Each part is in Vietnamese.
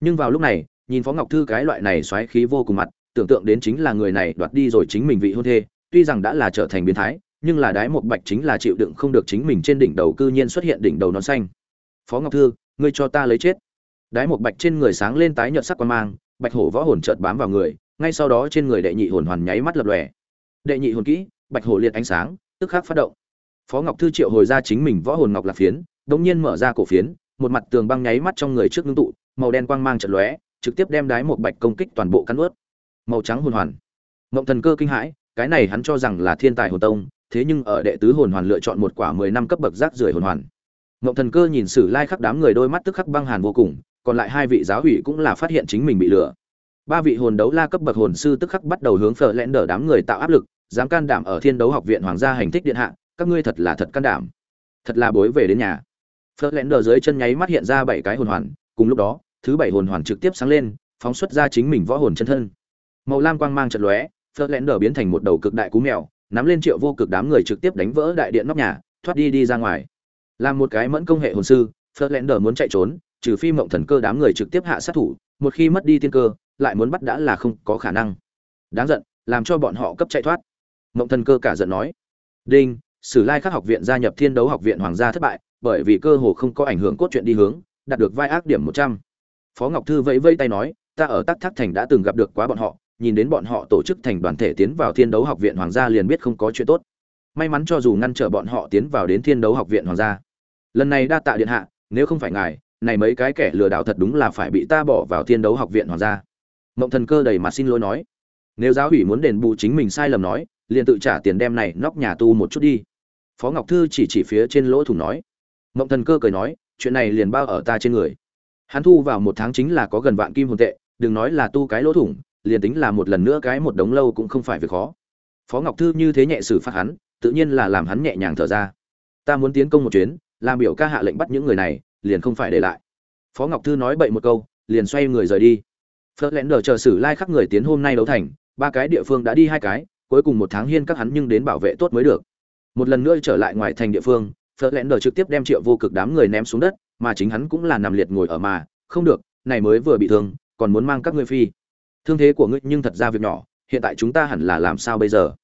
nhưng vào lúc này, nhìn phó ngọc thư cái loại này xoáy khí vô cùng mặt, tưởng tượng đến chính là người này đoạt đi rồi chính mình vị hôn thê, tuy rằng đã là trở thành biến thái, nhưng là đái một bạch chính là chịu đựng không được chính mình trên đỉnh đầu cư nhiên xuất hiện đỉnh đầu nón xanh. Phó ngọc thư, ngươi cho ta lấy chết. Đái một bạch trên người sáng lên tái nhợt sắc quan mang, bạch hổ võ hồn chợt bám vào người, ngay sau đó trên người đệ nhị hồn hoàn nháy mắt lập lòe. Đệ nhị hồn kỹ, bạch hổ liệt ánh sáng, tức khắc phát động. Phó ngọc thư triệu hồi ra chính mình võ hồn ngọc lạc phiến đống nhiên mở ra cổ phiến, một mặt tường băng nháy mắt trong người trước ngưng tụ màu đen quang mang chợt lóe, trực tiếp đem đái một bạch công kích toàn bộ cắn ướt màu trắng hồn hoàn. Ngộng thần cơ kinh hãi, cái này hắn cho rằng là thiên tài hồn tông, thế nhưng ở đệ tứ hồn hoàn lựa chọn một quả mười năm cấp bậc rác rưởi hồn hoàn. Ngộng thần cơ nhìn sử lai khắc đám người đôi mắt tức khắc băng hàn vô cùng, còn lại hai vị giáo hủy cũng là phát hiện chính mình bị lừa. Ba vị hồn đấu la cấp bậc hồn sư tức khắc bắt đầu hướng phở lẽn đỡ đám người tạo áp lực, dám can đảm ở thiên đấu học viện hoàng gia hành thích điện hạ, các ngươi thật là thật can đảm. Thật là bối về đến nhà. Phở lẽn đỡ dưới chân nháy mắt hiện ra bảy cái hồn hoàn cùng lúc đó, thứ bảy hồn hoàn trực tiếp sáng lên, phóng xuất ra chính mình võ hồn chân thân. Màu lam quang mang trận lóe, phớt lẽn đờ biến thành một đầu cực đại cú mèo, nắm lên triệu vô cực đám người trực tiếp đánh vỡ đại điện nóc nhà, thoát đi đi ra ngoài. Làm một cái mẫn công hệ hồn sư, phớt lẽn đờ muốn chạy trốn, trừ phi mộng thần cơ đám người trực tiếp hạ sát thủ, một khi mất đi tiên cơ, lại muốn bắt đã là không có khả năng. Đáng giận, làm cho bọn họ cấp chạy thoát. Mộng thần cơ cả giận nói, đinh, sử lai khắc học viện gia nhập thiên đấu học viện hoàng gia thất bại, bởi vì cơ hồ không có ảnh hưởng cốt truyện đi hướng đạt được vai ác điểm một trăm. Phó ngọc thư vẫy vẫy tay nói, ta ở tắc thác thành đã từng gặp được quá bọn họ, nhìn đến bọn họ tổ chức thành đoàn thể tiến vào thiên đấu học viện hoàng gia liền biết không có chuyện tốt. May mắn cho dù ngăn trở bọn họ tiến vào đến thiên đấu học viện hoàng gia. Lần này đa tạ điện hạ, nếu không phải ngài, này mấy cái kẻ lừa đảo thật đúng là phải bị ta bỏ vào thiên đấu học viện hoàng gia. Mộng thần cơ đầy mặt xin lỗi nói. Nếu giáo ủy muốn đền bù chính mình sai lầm nói, liền tự trả tiền đem này nóc nhà tu một chút đi. Phó ngọc thư chỉ chỉ phía trên lỗ thủng nói. Mộng thần cơ cười nói chuyện này liền bao ở ta trên người. Hắn thu vào một tháng chính là có gần vạn kim hồn tệ, đừng nói là tu cái lỗ thủng, liền tính là một lần nữa cái một đống lâu cũng không phải việc khó. Phó ngọc thư như thế nhẹ xử phạt hắn, tự nhiên là làm hắn nhẹ nhàng thở ra. Ta muốn tiến công một chuyến, làm biểu ca hạ lệnh bắt những người này, liền không phải để lại. Phó ngọc thư nói bậy một câu, liền xoay người rời đi. Phớt lẽn đờ chờ xử lai khắc người tiến hôm nay đấu thành, ba cái địa phương đã đi hai cái, cuối cùng một tháng hiên các hắn nhưng đến bảo vệ tốt mới được. Một lần nữa trở lại ngoài thành địa phương phở lẽn đờ trực tiếp đem triệu vô cực đám người ném xuống đất, mà chính hắn cũng là nằm liệt ngồi ở mà, không được, này mới vừa bị thương, còn muốn mang các ngươi phi. Thương thế của ngươi nhưng thật ra việc nhỏ, hiện tại chúng ta hẳn là làm sao bây giờ?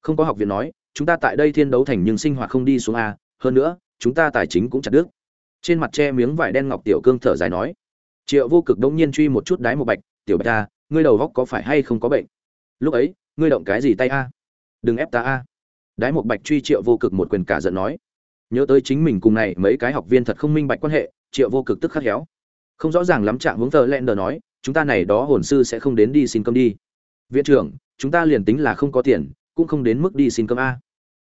Không có học viện nói, chúng ta tại đây thiên đấu thành nhưng sinh hoạt không đi xuống a, hơn nữa, chúng ta tài chính cũng chặt đứt. Trên mặt che miếng vải đen ngọc tiểu cương thở dài nói, triệu vô cực đông nhiên truy một chút đái một bạch, tiểu bạch ta ngươi đầu góc có phải hay không có bệnh? Lúc ấy, ngươi động cái gì tay a? Đừng ép ta a. Đái một bạch truy triệu vô cực một quyền cả giận nói nhớ tới chính mình cùng này, mấy cái học viên thật không minh bạch quan hệ, triệu vô cực tức khắc héo. Không rõ ràng lắm trạng hướng tờ lẹn đờ nói, chúng ta này đó hồn sư sẽ không đến đi xin cơm đi. Viện trưởng, chúng ta liền tính là không có tiền, cũng không đến mức đi xin cơm a.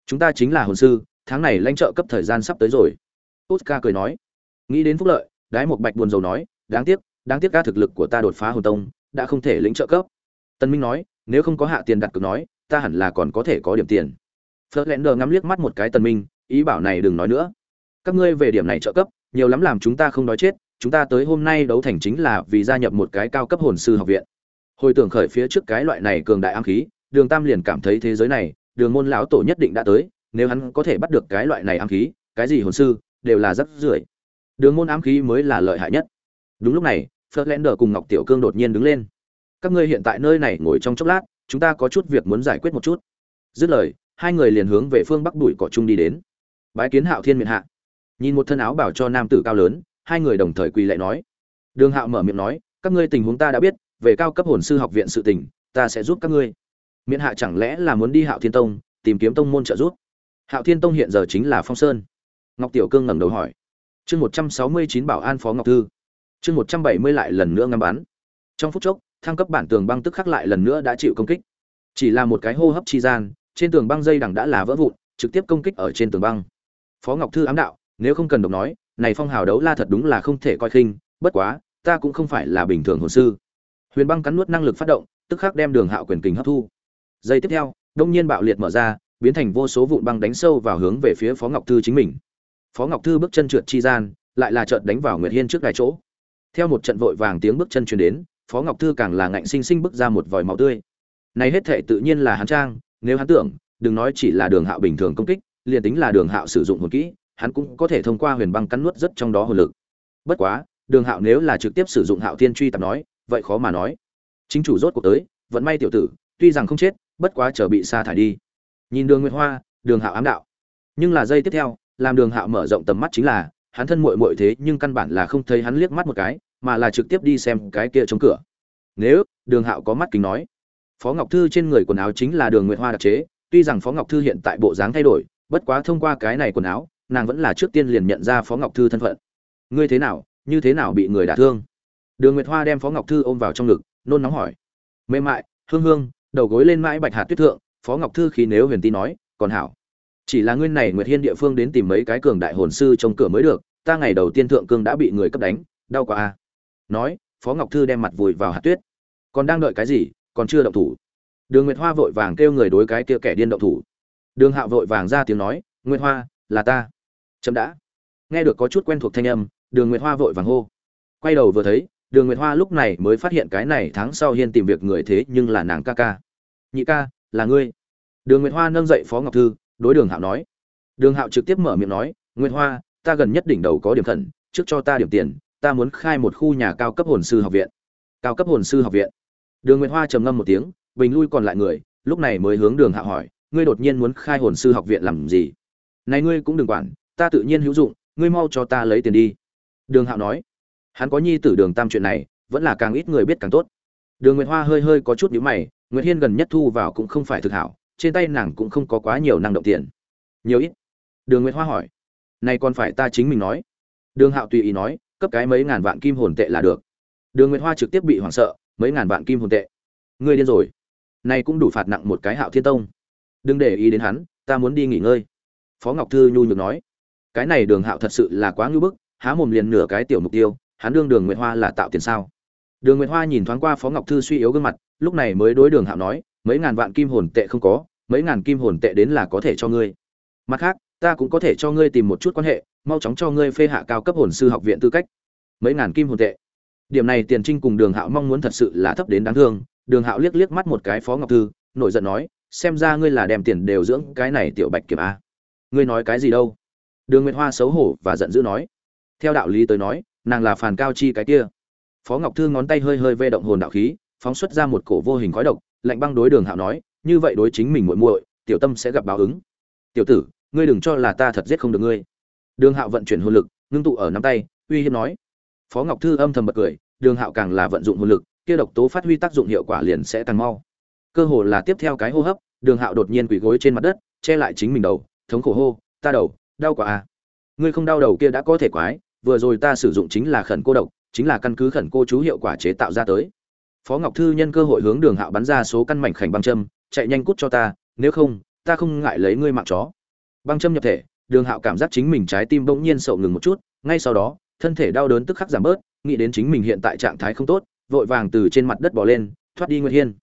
Chúng ta chính là hồn sư, tháng này lãnh trợ cấp thời gian sắp tới rồi. Oscar cười nói. Nghĩ đến phúc lợi, đái một bạch buồn rầu nói, đáng tiếc đáng tiếc ca thực lực của ta đột phá hồn tông, đã không thể lĩnh trợ cấp. Tân minh nói, nếu không có hạ tiền đặt cược nói, ta hẳn là còn có thể có điểm tiền. Phớt lẽn đờ ngắm liếc mắt một cái tân minh ý bảo này đừng nói nữa các ngươi về điểm này trợ cấp nhiều lắm làm chúng ta không đói chết chúng ta tới hôm nay đấu thành chính là vì gia nhập một cái cao cấp hồn sư học viện hồi tưởng khởi phía trước cái loại này cường đại ám khí đường tam liền cảm thấy thế giới này đường môn lão tổ nhất định đã tới nếu hắn có thể bắt được cái loại này ám khí cái gì hồn sư đều là rất rưởi đường môn ám khí mới là lợi hại nhất đúng lúc này Ferdinand cùng Ngọc Tiểu Cương đột nhiên đứng lên. Các ngươi hiện tại nơi này ngồi trong chốc lát, chúng ta có chút việc muốn giải quyết một chút. Dứt lời, hai người liền hướng về phương bắc bụi cỏ trung đi đến. Bái kiến Hạo Thiên miện hạ. Nhìn một thân áo bảo cho nam tử cao lớn, hai người đồng thời quỳ lại nói. Đường hạo mở miệng nói các ngươi tình huống ta đã biết về cao cấp hồn sư học viện sự tình ta sẽ giúp các ngươi. Miễn hạ chẳng lẽ là muốn đi hạo thiên tông tìm kiếm tông môn trợ giúp? Hạo thiên tông hiện giờ chính là phong sơn. Ngọc tiểu cương ngẩng đầu hỏi. Chương một trăm sáu mươi chín bảo an phó ngọc thư. Chương một trăm bảy mươi lại lần nữa ngắm bắn. Trong phút chốc thăng cấp bản tường băng tức khắc lại lần nữa đã chịu công kích. Chỉ là một cái hô hấp chi gian trên tường băng dây đằng đã là vỡ vụn trực tiếp công kích ở trên tường băng phó ngọc thư ám đạo, nếu không cần độc nói, này phong hào đấu la thật đúng là không thể coi khinh, bất quá, ta cũng không phải là bình thường hồn sư. Huyền băng cắn nuốt năng lực phát động, tức khắc đem đường hạo quyền kình hấp thu. Giây tiếp theo, đông nhiên bạo liệt mở ra, biến thành vô số vụn băng đánh sâu vào hướng về phía phó ngọc thư chính mình. Phó ngọc thư bước chân trượt chi gian, lại là trợt đánh vào nguyệt hiên trước đài chỗ. Theo một trận vội vàng tiếng bước chân truyền đến, phó ngọc thư càng là ngạnh sinh sinh bước ra một vòi máu tươi. Này hết thể tự nhiên là hắn trang, nếu hắn tưởng, đừng nói chỉ là đường hạo bình thường công kích liền tính là đường hạo sử dụng hồn kỹ, hắn cũng có thể thông qua huyền băng cắn nuốt rất trong đó hồn lực. Bất quá, đường hạo nếu là trực tiếp sử dụng hạo thiên truy tập nói, vậy khó mà nói. Chính chủ rốt cuộc tới vẫn may tiểu tử, tuy rằng không chết, bất quá chờ bị sa thải đi. Nhìn đường nguyệt hoa, đường hạo ám đạo. Nhưng là giây tiếp theo, làm đường hạo mở rộng tầm mắt chính là, hắn thân mội mội thế nhưng căn bản là không thấy hắn liếc mắt một cái, mà là trực tiếp đi xem cái kia chống cửa. Nếu, đường hạo có mắt kính nói, phó ngọc thư trên người quần áo chính là đường nguyệt hoa đặc chế, tuy rằng phó ngọc thư hiện tại bộ dáng thay đổi bất quá thông qua cái này quần áo, nàng vẫn là trước tiên liền nhận ra phó ngọc thư thân phận. Ngươi thế nào, như thế nào bị người đả thương? Đường nguyệt hoa đem phó ngọc thư ôm vào trong ngực, nôn nóng hỏi. Mềm mại, hương hương, đầu gối lên mãi bạch hạt tuyết thượng, phó ngọc thư khi nếu huyền ti nói, còn hảo. Chỉ là nguyên này nguyệt hiên địa phương đến tìm mấy cái cường đại hồn sư trong cửa mới được, ta ngày đầu tiên thượng cương đã bị người cấp đánh, đau quá a. Nói, phó ngọc thư đem mặt vùi vào hạt tuyết. Còn đang đợi cái gì? Còn chưa động thủ. Đường nguyệt hoa vội vàng kêu người đối cái kia kẻ điên động thủ đường hạo vội vàng ra tiếng nói, nguyệt hoa, là ta. Chậm đã. Nghe được có chút quen thuộc thanh âm, đường nguyệt hoa vội vàng hô. Quay đầu vừa thấy, đường nguyệt hoa lúc này mới phát hiện cái này tháng sau hiên tìm việc người thế nhưng là nàng ca ca. Nhị ca, là ngươi. Đường nguyệt hoa nâng dậy phó ngọc thư, đối đường hạo nói. Đường hạo trực tiếp mở miệng nói, nguyệt hoa, ta gần nhất đỉnh đầu có điểm khẩn, trước cho ta điểm tiền, ta muốn khai một khu nhà cao cấp hồn sư học viện. Cao cấp hồn sư học viện? Đường nguyệt hoa trầm ngâm một tiếng, bình lui còn lại người, lúc này mới hướng đường hạo hỏi ngươi đột nhiên muốn khai hồn sư học viện làm gì? Này ngươi cũng đừng quản, ta tự nhiên hữu dụng, ngươi mau cho ta lấy tiền đi. Đường hạo nói. Hắn có nhi tử đường tam chuyện này, vẫn là càng ít người biết càng tốt. Đường nguyệt hoa hơi hơi có chút nhíu mày, nguyệt hiên gần nhất thu vào cũng không phải thực hảo, trên tay nàng cũng không có quá nhiều năng động tiền. Nhiều ít? Đường nguyệt hoa hỏi. Này còn phải ta chính mình nói. Đường hạo tùy ý nói, cấp cái mấy ngàn vạn kim hồn tệ là được. Đường nguyệt hoa trực tiếp bị hoảng sợ, mấy ngàn vạn kim hồn tệ? Ngươi điên rồi. Này cũng đủ phạt nặng một cái hạo thiên tông đừng để ý đến hắn, ta muốn đi nghỉ ngơi. Phó ngọc thư nhu nhược nói. Cái này đường hạo thật sự là quá ngưỡng bức, há mồm liền nửa cái tiểu mục tiêu, hắn đương đường nguyệt hoa là tạo tiền sao? Đường nguyệt hoa nhìn thoáng qua phó ngọc thư suy yếu gương mặt, lúc này mới đối đường hạo nói, mấy ngàn vạn kim hồn tệ không có, mấy ngàn kim hồn tệ đến là có thể cho ngươi. Mặt khác, ta cũng có thể cho ngươi tìm một chút quan hệ, mau chóng cho ngươi phê hạ cao cấp hồn sư học viện tư cách. Mấy ngàn kim hồn tệ. Điểm này tiền trinh cùng đường hạo mong muốn thật sự là thấp đến đáng thương. Đường hạo liếc liếc mắt một cái phó ngọc thư, nổi giận nói xem ra ngươi là đem tiền đều dưỡng cái này tiểu bạch kiểm a. Ngươi nói cái gì đâu? Đường nguyệt hoa xấu hổ và giận dữ nói. Theo đạo lý tới nói, nàng là phản cao chi cái kia. Phó ngọc thư ngón tay hơi hơi vê động hồn đạo khí, phóng xuất ra một cổ vô hình khói độc, lạnh băng đối đường hạo nói, như vậy đối chính mình muội muội, tiểu tâm sẽ gặp báo ứng. Tiểu tử, ngươi đừng cho là ta thật giết không được ngươi. Đường hạo vận chuyển hồn lực, ngưng tụ ở nắm tay, uy hiếp nói. Phó ngọc thư âm thầm bật cười, đường hạo càng là vận dụng hồn lực, kia độc tố phát huy tác dụng hiệu quả liền sẽ càng mau cơ hồ là tiếp theo cái hô hấp, đường hạo đột nhiên quỳ gối trên mặt đất, che lại chính mình đầu, thống khổ hô, ta đầu, đau quá à. Ngươi không đau đầu kia đã có thể quái, vừa rồi ta sử dụng chính là khẩn cô độc, chính là căn cứ khẩn cô chú hiệu quả chế tạo ra tới. Phó ngọc thư nhân cơ hội hướng đường hạo bắn ra số căn mảnh khảnh băng châm, chạy nhanh cút cho ta, nếu không, ta không ngại lấy ngươi mạng chó. Băng châm nhập thể, đường hạo cảm giác chính mình trái tim bỗng nhiên sậu ngừng một chút, ngay sau đó, thân thể đau đớn tức khắc giảm bớt, nghĩ đến chính mình hiện tại trạng thái không tốt, vội vàng từ trên mặt đất bỏ lên, thoát đi nguyệt hiên.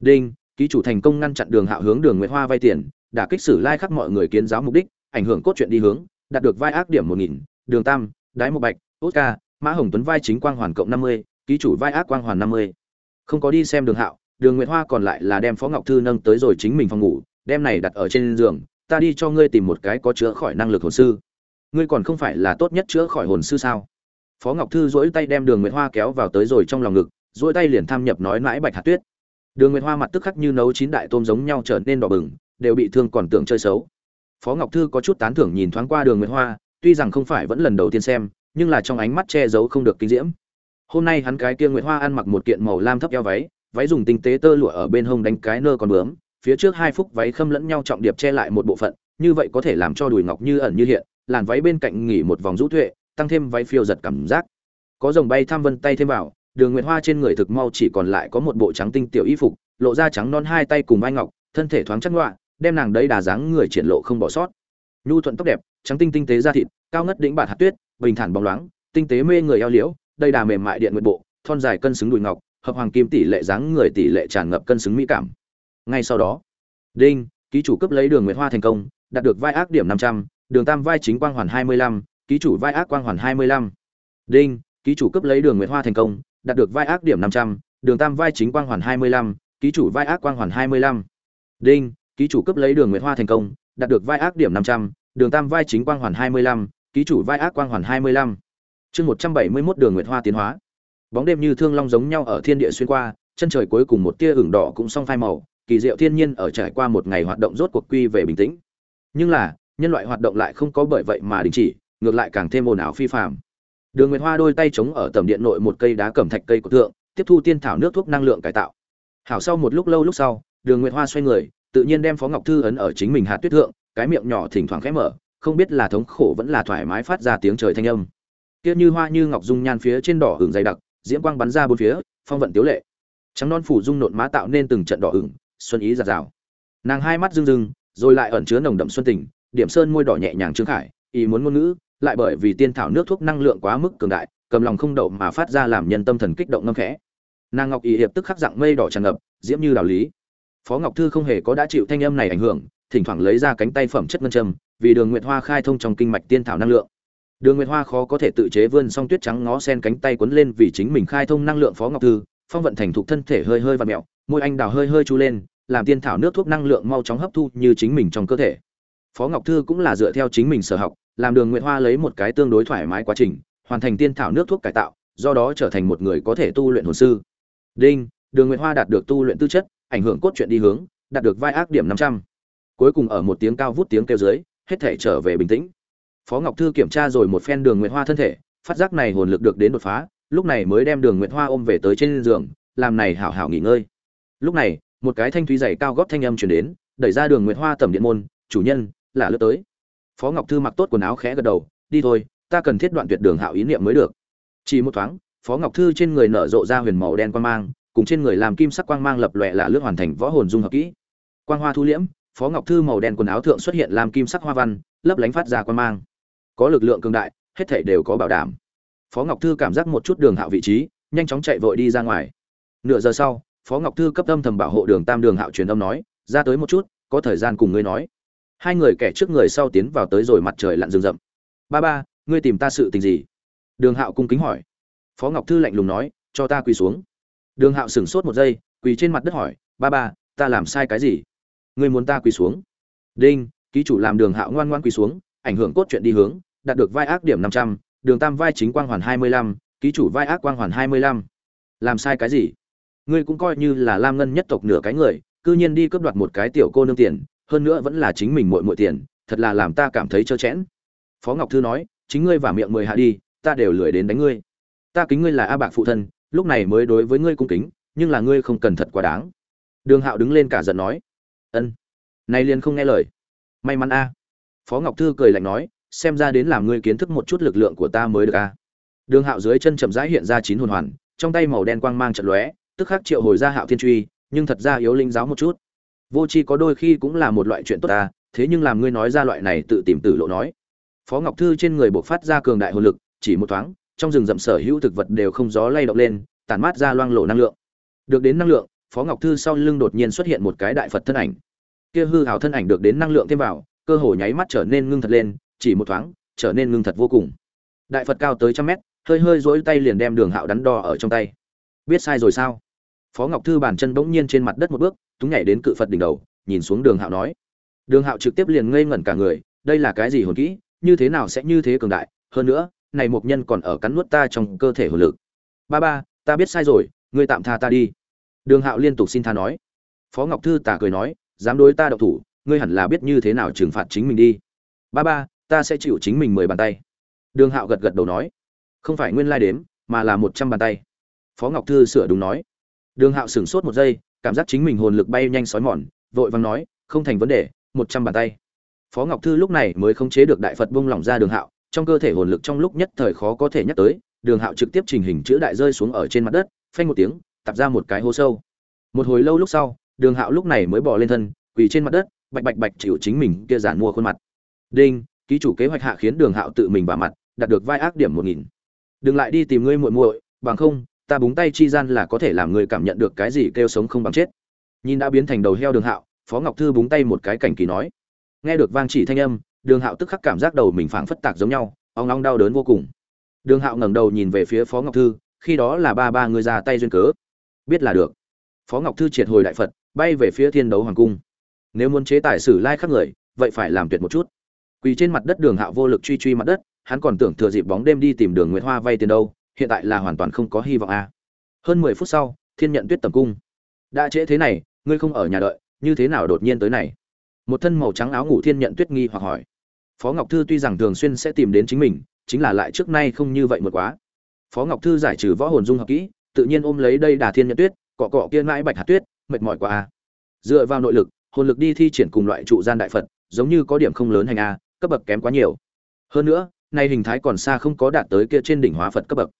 Đinh ký chủ thành công ngăn chặn đường hạo hướng đường nguyệt hoa vay tiền đã kích xử lai khắc mọi người kiến giáo mục đích, ảnh hưởng cốt truyện đi hướng, đạt được vai ác điểm một nghìn, đường tam, đái một bạch oscar mã hồng tuấn vai chính quang hoàn cộng năm mươi, ký chủ vai ác quang hoàn năm mươi. Không có đi xem đường hạo, đường nguyệt hoa còn lại là đem phó ngọc thư nâng tới rồi chính mình phòng ngủ, đem này đặt ở trên giường, ta đi cho ngươi tìm một cái có chữa khỏi năng lực hồn sư. Ngươi còn không phải là tốt nhất chữa khỏi hồn sư sao? Phó ngọc thư dỗi tay đem đường nguyệt hoa kéo vào tới rồi trong lòng ngực dỗi tay liền tham nhập nói mãi bạch hạt tuyết đường nguyệt hoa mặt tức khắc như nấu chín đại tôm giống nhau trở nên đỏ bừng, đều bị thương còn tưởng chơi xấu. Phó ngọc thư có chút tán thưởng nhìn thoáng qua đường nguyệt hoa, tuy rằng không phải vẫn lần đầu tiên xem, nhưng là trong ánh mắt che giấu không được kinh diễm. Hôm nay hắn cái kia nguyệt hoa ăn mặc một kiện màu lam thấp eo váy váy dùng tinh tế tơ lụa ở bên hông đánh cái nơ còn bướm, phía trước hai phúc váy khâm lẫn nhau trọng điệp che lại một bộ phận, như vậy có thể làm cho đùi ngọc như ẩn như hiện, làn váy bên cạnh nghỉ một vòng rũ tuệ, tăng thêm váy phiêu giật cảm giác. Có rồng bay tham vân tay thêm vào đường nguyệt hoa trên người thực mau chỉ còn lại có một bộ trắng tinh tiểu y phục, lộ ra trắng non hai tay cùng vai ngọc, thân thể thoáng chắc ngoạ, đem nàng đấy đà dáng người triển lộ không bỏ sót. Nhu thuận tóc đẹp, trắng tinh tinh tế da thịt, cao ngất đỉnh bạt hạt tuyết, bình thản bóng loáng, tinh tế mê người eo liễu đây đà mềm mại điện nguyệt bộ, thon dài cân xứng đùi ngọc, hợp hoàng kim tỷ lệ dáng người tỷ lệ tràn ngập cân xứng mỹ cảm. Ngay sau đó, đinh, ký chủ cấp lấy đường nguyệt hoa thành công, đạt được vai ác điểm năm trăm, đường tam vai chính quang hoàn hai mươi lăm, ký chủ vai ác quang hoàn hai mươi lăm. Đinh, ký chủ cấp lấy đường nguyệt hoa thành công đạt được vai ác điểm năm trăm, đường tam vai chính quang hoàn hai mươi lăm, ký chủ vai ác quang hoàn hai mươi lăm. Đinh, ký chủ cấp lấy đường nguyệt hoa thành công, đạt được vai ác điểm năm trăm, đường tam vai chính quang hoàn hai mươi lăm, ký chủ vai ác quang hoàn hai mươi lăm. Chương một trăm bảy mươi mốt đường nguyệt hoa tiến hóa. Bóng đêm như thương long giống nhau ở thiên địa xuyên qua, chân trời cuối cùng một tia ửng đỏ cũng song phai màu, kỳ diệu thiên nhiên ở trải qua một ngày hoạt động rốt cuộc quy về bình tĩnh. Nhưng là, nhân loại hoạt động lại không có bởi vậy mà đình chỉ, ngược lại càng thêm ồn ào phi phàm đường nguyệt hoa đôi tay chống ở tầm điện nội một cây đá cẩm thạch cây của thượng, tiếp thu tiên thảo nước thuốc năng lượng cải tạo. Hảo sau một lúc lâu lúc sau, đường nguyệt hoa xoay người, tự nhiên đem phó ngọc thư ấn ở chính mình hạt tuyết thượng, cái miệng nhỏ thỉnh thoảng khẽ mở, không biết là thống khổ vẫn là thoải mái phát ra tiếng trời thanh âm. Kia như hoa như ngọc dung nhan phía trên đỏ hưởng dày đặc, diễm quang bắn ra bốn phía, phong vận tiếu lệ. Trắng non phủ dung nộn má tạo nên từng trận đỏ ửng, xuân ý giạt rào. Nàng hai mắt rưng rưng, rồi lại ẩn chứa nồng đậm xuân tình, điểm sơn môi đỏ nhẹ nhàng trương khải, ý muốn ngôn ngữ lại bởi vì tiên thảo nước thuốc năng lượng quá mức cường đại, cầm lòng không đậu mà phát ra làm nhân tâm thần kích động ngâm khẽ. Nàng ngọc ý hiệp tức khắc dạng mây đỏ tràn ngập, diễm như đạo lý. Phó ngọc thư không hề có đã chịu thanh âm này ảnh hưởng, thỉnh thoảng lấy ra cánh tay phẩm chất ngân châm, vì đường nguyệt hoa khai thông trong kinh mạch tiên thảo năng lượng. Đường nguyệt hoa khó có thể tự chế vươn song tuyết trắng ngó sen cánh tay quấn lên vì chính mình khai thông năng lượng phó ngọc thư, phong vận thành thục thân thể hơi hơi và mẹo, môi anh đào hơi hơi chu lên, làm tiên thảo nước thuốc năng lượng mau chóng hấp thu như chính mình trong cơ thể. Phó ngọc thư cũng là dựa theo chính mình sở học làm đường nguyệt hoa lấy một cái tương đối thoải mái quá trình, hoàn thành tiên thảo nước thuốc cải tạo, do đó trở thành một người có thể tu luyện hồn sư. Đinh, đường nguyệt hoa đạt được tu luyện tư chất, ảnh hưởng cốt truyện đi hướng, đạt được vai ác điểm năm trăm. Cuối cùng ở một tiếng cao vút tiếng kêu dưới, hết thể trở về bình tĩnh. Phó ngọc thư kiểm tra rồi một phen đường nguyệt hoa thân thể, phát giác này hồn lực được đến đột phá, lúc này mới đem đường nguyệt hoa ôm về tới trên giường, làm này hảo hảo nghỉ ngơi. Lúc này, một cái thanh thúy dày cao góp thanh âm truyền đến, đẩy ra đường nguyệt hoa tầm điện môn, chủ nhân là lướt tới phó ngọc thư mặc tốt quần áo khẽ gật đầu, đi thôi, ta cần thiết đoạn tuyệt đường hạo ý niệm mới được. Chỉ một thoáng, phó ngọc thư trên người nở rộ ra huyền màu đen quang mang, cùng trên người làm kim sắc quang mang lập lòe là lướt hoàn thành võ hồn dung hợp kỹ. Quang hoa thu liễm, phó ngọc thư màu đen quần áo thượng xuất hiện làm kim sắc hoa văn, lấp lánh phát ra quang mang. Có lực lượng cường đại, hết thảy đều có bảo đảm. Phó ngọc thư cảm giác một chút đường hạo vị trí, nhanh chóng chạy vội đi ra ngoài. Nửa giờ sau, phó ngọc thư cấp âm thầm bảo hộ đường tam đường hạo truyền âm nói, ra tới một chút, có thời gian cùng ngươi nói hai người kẻ trước người sau tiến vào tới rồi mặt trời lặn rừng rậm. Ba ba, ngươi tìm ta sự tình gì? Đường hạo cung kính hỏi. Phó ngọc thư lạnh lùng nói, cho ta quỳ xuống. Đường hạo sửng sốt một giây, quỳ trên mặt đất hỏi, ba ba, ta làm sai cái gì? Ngươi muốn ta quỳ xuống? Đinh, ký chủ làm đường hạo ngoan ngoan quỳ xuống, ảnh hưởng cốt truyện đi hướng, đạt được vai ác điểm năm trăm, đường tam vai chính quang hoàn hai mươi lăm, ký chủ vai ác quang hoàn hai mươi lăm. Làm sai cái gì? Ngươi cũng coi như là lam ngân nhất tộc nửa cái người, cư nhiên đi cướp đoạt một cái tiểu cô nương tiền hơn nữa vẫn là chính mình muội muội tiền, thật là làm ta cảm thấy chơ chẽn. Phó ngọc thư nói, chính ngươi và miệng mười hạ đi, ta đều lười đến đánh ngươi. Ta kính ngươi là a bạc phụ thân, lúc này mới đối với ngươi cung kính, nhưng là ngươi không cần thật quá đáng. Đường hạo đứng lên cả giận nói, ân, nay liền không nghe lời. May mắn a. Phó ngọc thư cười lạnh nói, xem ra đến làm ngươi kiến thức một chút lực lượng của ta mới được a. Đường hạo dưới chân chậm rãi hiện ra chín hồn hoàn, trong tay màu đen quang mang trận lóe, tức khắc triệu hồi ra hạo thiên truy, nhưng thật ra yếu linh giáo một chút vô tri có đôi khi cũng là một loại chuyện tốt ta, thế nhưng làm ngươi nói ra loại này tự tìm tử lộ nói. Phó ngọc thư trên người buộc phát ra cường đại hồn lực, chỉ một thoáng, trong rừng rậm sở hữu thực vật đều không gió lay động lên, tản mát ra loang lộ năng lượng. Được đến năng lượng, phó ngọc thư sau lưng đột nhiên xuất hiện một cái đại phật thân ảnh. Kia hư hào thân ảnh được đến năng lượng thêm vào, cơ hồ nháy mắt trở nên ngưng thật lên, chỉ một thoáng, trở nên ngưng thật vô cùng. Đại phật cao tới trăm mét, hơi hơi dỗi tay liền đem đường hạo đắn đo ở trong tay. Biết sai rồi sao? Phó ngọc thư bàn chân bỗng nhiên trên mặt đất một bước túng nhảy đến cự phật đỉnh đầu, nhìn xuống đường hạo nói. Đường hạo trực tiếp liền ngây ngẩn cả người, đây là cái gì hồn kỹ, như thế nào sẽ như thế cường đại? Hơn nữa, này một nhân còn ở cắn nuốt ta trong cơ thể hồn lực. Ba ba, ta biết sai rồi, ngươi tạm tha ta đi. Đường hạo liên tục xin tha nói. Phó ngọc thư tả cười nói, dám đối ta độc thủ, ngươi hẳn là biết như thế nào trừng phạt chính mình đi. Ba ba, ta sẽ chịu chính mình mười bàn tay. Đường hạo gật gật đầu nói. Không phải nguyên lai đếm, mà là một trăm bàn tay. Phó ngọc thư sửa đúng nói. Đường hạo sửng sốt một giây cảm giác chính mình hồn lực bay nhanh sói mòn, vội vàng nói, không thành vấn đề, một trăm bàn tay. Phó ngọc thư lúc này mới khống chế được đại phật bung lỏng ra đường hạo, trong cơ thể hồn lực trong lúc nhất thời khó có thể nhắc tới, đường hạo trực tiếp trình hình chữ đại rơi xuống ở trên mặt đất, phanh một tiếng tập ra một cái hố sâu. Một hồi lâu lúc sau, đường hạo lúc này mới bỏ lên thân, quỳ trên mặt đất, bạch bạch bạch chịu chính mình kia giản mua khuôn mặt. Đinh, ký chủ kế hoạch hạ khiến đường hạo tự mình vào mặt, đạt được vai ác điểm một nghìn. Đừng lại đi tìm ngươi muội muội, bằng không ta búng tay chi gian là có thể làm người cảm nhận được cái gì kêu sống không bằng chết. Nhìn đã biến thành đầu heo đường hạo, phó ngọc thư búng tay một cái cảnh kỳ nói. Nghe được vang chỉ thanh âm, đường hạo tức khắc cảm giác đầu mình phảng phất tạc giống nhau, ong ong đau đớn vô cùng. Đường hạo ngẩng đầu nhìn về phía phó ngọc thư, khi đó là ba ba người ra tay duyên cớ. Biết là được. Phó ngọc thư triệt hồi đại phật, bay về phía thiên đấu hoàng cung. Nếu muốn chế tài xử lai khắc người, vậy phải làm tuyệt một chút. Quỳ trên mặt đất đường hạo vô lực truy truy mặt đất, hắn còn tưởng thừa dịp bóng đêm đi tìm đường nguyệt hoa vay tiền đâu hiện tại là hoàn toàn không có hy vọng a. Hơn mười phút sau, thiên nhận tuyết tầm cung. Đã trễ thế này, ngươi không ở nhà đợi, như thế nào đột nhiên tới này? Một thân màu trắng áo ngủ thiên nhận tuyết nghi hoặc hỏi. Phó ngọc thư tuy rằng thường xuyên sẽ tìm đến chính mình, chính là lại trước nay không như vậy một quá. Phó ngọc thư giải trừ võ hồn dung hợp kỹ, tự nhiên ôm lấy đây đà thiên nhận tuyết, cọ cọ kia mãi bạch hạt tuyết, mệt mỏi quá a. Dựa vào nội lực, hồn lực đi thi triển cùng loại trụ gian đại phật, giống như có điểm không lớn hành a, cấp bậc kém quá nhiều. Hơn nữa, nay hình thái còn xa không có đạt tới kia trên đỉnh hóa phật cấp bậc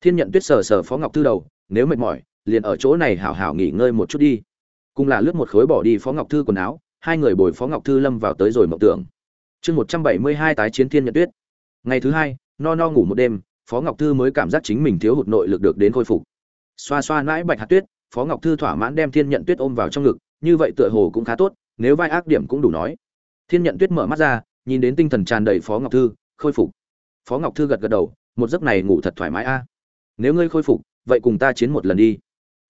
thiên nhận tuyết sờ sờ phó ngọc thư đầu, nếu mệt mỏi, liền ở chỗ này hảo hảo nghỉ ngơi một chút đi. Cùng là lướt một khối bỏ đi phó ngọc thư quần áo, hai người bồi phó ngọc thư lâm vào tới rồi mộng tưởng. Chương một trăm bảy mươi hai tái chiến thiên nhận tuyết. Ngày thứ hai, no no ngủ một đêm, phó ngọc thư mới cảm giác chính mình thiếu hụt nội lực được đến khôi phục. Xoa xoa mãi bạch hạt tuyết, phó ngọc thư thỏa mãn đem thiên nhận tuyết ôm vào trong ngực, như vậy tựa hồ cũng khá tốt, nếu vai ác điểm cũng đủ nói. Thiên nhận tuyết mở mắt ra, nhìn đến tinh thần tràn đầy phó ngọc thư, khôi phục. Phó ngọc thư gật gật đầu, một giấc này ngủ thật thoải mái a nếu ngươi khôi phục, vậy cùng ta chiến một lần đi.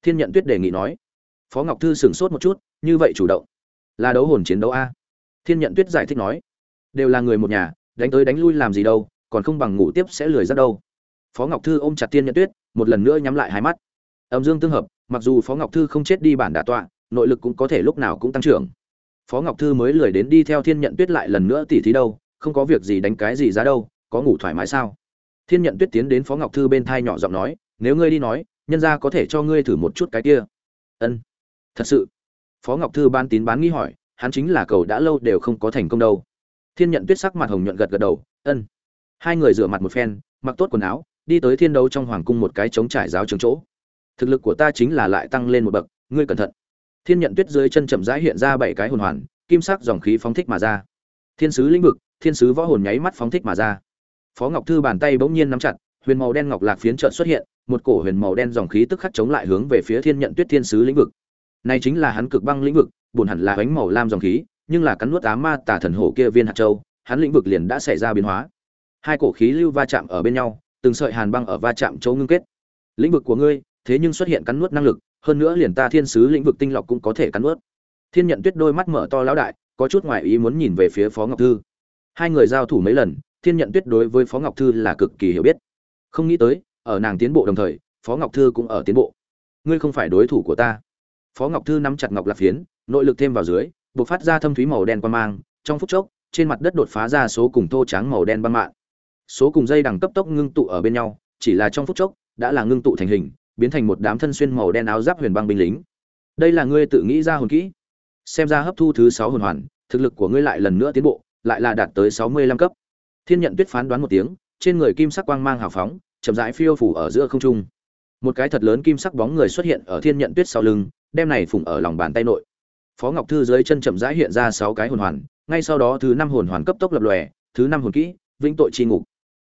Thiên nhận tuyết đề nghị nói. Phó ngọc thư sửng sốt một chút, như vậy chủ động là đấu hồn chiến đấu a? Thiên nhận tuyết giải thích nói. Đều là người một nhà, đánh tới đánh lui làm gì đâu, còn không bằng ngủ tiếp sẽ lười ra đâu. Phó ngọc thư ôm chặt thiên nhận tuyết, một lần nữa nhắm lại hai mắt. Âm dương tương hợp, mặc dù phó ngọc thư không chết đi bản đả tọa, nội lực cũng có thể lúc nào cũng tăng trưởng. Phó ngọc thư mới lười đến đi theo thiên nhận tuyết lại lần nữa tỉ thí đâu, không có việc gì đánh cái gì ra đâu, có ngủ thoải mái sao? Thiên nhận tuyết tiến đến phó ngọc thư bên thai nhỏ giọng nói, nếu ngươi đi nói, nhân ra có thể cho ngươi thử một chút cái kia. Ân, thật sự? Phó ngọc thư ban tín bán nghi hỏi, hắn chính là cầu đã lâu đều không có thành công đâu. Thiên nhận tuyết sắc mặt hồng nhuận gật gật đầu, ân. Hai người rửa mặt một phen, mặc tốt quần áo, đi tới thiên đấu trong hoàng cung một cái trống trải giáo trường chỗ. Thực lực của ta chính là lại tăng lên một bậc, ngươi cẩn thận. Thiên nhận tuyết dưới chân chậm rãi hiện ra bảy cái hồn hoàn, kim sắc dòng khí phóng thích mà ra. Thiên sứ lĩnh vực, thiên sứ võ hồn nháy mắt phóng thích mà ra phó ngọc thư bàn tay bỗng nhiên nắm chặt, huyền màu đen ngọc lạc phiến chợt xuất hiện, một cổ huyền màu đen dòng khí tức khắc chống lại hướng về phía thiên nhận tuyết thiên sứ lĩnh vực. Này chính là hắn cực băng lĩnh vực, buồn hẳn là ánh màu lam dòng khí, nhưng là cắn nuốt ám ma tà thần hổ kia viên hạt châu, hắn lĩnh vực liền đã xảy ra biến hóa. Hai cổ khí lưu va chạm ở bên nhau, từng sợi hàn băng ở va chạm chỗ ngưng kết. Lĩnh vực của ngươi, thế nhưng xuất hiện cắn nuốt năng lực, hơn nữa liền ta thiên sứ lĩnh vực tinh lọc cũng có thể cắn nuốt. Thiên nhận tuyết đôi mắt mở to lão đại, có chút ngoại ý muốn nhìn về phía phó ngọc thư. Hai người giao thủ mấy lần thiên nhận tuyết đối với phó ngọc thư là cực kỳ hiểu biết. Không nghĩ tới, ở nàng tiến bộ đồng thời, phó ngọc thư cũng ở tiến bộ. Ngươi không phải đối thủ của ta. Phó ngọc thư nắm chặt ngọc lạc phiến, nội lực thêm vào dưới, buộc phát ra thâm thúy màu đen qua mang, trong phút chốc, trên mặt đất đột phá ra số cùng thô trắng màu đen băng mạng số cùng dây đằng cấp tốc ngưng tụ ở bên nhau, chỉ là trong phút chốc, đã là ngưng tụ thành hình, biến thành một đám thân xuyên màu đen áo giáp huyền băng binh lính. Đây là ngươi tự nghĩ ra hồn kỹ. Xem ra hấp thu thứ sáu hồn hoàn, thực lực của ngươi lại lần nữa tiến bộ, lại là đạt tới sáu mươi lăm cấp thiên nhận tuyết phán đoán một tiếng, trên người kim sắc quang mang hào phóng, chậm rãi phiêu phủ ở giữa không trung. Một cái thật lớn kim sắc bóng người xuất hiện ở thiên nhận tuyết sau lưng, đem này phủng ở lòng bàn tay nội. Phó ngọc thư dưới chân chậm rãi hiện ra sáu cái hồn hoàn, ngay sau đó thứ năm hồn hoàn cấp tốc lập lòe, thứ năm hồn kỹ, vĩnh tội chi ngục.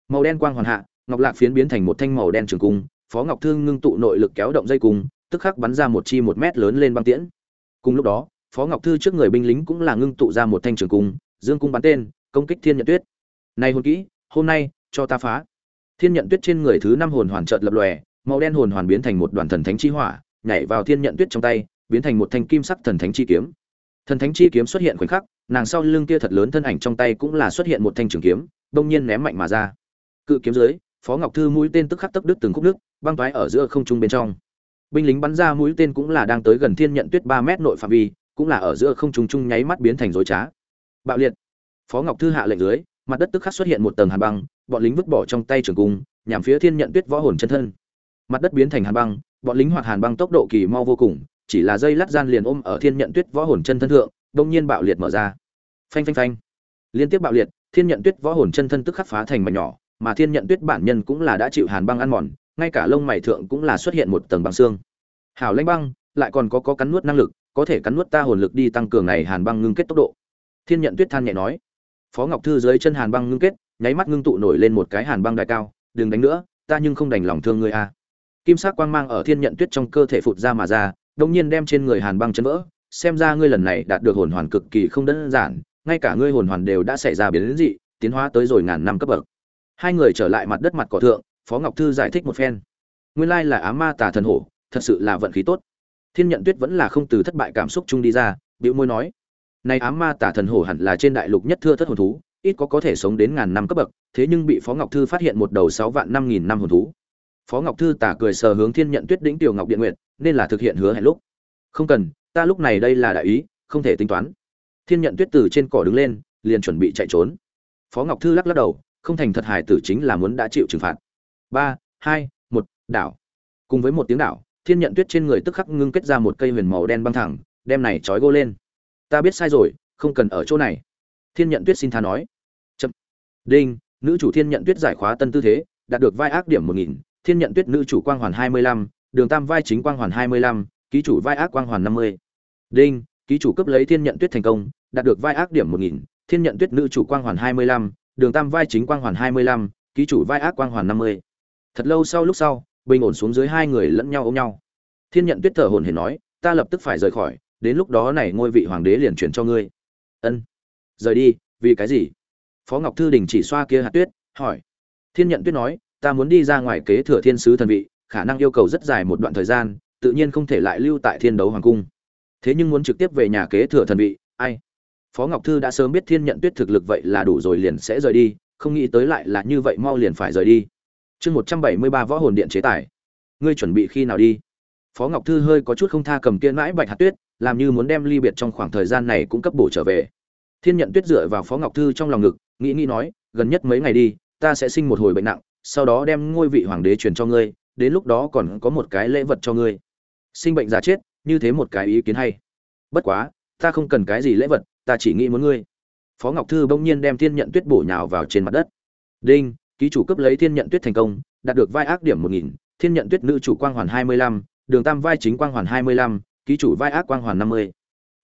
Màu đen quang hoàn hạ, ngọc lạc phiến biến thành một thanh màu đen trường cung, phó ngọc thư ngưng tụ nội lực kéo động dây cung, tức khắc bắn ra một chi một mét lớn lên băng tiễn. Cùng lúc đó, phó ngọc thư trước người binh lính cũng là ngưng tụ ra một thanh trường cung, dương cung bắn tên, công kích thiên nhận tuyết này hồn kỹ, hôm nay, cho ta phá. Thiên nhận tuyết trên người thứ năm hồn hoàn chợt lập lòe, màu đen hồn hoàn biến thành một đoàn thần thánh chi hỏa, nhảy vào thiên nhận tuyết trong tay, biến thành một thanh kim sắc thần thánh chi kiếm. Thần thánh chi kiếm xuất hiện khoảnh khắc, nàng sau lưng kia thật lớn thân ảnh trong tay cũng là xuất hiện một thanh trường kiếm, đông nhiên ném mạnh mà ra. Cự kiếm dưới, phó ngọc thư mũi tên tức khắc tấp đứt từng khúc nước, băng toái ở giữa không trung bên trong. Binh lính bắn ra mũi tên cũng là đang tới gần thiên nhận tuyết ba mét nội phạm vi, cũng là ở giữa không trung trung nháy mắt biến thành dối trá. Bạo liệt. Phó ngọc thư hạ lệnh dưới mặt đất tức khắc xuất hiện một tầng hàn băng, bọn lính vứt bỏ trong tay trường cung, nhằm phía thiên nhận tuyết võ hồn chân thân. Mặt đất biến thành hàn băng, bọn lính hoạt hàn băng tốc độ kỳ mau vô cùng, chỉ là dây lát gian liền ôm ở thiên nhận tuyết võ hồn chân thân thượng, đông nhiên bạo liệt mở ra. Phanh phanh phanh. Liên tiếp bạo liệt, thiên nhận tuyết võ hồn chân thân tức khắc phá thành mảnh nhỏ, mà thiên nhận tuyết bản nhân cũng là đã chịu hàn băng ăn mòn, ngay cả lông mày thượng cũng là xuất hiện một tầng băng xương. Hảo lãnh băng, lại còn có có cắn nuốt năng lực, có thể cắn nuốt ta hồn lực đi tăng cường này hàn băng ngưng kết tốc độ. Thiên nhận tuyết than nhẹ nói phó ngọc thư dưới chân hàn băng ngưng kết, nháy mắt ngưng tụ nổi lên một cái hàn băng đại cao, đừng đánh nữa, ta nhưng không đành lòng thương ngươi a. Kim sắc quang mang ở thiên nhận tuyết trong cơ thể phụt ra mà ra đông nhiên đem trên người hàn băng chấn vỡ, xem ra ngươi lần này đạt được hồn hoàn cực kỳ không đơn giản, ngay cả ngươi hồn hoàn đều đã xảy ra biến dị, tiến hóa tới rồi ngàn năm cấp bậc. Hai người trở lại mặt đất mặt cỏ thượng, phó ngọc thư giải thích một phen. Nguyên lai là á ma tà thần hổ, thật sự là vận khí tốt. Thiên nhận tuyết vẫn là không từ thất bại cảm xúc chung đi ra biểu môi nói này ám ma tà thần hổ hẳn là trên đại lục nhất thưa thất hồn thú, ít có có thể sống đến ngàn năm cấp bậc, thế nhưng bị phó ngọc thư phát hiện một đầu sáu vạn năm nghìn năm hồn thú. Phó ngọc thư tả cười sờ hướng thiên nhận tuyết đỉnh tiểu ngọc điện nguyện nên là thực hiện hứa hẹn lúc. Không cần, ta lúc này đây là đại ý, không thể tính toán. Thiên nhận tuyết từ trên cỏ đứng lên, liền chuẩn bị chạy trốn. Phó ngọc thư lắc lắc đầu, không thành thật hài tử chính là muốn đã chịu trừng phạt. Ba, hai, một, đảo. Cùng với một tiếng đảo, thiên nhận tuyết trên người tức khắc ngưng kết ra một cây huyền màu đen băng thẳng, đem này trói gô lên ta biết sai rồi, không cần ở chỗ này. Thiên nhận tuyết xin tha nói. Chậm. Đinh, nữ chủ thiên nhận tuyết giải khóa tân tư thế, đạt được vai ác điểm một nghìn, thiên nhận tuyết nữ chủ quang hoàn hai mươi lăm, đường tam vai chính quang hoàn hai mươi lăm, ký chủ vai ác quang hoàn năm mươi. Đinh, ký chủ cấp lấy thiên nhận tuyết thành công, đạt được vai ác điểm một nghìn, thiên nhận tuyết nữ chủ quang hoàn hai mươi lăm, đường tam vai chính quang hoàn hai mươi lăm, ký chủ vai ác quang hoàn năm mươi. Thật lâu sau lúc sau, bình ổn xuống dưới hai người lẫn nhau ôm nhau. Thiên nhận tuyết thở hồn hển nói, ta lập tức phải rời khỏi đến lúc đó này ngôi vị hoàng đế liền chuyển cho ngươi. Ân. Rời đi, vì cái gì? Phó ngọc thư đình chỉ xoa kia hạt tuyết, hỏi. Thiên nhận tuyết nói, ta muốn đi ra ngoài kế thừa thiên sứ thần vị, khả năng yêu cầu rất dài một đoạn thời gian, tự nhiên không thể lại lưu tại thiên đấu hoàng cung. Thế nhưng muốn trực tiếp về nhà kế thừa thần vị, ai? Phó ngọc thư đã sớm biết thiên nhận tuyết thực lực vậy là đủ rồi liền sẽ rời đi, không nghĩ tới lại là như vậy mau liền phải rời đi. Chương một trăm bảy mươi ba võ hồn điện chế tài. Ngươi chuẩn bị khi nào đi? Phó ngọc thư hơi có chút không tha cầm kia mãi bạch hạt tuyết làm như muốn đem ly biệt trong khoảng thời gian này cũng cấp bổ trở về. Thiên nhận tuyết dựa vào phó ngọc thư trong lòng ngực, nghĩ nghĩ nói, gần nhất mấy ngày đi, ta sẽ sinh một hồi bệnh nặng, sau đó đem ngôi vị hoàng đế truyền cho ngươi, đến lúc đó còn có một cái lễ vật cho ngươi. Sinh bệnh giả chết, như thế một cái ý kiến hay. Bất quá, ta không cần cái gì lễ vật, ta chỉ nghĩ muốn ngươi. Phó ngọc thư bỗng nhiên đem thiên nhận tuyết bổ nhào vào trên mặt đất. Đinh, ký chủ cấp lấy thiên nhận tuyết thành công, đạt được vai ác điểm một nghìn, thiên nhận tuyết nữ chủ quang hoàn hai mươi lăm, đường tam vai chính quang hoàn hai mươi lăm ký chủ vai ác quang hoàn năm mươi.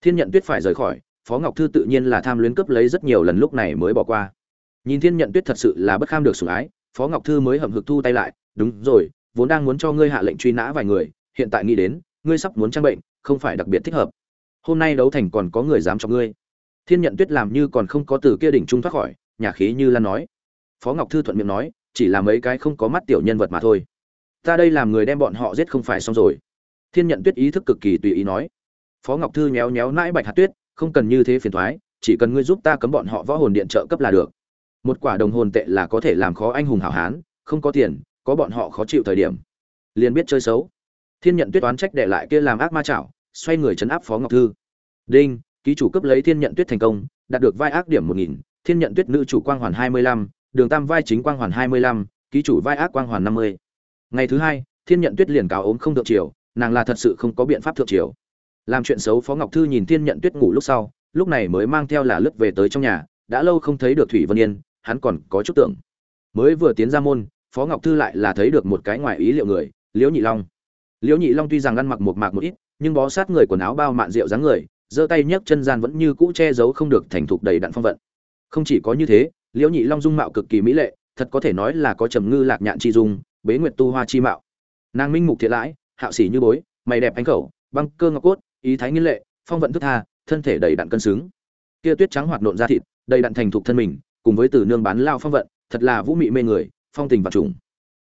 Thiên nhận tuyết phải rời khỏi, phó ngọc thư tự nhiên là tham luyến cấp lấy rất nhiều lần lúc này mới bỏ qua. Nhìn thiên nhận tuyết thật sự là bất kham được sủng ái, phó ngọc thư mới hậm hực thu tay lại, đúng rồi, vốn đang muốn cho ngươi hạ lệnh truy nã vài người, hiện tại nghĩ đến, ngươi sắp muốn trang bệnh, không phải đặc biệt thích hợp. Hôm nay đấu thành còn có người dám cho ngươi. Thiên nhận tuyết làm như còn không có từ kia đỉnh trung thoát khỏi, nhà khí như lan nói. Phó ngọc thư thuận miệng nói, chỉ là mấy cái không có mắt tiểu nhân vật mà thôi. Ta đây làm người đem bọn họ giết không phải xong rồi thiên nhận tuyết ý thức cực kỳ tùy ý nói. Phó ngọc thư nhéo nhéo nãi bạch hạt tuyết, không cần như thế phiền thoái, chỉ cần ngươi giúp ta cấm bọn họ võ hồn điện trợ cấp là được. Một quả đồng hồn tệ là có thể làm khó anh hùng hảo hán, không có tiền, có bọn họ khó chịu thời điểm. Liền biết chơi xấu. Thiên nhận tuyết toán trách đệ lại kia làm ác ma chảo, xoay người chấn áp phó ngọc thư. Đinh, ký chủ cấp lấy thiên nhận tuyết thành công, đạt được vai ác điểm một nghìn, thiên nhận tuyết nữ chủ quang hoàn hai mươi lăm, đường tam vai chính quang hoàn hai mươi lăm, ký chủ vai ác quang hoàn năm mươi. Ngày thứ hai, thiên nhận tuyết liền cáo ốm không được triều nàng là thật sự không có biện pháp thượng triều. Làm chuyện xấu phó ngọc thư nhìn thiên nhận tuyết ngủ lúc sau, lúc này mới mang theo là lướt về tới trong nhà, đã lâu không thấy được thủy vân yên, hắn còn có chút tưởng. Mới vừa tiến ra môn, phó ngọc thư lại là thấy được một cái ngoài ý liệu người, liễu nhị long. Liễu nhị long tuy rằng ăn mặc một mạc một ít, nhưng bó sát người quần áo bao mạn rượu dáng người, giơ tay nhấc chân gian vẫn như cũ che giấu không được thành thục đầy đặn phong vận. Không chỉ có như thế, liễu nhị long dung mạo cực kỳ mỹ lệ, thật có thể nói là có trầm ngư lạc nhạn chi dung, bế nguyệt tu hoa chi mạo. Nàng minh mục thiện lãi hạo sĩ như bối, mày đẹp anh khẩu, băng cơ ngọc cốt, ý thái nghiên lệ, phong vận thức tha, thân thể đầy đặn cân xứng. Kia tuyết trắng hoạt nộn ra thịt, đầy đặn thành thục thân mình, cùng với từ nương bán lao phong vận, thật là vũ mị mê người, phong tình và trùng.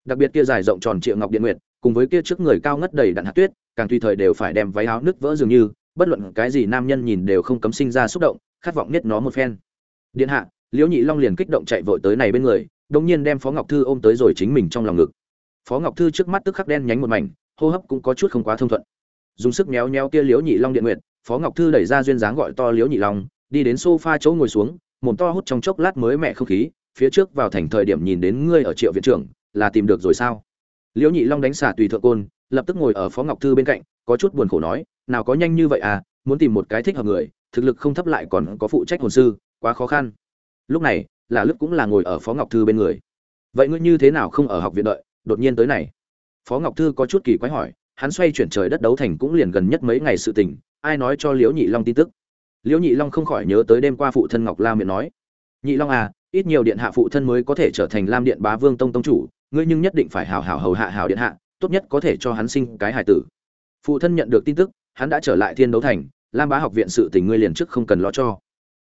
Đặc biệt kia dài rộng tròn trịa ngọc điện nguyệt, cùng với kia trước người cao ngất đầy đặn hạt tuyết, càng tùy thời đều phải đem váy áo nứt vỡ dường như, bất luận cái gì nam nhân nhìn đều không cấm sinh ra xúc động, khát vọng nhất nó một phen. Điện hạ, liễu nhị long liền kích động chạy vội tới này bên người đông nhiên đem phó ngọc thư ôm tới rồi chính mình trong lòng ngực. Phó ngọc thư trước mắt tức khắc đen nhánh một mảnh hô hấp cũng có chút không quá thông thuận. Dùng sức méo méo kia liễu nhị long điện nguyện phó ngọc thư đẩy ra duyên dáng gọi to liễu nhị long, đi đến sofa chỗ ngồi xuống, mồm to hút trong chốc lát mới mẹ không khí, phía trước vào thành thời điểm nhìn đến ngươi ở triệu viện trưởng, là tìm được rồi sao? Liễu nhị long đánh xả tùy thượng côn, lập tức ngồi ở phó ngọc thư bên cạnh, có chút buồn khổ nói, nào có nhanh như vậy à muốn tìm một cái thích hợp người, thực lực không thấp lại còn có phụ trách hồn sư, quá khó khăn. Lúc này là lúc cũng là ngồi ở phó ngọc thư bên người. Vậy ngươi như thế nào không ở học viện đợi, đột nhiên tới này? Phó ngọc thư có chút kỳ quái hỏi, hắn xoay chuyển trời đất đấu thành cũng liền gần nhất mấy ngày sự tình, ai nói cho liễu nhị long tin tức? Liễu nhị long không khỏi nhớ tới đêm qua phụ thân ngọc la miệng nói. Nhị long à ít nhiều điện hạ phụ thân mới có thể trở thành lam điện bá vương tông tông chủ, ngươi nhưng nhất định phải hào hào hầu hạ hào điện hạ, tốt nhất có thể cho hắn sinh cái hài tử. Phụ thân nhận được tin tức, hắn đã trở lại thiên đấu thành, lam bá học viện sự tình ngươi liền trước không cần lo cho.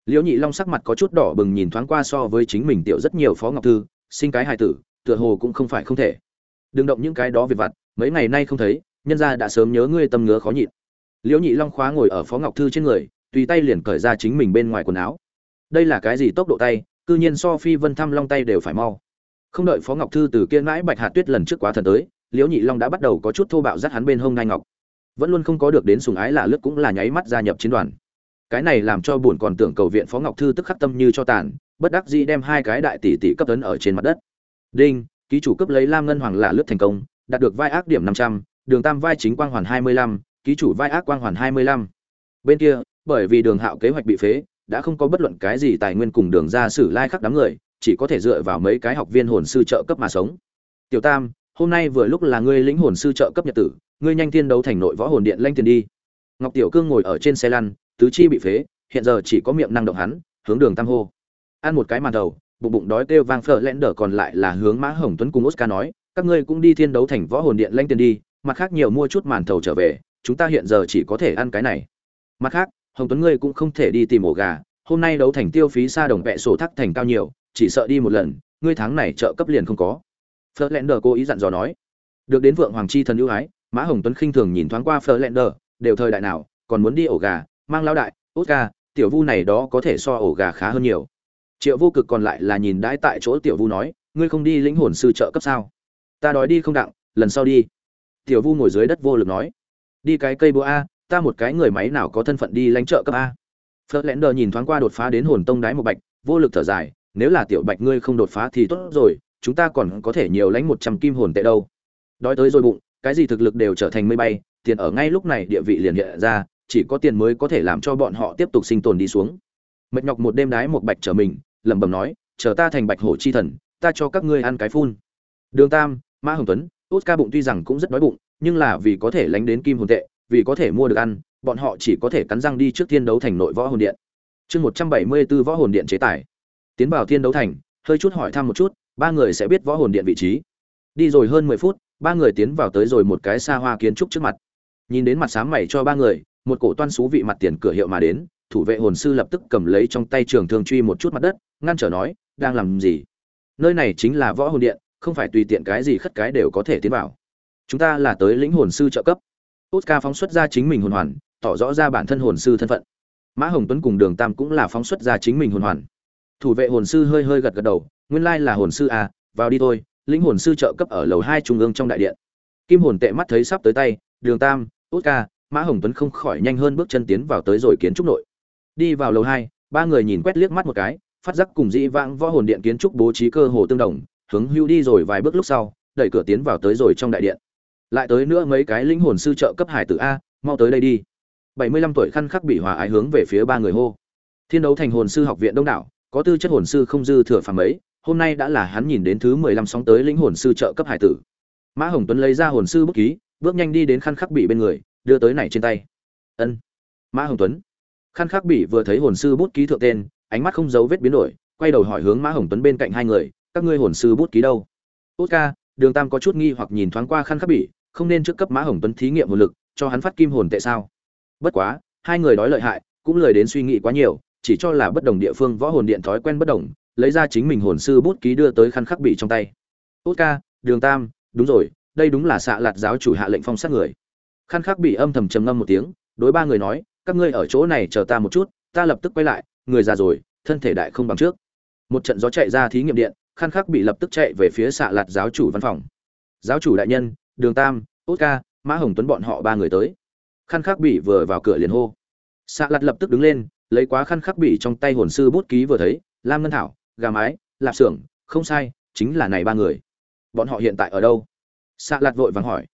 Liễu nhị long sắc mặt có chút đỏ bừng nhìn thoáng qua so với chính mình tiểu rất nhiều phó ngọc thư, sinh cái hài tử, tựa hồ cũng không phải không thể đừng động những cái đó về vặt, mấy ngày nay không thấy, nhân gia đã sớm nhớ ngươi tâm ngứa khó nhịn. Liễu nhị long khóa ngồi ở phó ngọc thư trên người, tùy tay liền cởi ra chính mình bên ngoài quần áo. Đây là cái gì tốc độ tay, cư nhiên so phi vân thăm long tay đều phải mau. Không đợi phó ngọc thư từ kia mãi bạch hạt tuyết lần trước quá thần tới, liễu nhị long đã bắt đầu có chút thô bạo dắt hắn bên hông ngai ngọc. Vẫn luôn không có được đến sùng ái là lướt cũng là nháy mắt gia nhập chiến đoàn. Cái này làm cho buồn còn tưởng cầu viện phó ngọc thư tức khắc tâm như cho tàn, bất đắc dĩ đem hai cái đại tỷ tỷ cấp tấn ở trên mặt đất. Đinh! Ký chủ cấp lấy lam ngân hoàng là lướt thành công, đạt được vai ác điểm năm trăm, đường tam vai chính quang hoàn hai mươi lăm, ký chủ vai ác quang hoàn hai mươi lăm. Bên kia, bởi vì đường hạo kế hoạch bị phế, đã không có bất luận cái gì tài nguyên cùng đường ra sử lai khắc đám người, chỉ có thể dựa vào mấy cái học viên hồn sư trợ cấp mà sống. Tiểu tam, hôm nay vừa lúc là ngươi lĩnh hồn sư trợ cấp nhật tử, ngươi nhanh tiên đấu thành nội võ hồn điện lanh tiền đi. Ngọc tiểu cương ngồi ở trên xe lăn, tứ chi bị phế, hiện giờ chỉ có miệng năng động hắn, hướng đường tam hô. Ăn một cái màn đầu bụng bụng đói kêu vang phở lẽn đờ còn lại là hướng mã hồng tuấn cùng oscar nói, các ngươi cũng đi thiên đấu thành võ hồn điện lanh tiền đi, mặt khác nhiều mua chút màn thầu trở về, chúng ta hiện giờ chỉ có thể ăn cái này. Mặt khác, hồng tuấn ngươi cũng không thể đi tìm ổ gà, hôm nay đấu thành tiêu phí xa đồng vẽ sổ thắc thành cao nhiều, chỉ sợ đi một lần, ngươi tháng này trợ cấp liền không có. Phớt lẹn đờ cố ý dặn dò nói. Được đến vượng hoàng chi thần ưu ái, mã hồng tuấn khinh thường nhìn thoáng qua phớt lẹn đờ đều thời đại nào, còn muốn đi ổ gà, mang lao đại, oscar ca tiểu vu này đó có thể so ổ gà khá hơn nhiều triệu vô cực còn lại là nhìn đãi tại chỗ tiểu vu nói, ngươi không đi lĩnh hồn sư trợ cấp sao? Ta đói đi không đặng, lần sau đi. Tiểu vu ngồi dưới đất vô lực nói, đi cái cây búa a, ta một cái người máy nào có thân phận đi lãnh trợ cấp a? Phớt lẽn đờ nhìn thoáng qua đột phá đến hồn tông đái một bạch, vô lực thở dài, nếu là tiểu bạch ngươi không đột phá thì tốt rồi, chúng ta còn có thể nhiều lãnh một trăm kim hồn tệ đâu. Đói tới rồi bụng, cái gì thực lực đều trở thành mây bay, tiền ở ngay lúc này địa vị liền hiện ra, chỉ có tiền mới có thể làm cho bọn họ tiếp tục sinh tồn đi xuống. Mệt nhọc một đêm đái một bạch trở mình lẩm bẩm nói, chờ ta thành bạch hổ chi thần, ta cho các ngươi ăn cái phun. Đường tam mã hồng tuấn, út ca bụng tuy rằng cũng rất đói bụng, nhưng là vì có thể lánh đến kim hồn tệ, vì có thể mua được ăn, bọn họ chỉ có thể cắn răng đi trước thiên đấu thành nội võ hồn điện. Chương một trăm bảy mươi 174 võ hồn điện chế tài. Tiến vào thiên đấu thành, hơi chút hỏi thăm một chút, ba người sẽ biết võ hồn điện vị trí. Đi rồi hơn mười phút, ba người tiến vào tới rồi một cái xa hoa kiến trúc trước mặt. Nhìn đến mặt sáng mày cho ba người, một cổ toan xú vị mặt tiền cửa hiệu mà đến thủ vệ hồn sư lập tức cầm lấy trong tay trường thương truy một chút mặt đất, ngăn trở nói, đang làm gì? Nơi này chính là võ hồn điện, không phải tùy tiện cái gì khất cái đều có thể tiến vào. Chúng ta là tới lĩnh hồn sư trợ cấp. Oscar phóng xuất ra chính mình hồn hoàn, tỏ rõ ra bản thân hồn sư thân phận. Mã hồng tuấn cùng đường tam cũng là phóng xuất ra chính mình hồn hoàn. Thủ vệ hồn sư hơi hơi gật gật đầu, nguyên lai là hồn sư à vào đi thôi, lĩnh hồn sư trợ cấp ở lầu hai trung ương trong đại điện. Kim hồn tệ mắt thấy sắp tới tay, đường tam oscar mã hồng tuấn không khỏi nhanh hơn bước chân tiến vào tới rồi kiến trúc nội đi vào lầu hai, ba người nhìn quét liếc mắt một cái, phát giác cùng dĩ vãng võ hồn điện kiến trúc bố trí cơ hồ tương đồng, hướng hưu đi rồi vài bước lúc sau, đẩy cửa tiến vào tới rồi trong đại điện. Lại tới nữa mấy cái linh hồn sư trợ cấp hải tử a, mau tới đây đi. Bảy mươi lăm tuổi khăn khắc bị hòa ái hướng về phía ba người hô. Thiên đấu thành hồn sư học viện đông đảo, có tư chất hồn sư không dư thừa phàm ấy hôm nay đã là hắn nhìn đến thứ mười lăm sóng tới linh hồn sư trợ cấp hải tử. Mã hồng tuấn lấy ra hồn sư bút ký, bước nhanh đi đến khăn khắc bị bên người, đưa tới này trên tay. Ân. Mã hồng tuấn khăn khắc Bỉ vừa thấy hồn sư bút ký thượng tên ánh mắt không giấu vết biến đổi quay đầu hỏi hướng mã hồng tuấn bên cạnh hai người các ngươi hồn sư bút ký đâu? Tốt ca đường tam có chút nghi hoặc nhìn thoáng qua khăn khắc Bỉ, không nên trước cấp mã hồng tuấn thí nghiệm hồn lực cho hắn phát kim hồn tệ sao? Bất quá hai người đói lợi hại cũng lời đến suy nghĩ quá nhiều chỉ cho là bất đồng địa phương võ hồn điện thói quen bất đồng lấy ra chính mình hồn sư bút ký đưa tới khăn khắc Bỉ trong tay. Tốt ca đường tam đúng rồi đây đúng là xạ lạt giáo chủ hạ lệnh phong sát người. Khăn khắc bị âm thầm trầm ngâm một tiếng đối ba người nói các ngươi ở chỗ này chờ ta một chút, ta lập tức quay lại, người già rồi, thân thể đại không bằng trước. Một trận gió chạy ra thí nghiệm điện, khăn khắc bị lập tức chạy về phía xạ lạt giáo chủ văn phòng. Giáo chủ đại nhân, đường tam tốt ca, mã hồng tuấn bọn họ ba người tới. Khăn khắc bị vừa vào cửa liền hô. Xạ lạt lập tức đứng lên, lấy quá khăn khắc bị trong tay hồn sư bút ký vừa thấy, lam ngân thảo, gà mái, lạp xưởng không sai, chính là này ba người. Bọn họ hiện tại ở đâu? Xạ lạt vội vàng hỏi.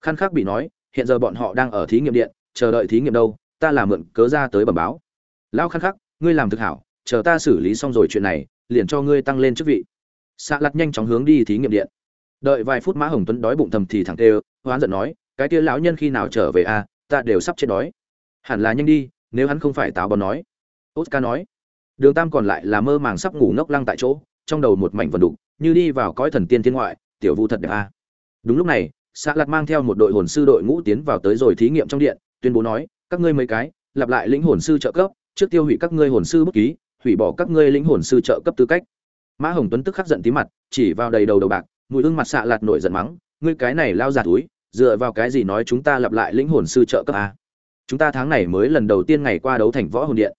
Khăn khắc bị nói, hiện giờ bọn họ đang ở thí nghiệm điện, chờ đợi thí nghiệm đâu? Ta làm mượn cớ ra tới bẩm báo. Lão khăn khắc ngươi làm thực hảo chờ ta xử lý xong rồi chuyện này liền cho ngươi tăng lên chức vị. Xạ lặt nhanh chóng hướng đi thí nghiệm điện. Đợi vài phút mã hồng tuấn đói bụng thầm thì thẳng tê hoán giận nói cái kia lão nhân khi nào trở về a à, ta đều sắp chết đói. Hẳn là nhanh đi nếu hắn không phải táo bón nói. Oscar nói. Đường tam còn lại là mơ màng sắp ngủ ngốc lăng tại chỗ trong đầu một mảnh vần đục như đi vào cõi thần tiên thiên ngoại tiểu vu thật đẹp a đúng lúc này xạ lặt mang theo một đội hồn sư đội ngũ tiến vào tới rồi thí nghiệm trong điện tuyên bố nói các ngươi mấy cái, lặp lại lĩnh hồn sư trợ cấp, trước tiêu hủy các ngươi hồn sư bất ký, hủy bỏ các ngươi lĩnh hồn sư trợ cấp tư cách. Mã hồng tuấn tức khắc giận tí mặt, chỉ vào đầy đầu đầu bạc, mùi hương mặt xạ lạt nổi giận mắng, ngươi cái này lao giạt túi, dựa vào cái gì nói chúng ta lặp lại lĩnh hồn sư trợ cấp a? Chúng ta tháng này mới lần đầu tiên ngày qua đấu thành võ hồn điện.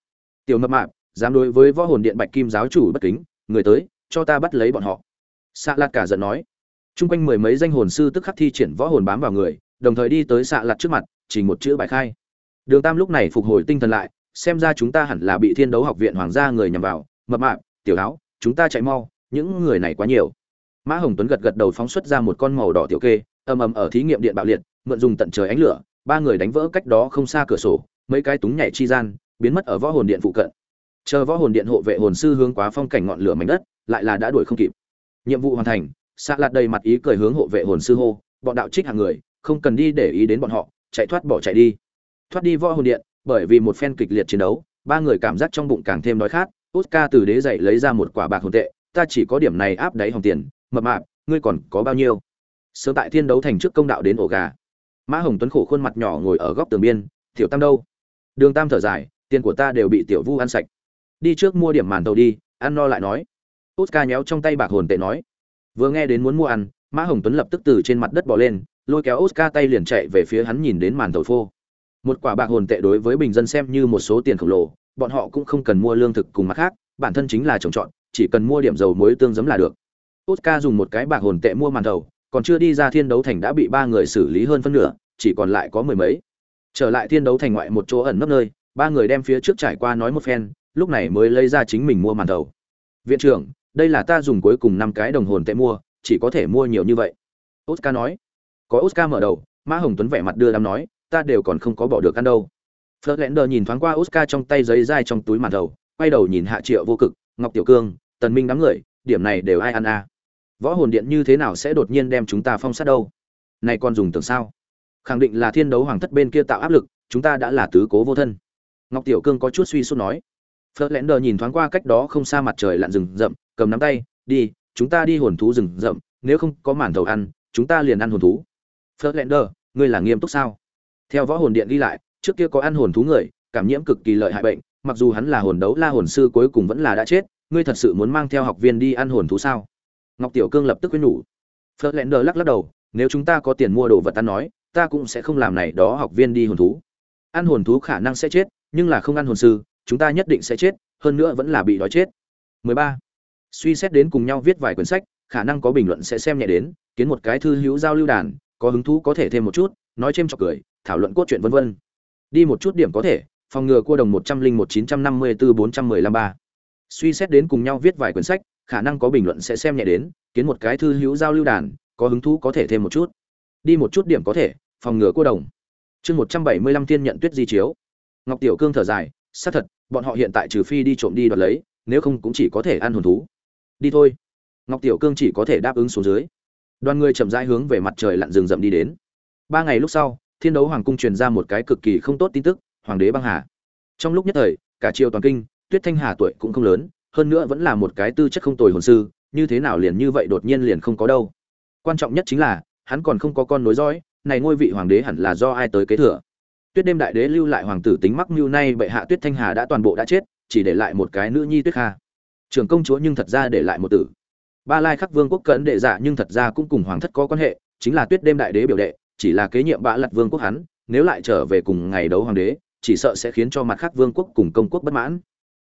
Tiểu mập mạp, dám đối với võ hồn điện bạch kim giáo chủ bất kính, người tới, cho ta bắt lấy bọn họ. Xạ lạt cả giận nói. Chung quanh mười mấy danh hồn sư tức khắc thi triển võ hồn bám vào người, đồng thời đi tới xạ lạt trước mặt, chỉ một chữ bài khai đường tam lúc này phục hồi tinh thần lại, xem ra chúng ta hẳn là bị thiên đấu học viện hoàng gia người nhằm vào. Mập mạp, tiểu áo chúng ta chạy mau, những người này quá nhiều. Mã hồng tuấn gật gật đầu phóng xuất ra một con màu đỏ tiểu kê, ầm ầm ở thí nghiệm điện bạo liệt, mượn dùng tận trời ánh lửa, ba người đánh vỡ cách đó không xa cửa sổ, mấy cái túng nhảy chi gian, biến mất ở võ hồn điện phụ cận. Chờ võ hồn điện hộ vệ hồn sư hướng quá phong cảnh ngọn lửa mảnh đất, lại là đã đuổi không kịp. Nhiệm vụ hoàn thành, sạ lạt đầy mặt ý cười hướng hộ vệ hồn sư hô, bọn đạo trích hàng người, không cần đi để ý đến bọn họ, chạy thoát bỏ chạy đi thoát đi võ hồn điện, bởi vì một phen kịch liệt chiến đấu, ba người cảm giác trong bụng càng thêm đói khát. Oscar từ đế dậy lấy ra một quả bạc hồn tệ, ta chỉ có điểm này áp đáy hồng tiền, mập mạp, ngươi còn có bao nhiêu? Sớm tại thiên đấu thành trước công đạo đến ổ gà. Mã hồng tuấn khổ khuôn mặt nhỏ ngồi ở góc tường biên, tiểu tam đâu? Đường tam thở dài, tiền của ta đều bị tiểu vu ăn sạch. Đi trước mua điểm màn tàu đi, ăn no lại nói. Oscar nhéo trong tay bạc hồn tệ nói. Vừa nghe đến muốn mua ăn, mã hồng tuấn lập tức từ trên mặt đất bỏ lên, lôi kéo oscar tay liền chạy về phía hắn nhìn đến màn tàu phô một quả bạc hồn tệ đối với bình dân xem như một số tiền khổng lồ bọn họ cũng không cần mua lương thực cùng mặt khác bản thân chính là trồng trọt chỉ cần mua điểm dầu muối tương giấm là được. Oscar dùng một cái bạc hồn tệ mua màn đầu, còn chưa đi ra thiên đấu thành đã bị ba người xử lý hơn phân nửa chỉ còn lại có mười mấy. Trở lại thiên đấu thành ngoại một chỗ ẩn nấp nơi ba người đem phía trước trải qua nói một phen lúc này mới lấy ra chính mình mua màn đầu. viện trưởng đây là ta dùng cuối cùng năm cái đồng hồn tệ mua chỉ có thể mua nhiều như vậy. Oscar nói. Có oscar mở đầu mã hồng tuấn vẻ mặt đưa đám nói ta đều còn không có bỏ được ăn đâu. Phớt nhìn thoáng qua oscar trong tay giấy dai trong túi màn đầu, quay đầu nhìn hạ triệu vô cực ngọc tiểu cương tần minh đám người điểm này đều ai ăn à. võ hồn điện như thế nào sẽ đột nhiên đem chúng ta phong sát đâu? Này còn dùng tưởng sao? Khẳng định là thiên đấu hoàng thất bên kia tạo áp lực chúng ta đã là tứ cố vô thân. Ngọc tiểu cương có chút suy sút nói. Phớt nhìn thoáng qua cách đó không xa mặt trời lặn rừng rậm cầm nắm tay đi chúng ta đi hồn thú rừng rậm nếu không có màn đầu ăn chúng ta liền ăn hồn thú. Phớt ngươi là nghiêm túc sao? Theo võ hồn điện ghi lại, trước kia có ăn hồn thú người, cảm nhiễm cực kỳ lợi hại bệnh, mặc dù hắn là hồn đấu, la hồn sư cuối cùng vẫn là đã chết, ngươi thật sự muốn mang theo học viên đi ăn hồn thú sao? Ngọc tiểu cương lập tức quyết nhủ. Phớt lắc lắc đầu, nếu chúng ta có tiền mua đồ vật ăn nói, ta cũng sẽ không làm này đó học viên đi hồn thú. Ăn hồn thú khả năng sẽ chết, nhưng là không ăn hồn sư, chúng ta nhất định sẽ chết, hơn nữa vẫn là bị đói chết. 13. suy xét đến cùng nhau viết vài quyển sách, khả năng có bình luận sẽ xem nhẹ đến, kiến một cái thư hữu giao lưu đàn, có hứng thú có thể thêm một chút, nói chêm chọc cười thảo luận cốt truyện vân vân. Đi một chút điểm có thể, phòng ngừa cua đồng một trăm linh một, chín trăm năm mươi bốn bốn trăm mười lăm ba. Suy xét đến cùng nhau viết vài quyển sách, khả năng có bình luận sẽ xem nhẹ đến, kiến một cái thư hữu giao lưu đàn, có hứng thú có thể thêm một chút. Đi một chút điểm có thể, phòng ngừa cua đồng. Chương một trăm bảy mươi lăm tiên nhận tuyết di chiếu. Ngọc tiểu cương thở dài, xác thật, bọn họ hiện tại trừ phi đi trộm đi đoạt lấy, nếu không cũng chỉ có thể ăn hồn thú. Đi thôi. Ngọc tiểu cương chỉ có thể đáp ứng xuống dưới. Đoàn người chậm rãi hướng về mặt trời lặn rừng rậm đi đến. Ba ngày lúc sau thiên đấu hoàng cung truyền ra một cái cực kỳ không tốt tin tức, hoàng đế băng hà. Trong lúc nhất thời, cả triều toàn kinh, tuyết thanh hà tuổi cũng không lớn, hơn nữa vẫn là một cái tư chất không tồi hồn sư, như thế nào liền như vậy đột nhiên liền không có đâu. Quan trọng nhất chính là, hắn còn không có con nối dõi, này ngôi vị hoàng đế hẳn là do ai tới kế thừa. Tuyết đêm đại đế lưu lại hoàng tử tính mắc mưu nay bệ hạ tuyết thanh hà đã toàn bộ đã chết, chỉ để lại một cái nữ nhi tuyết kha. Trưởng công chúa nhưng thật ra để lại một tử. Ba lai khắc vương quốc cẩn đệ dạ nhưng thật ra cũng cùng hoàng thất có quan hệ, chính là tuyết đêm đại đế biểu đệ chỉ là kế nhiệm bạ lặt vương quốc hắn, nếu lại trở về cùng ngày đấu hoàng đế, chỉ sợ sẽ khiến cho mặt khác vương quốc cùng công quốc bất mãn.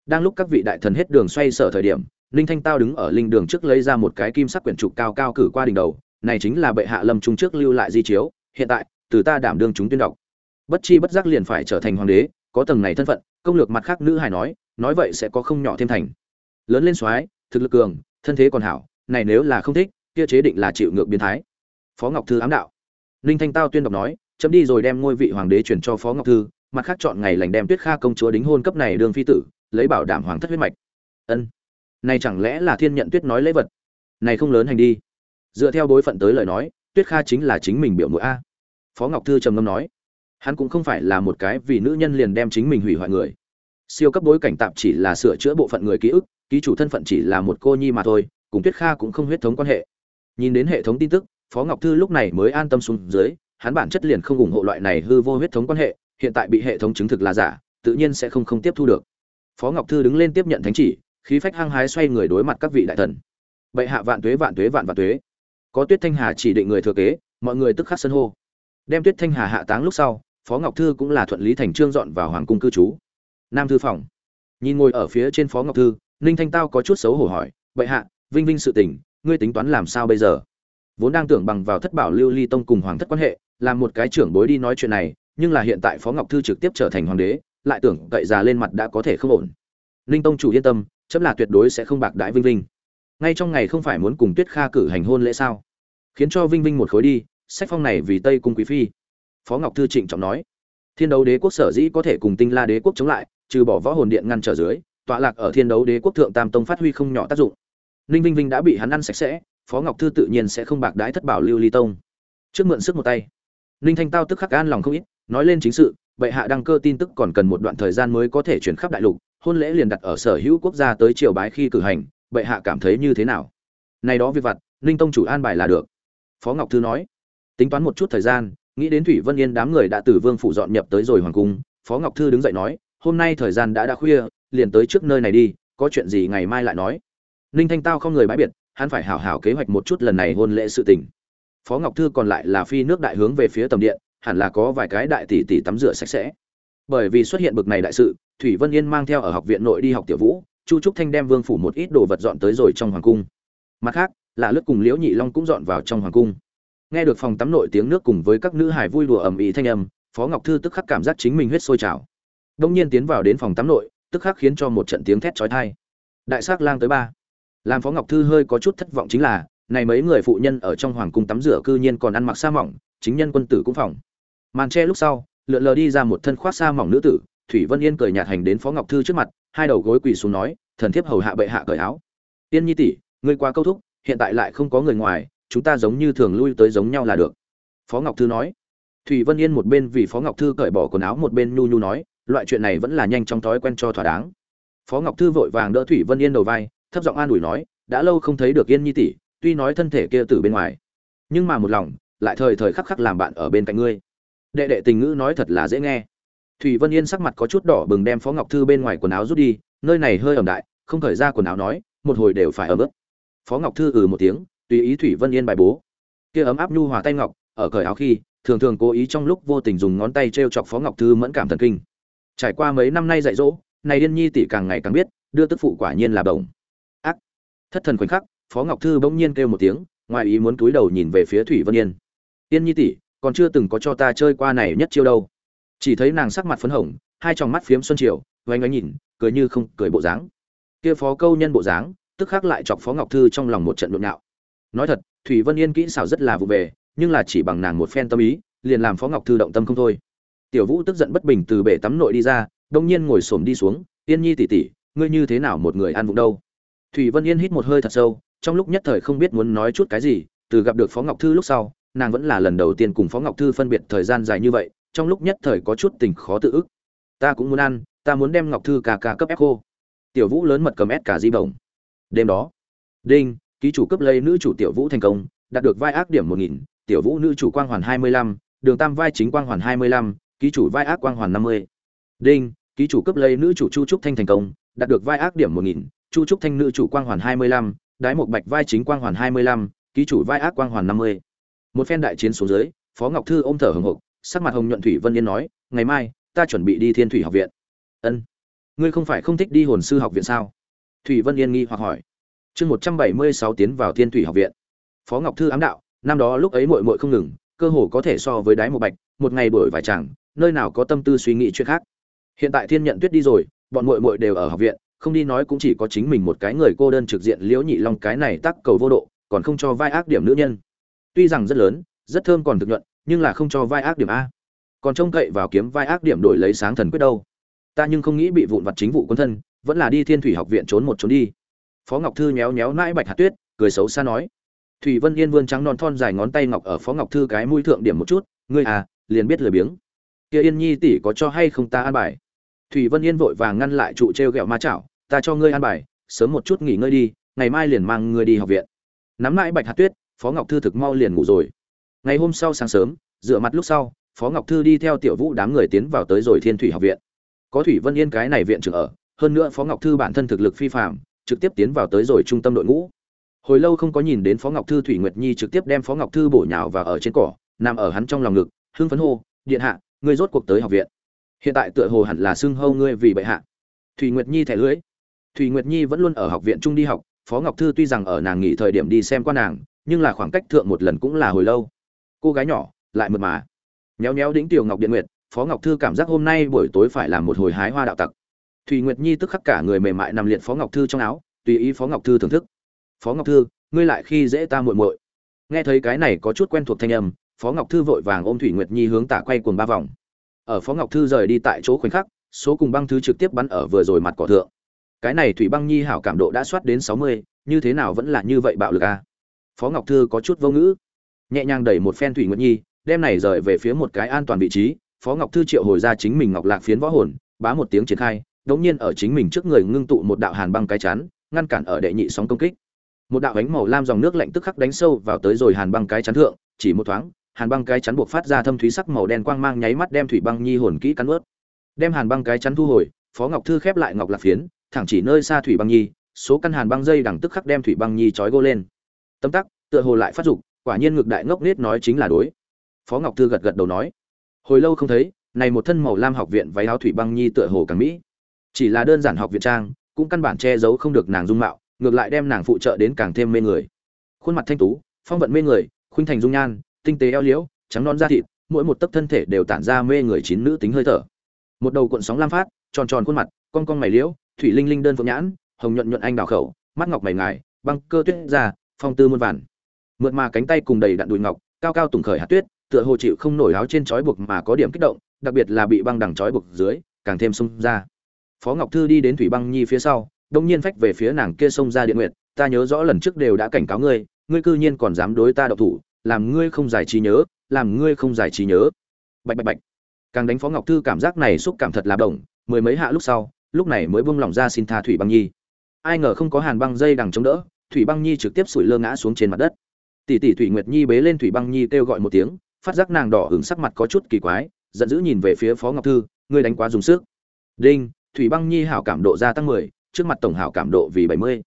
Đang lúc các vị đại thần hết đường xoay sở thời điểm linh thanh tao đứng ở linh đường trước lấy ra một cái kim sắc quyển trục cao cao cử qua đỉnh đầu, này chính là bệ hạ lâm trung trước lưu lại di chiếu, hiện tại, từ ta đảm đương chúng tuyên đọc. Bất chi bất giác liền phải trở thành hoàng đế, có tầng này thân phận, công lược mặt khác nữ hài nói nói vậy sẽ có không nhỏ thêm thành. Lớn lên soái, thực lực cường, thân thế còn hảo, này nếu là không thích, kia chế định là chịu ngược biến thái. Phó ngọc thư ám đạo ninh thanh tao tuyên đọc nói, chấm đi rồi đem ngôi vị hoàng đế chuyển cho phó ngọc thư, mặt khác chọn ngày lành đem tuyết kha công chúa đính hôn cấp này đường phi tử, lấy bảo đảm hoàng thất huyết mạch. Ân. Này chẳng lẽ là thiên nhận tuyết nói lễ vật? Này không lớn hành đi. Dựa theo bối phận tới lời nói, tuyết kha chính là chính mình biểu mũi a. Phó ngọc thư trầm ngâm nói, hắn cũng không phải là một cái vì nữ nhân liền đem chính mình hủy hoại người. Siêu cấp bối cảnh tạp chỉ là sửa chữa bộ phận người ký ức, ký chủ thân phận chỉ là một cô nhi mà thôi, cùng tuyết kha cũng không huyết thống quan hệ. Nhìn đến hệ thống tin tức phó ngọc thư lúc này mới an tâm xuống dưới, hắn bản chất liền không ủng hộ loại này hư vô huyết thống quan hệ, hiện tại bị hệ thống chứng thực là giả, tự nhiên sẽ không không tiếp thu được. Phó ngọc thư đứng lên tiếp nhận thánh chỉ, khí phách hăng hái xoay người đối mặt các vị đại thần. Bệ hạ vạn tuế vạn tuế, vạn vạn tuế. Có tuyết thanh hà chỉ định người thừa kế, mọi người tức khắc sân hô. Đem tuyết thanh hà hạ táng lúc sau, phó ngọc thư cũng là thuận lý thành trương dọn vào hoàng cung cư trú. Nam thư phòng. Nhìn ngồi ở phía trên phó ngọc thư, ninh thanh tao có chút xấu hổ hỏi, bệ hạ, vinh vinh sự tình, ngươi tính toán làm sao bây giờ? Vốn đang tưởng bằng vào thất bảo lưu ly tông cùng hoàng thất quan hệ, làm một cái trưởng bối đi nói chuyện này, nhưng là hiện tại phó ngọc thư trực tiếp trở thành hoàng đế, lại tưởng cậy già lên mặt đã có thể không ổn. Ninh tông chủ yên tâm, chấm là tuyệt đối sẽ không bạc đãi vinh vinh. Ngay trong ngày không phải muốn cùng tuyết kha cử hành hôn lễ sao? Khiến cho vinh vinh một khối đi, sách phong này vì tây cung quý phi. Phó ngọc thư trịnh trọng nói, thiên đấu đế quốc sở dĩ có thể cùng tinh la đế quốc chống lại, trừ bỏ võ hồn điện ngăn trở dưới, tọa lạc ở thiên đấu đế quốc thượng tam tông phát huy không nhỏ tác dụng. Ninh vinh vinh đã bị hắn ăn sạch sẽ phó ngọc thư tự nhiên sẽ không bạc đái thất bảo lưu ly tông. Trước mượn sức một tay. Ninh thanh tao tức khắc an lòng không ít, nói lên chính sự, bệ hạ đăng cơ tin tức còn cần một đoạn thời gian mới có thể chuyển khắp đại lục, hôn lễ liền đặt ở sở hữu quốc gia tới triều bái khi cử hành, bệ hạ cảm thấy như thế nào? Này đó việc vặt, ninh tông chủ an bài là được. Phó ngọc thư nói, tính toán một chút thời gian, nghĩ đến thủy vân yên đám người đã từ vương phủ dọn nhập tới rồi hoàng cung, phó ngọc thư đứng dậy nói, hôm nay thời gian đã đã khuya, liền tới trước nơi này đi, có chuyện gì ngày mai lại nói. Ninh thanh tao không người bãi biệt hắn phải hảo hảo kế hoạch một chút lần này hôn lễ sự tình. Phó ngọc thư còn lại là phi nước đại hướng về phía tầm điện, hẳn là có vài cái đại tỷ tỷ tắm rửa sạch sẽ. Bởi vì xuất hiện bực này đại sự, thủy vân yên mang theo ở học viện nội đi học tiểu vũ, chu trúc thanh đem vương phủ một ít đồ vật dọn tới rồi trong hoàng cung. Mặt khác là lướt cùng liễu nhị long cũng dọn vào trong hoàng cung. Nghe được phòng tắm nội tiếng nước cùng với các nữ hài vui đùa ầm ĩ thanh âm, phó ngọc thư tức khắc cảm giác chính mình huyết sôi trào. Đông nhiên tiến vào đến phòng tắm nội, tức khắc khiến cho một trận tiếng thét chói tai. Đại sắc lang tới ba làm phó ngọc thư hơi có chút thất vọng chính là, này mấy người phụ nhân ở trong hoàng cung tắm rửa cư nhiên còn ăn mặc sa mỏng, chính nhân quân tử cũng phòng. Màn che lúc sau, lượn lờ đi ra một thân khoác sa mỏng nữ tử, thủy vân yên cười nhạt hành đến phó ngọc thư trước mặt, hai đầu gối quỳ xuống nói, thần thiếp hầu hạ bệ hạ cởi áo. Tiên nhi tỷ, ngươi qua câu thúc, hiện tại lại không có người ngoài, chúng ta giống như thường lui tới giống nhau là được. Phó ngọc thư nói. Thủy vân yên một bên vì phó ngọc thư cởi bỏ quần áo một bên nhu nhu nói, loại chuyện này vẫn là nhanh trong thói quen cho thỏa đáng. Phó ngọc thư vội vàng đỡ thủy vân yên đầu vai thấp giọng an ủi nói, đã lâu không thấy được yên nhi tỷ, tuy nói thân thể kia từ bên ngoài, nhưng mà một lòng, lại thời thời khắc khắc làm bạn ở bên cạnh ngươi. Đệ đệ tình ngữ nói thật là dễ nghe. Thủy vân yên sắc mặt có chút đỏ bừng đem phó ngọc thư bên ngoài quần áo rút đi, nơi này hơi ẩm đại, không thời ra quần áo nói, một hồi đều phải ấm ướt. Phó ngọc thư ừ một tiếng, tùy ý thủy vân yên bài bố. Kia ấm áp nhu hòa tay ngọc, ở cởi áo khi, thường thường cố ý trong lúc vô tình dùng ngón tay t r e o chọc phó ngọc thư mẫn cảm thần kinh. Trải qua mấy năm nay dạy dỗ, này yên nhi tỷ càng ngày càng biết, đưa tức phụ quả nhiên là đồng thất thần khoảnh khắc, phó ngọc thư bỗng nhiên kêu một tiếng, ngoài ý muốn túi đầu nhìn về phía thủy vân yên. Yên nhi tỷ, còn chưa từng có cho ta chơi qua này nhất chiêu đâu. Chỉ thấy nàng sắc mặt phấn hồng, hai tròng mắt phiếm xuân triều oanh oanh nhìn, cười như không cười bộ dáng. Kia phó câu nhân bộ dáng, tức khắc lại chọc phó ngọc thư trong lòng một trận nhộn nhạo. Nói thật, thủy vân yên kỹ xảo rất là vụ về, nhưng là chỉ bằng nàng một phen tâm ý, liền làm phó ngọc thư động tâm không thôi. Tiểu vũ tức giận bất bình từ bể tắm nội đi ra, đông nhiên ngồi xổm đi xuống, yên nhi tỉ tỉ ngươi như thế nào một người ăn vụng đâu? Thủy vân yên hít một hơi thật sâu, trong lúc nhất thời không biết muốn nói chút cái gì, từ gặp được phó ngọc thư lúc sau, nàng vẫn là lần đầu tiên cùng phó ngọc thư phân biệt thời gian dài như vậy, trong lúc nhất thời có chút tình khó tự ức. Ta cũng muốn ăn, ta muốn đem ngọc thư cà cà cấp ép khô. Tiểu vũ lớn mật cầm ép cả di bổng. Đêm đó, đinh, ký chủ cấp lấy nữ chủ tiểu vũ thành công, đạt được vai ác điểm một nghìn, tiểu vũ nữ chủ quang hoàn hai mươi lăm, đường tam vai chính quang hoàn hai mươi lăm, ký chủ vai ác quang hoàn năm mươi. Đinh, ký chủ cấp lấy nữ chủ chu trúc thanh thành công, đạt được vai ác điểm một nghìn chu trúc thanh nữ chủ quang hoàn hai mươi lăm, đái một bạch vai chính quang hoàn hai mươi lăm, ký chủ vai ác quang hoàn năm mươi. Một phen đại chiến xuống dưới, phó ngọc thư ôm thở hồng hộc sắc mặt hồng nhuận thủy vân yên nói, ngày mai, ta chuẩn bị đi thiên thủy học viện. Ân, ngươi không phải không thích đi hồn sư học viện sao? Thủy vân yên nghi hoặc hỏi. Chương một trăm bảy mươi sáu tiến vào thiên thủy học viện. Phó ngọc thư ám đạo, năm đó lúc ấy mội mội không ngừng, cơ hồ có thể so với Đái một bạch, một ngày đổi vài chẳng nơi nào có tâm tư suy nghĩ chuyện khác. Hiện tại thiên nhận tuyết đi rồi, bọn mội mội đều ở học viện không đi nói cũng chỉ có chính mình một cái người cô đơn trực diện liễu nhị long cái này tắc cầu vô độ, còn không cho vai ác điểm nữ nhân. Tuy rằng rất lớn, rất thơm còn thực nhuận, nhưng là không cho vai ác điểm a. Còn trông cậy vào kiếm vai ác điểm đổi lấy sáng thần quyết đâu. Ta nhưng không nghĩ bị vụn vặt chính vụ quân thân, vẫn là đi thiên thủy học viện trốn một trốn đi. Phó ngọc thư nhéo nhéo nãi bạch hạt tuyết, cười xấu xa nói. Thủy vân yên vươn trắng non thon dài ngón tay ngọc ở phó ngọc thư cái mũi thượng điểm một chút, ngươi à liền biết lười biếng. Kia yên nhi tỷ có cho hay không ta an bài? Thủy vân yên vội vàng ngăn lại trụ t r e o g ẹ o ma chảo, ta cho ngươi an bài, sớm một chút nghỉ ngơi đi, ngày mai liền mang ngươi đi học viện. Nắm lại bạch hạt tuyết, phó ngọc thư thực mau liền ngủ rồi. Ngày hôm sau sáng sớm dựa mặt lúc sau, phó ngọc thư đi theo tiểu vũ đám người tiến vào tới rồi thiên thủy học viện. Có thủy vân yên cái này viện trưởng ở, hơn nữa phó ngọc thư bản thân thực lực phi phạm trực tiếp tiến vào tới rồi trung tâm đội ngũ. Hồi lâu không có nhìn đến phó ngọc thư thủy nguyệt nhi trực tiếp đem phó ngọc thư bổ nhào vào ở trên cỏ, nằm ở hắn trong lòng ngực, hưng phấn hô, điện hạ, ngươi rốt cuộc tới học viện hiện tại tựa hồ hẳn là xưng hâu ngươi vì bệ hạ. Thủy nguyệt nhi thẻ lưới. Thủy nguyệt nhi vẫn luôn ở học viện trung đi học, phó ngọc thư tuy rằng ở nàng nghỉ thời điểm đi xem qua nàng, nhưng là khoảng cách thượng một lần cũng là hồi lâu. Cô gái nhỏ, lại mượt mà. Nhéo nhéo đĩnh tiểu ngọc điện nguyệt, phó ngọc thư cảm giác hôm nay buổi tối phải làm một hồi hái hoa đạo tặc. Thùy nguyệt nhi tức khắc cả người mềm mại nằm liệt phó ngọc thư trong áo, tùy ý phó ngọc thư thưởng thức. Phó ngọc thư, ngươi lại khi dễ ta muội muội. Nghe thấy cái này có chút quen thuộc thanh âm, phó ngọc thư vội vàng ôm thủy nguyệt nhi hướng tả quay cuồng ba vòng ở phó ngọc thư rời đi tại chỗ khoảnh khắc, số cùng băng thứ trực tiếp bắn ở vừa rồi mặt cỏ thượng. Cái này thủy băng nhi hảo cảm độ đã soát đến sáu mươi, như thế nào vẫn là như vậy bạo lực a à? phó ngọc thư có chút vô ngữ. Nhẹ nhàng đẩy một phen thủy nguyệt nhi, đem này rời về phía một cái an toàn vị trí, phó ngọc thư triệu hồi ra chính mình ngọc lạc phiến võ hồn, bá một tiếng triển khai, đống nhiên ở chính mình trước người ngưng tụ một đạo hàn băng cái chắn, ngăn cản ở đệ nhị sóng công kích. Một đạo ánh màu lam dòng nước lạnh tức khắc đánh sâu vào tới rồi hàn băng cái chắn thượng, chỉ một thoáng hàn băng cái chắn buộc phát ra thâm thúy sắc màu đen quang mang nháy mắt đem thủy băng nhi hồn kỹ cắn ướt. Đem hàn băng cái chắn thu hồi, phó ngọc thư khép lại ngọc lạc phiến, thẳng chỉ nơi xa thủy băng nhi, số căn hàn băng dây đằng tức khắc đem thủy băng nhi trói gô lên. Tâm tắc, tựa hồ lại phát dục, quả nhiên ngược đại ngốc nết nói chính là đối. Phó ngọc thư gật gật đầu nói. Hồi lâu không thấy, này một thân màu lam học viện váy áo thủy băng nhi tựa hồ càng mỹ. Chỉ là đơn giản học viện trang, cũng căn bản che giấu không được nàng dung mạo, ngược lại đem nàng phụ trợ đến càng thêm mê người. Khuôn mặt thanh tú, phong vận mê người, khuynh thành dung nhan tinh tế eo liễu, trắng non da thịt, mỗi một tấc thân thể đều tản ra mê người chín nữ tính hơi thở. Một đầu cuộn sóng lam phát, tròn tròn khuôn mặt con con mày liễu, thủy linh linh đơn phượng nhãn, hồng nhuận nhuận anh đào khẩu, mắt ngọc mày ngài, băng cơ tuyết ra, phong tư muôn vàn. Mượt mà cánh tay cùng đầy đạn đùi ngọc, cao cao tùng khởi hạt tuyết, tựa hồ chịu không nổi áo trên trói buộc mà có điểm kích động, đặc biệt là bị băng đằng trói buộc dưới, càng thêm sung ra. Phó ngọc thư đi đến thủy băng nhi phía sau, đông nhiên phách về phía nàng kia xông ra điện nguyệt, ta nhớ rõ lần trước đều đã cảnh cáo ngươi ngươi cư nhiên còn dám đối ta độc thủ làm ngươi không giải trí nhớ, làm ngươi không giải trí nhớ. Bạch bạch bạch. Càng đánh phó ngọc thư cảm giác này xúc cảm thật là động mười mấy hạ lúc sau, lúc này mới buông lỏng ra xin tha thủy băng nhi. Ai ngờ không có hàn băng dây đằng chống đỡ, thủy băng nhi trực tiếp sủi lơ ngã xuống trên mặt đất. Tỷ tỷ thủy nguyệt nhi bế lên thủy băng nhi kêu gọi một tiếng, phát giác nàng đỏ hứng sắc mặt có chút kỳ quái, giận dữ nhìn về phía phó ngọc thư, ngươi đánh quá dùng sức. Đinh, thủy băng nhi hảo cảm độ gia tăng mười, trước mặt tổng hảo cảm độ vì bảy mươi.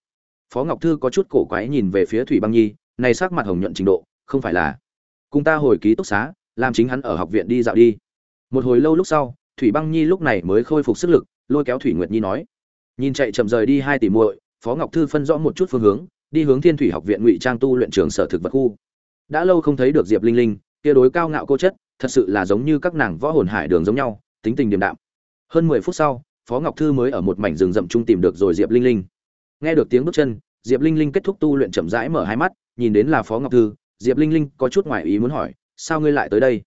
Phó ngọc thư có chút cổ quái nhìn về phía thủy băng nhi, này sắc mặt hồng nhuận trình độ không phải là, cùng ta hồi ký túc xá, làm chính hắn ở học viện đi dạo đi. Một hồi lâu lúc sau, thủy băng nhi lúc này mới khôi phục sức lực, lôi kéo thủy nguyệt nhi nói, nhìn chạy chậm rời đi hai tỷ muội, phó ngọc thư phân rõ một chút phương hướng, đi hướng thiên thủy học viện ngụy trang tu luyện trường sở thực vật khu. Đã lâu không thấy được diệp linh linh, kia đối cao ngạo cô chất, thật sự là giống như các nàng võ hồn hải đường giống nhau, tính tình điềm đạm. Hơn mười phút sau, phó ngọc thư mới ở một mảnh rừng rậm trung tìm được rồi diệp linh linh. Nghe được tiếng bước chân, diệp linh linh kết thúc tu luyện chậm rãi mở hai mắt, nhìn đến là phó ngọc thư diệp linh linh có chút ngoài ý muốn hỏi, sao ngươi lại tới đây?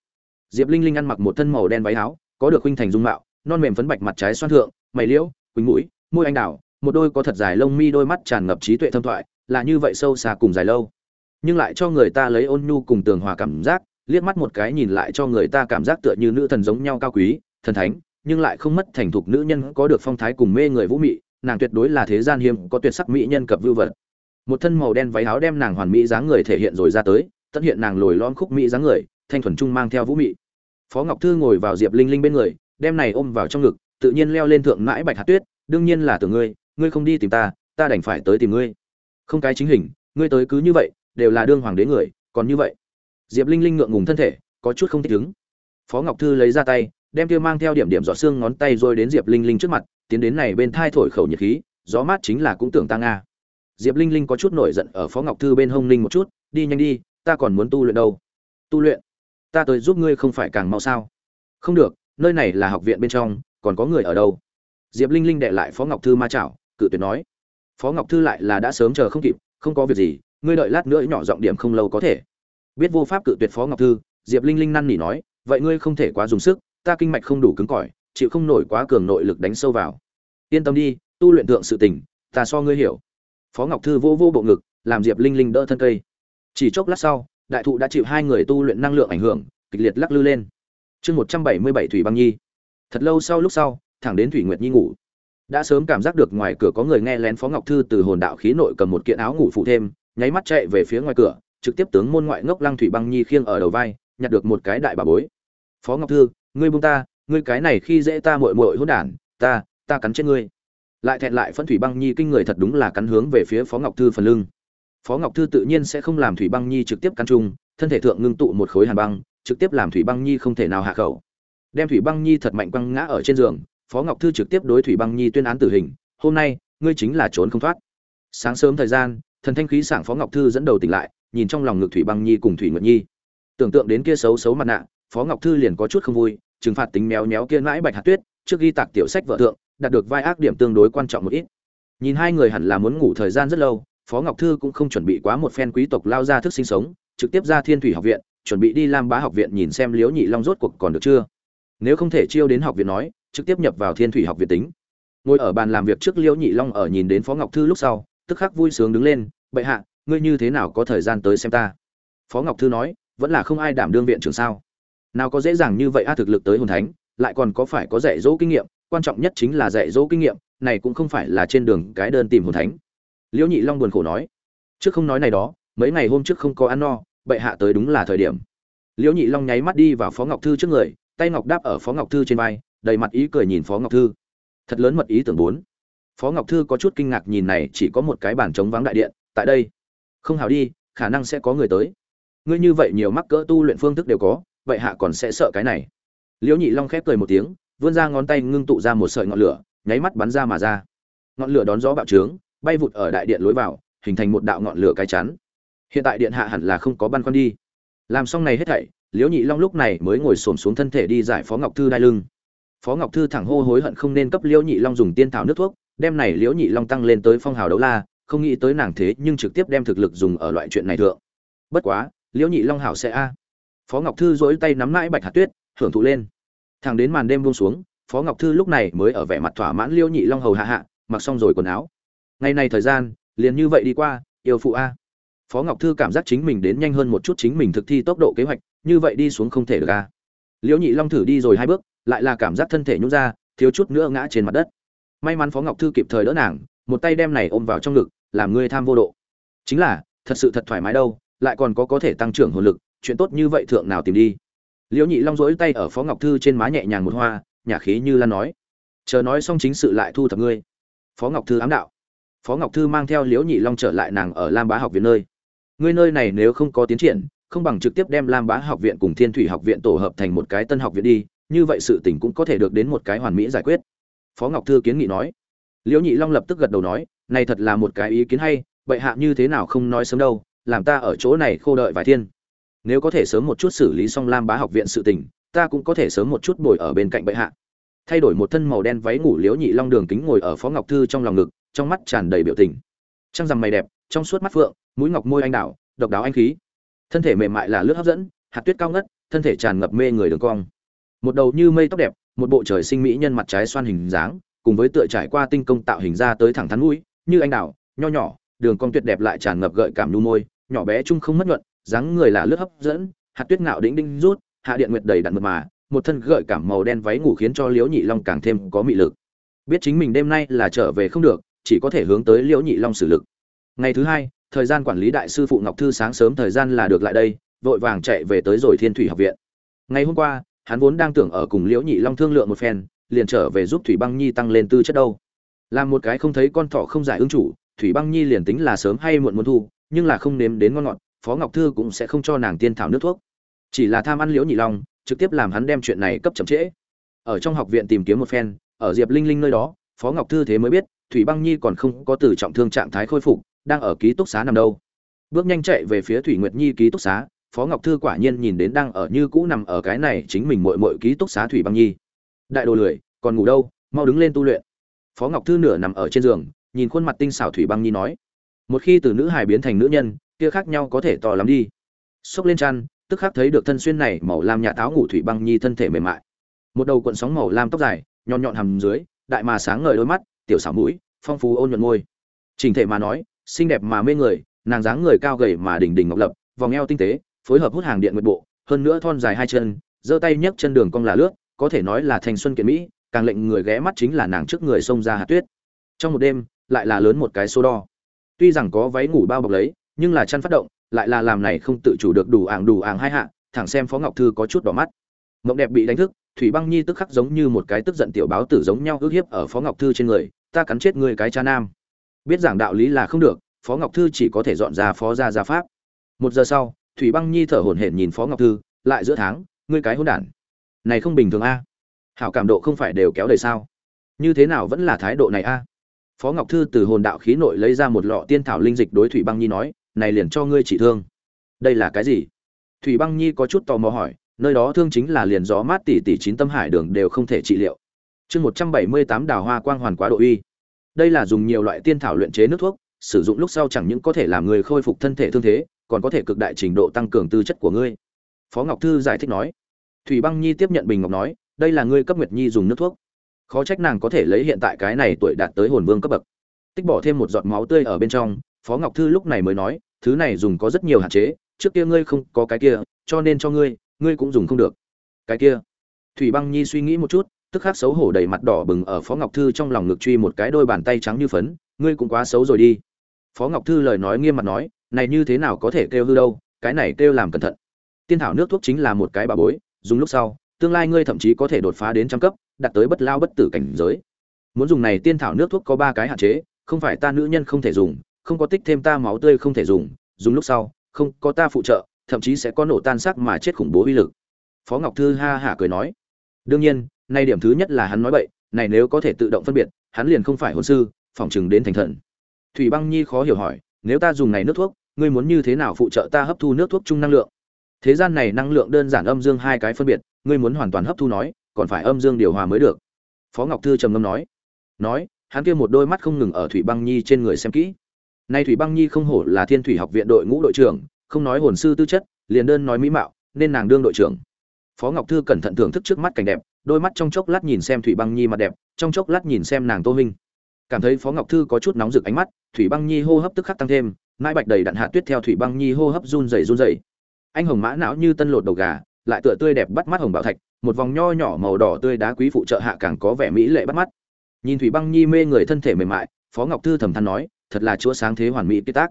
Diệp linh linh ăn mặc một thân màu đen váy áo, có được huynh thành dung mạo, non mềm phấn bạch mặt trái xoan thượng, mày liễu, quỳnh mũi, môi anh đào, một đôi có thật dài lông mi đôi mắt tràn ngập trí tuệ thâm thoại, là như vậy sâu xa cùng dài lâu. Nhưng lại cho người ta lấy ôn nhu cùng tường hòa cảm giác, liếc mắt một cái nhìn lại cho người ta cảm giác tựa như nữ thần giống nhau cao quý, thần thánh, nhưng lại không mất thành thục nữ nhân có được phong thái cùng mê người vũ mị, nàng tuyệt đối là thế gian hiếm có tuyệt sắc mỹ nhân cập vưu vật một thân màu đen váy áo đem nàng hoàn mỹ dáng người thể hiện rồi ra tới, tất hiện nàng lồi lon khúc mỹ dáng người, thanh thuần trung mang theo vũ mị. Phó ngọc thư ngồi vào diệp linh linh bên người, đem này ôm vào trong ngực, tự nhiên leo lên thượng mãi bạch hạt tuyết, đương nhiên là từ ngươi ngươi không đi tìm ta ta đành phải tới tìm ngươi. Không cái chính hình, ngươi tới cứ như vậy, đều là đương hoàng đế người, còn như vậy. Diệp linh linh ngượng ngùng thân thể, có chút không thích ứng. Phó ngọc thư lấy ra tay, đem kia mang theo điểm điểm giọt xương ngón tay rồi đến diệp linh linh trước mặt, tiến đến này bên thai thổi khẩu nhiệt khí, gió mát chính là cũng tưởng ta nga diệp linh linh có chút nổi giận ở phó ngọc thư bên hông linh một chút, đi nhanh đi, ta còn muốn tu luyện đâu? Tu luyện? Ta tới giúp ngươi không phải càng mau sao? Không được, nơi này là học viện bên trong, còn có người ở đâu? Diệp linh linh đệ lại phó ngọc thư ma chảo, cự tuyệt nói. Phó ngọc thư lại là đã sớm chờ không kịp, không có việc gì, ngươi đợi lát nữa nhỏ giọng điểm không lâu có thể. Biết vô pháp cự tuyệt phó ngọc thư, diệp linh linh năn nỉ nói, vậy ngươi không thể quá dùng sức, ta kinh mạch không đủ cứng cỏi, chịu không nổi quá cường nội lực đánh sâu vào. Yên tâm đi, tu luyện thượng sự tình, ta so ngươi hiểu phó ngọc thư vô vô bộ ngực, làm diệp linh linh đỡ thân cây. Chỉ chốc lát sau, đại thụ đã chịu hai người tu luyện năng lượng ảnh hưởng, kịch liệt lắc lư lên. Chương một trăm bảy mươi bảy thủy băng nhi. Thật lâu sau lúc sau, thẳng đến thủy nguyệt nhi ngủ. Đã sớm cảm giác được ngoài cửa có người nghe lén phó ngọc thư từ hồn đạo khí nội cầm một kiện áo ngủ phụ thêm, nháy mắt chạy về phía ngoài cửa, trực tiếp tướng môn ngoại ngốc lăng thủy băng nhi khiêng ở đầu vai, nhặt được một cái đại bà bối. Phó ngọc thư, ngươi buông ta, ngươi cái này khi dễ ta muội muội hỗn đản, ta ta cắn chết ngươi lại thẹn lại phân thủy băng nhi kinh người thật đúng là cắn hướng về phía phó ngọc thư phần lưng. Phó ngọc thư tự nhiên sẽ không làm thủy băng nhi trực tiếp cắn chung, thân thể thượng ngưng tụ một khối hàn băng, trực tiếp làm thủy băng nhi không thể nào hạ khẩu. Đem thủy băng nhi thật mạnh quăng ngã ở trên giường, phó ngọc thư trực tiếp đối thủy băng nhi tuyên án tử hình, hôm nay, ngươi chính là trốn không thoát. Sáng sớm thời gian, thần thanh khí sảng phó ngọc thư dẫn đầu tỉnh lại, nhìn trong lòng ngực thủy băng nhi cùng thủy nguyệt nhi. Tưởng tượng đến kia xấu xấu mặt nạ, phó ngọc thư liền có chút không vui, trừng phạt tính méo méo kia mãi bạch hạt tuyết, trước ghi tạc tiểu sách vợ thượng đạt được vai ác điểm tương đối quan trọng một ít. Nhìn hai người hẳn là muốn ngủ thời gian rất lâu, phó ngọc thư cũng không chuẩn bị quá một phen quý tộc lao ra thức sinh sống, trực tiếp ra thiên thủy học viện, chuẩn bị đi lam bá học viện nhìn xem liễu nhị long rốt cuộc còn được chưa. Nếu không thể chiêu đến học viện nói, trực tiếp nhập vào thiên thủy học viện tính. Ngồi ở bàn làm việc trước liễu nhị long ở nhìn đến phó ngọc thư lúc sau, tức khắc vui sướng đứng lên, bệ hạ, ngươi như thế nào có thời gian tới xem ta? Phó ngọc thư nói, vẫn là không ai đảm đương viện trưởng sao? Nào có dễ dàng như vậy a, thực lực tới hồn thánh, lại còn có phải có dạy dỗ kinh nghiệm quan trọng nhất chính là dạy dỗ kinh nghiệm, này cũng không phải là trên đường cái đơn tìm hồn thánh. Liễu nhị long buồn khổ nói, trước không nói này đó, mấy ngày hôm trước không có ăn no, bệ hạ tới đúng là thời điểm. Liễu nhị long nháy mắt đi vào phó ngọc thư trước người, tay ngọc đáp ở phó ngọc thư trên vai, đầy mặt ý cười nhìn phó ngọc thư. Thật lớn mật ý tưởng bốn. Phó ngọc thư có chút kinh ngạc nhìn này, chỉ có một cái bàn trống vắng đại điện, tại đây. Không hào đi, khả năng sẽ có người tới. Ngươi như vậy nhiều mắc cỡ tu luyện phương thức đều có, vậy hạ còn sẽ sợ cái này. Liễu nhị long khép cười một tiếng vươn ra ngón tay ngưng tụ ra một sợi ngọn lửa, nháy mắt bắn ra mà ra. Ngọn lửa đón gió bạo trướng, bay vụt ở đại điện lối vào, hình thành một đạo ngọn lửa cái chắn. Hiện tại điện hạ hẳn là không có băn khoăn đi. Làm xong này hết thảy, liễu nhị long lúc này mới ngồi xổm xuống thân thể đi giải phó ngọc thư đai lưng. Phó ngọc thư thẳng hô hối hận không nên cấp liễu nhị long dùng tiên thảo nước thuốc, đem này liễu nhị long tăng lên tới phong hào đấu la, không nghĩ tới nàng thế nhưng trực tiếp đem thực lực dùng ở loại chuyện này thượng. Bất quá, liễu nhị long hảo sẽ a. Phó ngọc thư dỗi tay nắm mãi bạch hạt tuyết, hưởng thụ lên thẳng đến màn đêm buông xuống, phó ngọc thư lúc này mới ở vẻ mặt thỏa mãn liễu nhị long hầu hạ hạ, mặc xong rồi quần áo. Ngày này thời gian, liền như vậy đi qua, yêu phụ a. Phó ngọc thư cảm giác chính mình đến nhanh hơn một chút chính mình thực thi tốc độ kế hoạch, như vậy đi xuống không thể được a. Liễu nhị long thử đi rồi hai bước, lại là cảm giác thân thể nhún ra, thiếu chút nữa ngã trên mặt đất. May mắn phó ngọc thư kịp thời đỡ nàng, một tay đem này ôm vào trong ngực, làm ngươi tham vô độ. Chính là, thật sự thật thoải mái đâu, lại còn có có thể tăng trưởng hồn lực, chuyện tốt như vậy thượng nào tìm đi liễu nhị long rỗi tay ở phó ngọc thư trên má nhẹ nhàng một hoa nhà khí như lan nói, chờ nói xong chính sự lại thu thập ngươi. Phó ngọc thư ám đạo. Phó ngọc thư mang theo liễu nhị long trở lại nàng ở lam bá học viện nơi. Ngươi nơi này nếu không có tiến triển, không bằng trực tiếp đem lam bá học viện cùng thiên thủy học viện tổ hợp thành một cái tân học viện đi, như vậy sự tình cũng có thể được đến một cái hoàn mỹ giải quyết. Phó ngọc thư kiến nghị nói. Liễu nhị long lập tức gật đầu nói, này thật là một cái ý kiến hay vậy hạ như thế nào không nói sớm đâu, làm ta ở chỗ này khô đợi vài thiên nếu có thể sớm một chút xử lý xong lam bá học viện sự tình, ta cũng có thể sớm một chút bồi ở bên cạnh bệ hạ. Thay đổi một thân màu đen váy ngủ liễu nhị long đường kính ngồi ở phó ngọc thư trong lòng ngực, trong mắt tràn đầy biểu tình. Trăng rằm mày đẹp, trong suốt mắt phượng, mũi ngọc môi anh đào, độc đáo anh khí. Thân thể mềm mại là lướt hấp dẫn, hạt tuyết cao ngất, thân thể tràn ngập mê người đường cong. Một đầu như mây tóc đẹp, một bộ trời sinh mỹ nhân mặt trái xoan hình dáng, cùng với tựa trải qua tinh công tạo hình ra tới thẳng thắn mũi, như anh đào, nho nhỏ, đường cong tuyệt đẹp lại tràn ngập gợi cảm nu môi, nhỏ bé chung không mất nhuận dáng người là lướt hấp dẫn, hạt tuyết ngạo đĩnh đinh rút, hạ điện nguyệt đầy đặn mượt mà, một thân gợi cảm màu đen váy ngủ khiến cho liễu nhị long càng thêm có mị lực. Biết chính mình đêm nay là trở về không được, chỉ có thể hướng tới liễu nhị long xử lực. Ngày thứ hai, thời gian quản lý đại sư phụ ngọc thư sáng sớm thời gian là được lại đây, vội vàng chạy về tới rồi thiên thủy học viện. Ngày hôm qua, hắn vốn đang tưởng ở cùng liễu nhị long thương lượng một phen, liền trở về giúp thủy băng nhi tăng lên tư chất đâu. Làm một cái không thấy con thỏ không giải ứng chủ, thủy băng nhi liền tính là sớm hay muộn muốn thu, nhưng là không nếm đến ngon ngọt phó ngọc thư cũng sẽ không cho nàng tiên thảo nước thuốc. Chỉ là tham ăn liễu nhị long, trực tiếp làm hắn đem chuyện này cấp chậm trễ. Ở trong học viện tìm kiếm một phen, ở diệp linh linh nơi đó, phó ngọc thư thế mới biết, thủy băng nhi còn không có từ trọng thương trạng thái khôi phục, đang ở ký túc xá nằm đâu. Bước nhanh chạy về phía thủy nguyệt nhi ký túc xá, phó ngọc thư quả nhiên nhìn đến đang ở như cũ nằm ở cái này chính mình muội muội ký túc xá thủy băng nhi. Đại đồ lười, còn ngủ đâu, mau đứng lên tu luyện. Phó ngọc thư nửa nằm ở trên giường, nhìn khuôn mặt tinh xảo thủy băng nhi nói. Một khi từ nữ hài biến thành nữ nhân kia khác nhau có thể to lắm đi. Xốc lên chăn, tức khắc thấy được thân xuyên này màu lam nhà táo ngủ thủy băng nhi thân thể mềm mại. Một đầu cuộn sóng màu lam tóc dài, nhọn nhọn hầm dưới, đại mà sáng ngời đôi mắt, tiểu xảo mũi, phong phú ôn nhuận môi. Trình thể mà nói, xinh đẹp mà mê người, nàng dáng người cao gầy mà đỉnh đỉnh ngọc lập, vòng eo tinh tế, phối hợp hút hàng điện nguyệt bộ, hơn nữa thon dài hai chân, giơ tay nhấc chân đường cong là lướt, có thể nói là thành xuân kiện mỹ, càng lệnh người ghé mắt chính là nàng trước người xông ra hạt tuyết. Trong một đêm, lại là lớn một cái số đo. Tuy rằng có váy ngủ bao bọc lấy nhưng là chăn phát động, lại là làm này không tự chủ được đủ ảng đủ ảng hai hạ, thẳng xem phó ngọc thư có chút đỏ mắt. Mộng đẹp bị đánh thức, thủy băng nhi tức khắc giống như một cái tức giận tiểu báo tử giống nhau ước hiếp ở phó ngọc thư trên người, ta cắn chết người cái cha nam. Biết giảng đạo lý là không được, phó ngọc thư chỉ có thể dọn ra phó ra ra pháp. Một giờ sau, thủy băng nhi thở hổn hển nhìn phó ngọc thư, lại giữa tháng, ngươi cái hôn đản. Này không bình thường a. Hảo cảm độ không phải đều kéo đầy sao? Như thế nào vẫn là thái độ này a? Phó ngọc thư từ hồn đạo khí nội lấy ra một lọ tiên thảo linh dịch đối thủy băng nhi nói này liền cho ngươi trị thương. Đây là cái gì? Thủy băng nhi có chút tò mò hỏi, nơi đó thương chính là liền gió mát tỷ tỷ chín tâm hải đường đều không thể trị liệu. Chương một trăm bảy mươi tám đào hoa quang hoàn quá độ uy. Đây là dùng nhiều loại tiên thảo luyện chế nước thuốc, sử dụng lúc sau chẳng những có thể làm người khôi phục thân thể thương thế, còn có thể cực đại trình độ tăng cường tư chất của ngươi. Phó ngọc thư giải thích nói. Thủy băng nhi tiếp nhận bình ngọc nói, đây là ngươi cấp nguyệt nhi dùng nước thuốc. Khó trách nàng có thể lấy hiện tại cái này tuổi đạt tới hồn vương cấp bậc. Tích bỏ thêm một giọt máu tươi ở bên trong phó ngọc thư lúc này mới nói, thứ này dùng có rất nhiều hạn chế, trước kia ngươi không có cái kia, cho nên cho ngươi ngươi cũng dùng không được. Cái kia? Thủy băng nhi suy nghĩ một chút, tức khắc xấu hổ đầy mặt đỏ bừng ở phó ngọc thư trong lòng ngực truy một cái đôi bàn tay trắng như phấn, ngươi cũng quá xấu rồi đi. Phó ngọc thư lời nói nghiêm mặt nói, này như thế nào có thể kêu hư đâu, cái này kêu làm cẩn thận. Tiên thảo nước thuốc chính là một cái bà bối, dùng lúc sau, tương lai ngươi thậm chí có thể đột phá đến trăm cấp, đạt tới bất lao bất tử cảnh giới. Muốn dùng này tiên thảo nước thuốc có ba cái hạn chế, không phải ta nữ nhân không thể dùng không có tích thêm ta máu tươi không thể dùng dùng lúc sau, không có ta phụ trợ, thậm chí sẽ có nổ tan xác mà chết khủng bố uy lực. Phó ngọc thư ha hả cười nói. Đương nhiên, nay điểm thứ nhất là hắn nói bậy, này nếu có thể tự động phân biệt, hắn liền không phải hồn sư, phỏng chừng đến thành thần. Thủy băng nhi khó hiểu hỏi, nếu ta dùng này nước thuốc, ngươi muốn như thế nào phụ trợ ta hấp thu nước thuốc chung năng lượng? Thế gian này năng lượng đơn giản âm dương hai cái phân biệt, ngươi muốn hoàn toàn hấp thu nói, còn phải âm dương điều hòa mới được. Phó ngọc thư trầm ngâm nói. Nói, hắn kia một đôi mắt không ngừng ở thủy băng nhi trên người xem kỹ nay thủy băng nhi không hổ là thiên thủy học viện đội ngũ đội trưởng, không nói hồn sư tư chất, liền đơn nói mỹ mạo, nên nàng đương đội trưởng. Phó ngọc thư cẩn thận thưởng thức trước mắt cảnh đẹp, đôi mắt trong chốc lát nhìn xem thủy băng nhi mặt đẹp, trong chốc lát nhìn xem nàng tô minh. Cảm thấy phó ngọc thư có chút nóng rực ánh mắt, thủy băng nhi hô hấp tức khắc tăng thêm, mãi bạch đầy đặn hạ tuyết theo thủy băng nhi hô hấp run rẩy run rẩy. Anh hồng mã não như tân lột đầu gà, lại tựa tươi đẹp bắt mắt hồng bảo thạch, một vòng nho nhỏ màu đỏ tươi đá quý phụ trợ hạ càng có vẻ mỹ lệ bắt mắt. Nhìn thủy băng nhi mê người thân thể mềm mại, phó ngọc thư thầm than nói thật là chúa sáng thế hoàn mỹ kết tác.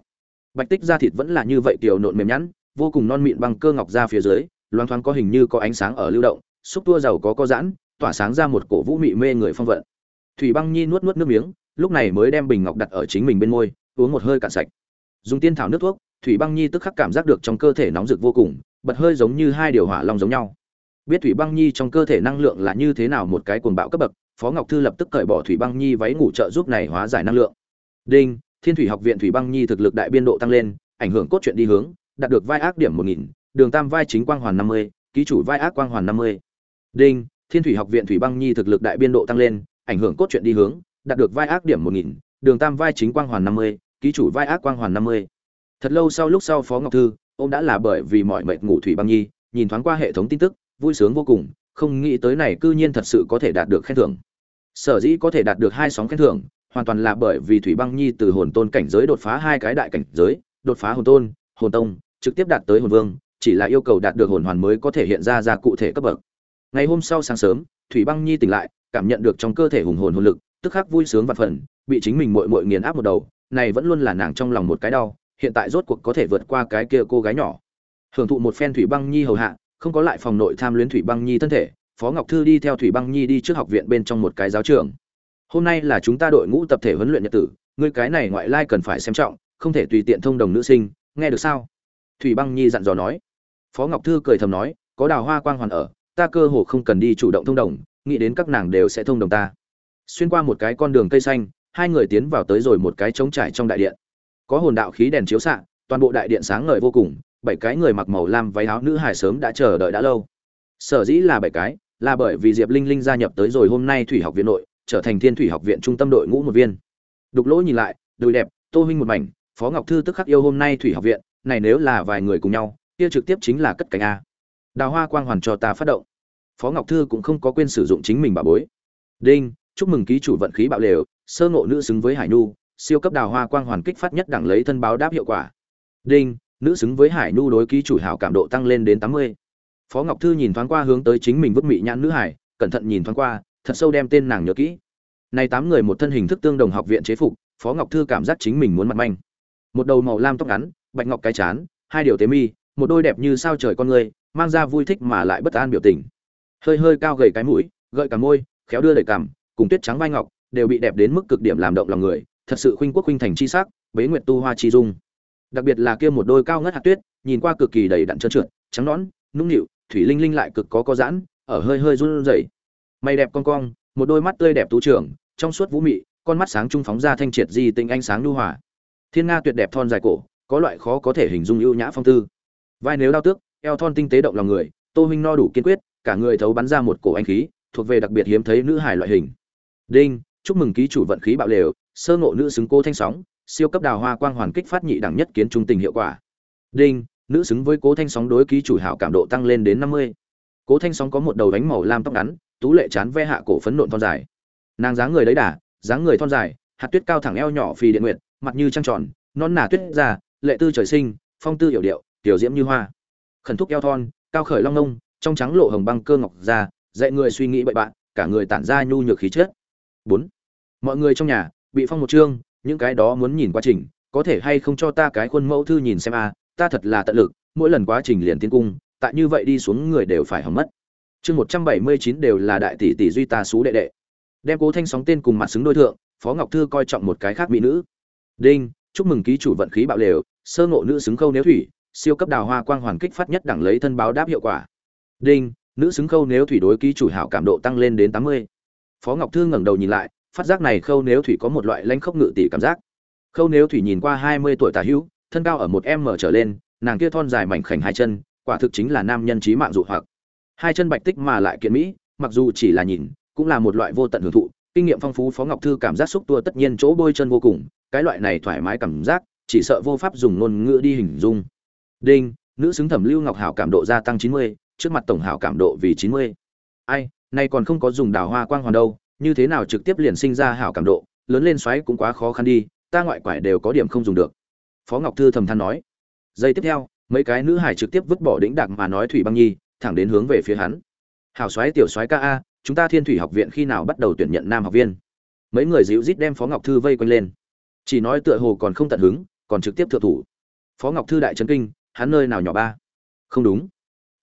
Bạch tích da thịt vẫn là như vậy kiều nộn mềm nhẵn, vô cùng non mịn bằng cơ ngọc ra phía dưới, loang thoáng có hình như có ánh sáng ở lưu động, xúc tua giàu có có giãn, tỏa sáng ra một cổ vũ mị mê người phong vận. Thủy băng nhi nuốt nuốt nước miếng, lúc này mới đem bình ngọc đặt ở chính mình bên môi, uống một hơi cạn sạch. Dùng tiên thảo nước thuốc, thủy băng nhi tức khắc cảm giác được trong cơ thể nóng rực vô cùng, bật hơi giống như hai điều hỏa long giống nhau. Biết thủy băng nhi trong cơ thể năng lượng là như thế nào một cái cuồng bạo cấp bậc, phó ngọc thư lập tức cởi bỏ thủy băng nhi váy ngủ trợ giúp này hóa giải năng lượng. Đinh thiên thủy học viện thủy băng nhi thực lực đại biên độ tăng lên, ảnh hưởng cốt truyện đi hướng, đạt được vai ác điểm một nghìn, đường tam vai chính quang hoàn năm mươi, ký chủ vai ác quang hoàn năm mươi. Đinh, thiên thủy học viện thủy băng nhi thực lực đại biên độ tăng lên, ảnh hưởng cốt truyện đi hướng, đạt được vai ác điểm một nghìn, đường tam vai chính quang hoàn năm mươi, ký chủ vai ác quang hoàn năm mươi. Thật lâu sau lúc sau phó ngọc thư, ông đã là bởi vì mọi mệt ngủ thủy băng nhi, nhìn thoáng qua hệ thống tin tức, vui sướng vô cùng, không nghĩ tới này cư nhiên thật sự có thể đạt được khen thưởng. Sở dĩ có thể đạt được hai sóng khen thưởng hoàn toàn là bởi vì thủy băng nhi từ hồn tôn cảnh giới đột phá hai cái đại cảnh giới, đột phá hồn tôn, hồn tông, trực tiếp đạt tới hồn vương, chỉ là yêu cầu đạt được hồn hoàn mới có thể hiện ra ra cụ thể cấp bậc. Ngày hôm sau sáng sớm, thủy băng nhi tỉnh lại, cảm nhận được trong cơ thể hùng hồn hồn lực, tức khắc vui sướng và phần bị chính mình muội muội nghiền áp một đầu, này vẫn luôn là nàng trong lòng một cái đau, hiện tại rốt cuộc có thể vượt qua cái kia cô gái nhỏ. Hưởng thụ một phen thủy băng nhi hầu hạ, không có lại phòng nội tham luyến thủy băng nhi thân thể, phó ngọc thư đi theo thủy băng nhi đi trước học viện bên trong một cái giáo trường hôm nay là chúng ta đội ngũ tập thể huấn luyện nhật tử, ngươi cái này ngoại lai cần phải xem trọng, không thể tùy tiện thông đồng nữ sinh, nghe được sao? Thủy băng nhi dặn dò nói. Phó ngọc thư cười thầm nói, có đào hoa quang hoàn ở, ta cơ hồ không cần đi chủ động thông đồng, nghĩ đến các nàng đều sẽ thông đồng ta. Xuyên qua một cái con đường cây xanh, hai người tiến vào tới rồi một cái trống trải trong đại điện. Có hồn đạo khí đèn chiếu xạ, toàn bộ đại điện sáng ngời vô cùng, bảy cái người mặc màu lam váy áo nữ hải sớm đã chờ đợi đã lâu. Sở dĩ là bảy cái, là bởi vì diệp linh linh gia nhập tới rồi hôm nay thủy học viện nội trở thành thiên thủy học viện trung tâm đội ngũ một viên. Đục lỗ nhìn lại, đùi đẹp, tô huynh một mảnh, phó ngọc thư tức khắc yêu hôm nay thủy học viện, này nếu là vài người cùng nhau, kia trực tiếp chính là cất cánh a. Đào hoa quang hoàn cho ta phát động. Phó ngọc thư cũng không có quên sử dụng chính mình bà bối. Đinh, chúc mừng ký chủ vận khí bạo lều, sơ ngộ nữ xứng với hải nhu, siêu cấp đào hoa quang hoàn kích phát nhất đẳng lấy thân báo đáp hiệu quả. Đinh, nữ xứng với hải nhu đối ký chủ hảo cảm độ tăng lên đến tám mươi. Phó ngọc thư nhìn thoáng qua hướng tới chính mình vứt mị nhãn nữ hải, cẩn thận nhìn thoáng qua thật sâu đem tên nàng nhớ kỹ. Nay tám người một thân hình thức tương đồng học viện chế phục, phó ngọc thư cảm giác chính mình muốn mặt manh. Một đầu màu lam tóc ngắn, bạch ngọc cái chán, hai điều tế mi, một đôi đẹp như sao trời con người, mang ra vui thích mà lại bất an biểu tình. Hơi hơi cao gầy cái mũi, gợi cả môi, khéo đưa đẩy cằm, cùng tuyết trắng vai ngọc, đều bị đẹp đến mức cực điểm làm động lòng người, thật sự khuynh quốc khuynh thành chi sắc, bế nguyệt tu hoa chi dung. Đặc biệt là kia một đôi cao ngất hạt tuyết, nhìn qua cực kỳ đầy đặn trơn trượt, trắng nõn, nũng nịu, thủy linh linh lại cực có có giãn, ở hơi hơi run rẩy mày đẹp con cong, một đôi mắt tươi đẹp tú trưởng, trong suốt vũ mị, con mắt sáng trung phóng ra thanh triệt di tinh ánh sáng nhu hòa. Thiên nga tuyệt đẹp thon dài cổ, có loại khó có thể hình dung ưu nhã phong tư. Vai nếu đau tước, eo thon tinh tế động lòng người, tô huynh no đủ kiên quyết, cả người thấu bắn ra một cổ anh khí, thuộc về đặc biệt hiếm thấy nữ hài loại hình. Đinh, chúc mừng ký chủ vận khí bạo lều, sơ ngộ nữ xứng cô thanh sóng, siêu cấp đào hoa quang hoàn kích phát nhị đẳng nhất kiến trung tình hiệu quả. Đinh, nữ xứng với cố thanh sóng đối ký chủ hảo cảm độ tăng lên đến năm mươi. Cố thanh sóng có một đầu đánh màu lam tóc ngắn tú lệ chán ve hạ cổ phấn nộn thon dài. Nàng dáng người đấy đà, dáng người thon dài, hạt tuyết cao thẳng eo nhỏ phì điện nguyệt, mặt như trăng tròn, non nà tuyết già, lệ tư trời sinh, phong tư hiểu điệu, tiểu diễm như hoa. Khẩn thúc eo thon, cao khởi long nông trong trắng lộ hồng băng cơ ngọc ra dạy người suy nghĩ bậy bạn cả người tản ra nhu nhược khí chất. Bốn, mọi người trong nhà, bị phong một chương, những cái đó muốn nhìn quá trình, có thể hay không cho ta cái khuôn mẫu thư nhìn xem a ta thật là tận lực, mỗi lần quá trình liền tiến cung, tại như vậy đi xuống người đều phải hỏng mất chương một trăm bảy mươi chín đều là đại tỷ tỷ duy ta xú đệ đệ. Đem cố thanh sóng tên cùng mặt xứng đôi thượng, phó ngọc thư coi trọng một cái khác mỹ nữ. Đinh, chúc mừng ký chủ vận khí bạo lều, sơ ngộ nữ xứng khâu nếu thủy, siêu cấp đào hoa quang hoàn kích phát nhất đẳng lấy thân báo đáp hiệu quả. Đinh, nữ xứng khâu nếu thủy đối ký chủ hảo cảm độ tăng lên đến tám mươi. Phó ngọc thư ngẩng đầu nhìn lại, phát giác này khâu nếu thủy có một loại lanh khốc ngự tỷ cảm giác. Khâu nếu thủy nhìn qua hai mươi tuổi tả hữu, thân cao ở một m trở lên, nàng kia thon dài mảnh khảnh hai chân, quả thực chính là nam nhân trí mạng dụ hoặc hai chân bạch tích mà lại kiện mỹ, mặc dù chỉ là nhìn, cũng là một loại vô tận hưởng thụ. Kinh nghiệm phong phú phó ngọc thư cảm giác xúc tua tất nhiên chỗ bôi chân vô cùng, cái loại này thoải mái cảm giác, chỉ sợ vô pháp dùng ngôn ngữ đi hình dung. Đinh, nữ xứng thẩm lưu ngọc hảo cảm độ gia tăng chín mươi, trước mặt tổng hảo cảm độ vì chín mươi. Ai, nay còn không có dùng đào hoa quang hoàn đâu, như thế nào trực tiếp liền sinh ra hảo cảm độ, lớn lên xoáy cũng quá khó khăn đi, ta ngoại quải đều có điểm không dùng được. Phó ngọc thư thầm than nói. Giây tiếp theo, mấy cái nữ hải trực tiếp vứt bỏ đĩnh đạc mà nói thủy băng nhi thẳng đến hướng về phía hắn. Hảo xoáy tiểu xoáy ca a, chúng ta thiên thủy học viện khi nào bắt đầu tuyển nhận nam học viên? Mấy người dịu rít đem phó ngọc thư vây quanh lên. Chỉ nói tựa hồ còn không tận hứng, còn trực tiếp thượng thủ. Phó ngọc thư đại trấn kinh, hắn nơi nào nhỏ ba? Không đúng.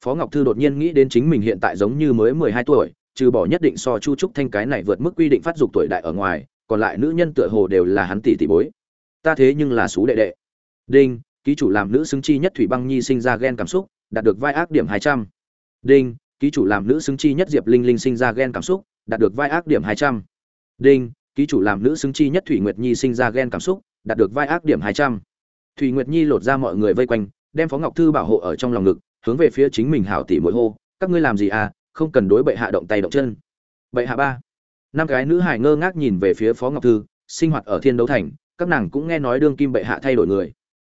Phó ngọc thư đột nhiên nghĩ đến chính mình hiện tại giống như mới mười hai tuổi, trừ bỏ nhất định so chu trúc thanh cái này vượt mức quy định phát dục tuổi đại ở ngoài, còn lại nữ nhân tựa hồ đều là hắn tỷ tỷ bối. Ta thế nhưng là xú đệ đệ. Đinh, ký chủ làm nữ xứng chi nhất thủy băng nhi sinh ra ghen cảm xúc, đạt được vai ác điểm hai trăm đinh, ký chủ làm nữ xứng chi nhất diệp linh linh sinh ra ghen cảm xúc, đạt được vai ác điểm hai trăm. Đinh, ký chủ làm nữ xứng chi nhất thủy nguyệt nhi sinh ra ghen cảm xúc, đạt được vai ác điểm hai trăm. Thủy nguyệt nhi lột ra mọi người vây quanh, đem phó ngọc thư bảo hộ ở trong lòng ngực, hướng về phía chính mình hảo tỷ mỗi hô, các ngươi làm gì à? Không cần đối bệ hạ động tay động chân. Bệ hạ ba. Năm cái nữ hải ngơ ngác nhìn về phía phó ngọc thư, sinh hoạt ở thiên đấu thành, các nàng cũng nghe nói đương kim bệ hạ thay đổi người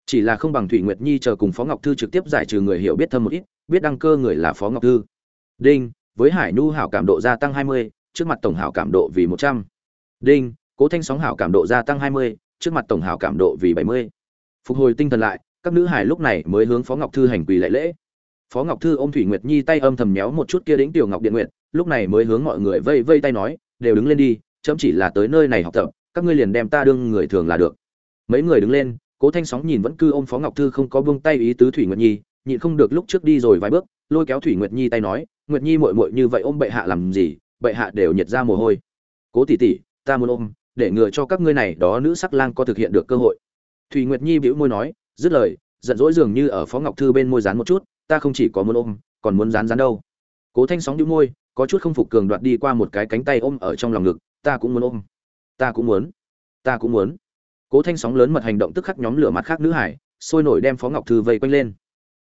chỉ là không bằng thủy nguyệt nhi chờ cùng phó ngọc thư trực tiếp giải trừ người hiểu biết thâm một ít biết đăng cơ người là phó ngọc thư đinh với hải nhu hảo cảm độ gia tăng 20, trước mặt tổng hảo cảm độ vì 100. đinh cố thanh sóng hảo cảm độ gia tăng 20, trước mặt tổng hảo cảm độ vì 70. phục hồi tinh thần lại các nữ hải lúc này mới hướng phó ngọc thư hành quỳ lễ lễ phó ngọc thư ôm thủy nguyệt nhi tay âm thầm méo một chút kia đĩnh tiểu ngọc điện nguyện lúc này mới hướng mọi người vây vây tay nói đều đứng lên đi chấm chỉ là tới nơi này học tập các ngươi liền đem ta đương người thường là được mấy người đứng lên cố thanh sóng nhìn vẫn cư ôm phó ngọc thư không có buông tay ý tứ thủy nguyệt nhi, nhịn không được lúc trước đi rồi vài bước, lôi kéo thủy nguyệt nhi tay nói, nguyệt nhi muội muội như vậy ôm bệ hạ làm gì? Bệ hạ đều nhiệt ra mồ hôi. Cố tỷ tỷ, ta muốn ôm, để ngừa cho các ngươi này đó nữ sắc lang có thực hiện được cơ hội. Thủy nguyệt nhi bĩu môi nói, dứt lời, giận dỗi dường như ở phó ngọc thư bên môi dán một chút, ta không chỉ có muốn ôm, còn muốn dán dán đâu. Cố thanh sóng đĩu môi, có chút không phục cường đoạt đi qua một cái cánh tay ôm ở trong lòng ngực, ta cũng muốn ôm, ta cũng muốn, ta cũng muốn cố thanh sóng lớn mật hành động tức khắc nhóm lửa mặt khác nữ hải, sôi nổi đem phó ngọc thư vây quanh lên.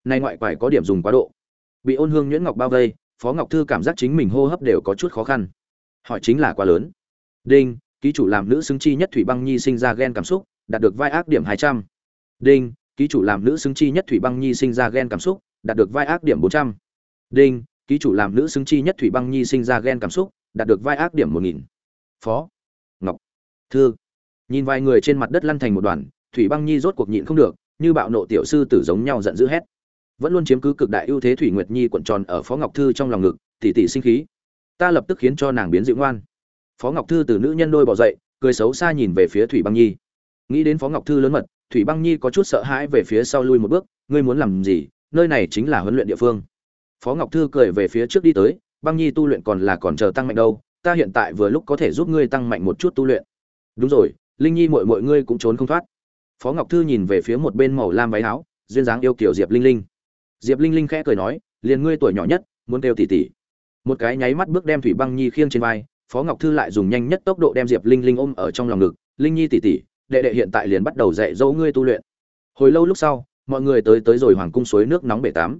Nay ngoại quải có điểm dùng quá độ. Bị ôn hương nhuyễn ngọc bao vây, phó ngọc thư cảm giác chính mình hô hấp đều có chút khó khăn. Hỏi chính là quá lớn. Đinh, ký chủ làm nữ xứng chi nhất thủy băng nhi sinh ra ghen cảm xúc, đạt được vai ác điểm hai trăm. Đinh, ký chủ làm nữ xứng chi nhất thủy băng nhi sinh ra ghen cảm xúc, đạt được vai ác điểm bốn trăm. Đinh, ký chủ làm nữ xứng chi nhất thủy băng nhi sinh ra ghen cảm xúc, đạt được vai ác điểm một nghìn. Phó ngọc thư nhìn vài người trên mặt đất lăn thành một đoàn, thủy băng nhi rốt cuộc nhịn không được, như bạo nộ tiểu sư tử giống nhau giận dữ hét. Vẫn luôn chiếm cứ cực đại ưu thế thủy nguyệt nhi cuộn tròn ở phó ngọc thư trong lòng ngực, tỉ tỉ sinh khí. Ta lập tức khiến cho nàng biến dịu ngoan. Phó ngọc thư từ nữ nhân đôi bỏ dậy, cười xấu xa nhìn về phía thủy băng nhi. Nghĩ đến phó ngọc thư lớn mật, thủy băng nhi có chút sợ hãi về phía sau lui một bước, ngươi muốn làm gì? Nơi này chính là huấn luyện địa phương. Phó ngọc thư cười về phía trước đi tới, băng nhi tu luyện còn là còn chờ tăng mạnh đâu, ta hiện tại vừa lúc có thể giúp ngươi tăng mạnh một chút tu luyện. Đúng rồi linh nhi mọi mọi ngươi cũng trốn không thoát. Phó ngọc thư nhìn về phía một bên màu lam váy áo, duyên dáng yêu kiểu diệp linh linh. Diệp linh linh khẽ cười nói, liền ngươi tuổi nhỏ nhất, muốn kêu tỉ tỉ một cái nháy mắt bước đem thủy băng nhi khiêng trên vai, phó ngọc thư lại dùng nhanh nhất tốc độ đem diệp linh linh ôm ở trong lòng ngực, linh nhi tỉ tỉ đệ đệ hiện tại liền bắt đầu dạy dỗ ngươi tu luyện. Hồi lâu lúc sau, mọi người tới tới rồi hoàng cung suối nước nóng bể tắm.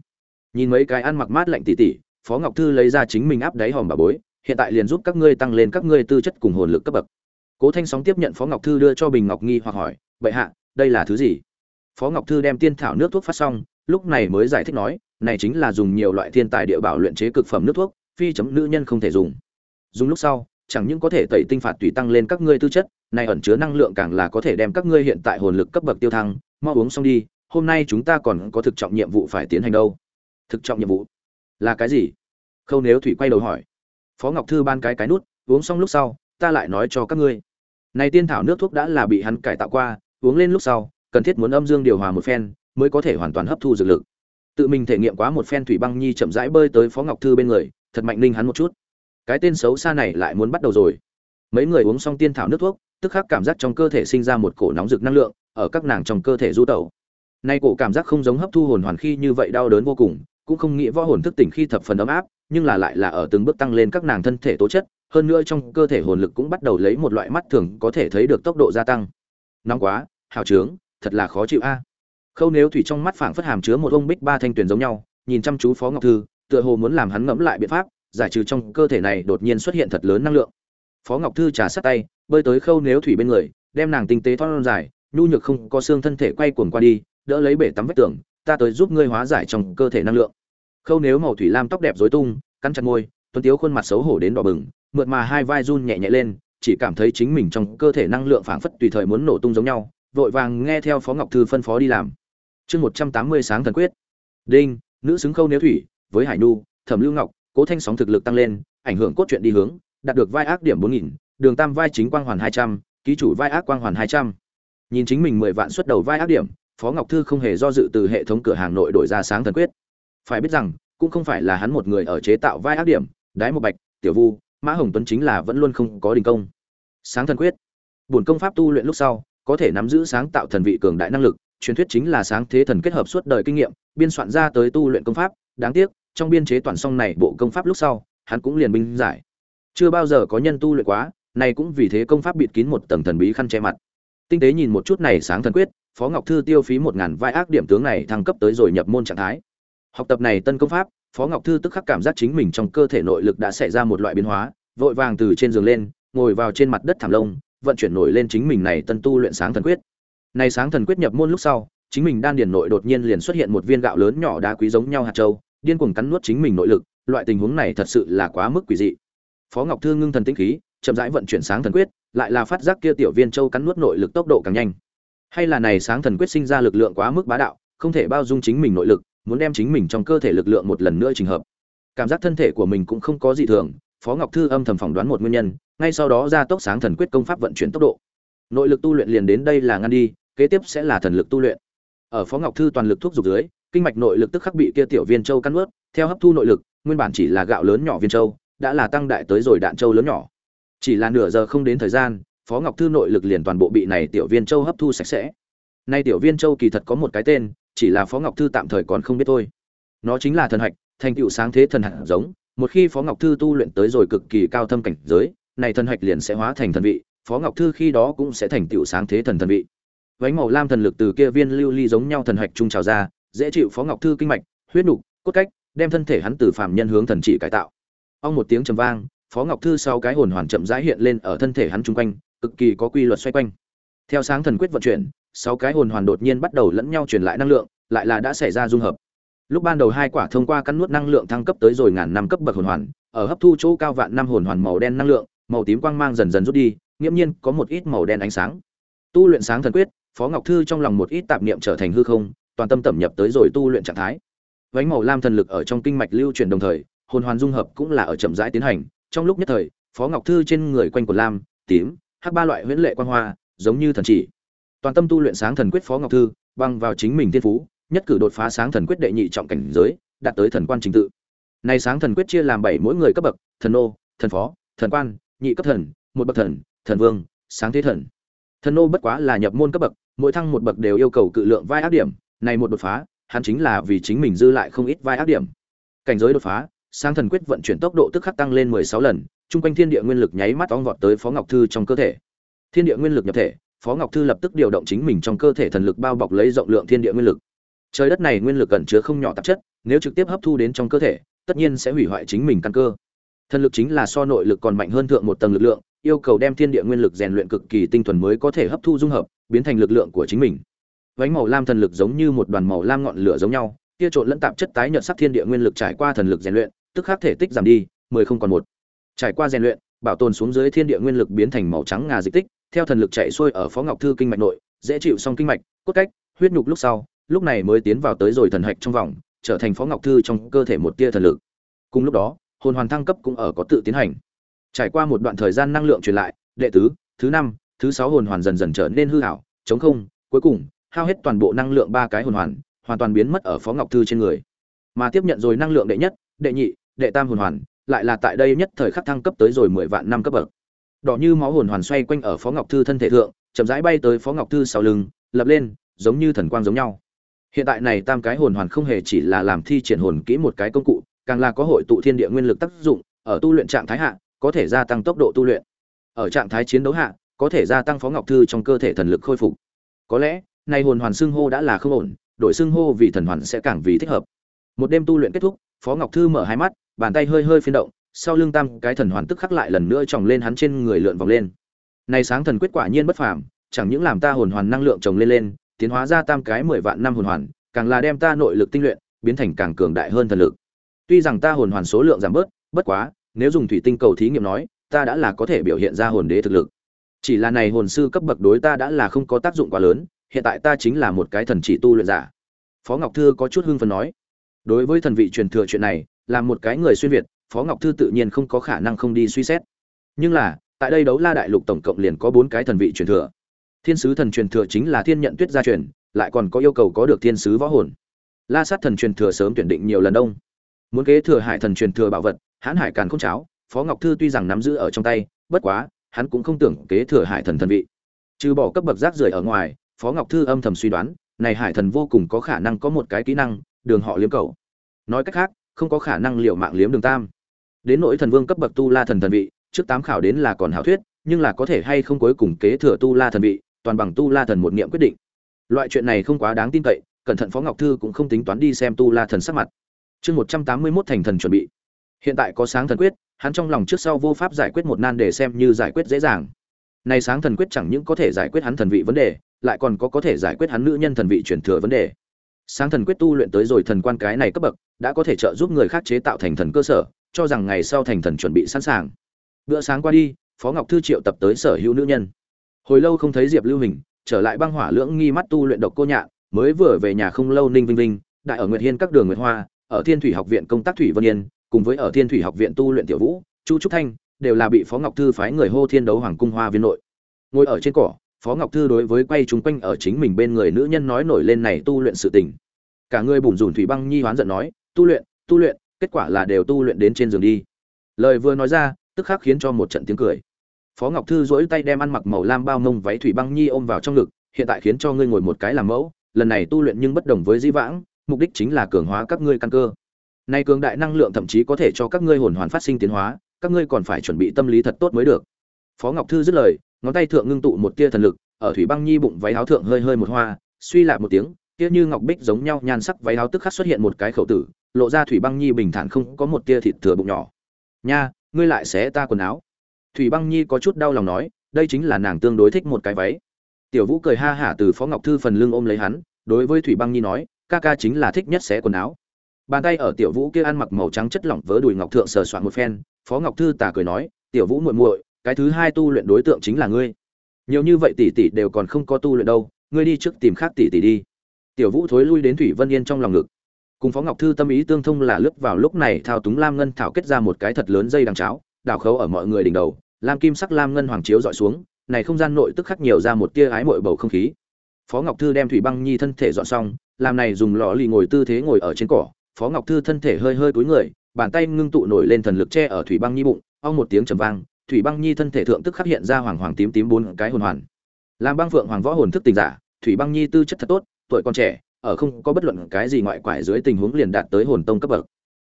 Nhìn mấy cái ăn mặc mát lạnh tỉ tỉ, phó ngọc thư lấy ra chính mình áp đáy hòm bà bối, hiện tại liền giúp các ngươi tăng lên các ngươi tư chất cùng hồn lực cấp bậc cố thanh sóng tiếp nhận phó ngọc thư đưa cho bình ngọc nghi hoặc hỏi, bệ hạ, đây là thứ gì? Phó ngọc thư đem tiên thảo nước thuốc phát xong, lúc này mới giải thích nói, này chính là dùng nhiều loại thiên tài địa bảo luyện chế cực phẩm nước thuốc, phi chấm nữ nhân không thể dùng. Dùng lúc sau, chẳng những có thể tẩy tinh phạt tùy tăng lên các ngươi tư chất, này ẩn chứa năng lượng càng là có thể đem các ngươi hiện tại hồn lực cấp bậc tiêu thăng, mau uống xong đi, hôm nay chúng ta còn có thực trọng nhiệm vụ phải tiến hành đâu. Thực trọng nhiệm vụ? Là cái gì? Khâu nếu thủy quay đầu hỏi. Phó ngọc thư ban cái cái nút, uống xong lúc sau, ta lại nói cho các ngươi này tiên thảo nước thuốc đã là bị hắn cải tạo qua, uống lên lúc sau, cần thiết muốn âm dương điều hòa một phen, mới có thể hoàn toàn hấp thu dược lực. Tự mình thể nghiệm quá một phen thủy băng nhi chậm rãi bơi tới phó ngọc thư bên người, thật mạnh linh hắn một chút. Cái tên xấu xa này lại muốn bắt đầu rồi. Mấy người uống xong tiên thảo nước thuốc, tức khắc cảm giác trong cơ thể sinh ra một cổ nóng rực năng lượng, ở các nàng trong cơ thể du tẩu. Nay cổ cảm giác không giống hấp thu hồn hoàn khi như vậy đau đớn vô cùng, cũng không nghĩ võ hồn thức tỉnh khi thập phần ấm áp, nhưng là lại là ở từng bước tăng lên các nàng thân thể tố chất hơn nữa trong cơ thể hồn lực cũng bắt đầu lấy một loại mắt thường có thể thấy được tốc độ gia tăng. Nóng quá, hào trướng, thật là khó chịu a. Khâu nếu thủy trong mắt phảng phất hàm chứa một ông bích ba thanh tuyển giống nhau, nhìn chăm chú phó ngọc thư, tựa hồ muốn làm hắn ngẫm lại biện pháp, giải trừ trong cơ thể này đột nhiên xuất hiện thật lớn năng lượng. Phó ngọc thư trà sát tay, bơi tới khâu nếu thủy bên người, đem nàng tinh tế thon dài, nhu nhược không có xương thân thể quay cuồng qua đi, đỡ lấy bể tắm vách tường, ta tới giúp ngươi hóa giải trong cơ thể năng lượng. Khâu nếu màu thủy lam tóc đẹp rối tung, cắn chặt môi, tuấn tiếu khuôn mặt xấu hổ đến đỏ bừng mượt mà hai vai run nhẹ nhẹ lên, chỉ cảm thấy chính mình trong cơ thể năng lượng phảng phất tùy thời muốn nổ tung giống nhau, vội vàng nghe theo phó ngọc thư phân phó đi làm. Chương một trăm tám mươi sáng thần quyết. Đinh, nữ xứng khâu nếu thủy, với hải nu thẩm lưu ngọc, cố thanh sóng thực lực tăng lên, ảnh hưởng cốt truyện đi hướng, đạt được vai ác điểm bốn nghìn, đường tam vai chính quang hoàn hai trăm, ký chủ vai ác quang hoàn hai trăm. Nhìn chính mình mười vạn xuất đầu vai ác điểm, phó ngọc thư không hề do dự từ hệ thống cửa hàng nội đổi ra sáng thần quyết. Phải biết rằng, cũng không phải là hắn một người ở chế tạo vai ác điểm, đái một bạch, tiểu vu mã hồng tuấn chính là vẫn luôn không có đình công. Sáng thần quyết. Bổn công pháp tu luyện lúc sau, có thể nắm giữ sáng tạo thần vị cường đại năng lực, truyền thuyết chính là sáng thế thần kết hợp suốt đời kinh nghiệm, biên soạn ra tới tu luyện công pháp. Đáng tiếc, trong biên chế toàn song này bộ công pháp lúc sau, hắn cũng liền binh giải. Chưa bao giờ có nhân tu luyện quá, này cũng vì thế công pháp bịt kín một tầng thần bí khăn che mặt. Tinh tế nhìn một chút này sáng thần quyết, phó ngọc thư tiêu phí một ngàn vai ác điểm tướng này thăng cấp tới rồi nhập môn trạng thái. Học tập này tân công pháp phó ngọc thư tức khắc cảm giác chính mình trong cơ thể nội lực đã xảy ra một loại biến hóa, vội vàng từ trên giường lên, ngồi vào trên mặt đất thảm lông, vận chuyển nổi lên chính mình này tân tu luyện sáng thần quyết. Này sáng thần quyết nhập môn lúc sau, chính mình đan điền nội đột nhiên liền xuất hiện một viên gạo lớn nhỏ đá quý giống nhau hạt châu, điên cuồng cắn nuốt chính mình nội lực, loại tình huống này thật sự là quá mức quỷ dị. Phó ngọc thư ngưng thần tĩnh khí, chậm rãi vận chuyển sáng thần quyết, lại là phát giác kia tiểu viên châu cắn nuốt nội lực tốc độ càng nhanh. Hay là này sáng thần quyết sinh ra lực lượng quá mức bá đạo, không thể bao dung chính mình nội lực muốn đem chính mình trong cơ thể lực lượng một lần nữa trình hợp. Cảm giác thân thể của mình cũng không có gì thường, phó ngọc thư âm thầm phỏng đoán một nguyên nhân, ngay sau đó ra tốc sáng thần quyết công pháp vận chuyển tốc độ. Nội lực tu luyện liền đến đây là ngăn đi, kế tiếp sẽ là thần lực tu luyện. Ở phó ngọc thư toàn lực thuốc dục dưới, kinh mạch nội lực tức khắc bị kia tiểu viên châu cắn ướt theo hấp thu nội lực, nguyên bản chỉ là gạo lớn nhỏ viên châu, đã là tăng đại tới rồi đạn châu lớn nhỏ. Chỉ là nửa giờ không đến thời gian, phó ngọc thư nội lực liền toàn bộ bị này tiểu viên châu hấp thu sạch sẽ. Nay tiểu viên châu kỳ thật có một cái tên chỉ là phó ngọc thư tạm thời còn không biết thôi. Nó chính là thần hạch, thành tựu sáng thế thần hạch giống, một khi phó ngọc thư tu luyện tới rồi cực kỳ cao thâm cảnh giới, này thần hạch liền sẽ hóa thành thần vị, phó ngọc thư khi đó cũng sẽ thành tựu sáng thế thần thần vị. Vánh màu lam thần lực từ kia viên lưu ly giống nhau thần hạch trung trào ra, dễ chịu phó ngọc thư kinh mạch, huyết nục, cốt cách, đem thân thể hắn từ phàm nhân hướng thần trị cải tạo. Ông một tiếng trầm vang, phó ngọc thư sau cái hồn hoàn chậm rãi hiện lên ở thân thể hắn chung quanh, cực kỳ có quy luật xoay quanh. Theo sáng thần quyết vận chuyển sáu cái hồn hoàn đột nhiên bắt đầu lẫn nhau truyền lại năng lượng, lại là đã xảy ra dung hợp. Lúc ban đầu hai quả thông qua cắn nuốt năng lượng thăng cấp tới rồi ngàn năm cấp bậc hồn hoàn, ở hấp thu chỗ cao vạn năm hồn hoàn màu đen năng lượng, màu tím quang mang dần dần rút đi nghiêm nhiên có một ít màu đen ánh sáng. Tu luyện sáng thần quyết, phó ngọc thư trong lòng một ít tạp niệm trở thành hư không, toàn tâm tẩm nhập tới rồi tu luyện trạng thái. Vánh màu lam thần lực ở trong kinh mạch lưu chuyển đồng thời, hồn hoàn dung hợp cũng là ở chậm rãi tiến hành. Trong lúc nhất thời, phó ngọc thư trên người quanh của lam, tím, hắc ba loại huyễn lệ quang hoa, giống như thần chỉ toàn tâm tu luyện sáng thần quyết phó ngọc thư băng vào chính mình thiên phú nhất cử đột phá sáng thần quyết đệ nhị trọng cảnh giới đạt tới thần quan trình tự. Này sáng thần quyết chia làm bảy mỗi người cấp bậc thần ô, thần phó thần quan nhị cấp thần một bậc thần thần vương sáng thế thần. Thần ô bất quá là nhập môn cấp bậc mỗi thăng một bậc đều yêu cầu cự lượng vai ác điểm này một đột phá hắn chính là vì chính mình dư lại không ít vai ác điểm. Cảnh giới đột phá sáng thần quyết vận chuyển tốc độ tức khắc tăng lên mười sáu lần trung quanh thiên địa nguyên lực nháy mắt ong vọt tới phó ngọc thư trong cơ thể. Thiên địa nguyên lực nhập thể phó ngọc thư lập tức điều động chính mình trong cơ thể thần lực bao bọc lấy rộng lượng thiên địa nguyên lực. Trời đất này nguyên lực cẩn chứa không nhỏ tạp chất, nếu trực tiếp hấp thu đến trong cơ thể, tất nhiên sẽ hủy hoại chính mình căn cơ. Thần lực chính là so nội lực còn mạnh hơn thượng một tầng lực lượng, yêu cầu đem thiên địa nguyên lực rèn luyện cực kỳ tinh thuần mới có thể hấp thu dung hợp, biến thành lực lượng của chính mình. Vánh màu lam thần lực giống như một đoàn màu lam ngọn lửa giống nhau kia trộn lẫn tạp chất tái nhợt sắc thiên địa nguyên lực trải qua thần lực rèn luyện, tức khắc thể tích giảm đi, mười không còn một. Trải qua rèn luyện, bảo tồn xuống dưới thiên địa nguyên lực biến thành màu trắng ngà dịch tích theo thần lực chạy xuôi ở phó ngọc thư kinh mạch nội, dễ chịu xong kinh mạch, cốt cách, huyết nhục lúc sau, lúc này mới tiến vào tới rồi thần hạch trong vòng, trở thành phó ngọc thư trong cơ thể một tia thần lực. Cùng lúc đó, hồn hoàn thăng cấp cũng ở có tự tiến hành. Trải qua một đoạn thời gian năng lượng truyền lại, đệ tứ, thứ năm, thứ sáu hồn hoàn dần dần trở nên hư hảo chống không, cuối cùng, hao hết toàn bộ năng lượng ba cái hồn hoàn hoàn toàn biến mất ở phó ngọc thư trên người. Mà tiếp nhận rồi năng lượng đệ nhất, đệ nhị, đệ tam hồn hoàn, lại là tại đây nhất thời khắc thăng cấp tới rồi mười vạn năm cấp bậc đỏ như máu hồn hoàn xoay quanh ở phó ngọc thư thân thể thượng, chậm rãi bay tới phó ngọc thư sau lưng, lập lên, giống như thần quang giống nhau. Hiện tại này tam cái hồn hoàn không hề chỉ là làm thi triển hồn kỹ một cái công cụ, càng là có hội tụ thiên địa nguyên lực tác dụng, ở tu luyện trạng thái hạ, có thể gia tăng tốc độ tu luyện. Ở trạng thái chiến đấu hạ, có thể gia tăng phó ngọc thư trong cơ thể thần lực khôi phục. Có lẽ nay hồn hoàn xưng hô đã là không ổn, đổi xưng hô vì thần hoàn sẽ càng vì thích hợp. Một đêm tu luyện kết thúc, phó ngọc thư mở hai mắt, bàn tay hơi hơi phiên động sau lưng tam cái thần hoàn tức khắc lại lần nữa tròng lên hắn trên người lượn vòng lên. Này sáng thần quyết quả nhiên bất phàm, chẳng những làm ta hồn hoàn năng lượng trồng lên lên, tiến hóa ra tam cái mười vạn năm hồn hoàn, càng là đem ta nội lực tinh luyện, biến thành càng cường đại hơn thần lực. Tuy rằng ta hồn hoàn số lượng giảm bớt, bất quá, nếu dùng thủy tinh cầu thí nghiệm nói, ta đã là có thể biểu hiện ra hồn đế thực lực. Chỉ là này hồn sư cấp bậc đối ta đã là không có tác dụng quá lớn, hiện tại ta chính là một cái thần chỉ tu luyện giả. Phó ngọc thư có chút hưng phấn nói, đối với thần vị truyền thừa chuyện này, là một cái người xuyên việt phó ngọc thư tự nhiên không có khả năng không đi suy xét. Nhưng là, tại đây đấu la đại lục tổng cộng liền có bốn cái thần vị truyền thừa. Thiên sứ thần truyền thừa chính là thiên nhận tuyết gia truyền, lại còn có yêu cầu có được thiên sứ võ hồn. La sát thần truyền thừa sớm tuyển định nhiều lần đông muốn kế thừa hải thần truyền thừa bảo vật, hãn hải càn không cháo, phó ngọc thư tuy rằng nắm giữ ở trong tay, bất quá, hắn cũng không tưởng kế thừa hải thần thần vị. Trừ bỏ cấp bậc rác rưởi ở ngoài, phó ngọc thư âm thầm suy đoán, này hải thần vô cùng có khả năng có một cái kỹ năng, đường họ liếm cầu. Nói cách khác, không có khả năng liệu mạng liếm đường tam đến nỗi thần vương cấp bậc tu la thần thần vị, trước tám khảo đến là còn hảo thuyết, nhưng là có thể hay không cuối cùng kế thừa tu la thần vị, toàn bằng tu la thần một niệm quyết định. Loại chuyện này không quá đáng tin cậy, cẩn thận phó ngọc thư cũng không tính toán đi xem tu la thần sắc mặt. Chương một trăm tám mươi mốt thành thần chuẩn bị. Hiện tại có sáng thần quyết, hắn trong lòng trước sau vô pháp giải quyết một nan để xem như giải quyết dễ dàng. Này sáng thần quyết chẳng những có thể giải quyết hắn thần vị vấn đề, lại còn có có thể giải quyết hắn nữ nhân thần vị truyền thừa vấn đề. Sáng thần quyết tu luyện tới rồi thần quan cái này cấp bậc, đã có thể trợ giúp người khác chế tạo thành thần cơ sở cho rằng ngày sau thành thần chuẩn bị sẵn sàng. Bữa sáng qua đi, phó ngọc thư triệu tập tới sở hữu nữ nhân. Hồi lâu không thấy diệp lưu hình, trở lại băng hỏa lưỡng nghi mắt tu luyện độc cô nhạn, mới vừa về nhà không lâu ninh vinh vinh, đại ở nguyệt hiên các đường nguyệt hoa, ở thiên thủy học viện công tác thủy vân yên, cùng với ở thiên thủy học viện tu luyện tiểu vũ, chu trúc thanh, đều là bị phó ngọc thư phái người hô thiên đấu hoàng cung hoa viên nội. Ngồi ở trên cỏ, phó ngọc thư đối với quay chúng quanh ở chính mình bên người nữ nhân nói nổi lên này tu luyện sự tình. Cả người bùn rùn thủy băng nhi hoán giận nói, tu luyện tu luyện kết quả là đều tu luyện đến trên giường đi. Lời vừa nói ra, tức khắc khiến cho một trận tiếng cười. Phó ngọc thư dỗi tay đem ăn mặc màu lam bao mông váy thủy băng nhi ôm vào trong ngực, hiện tại khiến cho ngươi ngồi một cái làm mẫu, lần này tu luyện nhưng bất đồng với di vãng, mục đích chính là cường hóa các ngươi căn cơ. Nay cường đại năng lượng thậm chí có thể cho các ngươi hồn hoàn phát sinh tiến hóa, các ngươi còn phải chuẩn bị tâm lý thật tốt mới được. Phó ngọc thư dứt lời, ngón tay thượng ngưng tụ một tia thần lực, ở thủy băng nhi bụng váy áo thượng hơi hơi một hoa, suy lại một tiếng, kia như ngọc bích giống nhau nhan sắc váy áo tức khắc xuất hiện một cái khẩu tử lộ ra thủy băng nhi bình thản không có một tia thịt thừa bụng nhỏ. Nha, ngươi lại xé ta quần áo. Thủy băng nhi có chút đau lòng nói, đây chính là nàng tương đối thích một cái váy. Tiểu vũ cười ha hả từ phó ngọc thư phần lưng ôm lấy hắn, đối với thủy băng nhi nói, ca ca chính là thích nhất xé quần áo. Bàn tay ở tiểu vũ kia ăn mặc màu trắng chất lỏng vớ đùi ngọc thượng sờ soạn một phen, phó ngọc thư tà cười nói, tiểu vũ muội muội, cái thứ hai tu luyện đối tượng chính là ngươi. Nhiều như vậy tỷ tỷ đều còn không có tu luyện đâu, ngươi đi trước tìm khác tỷ tỷ đi. Tiểu vũ thối lui đến thủy vân yên trong lòng ngực cùng phó ngọc thư tâm ý tương thông là lướt vào lúc này thao túng lam ngân thảo kết ra một cái thật lớn dây đằng cháo đào khấu ở mọi người đỉnh đầu, lam kim sắc lam ngân hoàng chiếu dọi xuống, này không gian nội tức khắc nhiều ra một tia ái mội bầu không khí. Phó ngọc thư đem thủy băng nhi thân thể dọn xong, làm này dùng lò lì ngồi tư thế ngồi ở trên cỏ, phó ngọc thư thân thể hơi hơi cúi người, bàn tay ngưng tụ nổi lên thần lực che ở thủy băng nhi bụng, ong một tiếng trầm vang, thủy băng nhi thân thể thượng tức khắc hiện ra hoàng hoàng tím tím bốn cái hồn hoàn. Làm băng phượng hoàng võ hồn thức tình giả, thủy băng nhi tư chất thật tốt, tuổi còn trẻ ở không có bất luận cái gì ngoại quải dưới tình huống liền đạt tới hồn tông cấp bậc.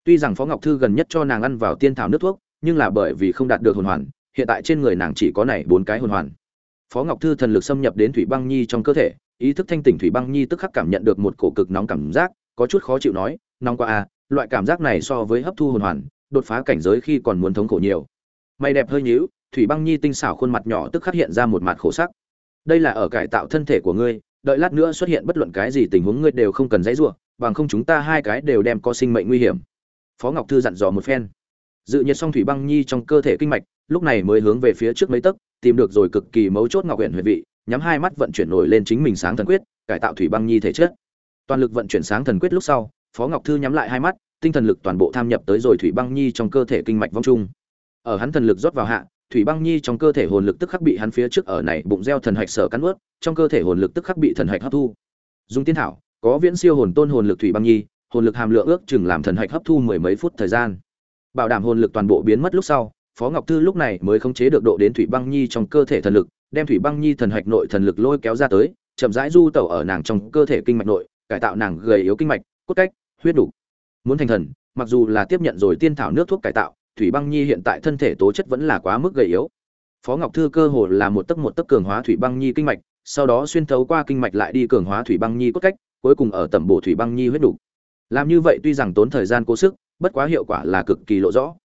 Tuy rằng phó ngọc thư gần nhất cho nàng ăn vào tiên thảo nước thuốc, nhưng là bởi vì không đạt được hồn hoàn, hiện tại trên người nàng chỉ có này bốn cái hồn hoàn. Phó ngọc thư thần lực xâm nhập đến thủy băng nhi trong cơ thể, ý thức thanh tỉnh thủy băng nhi tức khắc cảm nhận được một cổ cực nóng cảm giác, có chút khó chịu nói, nóng quá à loại cảm giác này so với hấp thu hồn hoàn, đột phá cảnh giới khi còn muốn thống khổ nhiều. Mày đẹp hơi nhíu, thủy băng nhi tinh xảo khuôn mặt nhỏ tức khắc hiện ra một mặt khổ sắc. Đây là ở cải tạo thân thể của ngươi đợi lát nữa xuất hiện bất luận cái gì tình huống ngươi đều không cần dãy rủa, bằng không chúng ta hai cái đều đem có sinh mệnh nguy hiểm. Phó ngọc thư dặn dò một phen. Dự nhiệt xong thủy băng nhi trong cơ thể kinh mạch, lúc này mới hướng về phía trước mấy tấc, tìm được rồi cực kỳ mấu chốt ngọc Huyền huyệt vị, nhắm hai mắt vận chuyển nổi lên chính mình sáng thần quyết, cải tạo thủy băng nhi thể chất. Toàn lực vận chuyển sáng thần quyết lúc sau, phó ngọc thư nhắm lại hai mắt, tinh thần lực toàn bộ tham nhập tới rồi thủy băng nhi trong cơ thể kinh mạch vong trung. Ở hắn thần lực rót vào hạ thủy băng nhi trong cơ thể hồn lực tức khắc bị hắn phía trước ở này bụng gieo thần hạch sở cắn ướt trong cơ thể hồn lực tức khắc bị thần hạch hấp thu. Dùng tiên thảo, có viễn siêu hồn tôn hồn lực thủy băng nhi, hồn lực hàm lượng ước chừng làm thần hạch hấp thu mười mấy phút thời gian. Bảo đảm hồn lực toàn bộ biến mất lúc sau, phó ngọc thư lúc này mới khống chế được độ đến thủy băng nhi trong cơ thể thần lực, đem thủy băng nhi thần hạch nội thần lực lôi kéo ra tới, chậm rãi du tẩu ở nàng trong cơ thể kinh mạch nội, cải tạo nàng gầy yếu kinh mạch, cốt cách, huyết đủ. Muốn thành thần, mặc dù là tiếp nhận rồi tiên thảo nước thuốc cải tạo thủy băng nhi hiện tại thân thể tố chất vẫn là quá mức gầy yếu. Phó ngọc thư cơ hồ là một tấc một tấc cường hóa thủy băng nhi kinh mạch, sau đó xuyên thấu qua kinh mạch lại đi cường hóa thủy băng nhi cốt cách, cuối cùng ở tầm bổ thủy băng nhi huyết đủ. Làm như vậy tuy rằng tốn thời gian cố sức, bất quá hiệu quả là cực kỳ lộ rõ.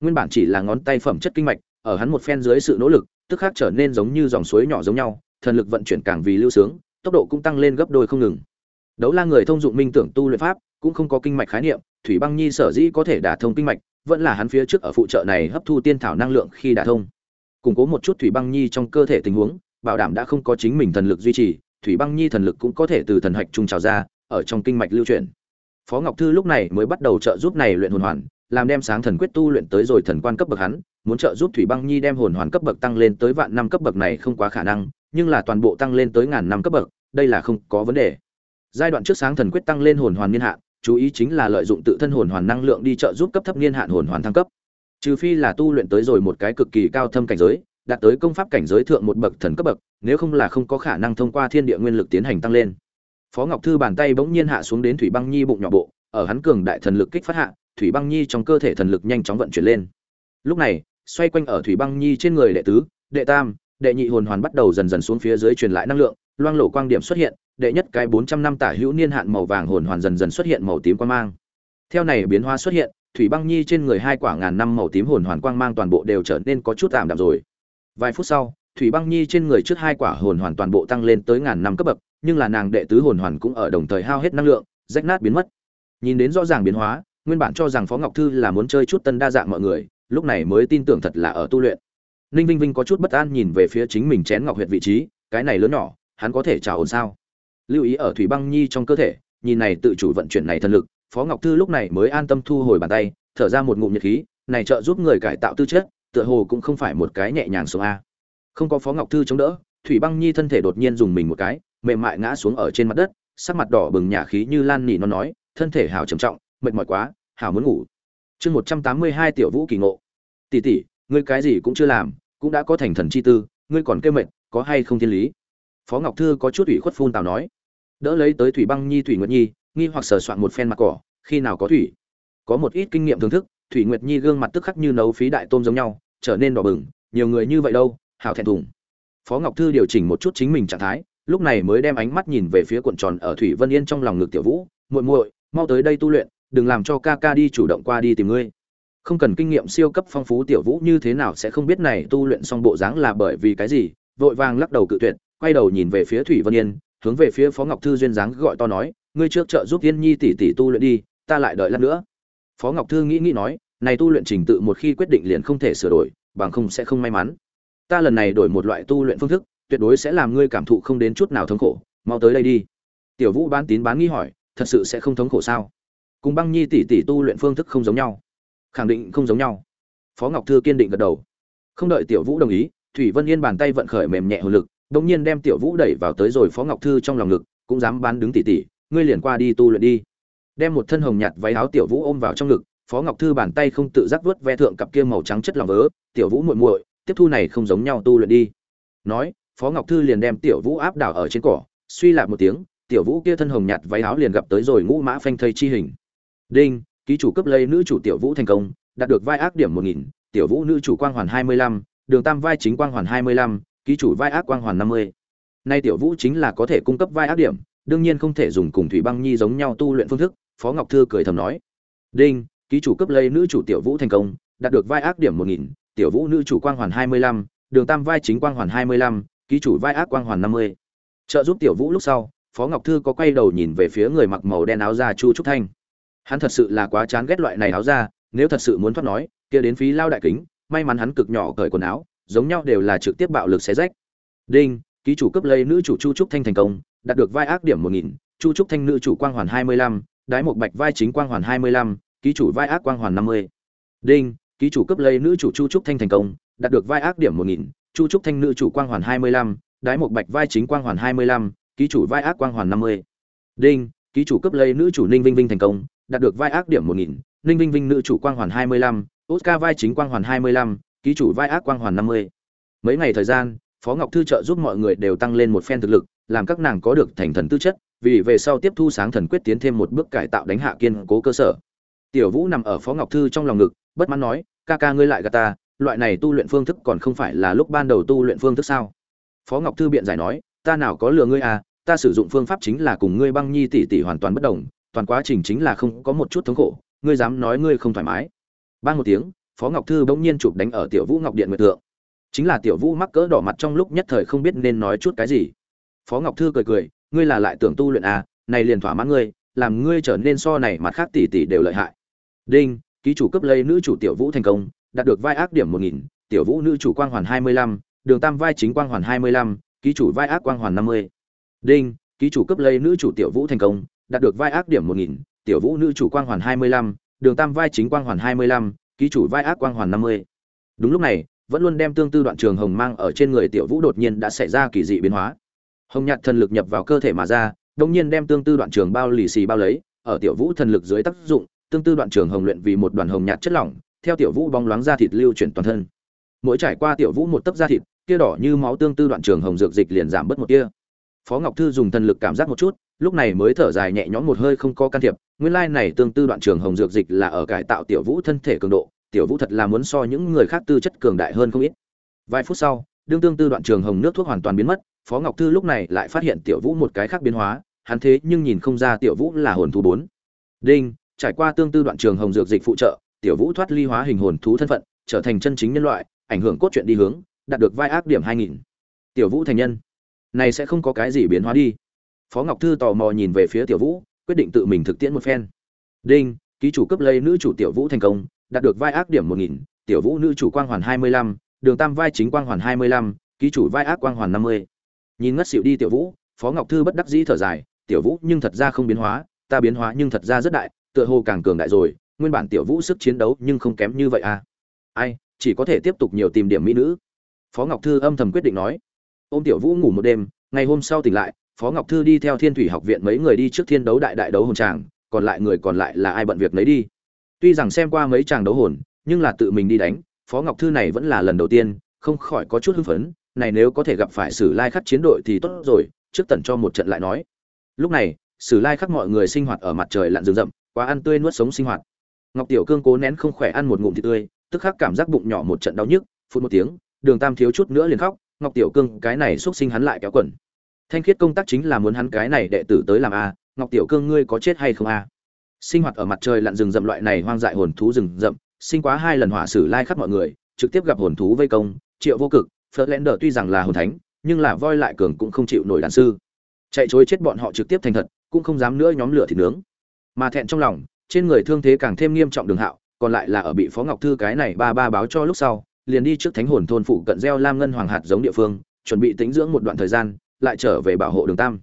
Nguyên bản chỉ là ngón tay phẩm chất kinh mạch, ở hắn một phen dưới sự nỗ lực, tức khắc trở nên giống như dòng suối nhỏ giống nhau, thần lực vận chuyển càng vì lưu sướng, tốc độ cũng tăng lên gấp đôi không ngừng. Đấu la người thông dụng minh tưởng tu luyện pháp, cũng không có kinh mạch khái niệm, thủy băng nhi sở dĩ có thể đả thông kinh mạch vẫn là hắn phía trước ở phụ trợ này hấp thu tiên thảo năng lượng khi đả thông. Củng cố một chút thủy băng nhi trong cơ thể tình huống, bảo đảm đã không có chính mình thần lực duy trì, thủy băng nhi thần lực cũng có thể từ thần hạch trung trào ra, ở trong kinh mạch lưu chuyển. Phó ngọc thư lúc này mới bắt đầu trợ giúp này luyện hồn hoàn, làm đem sáng thần quyết tu luyện tới rồi thần quan cấp bậc hắn, muốn trợ giúp thủy băng nhi đem hồn hoàn cấp bậc tăng lên tới vạn năm cấp bậc này không quá khả năng, nhưng là toàn bộ tăng lên tới ngàn năm cấp bậc, đây là không có vấn đề. Giai đoạn trước sáng thần quyết tăng lên hồn hoàn niên hạn chú ý chính là lợi dụng tự thân hồn hoàn năng lượng đi trợ giúp cấp thấp niên hạn hồn hoàn thăng cấp. Trừ phi là tu luyện tới rồi một cái cực kỳ cao thâm cảnh giới, đạt tới công pháp cảnh giới thượng một bậc thần cấp bậc, nếu không là không có khả năng thông qua thiên địa nguyên lực tiến hành tăng lên. Phó ngọc thư bàn tay bỗng nhiên hạ xuống đến thủy băng nhi bụng nhỏ bộ, ở hắn cường đại thần lực kích phát hạ, thủy băng nhi trong cơ thể thần lực nhanh chóng vận chuyển lên. Lúc này, xoay quanh ở thủy băng nhi trên người đệ tứ, đệ tam, đệ nhị hồn hoàn bắt đầu dần dần xuống phía dưới truyền lại năng lượng, loang lổ quang điểm xuất hiện đệ nhất cái bốn trăm năm tả hữu niên hạn màu vàng hồn hoàn dần dần xuất hiện màu tím quang mang. Theo này biến hóa xuất hiện, thủy băng nhi trên người hai quả ngàn năm màu tím hồn hoàn quang mang toàn bộ đều trở nên có chút tạm đạm rồi. Vài phút sau, thủy băng nhi trên người trước hai quả hồn hoàn toàn bộ tăng lên tới ngàn năm cấp bậc, nhưng là nàng đệ tứ hồn hoàn cũng ở đồng thời hao hết năng lượng, rách nát biến mất. Nhìn đến rõ ràng biến hóa, nguyên bản cho rằng phó ngọc thư là muốn chơi chút tân đa dạng mọi người, lúc này mới tin tưởng thật là ở tu luyện. Ninh vinh vinh có chút bất an nhìn về phía chính mình chén ngọc huyệt vị trí, cái này lớn nhỏ, hắn có thể trả ổn sao? Lưu ý ở thủy băng nhi trong cơ thể, nhìn này tự chủ vận chuyển này thần lực, phó ngọc thư lúc này mới an tâm thu hồi bàn tay, thở ra một ngụm nhiệt khí, này trợ giúp người cải tạo tư chất, tựa hồ cũng không phải một cái nhẹ nhàng xuống a. Không có phó ngọc thư chống đỡ, thủy băng nhi thân thể đột nhiên dùng mình một cái, mềm mại ngã xuống ở trên mặt đất, sắc mặt đỏ bừng nhả khí như lan nỉ nó nói, thân thể hào trầm trọng, mệt mỏi quá hào muốn ngủ. Chương một trăm tám mươi hai tiểu vũ kỳ ngộ. Tỷ tỷ, ngươi cái gì cũng chưa làm, cũng đã có thành thần chi tư, ngươi còn kêu mệt, có hay không thiên lý? Phó ngọc thư có chút ủy khuất phun tào nói đỡ lấy tới thủy băng nhi thủy nguyệt nhi, nghi hoặc sờ soạn một phen mặt cỏ, khi nào có thủy? Có một ít kinh nghiệm thưởng thức, thủy nguyệt nhi gương mặt tức khắc như nấu phí đại tôm giống nhau, trở nên đỏ bừng, nhiều người như vậy đâu, hào thẹn thùng. Phó ngọc thư điều chỉnh một chút chính mình trạng thái, lúc này mới đem ánh mắt nhìn về phía cuộn tròn ở thủy vân yên trong lòng ngực tiểu vũ, muội muội, mau tới đây tu luyện, đừng làm cho ca ca đi chủ động qua đi tìm ngươi. Không cần kinh nghiệm siêu cấp phong phú tiểu vũ như thế nào sẽ không biết này tu luyện xong bộ dáng là bởi vì cái gì, vội vàng lắc đầu cự tuyệt, quay đầu nhìn về phía thủy vân yên hướng về phía phó ngọc thư duyên dáng gọi to nói, ngươi trước trợ giúp tiên nhi tỷ tỷ tu luyện đi, ta lại đợi lát nữa. Phó ngọc thư nghĩ nghĩ nói, này tu luyện trình tự một khi quyết định liền không thể sửa đổi, bằng không sẽ không may mắn. Ta lần này đổi một loại tu luyện phương thức, tuyệt đối sẽ làm ngươi cảm thụ không đến chút nào thống khổ, mau tới đây đi. Tiểu vũ bán tín bán nghi hỏi, thật sự sẽ không thống khổ sao? Cùng băng nhi tỷ tỷ tu luyện phương thức không giống nhau. Khẳng định không giống nhau. Phó ngọc thư kiên định gật đầu. Không đợi tiểu vũ đồng ý, thủy vân yên bàn tay vận khởi mềm nhẹ hồn lực đột nhiên đem tiểu vũ đẩy vào tới rồi phó ngọc thư trong lòng ngực, cũng dám bán đứng tỉ tỉ, ngươi liền qua đi tu luyện đi. Đem một thân hồng nhạt váy áo tiểu vũ ôm vào trong ngực, phó ngọc thư bàn tay không tự giác vuốt ve thượng cặp kia màu trắng chất lòng vớ, tiểu vũ muội muội, tiếp thu này không giống nhau tu luyện đi. Nói, phó ngọc thư liền đem tiểu vũ áp đảo ở trên cỏ, suy lạc một tiếng, tiểu vũ kia thân hồng nhạt váy áo liền gặp tới rồi ngũ mã phanh thây chi hình. Đinh, ký chủ cấp lây nữ chủ tiểu vũ thành công, đạt được vai ác điểm một nghìn, tiểu vũ nữ chủ quang hoàn hai mươi lăm, đường tam vai chính quang hoàn hai mươi lăm ký chủ vai ác quang hoàn năm mươi. Nay tiểu vũ chính là có thể cung cấp vai ác điểm, đương nhiên không thể dùng cùng thủy băng nhi giống nhau tu luyện phương thức, phó ngọc thư cười thầm nói. Đinh, ký chủ cấp lây nữ chủ tiểu vũ thành công, đạt được vai ác điểm một nghìn, tiểu vũ nữ chủ quang hoàn hai mươi lăm, đường tam vai chính quang hoàn hai mươi lăm, ký chủ vai ác quang hoàn năm mươi. Trợ giúp tiểu vũ lúc sau, phó ngọc thư có quay đầu nhìn về phía người mặc màu đen áo da chu trúc thanh. Hắn thật sự là quá chán ghét loại này áo da, nếu thật sự muốn thoát nói, kia đến phí lao đại kính, may mắn hắn cực nhỏ cởi quần áo giống nhau đều là trực tiếp bạo lực xé rách. Đinh, ký chủ cấp lấy nữ chủ chu trúc thanh thành công, đạt được vai ác điểm một nghìn, chu trúc thanh nữ chủ quang hoàn hai mươi lăm, đái một bạch vai chính quang hoàn hai mươi lăm, ký chủ vai ác quang hoàn năm mươi. Đinh, ký chủ cấp lấy nữ chủ chu trúc thanh thành công, đạt được vai ác điểm một nghìn, chu trúc thanh nữ chủ quang hoàn hai mươi lăm, đái một bạch vai chính quang hoàn hai mươi lăm, ký chủ vai ác quang hoàn năm mươi. Đinh, ký chủ cấp lấy nữ chủ ninh vinh vinh thành công, đạt được vai ác điểm một nghìn, ninh vinh vinh nữ chủ quang hoàn hai mươi lăm, oscar vai chính quang hoàn hai mươi lăm ký chủ vai ác quang hoàn năm mươi. Mấy ngày thời gian, phó ngọc thư trợ giúp mọi người đều tăng lên một phen thực lực, làm các nàng có được thành thần tư chất, vì về sau tiếp thu sáng thần quyết tiến thêm một bước cải tạo đánh hạ kiên cố cơ sở. Tiểu vũ nằm ở phó ngọc thư trong lòng ngực, bất mãn nói, ca ca ngươi lại gà ta, loại này tu luyện phương thức còn không phải là lúc ban đầu tu luyện phương thức sao? Phó ngọc thư biện giải nói, ta nào có lừa ngươi à ta sử dụng phương pháp chính là cùng ngươi băng nhi tỷ tỷ hoàn toàn bất đồng, toàn quá trình chính là không có một chút thống khổ, ngươi dám nói ngươi không thoải mái. Ban một tiếng phó ngọc thư bỗng nhiên chụp đánh ở tiểu vũ ngọc điện nguyệt tượng chính là tiểu vũ mắc cỡ đỏ mặt trong lúc nhất thời không biết nên nói chút cái gì. Phó ngọc thư cười cười, ngươi là lại tưởng tu luyện à này liền thỏa mãn ngươi, làm ngươi trở nên so này mặt khác tỷ tỷ đều lợi hại. Đinh, ký chủ cấp lây nữ chủ tiểu vũ thành công, đạt được vai ác điểm một nghìn, tiểu vũ nữ chủ quang hoàn hai mươi lăm, đường tam vai chính quang hoàn hai mươi lăm, ký chủ vai ác quang hoàn năm mươi. Đinh, ký chủ cấp lây nữ chủ tiểu vũ thành công, đạt được vai ác điểm một nghìn, tiểu vũ nữ chủ quang hoàn hai mươi lăm, đường tam vai chính quang hoàn hai mươi lăm ký chủ vai ác quang hoàn năm mươi. Đúng lúc này, vẫn luôn đem tương tư đoạn trường hồng mang ở trên người tiểu vũ đột nhiên đã xảy ra kỳ dị biến hóa. Hồng nhạt thần lực nhập vào cơ thể mà ra đông nhiên đem tương tư đoạn trường bao lì xì bao lấy, ở tiểu vũ thần lực dưới tác dụng, tương tư đoạn trường hồng luyện vì một đoàn hồng nhạt chất lỏng, theo tiểu vũ bóng loáng ra thịt lưu chuyển toàn thân. Mỗi trải qua tiểu vũ một tấc da thịt kia đỏ như máu tương tư đoạn trường hồng dược dịch liền giảm bớt một tia. Phó ngọc thư dùng thần lực cảm giác một chút lúc này mới thở dài nhẹ nhõm một hơi không có can thiệp, nguyên lai này tương tư đoạn trường hồng dược dịch là ở cải tạo tiểu vũ thân thể cường độ, tiểu vũ thật là muốn so những người khác tư chất cường đại hơn không ít. Vài phút sau, đương tương tư đoạn trường hồng nước thuốc hoàn toàn biến mất, phó ngọc thư lúc này lại phát hiện tiểu vũ một cái khác biến hóa, hắn thế nhưng nhìn không ra tiểu vũ là hồn thú bốn. Đinh, trải qua tương tư đoạn trường hồng dược dịch phụ trợ, tiểu vũ thoát ly hóa hình hồn thú thân phận, trở thành chân chính nhân loại, ảnh hưởng cốt truyện đi hướng, đạt được vai ác điểm hai nghìn. Tiểu vũ thành nhân, này sẽ không có cái gì biến hóa đi phó ngọc thư tò mò nhìn về phía tiểu vũ, quyết định tự mình thực tiễn một phen. Đinh, ký chủ cấp lây nữ chủ tiểu vũ thành công, đạt được vai ác điểm một nghìn, tiểu vũ nữ chủ quang hoàn hai mươi lăm, đường tam vai chính quang hoàn hai mươi lăm, ký chủ vai ác quang hoàn năm mươi. Nhìn ngất xịu đi tiểu vũ, phó ngọc thư bất đắc dĩ thở dài, tiểu vũ, nhưng thật ra không biến hóa, ta biến hóa nhưng thật ra rất đại, tựa hồ càng cường đại rồi, nguyên bản tiểu vũ sức chiến đấu nhưng không kém như vậy à. Ai, chỉ có thể tiếp tục nhiều tìm điểm mỹ nữ. Phó ngọc thư âm thầm quyết định nói. Ôm tiểu vũ ngủ một đêm, ngày hôm sau tỉnh lại phó ngọc thư đi theo thiên thủy học viện mấy người đi trước thiên đấu đại đại đấu hồn tràng, còn lại người còn lại là ai bận việc lấy đi. Tuy rằng xem qua mấy tràng đấu hồn, nhưng là tự mình đi đánh, phó ngọc thư này vẫn là lần đầu tiên, không khỏi có chút hưng phấn, này nếu có thể gặp phải sử lai khắc chiến đội thì tốt rồi, trước tần cho một trận lại nói. Lúc này, sử lai khắc mọi người sinh hoạt ở mặt trời lặn rừng rậm, quá ăn tươi nuốt sống sinh hoạt. Ngọc tiểu cương cố nén không khỏe ăn một ngụm thịt tươi, tức khắc cảm giác bụng nhỏ một trận đau nhức phút một tiếng, đường tam thiếu chút nữa liền khóc, ngọc tiểu cương, cái này xúc sinh hắn lại kéo quần thanh khiết công tác chính là muốn hắn cái này đệ tử tới làm a, ngọc tiểu cương ngươi có chết hay không a? Sinh hoạt ở mặt trời lặn rừng rậm loại này hoang dại hồn thú rừng rậm, sinh quá hai lần hỏa sử lai khắp mọi người, trực tiếp gặp hồn thú vây công, triệu vô cực phớt lẽn đờ tuy rằng là hồn thánh, nhưng là voi lại cường cũng không chịu nổi đàn sư. Chạy chối chết bọn họ trực tiếp thành thật, cũng không dám nữa nhóm lửa thịt nướng. Mà thẹn trong lòng, trên người thương thế càng thêm nghiêm trọng đường hạo, còn lại là ở bị phó ngọc thư cái này ba ba báo cho lúc sau, liền đi trước thánh hồn thôn phụ cận gieo lam ngân hoàng hạt giống địa phương, chuẩn bị tính dưỡng một đoạn thời gian lại trở về bảo hộ đường tam.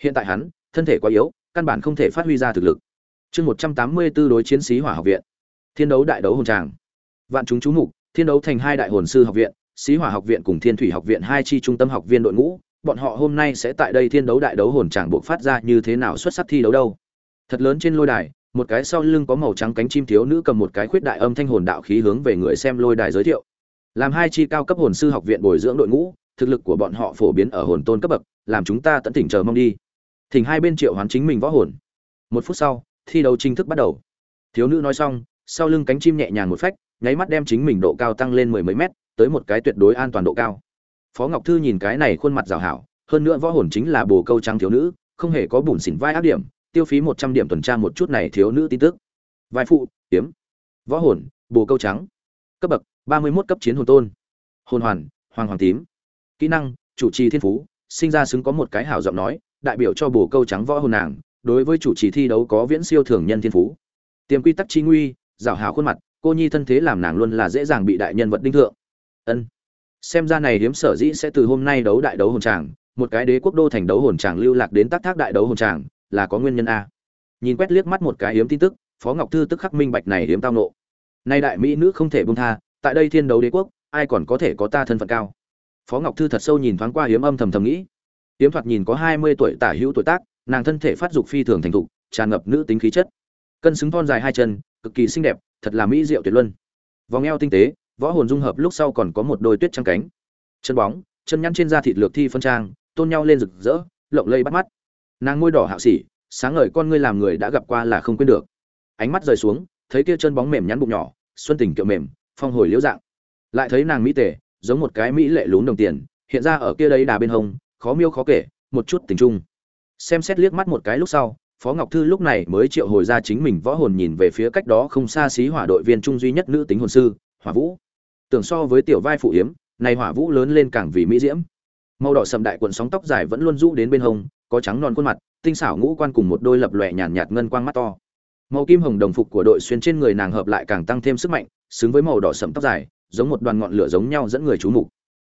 Hiện tại hắn, thân thể quá yếu, căn bản không thể phát huy ra thực lực. Chương một trăm tám mươi 184 đối chiến sĩ hỏa học viện. Thiên đấu đại đấu hồn tràng. Vạn chúng chú mục, thiên đấu thành hai đại hồn sư học viện sĩ hỏa học viện cùng thiên thủy học viện hai chi trung tâm học viên đội ngũ, bọn họ hôm nay sẽ tại đây thiên đấu đại đấu hồn tràng buộc phát ra như thế nào xuất sắc thi đấu đâu. Thật lớn trên lôi đài, một cái sau lưng có màu trắng cánh chim thiếu nữ cầm một cái khuyết đại âm thanh hồn đạo khí hướng về người xem lôi đài giới thiệu. Làm hai chi cao cấp hồn sư học viện bồi dưỡng đội ngũ thực lực của bọn họ phổ biến ở hồn tôn cấp bậc, làm chúng ta tận tỉnh chờ mong đi. Thỉnh hai bên triệu hoán chính mình võ hồn. Một phút sau, thi đấu chính thức bắt đầu. Thiếu nữ nói xong, sau lưng cánh chim nhẹ nhàng một phách, nháy mắt đem chính mình độ cao tăng lên mười mấy mét, tới một cái tuyệt đối an toàn độ cao. Phó ngọc thư nhìn cái này khuôn mặt rào hảo, hơn nữa võ hồn chính là bồ câu trắng thiếu nữ, không hề có bùn xỉn vai áp điểm, tiêu phí một trăm điểm tuần tra một chút này thiếu nữ tin tức. Vai phụ tiếm võ hồn, bồ câu trắng. Cấp bậc, ba mươi mốt cấp chiến hồn tôn. Hồn hoàn, hoàng hoàng tím kỹ năng, chủ trì thiên phú, sinh ra xứng có một cái hảo giọng nói, đại biểu cho bồ câu trắng võ hồn nàng, đối với chủ trì thi đấu có viễn siêu thường nhân thiên phú. Tiềm quy tắc chi nguy rào hảo khuôn mặt, cô nhi thân thế làm nàng luôn là dễ dàng bị đại nhân vật đinh thượng. Ân. Xem ra này hiếm sở dĩ sẽ từ hôm nay đấu đại đấu hồn tràng một cái đế quốc đô thành đấu hồn tràng lưu lạc đến tác thác đại đấu hồn tràng là có nguyên nhân a. Nhìn quét liếc mắt một cái hiếm tin tức, phó ngọc thư tức khắc minh bạch này hiếm tao nộ nay đại mỹ nữ không thể buông tha, tại đây thiên đấu đế quốc, ai còn có thể có ta thân phận cao? Phó ngọc thư thật sâu nhìn thoáng qua hiếm âm thầm thầm nghĩ. Hiếm thoạt nhìn có hai mươi tuổi tả hữu tuổi tác, nàng thân thể phát dục phi thường thành thục, tràn ngập nữ tính khí chất. Cân xứng thon dài hai chân, cực kỳ xinh đẹp, thật là mỹ diệu tuyệt luân. Vòng eo tinh tế, võ hồn dung hợp lúc sau còn có một đôi tuyết trắng cánh. Chân bóng, chân nhăn trên da thịt lược thi phân trang, tôn nhau lên rực rỡ, lộng lây bắt mắt. Nàng môi đỏ hạo xỉ sáng ngời con ngươi làm người đã gặp qua là không quên được. Ánh mắt rời xuống, thấy kia chân bóng mềm nhắn bụng nhỏ, xuân tình kiệu mềm, phong hồi liễu dạng. Lại thấy nàng mỹ tể giống một cái mỹ lệ lún đồng tiền, hiện ra ở kia đấy đà bên hông, khó miêu khó kể, một chút tình trung. Xem xét liếc mắt một cái lúc sau, phó ngọc thư lúc này mới triệu hồi ra chính mình võ hồn nhìn về phía cách đó không xa xí hỏa đội viên trung duy nhất nữ tính hồn sư, hỏa vũ. Tưởng so với tiểu vai phụ hiếm, này hỏa vũ lớn lên càng vì mỹ diễm. Màu đỏ sầm đại quần sóng tóc dài vẫn luôn rũ đến bên hông, có trắng non khuôn mặt, tinh xảo ngũ quan cùng một đôi lập lòe nhàn nhạt ngân quang mắt to. Màu kim hồng đồng phục của đội xuyên trên người nàng hợp lại càng tăng thêm sức mạnh, xứng với màu đỏ sẫm tóc dài giống một đoàn ngọn lửa giống nhau dẫn người chú mục.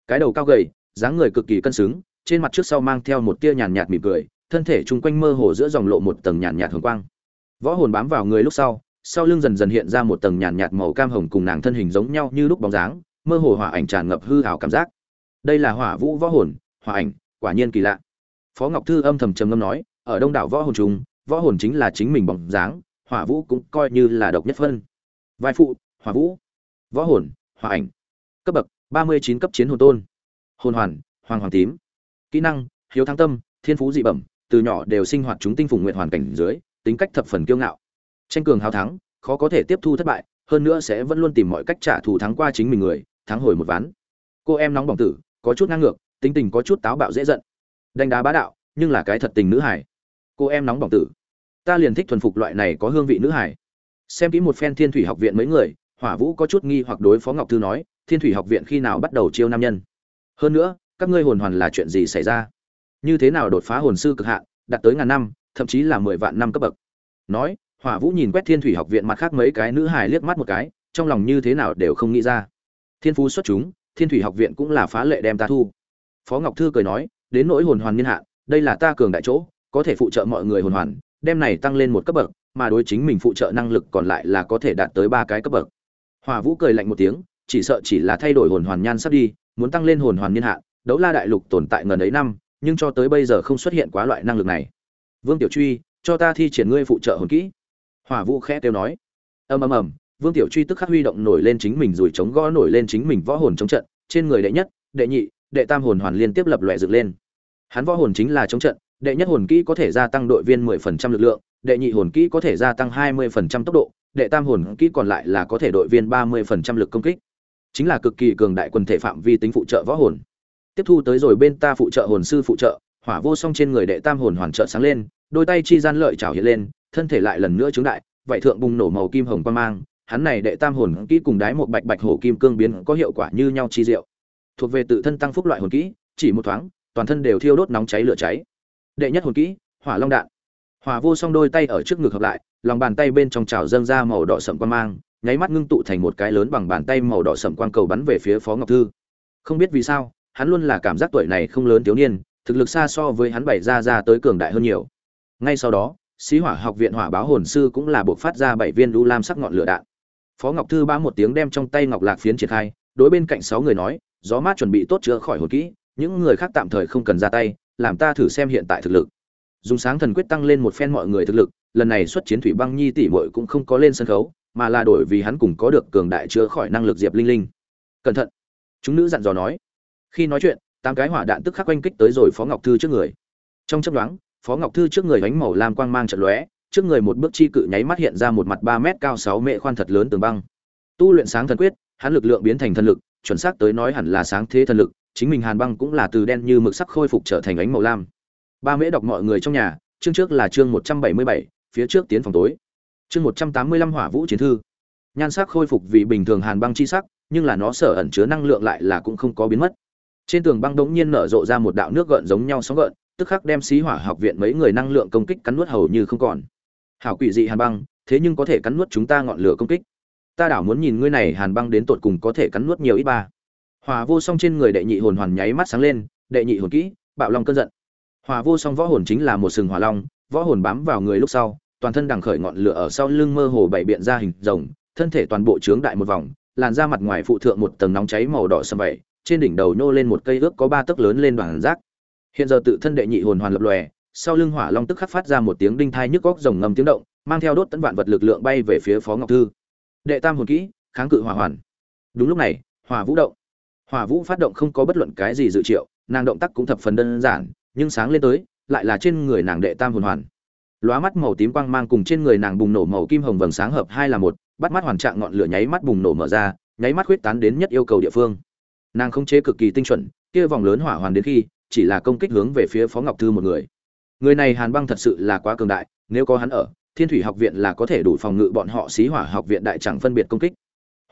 Cái đầu cao gầy dáng người cực kỳ cân xứng trên mặt trước sau mang theo một tia nhàn nhạt mỉm cười thân thể trung quanh mơ hồ giữa dòng lộ một tầng nhàn nhạt hồng quang. Võ hồn bám vào người lúc sau sau lưng dần dần hiện ra một tầng nhàn nhạt màu cam hồng cùng nàng thân hình giống nhau như lúc bóng dáng mơ hồ hỏa ảnh tràn ngập hư ảo cảm giác. Đây là hỏa vũ võ hồn hỏa ảnh quả nhiên kỳ lạ. Phó ngọc thư âm thầm trầm ngâm nói ở đông đảo võ hồn trùng, võ hồn chính là chính mình bóng dáng hỏa vũ cũng coi như là độc nhất phân. Vai phụ hỏa vũ. Võ hồn hòa ảnh. Cấp bậc, ba mươi chín cấp chiến hồn tôn. Hồn hoàn, hoàng hoàng tím. Kỹ năng, hiếu thắng tâm, thiên phú dị bẩm, từ nhỏ đều sinh hoạt chúng tinh phùng nguyện hoàn cảnh dưới, tính cách thập phần kiêu ngạo. Tranh cường hào thắng, khó có thể tiếp thu thất bại, hơn nữa sẽ vẫn luôn tìm mọi cách trả thù thắng qua chính mình người, thắng hồi một ván. Cô em nóng bỏng tử, có chút ngang ngược, tính tình có chút táo bạo dễ giận. Đánh đá bá đạo, nhưng là cái thật tình nữ hải cô em nóng bỏng tử, ta liền thích thuần phục loại này có hương vị nữ hải xem kỹ một phen thiên thủy học viện mấy người hỏa vũ có chút nghi hoặc đối phó ngọc thư nói, thiên thủy học viện khi nào bắt đầu chiêu nam nhân? Hơn nữa, các ngươi hồn hoàn là chuyện gì xảy ra? Như thế nào đột phá hồn sư cực hạn, đạt tới ngàn năm, thậm chí là mười vạn năm cấp bậc? Nói, hỏa vũ nhìn quét thiên thủy học viện mặt khác mấy cái nữ hài liếc mắt một cái, trong lòng như thế nào đều không nghĩ ra. Thiên phú xuất chúng, thiên thủy học viện cũng là phá lệ đem ta thu. Phó ngọc thư cười nói, đến nỗi hồn hoàn niên hạn, đây là ta cường đại chỗ, có thể phụ trợ mọi người hồn hoàn, đem này tăng lên một cấp bậc, mà đối chính mình phụ trợ năng lực còn lại là có thể đạt tới ba cái cấp bậc hỏa vũ cười lạnh một tiếng, chỉ sợ chỉ là thay đổi hồn hoàn nhan sắp đi, muốn tăng lên hồn hoàn niên hạn, đấu la đại lục tồn tại ngần ấy năm, nhưng cho tới bây giờ không xuất hiện quá loại năng lực này. Vương tiểu truy, cho ta thi triển ngươi phụ trợ hồn kỹ. Hỏa vũ khẽ kêu nói. Ầm ầm ầm, vương tiểu truy tức khắc huy động nổi lên chính mình rồi chống gõ nổi lên chính mình võ hồn chống trận, trên người đệ nhất, đệ nhị, đệ tam hồn hoàn liên tiếp lập loè dựng lên. Hắn võ hồn chính là chống trận, đệ nhất hồn kỹ có thể gia tăng đội viên 10% lực lượng, đệ nhị hồn kỹ có thể gia tăng 20% tốc độ đệ tam hồn kỹ còn lại là có thể đội viên 30% lực công kích. Chính là cực kỳ cường đại quân thể phạm vi tính phụ trợ võ hồn. Tiếp thu tới rồi bên ta phụ trợ hồn sư phụ trợ, hỏa vô song trên người đệ tam hồn hoàn trợ sáng lên, đôi tay chi gian lợi trảo hiện lên, thân thể lại lần nữa trướng đại vậy thượng bùng nổ màu kim hồng quang mang, hắn này đệ tam hồn kỹ cùng đái một bạch bạch hổ kim cương biến có hiệu quả như nhau chi diệu. Thuộc về tự thân tăng phúc loại hồn kỹ, chỉ một thoáng, toàn thân đều thiêu đốt nóng cháy lửa cháy. Đệ nhất hồn kỹ, hỏa long đạn hỏa vô song đôi tay ở trước ngực hợp lại, lòng bàn tay bên trong trào dâng ra màu đỏ sậm quang mang, nháy mắt ngưng tụ thành một cái lớn bằng bàn tay màu đỏ sậm quang cầu bắn về phía phó ngọc thư. Không biết vì sao, hắn luôn là cảm giác tuổi này không lớn thiếu niên, thực lực xa so với hắn bảy ra ra tới cường đại hơn nhiều. Ngay sau đó sĩ hỏa học viện hỏa báo hồn sư cũng là buộc phát ra bảy viên đu lam sắc ngọn lửa đạn. Phó ngọc thư bá một tiếng đem trong tay ngọc lạc phiến triển khai, đối bên cạnh sáu người nói, gió mát chuẩn bị tốt chữa khỏi hồn kỹ, những người khác tạm thời không cần ra tay, làm ta thử xem hiện tại thực lực dùng sáng thần quyết tăng lên một phen mọi người thực lực, lần này xuất chiến thủy băng nhi tỷ muội cũng không có lên sân khấu, mà là đổi vì hắn cùng có được cường đại chữa khỏi năng lực diệp linh linh. Cẩn thận! Chúng nữ dặn dò nói. Khi nói chuyện, tám cái hỏa đạn tức khắc oanh kích tới rồi phó ngọc thư trước người. Trong chấp đoán phó ngọc thư trước người ánh màu lam quang mang trận lóe, trước người một bước chi cự nháy mắt hiện ra một mặt ba mét cao sáu mệ khoan thật lớn tường băng. Tu luyện sáng thần quyết, hắn lực lượng biến thành thần lực, chuẩn xác tới nói hẳn là sáng thế thần lực, chính mình hàn băng cũng là từ đen như mực sắc khôi phục trở thành ánh màu lam ba mễ đọc mọi người trong nhà, chương trước là chương một trăm bảy mươi bảy, phía trước tiến phòng tối. Chương một trăm tám mươi lăm hỏa vũ chiến thư. Nhan sắc khôi phục vì bình thường hàn băng chi sắc, nhưng là nó sở ẩn chứa năng lượng lại là cũng không có biến mất. Trên tường băng đống nhiên nở rộ ra một đạo nước gợn giống nhau sóng gợn, tức khắc đem xí hỏa học viện mấy người năng lượng công kích cắn nuốt hầu như không còn. Hảo quỷ dị hàn băng, thế nhưng có thể cắn nuốt chúng ta ngọn lửa công kích. Ta đảo muốn nhìn ngươi này hàn băng đến tột cùng có thể cắn nuốt nhiều ít ba. Hòa vô song trên người đệ nhị hồn hoàn nháy mắt sáng lên, đệ nhị hồn kỹ, bạo long cơn giận hòa vô song võ hồn chính là một sừng hỏa long, võ hồn bám vào người lúc sau, toàn thân đằng khởi ngọn lửa ở sau lưng mơ hồ bảy biện ra hình rồng, thân thể toàn bộ trướng đại một vòng, làn da mặt ngoài phụ thượng một tầng nóng cháy màu đỏ sầm vậy, trên đỉnh đầu nhô lên một cây ước có ba tấc lớn lên đoàn rác. Hiện giờ tự thân đệ nhị hồn hoàn lập lòe, sau lưng hỏa long tức khắc phát ra một tiếng đinh thai nhức góc rồng ngầm tiếng động, mang theo đốt tấn vạn vật lực lượng bay về phía phó ngọc thư. Đệ tam hồn kỹ, kháng cự hỏa hoàn. Đúng lúc này, hỏa vũ động. Hỏa vũ phát động không có bất luận cái gì dự triệu, nàng động tác cũng thập phần đơn giản nhưng sáng lên tới, lại là trên người nàng đệ tam hồn hoàn. Lóa mắt màu tím quang mang cùng trên người nàng bùng nổ màu kim hồng vầng sáng hợp hai là một, bắt mắt hoàn trạng ngọn lửa nháy mắt bùng nổ mở ra, nháy mắt huyết tán đến nhất yêu cầu địa phương. Nàng không chế cực kỳ tinh chuẩn, kia vòng lớn hỏa hoàn đến khi, chỉ là công kích hướng về phía phó ngọc thư một người. Người này hàn băng thật sự là quá cường đại, nếu có hắn ở, thiên thủy học viện là có thể đủ phòng ngự bọn họ xí hỏa học viện đại chẳng phân biệt công kích.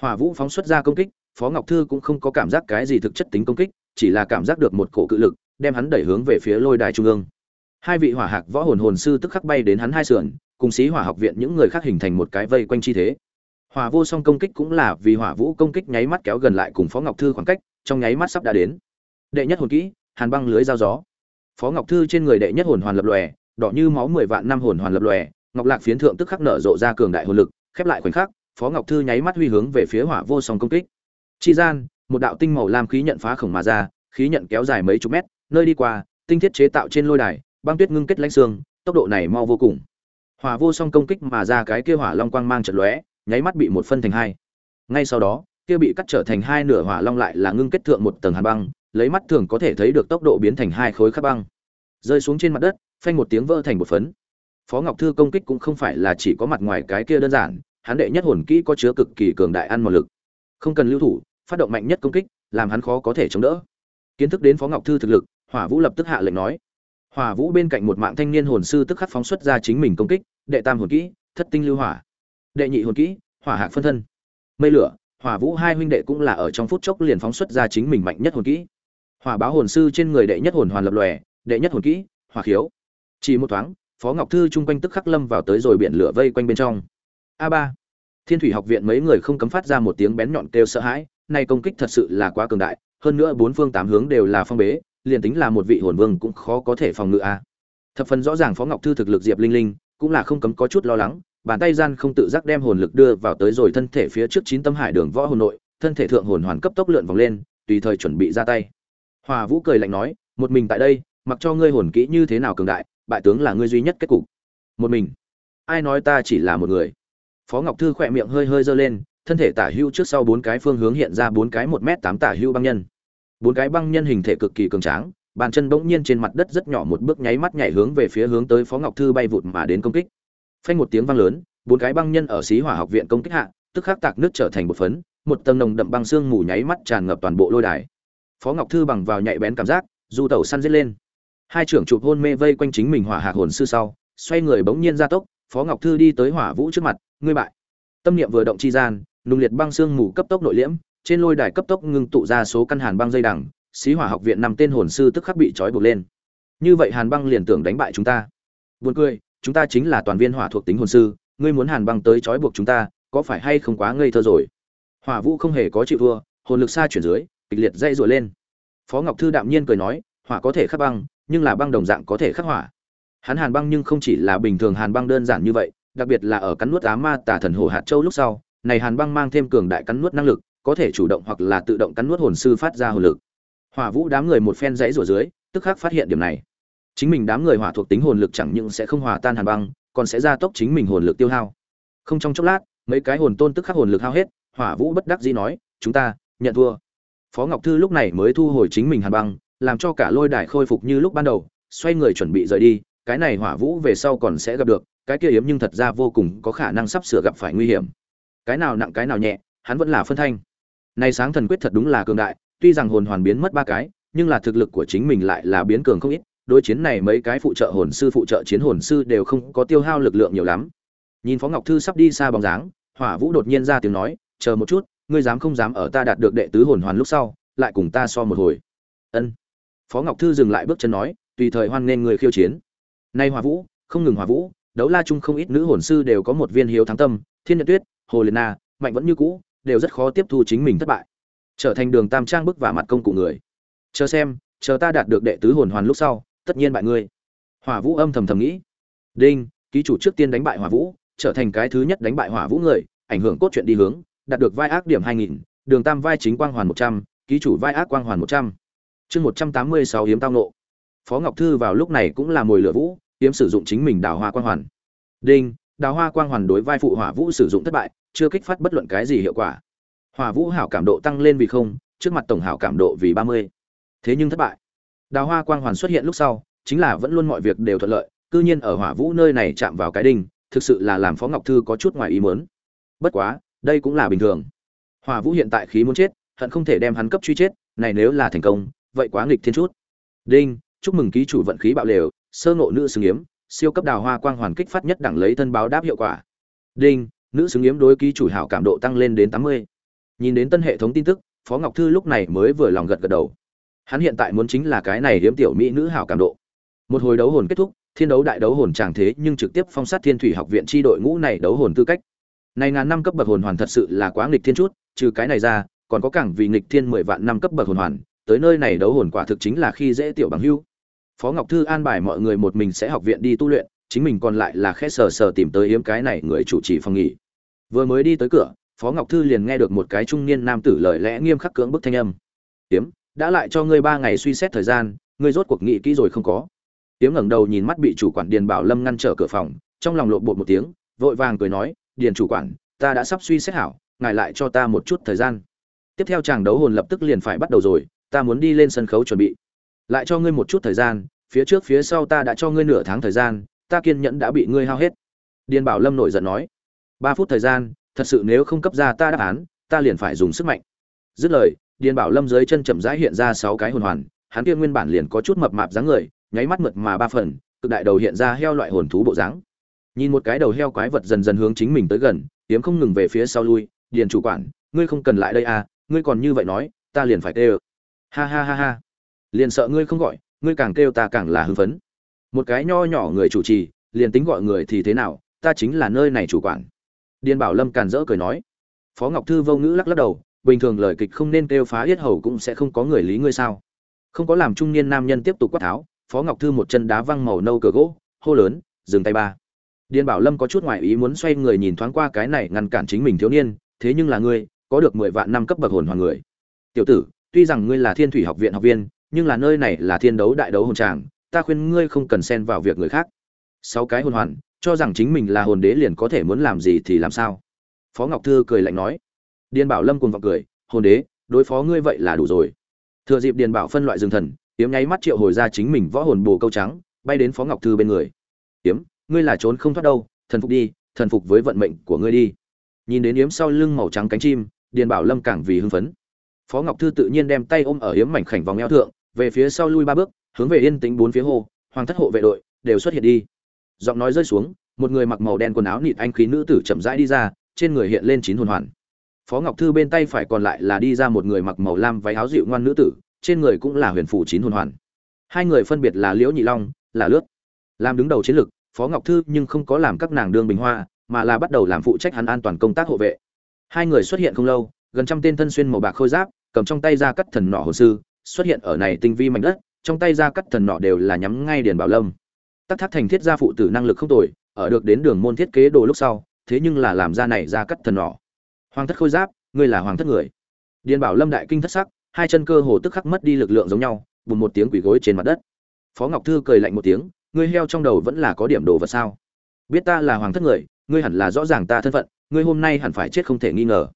Hỏa vũ phóng xuất ra công kích, phó ngọc thư cũng không có cảm giác cái gì thực chất tính công kích, chỉ là cảm giác được một cổ cự lực đem hắn đẩy hướng về phía lôi đài trung ương. Hai vị hỏa hạc võ hồn hồn sư tức khắc bay đến hắn hai sườn, cùng sĩ hỏa học viện những người khác hình thành một cái vây quanh chi thế. Hỏa vô song công kích cũng là vì hỏa vũ công kích nháy mắt kéo gần lại cùng phó ngọc thư khoảng cách, trong nháy mắt sắp đã đến. Đệ nhất hồn kỹ, hàn băng lưới giao gió. Phó ngọc thư trên người đệ nhất hồn hoàn lập lòe, đỏ như máu mười vạn năm hồn hoàn lập lòe, ngọc lạc phiến thượng tức khắc nở rộ ra cường đại hồn lực, khép lại khoảnh khắc, phó ngọc thư nháy mắt huy hướng về phía hỏa vô song công kích. Chi gian, một đạo tinh màu lam khí nhận phá khổng mà ra, khí nhận kéo dài mấy chục mét nơi đi qua, tinh thiết chế tạo trên lôi đài, băng tuyết ngưng kết lãnh xương, tốc độ này mau vô cùng. Hỏa vô song công kích mà ra cái kia hỏa long quang mang trận lóe, nháy mắt bị một phân thành hai. Ngay sau đó, kia bị cắt trở thành hai nửa hỏa long lại là ngưng kết thượng một tầng hàn băng, lấy mắt thường có thể thấy được tốc độ biến thành hai khối khắc băng. Rơi xuống trên mặt đất, phanh một tiếng vỡ thành một phấn. Phó ngọc thư công kích cũng không phải là chỉ có mặt ngoài cái kia đơn giản, hắn đệ nhất hồn kỹ có chứa cực kỳ cường đại ăn mòn lực. Không cần lưu thủ, phát động mạnh nhất công kích, làm hắn khó có thể chống đỡ. Kiến thức đến phó ngọc thư thực lực hỏa vũ lập tức hạ lệnh nói. Hỏa vũ bên cạnh một mạng thanh niên hồn sư tức khắc phóng xuất ra chính mình công kích, đệ tam hồn kỹ, thất tinh lưu hỏa. Đệ nhị hồn kỹ, hỏa hạc phân thân. Mây lửa, hỏa vũ hai huynh đệ cũng là ở trong phút chốc liền phóng xuất ra chính mình mạnh nhất hồn kỹ. Hỏa báo hồn sư trên người đệ nhất hồn hoàn lập lòe, đệ nhất hồn kỹ, hỏa khiếu. Chỉ một thoáng, phó ngọc thư chung quanh tức khắc lâm vào tới rồi biển lửa vây quanh bên trong. A ba. Thiên thủy học viện mấy người không cấm phát ra một tiếng bén nhọn kêu sợ hãi, nay công kích thật sự là quá cường đại, hơn nữa bốn phương tám hướng đều là phong bế liền tính là một vị hồn vương cũng khó có thể phòng ngự a thập phần rõ ràng phó ngọc thư thực lực diệp linh linh, cũng là không cấm có chút lo lắng, bàn tay gian không tự giác đem hồn lực đưa vào tới rồi thân thể phía trước chín tâm hải đường võ hồn nội, thân thể thượng hồn hoàn cấp tốc lượn vòng lên, tùy thời chuẩn bị ra tay. Hòa vũ cười lạnh nói, một mình tại đây, mặc cho ngươi hồn kỹ như thế nào cường đại, bại tướng là ngươi duy nhất kết cục. Một mình? Ai nói ta chỉ là một người? Phó ngọc thư khỏe miệng hơi hơi giơ lên, thân thể tả hưu trước sau bốn cái phương hướng hiện ra bốn cái một m tám tả hưu băng nhân bốn cái băng nhân hình thể cực kỳ cường tráng, bàn chân bỗng nhiên trên mặt đất rất nhỏ một bước nháy mắt nhảy hướng về phía hướng tới phó ngọc thư bay vụt mà đến công kích. Phanh một tiếng vang lớn, bốn cái băng nhân ở xí hỏa học viện công kích hạ, tức khắc tạc nước trở thành một phấn, một tầng nồng đậm băng xương mù nháy mắt tràn ngập toàn bộ lôi đài. Phó ngọc thư bằng vào nhạy bén cảm giác, du tẩu săn giết lên. Hai trưởng chụp hôn mê vây quanh chính mình hỏa hạc hồn sư sau, xoay người bỗng nhiên ra tốc, phó ngọc thư đi tới hỏa vũ trước mặt, ngươi bại. Tâm niệm vừa động chi gian, nung liệt băng xương mù cấp tốc nội liễm trên lôi đài cấp tốc ngưng tụ ra số căn hàn băng dây đằng, xí hỏa học viện năm tên hồn sư tức khắc bị trói buộc lên. Như vậy hàn băng liền tưởng đánh bại chúng ta. Buồn cười, chúng ta chính là toàn viên hỏa thuộc tính hồn sư, ngươi muốn hàn băng tới trói buộc chúng ta, có phải hay không quá ngây thơ rồi? Hỏa vũ không hề có chịu thua, hồn lực xa chuyển dưới, kịch liệt dây dội lên. Phó ngọc thư đạm nhiên cười nói, hỏa có thể khắc băng, nhưng là băng đồng dạng có thể khắc hỏa. Hắn hàn băng nhưng không chỉ là bình thường hàn băng đơn giản như vậy, đặc biệt là ở cắn nuốt á ma tà thần hồ hạt châu lúc sau, này hàn băng mang thêm cường đại cắn nuốt năng lực có thể chủ động hoặc là tự động cắn nuốt hồn sư phát ra hồn lực. Hỏa vũ đám người một phen dãy rủa dưới, tức khắc phát hiện điểm này. Chính mình đám người hỏa thuộc tính hồn lực chẳng những sẽ không hòa tan hàn băng, còn sẽ gia tốc chính mình hồn lực tiêu hao. Không trong chốc lát, mấy cái hồn tôn tức khắc hồn lực hao hết, hỏa vũ bất đắc dĩ nói, chúng ta, nhận thua. Phó ngọc thư lúc này mới thu hồi chính mình hàn băng, làm cho cả lôi đài khôi phục như lúc ban đầu, xoay người chuẩn bị rời đi, cái này hỏa vũ về sau còn sẽ gặp được, cái kia hiếm nhưng thật ra vô cùng có khả năng sắp sửa gặp phải nguy hiểm. Cái nào nặng cái nào nhẹ, hắn vẫn là phân thanh này sáng thần quyết thật đúng là cường đại, tuy rằng hồn hoàn biến mất ba cái, nhưng là thực lực của chính mình lại là biến cường không ít. Đối chiến này mấy cái phụ trợ hồn sư, phụ trợ chiến hồn sư đều không có tiêu hao lực lượng nhiều lắm. Nhìn phó ngọc thư sắp đi xa bóng dáng, hỏa vũ đột nhiên ra tiếng nói, chờ một chút, ngươi dám không dám ở ta đạt được đệ tứ hồn hoàn lúc sau, lại cùng ta so một hồi. Ân. Phó ngọc thư dừng lại bước chân nói, tùy thời hoan nghênh người khiêu chiến. Nay hỏa vũ, không ngừng hỏa vũ, đấu la chung không ít nữ hồn sư đều có một viên hiếu thắng tâm, thiên nhật tuyết, hồ liệt na, mạnh vẫn như cũ đều rất khó tiếp thu chính mình thất bại trở thành đường tam trang bức và mặt công cụ người chờ xem chờ ta đạt được đệ tứ hồn hoàn lúc sau tất nhiên bại ngươi hỏa vũ âm thầm thầm nghĩ đinh ký chủ trước tiên đánh bại hỏa vũ trở thành cái thứ nhất đánh bại hỏa vũ người ảnh hưởng cốt truyện đi hướng đạt được vai ác điểm 2000, đường tam vai chính quang hoàn 100, ký chủ vai ác quang hoàn 100. Chương 186 hiếm tao nộ. Phó Ngọc Thư vào lúc này cũng là mồi lửa vũ, hiếm sử dụng chính mình đào hoa quang hoàn. Đinh, đào hoa quang hoàn đối vai phụ hỏa vũ sử dụng thất bại, chưa kích phát bất luận cái gì hiệu quả. Hỏa vũ hảo cảm độ tăng lên vì không, trước mặt tổng hảo cảm độ vì 30. Thế nhưng thất bại. Đào hoa quang hoàn xuất hiện lúc sau, chính là vẫn luôn mọi việc đều thuận lợi, cư nhiên ở hỏa vũ nơi này chạm vào cái đinh, thực sự là làm Phó Ngọc Thư có chút ngoài ý muốn. Bất quá, đây cũng là bình thường. Hỏa Vũ hiện tại khí muốn chết, hận không thể đem hắn cấp truy chết, này nếu là thành công, vậy quá nghịch thiên chút. Đinh, chúc mừng ký chủ vận khí bạo lều, sơ ngộ nữ xứng yếm, siêu cấp đào hoa quang hoàn kích phát nhất đẳng lấy thân báo đáp hiệu quả. Đinh, nữ xứng yếm đối ký chủ hảo cảm độ tăng lên đến 80. Nhìn đến tân hệ thống tin tức, Phó Ngọc Thư lúc này mới vừa lòng gật gật đầu. Hắn hiện tại muốn chính là cái này hiếm tiểu mỹ nữ hảo cảm độ. Một hồi đấu hồn kết thúc, thiên đấu đại đấu hồn chẳng thế nhưng trực tiếp phong sát thiên thủy học viện chi đội ngũ này đấu hồn tư cách. Này ngàn năm cấp bậc hồn hoàn thật sự là quá nghịch thiên chút, trừ cái này ra, còn có càng vì nghịch thiên mười vạn năm cấp bậc hồn hoàn, tới nơi này đấu hồn quả thực chính là khi dễ tiểu bằng hưu. Phó Ngọc Thư an bài mọi người một mình sẽ học viện đi tu luyện, chính mình còn lại là khẽ sờ sờ tìm tới yếm cái này người chủ trì phòng nghỉ. Vừa mới đi tới cửa, Phó Ngọc Thư liền nghe được một cái trung niên nam tử lời lẽ nghiêm khắc cưỡng bức thanh âm. "Tiếm, đã lại cho ngươi ba ngày suy xét thời gian, ngươi rốt cuộc nghị kỹ rồi không có?" Tiếm ngẩng đầu nhìn mắt bị chủ quản Điền Bảo Lâm ngăn trở cửa phòng, trong lòng lộ bột một tiếng, vội vàng cười nói, "Điền chủ quản, ta đã sắp suy xét hảo ngài lại cho ta một chút thời gian tiếp theo chàng đấu hồn lập tức liền phải bắt đầu rồi ta muốn đi lên sân khấu chuẩn bị lại cho ngươi một chút thời gian phía trước phía sau ta đã cho ngươi nửa tháng thời gian ta kiên nhẫn đã bị ngươi hao hết điền bảo lâm nổi giận nói ba phút thời gian, thật sự nếu không cấp ra ta đáp án, ta liền phải dùng sức mạnh. Dứt lời, điền bảo lâm dưới chân chậm rãi hiện ra sáu cái hồn hoàn, hắn kia nguyên bản liền có chút mập mạp dáng người, nháy mắt mượt mà ba phần, cực đại đầu hiện ra heo loại hồn thú bộ dáng. Nhìn một cái đầu heo quái vật dần dần hướng chính mình tới gần tiếm không ngừng về phía sau lui, điền chủ quản, ngươi không cần lại đây à ngươi còn như vậy nói, ta liền phải kêu. Ha ha ha ha. Liền sợ ngươi không gọi, ngươi càng kêu ta càng là hưng phấn. Một cái nho nhỏ người chủ trì, liền tính gọi người thì thế nào, ta chính là nơi này chủ quản điền bảo lâm càn rỡ cười nói phó ngọc thư vô ngữ lắc lắc đầu bình thường lời kịch không nên kêu phá yết hầu cũng sẽ không có người lý ngươi sao không có làm trung niên nam nhân tiếp tục quát tháo phó ngọc thư một chân đá văng màu nâu cửa gỗ hô lớn dừng tay ba Điền Bảo Lâm có chút ngoại ý muốn xoay người nhìn thoáng qua cái này ngăn cản chính mình thiếu niên, thế nhưng là ngươi, có được mười vạn năm cấp bậc hồn hoàn người. Tiểu tử, tuy rằng ngươi là Thiên Thủy học viện học viên, nhưng là nơi này là thiên đấu đại đấu hồn tràng, ta khuyên ngươi không cần xen vào việc người khác. Sáu cái hồn hoàn, cho rằng chính mình là hồn đế liền có thể muốn làm gì thì làm sao? Phó Ngọc Thư cười lạnh nói. Điền Bảo Lâm cuồng vọng cười, hồn đế, đối phó ngươi vậy là đủ rồi. Thừa dịp Điền Bảo phân loại rừng thần, tiếm nháy mắt triệu hồi ra chính mình võ hồn bồ câu trắng, bay đến Phó Ngọc Thư bên người. Tiếm, ngươi là trốn không thoát đâu thần phục đi thần phục với vận mệnh của ngươi đi nhìn đến yếm sau lưng màu trắng cánh chim điền bảo lâm càng vì hưng phấn phó ngọc thư tự nhiên đem tay ôm ở yếm mảnh khảnh vòng eo thượng về phía sau lui ba bước hướng về yên tĩnh bốn phía hồ hoàng thất hộ vệ đội đều xuất hiện đi giọng nói rơi xuống, một người mặc màu đen quần áo nịt anh khí nữ tử chậm rãi đi ra, trên người hiện lên chín hồn hoàn. Phó ngọc thư bên tay phải còn lại là đi ra một người mặc màu lam váy áo dịu ngoan nữ tử, trên người cũng là huyền phủ chín hồn hoàn. Hai người phân biệt là liễu nhị long, là lướt làm đứng đầu chiến lực phó ngọc thư nhưng không có làm các nàng đương bình hoa, mà là bắt đầu làm phụ trách hắn an toàn công tác hộ vệ. Hai người xuất hiện không lâu, gần trăm tên thân xuyên màu bạc khôi giáp, cầm trong tay ra cắt thần nỏ hồ sư, xuất hiện ở này tinh vi mảnh đất, trong tay ra cắt thần nỏ đều là nhắm ngay điền bảo lâm tắc thác thành thiết gia phụ tử năng lực không tồi, ở được đến đường môn thiết kế đồ lúc sau, thế nhưng là làm ra này ra cắt thần nỏ. Hoàng thất khôi giáp, ngươi là hoàng thất người. Điền bảo lâm đại kinh thất sắc, hai chân cơ hồ tức khắc mất đi lực lượng giống nhau, bùm một tiếng quỷ gối trên mặt đất. Phó ngọc thư cười lạnh một tiếng, ngươi heo trong đầu vẫn là có điểm đồ vật sao? Biết ta là hoàng thất người, ngươi hẳn là rõ ràng ta thân phận, ngươi hôm nay hẳn phải chết không thể nghi ngờ.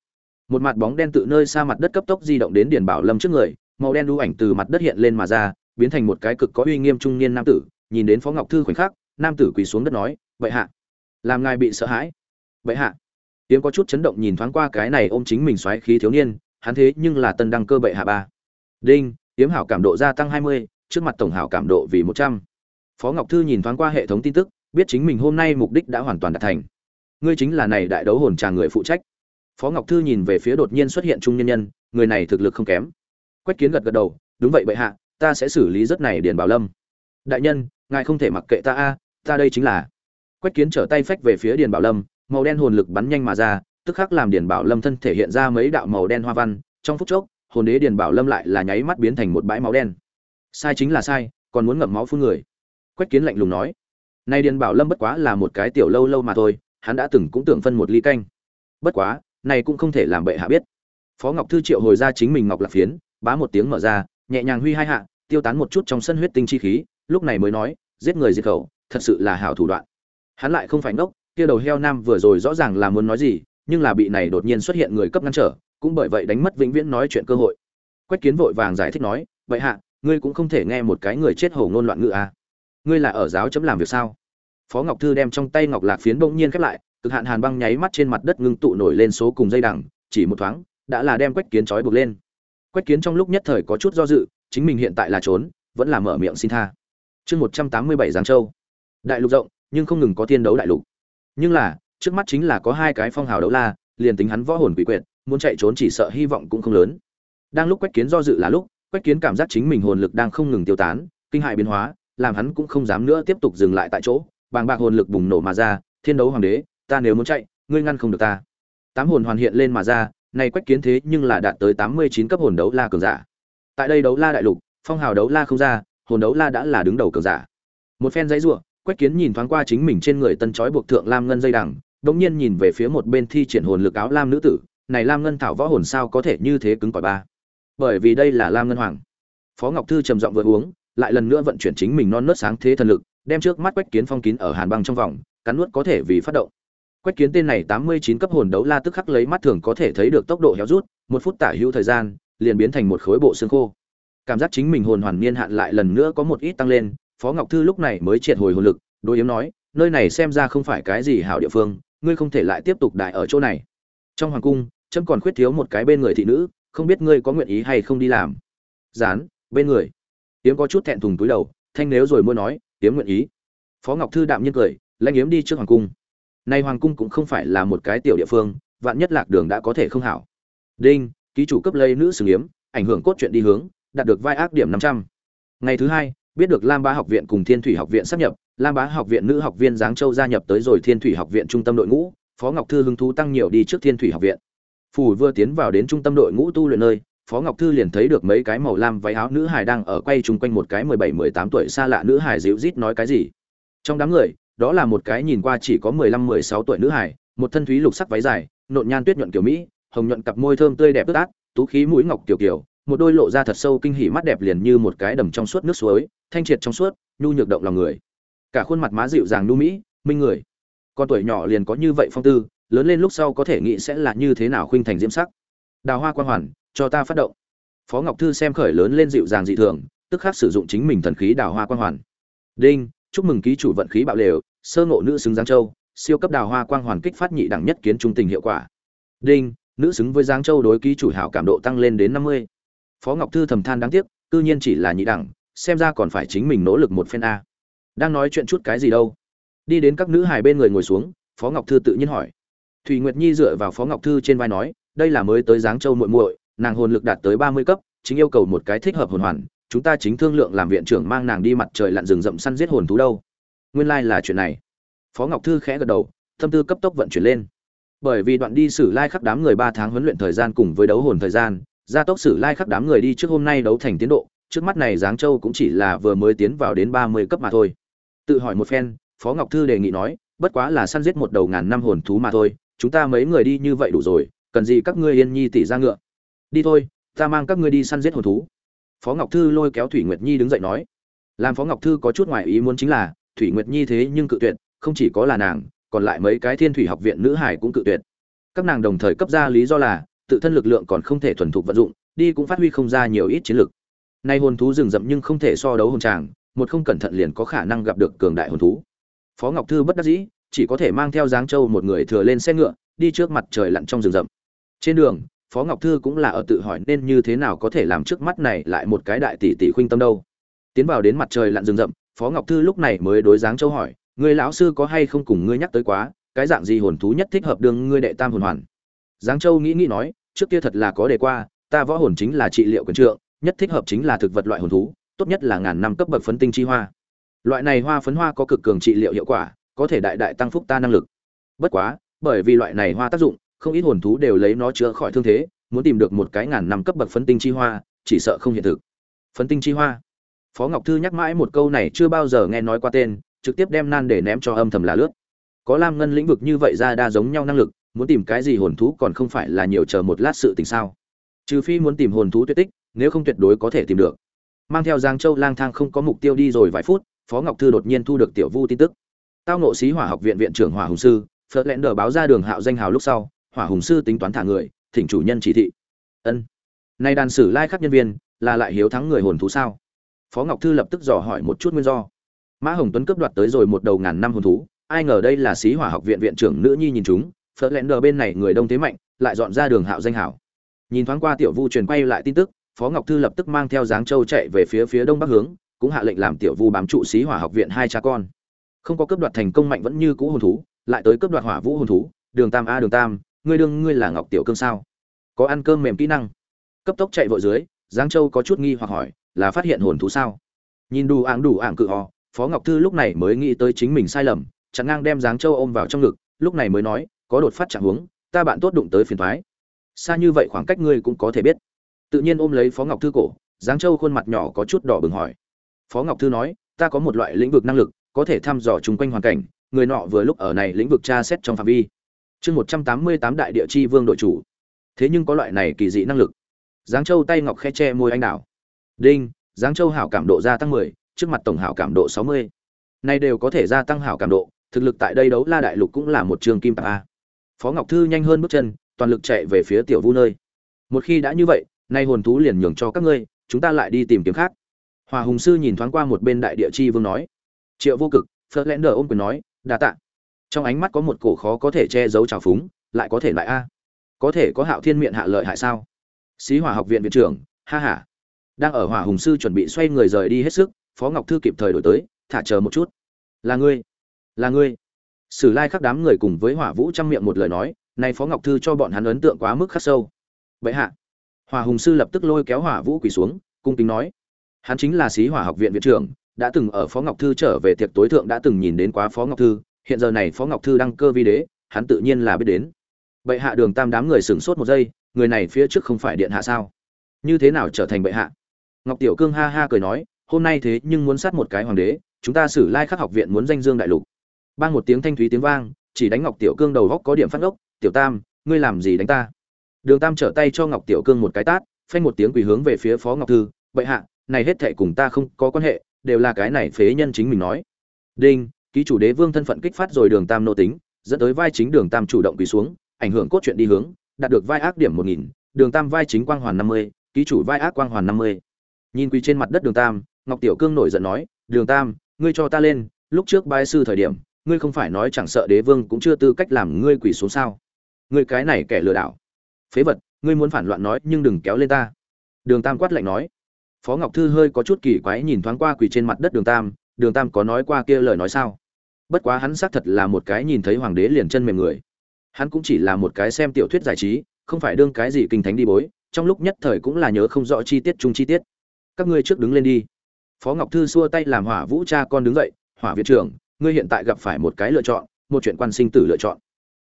Một mặt bóng đen tự nơi xa mặt đất cấp tốc di động đến điền bảo lâm trước người, màu đen đu ảnh từ mặt đất hiện lên mà ra, biến thành một cái cực có uy nghiêm trung niên nam tử nhìn đến phó ngọc thư khoảnh khắc nam tử quỳ xuống đất nói vậy hạ làm ngài bị sợ hãi vậy hạ Tiếm có chút chấn động nhìn thoáng qua cái này ôm chính mình xoáy khí thiếu niên, hắn thế nhưng là tân đăng cơ bệ hạ ba. Đinh, Tiếm hảo cảm độ gia tăng 20, trước mặt tổng hảo cảm độ vì 100. Phó Ngọc Thư nhìn thoáng qua hệ thống tin tức, biết chính mình hôm nay mục đích đã hoàn toàn đạt thành. Ngươi chính là này đại đấu hồn trà người phụ trách. Phó Ngọc Thư nhìn về phía đột nhiên xuất hiện trung nhân nhân, người này thực lực không kém. Quách Kiến gật gật đầu, đúng vậy bệ hạ, ta sẽ xử lý rất này Điền Bảo Lâm. Đại nhân, ngài không thể mặc kệ ta a, ta đây chính là. Quách Kiến trở tay phách về phía Điền Bảo Lâm, màu đen hồn lực bắn nhanh mà ra, tức khắc làm Điền Bảo Lâm thân thể hiện ra mấy đạo màu đen hoa văn, trong phút chốc, hồn đế Điền Bảo Lâm lại là nháy mắt biến thành một bãi máu đen. Sai chính là sai, còn muốn ngậm máu phun người. Quách Kiến lạnh lùng nói. Nay Điền Bảo Lâm bất quá là một cái tiểu lâu lâu mà thôi, hắn đã từng cũng tưởng phân một ly canh. Bất quá, này cũng không thể làm bệ hạ biết. Phó Ngọc Thư triệu hồi ra chính mình ngọc lạc phiến, bá một tiếng mở ra, nhẹ nhàng huy hai hạ, tiêu tán một chút trong sân huyết tinh chi khí, lúc này mới nói, giết người diệt khẩu, thật sự là hảo thủ đoạn. Hắn lại không phải ngốc, kia đầu heo nam vừa rồi rõ ràng là muốn nói gì, nhưng là bị này đột nhiên xuất hiện người cấp ngăn trở, cũng bởi vậy đánh mất vĩnh viễn nói chuyện cơ hội. Quách Kiến vội vàng giải thích nói, "Vậy hạ, ngươi cũng không thể nghe một cái người chết hầu ngôn loạn ngữ à? Ngươi là ở giáo chấm làm việc sao?" Phó Ngọc Thư đem trong tay ngọc lạc phiến bỗng nhiên khép lại, cực hạn hàn băng nháy mắt trên mặt đất ngưng tụ nổi lên số cùng dây đằng, chỉ một thoáng, đã là đem Quách Kiến trói buộc lên. Quách Kiến trong lúc nhất thời có chút do dự, chính mình hiện tại là trốn, vẫn là mở miệng xin tha. Chương 187 Giáng Châu. Đại lục rộng, nhưng không ngừng có thiên đấu đại lục. Nhưng là, trước mắt chính là có hai cái phong hào đấu la, liền tính hắn võ hồn quỷ quyệt, muốn chạy trốn chỉ sợ hy vọng cũng không lớn. Đang lúc Quách Kiến do dự là lúc, Quách Kiến cảm giác chính mình hồn lực đang không ngừng tiêu tán, kinh hại biến hóa, làm hắn cũng không dám nữa tiếp tục dừng lại tại chỗ, bàng bạc hồn lực bùng nổ mà ra, thiên đấu hoàng đế, ta nếu muốn chạy, ngươi ngăn không được ta. Tám hồn hoàn hiện lên mà ra, này Quách Kiến thế nhưng là đạt tới 89 cấp hồn đấu la cường giả. Tại đây đấu la đại lục, phong hào đấu la không ra, hồn đấu la đã là đứng đầu cường giả. Một phen giấy rủa, Quách Kiến nhìn thoáng qua chính mình trên người tân trói buộc thượng lam ngân dây đằng, đột nhiên nhìn về phía một bên thi triển hồn lực áo lam nữ tử, này lam ngân thảo võ hồn sao có thể như thế cứng cỏi ba? Bởi vì đây là lam ngân hoàng. Phó Ngọc Thư trầm giọng vừa uống, lại lần nữa vận chuyển chính mình non nớt sáng thế thần lực, đem trước mắt Quách Kiến phong kín ở hàn băng trong vòng, cắn nuốt có thể vì phát động. Quách Kiến tên này 89 cấp hồn đấu la tức khắc lấy mắt thường có thể thấy được tốc độ héo rút, một phút tả hữu thời gian, liền biến thành một khối bộ xương khô. Cảm giác chính mình hồn hoàn niên hạn lại lần nữa có một ít tăng lên, Phó Ngọc Thư lúc này mới triệt hồi hồn lực, đối yếm nói, nơi này xem ra không phải cái gì hảo địa phương, ngươi không thể lại tiếp tục đại ở chỗ này. Trong hoàng cung, chấm còn khuyết thiếu một cái bên người thị nữ, không biết ngươi có nguyện ý hay không đi làm. dán bên người. Yếm có chút thẹn thùng túi đầu, thanh nếu rồi mua nói, Yếm nguyện ý. Phó Ngọc Thư đạm nhiên cười, lãnh Yếm đi trước hoàng cung. Nay hoàng cung cũng không phải là một cái tiểu địa phương, vạn nhất lạc đường đã có thể không hảo. Đinh, ký chủ cấp lây nữ xử yếm, ảnh hưởng cốt truyện đi hướng, đạt được vai ác điểm 500. Ngày thứ hai, biết được Lam Bá học viện cùng Thiên Thủy học viện sắp nhập, Lam Bá học viện nữ học viên Giáng Châu gia nhập tới rồi Thiên Thủy học viện trung tâm đội ngũ, Phó Ngọc Thư hứng thú tăng nhiều đi trước Thiên Thủy học viện. Phủ vừa tiến vào đến trung tâm đội ngũ tu luyện nơi, Phó Ngọc Thư liền thấy được mấy cái màu lam váy áo nữ hài đang ở quay chung quanh một cái 17-18 tuổi xa lạ nữ hài dịu rít nói cái gì. Trong đám người, đó là một cái nhìn qua chỉ có 15-16 tuổi nữ hài, một thân thúy lục sắc váy dài, nộn nhan tuyết nhuận kiểu mỹ, hồng nhuận cặp môi thơm tươi đẹp tức át, tú khí mũi ngọc tiểu kiểu, một đôi lộ ra thật sâu kinh hỉ mắt đẹp liền như một cái đầm trong suốt nước suối, thanh triệt trong suốt, nhu nhược động lòng người. Cả khuôn mặt má dịu dàng nhu mỹ, minh người. Con tuổi nhỏ liền có như vậy phong tư, lớn lên lúc sau có thể nghĩ sẽ là như thế nào khuynh thành diễm sắc. Đào hoa quan hoàn, cho ta phát động. Phó Ngọc Thư xem khởi lớn lên dịu dàng dị thường, tức khắc sử dụng chính mình thần khí đào hoa quan hoàn. Đinh, chúc mừng ký chủ vận khí bạo lều, sơ ngộ nữ xứng giáng châu, siêu cấp đào hoa quang hoàn kích phát nhị đẳng nhất kiến trung tình hiệu quả. Đinh, nữ xứng với giáng châu đối ký chủ hảo cảm độ tăng lên đến 50. Phó Ngọc Thư thầm than đáng tiếc, cư nhiên chỉ là nhị đẳng, xem ra còn phải chính mình nỗ lực một phen a. Đang nói chuyện chút cái gì đâu? Đi đến các nữ hài bên người ngồi xuống, Phó Ngọc Thư tự nhiên hỏi. Thủy Nguyệt Nhi dựa vào Phó Ngọc Thư trên vai nói, đây là mới tới giáng châu muội muội, nàng hồn lực đạt tới 30 cấp, chính yêu cầu một cái thích hợp hồn hoàn, chúng ta chính thương lượng làm viện trưởng mang nàng đi mặt trời lặn rừng rậm săn giết hồn thú đâu. Nguyên lai like là chuyện này. Phó Ngọc Thư khẽ gật đầu, tâm tư cấp tốc vận chuyển lên. Bởi vì đoạn đi xử lai like khắp đám người ba tháng huấn luyện thời gian cùng với đấu hồn thời gian, gia tốc xử lai khắc khắp đám người đi trước hôm nay đấu thành tiến độ, trước mắt này Giáng Châu cũng chỉ là vừa mới tiến vào đến 30 cấp mà thôi. Tự hỏi một phen, Phó Ngọc Thư đề nghị nói, bất quá là săn giết một đầu ngàn năm hồn thú mà thôi, chúng ta mấy người đi như vậy đủ rồi, cần gì các ngươi yên nhi tỷ ra ngựa. Đi thôi, ta mang các ngươi đi săn giết hồn thú. Phó Ngọc Thư lôi kéo Thủy Nguyệt Nhi đứng dậy nói. Làm Phó Ngọc Thư có chút ngoài ý muốn chính là, Thủy Nguyệt Nhi thế nhưng cự tuyệt, không chỉ có là nàng, còn lại mấy cái Thiên Thủy học viện nữ hải cũng cự tuyệt. Các nàng đồng thời cấp ra lý do là, tự thân lực lượng còn không thể thuần thục vận dụng, đi cũng phát huy không ra nhiều ít chiến lực. Nay hồn thú rừng rậm nhưng không thể so đấu hồn tràng, một không cẩn thận liền có khả năng gặp được cường đại hồn thú. Phó Ngọc Thư bất đắc dĩ, chỉ có thể mang theo Giáng Châu một người thừa lên xe ngựa, đi trước mặt trời lặn trong rừng rậm trên đường phó ngọc thư cũng là ở tự hỏi nên như thế nào có thể làm trước mắt này lại một cái đại tỷ tỷ khuynh tâm đâu tiến vào đến mặt trời lặn rừng rậm phó ngọc thư lúc này mới đối Giáng châu hỏi người lão sư có hay không cùng ngươi nhắc tới quá cái dạng gì hồn thú nhất thích hợp đương ngươi đệ tam hồn hoàn giáng châu nghĩ nghĩ nói trước kia thật là có đề qua, ta võ hồn chính là trị liệu quyền trượng, nhất thích hợp chính là thực vật loại hồn thú, tốt nhất là ngàn năm cấp bậc phấn tinh chi hoa. Loại này hoa phấn hoa có cực cường trị liệu hiệu quả, có thể đại đại tăng phúc ta năng lực. Bất quá, bởi vì loại này hoa tác dụng, không ít hồn thú đều lấy nó chữa khỏi thương thế, muốn tìm được một cái ngàn năm cấp bậc phấn tinh chi hoa, chỉ sợ không hiện thực. Phấn tinh chi hoa. Phó ngọc thư nhắc mãi một câu này chưa bao giờ nghe nói qua tên, trực tiếp đem nan để ném cho âm thầm là lướt. Có lam ngân lĩnh vực như vậy ra đa giống nhau năng lực muốn tìm cái gì hồn thú còn không phải là nhiều chờ một lát sự tình sao? Trừ phi muốn tìm hồn thú tuyệt tích, nếu không tuyệt đối có thể tìm được. Mang theo giang châu lang thang không có mục tiêu đi rồi vài phút, phó ngọc thư đột nhiên thu được tiểu vu tin tức. Tao nộ sĩ hỏa học viện viện trưởng hỏa hùng sư, phật lẽn đờ báo ra đường hạo danh hào lúc sau, hỏa hùng sư tính toán thả người, thỉnh chủ nhân chỉ thị. Ân. Nay đàn sử lai khắc nhân viên, là lại hiếu thắng người hồn thú sao? Phó ngọc thư lập tức dò hỏi một chút nguyên do. Mã hồng tuấn cướp đoạt tới rồi một đầu ngàn năm hồn thú, ai ngờ đây là sĩ hỏa học viện viện trưởng nữ nhi nhìn chúng phở lẹn đờ bên này người đông thế mạnh, lại dọn ra đường hạo danh hảo. Nhìn thoáng qua tiểu vu truyền quay lại tin tức, phó ngọc thư lập tức mang theo dáng châu chạy về phía phía đông bắc hướng, cũng hạ lệnh làm tiểu vu bám trụ sĩ hỏa học viện hai cha con. Không có cướp đoạt thành công mạnh vẫn như cũ hồn thú, lại tới cướp đoạt hỏa vũ hồn thú, đường tam a đường tam, ngươi đương ngươi là ngọc tiểu cương sao? Có ăn cơm mềm kỹ năng. Cấp tốc chạy vội dưới, giáng châu có chút nghi hoặc hỏi, là phát hiện hồn thú sao? Nhìn đủ ảng đủ ảng cự ho phó ngọc thư lúc này mới nghĩ tới chính mình sai lầm, chặn ngang đem giáng châu ôm vào trong ngực, lúc này mới nói có đột phát trạng huống, ta bạn tốt đụng tới phiền thoái. Xa như vậy khoảng cách ngươi cũng có thể biết. Tự nhiên ôm lấy phó ngọc thư cổ, giáng châu khuôn mặt nhỏ có chút đỏ bừng hỏi. Phó ngọc thư nói, ta có một loại lĩnh vực năng lực, có thể thăm dò chung quanh hoàn cảnh, người nọ vừa lúc ở này lĩnh vực tra xét trong phạm vi. Chương một trăm tám mươi tám đại địa chi vương đội chủ. Thế nhưng có loại này kỳ dị năng lực. Giáng châu tay ngọc khe che môi anh đảo đinh, giáng châu hảo cảm độ gia tăng mười, trước mặt tổng hảo cảm độ sáu mươi. Nay đều có thể gia tăng hảo cảm độ, thực lực tại đây đấu la đại lục cũng là một trường kim tạp a phó ngọc thư nhanh hơn bước chân, toàn lực chạy về phía tiểu vu nơi. Một khi đã như vậy, nay hồn thú liền nhường cho các ngươi, chúng ta lại đi tìm kiếm khác. Hòa hùng sư nhìn thoáng qua một bên đại địa chi vương nói. Triệu vô cực phớt lẽn đờ ôm quyền nói, đa tạ. Trong ánh mắt có một cổ khó có thể che giấu trào phúng, lại có thể lại a. Có thể có hạo thiên miệng hạ lợi hại sao? Xí hỏa học viện viện trưởng, ha ha. Đang ở hỏa hùng sư chuẩn bị xoay người rời đi hết sức, phó ngọc thư kịp thời đổi tới, thả chờ một chút. Là ngươi là ngươi sử lai khắc đám người cùng với hỏa vũ chăm miệng một lời nói nay phó ngọc thư cho bọn hắn ấn tượng quá mức khắc sâu. Vậy hạ. Hỏa hùng sư lập tức lôi kéo hỏa vũ quỳ xuống, cung kính nói, hắn chính là sĩ hỏa học viện viện trưởng, đã từng ở phó ngọc thư trở về tiệc tối thượng đã từng nhìn đến quá phó ngọc thư, hiện giờ này phó ngọc thư đăng cơ vi đế, hắn tự nhiên là biết đến. Bệ hạ đường tam đám người sửng sốt một giây, người này phía trước không phải điện hạ sao? Như thế nào trở thành bệ hạ? Ngọc tiểu cương ha ha cười nói, hôm nay thế nhưng muốn sát một cái hoàng đế, chúng ta xử lai khắc học viện muốn danh dương đại lục ban một tiếng thanh thúy tiếng vang, chỉ đánh ngọc tiểu cương đầu góc có điểm phát ốc tiểu tam, ngươi làm gì đánh ta? Đường tam trở tay cho ngọc tiểu cương một cái tát, phanh một tiếng quỳ hướng về phía phó ngọc thư, bệ hạ, này hết thệ cùng ta không có quan hệ, đều là cái này phế nhân chính mình nói. Đinh, ký chủ đế vương thân phận kích phát rồi đường tam nô tính, dẫn tới vai chính đường tam chủ động quỳ xuống, ảnh hưởng cốt truyện đi hướng, đạt được vai ác điểm một nghìn, đường tam vai chính quang hoàn năm mươi, ký chủ vai ác quang hoàn năm mươi. Nhìn quỳ trên mặt đất đường tam, ngọc tiểu cương nổi giận nói, đường tam, ngươi cho ta lên, lúc trước bái sư thời điểm ngươi không phải nói chẳng sợ đế vương cũng chưa tư cách làm ngươi quỳ xuống sao? Ngươi cái này kẻ lừa đảo. Phế vật, ngươi muốn phản loạn nói, nhưng đừng kéo lên ta. Đường tam quát lạnh nói. Phó ngọc thư hơi có chút kỳ quái nhìn thoáng qua quỳ trên mặt đất đường tam đường tam có nói qua kia lời nói sao? Bất quá hắn xác thật là một cái nhìn thấy hoàng đế liền chân mềm người. Hắn cũng chỉ là một cái xem tiểu thuyết giải trí, không phải đương cái gì kinh thánh đi bối, trong lúc nhất thời cũng là nhớ không rõ chi tiết chung chi tiết. Các ngươi trước đứng lên đi. Phó ngọc thư xua tay làm hỏa vũ cha con đứng dậy, hỏa viện trưởng ngươi hiện tại gặp phải một cái lựa chọn, một chuyện quan sinh tử lựa chọn.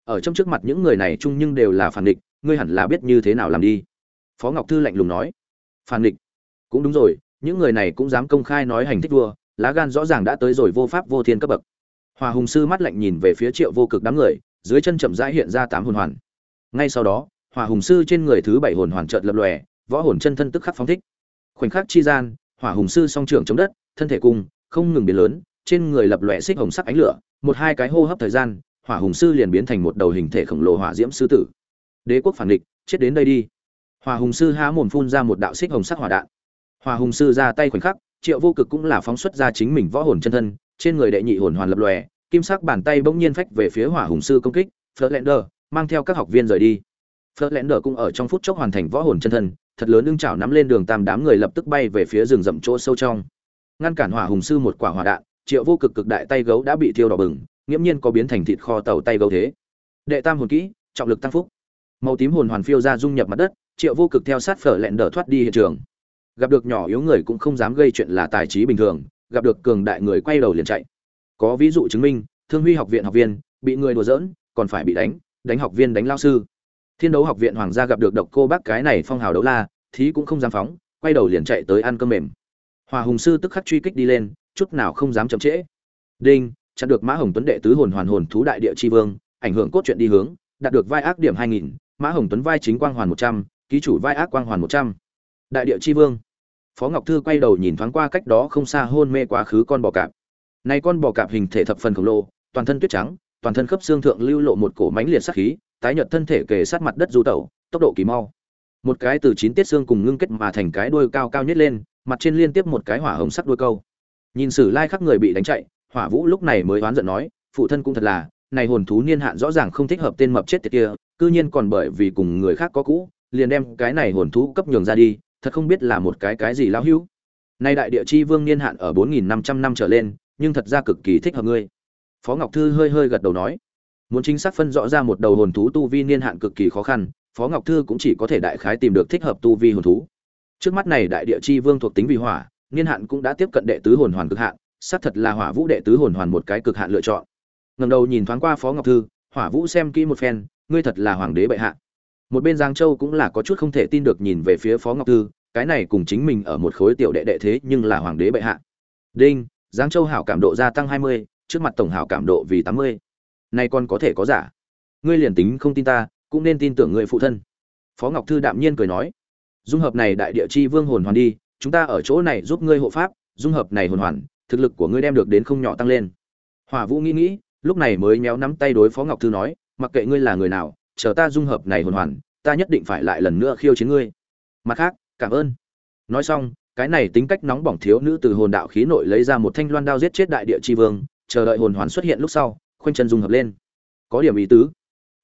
Ở trong trước mặt những người này chung nhưng đều là phản địch, ngươi hẳn là biết như thế nào làm đi. Phó ngọc thư lạnh lùng nói. Phản địch? Cũng đúng rồi, những người này cũng dám công khai nói hành thích vua, lá gan rõ ràng đã tới rồi vô pháp vô thiên cấp bậc. Hòa hùng sư mắt lạnh nhìn về phía triệu vô cực đám người, dưới chân chậm rãi hiện ra tám hồn hoàn. Ngay sau đó, hòa hùng sư trên người thứ bảy hồn hoàn trợt lập lòe, võ hồn chân thân tức khắc phóng thích. Khoảnh khắc chi gian hỏa hùng sư song trưởng chống đất, thân thể cung không ngừng biến lớn trên người lập lòe xích hồng sắc ánh lửa một hai cái hô hấp thời gian hỏa hùng sư liền biến thành một đầu hình thể khổng lồ hỏa diễm sư tử. Đế quốc phản địch chết đến đây đi. Hỏa hùng sư há mồm phun ra một đạo xích hồng sắc hỏa đạn. Hỏa hùng sư ra tay khoảnh khắc triệu vô cực cũng là phóng xuất ra chính mình võ hồn chân thân trên người đệ nhị hồn hoàn lập lòe kim sắc bàn tay bỗng nhiên phách về phía hỏa hùng sư công kích Fletlander, mang theo các học viên rời đi. Phớt cũng ở trong phút chốc hoàn thành võ hồn chân thân thật lớn lưng chảo nắm lên đường tam đám người lập tức bay về phía rừng rậm chỗ sâu trong. Ngăn cản hỏa hùng sư một quả hỏa đạn triệu vô cực cực đại tay gấu đã bị thiêu đỏ bừng, nghiễm nhiên có biến thành thịt kho tàu tay gấu thế. Đệ tam hồn kỹ, trọng lực tăng phúc. Màu tím hồn hoàn phiêu ra dung nhập mặt đất, triệu vô cực theo sát phở lẹn đờ thoát đi hiện trường. Gặp được nhỏ yếu người cũng không dám gây chuyện là tài trí bình thường, gặp được cường đại người quay đầu liền chạy. Có ví dụ chứng minh, thương huy học viện học viên, bị người đùa giỡn, còn phải bị đánh đánh học viên đánh lao sư. Thiên đấu học viện hoàng gia gặp được độc cô bác cái này phong hào đấu la, thí cũng không dám phóng, quay đầu liền chạy tới ăn cơm mềm. Hòa hùng sư tức khắc truy kích đi lên chút nào không dám chậm trễ. Đinh, chặn được mã hồng tuấn đệ tứ hồn hoàn hồn thú đại địa tri vương, ảnh hưởng cốt truyện đi hướng, đạt được vai ác điểm hai nghìn, mã hồng tuấn vai chính quang hoàn một trăm, ký chủ vai ác quang hoàn một trăm. Đại địa tri vương. Phó ngọc thư quay đầu nhìn thoáng qua cách đó không xa hôn mê quá khứ con bò cạp. Này con bò cạp hình thể thập phần khổng lồ, toàn thân tuyết trắng, toàn thân khớp xương thượng lưu lộ một cổ mánh liệt sát khí, tái nhợt thân thể kề sát mặt đất du tẩu, tốc độ kỳ mau. Một cái từ chín tiết xương cùng ngưng kết mà thành cái đuôi cao cao nhất lên, mặt trên liên tiếp một cái hỏa hồng sắc đuôi câu nhìn sử lai khắc người bị đánh chạy, hỏa vũ lúc này mới oán giận nói, phụ thân cũng thật là, này hồn thú niên hạn rõ ràng không thích hợp tên mập chết tiệt kia, cư nhiên còn bởi vì cùng người khác có cũ, liền đem cái này hồn thú cấp nhường ra đi, thật không biết là một cái cái gì lão hữu. Nay đại địa chi vương niên hạn ở bốn nghìn năm trăm năm trở lên, nhưng thật ra cực kỳ thích hợp ngươi. Phó ngọc thư hơi hơi gật đầu nói. Muốn chính xác phân rõ ra một đầu hồn thú tu vi niên hạn cực kỳ khó khăn, phó ngọc thư cũng chỉ có thể đại khái tìm được thích hợp tu vi hồn thú. Trước mắt này đại địa chi vương thuộc tính vì hỏa niên hạn cũng đã tiếp cận đệ tứ hồn hoàn cực hạn, xác thật là hỏa vũ đệ tứ hồn hoàn một cái cực hạn lựa chọn. Ngẩng đầu nhìn thoáng qua phó ngọc thư, hỏa vũ xem kỹ một phen, ngươi thật là hoàng đế bệ hạ. Một bên giang châu cũng là có chút không thể tin được nhìn về phía phó ngọc thư, cái này cùng chính mình ở một khối tiểu đệ đệ thế nhưng là hoàng đế bệ hạ. Đinh, giang châu hảo cảm độ gia tăng hai mươi, trước mặt tổng hảo cảm độ vì tám mươi. Nay còn có thể có giả. Ngươi liền tính không tin ta, cũng nên tin tưởng người phụ thân. Phó ngọc thư đạm nhiên cười nói. Dung hợp này đại địa chi vương hồn hoàn đi chúng ta ở chỗ này giúp ngươi hộ pháp, dung hợp này hồn hoàn, thực lực của ngươi đem được đến không nhỏ tăng lên. Hỏa vũ nghĩ nghĩ, lúc này mới méo nắm tay đối phó ngọc thư nói, mặc kệ ngươi là người nào, chờ ta dung hợp này hồn hoàn, ta nhất định phải lại lần nữa khiêu chiến ngươi. Mặt khác, cảm ơn. Nói xong, cái này tính cách nóng bỏng thiếu nữ từ hồn đạo khí nội lấy ra một thanh loan đao giết chết đại địa chi vương, chờ đợi hồn hoàn xuất hiện lúc sau, khoanh chân dung hợp lên. Có điểm ý tứ.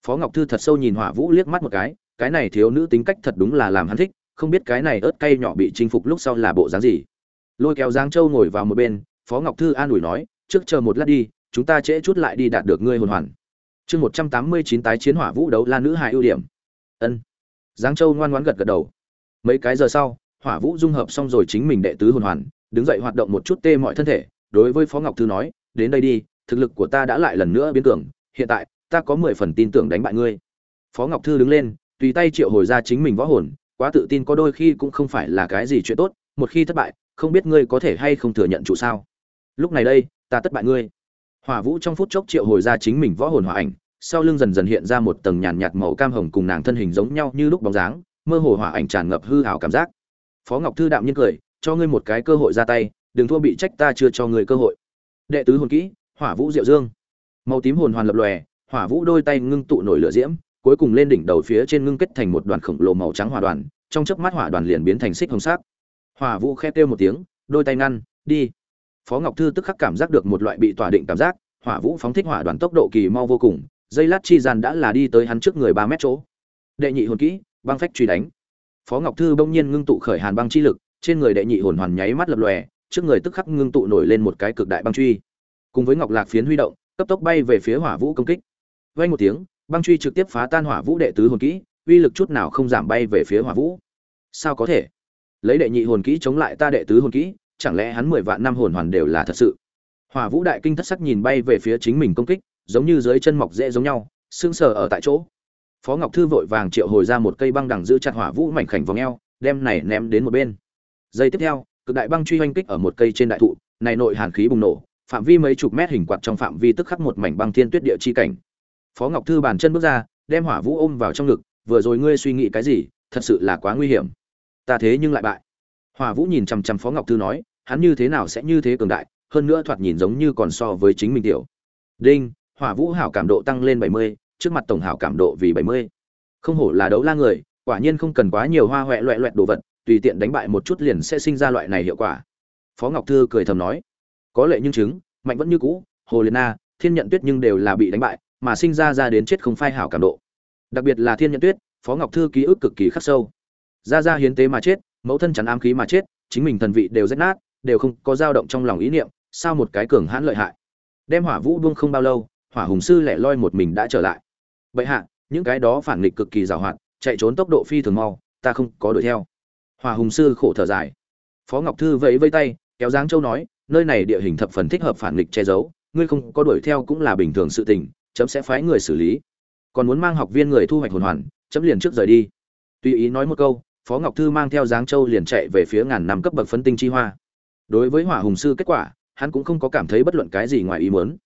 Phó ngọc thư thật sâu nhìn hỏa vũ liếc mắt một cái cái này thiếu nữ tính cách thật đúng là làm hắn thích không biết cái này ớt cay nhỏ bị chinh phục lúc sau là bộ dáng gì. Lôi kéo giang châu ngồi vào một bên, phó ngọc thư an ủi nói, trước chờ một lát đi, chúng ta trễ chút lại đi đạt được ngươi hồn hoàn. Chương một trăm tám mươi chín tái chiến hỏa vũ đấu là nữ hài ưu điểm. Ân. Giang châu ngoan ngoãn gật gật đầu. Mấy cái giờ sau, hỏa vũ dung hợp xong rồi chính mình đệ tứ hồn hoàn, đứng dậy hoạt động một chút tê mọi thân thể, đối với phó ngọc thư nói, đến đây đi, thực lực của ta đã lại lần nữa biến cường, hiện tại, ta có mười phần tin tưởng đánh bại ngươi. Phó ngọc thư đứng lên, tùy tay triệu hồi ra chính mình võ hồn quá tự tin có đôi khi cũng không phải là cái gì chuyện tốt, một khi thất bại, không biết ngươi có thể hay không thừa nhận chủ sao. Lúc này đây, ta thất bại ngươi. Hỏa vũ trong phút chốc triệu hồi ra chính mình võ hồn hỏa ảnh, sau lưng dần dần hiện ra một tầng nhàn nhạt màu cam hồng cùng nàng thân hình giống nhau như lúc bóng dáng, mơ hồ hỏa ảnh tràn ngập hư hảo cảm giác. Phó ngọc thư đạm nhiên cười, cho ngươi một cái cơ hội ra tay, đừng thua bị trách ta chưa cho ngươi cơ hội. Đệ tứ hồn kỹ, hỏa vũ diệu dương. Màu tím hồn hoàn lập lòe, hỏa vũ đôi tay ngưng tụ nổi lửa diễm cuối cùng lên đỉnh đầu phía trên ngưng kết thành một đoàn khổng lồ màu trắng hỏa đoàn, trong chớp mắt hỏa đoàn liền biến thành xích hồng sắc. Hỏa vũ khẽ kêu một tiếng, đôi tay ngăn, đi. Phó ngọc thư tức khắc cảm giác được một loại bị tỏa định cảm giác, hỏa vũ phóng thích hỏa đoàn tốc độ kỳ mau vô cùng, dây lát chi gian đã là đi tới hắn trước người ba mét chỗ. Đệ nhị hồn kỹ, băng phách truy đánh. Phó ngọc thư bỗng nhiên ngưng tụ khởi hàn băng chi lực, trên người đệ nhị hồn hoàn nháy mắt lập lòe, trước người tức khắc ngưng tụ nổi lên một cái cực đại băng truy. Cùng với ngọc lạc phiến huy động, cấp tốc bay về phía hỏa vũ công kích. Vang một tiếng băng truy trực tiếp phá tan hỏa vũ đệ tứ hồn kỹ, uy lực chút nào không giảm bay về phía hỏa vũ. Sao có thể? Lấy đệ nhị hồn kỹ chống lại ta đệ tứ hồn kỹ, chẳng lẽ hắn mười vạn năm hồn hoàn đều là thật sự? Hỏa vũ đại kinh thất sắc nhìn bay về phía chính mình công kích, giống như dưới chân mọc dễ giống nhau sưng sờ ở tại chỗ. Phó ngọc thư vội vàng triệu hồi ra một cây băng đằng giữ chặt hỏa vũ mảnh khảnh vòng eo, đem này ném đến một bên. Giây tiếp theo, cực đại băng truy oanh kích ở một cây trên đại thụ, này nội hàn khí bùng nổ, phạm vi mấy chục mét hình quạt trong phạm vi tức khắc một mảnh băng thiên tuyết địa chi cảnh phó ngọc thư bàn chân bước ra, đem hỏa vũ ôm vào trong ngực, vừa rồi ngươi suy nghĩ cái gì? Thật sự là quá nguy hiểm. Ta thế nhưng lại bại. Hỏa vũ nhìn chằm chằm phó ngọc thư nói, hắn như thế nào sẽ như thế cường đại, hơn nữa thoạt nhìn giống như còn so với chính mình tiểu. Đinh, hỏa vũ hảo cảm độ tăng lên bảy mươi, trước mặt tổng hảo cảm độ vì bảy mươi. Không hổ là đấu la người, quả nhiên không cần quá nhiều hoa hoẹ loẹ loẹt đồ vật, tùy tiện đánh bại một chút liền sẽ sinh ra loại này hiệu quả. Phó ngọc thư cười thầm nói, có lệ nhưng chứng, mạnh vẫn như cũ, hồ liên na, thiên nhận tuyết nhưng đều là bị đánh bại mà sinh ra ra đến chết không phai hảo cảm độ. Đặc biệt là thiên nhận tuyết, phó ngọc thư ký ức cực kỳ khắc sâu. Ra ra hiến tế mà chết, mẫu thân chắn ám khí mà chết, chính mình thần vị đều rách nát, đều không có dao động trong lòng ý niệm, sao một cái cường hãn lợi hại. Đem hỏa vũ buông không bao lâu, hỏa hùng sư lẻ loi một mình đã trở lại. Bệ hạ, những cái đó phản nghịch cực kỳ giàu hoạt, chạy trốn tốc độ phi thường mau, ta không có đuổi theo. Hỏa hùng sư khổ thở dài. Phó ngọc thư vẫy vây tay, kéo dáng châu nói, nơi này địa hình thập phần thích hợp phản nghịch che giấu, ngươi không có đuổi theo cũng là bình thường sự tình chấm sẽ phái người xử lý. Còn muốn mang học viên người thu hoạch hồn hoàn, chấm liền trước rời đi. Tùy ý nói một câu, phó ngọc thư mang theo dáng châu liền chạy về phía ngàn năm cấp bậc phân tinh chi hoa. Đối với hỏa hùng sư kết quả, hắn cũng không có cảm thấy bất luận cái gì ngoài ý muốn.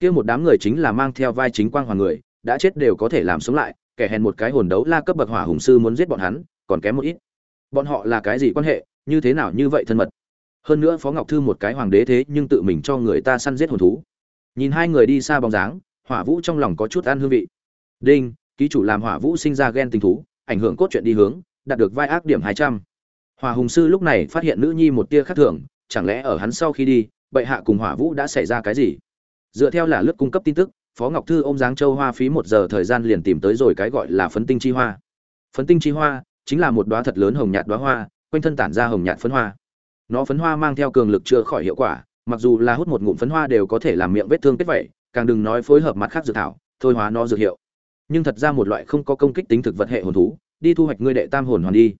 Kia một đám người chính là mang theo vai chính quang hoàng người, đã chết đều có thể làm sống lại, kẻ hèn một cái hồn đấu la cấp bậc hỏa hùng sư muốn giết bọn hắn, còn kém một ít. Bọn họ là cái gì quan hệ, như thế nào như vậy thân mật? Hơn nữa phó ngọc thư một cái hoàng đế thế nhưng tự mình cho người ta săn giết hồn thú. Nhìn hai người đi xa bóng dáng hỏa vũ trong lòng có chút ăn hương vị. Đinh, ký chủ làm hỏa vũ sinh ra ghen tình thú, ảnh hưởng cốt truyện đi hướng, đạt được vai ác điểm hai trăm. Hòa hùng sư lúc này phát hiện nữ nhi một tia khác thường, chẳng lẽ ở hắn sau khi đi, bệ hạ cùng hỏa vũ đã xảy ra cái gì? Dựa theo là lướt cung cấp tin tức, phó ngọc thư ô m giáng châu hoa phí một giờ thời gian liền tìm tới rồi cái gọi là phấn tinh chi hoa. Phấn tinh chi hoa chính là một đoá thật lớn hồng nhạt đoá hoa, quanh thân tản ra hồng nhạt phấn hoa. Nó phấn hoa mang theo cường lực chữa khỏi hiệu quả, mặc dù là hút một ngụm phấn hoa đều có thể làm miệng vết thương kết vẩy càng đừng nói phối hợp mặt khác dược thảo, thôi hóa nó dược hiệu. Nhưng thật ra một loại không có công kích tính thực vật hệ hồn thú, đi thu hoạch ngươi đệ tam hồn hoàn đi.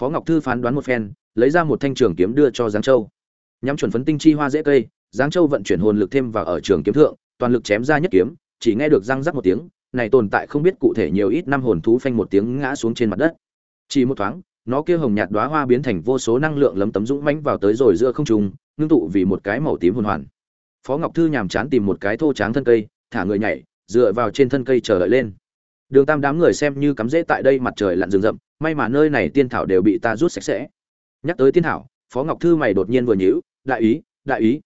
Phó ngọc thư phán đoán một phen, lấy ra một thanh trường kiếm đưa cho giáng châu. Nhắm chuẩn phấn tinh chi hoa dễ cây, giáng châu vận chuyển hồn lực thêm vào ở trường kiếm thượng, toàn lực chém ra nhất kiếm, chỉ nghe được răng rắc một tiếng, này tồn tại không biết cụ thể nhiều ít năm hồn thú phanh một tiếng ngã xuống trên mặt đất. Chỉ một thoáng, nó kia hồng nhạt đóa hoa biến thành vô số năng lượng lấm tấm dũng mãnh vào tới rồi giữa không trung, ngưng tụ vì một cái màu tím hồn hoàn phó ngọc thư nhàm chán tìm một cái thô tráng thân cây, thả người nhảy, dựa vào trên thân cây chờ đợi lên. Đường tam đám người xem như cắm rễ tại đây mặt trời lặn rừng rậm, may mà nơi này tiên thảo đều bị ta rút sạch sẽ. Nhắc tới tiên thảo, phó ngọc thư mày đột nhiên vừa nhíu, đại ý đại ý.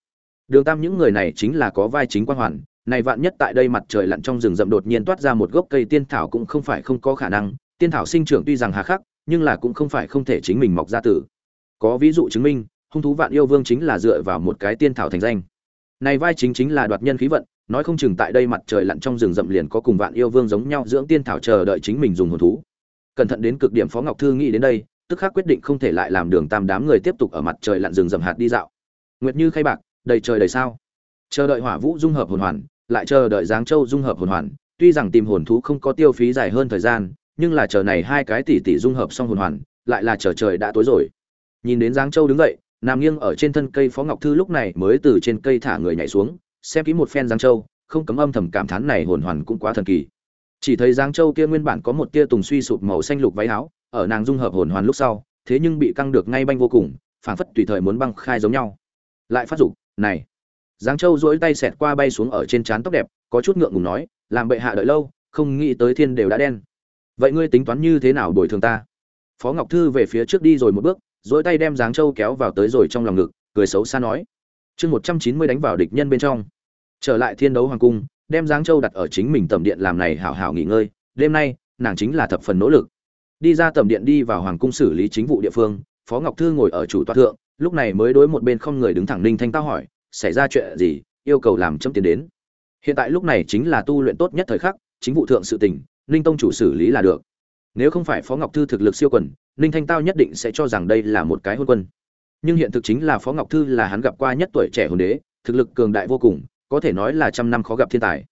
Đường tam những người này chính là có vai chính quan hoàn, này vạn nhất tại đây mặt trời lặn trong rừng rậm đột nhiên toát ra một gốc cây tiên thảo cũng không phải không có khả năng, tiên thảo sinh trưởng tuy rằng hà khắc, nhưng là cũng không phải không thể chính mình mọc ra tử. Có ví dụ chứng minh, hung thú vạn yêu vương chính là dựa vào một cái tiên thảo thành danh này vai chính chính là đoạt nhân khí vận, nói không chừng tại đây mặt trời lặn trong rừng rậm liền có cùng vạn yêu vương giống nhau dưỡng tiên thảo chờ đợi chính mình dùng hồn thú. Cẩn thận đến cực điểm phó ngọc thư nghĩ đến đây, tức khắc quyết định không thể lại làm đường tam đám người tiếp tục ở mặt trời lặn rừng rậm hạt đi dạo. Nguyệt như khay bạc, đầy trời đầy sao. Chờ đợi hỏa vũ dung hợp hồn hoàn, lại chờ đợi giáng châu dung hợp hồn hoàn, tuy rằng tìm hồn thú không có tiêu phí dài hơn thời gian, nhưng là chờ này hai cái tỷ tỷ dung hợp xong hồn hoàn, lại là chờ trời đã tối rồi. Nhìn đến giáng châu đứng dậy nằm nghiêng ở trên thân cây phó ngọc thư lúc này mới từ trên cây thả người nhảy xuống, xem kỹ một phen giáng châu, không cấm âm thầm cảm thán này hồn hoàn cũng quá thần kỳ. Chỉ thấy giáng châu kia nguyên bản có một tia tùng suy sụp màu xanh lục váy áo, ở nàng dung hợp hồn hoàn lúc sau, thế nhưng bị căng được ngay banh vô cùng, phảng phất tùy thời muốn băng khai giống nhau. Lại phát dục, này. Giáng châu duỗi tay xẹt qua bay xuống ở trên trán tóc đẹp, có chút ngượng ngùng nói, làm bệ hạ đợi lâu, không nghĩ tới thiên đều đã đen. Vậy ngươi tính toán như thế nào bồi thường ta? Phó ngọc thư về phía trước đi rồi một bước dỗi tay đem giáng châu kéo vào tới rồi trong lòng ngực, cười xấu xa nói. Chương một trăm chín mươi đánh vào địch nhân bên trong. Trở lại thiên đấu hoàng cung, đem giáng châu đặt ở chính mình tầm điện làm này hảo hảo nghỉ ngơi, đêm nay, nàng chính là thập phần nỗ lực. Đi ra tầm điện đi vào hoàng cung xử lý chính vụ địa phương, phó ngọc thư ngồi ở chủ tọa thượng, lúc này mới đối một bên không người đứng thẳng ninh thanh tao hỏi, xảy ra chuyện gì? Yêu cầu làm chấm tiền đến. Hiện tại lúc này chính là tu luyện tốt nhất thời khắc, chính vụ thượng sự tình, ninh tông chủ xử lý là được. Nếu không phải phó ngọc thư thực lực siêu quần ninh thanh tao nhất định sẽ cho rằng đây là một cái hôn quân. Nhưng hiện thực chính là phó ngọc thư là hắn gặp qua nhất tuổi trẻ hồn đế, thực lực cường đại vô cùng, có thể nói là trăm năm khó gặp thiên tài.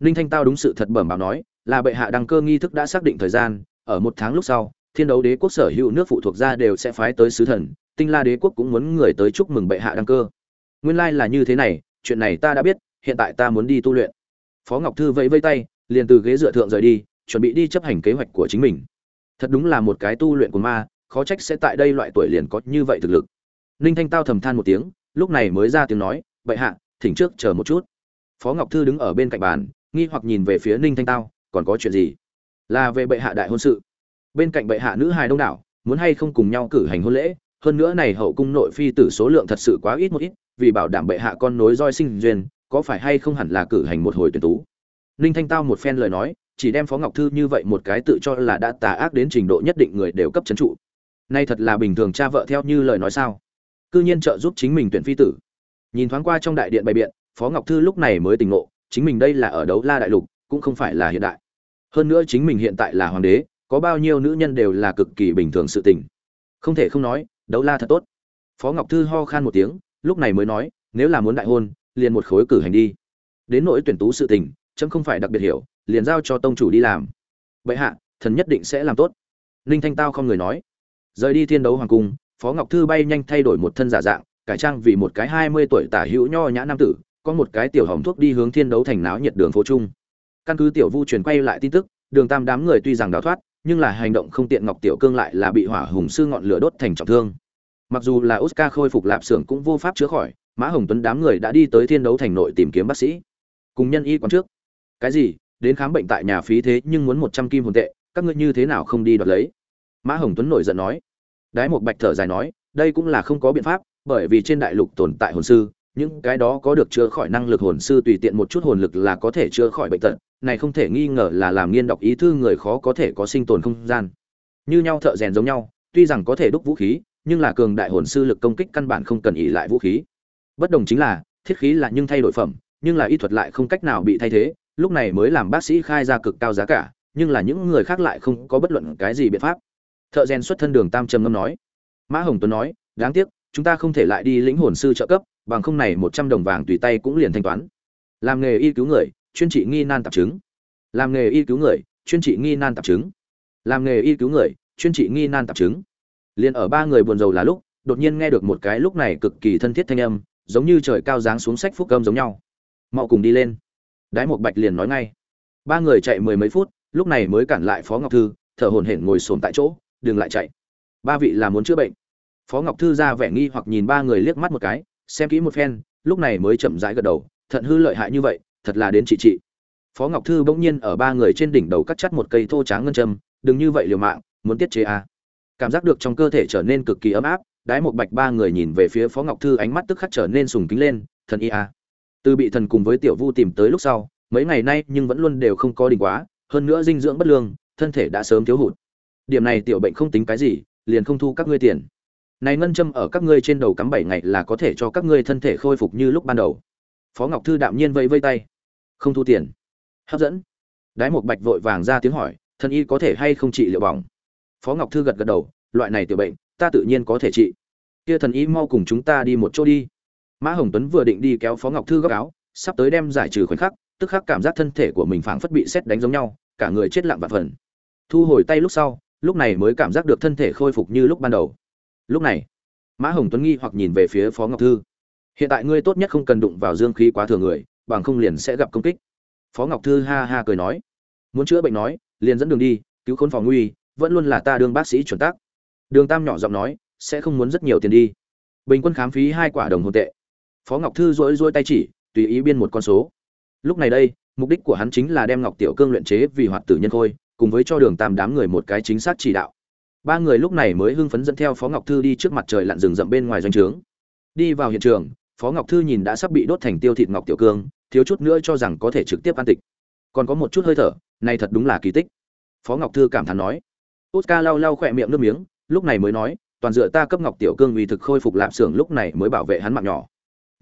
Ninh thanh tao đúng sự thật bẩm báo nói, là bệ hạ đăng cơ nghi thức đã xác định thời gian, ở một tháng lúc sau, thiên đấu đế quốc sở hữu nước phụ thuộc ra đều sẽ phái tới sứ thần, tinh la đế quốc cũng muốn người tới chúc mừng bệ hạ đăng cơ. Nguyên lai là như thế này, chuyện này ta đã biết, hiện tại ta muốn đi tu luyện. Phó ngọc thư vẫy vây tay, liền từ ghế dựa thượng rời đi, chuẩn bị đi chấp hành kế hoạch của chính mình thật đúng là một cái tu luyện của ma, khó trách sẽ tại đây loại tuổi liền có như vậy thực lực. Ninh thanh tao thầm than một tiếng, lúc này mới ra tiếng nói, bệ hạ, thỉnh trước chờ một chút. Phó ngọc thư đứng ở bên cạnh bàn, nghi hoặc nhìn về phía ninh thanh tao, còn có chuyện gì? Là về bệ hạ đại hôn sự. Bên cạnh bệ hạ nữ hài đông đảo, muốn hay không cùng nhau cử hành hôn lễ, hơn nữa này hậu cung nội phi tử số lượng thật sự quá ít một ít, vì bảo đảm bệ hạ con nối roi sinh duyên, có phải hay không hẳn là cử hành một hồi tuyển tú? Ninh thanh tao một phen lời nói chỉ đem phó ngọc thư như vậy một cái tự cho là đã tà ác đến trình độ nhất định người đều cấp trấn trụ. Nay thật là bình thường cha vợ theo như lời nói sao? Cư nhiên trợ giúp chính mình tuyển phi tử. Nhìn thoáng qua trong đại điện bày biện, phó ngọc thư lúc này mới tỉnh ngộ, chính mình đây là ở đấu la đại lục, cũng không phải là hiện đại. Hơn nữa chính mình hiện tại là hoàng đế, có bao nhiêu nữ nhân đều là cực kỳ bình thường sự tình. Không thể không nói, đấu la thật tốt. Phó ngọc thư ho khan một tiếng, lúc này mới nói, nếu là muốn đại hôn, liền một khối cử hành đi. Đến nỗi tuyển tú sự tình, chấm không phải đặc biệt hiểu liền giao cho tông chủ đi làm. Vậy hạ, thần nhất định sẽ làm tốt. Ninh thanh tao không người nói. Rời đi thiên đấu hoàng cung, phó ngọc thư bay nhanh thay đổi một thân giả dạng, cải trang vì một cái hai mươi tuổi tả hữu nho nhã nam tử, có một cái tiểu hỏng thuốc đi hướng thiên đấu thành náo nhiệt đường phố trung căn cứ tiểu vu truyền quay lại tin tức, đường tam đám người tuy rằng đào thoát, nhưng là hành động không tiện ngọc tiểu cương lại là bị hỏa hùng sư ngọn lửa đốt thành trọng thương. Mặc dù là oscar khôi phục lạp xưởng cũng vô pháp chữa khỏi, mã hồng tuấn đám người đã đi tới thiên đấu thành nội tìm kiếm bác sĩ. Cùng nhân y quán trước. Cái gì? Đến khám bệnh tại nhà phí thế nhưng muốn một trăm kim hồn tệ, các ngươi như thế nào không đi đoạt lấy? Mã hồng tuấn nổi giận nói. Đái một bạch thở dài nói, đây cũng là không có biện pháp, bởi vì trên đại lục tồn tại hồn sư, những cái đó có được chữa khỏi năng lực hồn sư tùy tiện một chút hồn lực là có thể chữa khỏi bệnh tật, này không thể nghi ngờ là làm nghiên đọc ý thư người khó có thể có sinh tồn không gian. Như nhau thợ rèn giống nhau, tuy rằng có thể đúc vũ khí, nhưng là cường đại hồn sư lực công kích căn bản không cần ỉ lại vũ khí. Bất đồng chính là, thiết khí là nhưng thay đổi phẩm, nhưng là y thuật lại không cách nào bị thay thế lúc này mới làm bác sĩ khai ra cực cao giá cả, nhưng là những người khác lại không có bất luận cái gì biện pháp. Thợ rèn xuất thân đường tam trầm ngâm nói. Mã hồng tuấn nói, đáng tiếc, chúng ta không thể lại đi lĩnh hồn sư trợ cấp, bằng không này một trăm đồng vàng tùy tay cũng liền thanh toán. Làm nghề y cứu người, chuyên trị nghi nan tạp chứng. Làm nghề y cứu người, chuyên trị nghi nan tạp chứng. Làm nghề y cứu người, chuyên trị nghi nan tạp chứng. Liền ở ba người buồn rầu là lúc, đột nhiên nghe được một cái lúc này cực kỳ thân thiết thanh âm, giống như trời cao giáng xuống sách phúc cơm giống nhau. Mau cùng đi lên đái một bạch liền nói ngay ba người chạy mười mấy phút, lúc này mới cản lại phó ngọc thư, thở hổn hển ngồi xổm tại chỗ, đừng lại chạy ba vị là muốn chữa bệnh phó ngọc thư ra vẻ nghi hoặc nhìn ba người liếc mắt một cái, xem kỹ một phen, lúc này mới chậm rãi gật đầu, thận hư lợi hại như vậy, thật là đến trị trị phó ngọc thư bỗng nhiên ở ba người trên đỉnh đầu cắt chắt một cây thô tráng ngân châm, đừng như vậy liều mạng, muốn tiết chế à. cảm giác được trong cơ thể trở nên cực kỳ ấm áp, đái một bạch ba người nhìn về phía phó ngọc thư ánh mắt tức khắc trở nên sùng kính lên, thần y à từ bị thần cùng với tiểu vu tìm tới lúc sau, mấy ngày nay nhưng vẫn luôn đều không có đỉnh quá, hơn nữa dinh dưỡng bất lương, thân thể đã sớm thiếu hụt. Điểm này tiểu bệnh không tính cái gì, liền không thu các ngươi tiền. Này ngân châm ở các ngươi trên đầu cắm bảy ngày là có thể cho các ngươi thân thể khôi phục như lúc ban đầu. Phó ngọc thư đạm nhiên vẫy vây tay. Không thu tiền. Hấp dẫn. Đái một bạch vội vàng ra tiếng hỏi, thân y có thể hay không trị liệu bỏng? Phó ngọc thư gật gật đầu, loại này tiểu bệnh, ta tự nhiên có thể trị. Kia thần y mau cùng chúng ta đi một chỗ đi mã hồng tuấn vừa định đi kéo phó ngọc thư góc áo, sắp tới đem giải trừ khoảnh khắc, tức khắc cảm giác thân thể của mình phảng phất bị xét đánh giống nhau, cả người chết lặng và phần thu hồi tay lúc sau, lúc này mới cảm giác được thân thể khôi phục như lúc ban đầu. Lúc này, mã hồng tuấn nghi hoặc nhìn về phía phó ngọc thư. Hiện tại ngươi tốt nhất không cần đụng vào dương khí quá thừa người, bằng không liền sẽ gặp công kích. Phó ngọc thư ha ha cười nói. Muốn chữa bệnh nói, liền dẫn đường đi, cứu khốn phòng nguy, vẫn luôn là ta đương bác sĩ chuẩn tác đường tam nhỏ giọng nói, sẽ không muốn rất nhiều tiền đi. Bình quân khám phí hai quả đồng hồn tệ phó ngọc thư rỗi rỗi tay chỉ, tùy ý biên một con số. Lúc này đây, mục đích của hắn chính là đem ngọc tiểu cương luyện chế vì hoạt tử nhân khôi, cùng với cho đường tam đám người một cái chính xác chỉ đạo. Ba người lúc này mới hưng phấn dẫn theo phó ngọc thư đi trước mặt trời lặn rừng rậm bên ngoài doanh trướng. Đi vào hiện trường, phó ngọc thư nhìn đã sắp bị đốt thành tiêu thịt ngọc tiểu cương, thiếu chút nữa cho rằng có thể trực tiếp an tịch. Còn có một chút hơi thở, này thật đúng là kỳ tích. Phó ngọc thư cảm thán nói. Oscar lau lau khỏe miệng nước miếng, lúc này mới nói, toàn dựa ta cấp ngọc tiểu cương vì thực khôi phục lạp xưởng lúc này mới bảo vệ hắn mạng nhỏ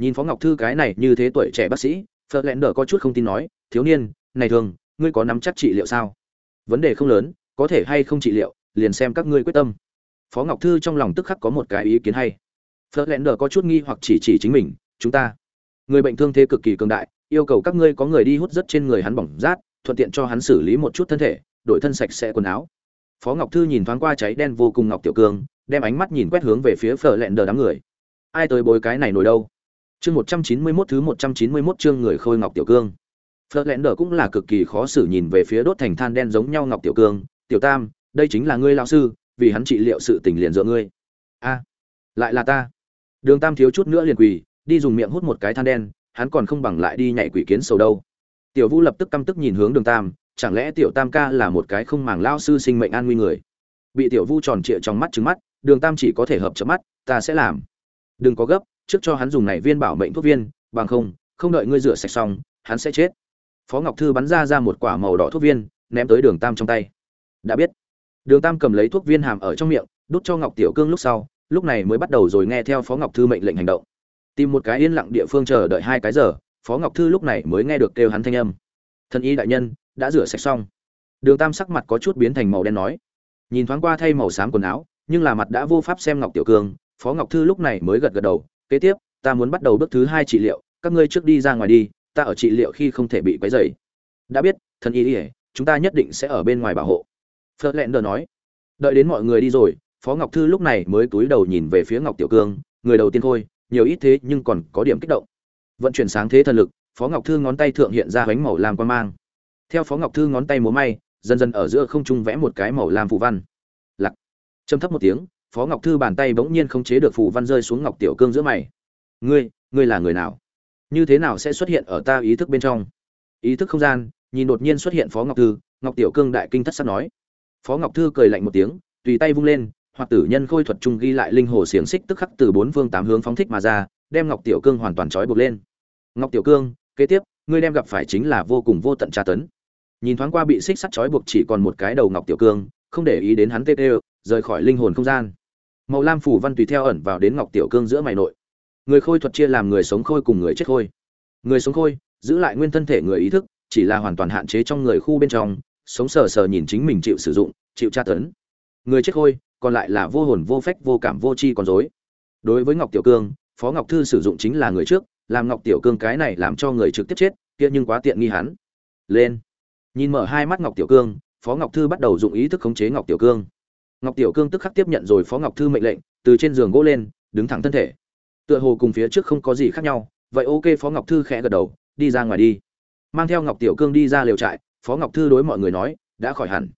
nhìn phó ngọc thư cái này như thế tuổi trẻ bác sĩ, phật lẹn đờ có chút không tin nói, thiếu niên, này thường, ngươi có nắm chắc trị liệu sao? Vấn đề không lớn, có thể hay không trị liệu, liền xem các ngươi quyết tâm. Phó ngọc thư trong lòng tức khắc có một cái ý kiến hay. Phật lẹn đờ có chút nghi hoặc chỉ chỉ chính mình, chúng ta, người bệnh thương thế cực kỳ cường đại, yêu cầu các ngươi có người đi hút rất trên người hắn bỏng rát, thuận tiện cho hắn xử lý một chút thân thể, đổi thân sạch sẽ quần áo. Phó ngọc thư nhìn thoáng qua cháy đen vô cùng ngọc tiểu cương, đem ánh mắt nhìn quét hướng về phía phở lẹn đờ đám người. Ai tới bối cái này nổi đâu? Chương một trăm chín mươi mốt thứ một trăm chín mươi mốt chương người khôi ngọc tiểu cương. Phở lẹn cũng là cực kỳ khó xử nhìn về phía đốt thành than đen giống nhau ngọc tiểu cương. Tiểu tam, đây chính là ngươi lão sư, vì hắn trị liệu sự tình liền dựa ngươi. A, lại là ta. Đường tam thiếu chút nữa liền quỳ, đi dùng miệng hút một cái than đen, hắn còn không bằng lại đi nhảy quỷ kiến sầu đâu. Tiểu vũ lập tức căm tức nhìn hướng đường tam, chẳng lẽ tiểu tam ca là một cái không màng lão sư sinh mệnh an nguy người? Bị tiểu vu tròn trịa trong mắt trừng mắt, đường tam chỉ có thể hợp chớp mắt, ta sẽ làm. Đừng có gấp trước cho hắn dùng này viên bảo mệnh thuốc viên, bằng không không đợi ngươi rửa sạch xong, hắn sẽ chết. Phó ngọc thư bắn ra ra một quả màu đỏ thuốc viên, ném tới đường tam trong tay. Đã biết. Đường tam cầm lấy thuốc viên hàm ở trong miệng, đút cho ngọc tiểu cương lúc sau, lúc này mới bắt đầu rồi nghe theo phó ngọc thư mệnh lệnh hành động. Tìm một cái yên lặng địa phương chờ đợi hai cái giờ, phó ngọc thư lúc này mới nghe được kêu hắn thanh âm. Thân y đại nhân, đã rửa sạch xong. Đường tam sắc mặt có chút biến thành màu đen nói. Nhìn thoáng qua thay màu xám quần áo, nhưng là mặt đã vô pháp xem ngọc tiểu cương, phó ngọc thư lúc này mới gật gật đầu kế tiếp, ta muốn bắt đầu bước thứ hai trị liệu, các ngươi trước đi ra ngoài đi, ta ở trị liệu khi không thể bị quấy rầy. Đã biết, thần y ỉa chúng ta nhất định sẽ ở bên ngoài bảo hộ. Phớt lẹn đờ nói. Đợi đến mọi người đi rồi, phó ngọc thư lúc này mới cúi đầu nhìn về phía ngọc tiểu cương, người đầu tiên thôi, nhiều ít thế nhưng còn có điểm kích động. Vận chuyển sáng thế thần lực, phó ngọc thư ngón tay thượng hiện ra bánh màu làm quan mang. Theo phó ngọc thư ngón tay múa may, dần dần ở giữa không trung vẽ một cái màu làm phù văn. Lặc. Châm thấp một tiếng phó ngọc thư bàn tay bỗng nhiên không chế được phù văn rơi xuống ngọc tiểu cương giữa mày. Ngươi ngươi là người nào? Như thế nào sẽ xuất hiện ở ta ý thức bên trong? Ý thức không gian, nhìn đột nhiên xuất hiện phó ngọc thư, ngọc tiểu cương đại kinh thất sắc nói. Phó ngọc thư cười lạnh một tiếng, tùy tay vung lên, hoặc tử nhân khôi thuật trung ghi lại linh hồ xiềng xích tức khắc từ bốn phương tám hướng phóng thích mà ra, đem ngọc tiểu cương hoàn toàn trói buộc lên. Ngọc tiểu cương, kế tiếp, ngươi đem gặp phải chính là vô cùng vô tận tra tấn. Nhìn thoáng qua bị xích sắt trói buộc chỉ còn một cái đầu ngọc tiểu cương, không để ý đến hắn tê tê, rời khỏi linh hồn không gian màu lam phủ văn tùy theo ẩn vào đến ngọc tiểu cương giữa mày nội. Người khôi thuật chia làm người sống khôi cùng người chết khôi. Người sống khôi, giữ lại nguyên thân thể người ý thức, chỉ là hoàn toàn hạn chế trong người khu bên trong, sống sờ sờ nhìn chính mình chịu sử dụng, chịu tra tấn. Người chết khôi, còn lại là vô hồn, vô phách, vô cảm, vô tri còn dối đối với ngọc tiểu cương, phó ngọc thư sử dụng chính là người trước, làm ngọc tiểu cương cái này làm cho người trực tiếp chết, kia nhưng quá tiện nghi hắn. Lên. Nhìn mở hai mắt ngọc tiểu cương, phó ngọc thư bắt đầu dụng ý thức khống chế ngọc tiểu cương ngọc tiểu cương tức khắc tiếp nhận rồi phó ngọc thư mệnh lệnh, từ trên giường gỗ lên, đứng thẳng thân thể. Tựa hồ cùng phía trước không có gì khác nhau, vậy ok phó ngọc thư khẽ gật đầu, đi ra ngoài đi. Mang theo ngọc tiểu cương đi ra liều trại, phó ngọc thư đối mọi người nói, đã khỏi hẳn.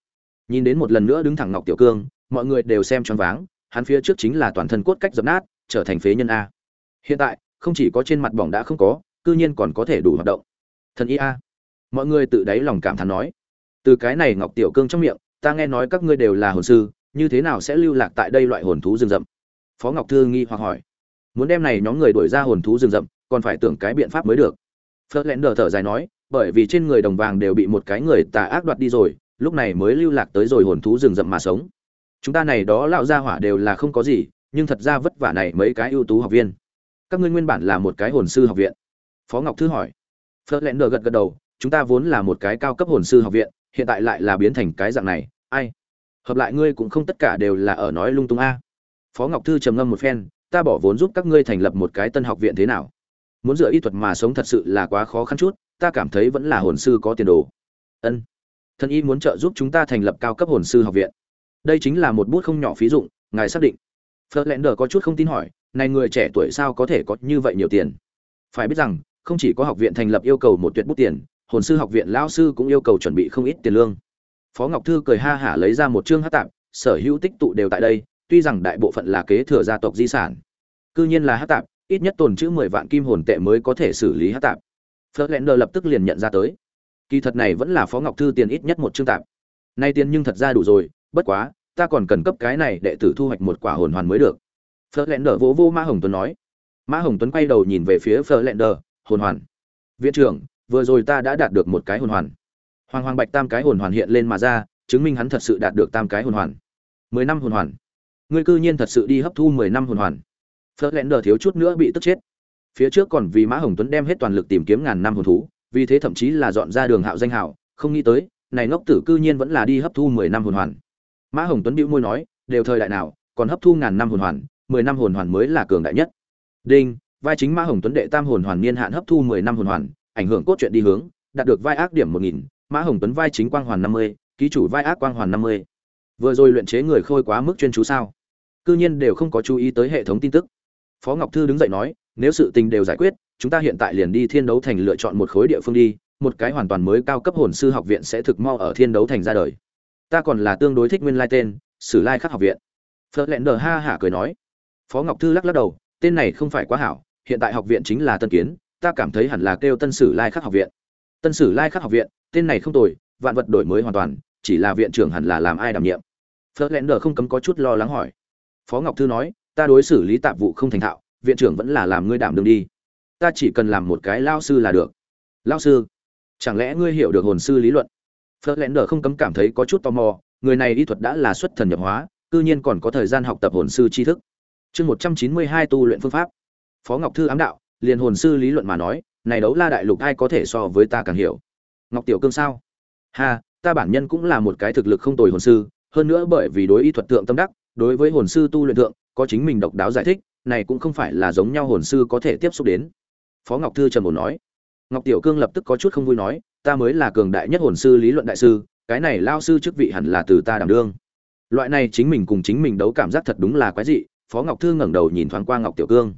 Nhìn đến một lần nữa đứng thẳng ngọc tiểu cương, mọi người đều xem choáng váng, hắn phía trước chính là toàn thân cốt cách dập nát, trở thành phế nhân a. Hiện tại, không chỉ có trên mặt bỏng đã không có, cư nhiên còn có thể đủ hoạt động. Thần y a. Mọi người tự đáy lòng cảm thán nói. Từ cái này ngọc tiểu cương trong miệng, ta nghe nói các ngươi đều là hồn sư như thế nào sẽ lưu lạc tại đây loại hồn thú rừng rậm? Phó ngọc thư nghi hoặc hỏi. Muốn đem này nhóm người đuổi ra hồn thú rừng rậm, còn phải tưởng cái biện pháp mới được. Phớt lẽn đờ thở dài nói, bởi vì trên người đồng vàng đều bị một cái người tà ác đoạt đi rồi, lúc này mới lưu lạc tới rồi hồn thú rừng rậm mà sống. Chúng ta này đó lão gia hỏa đều là không có gì, nhưng thật ra vất vả này mấy cái ưu tú học viên. Các ngươi nguyên bản là một cái hồn sư học viện. Phó ngọc thư hỏi. Phớt lẽn đờ gật gật đầu, chúng ta vốn là một cái cao cấp hồn sư học viện, hiện tại lại là biến thành cái dạng này, ai? Hợp lại ngươi cũng không tất cả đều là ở nói lung tung a. Phó ngọc thư trầm ngâm một phen, ta bỏ vốn giúp các ngươi thành lập một cái tân học viện thế nào? Muốn dựa y thuật mà sống thật sự là quá khó khăn chút, ta cảm thấy vẫn là hồn sư có tiền đồ. Ân. Thân y muốn trợ giúp chúng ta thành lập cao cấp hồn sư học viện. Đây chính là một bút không nhỏ phí dụng, ngài xác định. Phật lẹn đờ có chút không tin hỏi, này người trẻ tuổi sao có thể có như vậy nhiều tiền? Phải biết rằng, không chỉ có học viện thành lập yêu cầu một tuyệt bút tiền, hồn sư học viện lão sư cũng yêu cầu chuẩn bị không ít tiền lương phó ngọc thư cười ha hả lấy ra một chương hát tạp, sở hữu tích tụ đều tại đây, tuy rằng đại bộ phận là kế thừa gia tộc di sản. Cư nhiên là hát tạp, ít nhất tồn chữ mười vạn kim hồn tệ mới có thể xử lý hát tạp. Phớt lẽn đờ lập tức liền nhận ra tới. Kỳ thật này vẫn là phó ngọc thư tiền ít nhất một chương tạp. Nay tiền nhưng thật ra đủ rồi, bất quá, ta còn cần cấp cái này đệ tử thu hoạch một quả hồn hoàn mới được. Phớt lẽn đờ vỗ vô mã hồng tuấn nói. Mã hồng tuấn quay đầu nhìn về phía phớt lẽn đờ hồn hoàn. Viện trưởng, vừa rồi ta đã đạt được một cái hồn hoàn hoàng hoàng bạch tam cái hồn hoàn hiện lên mà ra, chứng minh hắn thật sự đạt được tam cái hồn hoàn. Mười năm hồn hoàn. Ngươi cư nhiên thật sự đi hấp thu mười năm hồn hoàn. Phớt lẽn đờ thiếu chút nữa bị tức chết. Phía trước còn vì mã hồng tuấn đem hết toàn lực tìm kiếm ngàn năm hồn thú, vì thế thậm chí là dọn ra đường hạo danh hảo không nghĩ tới, này ngốc tử cư nhiên vẫn là đi hấp thu mười năm hồn hoàn. Mã hồng tuấn bĩu môi nói, đều thời đại nào, còn hấp thu ngàn năm hồn hoàn, mười năm hồn hoàn mới là cường đại nhất. Đinh, vai chính mã hồng tuấn đệ tam hồn hoàn niên hạn hấp thu mười năm hồn hoàn, ảnh hưởng cốt truyện đi hướng, đạt được vai ác điểm một nghìn mã hồng tuấn vai chính quang hoàn năm mươi, ký chủ vai ác quang hoàn năm mươi. Vừa rồi luyện chế người khôi quá mức chuyên chú sao? Cư nhiên đều không có chú ý tới hệ thống tin tức. Phó ngọc thư đứng dậy nói, nếu sự tình đều giải quyết, chúng ta hiện tại liền đi thiên đấu thành lựa chọn một khối địa phương đi, một cái hoàn toàn mới cao cấp hồn sư học viện sẽ thực mau ở thiên đấu thành ra đời. Ta còn là tương đối thích nguyên lai tên, sử lai khắc học viện. Phớt lẹn đờ ha hả cười nói. Phó ngọc thư lắc lắc đầu, tên này không phải quá hảo, hiện tại học viện chính là tân kiến, ta cảm thấy hẳn là kêu tân sử lai khắc học viện. Tân sử lai khắc học viện tên này không tồi, vạn vật đổi mới hoàn toàn, chỉ là viện trưởng hẳn là làm ai đảm nhiệm? Phớt lẹn đờ không cấm có chút lo lắng hỏi. Phó ngọc thư nói, ta đối xử lý tạp vụ không thành thạo, viện trưởng vẫn là làm ngươi đảm đương đi. Ta chỉ cần làm một cái lao sư là được. Lao sư, chẳng lẽ ngươi hiểu được hồn sư lý luận? Phớt lẽn đờ không cấm cảm thấy có chút tò mò, người này y thuật đã là xuất thần nhập hóa, cư nhiên còn có thời gian học tập hồn sư tri thức. Chương một trăm chín mươi hai tu luyện phương pháp. Phó ngọc thư ám đạo, liền hồn sư lý luận mà nói, này đấu la đại lục ai có thể so với ta càng hiểu? Ngọc tiểu cương sao? Ha, ta bản nhân cũng là một cái thực lực không tồi hồn sư, hơn nữa bởi vì đối y thuật tượng tâm đắc, đối với hồn sư tu luyện thượng có chính mình độc đáo giải thích, này cũng không phải là giống nhau hồn sư có thể tiếp xúc đến. Phó ngọc thư trần bồn nói. Ngọc tiểu cương lập tức có chút không vui nói, ta mới là cường đại nhất hồn sư lý luận đại sư, cái này lao sư chức vị hẳn là từ ta đảm đương. Loại này chính mình cùng chính mình đấu cảm giác thật đúng là quái dị, phó ngọc thư ngẩng đầu nhìn thoáng qua ngọc tiểu cương.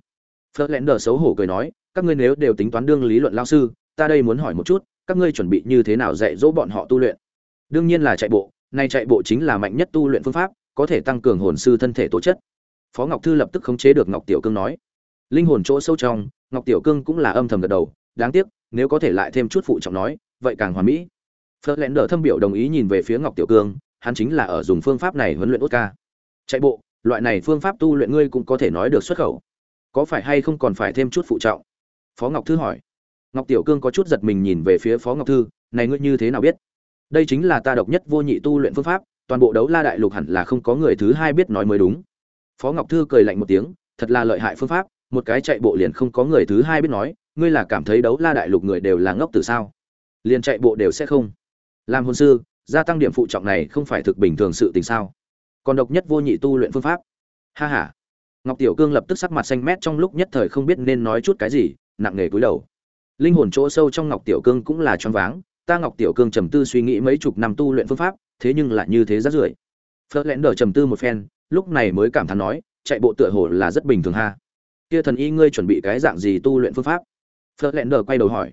Phớt lẽn đờ xấu hổ cười nói, các ngươi nếu đều tính toán đương lý luận lao sư, ta đây muốn hỏi một chút các ngươi chuẩn bị như thế nào dạy dỗ bọn họ tu luyện? Đương nhiên là chạy bộ, nay chạy bộ chính là mạnh nhất tu luyện phương pháp, có thể tăng cường hồn sư thân thể tố chất. Phó ngọc thư lập tức khống chế được ngọc tiểu cương nói. Linh hồn chỗ sâu trong, ngọc tiểu cương cũng là âm thầm gật đầu, đáng tiếc, nếu có thể lại thêm chút phụ trọng nói, vậy càng hoàn mỹ. Phớt lẽn đờ thâm biểu đồng ý nhìn về phía ngọc tiểu cương, hắn chính là ở dùng phương pháp này huấn luyện ốt ca. Chạy bộ, loại này phương pháp tu luyện ngươi cũng có thể nói được xuất khẩu. Có phải hay không còn phải thêm chút phụ trọng? Phó ngọc thư hỏi ngọc tiểu cương có chút giật mình nhìn về phía phó ngọc thư, này ngươi như thế nào biết? Đây chính là ta độc nhất vô nhị tu luyện phương pháp, toàn bộ đấu la đại lục hẳn là không có người thứ hai biết nói mới đúng. Phó ngọc thư cười lạnh một tiếng, thật là lợi hại phương pháp, một cái chạy bộ liền không có người thứ hai biết nói, ngươi là cảm thấy đấu la đại lục người đều là ngốc từ sao? Liền chạy bộ đều sẽ không. Làm hôn sư, gia tăng điểm phụ trọng này không phải thực bình thường sự tình sao? Còn độc nhất vô nhị tu luyện phương pháp. Ha ha. Ngọc tiểu cương lập tức sắc mặt xanh mét trong lúc nhất thời không biết nên nói chút cái gì, nặng nề cúi đầu linh hồn chỗ sâu trong ngọc tiểu cương cũng là choáng váng, ta ngọc tiểu cương trầm tư suy nghĩ mấy chục năm tu luyện phương pháp, thế nhưng lại như thế rất rưởi phớt lẽn đờ trầm tư một phen, lúc này mới cảm thán nói, chạy bộ tựa hồ là rất bình thường ha. Kia thần y ngươi chuẩn bị cái dạng gì tu luyện phương pháp? Phớt lẽn đờ quay đầu hỏi.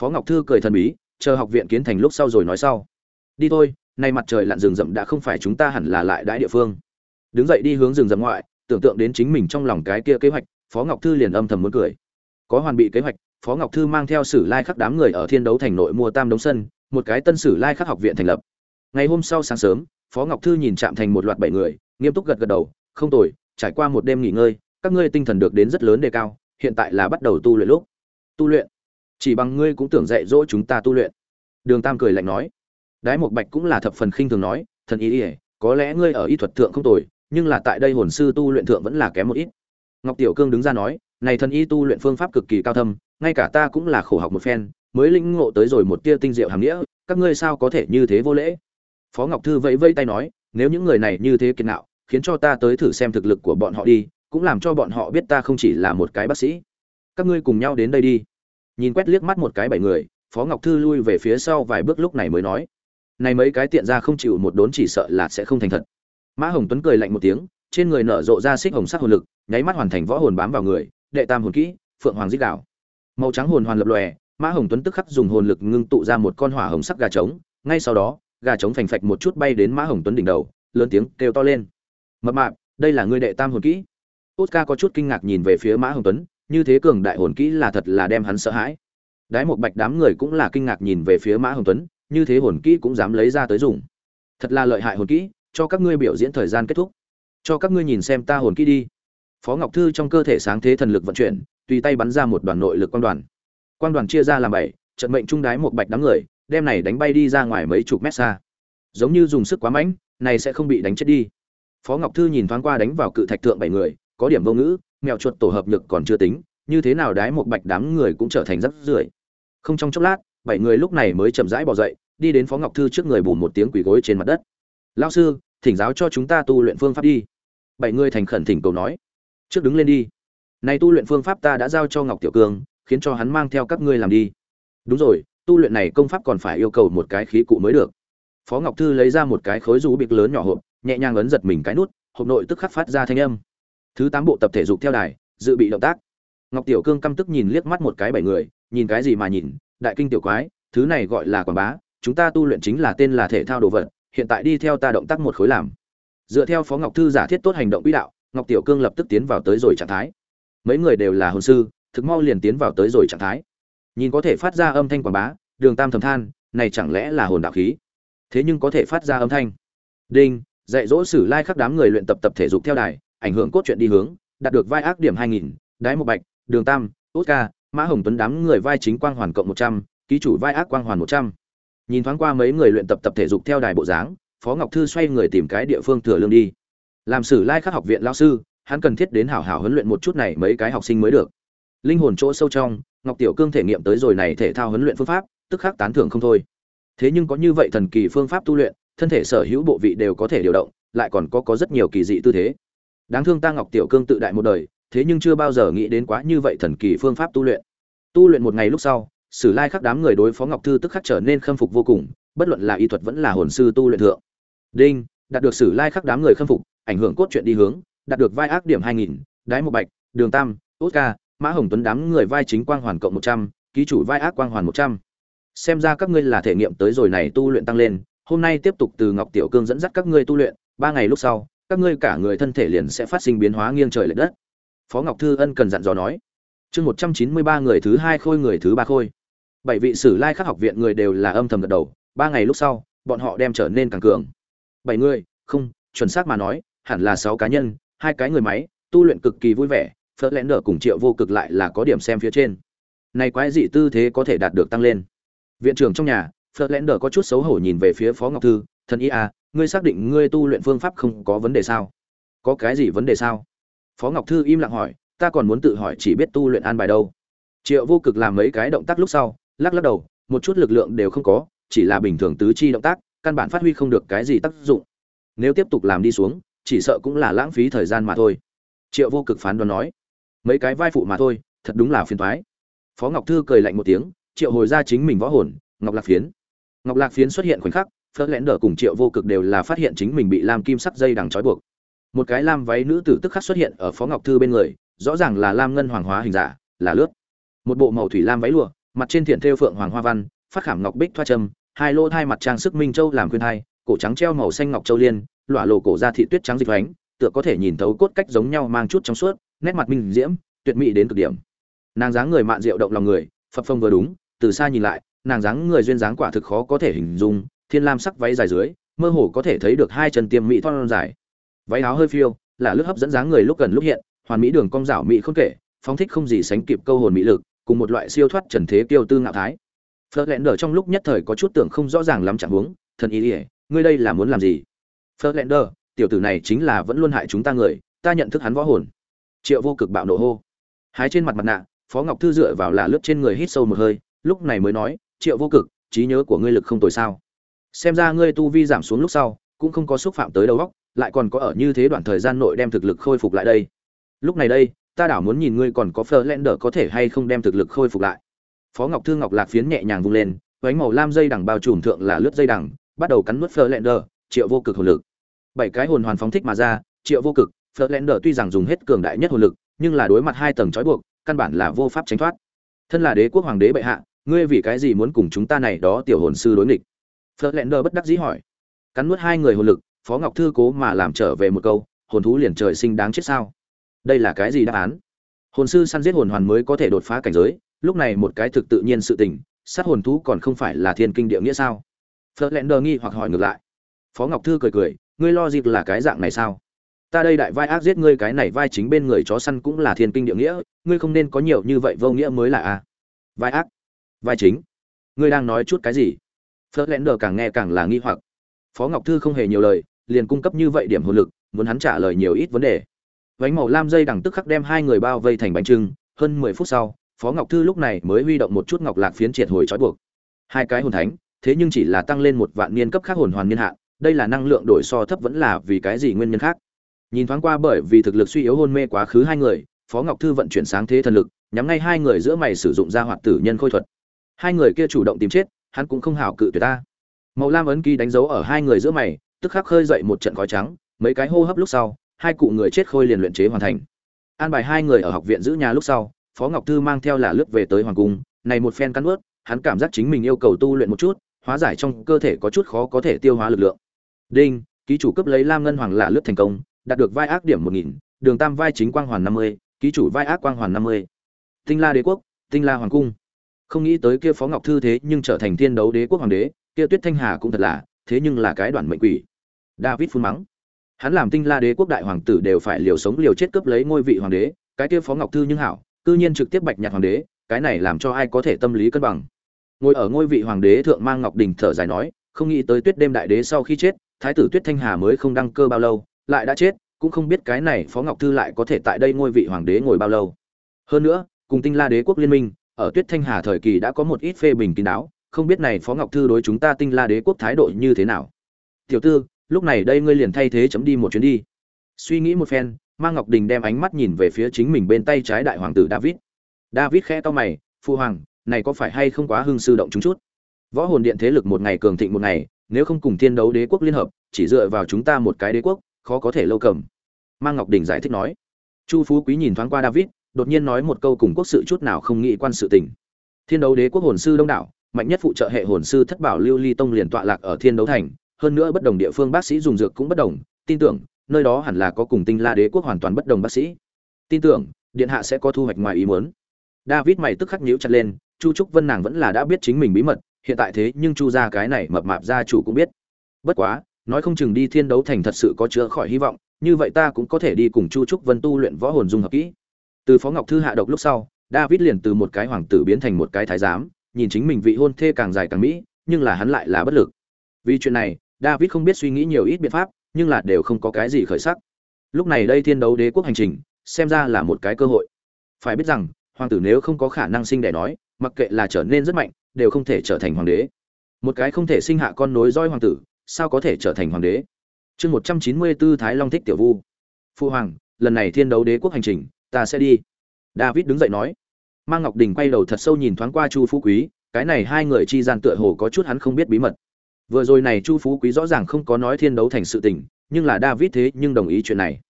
Phó ngọc thư cười thần bí, chờ học viện kiến thành lúc sau rồi nói sau. Đi thôi, nay mặt trời lặn rừng rậm đã không phải chúng ta hẳn là lại đãi địa phương. Đứng dậy đi hướng rừng rậm ngoại, tưởng tượng đến chính mình trong lòng cái kia kế hoạch, phó ngọc thư liền âm thầm muốn cười. Có hoàn bị kế hoạch phó ngọc thư mang theo sử lai khắc đám người ở thiên đấu thành nội mua tam đống sân, một cái tân sử lai khắc học viện thành lập. Ngày hôm sau sáng sớm, phó ngọc thư nhìn chạm thành một loạt bảy người, nghiêm túc gật gật đầu, không tồi, trải qua một đêm nghỉ ngơi, các ngươi tinh thần được đến rất lớn đề cao, hiện tại là bắt đầu tu luyện lúc. Tu luyện? Chỉ bằng ngươi cũng tưởng dạy dỗ chúng ta tu luyện. Đường tam cười lạnh nói. Đái một bạch cũng là thập phần khinh thường nói, thần ý ỉa có lẽ ngươi ở y thuật thượng không tồi, nhưng là tại đây hồn sư tu luyện thượng vẫn là kém một ít. Ngọc tiểu cương đứng ra nói, này thần y tu luyện phương pháp cực kỳ cao thâm ngay cả ta cũng là khổ học một phen, mới lĩnh ngộ tới rồi một tia tinh diệu hàm nghĩa, các ngươi sao có thể như thế vô lễ? Phó ngọc thư vẫy vẫy tay nói, nếu những người này như thế kiệt nạo, khiến cho ta tới thử xem thực lực của bọn họ đi, cũng làm cho bọn họ biết ta không chỉ là một cái bác sĩ. Các ngươi cùng nhau đến đây đi. Nhìn quét liếc mắt một cái bảy người, phó ngọc thư lui về phía sau vài bước lúc này mới nói, này mấy cái tiện ra không chịu một đốn chỉ sợ là sẽ không thành thật. Mã hồng tuấn cười lạnh một tiếng, trên người nở rộ ra xích hồng sắc hồn lực, nháy mắt hoàn thành võ hồn bám vào người, đệ tam hồn kỹ, phượng hoàng dích đảo màu trắng hồn hoàn lập lòe, mã hồng tuấn tức khắc dùng hồn lực ngưng tụ ra một con hỏa hồng sắc gà trống, ngay sau đó, gà trống phành phạch một chút bay đến mã hồng tuấn đỉnh đầu, lớn tiếng kêu to lên. Mập mạp, đây là ngươi đệ tam hồn kỹ. Oscar có chút kinh ngạc nhìn về phía mã hồng tuấn, như thế cường đại hồn kỹ là thật là đem hắn sợ hãi. Đái một bạch đám người cũng là kinh ngạc nhìn về phía mã hồng tuấn, như thế hồn kỹ cũng dám lấy ra tới dùng. Thật là lợi hại hồn kỹ, cho các ngươi biểu diễn thời gian kết thúc. Cho các ngươi nhìn xem ta hồn kỹ đi. Phó ngọc thư trong cơ thể sáng thế thần lực vận chuyển tùy tay bắn ra một đoàn nội lực quang đoàn. Quang đoàn chia ra làm bảy, trận mệnh trung đái một bạch đám người, đem này đánh bay đi ra ngoài mấy chục mét xa. Giống như dùng sức quá mạnh này sẽ không bị đánh chết đi. Phó ngọc thư nhìn thoáng qua đánh vào cự thạch thượng bảy người, có điểm vô ngữ, mèo chuột tổ hợp lực còn chưa tính, như thế nào đái một bạch đám người cũng trở thành rất rưởi. Không trong chốc lát, bảy người lúc này mới chậm rãi bò dậy, đi đến phó ngọc thư trước người bùn một tiếng quỳ gối trên mặt đất. Lão sư, thỉnh giáo cho chúng ta tu luyện phương pháp đi. Bảy người thành khẩn thỉnh cầu nói. Trước đứng lên đi này tu luyện phương pháp ta đã giao cho ngọc tiểu cương khiến cho hắn mang theo các ngươi làm đi. Đúng rồi, tu luyện này công pháp còn phải yêu cầu một cái khí cụ mới được. Phó ngọc thư lấy ra một cái khối rú bịch lớn nhỏ hộp, nhẹ nhàng ấn giật mình cái nút, hộp nội tức khắc phát ra thanh âm. Thứ tám bộ tập thể dục theo đài, dự bị động tác. Ngọc tiểu cương căm tức nhìn liếc mắt một cái bảy người, nhìn cái gì mà nhìn, đại kinh tiểu quái, thứ này gọi là quảng bá, chúng ta tu luyện chính là tên là thể thao đồ vật, hiện tại đi theo ta động tác một khối làm. Dựa theo phó ngọc thư giả thiết tốt hành động quỹ đạo, ngọc tiểu cương lập tức tiến vào tới rồi trạng thái mấy người đều là hồn sư thực mau liền tiến vào tới rồi trạng thái. Nhìn có thể phát ra âm thanh quảng bá đường tam thầm than này chẳng lẽ là hồn đạo khí? Thế nhưng có thể phát ra âm thanh. Đinh dạy dỗ sử lai khắc đám người luyện tập tập thể dục theo đài ảnh hưởng cốt truyện đi hướng đạt được vai ác điểm 2000, đái một bạch đường tam út ca mã hồng tuấn đám người vai chính quang hoàn cộng 100, ký chủ vai ác quang hoàn 100. nhìn thoáng qua mấy người luyện tập tập thể dục theo đài bộ dáng phó ngọc thư xoay người tìm cái địa phương thừa lương đi. Làm sử lai khắc học viện lao sư hắn cần thiết đến hảo hảo huấn luyện một chút này mấy cái học sinh mới được. Linh hồn chỗ sâu trong, ngọc tiểu cương thể nghiệm tới rồi này thể thao huấn luyện phương pháp, tức khắc tán thưởng không thôi. Thế nhưng có như vậy thần kỳ phương pháp tu luyện, thân thể sở hữu bộ vị đều có thể điều động, lại còn có có rất nhiều kỳ dị tư thế. Đáng thương ta ngọc tiểu cương tự đại một đời, thế nhưng chưa bao giờ nghĩ đến quá như vậy thần kỳ phương pháp tu luyện. Tu luyện một ngày lúc sau, sử lai khắc đám người đối phó ngọc thư tức khắc trở nên khâm phục vô cùng, bất luận là y thuật vẫn là hồn sư tu luyện thượng. Đinh, đạt được sử lai khắc đám người khâm phục, ảnh hưởng cốt truyện đi hướng đạt được vai ác điểm hai nghìn, đái một bạch, đường tam, oscar, mã hồng tuấn đám người vai chính quang hoàn cộng một trăm, ký chủ vai ác quang hoàn một trăm. Xem ra các ngươi là thể nghiệm tới rồi này tu luyện tăng lên, hôm nay tiếp tục từ ngọc tiểu cương dẫn dắt các ngươi tu luyện, ba ngày lúc sau, các ngươi cả người thân thể liền sẽ phát sinh biến hóa nghiêng trời lệch đất. Phó ngọc thư ân cần dặn dò nói. Chương một trăm chín mươi ba người thứ hai khôi người thứ ba khôi. Bảy vị sử lai khắc học viện người đều là âm thầm gật đầu, ba ngày lúc sau, bọn họ đem trở nên càng cường. Bảy người, không, chuẩn xác mà nói, hẳn là sáu cá nhân hai cái người máy, tu luyện cực kỳ vui vẻ phớt lẽn đỡ cùng triệu vô cực lại là có điểm xem phía trên. Này quái dị tư thế có thể đạt được tăng lên. Viện trưởng trong nhà phớt lẽn đỡ có chút xấu hổ nhìn về phía phó ngọc thư, thần y à ngươi xác định ngươi tu luyện phương pháp không có vấn đề sao? Có cái gì vấn đề sao? Phó ngọc thư im lặng hỏi, ta còn muốn tự hỏi chỉ biết tu luyện an bài đâu. Triệu vô cực làm mấy cái động tác lúc sau, lắc lắc đầu, một chút lực lượng đều không có, chỉ là bình thường tứ chi động tác, căn bản phát huy không được cái gì tác dụng. Nếu tiếp tục làm đi xuống chỉ sợ cũng là lãng phí thời gian mà thôi. Triệu vô cực phán đoán nói, mấy cái vai phụ mà thôi, thật đúng là phiền thoái phó ngọc thư cười lạnh một tiếng, triệu hồi ra chính mình võ hồn, ngọc lạc phiến. Ngọc lạc phiến xuất hiện khoảnh khắc, phớt lẽn đờ cùng triệu vô cực đều là phát hiện chính mình bị lam kim sắc dây đằng trói buộc. Một cái lam váy nữ tử tức khắc xuất hiện ở phó ngọc thư bên người, rõ ràng là lam ngân hoàng hóa hình giả, là lướt. Một bộ màu thủy lam váy lụa, mặt trên thiện thêu phượng hoàng hoa văn, phát khảm ngọc bích thoa trâm, hai lô thai mặt trang sức minh châu làm khuyên thai, cổ trắng treo màu xanh ngọc châu liên lỏa lộ cổ ra thị tuyết trắng dịch ánh tựa có thể nhìn thấu cốt cách giống nhau mang chút trong suốt, nét mặt minh diễm, tuyệt mỹ đến cực điểm. Nàng dáng người mạn diệu động lòng người, phập phồng vừa đúng, từ xa nhìn lại, nàng dáng người duyên dáng quả thực khó có thể hình dung, thiên lam sắc váy dài dưới, mơ hồ có thể thấy được hai chân tiêm mỹ thon dài. Váy áo hơi phiêu, là lướt hấp dẫn dáng người lúc gần lúc hiện, hoàn mỹ đường cong rảo mỹ không kể, phóng thích không gì sánh kịp câu hồn mỹ lực, cùng một loại siêu thoát trần thế kiêu tư ngạo thái. Phớt lẹn ở trong lúc nhất thời có chút tưởng không rõ ràng lắm chẳng huống, thần ý ỉa ngươi đây là muốn làm gì? Phớt lẹn đờ tiểu tử này chính là vẫn luôn hại chúng ta người, ta nhận thức hắn võ hồn. Triệu vô cực bạo nộ hô. Hái trên mặt mặt nạ, phó ngọc thư dựa vào là lướt trên người hít sâu một hơi, lúc này mới nói, triệu vô cực, trí nhớ của ngươi lực không tồi sao? Xem ra ngươi tu vi giảm xuống lúc sau, cũng không có xúc phạm tới đầu óc, lại còn có ở như thế đoạn thời gian nội đem thực lực khôi phục lại đây. Lúc này đây, ta đảo muốn nhìn ngươi còn có phơ Lẹn Đờ có thể hay không đem thực lực khôi phục lại. Phó ngọc Thư ngọc lạc phiến nhẹ nhàng vung lên với màu lam dây đằng bao trùm thượng là lướt dây đằng, bắt đầu cắn nuốt phơ Lẹn Đờ triệu vô cực hồn lực. Bảy cái hồn hoàn phóng thích mà ra, triệu vô cực phớt lẽn đờ tuy rằng dùng hết cường đại nhất hồn lực, nhưng là đối mặt hai tầng trói buộc, căn bản là vô pháp tránh thoát. Thân là đế quốc hoàng đế bệ hạ, ngươi vì cái gì muốn cùng chúng ta này đó tiểu hồn sư đối nghịch? Phớt lẽn đờ bất đắc dĩ hỏi. Cắn nuốt hai người hồn lực, phó ngọc thư cố mà làm trở về một câu, hồn thú liền trời sinh đáng chết sao? Đây là cái gì đáp án? Hồn sư săn giết hồn hoàn mới có thể đột phá cảnh giới, lúc này một cái thực tự nhiên sự tình, sát hồn thú còn không phải là thiên kinh địa nghĩa sao? Phớt lẹn đờ nghi hoặc hỏi ngược lại phó ngọc thư cười cười, ngươi lo dịp là cái dạng này sao? Ta đây đại vai ác giết ngươi, cái này vai chính bên người chó săn cũng là thiên kinh địa nghĩa, ngươi không nên có nhiều như vậy vô nghĩa mới là a. Vai ác? Vai chính? Ngươi đang nói chút cái gì? Phớt lẽn đờ càng nghe càng là nghi hoặc. Phó ngọc thư không hề nhiều lời, liền cung cấp như vậy điểm hồn lực, muốn hắn trả lời nhiều ít vấn đề. Vánh màu lam dây đằng tức khắc đem hai người bao vây thành bánh trưng, hơn mười phút sau, phó ngọc thư lúc này mới huy động một chút ngọc lạc phiến triệt hồi trói buộc. Hai cái hồn thánh, thế nhưng chỉ là tăng lên một vạn niên cấp khác hồn hoàn niên hạn đây là năng lượng đổi so thấp vẫn là vì cái gì nguyên nhân khác? Nhìn thoáng qua bởi vì thực lực suy yếu hôn mê quá khứ hai người, phó ngọc thư vận chuyển sáng thế thần lực, nhắm ngay hai người giữa mày sử dụng ra hoạt tử nhân khôi thuật. Hai người kia chủ động tìm chết, hắn cũng không hảo cự tuyệt ta. Màu lam ấn ký đánh dấu ở hai người giữa mày, tức khắc khơi dậy một trận khói trắng, mấy cái hô hấp lúc sau, hai cụ người chết khôi liền luyện chế hoàn thành. An bài hai người ở học viện giữ nhà lúc sau, phó ngọc thư mang theo là lướt về tới hoàng cung, này một phen cắn ướt hắn cảm giác chính mình yêu cầu tu luyện một chút, hóa giải trong cơ thể có chút khó có thể tiêu hóa lực lượng đinh, ký chủ cấp lấy lam ngân hoàng là lướt thành công, đạt được vai ác điểm một nghìn, đường tam vai chính quang hoàn năm mươi, ký chủ vai ác quang hoàn năm mươi. Tinh la đế quốc, tinh la hoàng cung. Không nghĩ tới kia phó ngọc thư thế nhưng trở thành thiên đấu đế quốc hoàng đế, kia tuyết thanh hà cũng thật là, thế nhưng là cái đoàn mệnh quỷ. David phun mắng. Hắn làm tinh la đế quốc đại hoàng tử đều phải liều sống liều chết cướp lấy ngôi vị hoàng đế, cái kia phó ngọc thư nhưng hảo, cư nhiên trực tiếp bạch nhạc hoàng đế, cái này làm cho ai có thể tâm lý cân bằng. Ngồi ở ngôi vị hoàng đế thượng mang ngọc đình thở dài nói, không nghĩ tới tuyết đêm đại đế sau khi chết thái tử tuyết thanh hà mới không đăng cơ bao lâu, lại đã chết, cũng không biết cái này phó ngọc thư lại có thể tại đây ngôi vị hoàng đế ngồi bao lâu. Hơn nữa, cùng tinh la đế quốc liên minh, ở tuyết thanh hà thời kỳ đã có một ít phê bình kín đáo, không biết này phó ngọc thư đối chúng ta tinh la đế quốc thái độ như thế nào. Tiểu tư, lúc này đây ngươi liền thay thế chấm đi một chuyến đi. Suy nghĩ một phen ma ngọc đình đem ánh mắt nhìn về phía chính mình bên tay trái đại hoàng tử david. David khẽ to mày, phu hoàng, này có phải hay không quá hưng sư động chúng chút? Võ hồn điện thế lực một ngày cường thịnh một ngày nếu không cùng thiên đấu đế quốc liên hợp, chỉ dựa vào chúng ta một cái đế quốc, khó có thể lâu cầm. Mang ngọc đình giải thích nói. Chu phú quý nhìn thoáng qua david, đột nhiên nói một câu cùng quốc sự chút nào không nghĩ quan sự tình. Thiên đấu đế quốc hồn sư đông đảo, mạnh nhất phụ trợ hệ hồn sư thất bảo lưu ly tông liền tọa lạc ở thiên đấu thành, hơn nữa bất đồng địa phương bác sĩ dùng dược cũng bất đồng, tin tưởng, nơi đó hẳn là có cùng tinh la đế quốc hoàn toàn bất đồng bác sĩ. Tin tưởng, điện hạ sẽ có thu hoạch ngoài ý muốn. David mày tức khắc nhíu chặt lên, chu trúc vân nàng vẫn là đã biết chính mình bí mật hiện tại thế nhưng chu gia cái này mập mạp gia chủ cũng biết. Bất quá, nói không chừng đi thiên đấu thành thật sự có chữa khỏi hy vọng, như vậy ta cũng có thể đi cùng chu trúc vân tu luyện võ hồn dung hợp kỹ. Từ phó ngọc thư hạ độc lúc sau, david liền từ một cái hoàng tử biến thành một cái thái giám, nhìn chính mình vị hôn thê càng dài càng mỹ, nhưng là hắn lại là bất lực. Vì chuyện này, david không biết suy nghĩ nhiều ít biện pháp, nhưng là đều không có cái gì khởi sắc. Lúc này đây thiên đấu đế quốc hành trình, xem ra là một cái cơ hội. Phải biết rằng, hoàng tử nếu không có khả năng sinh đẻ nói, mặc kệ là trở nên rất mạnh đều không thể trở thành hoàng đế. Một cái không thể sinh hạ con nối roi hoàng tử, sao có thể trở thành hoàng đế? Chương một trăm chín mươi bốn thái long thích tiểu vu. Phu hoàng, lần này thiên đấu đế quốc hành trình, ta sẽ đi. David đứng dậy nói. Mang ngọc đình quay đầu thật sâu nhìn thoáng qua chu phú quý, cái này hai người chi gian tựa hồ có chút hắn không biết bí mật. Vừa rồi này chu phú quý rõ ràng không có nói thiên đấu thành sự tình, nhưng là david thế nhưng đồng ý chuyện này.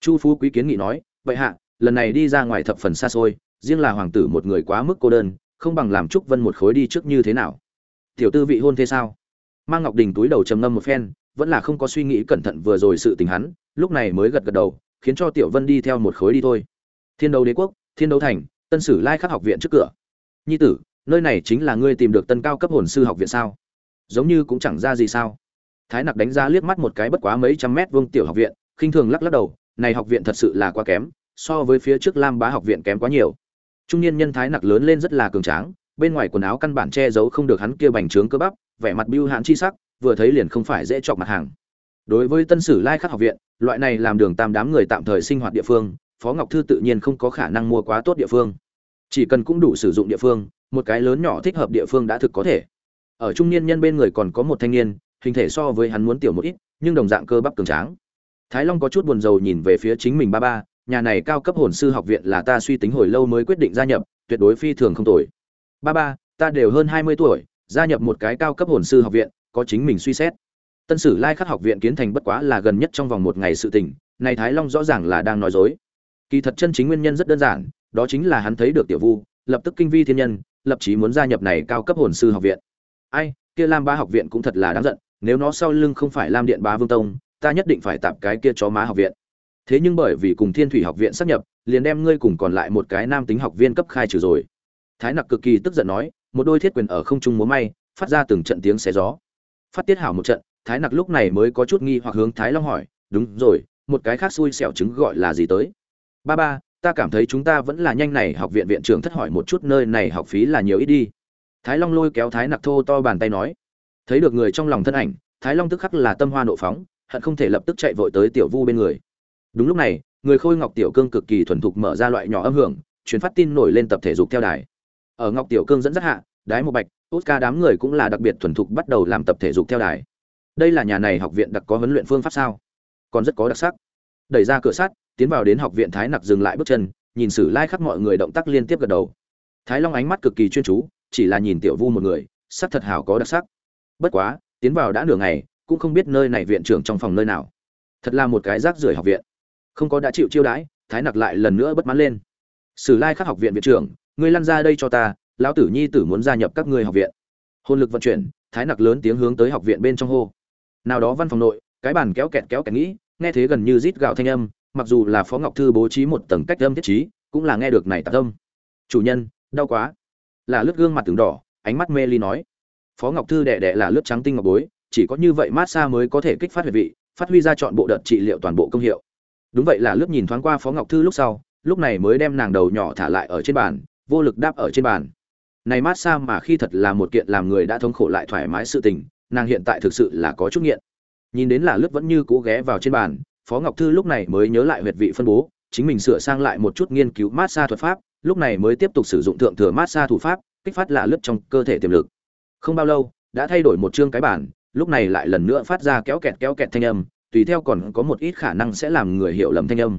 Chu phú quý kiến nghị nói, vậy hạ, lần này đi ra ngoài thập phần xa xôi, riêng là hoàng tử một người quá mức cô đơn không bằng làm trúc vân một khối đi trước như thế nào? Tiểu tư vị hôn thế sao? Mang ngọc đình túi đầu trầm ngâm một phen, vẫn là không có suy nghĩ cẩn thận vừa rồi sự tình hắn, lúc này mới gật gật đầu, khiến cho tiểu vân đi theo một khối đi thôi. Thiên đấu đế quốc, thiên đấu thành, tân sử lai khắc học viện trước cửa. Nhi tử, nơi này chính là ngươi tìm được tân cao cấp hồn sư học viện sao? Giống như cũng chẳng ra gì sao? Thái nặc đánh ra liếc mắt một cái bất quá mấy trăm mét vuông tiểu học viện, khinh thường lắc lắc đầu, này học viện thật sự là quá kém, so với phía trước lam bá học viện kém quá nhiều trung niên nhân thái nặc lớn lên rất là cường tráng, bên ngoài quần áo căn bản che giấu không được hắn kia bành trướng cơ bắp, vẻ mặt bưu hãn chi sắc, vừa thấy liền không phải dễ chọc mặt hàng. Đối với tân sử lai khắc học viện, loại này làm đường tam đám người tạm thời sinh hoạt địa phương, phó ngọc thư tự nhiên không có khả năng mua quá tốt địa phương. Chỉ cần cũng đủ sử dụng địa phương, một cái lớn nhỏ thích hợp địa phương đã thực có thể. Ở trung niên nhân bên người còn có một thanh niên, hình thể so với hắn muốn tiểu một ít, nhưng đồng dạng cơ bắp cường tráng. Thái long có chút buồn rầu nhìn về phía chính mình ba ba nhà này cao cấp hồn sư học viện là ta suy tính hồi lâu mới quyết định gia nhập, tuyệt đối phi thường không tồi. Ba ba, ta đều hơn hai mươi tuổi, gia nhập một cái cao cấp hồn sư học viện, có chính mình suy xét. Tân sử lai khắc học viện kiến thành bất quá là gần nhất trong vòng một ngày sự tình, này thái long rõ ràng là đang nói dối. Kỳ thật chân chính nguyên nhân rất đơn giản, đó chính là hắn thấy được tiểu vu, lập tức kinh vi thiên nhân, lập chí muốn gia nhập này cao cấp hồn sư học viện. Ai, kia lam ba học viện cũng thật là đáng giận, nếu nó sau lưng không phải lam điện bá vương tông, ta nhất định phải tạm cái kia chó má học viện thế nhưng bởi vì cùng thiên thủy học viện sắp nhập, liền đem ngươi cùng còn lại một cái nam tính học viên cấp khai trừ rồi. Thái nặc cực kỳ tức giận nói, một đôi thiết quyền ở không trung múa may, phát ra từng trận tiếng xé gió. Phát tiết hảo một trận, thái nặc lúc này mới có chút nghi hoặc hướng thái long hỏi, đúng rồi, một cái khác xui xẻo chứng gọi là gì tới? Ba ba, ta cảm thấy chúng ta vẫn là nhanh này, học viện viện trưởng thất hỏi một chút nơi này học phí là nhiều ít đi. Thái long lôi kéo thái nặc thô to bàn tay nói, thấy được người trong lòng thân ảnh, thái long tức khắc là tâm hoa nộ phóng, hận không thể lập tức chạy vội tới tiểu vu bên người đúng lúc này, người khôi ngọc tiểu cương cực kỳ thuần thục mở ra loại nhỏ âm hưởng chuyến phát tin nổi lên tập thể dục theo đài. Ở ngọc tiểu cương dẫn dắt hạ, đái một bạch tốt ca đám người cũng là đặc biệt thuần thục bắt đầu làm tập thể dục theo đài. Đây là nhà này học viện đặc có huấn luyện phương pháp sao? Còn rất có đặc sắc. Đẩy ra cửa sắt, tiến vào đến học viện thái nặc dừng lại bước chân, nhìn sử lai mọi người động tác liên tiếp gật đầu. Thái long ánh mắt cực kỳ chuyên chú, chỉ là nhìn tiểu vu một người, sắc thật hảo có đặc sắc. Bất quá, tiến vào đã nửa ngày, cũng không biết nơi này viện trưởng trong phòng nơi nào. Thật là một cái rác rưởi học viện không có đã chịu chiêu đãi, thái nặc lại lần nữa bất mãn lên. Sử lai khắc học viện viện trưởng, ngươi lăn ra đây cho ta, lão tử nhi tử muốn gia nhập các ngươi học viện. Hôn lực vận chuyển, thái nặc lớn tiếng hướng tới học viện bên trong hô. Nào đó văn phòng nội, cái bàn kéo kẹt kéo kẹt nghĩ, nghe thế gần như rít gạo thanh âm, mặc dù là phó ngọc thư bố trí một tầng cách âm thiết trí, cũng là nghe được này tạc âm. Chủ nhân, đau quá. Là lướt gương mặt từng đỏ, ánh mắt mê ly nói. Phó ngọc thư đệ đệ là lướt trắng tinh ngọc bối, chỉ có như vậy mát xa mới có thể kích phát huyệt vị, phát huy ra chọn bộ đợt trị liệu toàn bộ công hiệu đúng vậy là lướt nhìn thoáng qua phó ngọc thư lúc sau, lúc này mới đem nàng đầu nhỏ thả lại ở trên bàn, vô lực đáp ở trên bàn. Này mát xa mà khi thật là một kiện làm người đã thống khổ lại thoải mái sự tình, nàng hiện tại thực sự là có chút nghiện. Nhìn đến là lướt vẫn như cố ghé vào trên bàn, phó ngọc thư lúc này mới nhớ lại huyệt vị phân bố, chính mình sửa sang lại một chút nghiên cứu mát xa thuật pháp, lúc này mới tiếp tục sử dụng thượng thừa mát xa thủ pháp, kích phát là lướt trong cơ thể tiềm lực. Không bao lâu, đã thay đổi một chương cái bản lúc này lại lần nữa phát ra kéo kẹt kéo kẹt thanh âm tùy theo còn có một ít khả năng sẽ làm người hiểu lầm thanh âm.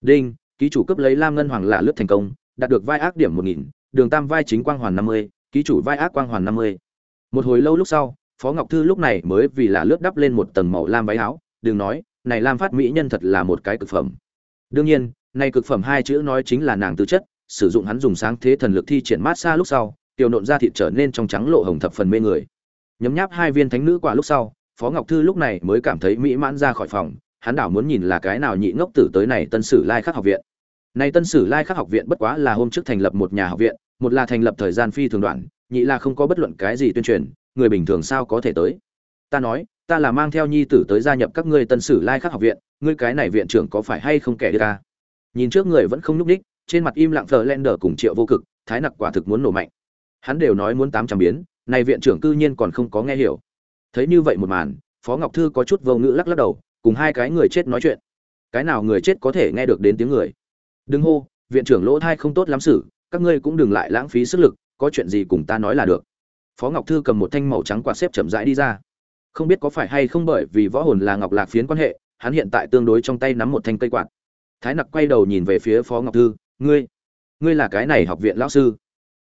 Đinh, ký chủ cấp lấy lam ngân hoàng là lướt thành công, đạt được vai ác điểm một nghìn, đường tam vai chính quang hoàn năm mươi, ký chủ vai ác quang hoàn năm mươi. Một hồi lâu lúc sau, phó ngọc thư lúc này mới vì là lướt đắp lên một tầng màu lam váy áo, đừng nói, này lam phát mỹ nhân thật là một cái cực phẩm. Đương nhiên, này cực phẩm hai chữ nói chính là nàng tư chất, sử dụng hắn dùng sáng thế thần lực thi triển mát xa lúc sau tiểu nộn ra thịt trở nên trong trắng lộ hồng thập phần mê người. Nhấm nháp hai viên thánh nữ quả lúc sau phó ngọc thư lúc này mới cảm thấy mỹ mãn ra khỏi phòng, hắn đảo muốn nhìn là cái nào nhị ngốc tử tới này tân sử lai khắc học viện. Này tân sử lai khắc học viện bất quá là hôm trước thành lập một nhà học viện, một là thành lập thời gian phi thường đoạn, nhị là không có bất luận cái gì tuyên truyền, người bình thường sao có thể tới. Ta nói, ta là mang theo nhi tử tới gia nhập các ngươi tân sử lai khắc học viện, ngươi cái này viện trưởng có phải hay không kẻ đưa ta? Nhìn trước người vẫn không nhúc ních trên mặt im lặng thờ len đờ cùng triệu vô cực, thái nặc quả thực muốn nổ mạnh. Hắn đều nói muốn tám trăm biến, này viện trưởng cư nhiên còn không có nghe hiểu thấy như vậy một màn, phó ngọc thư có chút vô ngữ lắc lắc đầu, cùng hai cái người chết nói chuyện. Cái nào người chết có thể nghe được đến tiếng người? Đừng hô, viện trưởng lỗ thai không tốt lắm xử, các ngươi cũng đừng lại lãng phí sức lực, có chuyện gì cùng ta nói là được. Phó ngọc thư cầm một thanh màu trắng quạt xếp chậm rãi đi ra. Không biết có phải hay không bởi vì võ hồn là ngọc lạc phiến quan hệ, hắn hiện tại tương đối trong tay nắm một thanh cây quạt. Thái nặc quay đầu nhìn về phía phó ngọc thư, ngươi ngươi là cái này học viện lão sư?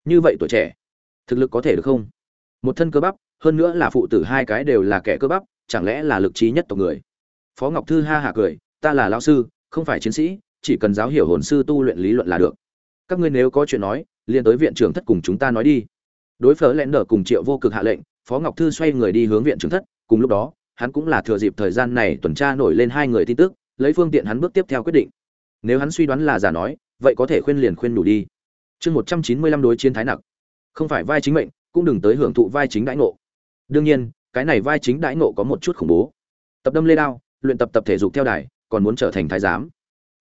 Như vậy tuổi trẻ, thực lực có thể được không? Một thân cơ bắp, hơn nữa là phụ tử hai cái đều là kẻ cơ bắp, chẳng lẽ là lực trí nhất tộc người? Phó ngọc thư ha hả cười, ta là lão sư, không phải chiến sĩ, chỉ cần giáo hiểu hồn sư tu luyện lý luận là được. Các ngươi nếu có chuyện nói, liền tới viện trưởng thất cùng chúng ta nói đi. Đối phớ lẽn đờ cùng triệu vô cực hạ lệnh, phó ngọc thư xoay người đi hướng viện trưởng thất, cùng lúc đó, hắn cũng là thừa dịp thời gian này tuần tra nổi lên hai người tin tức, lấy phương tiện hắn bước tiếp theo quyết định. Nếu hắn suy đoán là giả nói, vậy có thể khuyên liền khuyên đủ đi. Chương một trăm chín mươi lăm đối chiến thái nặc. Không phải vai chính mệnh cũng đừng tới hưởng thụ vai chính đãi ngộ. Đương nhiên, cái này vai chính đãi ngộ có một chút khủng bố. Tập đâm lê đao, luyện tập tập thể dục theo đài, còn muốn trở thành thái giám.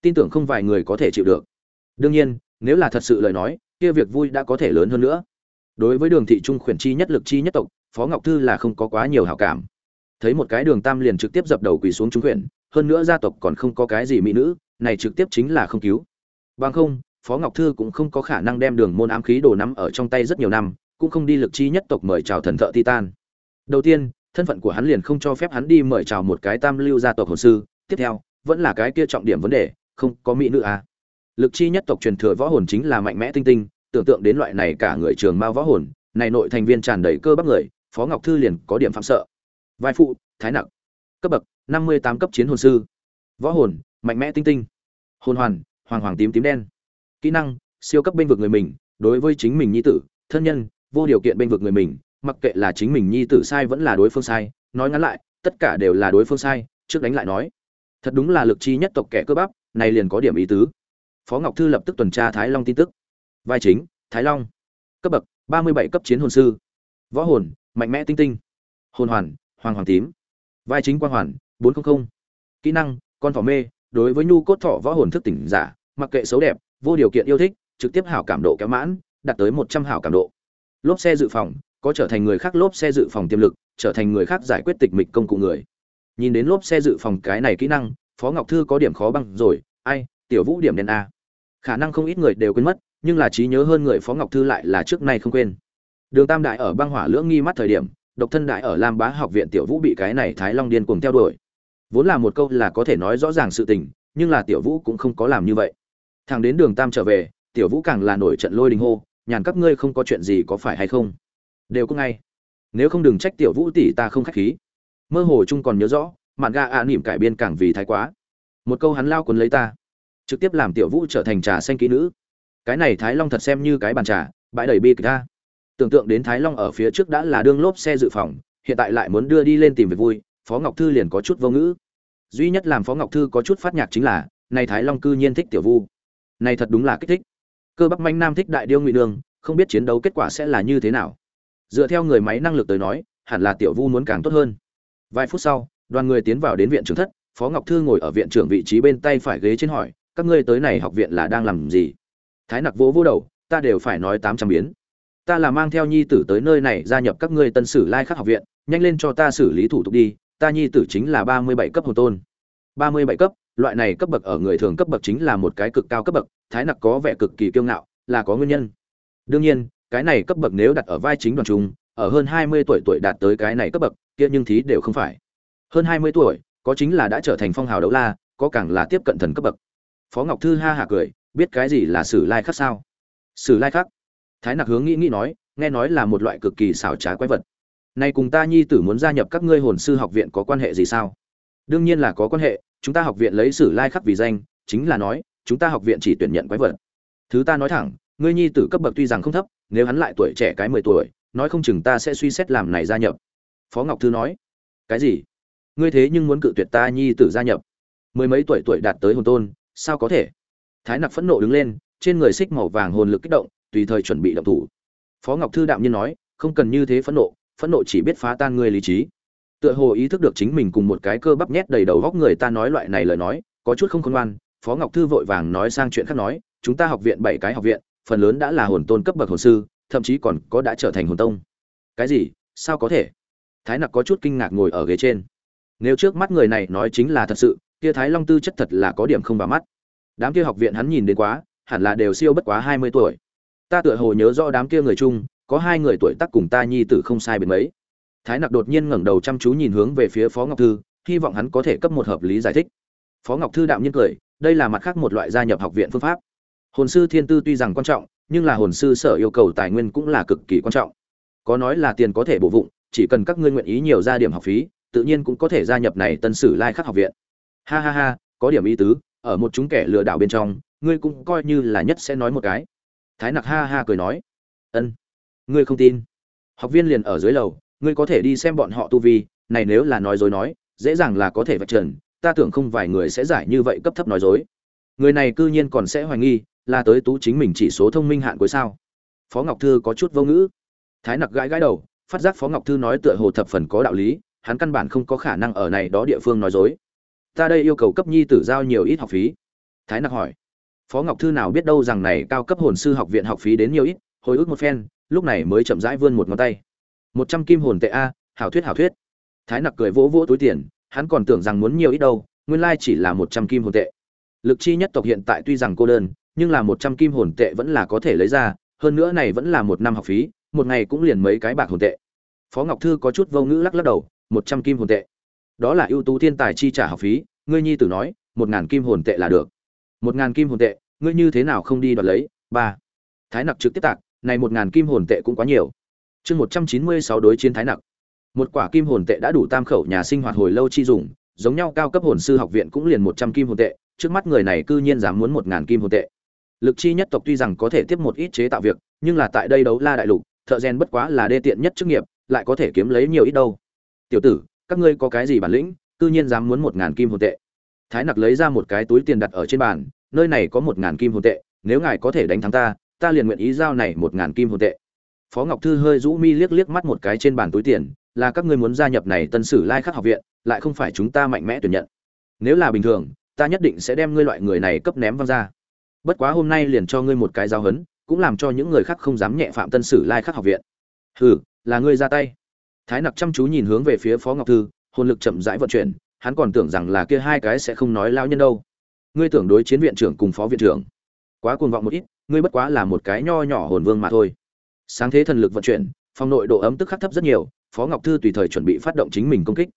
Tin tưởng không vài người có thể chịu được. Đương nhiên, nếu là thật sự lời nói, kia việc vui đã có thể lớn hơn nữa. Đối với đường thị trung khuyển chi nhất lực chi nhất tộc, phó ngọc thư là không có quá nhiều hảo cảm. Thấy một cái đường tam liền trực tiếp dập đầu quỳ xuống trung khuyển, hơn nữa gia tộc còn không có cái gì mỹ nữ, này trực tiếp chính là không cứu. Bằng không, phó ngọc thư cũng không có khả năng đem đường môn ám khí đồ nắm ở trong tay rất nhiều năm cũng không đi lực chi nhất tộc mời chào thần thợ titan. Đầu tiên, thân phận của hắn liền không cho phép hắn đi mời chào một cái tam lưu gia tộc hồ sư. Tiếp theo, vẫn là cái kia trọng điểm vấn đề, không có mỹ nữ à. lực chi nhất tộc truyền thừa võ hồn chính là mạnh mẽ tinh tinh, tưởng tượng đến loại này cả người trường mao võ hồn, này nội thành viên tràn đầy cơ bắp người, phó ngọc thư liền có điểm phạm sợ. Vai phụ, thái nặng cấp bậc, năm mươi tám cấp chiến hồn sư. Võ hồn, mạnh mẽ tinh tinh. Hồn hoàn, hoàng hoàng tím tím đen. Kỹ năng, siêu cấp bênh vực người mình, đối với chính mình nhi tử, thân nhân vô điều kiện bên vực người mình, mặc kệ là chính mình nhi tử sai vẫn là đối phương sai, nói ngắn lại, tất cả đều là đối phương sai, trước đánh lại nói. Thật đúng là lực chi nhất tộc kẻ cơ bắp, này liền có điểm ý tứ. Phó ngọc thư lập tức tuần tra thái long tin tức. Vai chính, thái long. Cấp bậc, ba mươi bảy cấp chiến hồn sư. Võ hồn, mạnh mẽ tinh tinh. Hồn hoàn, hoàng hoàng tím. Vai chính quang hoàn, bốn trăm linh kỹ năng, con thỏ mê, đối với nhu cốt thỏ võ hồn thức tỉnh giả, mặc kệ xấu đẹp, vô điều kiện yêu thích, trực tiếp hảo cảm độ kéo mãn, đạt tới một trăm hảo cảm độ lốp xe dự phòng, có trở thành người khác lốp xe dự phòng tiềm lực, trở thành người khác giải quyết tịch mịch công cụ người. Nhìn đến lốp xe dự phòng cái này kỹ năng, phó ngọc thư có điểm khó băng rồi, ai, tiểu vũ điểm đen a. Khả năng không ít người đều quên mất, nhưng là trí nhớ hơn người phó ngọc thư lại là trước nay không quên. Đường tam đại ở băng hỏa lưỡng nghi mắt thời điểm, độc thân đại ở lam bá học viện tiểu vũ bị cái này thái long điên cuồng theo đuổi. Vốn là một câu là có thể nói rõ ràng sự tình, nhưng là tiểu vũ cũng không có làm như vậy. Thằng đến đường tam trở về, tiểu vũ càng là nổi trận lôi đình hô nhàn các ngươi không có chuyện gì có phải hay không? Đều có ngay. Nếu không đừng trách tiểu vũ tỷ ta không khách khí. Mơ hồ chung còn nhớ rõ, mạn ga ạ à nỉm cải biên càng vì thái quá. Một câu hắn lao cuốn lấy ta. Trực tiếp làm tiểu vũ trở thành trà xanh kỹ nữ. Cái này thái long thật xem như cái bàn trà, bãi đầy bi kịch ta. Tưởng tượng đến thái long ở phía trước đã là đương lốp xe dự phòng, hiện tại lại muốn đưa đi lên tìm việc vui, phó ngọc thư liền có chút vô ngữ. Duy nhất làm phó ngọc thư có chút phát nhạc chính là, này thái long cư nhiên thích tiểu vu. Này thật đúng là kích thích cơ bắp manh nam thích đại điêu ngụy đường không biết chiến đấu kết quả sẽ là như thế nào. Dựa theo người máy năng lực tới nói, hẳn là tiểu vu muốn càng tốt hơn. Vài phút sau, đoàn người tiến vào đến viện trưởng thất, phó ngọc thư ngồi ở viện trưởng vị trí bên tay phải ghế trên hỏi, các ngươi tới này học viện là đang làm gì? Thái nặc vỗ vỗ đầu, ta đều phải nói tám trăm biến. Ta là mang theo nhi tử tới nơi này gia nhập các ngươi tân sử lai khắc học viện, nhanh lên cho ta xử lý thủ tục đi, ta nhi tử chính là ba mươi bảy cấp hồn tôn. Ba mươi bảy cấp, loại này cấp bậc ở người thường cấp bậc chính là một cái cực cao cấp bậc thái nặc có vẻ cực kỳ kiêu ngạo, là có nguyên nhân. Đương nhiên, cái này cấp bậc nếu đặt ở vai chính đoàn trung ở hơn hai mươi tuổi tuổi đạt tới cái này cấp bậc, kia nhưng thí đều không phải. Hơn hai mươi tuổi, có chính là đã trở thành phong hào đấu la, có càng là tiếp cận thần cấp bậc. Phó ngọc thư ha hả cười, biết cái gì là sử lai khắc sao? Sử lai khắc? Thái nặc hướng nghĩ nghĩ nói, nghe nói là một loại cực kỳ xảo trá quái vật. Này cùng ta nhi tử muốn gia nhập các ngươi hồn sư học viện có quan hệ gì sao? Đương nhiên là có quan hệ, chúng ta học viện lấy sử lai khắc vì danh, chính là nói chúng ta học viện chỉ tuyển nhận quái vật. Thứ ta nói thẳng, ngươi nhi tử cấp bậc tuy rằng không thấp, nếu hắn lại tuổi trẻ cái mười tuổi, nói không chừng ta sẽ suy xét làm này gia nhập. Phó ngọc thư nói, cái gì? Ngươi thế nhưng muốn cự tuyệt ta nhi tử gia nhập. Mười mấy tuổi tuổi đạt tới hồn tôn, sao có thể? Thái nặc phẫn nộ đứng lên, trên người xích màu vàng hồn lực kích động, tùy thời chuẩn bị động thủ. Phó ngọc thư đạm nhiên nói, không cần như thế phẫn nộ phẫn nộ chỉ biết phá tan ngươi lý trí. Tựa hồ ý thức được chính mình cùng một cái cơ bắp nhét đầy đầu góc người ta nói loại này lời nói, có chút không khôn ngoan phó ngọc thư vội vàng nói sang chuyện khác nói, chúng ta học viện bảy cái học viện, phần lớn đã là hồn tôn cấp bậc hồn sư, thậm chí còn có đã trở thành hồn tông. Cái gì? Sao có thể? Thái nặc có chút kinh ngạc ngồi ở ghế trên. Nếu trước mắt người này nói chính là thật sự, kia thái long tư chất thật là có điểm không vào mắt. Đám kia học viện hắn nhìn đến quá, hẳn là đều siêu bất quá hai mươi tuổi. Ta tựa hồ nhớ rõ đám kia người chung, có hai người tuổi tác cùng ta nhi tử không sai biệt mấy. Thái nặc đột nhiên ngẩng đầu chăm chú nhìn hướng về phía phó ngọc thư, hy vọng hắn có thể cấp một hợp lý giải thích. Phó ngọc thư đạm nhiên cười đây là mặt khác một loại gia nhập học viện phương pháp. Hồn sư thiên tư tuy rằng quan trọng, nhưng là hồn sư sở yêu cầu tài nguyên cũng là cực kỳ quan trọng. Có nói là tiền có thể bổ vụng, chỉ cần các ngươi nguyện ý nhiều ra điểm học phí, tự nhiên cũng có thể gia nhập này tân sử lai khắc học viện. Ha ha ha, có điểm ý tứ, ở một chúng kẻ lừa đảo bên trong, ngươi cũng coi như là nhất sẽ nói một cái. Thái nặc ha ha cười nói. Ân, ngươi không tin. Học viên liền ở dưới lầu, ngươi có thể đi xem bọn họ tu vi, này nếu là nói dối nói, dễ dàng là có thể vạch trần ta tưởng không vài người sẽ giải như vậy cấp thấp nói dối. Người này cư nhiên còn sẽ hoài nghi, là tới tú chính mình chỉ số thông minh hạn cuối sao? Phó ngọc thư có chút vô ngữ. Thái nặc gãi gãi đầu, phát giác phó ngọc thư nói tựa hồ thập phần có đạo lý, hắn căn bản không có khả năng ở này đó địa phương nói dối. Ta đây yêu cầu cấp nhi tử giao nhiều ít học phí. Thái nặc hỏi. Phó ngọc thư nào biết đâu rằng này cao cấp hồn sư học viện học phí đến nhiều ít, hồi ức một phen, lúc này mới chậm rãi vươn một ngón tay. Một trăm kim hồn tệ a, hảo thuyết hảo thuyết. Thái nặc cười vỗ vỗ túi tiền hắn còn tưởng rằng muốn nhiều ít đâu, nguyên lai chỉ là một trăm kim hồn tệ. Lực chi nhất tộc hiện tại tuy rằng cô đơn, nhưng là một trăm kim hồn tệ vẫn là có thể lấy ra, hơn nữa này vẫn là một năm học phí, một ngày cũng liền mấy cái bạc hồn tệ. Phó ngọc thư có chút vô ngữ lắc lắc đầu, một trăm kim hồn tệ. Đó là ưu tú thiên tài chi trả học phí, ngươi nhi tử nói, một ngàn kim hồn tệ là được. Một ngàn kim hồn tệ, ngươi như thế nào không đi đoạt lấy? Ba. Thái nặc trực tiếp tạc, này một ngàn kim hồn tệ cũng quá nhiều. Chương một trăm chín mươi sáu đối chiến thái nặc một quả kim hồn tệ đã đủ tam khẩu nhà sinh hoạt hồi lâu chi dùng, giống nhau cao cấp hồn sư học viện cũng liền một trăm kim hồn tệ, trước mắt người này cư nhiên dám muốn một ngàn kim hồn tệ. Lực chi nhất tộc tuy rằng có thể tiếp một ít chế tạo việc, nhưng là tại đây đấu la đại lục, thợ rèn bất quá là đê tiện nhất chức nghiệp, lại có thể kiếm lấy nhiều ít đâu. Tiểu tử, các ngươi có cái gì bản lĩnh, cư nhiên dám muốn một ngàn kim hồn tệ? Thái nặc lấy ra một cái túi tiền đặt ở trên bàn, nơi này có một ngàn kim hồn tệ, nếu ngài có thể đánh thắng ta ta liền nguyện ý giao này một ngàn kim hồn tệ. Phó ngọc thư hơi rũ mi liếc liếc mắt một cái trên bàn túi tiền là các ngươi muốn gia nhập này tân sử lai khắc học viện, lại không phải chúng ta mạnh mẽ tuyển nhận. Nếu là bình thường, ta nhất định sẽ đem ngươi loại người này cấp ném văng ra. Bất quá hôm nay liền cho ngươi một cái giao hấn cũng làm cho những người khác không dám nhẹ phạm tân sử lai khắc học viện. Hừ, là ngươi ra tay. Thái nặc chăm chú nhìn hướng về phía phó ngọc thư, hồn lực chậm rãi vận chuyển, hắn còn tưởng rằng là kia hai cái sẽ không nói lao nhân đâu. Ngươi tưởng đối chiến viện trưởng cùng phó viện trưởng. Quá cuồng vọng một ít, ngươi bất quá là một cái nho nhỏ hồn vương mà thôi. Sáng thế thần lực vận chuyển phong nội độ ấm tức khắc thấp rất nhiều phó ngọc thư tùy thời chuẩn bị phát động chính mình công kích.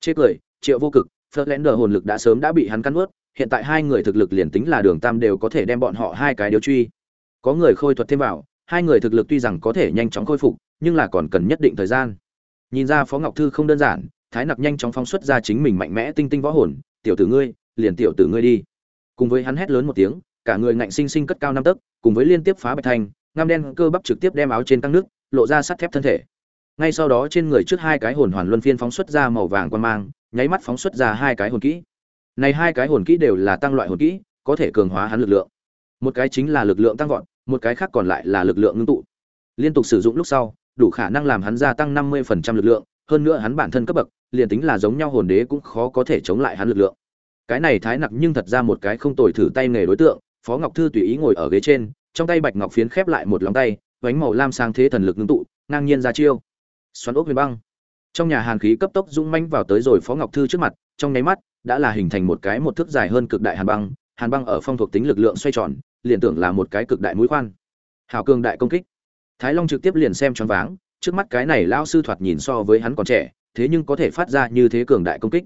Chê cười triệu vô cực phớt lén đờ hồn lực đã sớm đã bị hắn cắn ướt hiện tại hai người thực lực liền tính là đường tam đều có thể đem bọn họ hai cái điều truy. Có người khôi thuật thêm vào hai người thực lực tuy rằng có thể nhanh chóng khôi phục nhưng là còn cần nhất định thời gian. Nhìn ra phó ngọc thư không đơn giản thái nặc nhanh chóng phóng xuất ra chính mình mạnh mẽ tinh tinh võ hồn tiểu tử ngươi liền tiểu tử ngươi đi. Cùng với hắn hét lớn một tiếng cả người ngạnh sinh sinh cất cao năm tấc cùng với liên tiếp phá bạch thành, ngăm đen cơ bắp trực tiếp đem áo trên tăng nước lộ ra sắt thép thân thể ngay sau đó trên người trước hai cái hồn hoàn luân phiên phóng xuất ra màu vàng quan mang, nháy mắt phóng xuất ra hai cái hồn kỹ. Này hai cái hồn kỹ đều là tăng loại hồn kỹ, có thể cường hóa hắn lực lượng. Một cái chính là lực lượng tăng vọt, một cái khác còn lại là lực lượng ngưng tụ. Liên tục sử dụng lúc sau, đủ khả năng làm hắn gia tăng 50% lực lượng, hơn nữa hắn bản thân cấp bậc, liền tính là giống nhau hồn đế cũng khó có thể chống lại hắn lực lượng. Cái này thái nặc nhưng thật ra một cái không tồi thử tay nghề đối tượng, phó ngọc thư tùy ý ngồi ở ghế trên, trong tay bạch ngọc phiến khép lại một lòng tay vánh màu lam sang thế thần lực ngưng tụ, ngang nhiên ra chiêu xoắn ốc huyền băng. Trong nhà hàn khí cấp tốc dũng manh vào tới rồi phó ngọc thư trước mặt, trong nháy mắt, đã là hình thành một cái một thước dài hơn cực đại hàn băng hàn băng ở phong thuộc tính lực lượng xoay tròn, liền tưởng là một cái cực đại mũi khoan. Hào cường đại công kích. Thái long trực tiếp liền xem choáng váng, trước mắt cái này lão sư thoạt nhìn so với hắn còn trẻ, thế nhưng có thể phát ra như thế cường đại công kích.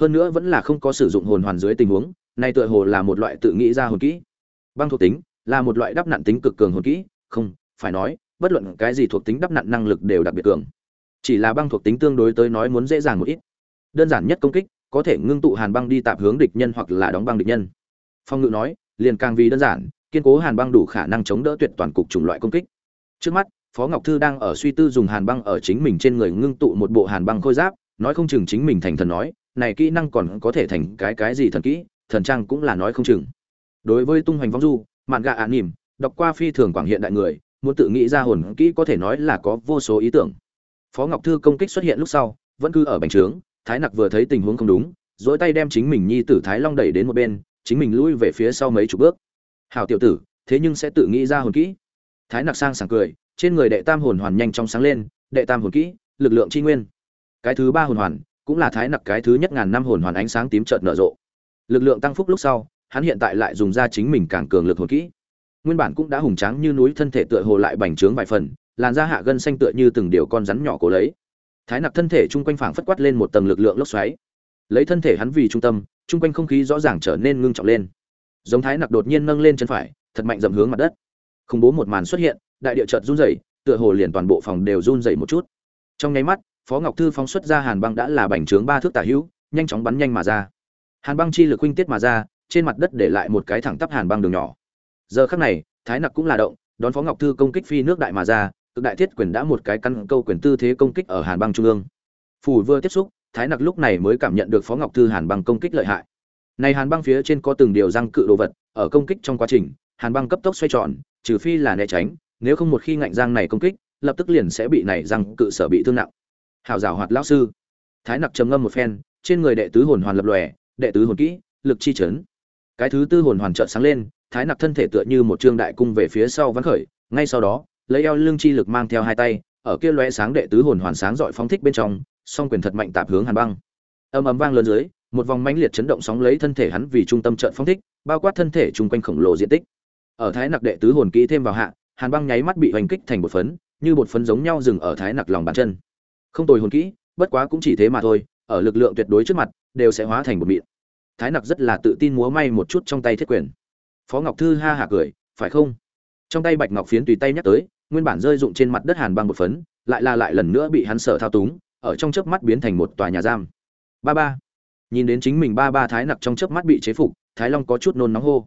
Hơn nữa vẫn là không có sử dụng hồn hoàn dưới tình huống, này tựa hồ là một loại tự nghĩ ra hồn kỹ. Băng thuộc tính, là một loại đắp nặn tính cực cường hồn kỹ, không, phải nói, bất luận cái gì thuộc tính đắp nặn năng lực đều đặc biệt cường chỉ là băng thuộc tính tương đối tới nói muốn dễ dàng một ít. Đơn giản nhất công kích, có thể ngưng tụ hàn băng đi tạp hướng địch nhân hoặc là đóng băng địch nhân. Phong ngự nói, liền càng vì đơn giản, kiên cố hàn băng đủ khả năng chống đỡ tuyệt toàn cục chủng loại công kích. Trước mắt, phó ngọc thư đang ở suy tư dùng hàn băng ở chính mình trên người ngưng tụ một bộ hàn băng khôi giáp, nói không chừng chính mình thành thần nói, này kỹ năng còn có thể thành cái cái gì thần kỹ, thần trang cũng là nói không chừng. Đối với tung hoành vong du, mạn gạ ạn nỉm, đọc qua phi thường quảng hiện đại người, muốn tự nghĩ ra hồn kỹ có thể nói là có vô số ý tưởng phó ngọc thư công kích xuất hiện lúc sau, vẫn cứ ở bành trướng, thái nặc vừa thấy tình huống không đúng, dỗi tay đem chính mình nhi tử thái long đẩy đến một bên, chính mình lui về phía sau mấy chục bước. Hảo tiểu tử, thế nhưng sẽ tự nghĩ ra hồn kỹ. Thái nặc sang sảng cười, trên người đệ tam hồn hoàn nhanh trong sáng lên, đệ tam hồn kỹ, lực lượng tri nguyên. Cái thứ ba hồn hoàn, cũng là thái nặc cái thứ nhất ngàn năm hồn hoàn ánh sáng tím trợn nở rộ. Lực lượng tăng phúc lúc sau, hắn hiện tại lại dùng ra chính mình càng cường lực hồn kỹ. Nguyên bản cũng đã hùng tráng như núi thân thể tựa hồ lại bành trướng vài phần làn da hạ gân xanh tựa như từng điều con rắn nhỏ cố lấy. Thái nặc thân thể chung quanh phảng phất quát lên một tầng lực lượng lốc xoáy. Lấy thân thể hắn vì trung tâm, chung quanh không khí rõ ràng trở nên ngưng trọng lên. Giống thái nặc đột nhiên nâng lên chân phải, thật mạnh dậm hướng mặt đất. Khủng bố một màn xuất hiện, đại địa chợt run rẩy, tựa hồ liền toàn bộ phòng đều run rẩy một chút. Trong nháy mắt, phó ngọc thư phóng xuất ra hàn băng đã là bành trướng ba thước tả hữu, nhanh chóng bắn nhanh mà ra. Hàn băng chi lực huynh tiết mà ra, trên mặt đất để lại một cái thẳng tắp hàn băng đường nhỏ. Giờ khắc này, thái nặc cũng là động, đón phó ngọc thư công kích phi nước đại mà ra cực đại thiết quyền đã một cái căn câu quyền tư thế công kích ở hàn băng trung ương. Phủ vừa tiếp xúc, thái nặc lúc này mới cảm nhận được phó ngọc thư hàn băng công kích lợi hại. Này hàn băng phía trên có từng điều răng cự đồ vật, ở công kích trong quá trình, hàn băng cấp tốc xoay tròn, trừ phi là né tránh, nếu không một khi ngạnh răng này công kích, lập tức liền sẽ bị này răng cự sở bị thương nặng. Hào rào hoạt lão sư. Thái nặc trầm ngâm một phen, trên người đệ tứ hồn hoàn lập lòe, đệ tứ hồn kỹ, lực chi chấn. Cái thứ tư hồn hoàn trợ sáng lên, thái nặc thân thể tựa như một trương đại cung về phía sau vắng khởi, ngay sau đó lấy eo lưng chi lực mang theo hai tay, ở kia lóe sáng đệ tứ hồn hoàn sáng dọi phóng thích bên trong, song quyền thật mạnh tạp hướng hàn băng. Âm ầm vang lớn dưới, một vòng mãnh liệt chấn động sóng lấy thân thể hắn vì trung tâm trận phóng thích, bao quát thân thể chung quanh khổng lồ diện tích. Ở thái nặc đệ tứ hồn kỹ thêm vào hạ, hàn băng nháy mắt bị hoành kích thành một phấn, như bột phấn giống nhau dừng ở thái nặc lòng bàn chân. Không tồi hồn kỹ, bất quá cũng chỉ thế mà thôi, ở lực lượng tuyệt đối trước mặt, đều sẽ hóa thành một mịn. Thái nặc rất là tự tin múa may một chút trong tay thiết quyền. Phó ngọc thư ha hả cười, phải không? Trong tay bạch ngọc phiến tùy tay nhắc tới, nguyên bản rơi dụng trên mặt đất hàn băng một phấn, lại là lại lần nữa bị hắn sở thao túng, ở trong chớp mắt biến thành một tòa nhà giam. Ba ba. Nhìn đến chính mình ba ba thái nặc trong chớp mắt bị chế phục, thái long có chút nôn nóng hô.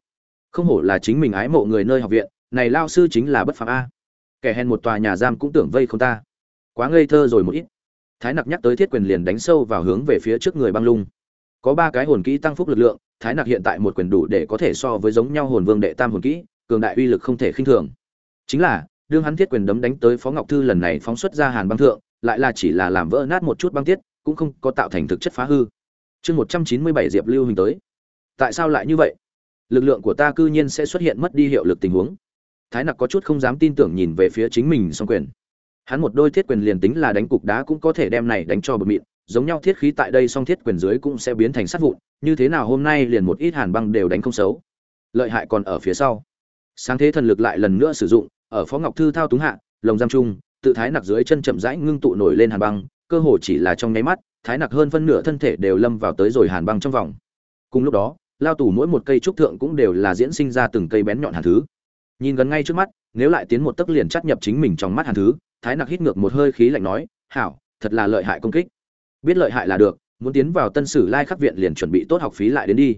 Không hổ là chính mình ái mộ người nơi học viện, này lao sư chính là bất phạm a. Kẻ hèn một tòa nhà giam cũng tưởng vây không ta. Quá ngây thơ rồi một ít. Thái nặc nhắc tới thiết quyền liền đánh sâu vào hướng về phía trước người băng lung. Có ba cái hồn kỹ tăng phúc lực lượng, thái nặc hiện tại một quyền đủ để có thể so với giống nhau hồn vương đệ tam hồn kỹ cường đại uy lực không thể khinh thường. Chính là, đương hắn thiết quyền đấm đánh tới phó ngọc thư lần này phóng xuất ra hàn băng thượng, lại là chỉ là làm vỡ nát một chút băng tiết, cũng không có tạo thành thực chất phá hư. Chương một trăm chín mươi bảy diệp lưu hình tới. Tại sao lại như vậy? Lực lượng của ta cư nhiên sẽ xuất hiện mất đi hiệu lực tình huống. Thái nặc có chút không dám tin tưởng nhìn về phía chính mình song quyền. Hắn một đôi thiết quyền liền tính là đánh cục đá cũng có thể đem này đánh cho bật mịn, giống nhau thiết khí tại đây song thiết quyền dưới cũng sẽ biến thành sắt vụn, như thế nào hôm nay liền một ít hàn băng đều đánh không xấu. Lợi hại còn ở phía sau sáng thế thần lực lại lần nữa sử dụng, ở phó ngọc thư thao túng hạ, lồng giam trung tự thái nặc dưới chân chậm rãi ngưng tụ nổi lên hàn băng, cơ hồ chỉ là trong nháy mắt, thái nặc hơn phân nửa thân thể đều lâm vào tới rồi hàn băng trong vòng. Cùng lúc đó, lao tù mỗi một cây trúc thượng cũng đều là diễn sinh ra từng cây bén nhọn hàn thứ. Nhìn gần ngay trước mắt, nếu lại tiến một tấc liền chắt nhập chính mình trong mắt hàn thứ, thái nặc hít ngược một hơi khí lạnh nói, hảo, thật là lợi hại công kích. Biết lợi hại là được, muốn tiến vào tân sử lai khắc viện liền chuẩn bị tốt học phí lại đến đi.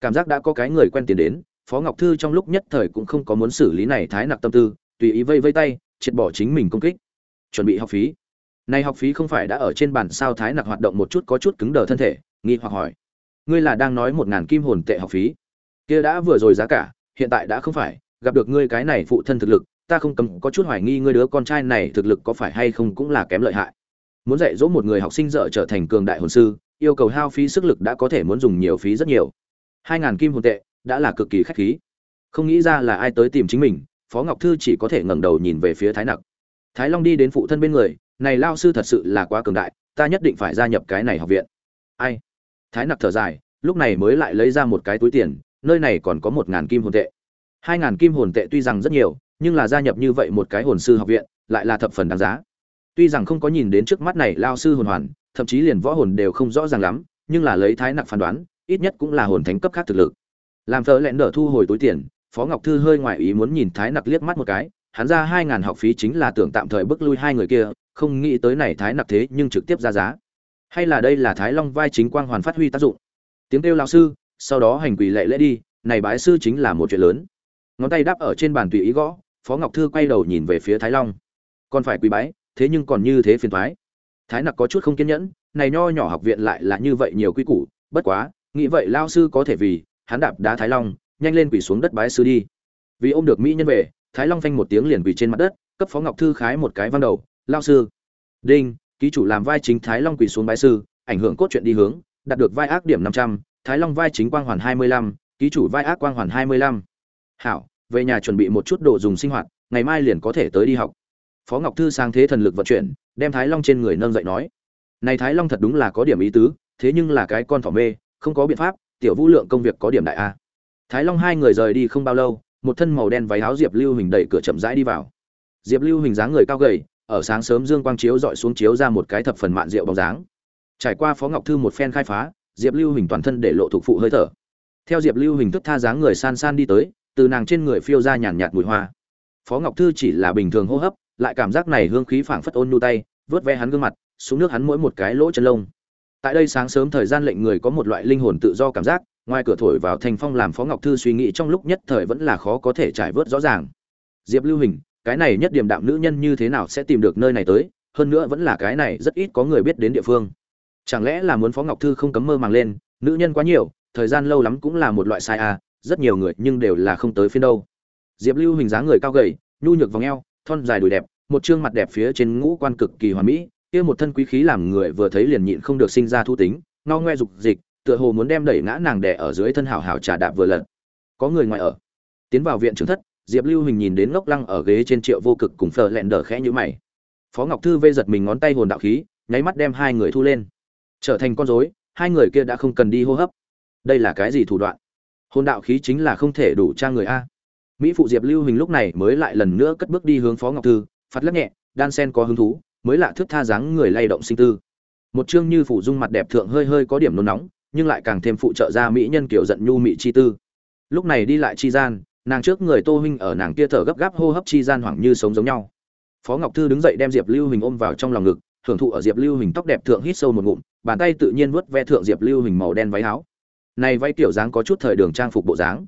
Cảm giác đã có cái người quen tiền đến phó ngọc thư trong lúc nhất thời cũng không có muốn xử lý này thái nặc tâm tư, tùy ý vây vây tay, triệt bỏ chính mình công kích. Chuẩn bị học phí. Này học phí không phải đã ở trên bàn sao thái nặc hoạt động một chút có chút cứng đờ thân thể, nghi hoặc hỏi. Ngươi là đang nói một ngàn kim hồn tệ học phí? Kia đã vừa rồi giá cả, hiện tại đã không phải, gặp được ngươi cái này phụ thân thực lực, ta không cầm có chút hoài nghi ngươi đứa con trai này thực lực có phải hay không cũng là kém lợi hại. Muốn dạy dỗ một người học sinh dở trở thành cường đại hồn sư, yêu cầu hao phí sức lực đã có thể muốn dùng nhiều phí rất nhiều. Hai ngàn kim hồn tệ đã là cực kỳ khách khí. Không nghĩ ra là ai tới tìm chính mình, phó ngọc thư chỉ có thể ngẩng đầu nhìn về phía thái nặc. Thái long đi đến phụ thân bên người, này lao sư thật sự là quá cường đại, ta nhất định phải gia nhập cái này học viện. Ai? Thái nặc thở dài, lúc này mới lại lấy ra một cái túi tiền, nơi này còn có một ngàn kim hồn tệ. Hai ngàn kim hồn tệ tuy rằng rất nhiều, nhưng là gia nhập như vậy một cái hồn sư học viện, lại là thập phần đáng giá. Tuy rằng không có nhìn đến trước mắt này lao sư hồn hoàn, thậm chí liền võ hồn đều không rõ ràng lắm, nhưng là lấy thái nặc phán đoán, ít nhất cũng là hồn thánh cấp khác thực lực làm thợ lẹn đỡ thu hồi túi tiền, phó ngọc thư hơi ngoại ý muốn nhìn thái nặc liếc mắt một cái, hắn ra hai ngàn học phí chính là tưởng tạm thời bước lui hai người kia, không nghĩ tới này thái nặc thế nhưng trực tiếp ra giá. Hay là đây là thái long vai chính quang hoàn phát huy tác dụng? Tiếng kêu lao sư, sau đó hành quỳ lệ lễ đi, này bái sư chính là một chuyện lớn. Ngón tay đáp ở trên bàn tùy ý gõ, phó ngọc thư quay đầu nhìn về phía thái long. Còn phải quỳ bái, thế nhưng còn như thế phiền thoái thái nặc có chút không kiên nhẫn, này nho nhỏ học viện lại là như vậy nhiều quy củ, bất quá, nghĩ vậy lao sư có thể vì hắn đạp đá thái long, nhanh lên quỳ xuống đất bái sư đi. Vì ôm được mỹ nhân về, thái long phanh một tiếng liền quỳ trên mặt đất, cấp phó ngọc thư khái một cái văn đầu lao sư, đinh, ký chủ làm vai chính thái long quỳ xuống bái sư, ảnh hưởng cốt truyện đi hướng, đạt được vai ác điểm năm trăm, thái long vai chính quang hoàn hai mươi lăm, ký chủ vai ác quang hoàn hai mươi lăm. Hảo, về nhà chuẩn bị một chút đồ dùng sinh hoạt, ngày mai liền có thể tới đi học. Phó ngọc thư sang thế thần lực vận chuyển, đem thái long trên người nâng dậy nói, này thái long thật đúng là có điểm ý tứ, thế nhưng là cái con thỏ mê, không có biện pháp tiểu vũ lượng công việc có điểm đại a. Thái long hai người rời đi không bao lâu, một thân màu đen váy áo diệp lưu hình đẩy cửa chậm rãi đi vào. Diệp lưu hình dáng người cao gầy, ở sáng sớm dương quang chiếu dọi xuống chiếu ra một cái thập phần mạn rượu bóng dáng. Trải qua phó ngọc thư một phen khai phá, diệp lưu hình toàn thân để lộ thuộc phụ hơi thở. Theo diệp lưu hình thức tha dáng người san san đi tới, từ nàng trên người phiêu ra nhàn nhạt mùi hoa. Phó ngọc thư chỉ là bình thường hô hấp, lại cảm giác này hương khí phảng phất ôn nhu tay, vớt ve hắn gương mặt, xuống nước hắn mỗi một cái lỗ chân lông tại đây sáng sớm thời gian lệnh người có một loại linh hồn tự do cảm giác, ngoài cửa thổi vào thành phong làm phó ngọc thư suy nghĩ trong lúc nhất thời vẫn là khó có thể trải vớt rõ ràng. Diệp lưu hình, cái này nhất điểm đạm nữ nhân như thế nào sẽ tìm được nơi này tới, hơn nữa vẫn là cái này rất ít có người biết đến địa phương. Chẳng lẽ là muốn phó ngọc thư không cấm mơ màng lên, nữ nhân quá nhiều, thời gian lâu lắm cũng là một loại sai à rất nhiều người nhưng đều là không tới phiên đâu. Diệp lưu hình dáng người cao gầy, nhu nhược vòng eo, thon dài đùi đẹp, một trương mặt đẹp phía trên ngũ quan cực kỳ hoàn mỹ kia một thân quý khí làm người vừa thấy liền nhịn không được sinh ra thu tính, ngao ngoe dục dịch, tựa hồ muốn đem đẩy ngã nàng đẻ ở dưới thân hảo hảo trà đạp vừa lật. Có người ngoài ở. Tiến vào viện trưởng thất, diệp lưu hình nhìn đến ngốc lăng ở ghế trên triệu vô cực cùng phờ lẹn đờ khẽ như mày. Phó ngọc thư vê giật mình ngón tay hồn đạo khí, nháy mắt đem hai người thu lên. Trở thành con rối, hai người kia đã không cần đi hô hấp. Đây là cái gì thủ đoạn? Hồn đạo khí chính là không thể đủ trang người a. Mỹ phụ diệp lưu hình lúc này mới lại lần nữa cất bước đi hướng phó ngọc thư phát lắc nhẹ, đan sen có hứng thú mới lạ thước tha dáng người lay động sinh tư. Một chương như phụ dung mặt đẹp thượng hơi hơi có điểm nôn nóng, nhưng lại càng thêm phụ trợ ra mỹ nhân kiểu giận nhu mị chi tư. Lúc này đi lại chi gian, nàng trước người tô huynh ở nàng kia thở gấp gáp hô hấp chi gian hoảng như sống giống nhau. Phó ngọc thư đứng dậy đem diệp lưu hình ôm vào trong lòng ngực hưởng thụ ở diệp lưu hình tóc đẹp thượng hít sâu một ngụm, bàn tay tự nhiên vuốt ve thượng diệp lưu hình màu đen váy áo. Này váy kiểu dáng có chút thời đường trang phục bộ dáng.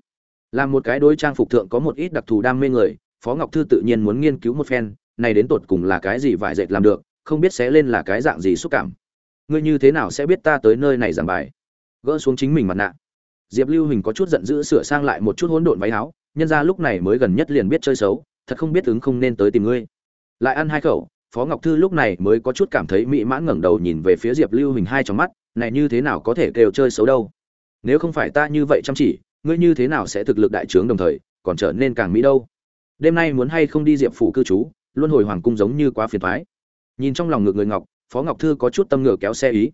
Làm một cái đối trang phục thượng có một ít đặc thù đam mê người, phó ngọc thư tự nhiên muốn nghiên cứu một phen này đến tột cùng là cái gì vải dệt làm được, không biết sẽ lên là cái dạng gì xúc cảm. Ngươi như thế nào sẽ biết ta tới nơi này giảng bài? Gỡ xuống chính mình mặt nạ. Diệp lưu hình có chút giận dữ sửa sang lại một chút hỗn độn váy áo, nhân ra lúc này mới gần nhất liền biết chơi xấu, thật không biết ứng không nên tới tìm ngươi. Lại ăn hai khẩu, phó ngọc thư lúc này mới có chút cảm thấy mỹ mãn ngẩng đầu nhìn về phía diệp lưu hình hai trong mắt, này như thế nào có thể kêu chơi xấu đâu? Nếu không phải ta như vậy chăm chỉ, ngươi như thế nào sẽ thực lực đại trướng đồng thời, còn trở nên càng mỹ đâu? Đêm nay muốn hay không đi diệp phủ cư trú luân hồi hoàng cung giống như quá phiền toái. nhìn trong lòng ngược người ngọc, phó ngọc thư có chút tâm ngựa kéo xe ý.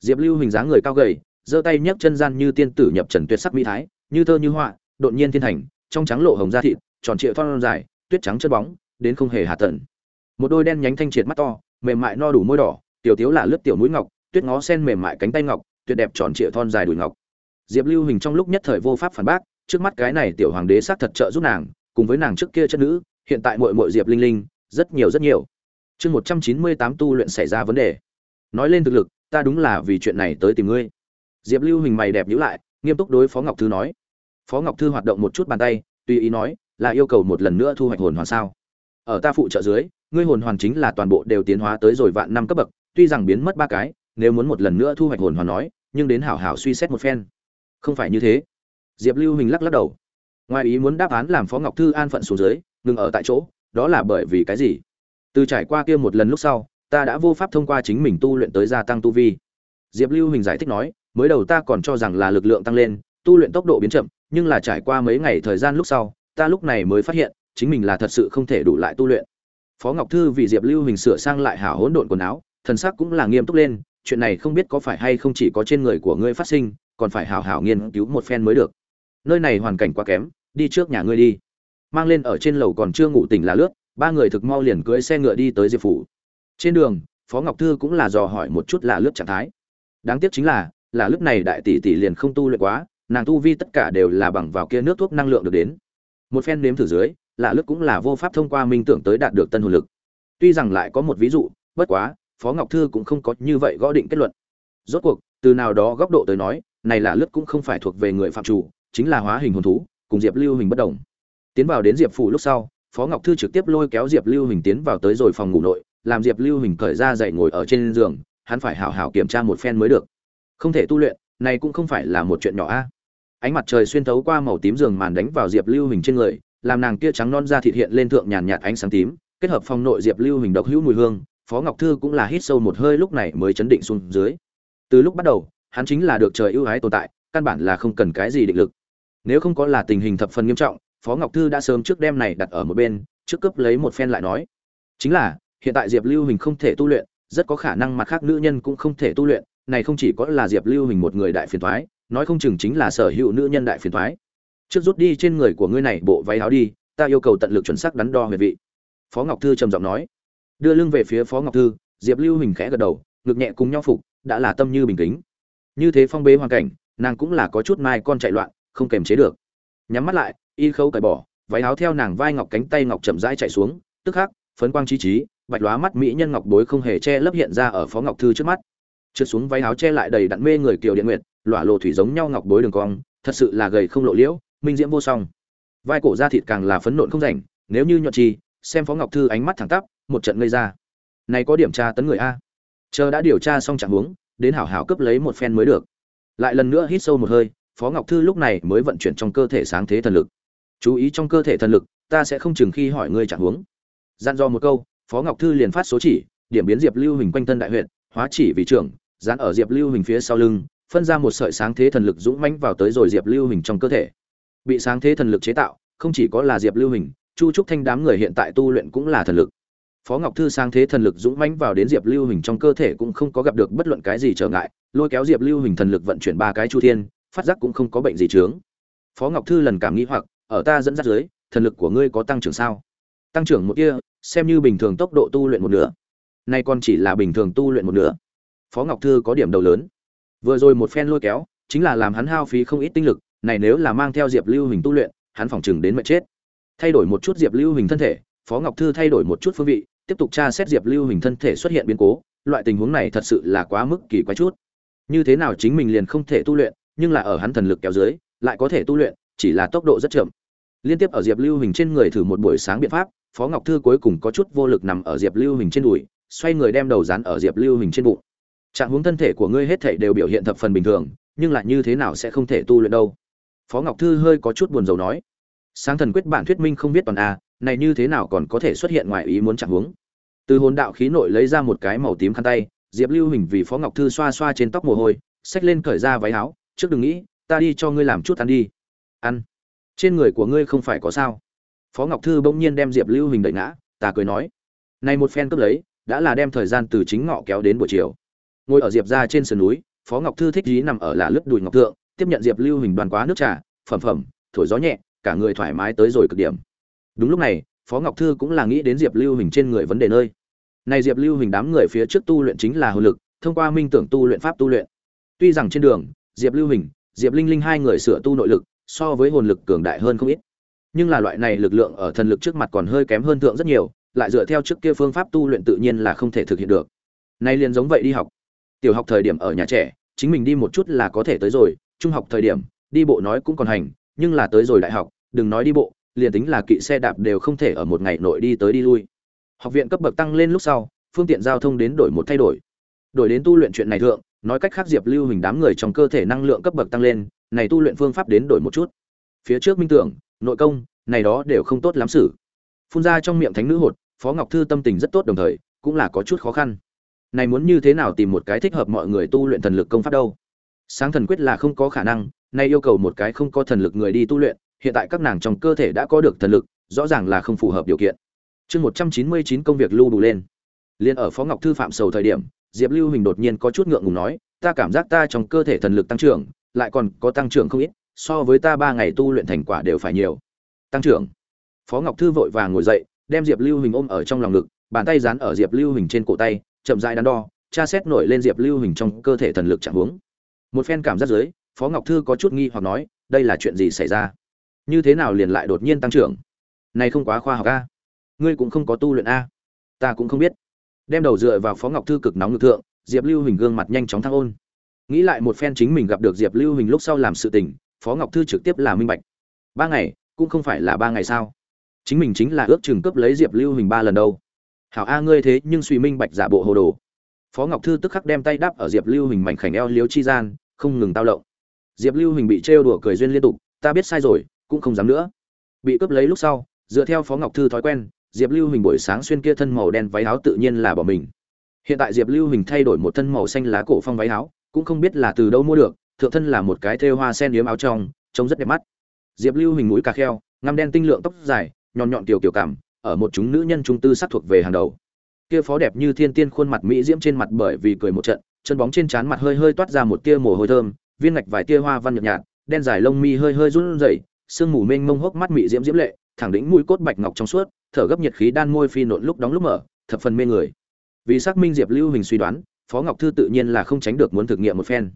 Diệp lưu hình dáng người cao gầy, giơ tay nhấc chân gian như tiên tử nhập trần tuyệt sắc mỹ thái, như thơ như họa, đột nhiên thiên thành trong trắng lộ hồng da thịt, tròn trịa thon dài, tuyết trắng chân bóng, đến không hề hạ tận. Một đôi đen nhánh thanh triệt mắt to, mềm mại no đủ môi đỏ, tiểu thiếu là lướt tiểu mũi ngọc, tuyết ngó sen mềm mại cánh tay ngọc, tuyệt đẹp tròn trịa thon dài đùi ngọc. Diệp lưu hình trong lúc nhất thời vô pháp phản bác, trước mắt cái này tiểu hoàng đế xác thật trợ giúp nàng, cùng với nàng trước kia chất nữ, hiện tại muội muội diệp linh linh rất nhiều rất nhiều. Chương một trăm chín mươi tám tu luyện xảy ra vấn đề. Nói lên thực lực, ta đúng là vì chuyện này tới tìm ngươi. Diệp lưu hình mày đẹp nhữ lại, nghiêm túc đối phó ngọc thư nói. Phó ngọc thư hoạt động một chút bàn tay, tùy ý nói, là yêu cầu một lần nữa thu hoạch hồn hoàn sao? Ở ta phụ trợ dưới, ngươi hồn hoàn chính là toàn bộ đều tiến hóa tới rồi vạn năm cấp bậc, tuy rằng biến mất ba cái, nếu muốn một lần nữa thu hoạch hồn hoàn nói, nhưng đến hảo hảo suy xét một phen. Không phải như thế. Diệp lưu hình lắc lắc đầu. Ngoài ý muốn đáp án làm phó ngọc thư an phận xuống dưới, ngừng ở tại chỗ đó là bởi vì cái gì? Từ trải qua kia một lần lúc sau, ta đã vô pháp thông qua chính mình tu luyện tới gia tăng tu vi. Diệp lưu hình giải thích nói, mới đầu ta còn cho rằng là lực lượng tăng lên, tu luyện tốc độ biến chậm, nhưng là trải qua mấy ngày thời gian lúc sau, ta lúc này mới phát hiện, chính mình là thật sự không thể đủ lại tu luyện. Phó ngọc thư vì diệp lưu hình sửa sang lại hảo hỗn độn quần áo, thần sắc cũng là nghiêm túc lên, chuyện này không biết có phải hay không chỉ có trên người của ngươi phát sinh, còn phải hảo hảo nghiên cứu một phen mới được. Nơi này hoàn cảnh quá kém, đi trước nhà ngươi đi mang lên ở trên lầu còn chưa ngủ tỉnh là lướt, ba người thực mau liền cưỡi xe ngựa đi tới diệp phủ. Trên đường, phó ngọc thư cũng là dò hỏi một chút là lướt trạng thái. Đáng tiếc chính là là lúc này đại tỷ tỷ liền không tu luyện quá, nàng tu vi tất cả đều là bằng vào kia nước thuốc năng lượng được đến. Một phen nếm thử dưới, là lướt cũng là vô pháp thông qua minh tưởng tới đạt được tân hồn lực. Tuy rằng lại có một ví dụ, bất quá, phó ngọc thư cũng không có như vậy gõ định kết luận. Rốt cuộc, từ nào đó góc độ tới nói, này là lướt cũng không phải thuộc về người phạm chủ, chính là hóa hình hồn thú, cùng diệp lưu hình bất đồng tiến vào đến diệp phủ lúc sau, phó ngọc thư trực tiếp lôi kéo diệp lưu hình tiến vào tới rồi phòng ngủ nội, làm diệp lưu hình cởi ra dậy ngồi ở trên giường, hắn phải hảo hảo kiểm tra một phen mới được. Không thể tu luyện, này cũng không phải là một chuyện nhỏ a. Ánh mặt trời xuyên thấu qua màu tím giường màn đánh vào diệp lưu hình trên người, làm nàng kia trắng non da thịt hiện lên thượng nhàn nhạt ánh sáng tím, kết hợp phong nội diệp lưu hình độc hữu mùi hương, phó ngọc thư cũng là hít sâu một hơi lúc này mới chấn định xuống dưới. Từ lúc bắt đầu, hắn chính là được trời ưu ái tồn tại, căn bản là không cần cái gì định lực. Nếu không có là tình hình thập phần nghiêm trọng phó ngọc thư đã sớm trước đêm này đặt ở một bên, trước cướp lấy một phen lại nói. Chính là, hiện tại diệp lưu hình không thể tu luyện, rất có khả năng mặt khác nữ nhân cũng không thể tu luyện, này không chỉ có là diệp lưu hình một người đại phiền thoái nói không chừng chính là sở hữu nữ nhân đại phiền thoái trước rút đi trên người của ngươi này bộ váy áo đi, ta yêu cầu tận lực chuẩn xác đắn đo huyệt vị. Phó ngọc thư trầm giọng nói. Đưa lưng về phía phó ngọc thư, diệp lưu hình khẽ gật đầu, ngực nhẹ cùng nhau phục, đã là tâm như bình tĩnh như thế phong bế hoàn cảnh, nàng cũng là có chút mai con chạy loạn, không kềm chế được nhắm mắt lại, y khâu cởi bỏ, váy áo theo nàng vai ngọc cánh tay ngọc chậm rãi chạy xuống, tức khắc, phấn quang chi trí, bạch lóa mắt mỹ nhân ngọc bối không hề che lấp hiện ra ở phó ngọc thư trước mắt. Trượt xuống váy áo che lại đầy đặn mê người kiều điện nguyệt, lỏa lộ thủy giống nhau ngọc bối đường cong, thật sự là gầy không lộ liễu, minh diễm vô song. Vai cổ da thịt càng là phấn nộn không rảnh, nếu như nhuận chi xem phó ngọc thư ánh mắt thẳng tắp, một trận ngây ra. Này có điểm tra tấn người a. Chờ đã điều tra xong trạng huống, đến hảo hảo cấp lấy một phen mới được. Lại lần nữa hít sâu một hơi phó ngọc thư lúc này mới vận chuyển trong cơ thể sáng thế thần lực. Chú ý trong cơ thể thần lực, ta sẽ không chừng khi hỏi ngươi trạng huống. Dặn dò một câu, phó ngọc thư liền phát số chỉ, điểm biến diệp lưu hình quanh thân đại huyện hóa chỉ vì trưởng, dán ở diệp lưu hình phía sau lưng, phân ra một sợi sáng thế thần lực dũng mãnh vào tới rồi diệp lưu hình trong cơ thể. Bị sáng thế thần lực chế tạo, không chỉ có là diệp lưu hình chu trúc thanh đám người hiện tại tu luyện cũng là thần lực. Phó ngọc thư sáng thế thần lực dũng mãnh vào đến diệp lưu hình trong cơ thể cũng không có gặp được bất luận cái gì trở ngại, lôi kéo diệp lưu hình thần lực vận chuyển ba cái chu thiên phát giác cũng không có bệnh gì chướng. Phó ngọc thư lần cảm nghĩ hoặc, ở ta dẫn dắt dưới, thần lực của ngươi có tăng trưởng sao? Tăng trưởng một kia xem như bình thường tốc độ tu luyện một nửa. Nay còn chỉ là bình thường tu luyện một nửa. Phó ngọc thư có điểm đầu lớn. Vừa rồi một phen lôi kéo, chính là làm hắn hao phí không ít tinh lực, này nếu là mang theo diệp lưu hình tu luyện, hắn phòng chừng đến mệt chết. Thay đổi một chút diệp lưu hình thân thể, phó ngọc thư thay đổi một chút phương vị, tiếp tục tra xét diệp lưu hình thân thể xuất hiện biến cố, loại tình huống này thật sự là quá mức kỳ quái chút. Như thế nào chính mình liền không thể tu luyện nhưng là ở hắn thần lực kéo dưới, lại có thể tu luyện, chỉ là tốc độ rất chậm. Liên tiếp ở diệp lưu hình trên người thử một buổi sáng biện pháp, phó ngọc thư cuối cùng có chút vô lực nằm ở diệp lưu hình trên đùi, xoay người đem đầu dán ở diệp lưu hình trên bụng. Trạng huống thân thể của ngươi hết thảy đều biểu hiện thập phần bình thường, nhưng lại như thế nào sẽ không thể tu luyện đâu? Phó ngọc thư hơi có chút buồn rầu nói. Sáng thần quyết bản thuyết minh không biết toàn a, này như thế nào còn có thể xuất hiện ngoài ý muốn trạng huống? Từ hồn đạo khí nội lấy ra một cái màu tím khăn tay, diệp lưu hình vì phó ngọc thư xoa xoa trên tóc mồ hôi, xách lên cởi ra váy áo trước đừng nghĩ, ta đi cho ngươi làm chút ăn đi. Ăn? Trên người của ngươi không phải có sao? Phó ngọc thư bỗng nhiên đem diệp lưu hình đẩy ngã, ta cười nói, này một phen cướp lấy, đã là đem thời gian từ chính ngọ kéo đến buổi chiều. Ngồi ở diệp ra trên sườn núi, phó ngọc thư thích dí nằm ở là lướt đùi ngọc thượng, tiếp nhận diệp lưu hình đoàn quá nước trà, phẩm phẩm, thổi gió nhẹ, cả người thoải mái tới rồi cực điểm. Đúng lúc này, phó ngọc thư cũng là nghĩ đến diệp lưu hình trên người vấn đề nơi. Này diệp lưu hình đám người phía trước tu luyện chính là hồn lực, thông qua minh tưởng tu luyện pháp tu luyện. Tuy rằng trên đường diệp lưu hình, diệp linh linh hai người sửa tu nội lực, so với hồn lực cường đại hơn không ít. Nhưng là loại này lực lượng ở thần lực trước mặt còn hơi kém hơn thượng rất nhiều, lại dựa theo trước kia phương pháp tu luyện tự nhiên là không thể thực hiện được. Nay liền giống vậy đi học. Tiểu học thời điểm ở nhà trẻ, chính mình đi một chút là có thể tới rồi, trung học thời điểm, đi bộ nói cũng còn hành, nhưng là tới rồi đại học, đừng nói đi bộ, liền tính là kỵ xe đạp đều không thể ở một ngày nội đi tới đi lui. Học viện cấp bậc tăng lên lúc sau, phương tiện giao thông đến đổi một thay đổi. Đổi đến tu luyện chuyện này thượng nói cách khác diệp lưu hình đám người trong cơ thể năng lượng cấp bậc tăng lên, này tu luyện phương pháp đến đổi một chút. Phía trước minh tưởng, nội công, này đó đều không tốt lắm xử. Phun ra trong miệng thánh nữ hột, phó ngọc thư tâm tình rất tốt đồng thời, cũng là có chút khó khăn. Này muốn như thế nào tìm một cái thích hợp mọi người tu luyện thần lực công pháp đâu? Sáng thần quyết là không có khả năng, nay yêu cầu một cái không có thần lực người đi tu luyện, hiện tại các nàng trong cơ thể đã có được thần lực, rõ ràng là không phù hợp điều kiện. Chương một trăm chín mươi chín công việc lưu đủ lên. Liền ở phó ngọc thư phạm sầu thời điểm diệp lưu hình đột nhiên có chút ngượng ngùng nói, ta cảm giác ta trong cơ thể thần lực tăng trưởng, lại còn có tăng trưởng không ít, so với ta ba ngày tu luyện thành quả đều phải nhiều. Tăng trưởng? Phó ngọc thư vội vàng ngồi dậy, đem diệp lưu hình ôm ở trong lòng ngực, bàn tay dán ở diệp lưu hình trên cổ tay, chậm rãi đắn đo, tra xét nổi lên diệp lưu hình trong cơ thể thần lực trạng huống. Một phen cảm giác dưới, phó ngọc thư có chút nghi hoặc nói, đây là chuyện gì xảy ra? Như thế nào liền lại đột nhiên tăng trưởng? Này không quá khoa học a. Ngươi cũng không có tu luyện a. Ta cũng không biết đem đầu dựa vào phó ngọc thư cực nóng ngực thượng, diệp lưu hình gương mặt nhanh chóng thăng ôn. Nghĩ lại một phen chính mình gặp được diệp lưu hình lúc sau làm sự tình, phó ngọc thư trực tiếp là minh bạch. Ba ngày, cũng không phải là ba ngày sao? Chính mình chính là ước chừng cướp lấy diệp lưu hình ba lần đâu. Hảo a, ngươi thế nhưng suy minh bạch giả bộ hồ đồ. Phó ngọc thư tức khắc đem tay đáp ở diệp lưu hình mảnh khảnh eo liếu chi gian, không ngừng tao lộng. Diệp lưu hình bị trêu đùa cười duyên liên tục, ta biết sai rồi, cũng không dám nữa. Bị cướp lấy lúc sau, dựa theo phó ngọc thư thói quen diệp lưu hình buổi sáng xuyên kia thân màu đen váy áo tự nhiên là bỏ mình. Hiện tại diệp lưu hình thay đổi một thân màu xanh lá cổ phong váy áo, cũng không biết là từ đâu mua được, thượng thân là một cái thêu hoa sen yếm áo trong, trông rất đẹp mắt. Diệp lưu hình mũi cà kheo, ngăm đen tinh lượng tóc dài, nhọn nhọn tiểu kiểu cảm, ở một chúng nữ nhân trung tư sắc thuộc về hàng đầu. Kia phó đẹp như thiên tiên khuôn mặt mỹ diễm trên mặt bởi vì cười một trận, chân bóng trên trán mặt hơi hơi toát ra một tia mồ hôi thơm, viên ngạch vài tia hoa văn nhợt nhạt, đen dài lông mi hơi hơi run rẩy, sương mù mênh mông hốc mắt mỹ diễm diễm lệ thẳng đỉnh mũi cốt bạch ngọc trong suốt, thở gấp nhiệt khí đan môi phi nộn lúc đóng lúc mở, thập phần mê người. Vì xác minh diệp lưu hình suy đoán, phó ngọc thư tự nhiên là không tránh được muốn thực nghiệm một phen.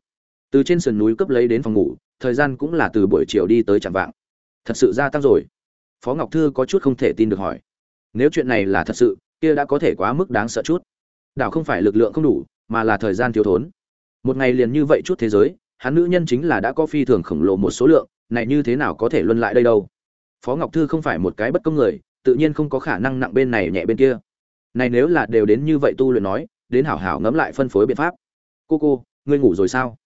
Từ trên sườn núi cấp lấy đến phòng ngủ, thời gian cũng là từ buổi chiều đi tới chẳng vạng. Thật sự gia tăng rồi. Phó ngọc thư có chút không thể tin được hỏi. Nếu chuyện này là thật sự, kia đã có thể quá mức đáng sợ chút. Đảo không phải lực lượng không đủ, mà là thời gian thiếu thốn. Một ngày liền như vậy chút thế giới, hắn nữ nhân chính là đã có phi thường khổng lồ một số lượng, này như thế nào có thể luân lại đây đâu? Phó ngọc thư không phải một cái bất công người, tự nhiên không có khả năng nặng bên này nhẹ bên kia. Này nếu là đều đến như vậy tu luyện nói, đến hảo hảo ngẫm lại phân phối biện pháp. Cô cô, ngươi ngủ rồi sao?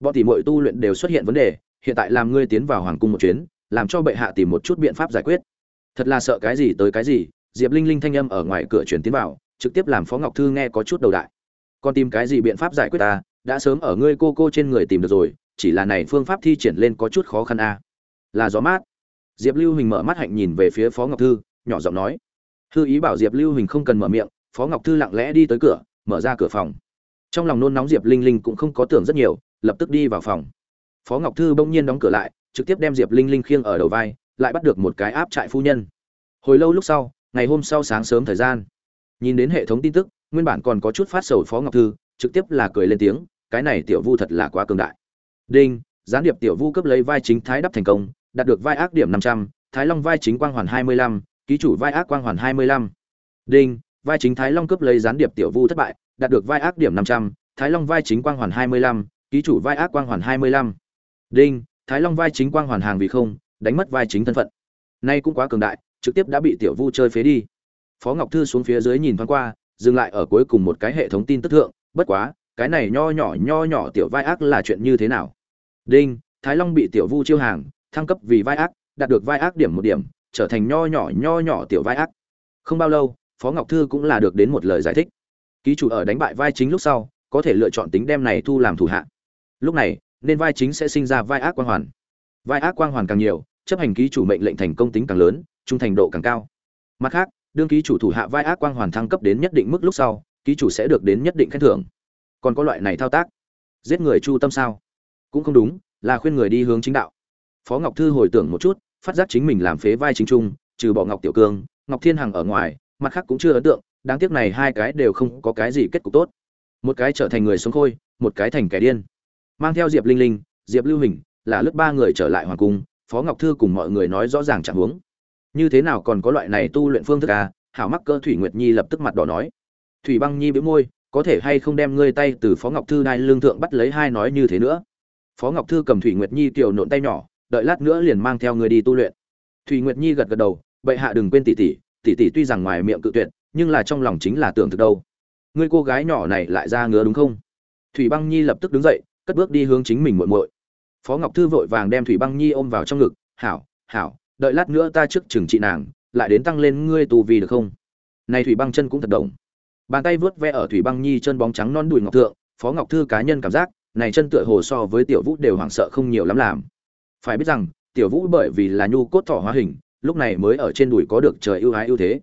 Bọn tỷ muội tu luyện đều xuất hiện vấn đề, hiện tại làm ngươi tiến vào hoàng cung một chuyến, làm cho bệ hạ tìm một chút biện pháp giải quyết. Thật là sợ cái gì tới cái gì, diệp linh linh thanh âm ở ngoài cửa chuyển tiến vào, trực tiếp làm phó ngọc thư nghe có chút đầu đại. Còn tìm cái gì biện pháp giải quyết ta, đã sớm ở ngươi cô cô trên người tìm được rồi, chỉ là này phương pháp thi triển lên có chút khó khăn a. À. là gió mát diệp lưu hình mở mắt hạnh nhìn về phía phó ngọc thư, nhỏ giọng nói. Thư ý bảo diệp lưu hình không cần mở miệng, phó ngọc thư lặng lẽ đi tới cửa, mở ra cửa phòng. Trong lòng nôn nóng diệp linh linh cũng không có tưởng rất nhiều, lập tức đi vào phòng. Phó ngọc thư bỗng nhiên đóng cửa lại, trực tiếp đem diệp linh linh khiêng ở đầu vai, lại bắt được một cái áp trại phu nhân. Hồi lâu lúc sau, ngày hôm sau sáng sớm thời gian, nhìn đến hệ thống tin tức, nguyên bản còn có chút phát sầu phó ngọc thư, trực tiếp là cười lên tiếng, cái này tiểu vu thật là quá cường đại. Đinh, gián điệp tiểu vu cấp lấy vai chính thái đắp thành công đạt được vai ác điểm năm trăm, thái long vai chính quang hoàn hai mươi lăm, ký chủ vai ác quang hoàn hai mươi lăm. Đinh, vai chính thái long cướp lấy gián điệp tiểu vu thất bại, đạt được vai ác điểm năm trăm, thái long vai chính quang hoàn hai mươi lăm, ký chủ vai ác quang hoàn hai mươi lăm. Đinh, thái long vai chính quang hoàn hàng vì không, đánh mất vai chính thân phận. Nay cũng quá cường đại, trực tiếp đã bị tiểu vu chơi phế đi. Phó ngọc thư xuống phía dưới nhìn thoáng qua, dừng lại ở cuối cùng một cái hệ thống tin tức thượng, bất quá, cái này nho nhỏ nho nhỏ tiểu vai ác là chuyện như thế nào? Đinh, thái long bị tiểu vu chiêu hàng thăng cấp vì vai ác, đạt được vai ác điểm một điểm, trở thành nho nhỏ nho nhỏ tiểu vai ác. Không bao lâu, phó ngọc thư cũng là được đến một lời giải thích. Ký chủ ở đánh bại vai chính lúc sau, có thể lựa chọn tính đem này thu làm thủ hạ. Lúc này, nên vai chính sẽ sinh ra vai ác quang hoàn. Vai ác quang hoàn càng nhiều, chấp hành ký chủ mệnh lệnh thành công tính càng lớn, trung thành độ càng cao. Mặt khác, đương ký chủ thủ hạ vai ác quang hoàn thăng cấp đến nhất định mức lúc sau, ký chủ sẽ được đến nhất định khen thưởng. Còn có loại này thao tác. Giết người chu tâm sao? Cũng không đúng, là khuyên người đi hướng chính đạo phó ngọc thư hồi tưởng một chút, phát giác chính mình làm phế vai chính trung, trừ bỏ ngọc tiểu cương, ngọc thiên hằng ở ngoài, mặt khác cũng chưa ấn tượng, đáng tiếc này hai cái đều không có cái gì kết cục tốt. Một cái trở thành người sống khôi, một cái thành kẻ điên. Mang theo diệp linh linh, diệp lưu hình, là lướt ba người trở lại hoàng cung, phó ngọc thư cùng mọi người nói rõ ràng chẳng huống. Như thế nào còn có loại này tu luyện phương thức à? Hảo mắc cơ thủy nguyệt nhi lập tức mặt đỏ nói. Thủy băng nhi bĩu môi, có thể hay không đem ngươi tay từ phó ngọc thư đai lương thượng bắt lấy hai nói như thế nữa? Phó ngọc thư cầm thủy nguyệt nhi tiểu nộn tay nhỏ đợi lát nữa liền mang theo ngươi đi tu luyện. Thủy nguyệt nhi gật gật đầu, bệ hạ đừng quên tỷ tỷ tỷ tỷ tuy rằng ngoài miệng cự tuyệt, nhưng là trong lòng chính là tưởng thực đâu. Ngươi cô gái nhỏ này lại ra ngứa đúng không? Thủy băng nhi lập tức đứng dậy, cất bước đi hướng chính mình muội muội. Phó ngọc thư vội vàng đem thủy băng nhi ôm vào trong ngực, hảo hảo, đợi lát nữa ta trước chừng trị nàng, lại đến tăng lên ngươi tù vì được không? Này thủy băng chân cũng thật động. Bàn tay vớt ve ở thủy băng nhi chân bóng trắng non đùi ngọc thượng, phó ngọc thư cá nhân cảm giác, này chân tựa hồ so với tiểu vũ đều hoảng sợ không nhiều lắm làm phải biết rằng, tiểu vũ bởi vì là nhu cốt thỏ hóa hình, lúc này mới ở trên đùi có được trời ưu ái ưu thế.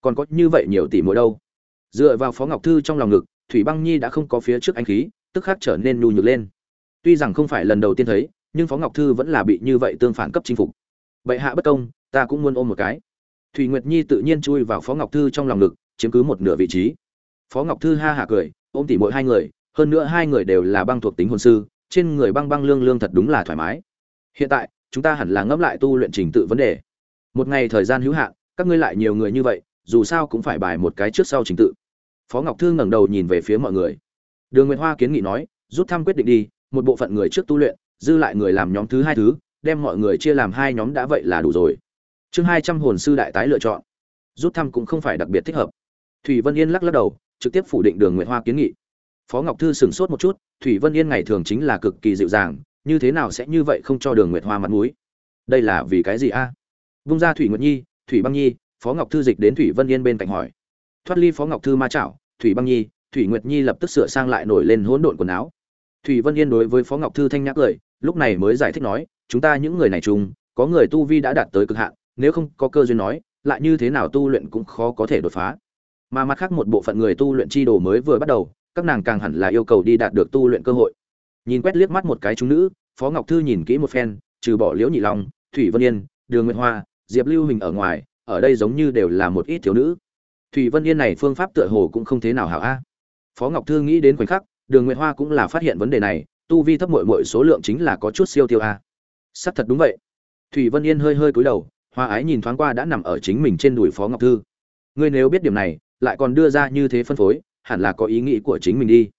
Còn có như vậy nhiều tỷ mỗi đâu. Dựa vào phó ngọc thư trong lòng ngực, thủy băng nhi đã không có phía trước anh khí, tức khắc trở nên nhu nhược lên. Tuy rằng không phải lần đầu tiên thấy, nhưng phó ngọc thư vẫn là bị như vậy tương phản cấp chinh phục. Bệ hạ bất công, ta cũng muốn ôm một cái. Thủy nguyệt nhi tự nhiên chui vào phó ngọc thư trong lòng ngực, chiếm cứ một nửa vị trí. Phó ngọc thư ha hả cười, ôm tỉ mỗi hai người, hơn nữa hai người đều là băng thuộc tính hồn sư, trên người băng băng lương lương thật đúng là thoải mái hiện tại, chúng ta hẳn là ngẫm lại tu luyện trình tự vấn đề. Một ngày thời gian hữu hạn, các ngươi lại nhiều người như vậy, dù sao cũng phải bài một cái trước sau trình tự. Phó ngọc thư ngẩng đầu nhìn về phía mọi người. Đường nguyệt hoa kiến nghị nói, rút thăm quyết định đi, một bộ phận người trước tu luyện, dư lại người làm nhóm thứ hai thứ, đem mọi người chia làm hai nhóm đã vậy là đủ rồi. Chương hai trăm hồn sư đại tái lựa chọn. Rút thăm cũng không phải đặc biệt thích hợp. Thủy vân yên lắc lắc đầu, trực tiếp phủ định đường nguyệt hoa kiến nghị. Phó ngọc thư sửng sốt một chút, thủy vân yên ngày thường chính là cực kỳ dịu dàng như thế nào sẽ như vậy không cho đường nguyệt hoa mặt mũi? Đây là vì cái gì a? À? vung ra thủy nguyệt nhi, thủy băng nhi, phó ngọc thư dịch đến thủy vân yên bên cạnh hỏi. Thoát ly phó ngọc thư ma chảo, thủy băng nhi, thủy nguyệt nhi lập tức sửa sang lại nổi lên hỗn độn quần áo. Thủy vân yên đối với phó ngọc thư thanh nhắc lời, lúc này mới giải thích nói, chúng ta những người này chung có người tu vi đã đạt tới cực hạn, nếu không có cơ duyên nói, lại như thế nào tu luyện cũng khó có thể đột phá. Mà mặt khác một bộ phận người tu luyện chi đồ mới vừa bắt đầu, các nàng càng hẳn là yêu cầu đi đạt được tu luyện cơ hội nhìn quét liếc mắt một cái chúng nữ, phó ngọc thư nhìn kỹ một phen, trừ bỏ liễu nhị long, thủy vân yên, đường nguyệt hoa, diệp lưu hình ở ngoài, ở đây giống như đều là một ít thiếu nữ. Thủy vân yên này phương pháp tựa hồ cũng không thế nào hảo a. Phó ngọc thư nghĩ đến khoảnh khắc, đường nguyệt hoa cũng là phát hiện vấn đề này, tu vi thấp muội muội số lượng chính là có chút siêu tiêu a. Sắc thật đúng vậy. Thủy vân yên hơi hơi cúi đầu, hoa ái nhìn thoáng qua đã nằm ở chính mình trên đùi phó ngọc thư. Ngươi nếu biết điểm này, lại còn đưa ra như thế phân phối, hẳn là có ý nghĩ của chính mình đi.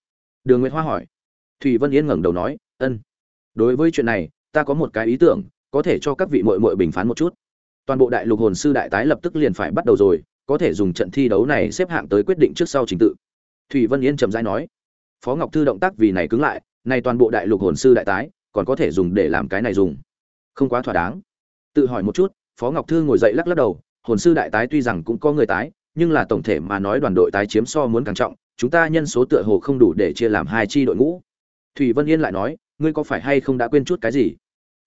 Đường nguyệt hoa hỏi thủy vân yên ngẩng đầu nói, ân. Đối với chuyện này, ta có một cái ý tưởng, có thể cho các vị muội muội bình phán một chút. Toàn bộ đại lục hồn sư đại tái lập tức liền phải bắt đầu rồi, có thể dùng trận thi đấu này xếp hạng tới quyết định trước sau trình tự. Thủy vân yên trầm rãi nói, phó ngọc thư động tác vì này cứng lại, này toàn bộ đại lục hồn sư đại tái, còn có thể dùng để làm cái này dùng. Không quá thỏa đáng. Tự hỏi một chút, phó ngọc thư ngồi dậy lắc lắc đầu, hồn sư đại tái tuy rằng cũng có người tái, nhưng là tổng thể mà nói đoàn đội tái chiếm so muốn càng trọng, chúng ta nhân số tựa hồ không đủ để chia làm hai chi đội ngũ thủy vân yên lại nói, ngươi có phải hay không đã quên chút cái gì?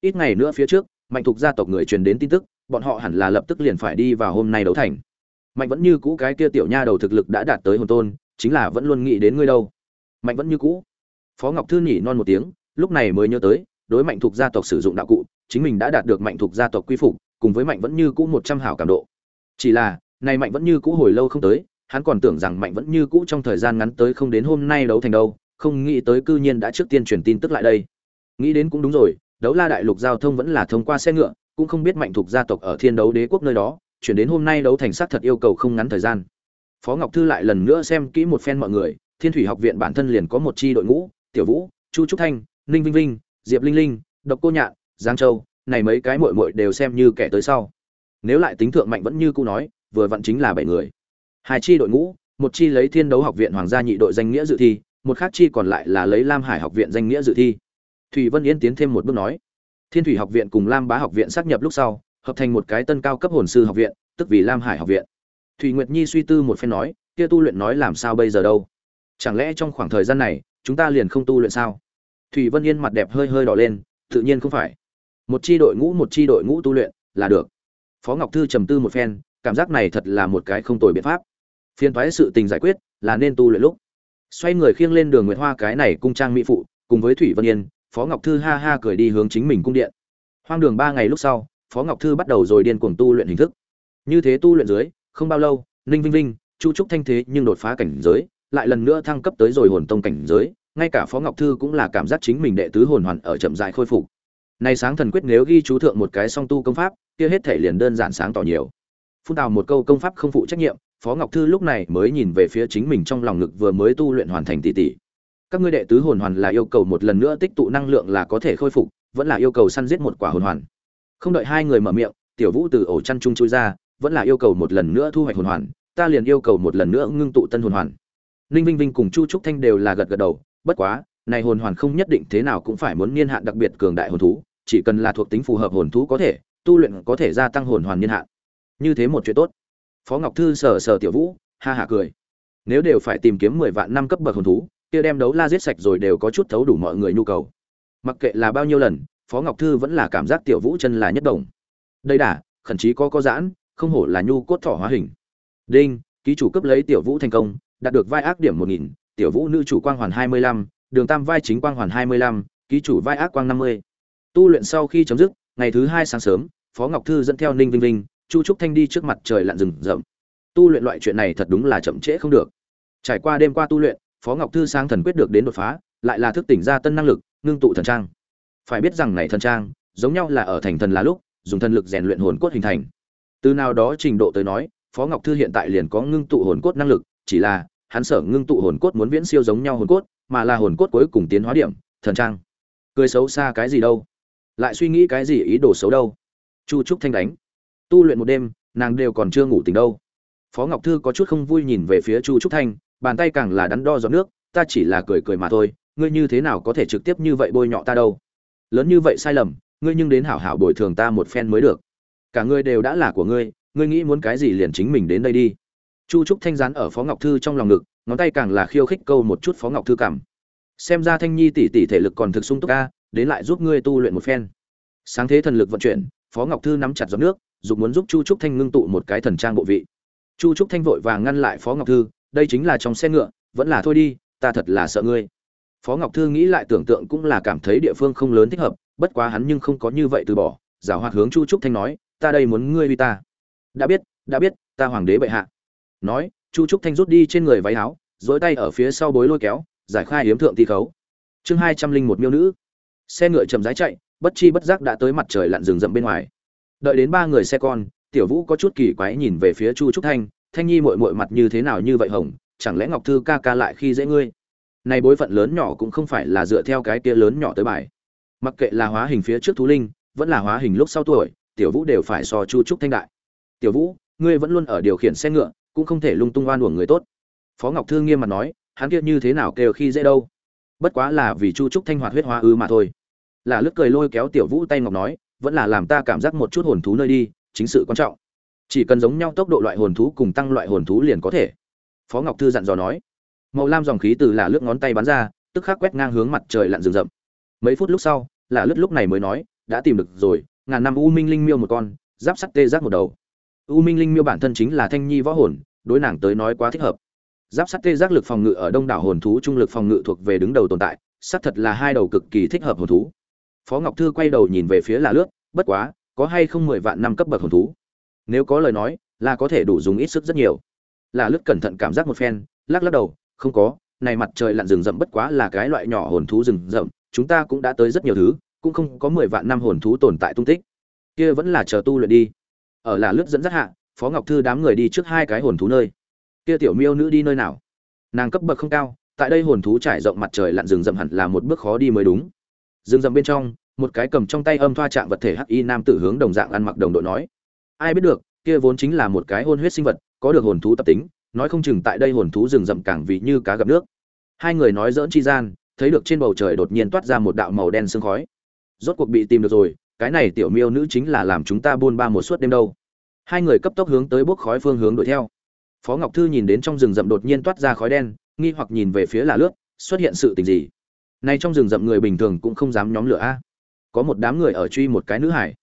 Ít ngày nữa phía trước, mạnh thục gia tộc người truyền đến tin tức, bọn họ hẳn là lập tức liền phải đi vào hôm nay đấu thành. Mạnh vẫn như cũ cái kia tiểu nha đầu thực lực đã đạt tới hồn tôn, chính là vẫn luôn nghĩ đến ngươi đâu. Mạnh vẫn như cũ. Phó ngọc thư nhỉ non một tiếng, lúc này mới nhớ tới, đối mạnh thuộc gia tộc sử dụng đạo cụ, chính mình đã đạt được mạnh thuộc gia tộc quy phục, cùng với mạnh vẫn như cũ một trăm hảo cảm độ. Chỉ là, này mạnh vẫn như cũ hồi lâu không tới, hắn còn tưởng rằng mạnh vẫn như cũ trong thời gian ngắn tới không đến hôm nay đấu thành đâu không nghĩ tới cư nhiên đã trước tiên truyền tin tức lại đây. Nghĩ đến cũng đúng rồi, đấu la đại lục giao thông vẫn là thông qua xe ngựa, cũng không biết mạnh thuộc gia tộc ở thiên đấu đế quốc nơi đó, chuyển đến hôm nay đấu thành sát thật yêu cầu không ngắn thời gian. Phó ngọc thư lại lần nữa xem kỹ một phen mọi người, thiên thủy học viện bản thân liền có một chi đội ngũ, tiểu vũ, chu trúc thanh, ninh vinh vinh, diệp linh linh, độc cô nhạn, giang châu, này mấy cái mội mội đều xem như kẻ tới sau. Nếu lại tính thượng mạnh vẫn như cũ nói, vừa vặn chính là bảy người. Hai chi đội ngũ, một chi lấy thiên đấu học viện hoàng gia nhị đội danh nghĩa dự thi một khác chi còn lại là lấy lam hải học viện danh nghĩa dự thi. Thủy vân yên tiến thêm một bước nói, thiên thủy học viện cùng lam bá học viện sát nhập lúc sau, hợp thành một cái tân cao cấp hồn sư học viện, tức vì lam hải học viện. Thủy nguyệt nhi suy tư một phen nói, kia tu luyện nói làm sao bây giờ đâu? Chẳng lẽ trong khoảng thời gian này, chúng ta liền không tu luyện sao? Thủy vân yên mặt đẹp hơi hơi đỏ lên, tự nhiên không phải. Một chi đội ngũ, một chi đội ngũ tu luyện, là được. Phó ngọc thư trầm tư một phen, cảm giác này thật là một cái không tồi biện pháp. Phiên thoái sự tình giải quyết, là nên tu luyện lúc xoay người khiêng lên đường nguyệt hoa cái này cung trang mỹ phụ, cùng với thủy vân yên, phó ngọc thư ha ha cười đi hướng chính mình cung điện. Hoang đường ba ngày lúc sau, phó ngọc thư bắt đầu rồi điên cuồng tu luyện hình thức. Như thế tu luyện dưới, không bao lâu, ninh vinh vinh, chu trúc thanh thế nhưng đột phá cảnh giới, lại lần nữa thăng cấp tới rồi hồn tông cảnh giới, ngay cả phó ngọc thư cũng là cảm giác chính mình đệ tứ hồn hoàn ở chậm dại khôi phục. Này sáng thần quyết nếu ghi chú thượng một cái song tu công pháp, kia hết thể liền đơn giản sáng tỏ nhiều. Phun tào một câu công pháp không phụ trách nhiệm phó ngọc thư lúc này mới nhìn về phía chính mình trong lòng ngực vừa mới tu luyện hoàn thành tỷ tỷ. Các ngươi đệ tứ hồn hoàn là yêu cầu một lần nữa tích tụ năng lượng là có thể khôi phục, vẫn là yêu cầu săn giết một quả hồn hoàn. Không đợi hai người mở miệng, tiểu vũ từ ổ chăn chung chui ra, vẫn là yêu cầu một lần nữa thu hoạch hồn hoàn, ta liền yêu cầu một lần nữa ngưng tụ tân hồn hoàn. Ninh vinh vinh cùng chu trúc thanh đều là gật gật đầu, bất quá, này hồn hoàn không nhất định thế nào cũng phải muốn niên hạn đặc biệt cường đại hồn thú, chỉ cần là thuộc tính phù hợp hồn thú có thể, tu luyện có thể gia tăng hồn hoàn niên hạn. Như thế một chuyện tốt phó ngọc thư sờ sờ tiểu vũ, ha hả cười. Nếu đều phải tìm kiếm mười vạn năm cấp bậc hồn thú, kia đem đấu la giết sạch rồi đều có chút thấu đủ mọi người nhu cầu. Mặc kệ là bao nhiêu lần, phó ngọc thư vẫn là cảm giác tiểu vũ chân là nhất đồng đây đà khẩn chí có có giãn, không hổ là nhu cốt thỏ hóa hình. Đinh, ký chủ cấp lấy tiểu vũ thành công, đạt được vai ác điểm một nghìn, tiểu vũ nữ chủ quang hoàn hai mươi lăm, đường tam vai chính quang hoàn hai mươi lăm, ký chủ vai ác quang năm mươi. Tu luyện sau khi chấm dứt, ngày thứ hai sáng sớm, phó ngọc thư dẫn theo ninh vinh vinh chu trúc thanh đi trước mặt trời lặn rừng rậm. Tu luyện loại chuyện này thật đúng là chậm trễ không được. Trải qua đêm qua tu luyện, phó ngọc thư sang thần quyết được đến đột phá, lại là thức tỉnh ra tân năng lực, ngưng tụ thần trang. Phải biết rằng này thần trang, giống nhau là ở thành thần là lúc, dùng thần lực rèn luyện hồn cốt hình thành. Từ nào đó trình độ tới nói, phó ngọc thư hiện tại liền có ngưng tụ hồn cốt năng lực, chỉ là hắn sở ngưng tụ hồn cốt muốn viễn siêu giống nhau hồn cốt, mà là hồn cốt cuối cùng tiến hóa điểm, thần trang. Cười xấu xa cái gì đâu? Lại suy nghĩ cái gì ý đồ xấu đâu? Chu trúc thanh đánh tu luyện một đêm, nàng đều còn chưa ngủ tỉnh đâu. Phó ngọc thư có chút không vui nhìn về phía chu trúc thanh, bàn tay càng là đắn đo giọt nước, ta chỉ là cười cười mà thôi, ngươi như thế nào có thể trực tiếp như vậy bôi nhọ ta đâu? Lớn như vậy sai lầm, ngươi nhưng đến hảo hảo bồi thường ta một phen mới được. Cả ngươi đều đã là của ngươi ngươi nghĩ muốn cái gì liền chính mình đến đây đi. Chu trúc thanh rán ở phó ngọc thư trong lòng ngực, ngón tay càng là khiêu khích câu một chút phó ngọc thư cảm. Xem ra thanh nhi tỷ tỷ thể lực còn thực sung túc ca đến lại giúp ngươi tu luyện một phen. Sáng thế thần lực vận chuyển, phó ngọc thư nắm chặt giọt nước dục muốn giúp chu trúc thanh ngưng tụ một cái thần trang bộ vị. Chu trúc thanh vội vàng ngăn lại phó ngọc thư, đây chính là trong xe ngựa, vẫn là thôi đi, ta thật là sợ ngươi. Phó ngọc thư nghĩ lại tưởng tượng cũng là cảm thấy địa phương không lớn thích hợp, bất quá hắn nhưng không có như vậy từ bỏ, giả hoạt hướng chu trúc thanh nói, ta đây muốn ngươi vì ta. Đã biết đã biết, ta hoàng đế bệ hạ. Nói, chu trúc thanh rút đi trên người váy áo dối tay ở phía sau bối lôi kéo, giải khai hiếm thượng thi khấu. Chương hai trăm linh một miêu nữ. Xe ngựa chậm rãi chạy, bất chi bất giác đã tới mặt trời lặn rừng rậm bên ngoài đợi đến ba người xe con, tiểu vũ có chút kỳ quái nhìn về phía chu trúc thanh thanh nhi mội mội mặt như thế nào như vậy hồng, chẳng lẽ ngọc thư ca ca lại khi dễ ngươi? Này bối phận lớn nhỏ cũng không phải là dựa theo cái kia lớn nhỏ tới bài. Mặc kệ là hóa hình phía trước thú linh, vẫn là hóa hình lúc sau tuổi, tiểu vũ đều phải so chu trúc thanh đại. Tiểu vũ, ngươi vẫn luôn ở điều khiển xe ngựa, cũng không thể lung tung oan uổng người tốt. Phó ngọc thư nghiêm mặt nói, hắn kia như thế nào kêu khi dễ đâu? Bất quá là vì chu trúc thanh hoạt huyết hóa ư mà thôi. Là lướt cười lôi kéo tiểu vũ tay ngọc nói vẫn là làm ta cảm giác một chút hồn thú nơi đi, chính sự quan trọng. Chỉ cần giống nhau tốc độ loại hồn thú cùng tăng loại hồn thú liền có thể. Phó ngọc thư dặn dò nói. Màu lam dòng khí từ là lướt ngón tay bắn ra, tức khắc quét ngang hướng mặt trời lặn rừng rậm. Mấy phút lúc sau, là lướt lúc này mới nói, đã tìm được rồi, ngàn năm u minh linh miêu một con, giáp sắt tê giác một đầu. U minh linh miêu bản thân chính là thanh nhi võ hồn, đối nàng tới nói quá thích hợp. Giáp sắt tê giác lực phòng ngự ở đông đảo hồn thú trung lực phòng ngự thuộc về đứng đầu tồn tại, xác thật là hai đầu cực kỳ thích hợp hồn thú phó ngọc thư quay đầu nhìn về phía là lướt bất quá, có hay không mười vạn năm cấp bậc hồn thú? Nếu có lời nói, là có thể đủ dùng ít sức rất nhiều. Là lướt cẩn thận cảm giác một phen, lắc lắc đầu, không có, này mặt trời lặn rừng rậm bất quá là cái loại nhỏ hồn thú rừng rậm, chúng ta cũng đã tới rất nhiều thứ, cũng không có mười vạn năm hồn thú tồn tại tung tích. Kia vẫn là chờ tu luyện đi. Ở là lướt dẫn dắt hạ, phó ngọc thư đám người đi trước hai cái hồn thú nơi. Kia tiểu miêu nữ đi nơi nào? Nàng cấp bậc không cao, tại đây hồn thú trải rộng mặt trời lặn rừng rậm hẳn là một bước khó đi mới đúng rừng rậm bên trong, một cái cầm trong tay âm thoa chạm vật thể hắc y nam tử hướng đồng dạng ăn mặc đồng đội nói, ai biết được, kia vốn chính là một cái hôn huyết sinh vật, có được hồn thú tập tính, nói không chừng tại đây hồn thú rừng rậm càng vị như cá gặp nước. Hai người nói dỡn chi gian, thấy được trên bầu trời đột nhiên toát ra một đạo màu đen sương khói. Rốt cuộc bị tìm được rồi, cái này tiểu miêu nữ chính là làm chúng ta buôn ba một suốt đêm đâu. Hai người cấp tốc hướng tới bốc khói phương hướng đuổi theo. Phó ngọc thư nhìn đến trong rừng rậm đột nhiên toát ra khói đen, nghi hoặc nhìn về phía là lướt, xuất hiện sự tình gì? Nay trong rừng rậm người bình thường cũng không dám nhóm lửa a. Có một đám người ở truy một cái nữ hải.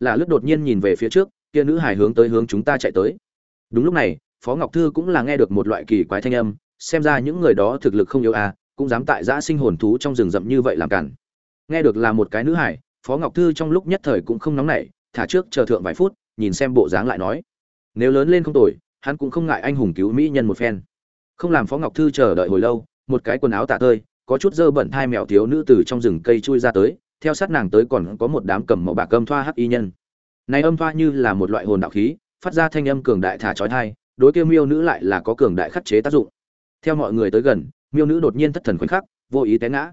Là lướt đột nhiên nhìn về phía trước, kia nữ hải hướng tới hướng chúng ta chạy tới. Đúng lúc này, phó ngọc thư cũng là nghe được một loại kỳ quái thanh âm, xem ra những người đó thực lực không yếu a cũng dám tại giã sinh hồn thú trong rừng rậm như vậy làm cản. Nghe được là một cái nữ hải, phó ngọc thư trong lúc nhất thời cũng không nóng nảy, thả trước chờ thượng vài phút, nhìn xem bộ dáng lại nói. Nếu lớn lên không tồi, hắn cũng không ngại anh hùng cứu mỹ nhân một phen. Không làm phó ngọc thư chờ đợi hồi lâu, một cái quần áo tạ tơi có chút dơ bẩn hai mèo thiếu nữ từ trong rừng cây chui ra tới, theo sát nàng tới còn có một đám cầm màu bạc âm thoa hắc y nhân. Này âm thoa như là một loại hồn đạo khí, phát ra thanh âm cường đại thả chói thai đối kia miêu nữ lại là có cường đại khắc chế tác dụng. Theo mọi người tới gần, miêu nữ đột nhiên thất thần khoảnh khắc, vô ý té ngã.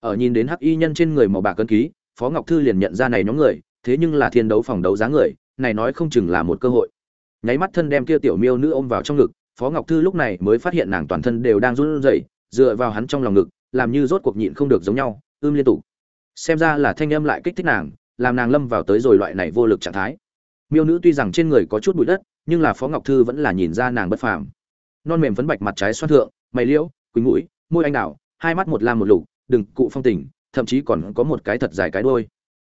Ở nhìn đến hắc y nhân trên người màu bạc cân ký, phó ngọc thư liền nhận ra này nhóm người, thế nhưng là thiên đấu phòng đấu giá người, này nói không chừng là một cơ hội. Nháy mắt thân đem kia tiểu miêu nữ ôm vào trong ngực, phó ngọc thư lúc này mới phát hiện nàng toàn thân đều đang run rẩy, dựa vào hắn trong lòng ngực làm như rốt cuộc nhịn không được giống nhau, ưm liên tục. Xem ra là thanh âm lại kích thích nàng, làm nàng lâm vào tới rồi loại này vô lực trạng thái. Miêu nữ tuy rằng trên người có chút bụi đất, nhưng là phó ngọc thư vẫn là nhìn ra nàng bất phàm. Non mềm phấn bạch mặt trái xoan thượng, mày liễu, quỳnh mũi, môi anh đào, hai mắt một lam một lục, đừng cụ phong tình, thậm chí còn có một cái thật dài cái đôi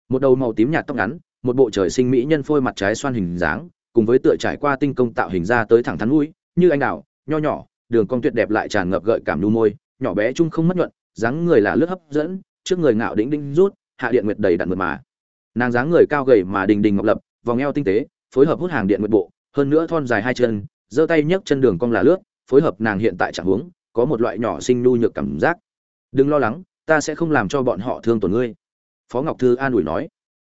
một đầu màu tím nhạt tóc ngắn, một bộ trời sinh mỹ nhân phôi mặt trái xoan hình dáng, cùng với tựa trải qua tinh công tạo hình ra tới thẳng thắn mũi, như anh đào, nho nhỏ, đường cong tuyệt đẹp lại tràn ngập gợi cảm nu môi nhỏ bé chung không mất nhuận, dáng người là lướt hấp dẫn, trước người ngạo đĩnh đĩnh rút, hạ điện nguyệt đầy đặn mượt mà. Nàng dáng người cao gầy mà đình đình ngọc lập, vòng eo tinh tế, phối hợp hút hàng điện nguyệt bộ, hơn nữa thon dài hai chân, giơ tay nhấc chân đường cong là lướt, phối hợp nàng hiện tại trạng huống, có một loại nhỏ sinh nhu nhược cảm giác. Đừng lo lắng, ta sẽ không làm cho bọn họ thương tổn ngươi. Phó ngọc thư an ủi nói.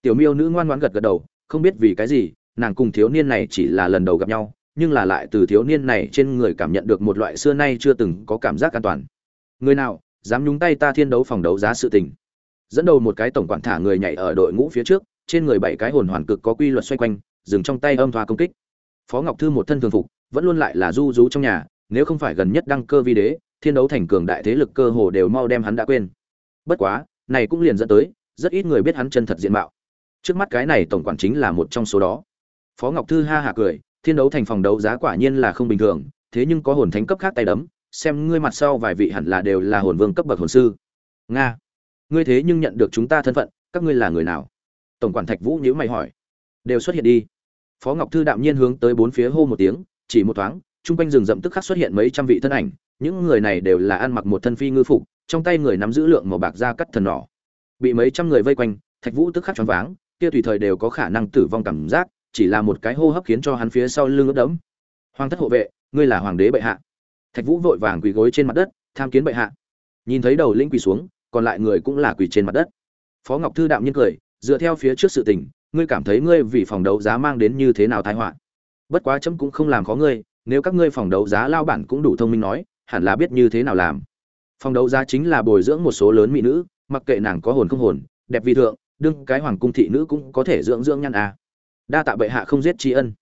Tiểu miêu nữ ngoan ngoãn gật gật đầu, không biết vì cái gì, nàng cùng thiếu niên này chỉ là lần đầu gặp nhau, nhưng là lại từ thiếu niên này trên người cảm nhận được một loại xưa nay chưa từng có cảm giác an toàn người nào dám nhúng tay ta thiên đấu phòng đấu giá sự tình? Dẫn đầu một cái tổng quản thả người nhảy ở đội ngũ phía trước, trên người bảy cái hồn hoàn cực có quy luật xoay quanh, dừng trong tay âm thoa công kích. Phó ngọc thư một thân thường phục, vẫn luôn lại là du rú trong nhà, nếu không phải gần nhất đăng cơ vi đế, thiên đấu thành cường đại thế lực cơ hồ đều mau đem hắn đã quên. Bất quá, này cũng liền dẫn tới, rất ít người biết hắn chân thật diện mạo. Trước mắt cái này tổng quản chính là một trong số đó. Phó ngọc thư ha hạ cười, thiên đấu thành phòng đấu giá quả nhiên là không bình thường, thế nhưng có hồn thánh cấp khác tay đấm xem ngươi mặt sau vài vị hẳn là đều là hồn vương cấp bậc hồn sư. Nga, ngươi thế nhưng nhận được chúng ta thân phận, các ngươi là người nào? Tổng quản thạch vũ nhữ mày hỏi. Đều xuất hiện đi. Phó ngọc thư đạm nhiên hướng tới bốn phía hô một tiếng, chỉ một thoáng, chung quanh rừng rậm tức khắc xuất hiện mấy trăm vị thân ảnh, những người này đều là ăn mặc một thân phi ngư phục, trong tay người nắm giữ lượng màu bạc da cắt thần nỏ. Bị mấy trăm người vây quanh, thạch vũ tức khắc choáng váng, kia tùy thời đều có khả năng tử vong cảm giác, chỉ là một cái hô hấp khiến cho hắn phía sau lưng ướt đẫm. Hoàng thất hộ vệ, ngươi là hoàng đế bệ hạ thạch vũ vội vàng quỳ gối trên mặt đất, tham kiến bệ hạ. Nhìn thấy đầu linh quỳ xuống, còn lại người cũng là quỳ trên mặt đất. Phó ngọc thư đạm nhiên cười, dựa theo phía trước sự tình, ngươi cảm thấy ngươi vì phòng đấu giá mang đến như thế nào tai họa? Bất quá chấm cũng không làm khó ngươi, nếu các ngươi phòng đấu giá lao bản cũng đủ thông minh nói, hẳn là biết như thế nào làm. Phòng đấu giá chính là bồi dưỡng một số lớn mỹ nữ, mặc kệ nàng có hồn không hồn, đẹp vi thượng, đương cái hoàng cung thị nữ cũng có thể dưỡng dưỡng nhăn à. đa tạ bệ hạ không giết tri ân.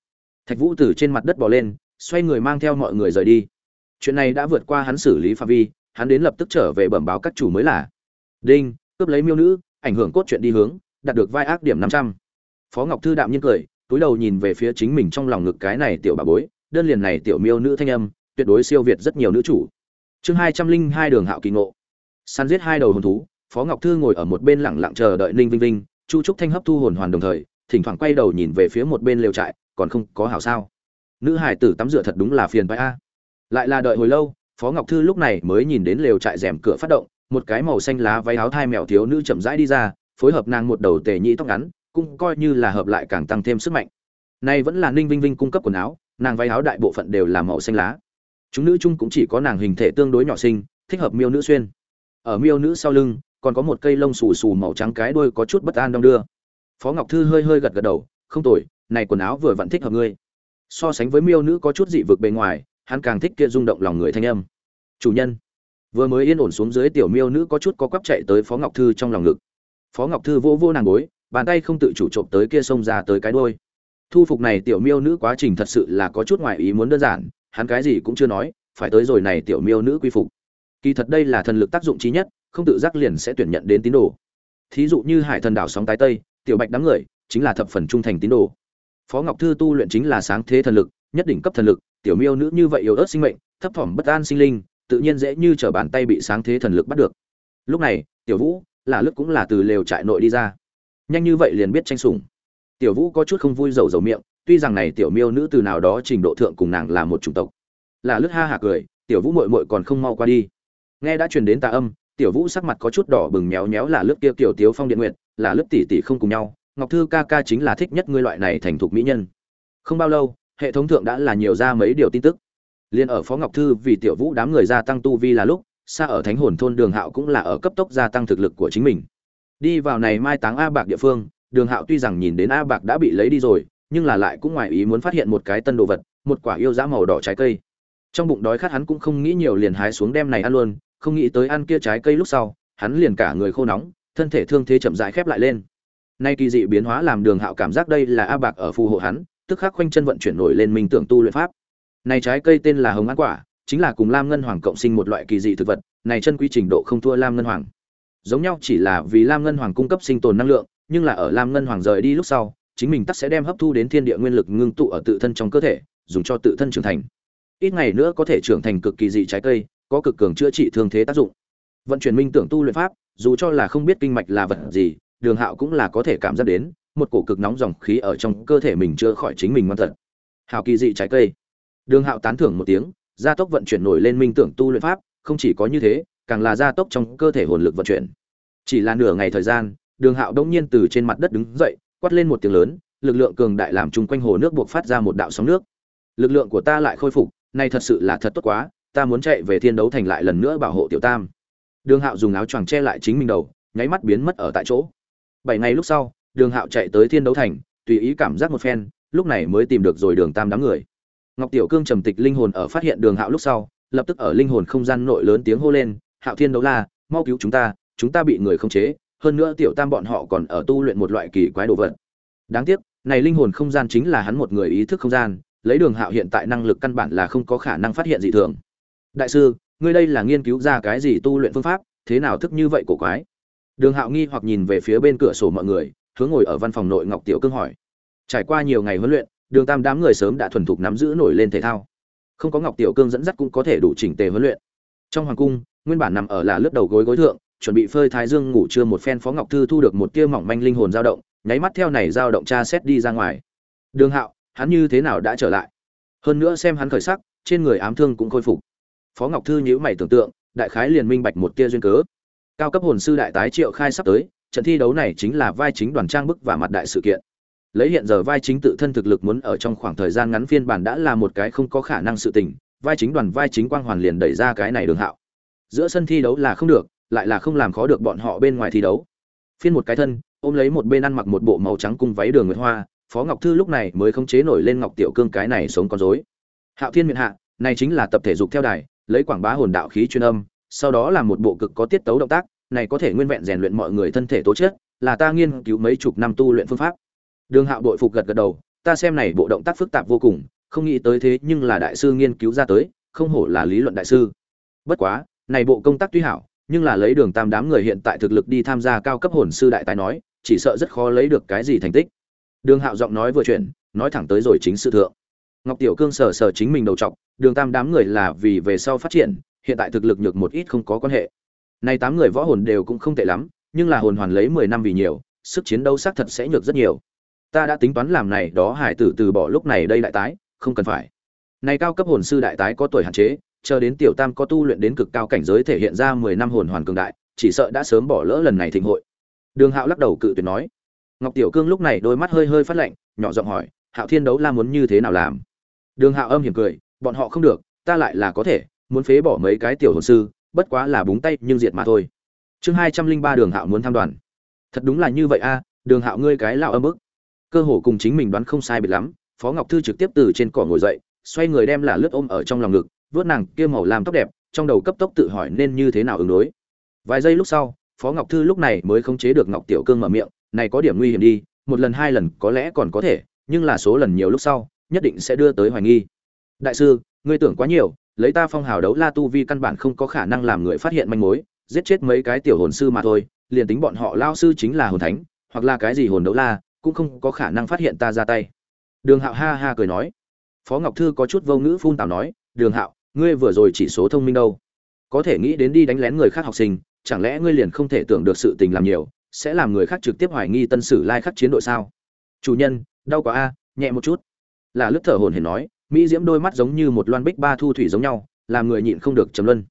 Thạch vũ từ trên mặt đất bỏ lên, xoay người mang theo mọi người rời đi chuyện này đã vượt qua hắn xử lý phạm vi, hắn đến lập tức trở về bẩm báo các chủ mới là. Đinh, cướp lấy miêu nữ, ảnh hưởng cốt chuyện đi hướng, đạt được vai ác điểm năm trăm. Phó ngọc thư đạm nhiên cười, túi đầu nhìn về phía chính mình trong lòng ngực cái này tiểu bà bối, đơn liền này tiểu miêu nữ thanh âm, tuyệt đối siêu việt rất nhiều nữ chủ. Chương hai trăm linh hai đường hạo kỳ ngộ. Săn giết hai đầu hồn thú, phó ngọc thư ngồi ở một bên lẳng lặng chờ đợi ninh vinh vinh, chu trúc thanh hấp thu hồn hoàn đồng thời, thỉnh thoảng quay đầu nhìn về phía một bên lều trại, còn không có hảo sao. Nữ hải tử tắm rửa thật đúng là phiền bãi a lại là đợi hồi lâu, phó ngọc thư lúc này mới nhìn đến lều trại rèm cửa phát động, một cái màu xanh lá váy áo thai mèo thiếu nữ chậm rãi đi ra, phối hợp nàng một đầu tề nhĩ tóc ngắn, cũng coi như là hợp lại càng tăng thêm sức mạnh. Nay vẫn là ninh vinh vinh cung cấp quần áo, nàng váy áo đại bộ phận đều là màu xanh lá. Chúng nữ chung cũng chỉ có nàng hình thể tương đối nhỏ xinh, thích hợp miêu nữ xuyên. Ở miêu nữ sau lưng, còn có một cây lông xù xù màu trắng cái đuôi có chút bất an đong đưa. Phó ngọc thư hơi hơi gật gật đầu, không tồi, này quần áo vừa vặn thích hợp ngươi. So sánh với miêu nữ có chút dị vực bề ngoài hắn càng thích kia rung động lòng người thanh âm. Chủ nhân. Vừa mới yên ổn xuống dưới tiểu miêu nữ có chút có quắp chạy tới phó ngọc thư trong lòng ngực. Phó ngọc thư vô vô nàng gối, bàn tay không tự chủ trộm tới kia xông ra tới cái đôi thu phục này tiểu miêu nữ quá trình thật sự là có chút ngoài ý muốn đơn giản, hắn cái gì cũng chưa nói, phải tới rồi này tiểu miêu nữ quy phục. Kỳ thật đây là thần lực tác dụng trí nhất, không tự giác liền sẽ tuyển nhận đến tín đồ. Thí dụ như hải thần đảo sóng tái tây, tiểu bạch đám người, chính là thập phần trung thành tín đồ. Phó ngọc thư tu luyện chính là sáng thế thần lực nhất định cấp thần lực, tiểu miêu nữ như vậy yếu ớt sinh mệnh, thấp thỏm bất an sinh linh, tự nhiên dễ như trở bàn tay bị sáng thế thần lực bắt được. Lúc này, tiểu vũ, là lúc cũng là từ lều trại nội đi ra. Nhanh như vậy liền biết tranh sủng. Tiểu vũ có chút không vui rầu rầu miệng, tuy rằng này tiểu miêu nữ từ nào đó trình độ thượng cùng nàng là một chủng tộc. Là lướt ha hả cười, tiểu vũ muội muội còn không mau qua đi. Nghe đã truyền đến tà âm, tiểu vũ sắc mặt có chút đỏ bừng méo méo là lướt kia tiểu tiếu phong điện nguyện là lướt tỷ tỷ không cùng nhau, ngọc thư ca ca chính là thích nhất ngươi loại này thành thục mỹ nhân. Không bao lâu hệ thống thượng đã là nhiều ra mấy điều tin tức. Liên ở phó ngọc thư vì tiểu vũ đám người gia tăng tu vi là lúc, xa ở thánh hồn thôn đường hạo cũng là ở cấp tốc gia tăng thực lực của chính mình. Đi vào này mai táng a bạc địa phương, đường hạo tuy rằng nhìn đến a bạc đã bị lấy đi rồi, nhưng là lại cũng ngoài ý muốn phát hiện một cái tân đồ vật, một quả yêu dã màu đỏ trái cây. Trong bụng đói khát hắn cũng không nghĩ nhiều liền hái xuống đem này ăn luôn, không nghĩ tới ăn kia trái cây lúc sau, hắn liền cả người khô nóng, thân thể thương thế chậm rãi khép lại lên. Nay kỳ dị biến hóa làm đường hạo cảm giác đây là a bạc ở phù hộ hắn tức khắc khoanh chân vận chuyển nổi lên minh tưởng tu luyện pháp. Này trái cây tên là hồng ăn quả, chính là cùng lam ngân hoàng cộng sinh một loại kỳ dị thực vật, này chân quý trình độ không thua lam ngân hoàng. Giống nhau chỉ là vì lam ngân hoàng cung cấp sinh tồn năng lượng, nhưng là ở lam ngân hoàng rời đi lúc sau, chính mình tắc sẽ đem hấp thu đến thiên địa nguyên lực ngưng tụ ở tự thân trong cơ thể, dùng cho tự thân trưởng thành. Ít ngày nữa có thể trưởng thành cực kỳ dị trái cây, có cực cường chữa trị thương thế tác dụng. Vận chuyển minh tưởng tu luyện pháp, dù cho là không biết kinh mạch là vật gì, đường hạo cũng là có thể cảm giác đến một cổ cực nóng dòng khí ở trong cơ thể mình chữa khỏi chính mình ngoan thật. Hào kỳ dị trái cây. Đường hạo tán thưởng một tiếng, gia tốc vận chuyển nổi lên minh tưởng tu luyện pháp, không chỉ có như thế, càng là gia tốc trong cơ thể hồn lực vận chuyển. Chỉ là nửa ngày thời gian, đường hạo đông nhiên từ trên mặt đất đứng dậy, quát lên một tiếng lớn, lực lượng cường đại làm chung quanh hồ nước buộc phát ra một đạo sóng nước. Lực lượng của ta lại khôi phục, nay thật sự là thật tốt quá, ta muốn chạy về thiên đấu thành lại lần nữa bảo hộ tiểu tam. Đường hạo dùng áo choàng che lại chính mình đầu, nháy mắt biến mất ở tại chỗ. Bảy ngày lúc sau đường hạo chạy tới thiên đấu thành, tùy ý cảm giác một phen, lúc này mới tìm được rồi đường tam đám người. Ngọc tiểu cương trầm tịch linh hồn ở phát hiện đường hạo lúc sau, lập tức ở linh hồn không gian nội lớn tiếng hô lên, hạo thiên đấu la, mau cứu chúng ta chúng ta bị người không chế, hơn nữa tiểu tam bọn họ còn ở tu luyện một loại kỳ quái đồ vật. Đáng tiếc, này linh hồn không gian chính là hắn một người ý thức không gian, lấy đường hạo hiện tại năng lực căn bản là không có khả năng phát hiện dị thường. Đại sư, ngươi đây là nghiên cứu ra cái gì tu luyện phương pháp, thế nào thức như vậy cổ quái? Đường hạo nghi hoặc nhìn về phía bên cửa sổ mọi người hướng ngồi ở văn phòng nội ngọc tiểu cương hỏi. Trải qua nhiều ngày huấn luyện, đường tam đám người sớm đã thuần thục nắm giữ nổi lên thể thao. Không có ngọc tiểu cương dẫn dắt cũng có thể đủ chỉnh tề huấn luyện. Trong hoàng cung, nguyên bản nằm ở là lớp đầu gối gối thượng, chuẩn bị phơi thái dương ngủ trưa một phen phó ngọc thư thu được một tia mỏng manh linh hồn dao động, nháy mắt theo này dao động tra xét đi ra ngoài. Đường hạo, hắn như thế nào đã trở lại? Hơn nữa xem hắn khởi sắc, trên người ám thương cũng khôi phục. Phó ngọc thư nhữ mày tưởng tượng, đại khái liền minh bạch một tia duyên cớ. Cao cấp hồn sư đại tái triệu khai sắp tới trận thi đấu này chính là vai chính đoàn trang bức và mặt đại sự kiện. Lấy hiện giờ vai chính tự thân thực lực muốn ở trong khoảng thời gian ngắn phiên bản đã là một cái không có khả năng sự tình, vai chính đoàn vai chính quang hoàn liền đẩy ra cái này đường hạo. Giữa sân thi đấu là không được, lại là không làm khó được bọn họ bên ngoài thi đấu. Phiên một cái thân, ôm lấy một bên ăn mặc một bộ màu trắng cung váy đường nguyệt hoa, phó ngọc thư lúc này mới khống chế nổi lên ngọc tiểu cương cái này sống con dối hạo thiên miệng hạ, này chính là tập thể dục theo đài, lấy quảng bá hồn đạo khí chuyên âm, sau đó là một bộ cực có tiết tấu động tác này có thể nguyên vẹn rèn luyện mọi người thân thể tố chất, là ta nghiên cứu mấy chục năm tu luyện phương pháp. Đường hạo đội phục gật gật đầu, ta xem này bộ động tác phức tạp vô cùng, không nghĩ tới thế nhưng là đại sư nghiên cứu ra tới, không hổ là lý luận đại sư. Bất quá, này bộ công tác tuy hảo, nhưng là lấy đường tam đám người hiện tại thực lực đi tham gia cao cấp hồn sư đại tài nói, chỉ sợ rất khó lấy được cái gì thành tích. Đường hạo giọng nói vừa chuyển, nói thẳng tới rồi chính sự thượng. Ngọc tiểu cương sờ sờ chính mình đầu trọc, đường tam đám người là vì về sau phát triển, hiện tại thực lực nhược một ít không có quan hệ nay tám người võ hồn đều cũng không tệ lắm, nhưng là hồn hoàn lấy mười năm vì nhiều, sức chiến đấu xác thật sẽ nhược rất nhiều. Ta đã tính toán làm này, đó hải tử từ bỏ lúc này đây đại tái, không cần phải. Này cao cấp hồn sư đại tái có tuổi hạn chế, chờ đến tiểu tam có tu luyện đến cực cao cảnh giới thể hiện ra mười năm hồn hoàn cường đại, chỉ sợ đã sớm bỏ lỡ lần này thịnh hội. Đường hạo lắc đầu cự tuyệt nói. Ngọc tiểu cương lúc này đôi mắt hơi hơi phát lạnh, nhỏ giọng hỏi, hạo thiên đấu la muốn như thế nào làm? Đường hạo âm hiểm cười, bọn họ không được, ta lại là có thể, muốn phế bỏ mấy cái tiểu hồn sư bất quá là búng tay nhưng diệt mà thôi. Chương hai trăm linh ba đường hạo muốn tham đoàn. Thật đúng là như vậy a, đường hạo ngươi cái lão âm ức cơ hồ cùng chính mình đoán không sai biệt lắm, phó ngọc thư trực tiếp từ trên cỏ ngồi dậy, xoay người đem là lướt ôm ở trong lòng ngực vớt nàng kia màu làm tóc đẹp, trong đầu cấp tốc tự hỏi nên như thế nào ứng đối. Vài giây lúc sau, phó ngọc thư lúc này mới khống chế được ngọc tiểu cương mở miệng, này có điểm nguy hiểm đi, một lần hai lần có lẽ còn có thể, nhưng là số lần nhiều lúc sau, nhất định sẽ đưa tới hoài nghi. Đại sư, ngươi tưởng quá nhiều lấy ta phong hào đấu la tu vi căn bản không có khả năng làm người phát hiện manh mối, giết chết mấy cái tiểu hồn sư mà thôi, liền tính bọn họ lao sư chính là hồn thánh, hoặc là cái gì hồn đấu la, cũng không có khả năng phát hiện ta ra tay. Đường hạo ha ha cười nói. Phó ngọc thư có chút vô ngữ phun tào nói, đường hạo, ngươi vừa rồi chỉ số thông minh đâu? Có thể nghĩ đến đi đánh lén người khác học sinh, chẳng lẽ ngươi liền không thể tưởng được sự tình làm nhiều, sẽ làm người khác trực tiếp hoài nghi tân sử lai khắc chiến đội sao? Chủ nhân, đau quá a, nhẹ một chút. Là lướt thở hồn hển nói mỹ diễm đôi mắt giống như một loan bích ba thu thủy giống nhau, làm người nhịn không được trầm luân.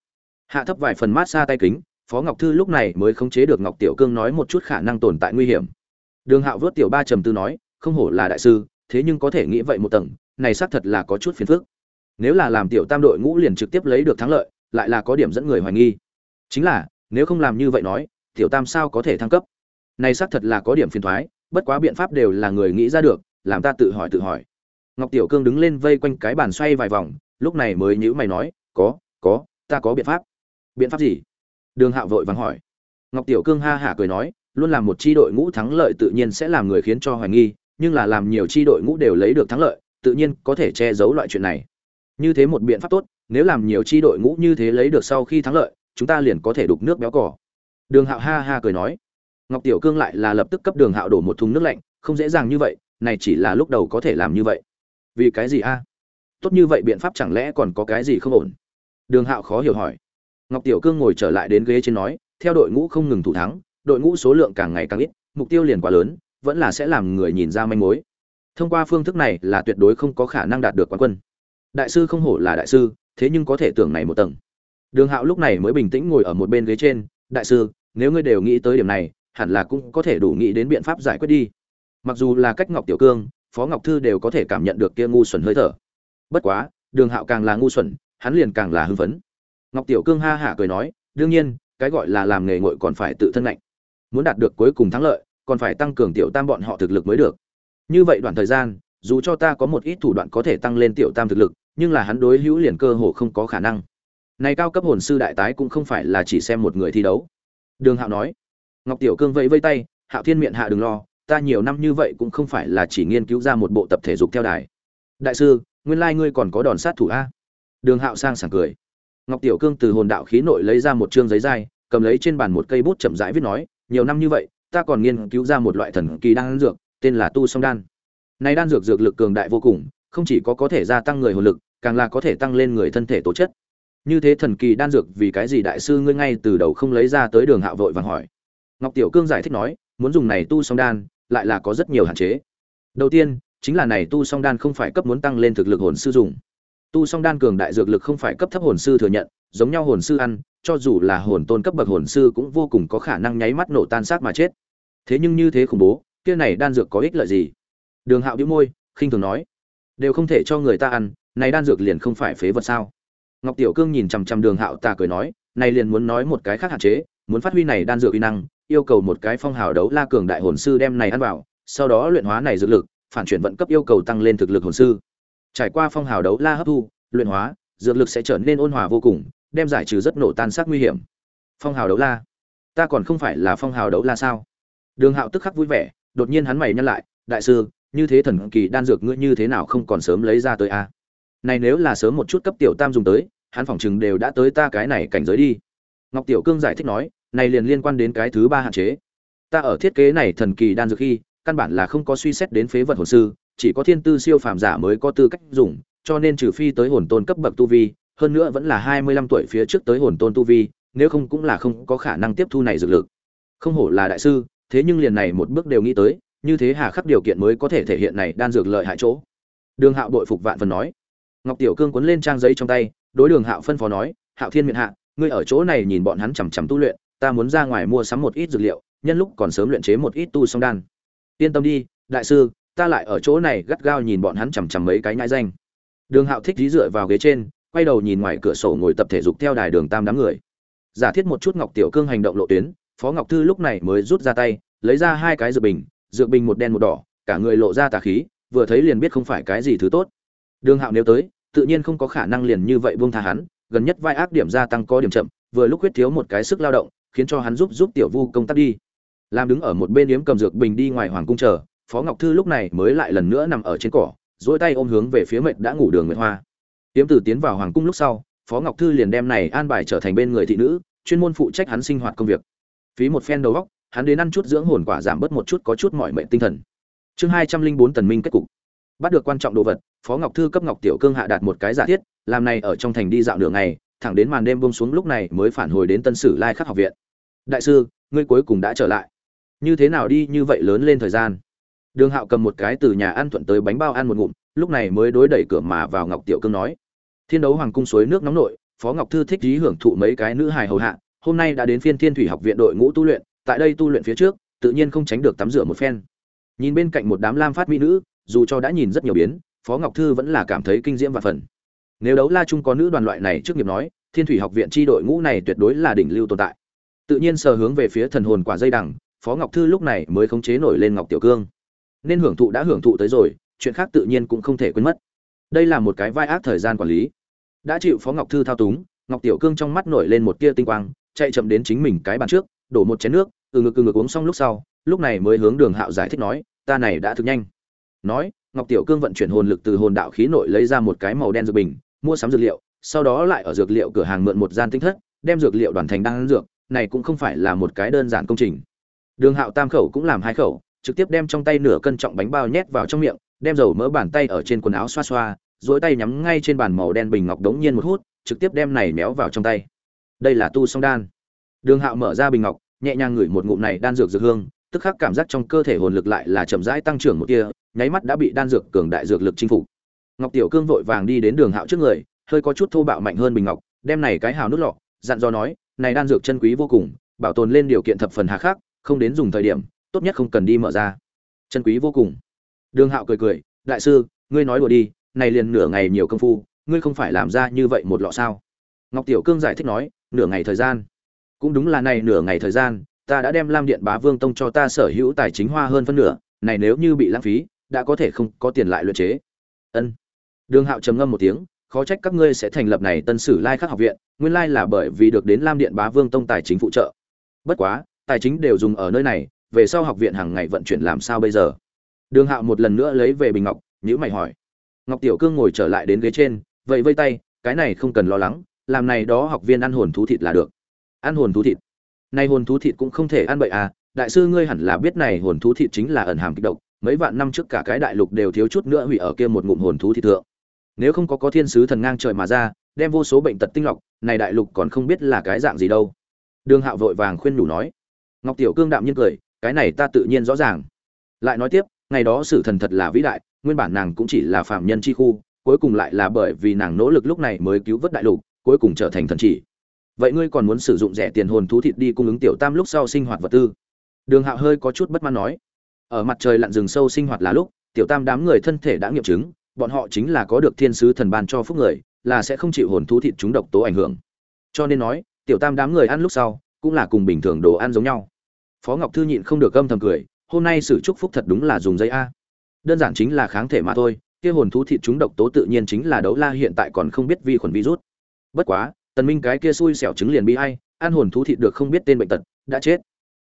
Hạ thấp vài phần mát xa tay kính, phó ngọc thư lúc này mới khống chế được ngọc tiểu cương nói một chút khả năng tồn tại nguy hiểm. Đường hạo vớt tiểu ba trầm tư nói, không hổ là đại sư, thế nhưng có thể nghĩ vậy một tầng, này xác thật là có chút phiền phức. Nếu là làm tiểu tam đội ngũ liền trực tiếp lấy được thắng lợi, lại là có điểm dẫn người hoài nghi. Chính là, nếu không làm như vậy nói, tiểu tam sao có thể thăng cấp? Này xác thật là có điểm phiền thoái, bất quá biện pháp đều là người nghĩ ra được, làm ta tự hỏi tự hỏi ngọc tiểu cương đứng lên vây quanh cái bàn xoay vài vòng, lúc này mới nhữ mày nói, có có, ta có biện pháp. Biện pháp gì? Đường hạo vội vàng hỏi. Ngọc tiểu cương ha hả cười nói, luôn làm một chi đội ngũ thắng lợi tự nhiên sẽ làm người khiến cho hoài nghi, nhưng là làm nhiều chi đội ngũ đều lấy được thắng lợi, tự nhiên có thể che giấu loại chuyện này. Như thế một biện pháp tốt, nếu làm nhiều chi đội ngũ như thế lấy được sau khi thắng lợi, chúng ta liền có thể đục nước béo cỏ đường hạo ha ha cười nói. Ngọc tiểu cương lại là lập tức cấp đường hạo đổ một thùng nước lạnh, không dễ dàng như vậy, này chỉ là lúc đầu có thể làm như vậy vì cái gì a? Tốt như vậy biện pháp chẳng lẽ còn có cái gì không ổn? Đường hạo khó hiểu hỏi. Ngọc tiểu cương ngồi trở lại đến ghế trên nói, theo đội ngũ không ngừng thủ thắng, đội ngũ số lượng càng ngày càng ít, mục tiêu liền quá lớn, vẫn là sẽ làm người nhìn ra manh mối. Thông qua phương thức này là tuyệt đối không có khả năng đạt được quán quân. Đại sư không hổ là đại sư, thế nhưng có thể tưởng này một tầng. Đường hạo lúc này mới bình tĩnh ngồi ở một bên ghế trên, đại sư, nếu ngươi đều nghĩ tới điểm này, hẳn là cũng có thể đủ nghĩ đến biện pháp giải quyết đi. Mặc dù là cách ngọc tiểu cương phó ngọc thư đều có thể cảm nhận được kia ngu xuẩn hơi thở. Bất quá, đường hạo càng là ngu xuẩn, hắn liền càng là hưng phấn. Ngọc tiểu cương ha hả cười nói, đương nhiên, cái gọi là làm nghề ngội còn phải tự thân ngạnh muốn đạt được cuối cùng thắng lợi, còn phải tăng cường tiểu tam bọn họ thực lực mới được. Như vậy đoạn thời gian, dù cho ta có một ít thủ đoạn có thể tăng lên tiểu tam thực lực, nhưng là hắn đối hữu liền cơ hồ không có khả năng. Này cao cấp hồn sư đại tái cũng không phải là chỉ xem một người thi đấu. Đường hạo nói. Ngọc tiểu cương vẫy vây tay, hạo thiên miệng hạ đừng lo ta nhiều năm như vậy cũng không phải là chỉ nghiên cứu ra một bộ tập thể dục theo đài. Đại sư, nguyên lai ngươi còn có đòn sát thủ a. Đường hạo sang sảng cười. Ngọc tiểu cương từ hồn đạo khí nội lấy ra một chương giấy dai, cầm lấy trên bàn một cây bút chậm rãi viết nói, nhiều năm như vậy, ta còn nghiên cứu ra một loại thần kỳ đan dược, tên là tu song đan. Này đan dược dược lực cường đại vô cùng, không chỉ có có thể gia tăng người hồn lực, càng là có thể tăng lên người thân thể tố chất. Như thế thần kỳ đan dược vì cái gì đại sư ngươi ngay từ đầu không lấy ra tới đường hạo vội vàng hỏi. Ngọc tiểu cương giải thích nói, muốn dùng này tu song đan lại là có rất nhiều hạn chế. Đầu tiên, chính là này tu song đan không phải cấp muốn tăng lên thực lực hồn sư dùng. Tu song đan cường đại dược lực không phải cấp thấp hồn sư thừa nhận, giống nhau hồn sư ăn, cho dù là hồn tôn cấp bậc hồn sư cũng vô cùng có khả năng nháy mắt nổ tan xác mà chết. Thế nhưng như thế khủng bố, kia này đan dược có ích lợi gì? Đường hạo bĩu môi, khinh thường nói, đều không thể cho người ta ăn, này đan dược liền không phải phế vật sao? Ngọc tiểu cương nhìn chằm chằm đường hạo, ta cười nói, này liền muốn nói một cái khác hạn chế, muốn phát huy này đan dược uy năng yêu cầu một cái phong hào đấu la cường đại hồn sư đem này ăn vào, sau đó luyện hóa này dược lực, phản chuyển vận cấp yêu cầu tăng lên thực lực hồn sư. Trải qua phong hào đấu la hấp thu, luyện hóa, dược lực sẽ trở nên ôn hòa vô cùng, đem giải trừ rất nổ tan xác nguy hiểm. Phong hào đấu la. Ta còn không phải là phong hào đấu la sao? Đường hạo tức khắc vui vẻ, đột nhiên hắn mày nhăn lại, đại sư, như thế thần kỳ đan dược ngươi như thế nào không còn sớm lấy ra tới a này nếu là sớm một chút cấp tiểu tam dùng tới, hắn phỏng chừng đều đã tới ta cái này cảnh giới đi. Ngọc tiểu cương giải thích nói này liền liên quan đến cái thứ ba hạn chế. Ta ở thiết kế này thần kỳ đan dược khi, căn bản là không có suy xét đến phế vật hồn sư, chỉ có thiên tư siêu phàm giả mới có tư cách dùng, cho nên trừ phi tới hồn tôn cấp bậc tu vi, hơn nữa vẫn là hai mươi lăm tuổi phía trước tới hồn tôn tu vi, nếu không cũng là không có khả năng tiếp thu này dược lực. Không hổ là đại sư, thế nhưng liền này một bước đều nghĩ tới, như thế hà khắc điều kiện mới có thể thể hiện này đan dược lợi hại chỗ. Đường hạo bội phục vạn phần nói. Ngọc tiểu cương cuốn lên trang giấy trong tay, đối đường hạo phân phó nói, hạo thiên miệng hạ, ngươi ở chỗ này nhìn bọn hắn chằm chằm tu luyện ta muốn ra ngoài mua sắm một ít dược liệu, nhân lúc còn sớm luyện chế một ít tu song đan. Yên tâm đi, đại sư, ta lại ở chỗ này gắt gao nhìn bọn hắn chằm chằm mấy cái nhãi danh. Đường hạo thích dí dựa vào ghế trên, quay đầu nhìn ngoài cửa sổ ngồi tập thể dục theo đài đường tam đám người. Giả thiết một chút ngọc tiểu cương hành động lộ tuyến, phó ngọc thư lúc này mới rút ra tay, lấy ra hai cái dược bình dược bình một đen một đỏ, cả người lộ ra tà khí, vừa thấy liền biết không phải cái gì thứ tốt. Đường hạo nếu tới, tự nhiên không có khả năng liền như vậy buông tha hắn, gần nhất vai ác điểm gia tăng có điểm chậm, vừa lúc huyết thiếu một cái sức lao động khiến cho hắn giúp giúp tiểu vu công tác đi. Làm đứng ở một bên yếm cầm dược bình đi ngoài hoàng cung chờ, phó ngọc thư lúc này mới lại lần nữa nằm ở trên cỏ dỗi tay ôm hướng về phía mệt đã ngủ đường nguyệt hoa. Yếm từ tiến vào hoàng cung lúc sau, phó ngọc thư liền đem này an bài trở thành bên người thị nữ, chuyên môn phụ trách hắn sinh hoạt công việc. Phí một phen đầu óc, hắn đến ăn chút dưỡng hồn quả giảm bớt một chút có chút mỏi mệt tinh thần. Chương hai trăm linh bốn tần minh kết cục. Bắt được quan trọng đồ vật, phó ngọc thư cấp ngọc tiểu cương hạ đạt một cái giả thiết, làm này ở trong thành đi dạo đường ngày, thẳng đến màn đêm buông xuống lúc này mới phản hồi đến tân sử lai khắc học viện đại sư, ngươi cuối cùng đã trở lại. Như thế nào đi như vậy lớn lên thời gian? Đường hạo cầm một cái từ nhà ăn thuận tới bánh bao ăn một ngụm, lúc này mới đối đẩy cửa mà vào ngọc tiểu cương nói. Thiên đấu hoàng cung suối nước nóng nội, phó ngọc thư thích trí hưởng thụ mấy cái nữ hài hầu hạ, hôm nay đã đến phiên thiên thủy học viện đội ngũ tu luyện, tại đây tu luyện phía trước, tự nhiên không tránh được tắm rửa một phen. Nhìn bên cạnh một đám lam phát mỹ nữ, dù cho đã nhìn rất nhiều biến, phó ngọc thư vẫn là cảm thấy kinh diễm và phần nếu đấu la chung có nữ đoàn loại này trước nghiệp nói, thiên thủy học viện tri đội ngũ này tuyệt đối là đỉnh lưu tồn tại tự nhiên sờ hướng về phía thần hồn quả dây đằng, phó ngọc thư lúc này mới khống chế nổi lên ngọc tiểu cương. Nên hưởng thụ đã hưởng thụ tới rồi, chuyện khác tự nhiên cũng không thể quên mất. Đây là một cái vai ác thời gian quản lý. Đã chịu phó ngọc thư thao túng, ngọc tiểu cương trong mắt nổi lên một tia tinh quang, chạy chậm đến chính mình cái bàn trước, đổ một chén nước, từ ngực từ ngực uống xong lúc sau, lúc này mới hướng đường hạo giải thích nói, ta này đã thực nhanh. Nói, ngọc tiểu cương vận chuyển hồn lực từ hồn đạo khí nội lấy ra một cái màu đen dược bình, mua sắm dược liệu, sau đó lại ở dược liệu cửa hàng mượn một gian tinh thất, đem dược liệu đoàn thành đan dược này cũng không phải là một cái đơn giản công trình. Đường hạo tam khẩu cũng làm hai khẩu, trực tiếp đem trong tay nửa cân trọng bánh bao nhét vào trong miệng, đem dầu mỡ bàn tay ở trên quần áo xoa xoa, duỗi tay nhắm ngay trên bàn màu đen bình ngọc đống nhiên một hút, trực tiếp đem này méo vào trong tay. Đây là tu song đan. Đường hạo mở ra bình ngọc, nhẹ nhàng ngửi một ngụm này đan dược dược hương, tức khắc cảm giác trong cơ thể hồn lực lại là chậm rãi tăng trưởng một tia, nháy mắt đã bị đan dược cường đại dược lực chinh phục. Ngọc tiểu cương vội vàng đi đến đường hạo trước người, hơi có chút thô bạo mạnh hơn bình ngọc, đem này cái hào nút lọ, dặn dò nói này đan dược chân quý vô cùng, bảo tồn lên điều kiện thập phần hà khắc, không đến dùng thời điểm, tốt nhất không cần đi mở ra. Chân quý vô cùng. Đường hạo cười cười, đại sư, ngươi nói đùa đi, này liền nửa ngày nhiều công phu, ngươi không phải làm ra như vậy một lọ sao? Ngọc tiểu cương giải thích nói, nửa ngày thời gian. Cũng đúng là này nửa ngày thời gian, ta đã đem lam điện bá vương tông cho ta sở hữu tài chính hoa hơn phân nửa, này nếu như bị lãng phí, đã có thể không có tiền lại luyện chế. Ân. Đường hạo trầm ngâm một tiếng khó trách các ngươi sẽ thành lập này tân sử lai khắc học viện, nguyên lai là bởi vì được đến lam điện bá vương tông tài chính phụ trợ. Bất quá, tài chính đều dùng ở nơi này, về sau học viện hàng ngày vận chuyển làm sao bây giờ? Đường hạo một lần nữa lấy về bình ngọc nhữ mày hỏi. Ngọc tiểu cương ngồi trở lại đến ghế trên vậy vây tay, cái này không cần lo lắng, làm này đó học viên ăn hồn thú thịt là được. Ăn hồn thú thịt? Nay hồn thú thịt cũng không thể ăn bậy à đại sư ngươi hẳn là biết này hồn thú thịt chính là ẩn hàm kích độc, mấy vạn năm trước cả cái đại lục đều thiếu chút nữa hủy ở kia một ngụm hồn thú thịt thượng nếu không có có thiên sứ thần ngang trời mà ra, đem vô số bệnh tật tinh lọc, này đại lục còn không biết là cái dạng gì đâu. Đường hạo vội vàng khuyên nhủ nói. Ngọc tiểu cương đạm nhiên cười, cái này ta tự nhiên rõ ràng. Lại nói tiếp, ngày đó sử thần thật là vĩ đại, nguyên bản nàng cũng chỉ là phạm nhân chi khu, cuối cùng lại là bởi vì nàng nỗ lực lúc này mới cứu vớt đại lục, cuối cùng trở thành thần chỉ. Vậy ngươi còn muốn sử dụng rẻ tiền hồn thú thịt đi cung ứng tiểu tam lúc sau sinh hoạt vật tư? Đường hạo hơi có chút bất mãn nói. Ở mặt trời lặn rừng sâu sinh hoạt là lúc, tiểu tam đám người thân thể đã nghiệm chứng bọn họ chính là có được thiên sứ thần ban cho phúc người, là sẽ không chịu hồn thú thịt chúng độc tố ảnh hưởng. Cho nên nói, tiểu tam đám người ăn lúc sau, cũng là cùng bình thường đồ ăn giống nhau. Phó ngọc thư nhịn không được gâm thầm cười, hôm nay sự chúc phúc thật đúng là dùng giấy a. Đơn giản chính là kháng thể mà thôi, kia hồn thú thịt chúng độc tố tự nhiên chính là đấu la hiện tại còn không biết vi khuẩn virus. Bất quá, tần minh cái kia xui xẻo chứng liền bị hay ăn hồn thú thịt được không biết tên bệnh tật, đã chết.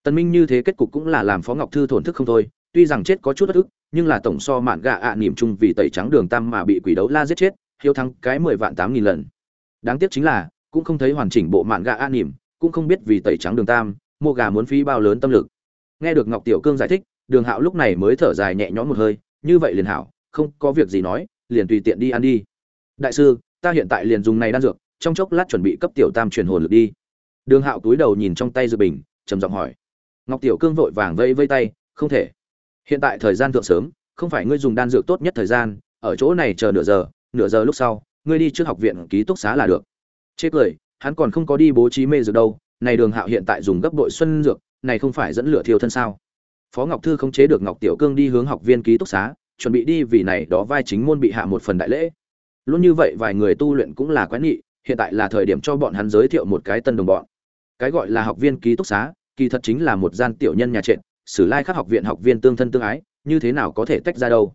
Tần minh như thế kết cục cũng là làm phó ngọc thư thổn thức không thôi, tuy rằng chết có chút bất ức nhưng là tổng so mạn gạ ạ à niềm chung vì tẩy trắng đường tam mà bị quỷ đấu la giết chết, hiếu thắng cái mười vạn tám nghìn lần. Đáng tiếc chính là, cũng không thấy hoàn chỉnh bộ mạn gạ ạ à niềm, cũng không biết vì tẩy trắng đường tam, mô gà muốn phí bao lớn tâm lực. Nghe được ngọc tiểu cương giải thích, đường hạo lúc này mới thở dài nhẹ nhõm một hơi, như vậy liền hảo, không có việc gì nói, liền tùy tiện đi ăn đi. Đại sư, ta hiện tại liền dùng này đan dược, trong chốc lát chuẩn bị cấp tiểu tam truyền hồn lực đi. Đường hạo túi đầu nhìn trong tay dự bình, trầm giọng hỏi. Ngọc tiểu cương vội vàng vây vây tay, không thể hiện tại thời gian thượng sớm, không phải ngươi dùng đan dược tốt nhất thời gian, ở chỗ này chờ nửa giờ nửa giờ lúc sau, ngươi đi trước học viện ký túc xá là được. Chết cười, hắn còn không có đi bố trí mê dược đâu, này đường hạo hiện tại dùng gấp đội xuân dược, này không phải dẫn lửa thiêu thân sao? Phó ngọc thư không chế được ngọc tiểu cương đi hướng học viên ký túc xá, chuẩn bị đi vì này đó vai chính môn bị hạ một phần đại lễ. Luôn như vậy vài người tu luyện cũng là quái nghị, hiện tại là thời điểm cho bọn hắn giới thiệu một cái tân đồng bọn. Cái gọi là học viên ký túc xá, kỳ thật chính là một gian tiểu nhân nhà trệt sử lai khắc học viện học viên tương thân tương ái, như thế nào có thể tách ra đâu?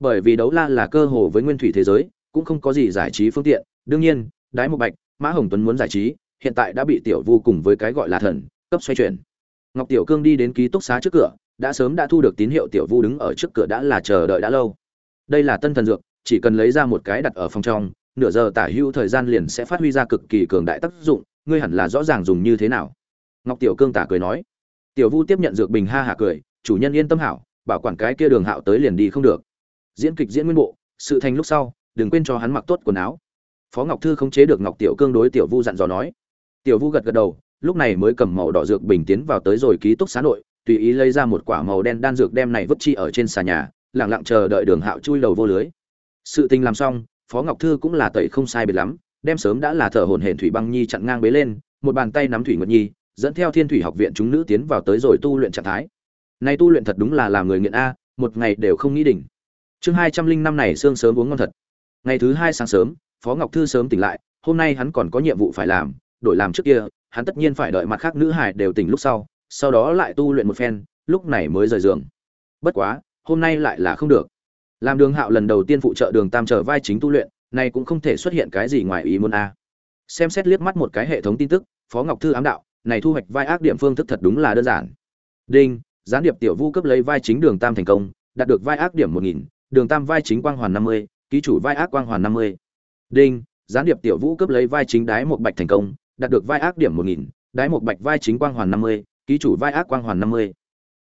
Bởi vì đấu la là cơ hồ với nguyên thủy thế giới, cũng không có gì giải trí phương tiện. Đương nhiên, đái một bạch, mã hồng tuấn muốn giải trí, hiện tại đã bị tiểu vu cùng với cái gọi là thần, cấp xoay chuyển. Ngọc tiểu cương đi đến ký túc xá trước cửa, đã sớm đã thu được tín hiệu tiểu vu đứng ở trước cửa đã là chờ đợi đã lâu. Đây là tân thần dược, chỉ cần lấy ra một cái đặt ở phòng trong, nửa giờ tả hữu thời gian liền sẽ phát huy ra cực kỳ cường đại tác dụng, ngươi hẳn là rõ ràng dùng như thế nào. Ngọc tiểu cương tả cười nói tiểu vu tiếp nhận dược bình ha hả cười, chủ nhân yên tâm hảo, bảo quản cái kia đường hạo tới liền đi không được. Diễn kịch diễn nguyên bộ, sự thành lúc sau, đừng quên cho hắn mặc tốt quần áo. Phó ngọc thư không chế được ngọc tiểu cương đối tiểu vu dặn dò nói. Tiểu vu gật gật đầu, lúc này mới cầm màu đỏ dược bình tiến vào tới rồi ký túc xá nội, tùy ý lấy ra một quả màu đen đan dược đem này vứt chi ở trên xà nhà, lặng lặng chờ đợi đường hạo chui đầu vô lưới. Sự tình làm xong, phó ngọc thư cũng là tẩy không sai biệt lắm, đem sớm đã là thở hổn hển thủy băng nhi chặn ngang bế lên, một bàn tay nắm thủy nguyệt nhi dẫn theo thiên thủy học viện chúng nữ tiến vào tới rồi tu luyện trạng thái. Nay tu luyện thật đúng là làm người nghiện a, một ngày đều không nghĩ đỉnh. Chương hai trăm linh năm này sương sớm uống ngon thật. Ngày thứ hai sáng sớm, phó ngọc thư sớm tỉnh lại, hôm nay hắn còn có nhiệm vụ phải làm, đổi làm trước kia, hắn tất nhiên phải đợi mặt khác nữ hải đều tỉnh lúc sau sau đó lại tu luyện một phen, lúc này mới rời giường. Bất quá, hôm nay lại là không được. Làm đường hạo lần đầu tiên phụ trợ đường tam trở vai chính tu luyện nay cũng không thể xuất hiện cái gì ngoài ý muốn a. Xem xét liếc mắt một cái hệ thống tin tức, phó ngọc thư ám đạo này thu hoạch vai ác điểm phương thức thật đúng là đơn giản. Đinh, gián điệp tiểu vu cấp lấy vai chính đường tam thành công, đạt được vai ác điểm một nghìn, đường tam vai chính quang hoàn năm mươi, ký chủ vai ác quang hoàn năm mươi. Đinh, gián điệp tiểu vũ cấp lấy vai chính đái một bạch thành công, đạt được vai ác điểm một nghìn, đái một bạch vai chính quang hoàn năm mươi, ký chủ vai ác quang hoàn năm mươi.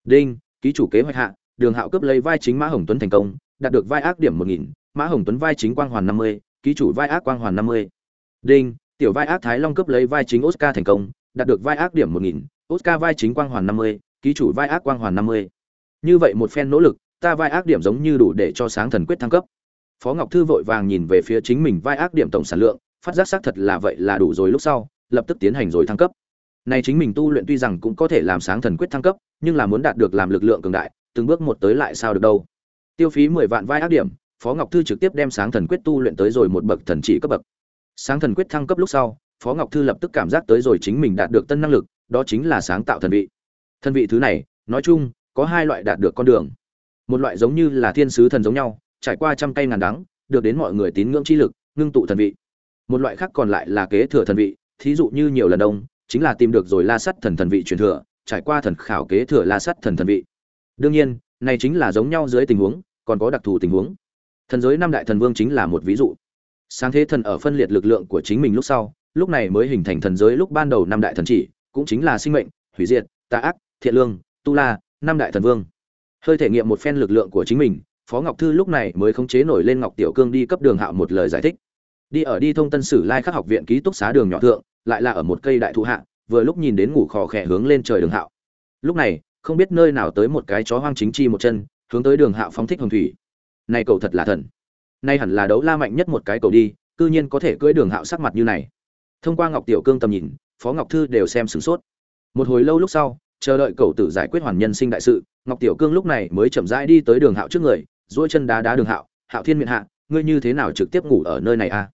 Đinh, ký chủ kế hoạch hạ, đường hạo cấp lấy vai chính mã hồng tuấn thành công, đạt được vai ác điểm một nghìn, mã hồng tuấn vai chính quang hoàn năm mươi, ký chủ vai ác quang hoàn năm mươi. Đinh, tiểu vai ác thái long cấp lấy vai chính oscar thành công đạt được vai ác điểm một nghìn, oscar vai chính quang hoàn năm mươi, ký chủ vai ác quang hoàn năm mươi. Như vậy một phen nỗ lực, ta vai ác điểm giống như đủ để cho sáng thần quyết thăng cấp. Phó ngọc thư vội vàng nhìn về phía chính mình vai ác điểm tổng sản lượng, phát giác xác thật là vậy là đủ rồi lúc sau, lập tức tiến hành rồi thăng cấp. Này chính mình tu luyện tuy rằng cũng có thể làm sáng thần quyết thăng cấp, nhưng là muốn đạt được làm lực lượng cường đại, từng bước một tới lại sao được đâu. Tiêu phí mười vạn vai ác điểm, phó ngọc thư trực tiếp đem sáng thần quyết tu luyện tới rồi một bậc thần chỉ cấp bậc. Sáng thần quyết thăng cấp lúc sau phó ngọc thư lập tức cảm giác tới rồi chính mình đạt được tân năng lực, đó chính là sáng tạo thần vị. Thần vị thứ này, nói chung, có hai loại đạt được con đường. Một loại giống như là thiên sứ thần giống nhau, trải qua trăm cây ngàn đắng, được đến mọi người tín ngưỡng chi lực, ngưng tụ thần vị. Một loại khác còn lại là kế thừa thần vị, thí dụ như nhiều lần đông, chính là tìm được rồi la sắt thần thần vị truyền thừa, trải qua thần khảo kế thừa la sắt thần thần vị. Đương nhiên, này chính là giống nhau dưới tình huống, còn có đặc thù tình huống. Thần giới năm đại thần vương chính là một ví dụ. Sáng thế thần ở phân liệt lực lượng của chính mình lúc sau lúc này mới hình thành thần giới lúc ban đầu năm đại thần chỉ, cũng chính là sinh mệnh, hủy diệt, tà ác, thiện lương, tu la, năm đại thần vương. Hơi thể nghiệm một phen lực lượng của chính mình, phó ngọc thư lúc này mới khống chế nổi lên ngọc tiểu cương đi cấp đường hạo một lời giải thích. Đi ở đi thông tân sử lai khắc học viện ký túc xá đường nhỏ thượng, lại là ở một cây đại thụ hạ, vừa lúc nhìn đến ngủ khò khè hướng lên trời đường hạo. Lúc này, không biết nơi nào tới một cái chó hoang chính chi một chân, hướng tới đường hạo phóng thích hồng thủy. Này cậu thật là thần. Nay hẳn là đấu la mạnh nhất một cái cậu đi, cư nhiên có thể cưỡi đường hạo sắc mặt như này thông qua ngọc tiểu cương tầm nhìn, phó ngọc thư đều xem sửng sốt một hồi lâu lúc sau, chờ đợi cậu tử giải quyết hoàn nhân sinh đại sự, ngọc tiểu cương lúc này mới chậm rãi đi tới đường hạo trước người, duỗi chân đá đá đường hạo hạo thiên miệng hạ, ngươi như thế nào trực tiếp ngủ ở nơi này a à?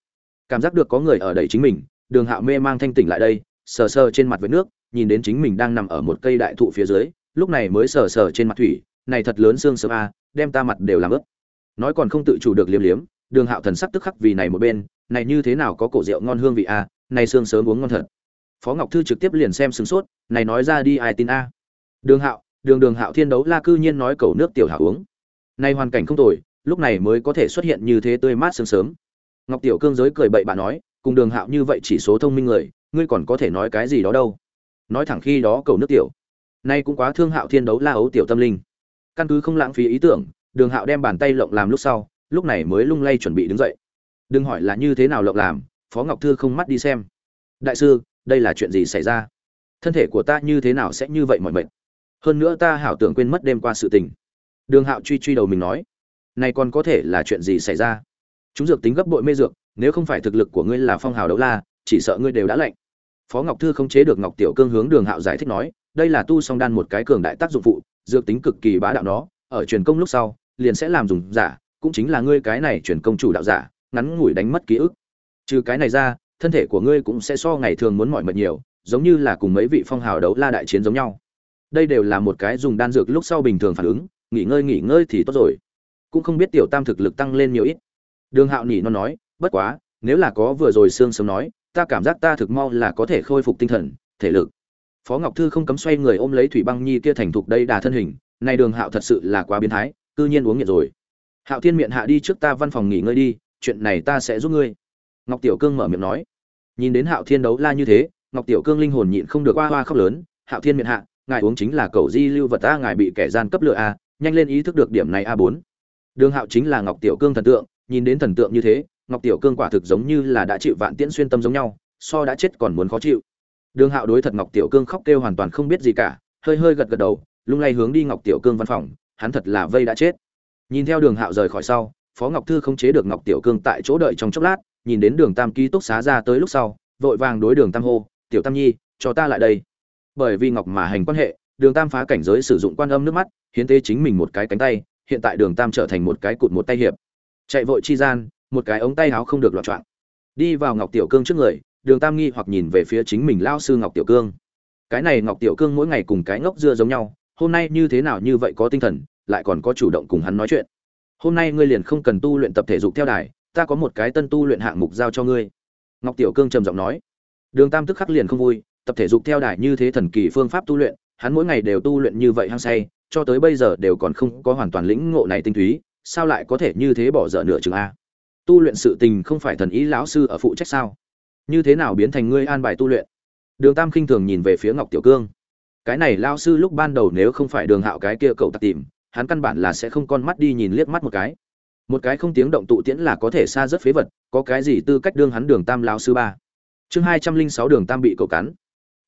cảm giác được có người ở đẩy chính mình, đường hạo mê mang thanh tỉnh lại đây, sờ sờ trên mặt với nước, nhìn đến chính mình đang nằm ở một cây đại thụ phía dưới, lúc này mới sờ sờ trên mặt thủy, này thật lớn xương sớm a đem ta mặt đều làm ướt nói còn không tự chủ được liếm liếm, đường hạo thần sắc tức khắc vì này một bên, này như thế nào có cổ rượu ngon hương vị a nay xương sớm uống ngon thật. Phó ngọc thư trực tiếp liền xem sửng sốt, này nói ra đi ai tin a? Đường hạo, đường đường hạo thiên đấu la cư nhiên nói cầu nước tiểu hảo uống. Nay hoàn cảnh không tồi, lúc này mới có thể xuất hiện như thế tươi mát sương sớm. Ngọc tiểu cương giới cười bậy bạn nói, cùng đường hạo như vậy chỉ số thông minh người, ngươi còn có thể nói cái gì đó đâu. Nói thẳng khi đó cầu nước tiểu. Nay cũng quá thương hạo thiên đấu la ấu tiểu tâm linh. Căn cứ không lãng phí ý tưởng, đường hạo đem bàn tay lộng làm lúc sau, lúc này mới lung lay chuẩn bị đứng dậy. Đừng hỏi là như thế nào lộng làm phó ngọc thư không mắt đi xem. Đại sư, đây là chuyện gì xảy ra? Thân thể của ta như thế nào sẽ như vậy mọi mệt? Hơn nữa ta hảo tưởng quên mất đêm qua sự tình. Đường hạo truy truy đầu mình nói, này còn có thể là chuyện gì xảy ra? Chúng dược tính gấp bội mê dược, nếu không phải thực lực của ngươi là phong hào đấu la, chỉ sợ ngươi đều đã lạnh. Phó ngọc thư không chế được ngọc tiểu cương hướng đường hạo giải thích nói, đây là tu song đan một cái cường đại tác dụng phụ, dược tính cực kỳ bá đạo nó, ở truyền công lúc sau, liền sẽ làm dùng giả, cũng chính là ngươi cái này truyền công chủ đạo giả, ngắn ngủi đánh mất ký ức trừ cái này ra, thân thể của ngươi cũng sẽ so ngày thường muốn mỏi mệt nhiều, giống như là cùng mấy vị phong hào đấu la đại chiến giống nhau. Đây đều là một cái dùng đan dược lúc sau bình thường phản ứng, nghỉ ngơi nghỉ ngơi thì tốt rồi. Cũng không biết tiểu tam thực lực tăng lên nhiều ít. Đường hạo nỉ nó nói, bất quá, nếu là có vừa rồi sương sớm nói, ta cảm giác ta thực mau là có thể khôi phục tinh thần, thể lực. Phó ngọc thư không cấm xoay người ôm lấy thủy băng nhi kia thành thục đây đà thân hình, này đường hạo thật sự là quá biến thái, cư nhiên uống nghiện rồi. Hạo thiên miệng hạ đi trước ta văn phòng nghỉ ngơi đi, chuyện này ta sẽ giúp ngươi ngọc tiểu cương mở miệng nói. Nhìn đến hạo thiên đấu la như thế, ngọc tiểu cương linh hồn nhịn không được hoa hoa khóc lớn. Hạo thiên miệng hạ, ngài uống chính là cầu di lưu vật ta, ngài bị kẻ gian cấp lựa a, nhanh lên ý thức được điểm này a bốn. Đường hạo chính là ngọc tiểu cương thần tượng, nhìn đến thần tượng như thế, ngọc tiểu cương quả thực giống như là đã chịu vạn tiễn xuyên tâm giống nhau, so đã chết còn muốn khó chịu. Đường hạo đối thật ngọc tiểu cương khóc kêu hoàn toàn không biết gì cả, hơi hơi gật gật đầu, lung lay hướng đi ngọc tiểu cương văn phòng, hắn thật là vây đã chết. Nhìn theo đường hạo rời khỏi sau, phó ngọc thư không chế được ngọc tiểu cương tại chỗ đợi trong chốc lát nhìn đến đường tam ký túc xá ra tới lúc sau, vội vàng đối đường tam hô, tiểu tam nhi, cho ta lại đây. Bởi vì ngọc mà hành quan hệ, đường tam phá cảnh giới sử dụng quan âm nước mắt, hiến tế chính mình một cái cánh tay, hiện tại đường tam trở thành một cái cụt một tay hiệp. Chạy vội chi gian, một cái ống tay áo không được loạn trọng đi vào ngọc tiểu cương trước người, đường tam nghi hoặc nhìn về phía chính mình lao sư ngọc tiểu cương. Cái này ngọc tiểu cương mỗi ngày cùng cái ngốc dưa giống nhau, hôm nay như thế nào như vậy có tinh thần, lại còn có chủ động cùng hắn nói chuyện. Hôm nay ngươi liền không cần tu luyện tập thể dục theo đài ta có một cái tân tu luyện hạng mục giao cho ngươi. Ngọc tiểu cương trầm giọng nói. Đường tam tức khắc liền không vui, tập thể dục theo đài như thế thần kỳ phương pháp tu luyện, hắn mỗi ngày đều tu luyện như vậy hăng say, cho tới bây giờ đều còn không có hoàn toàn lĩnh ngộ này tinh túy, sao lại có thể như thế bỏ dở nửa chừng a? Tu luyện sự tình không phải thần ý lão sư ở phụ trách sao? Như thế nào biến thành ngươi an bài tu luyện? Đường tam khinh thường nhìn về phía ngọc tiểu cương. Cái này lao sư lúc ban đầu nếu không phải đường hạo cái kia cậu tặc tìm, hắn căn bản là sẽ không con mắt đi nhìn liếc mắt một cái một cái không tiếng động tụ tiễn là có thể xa rất phế vật, có cái gì tư cách đương hắn đường tam lao sư ba? Chương hai trăm linh sáu đường tam bị cầu cắn.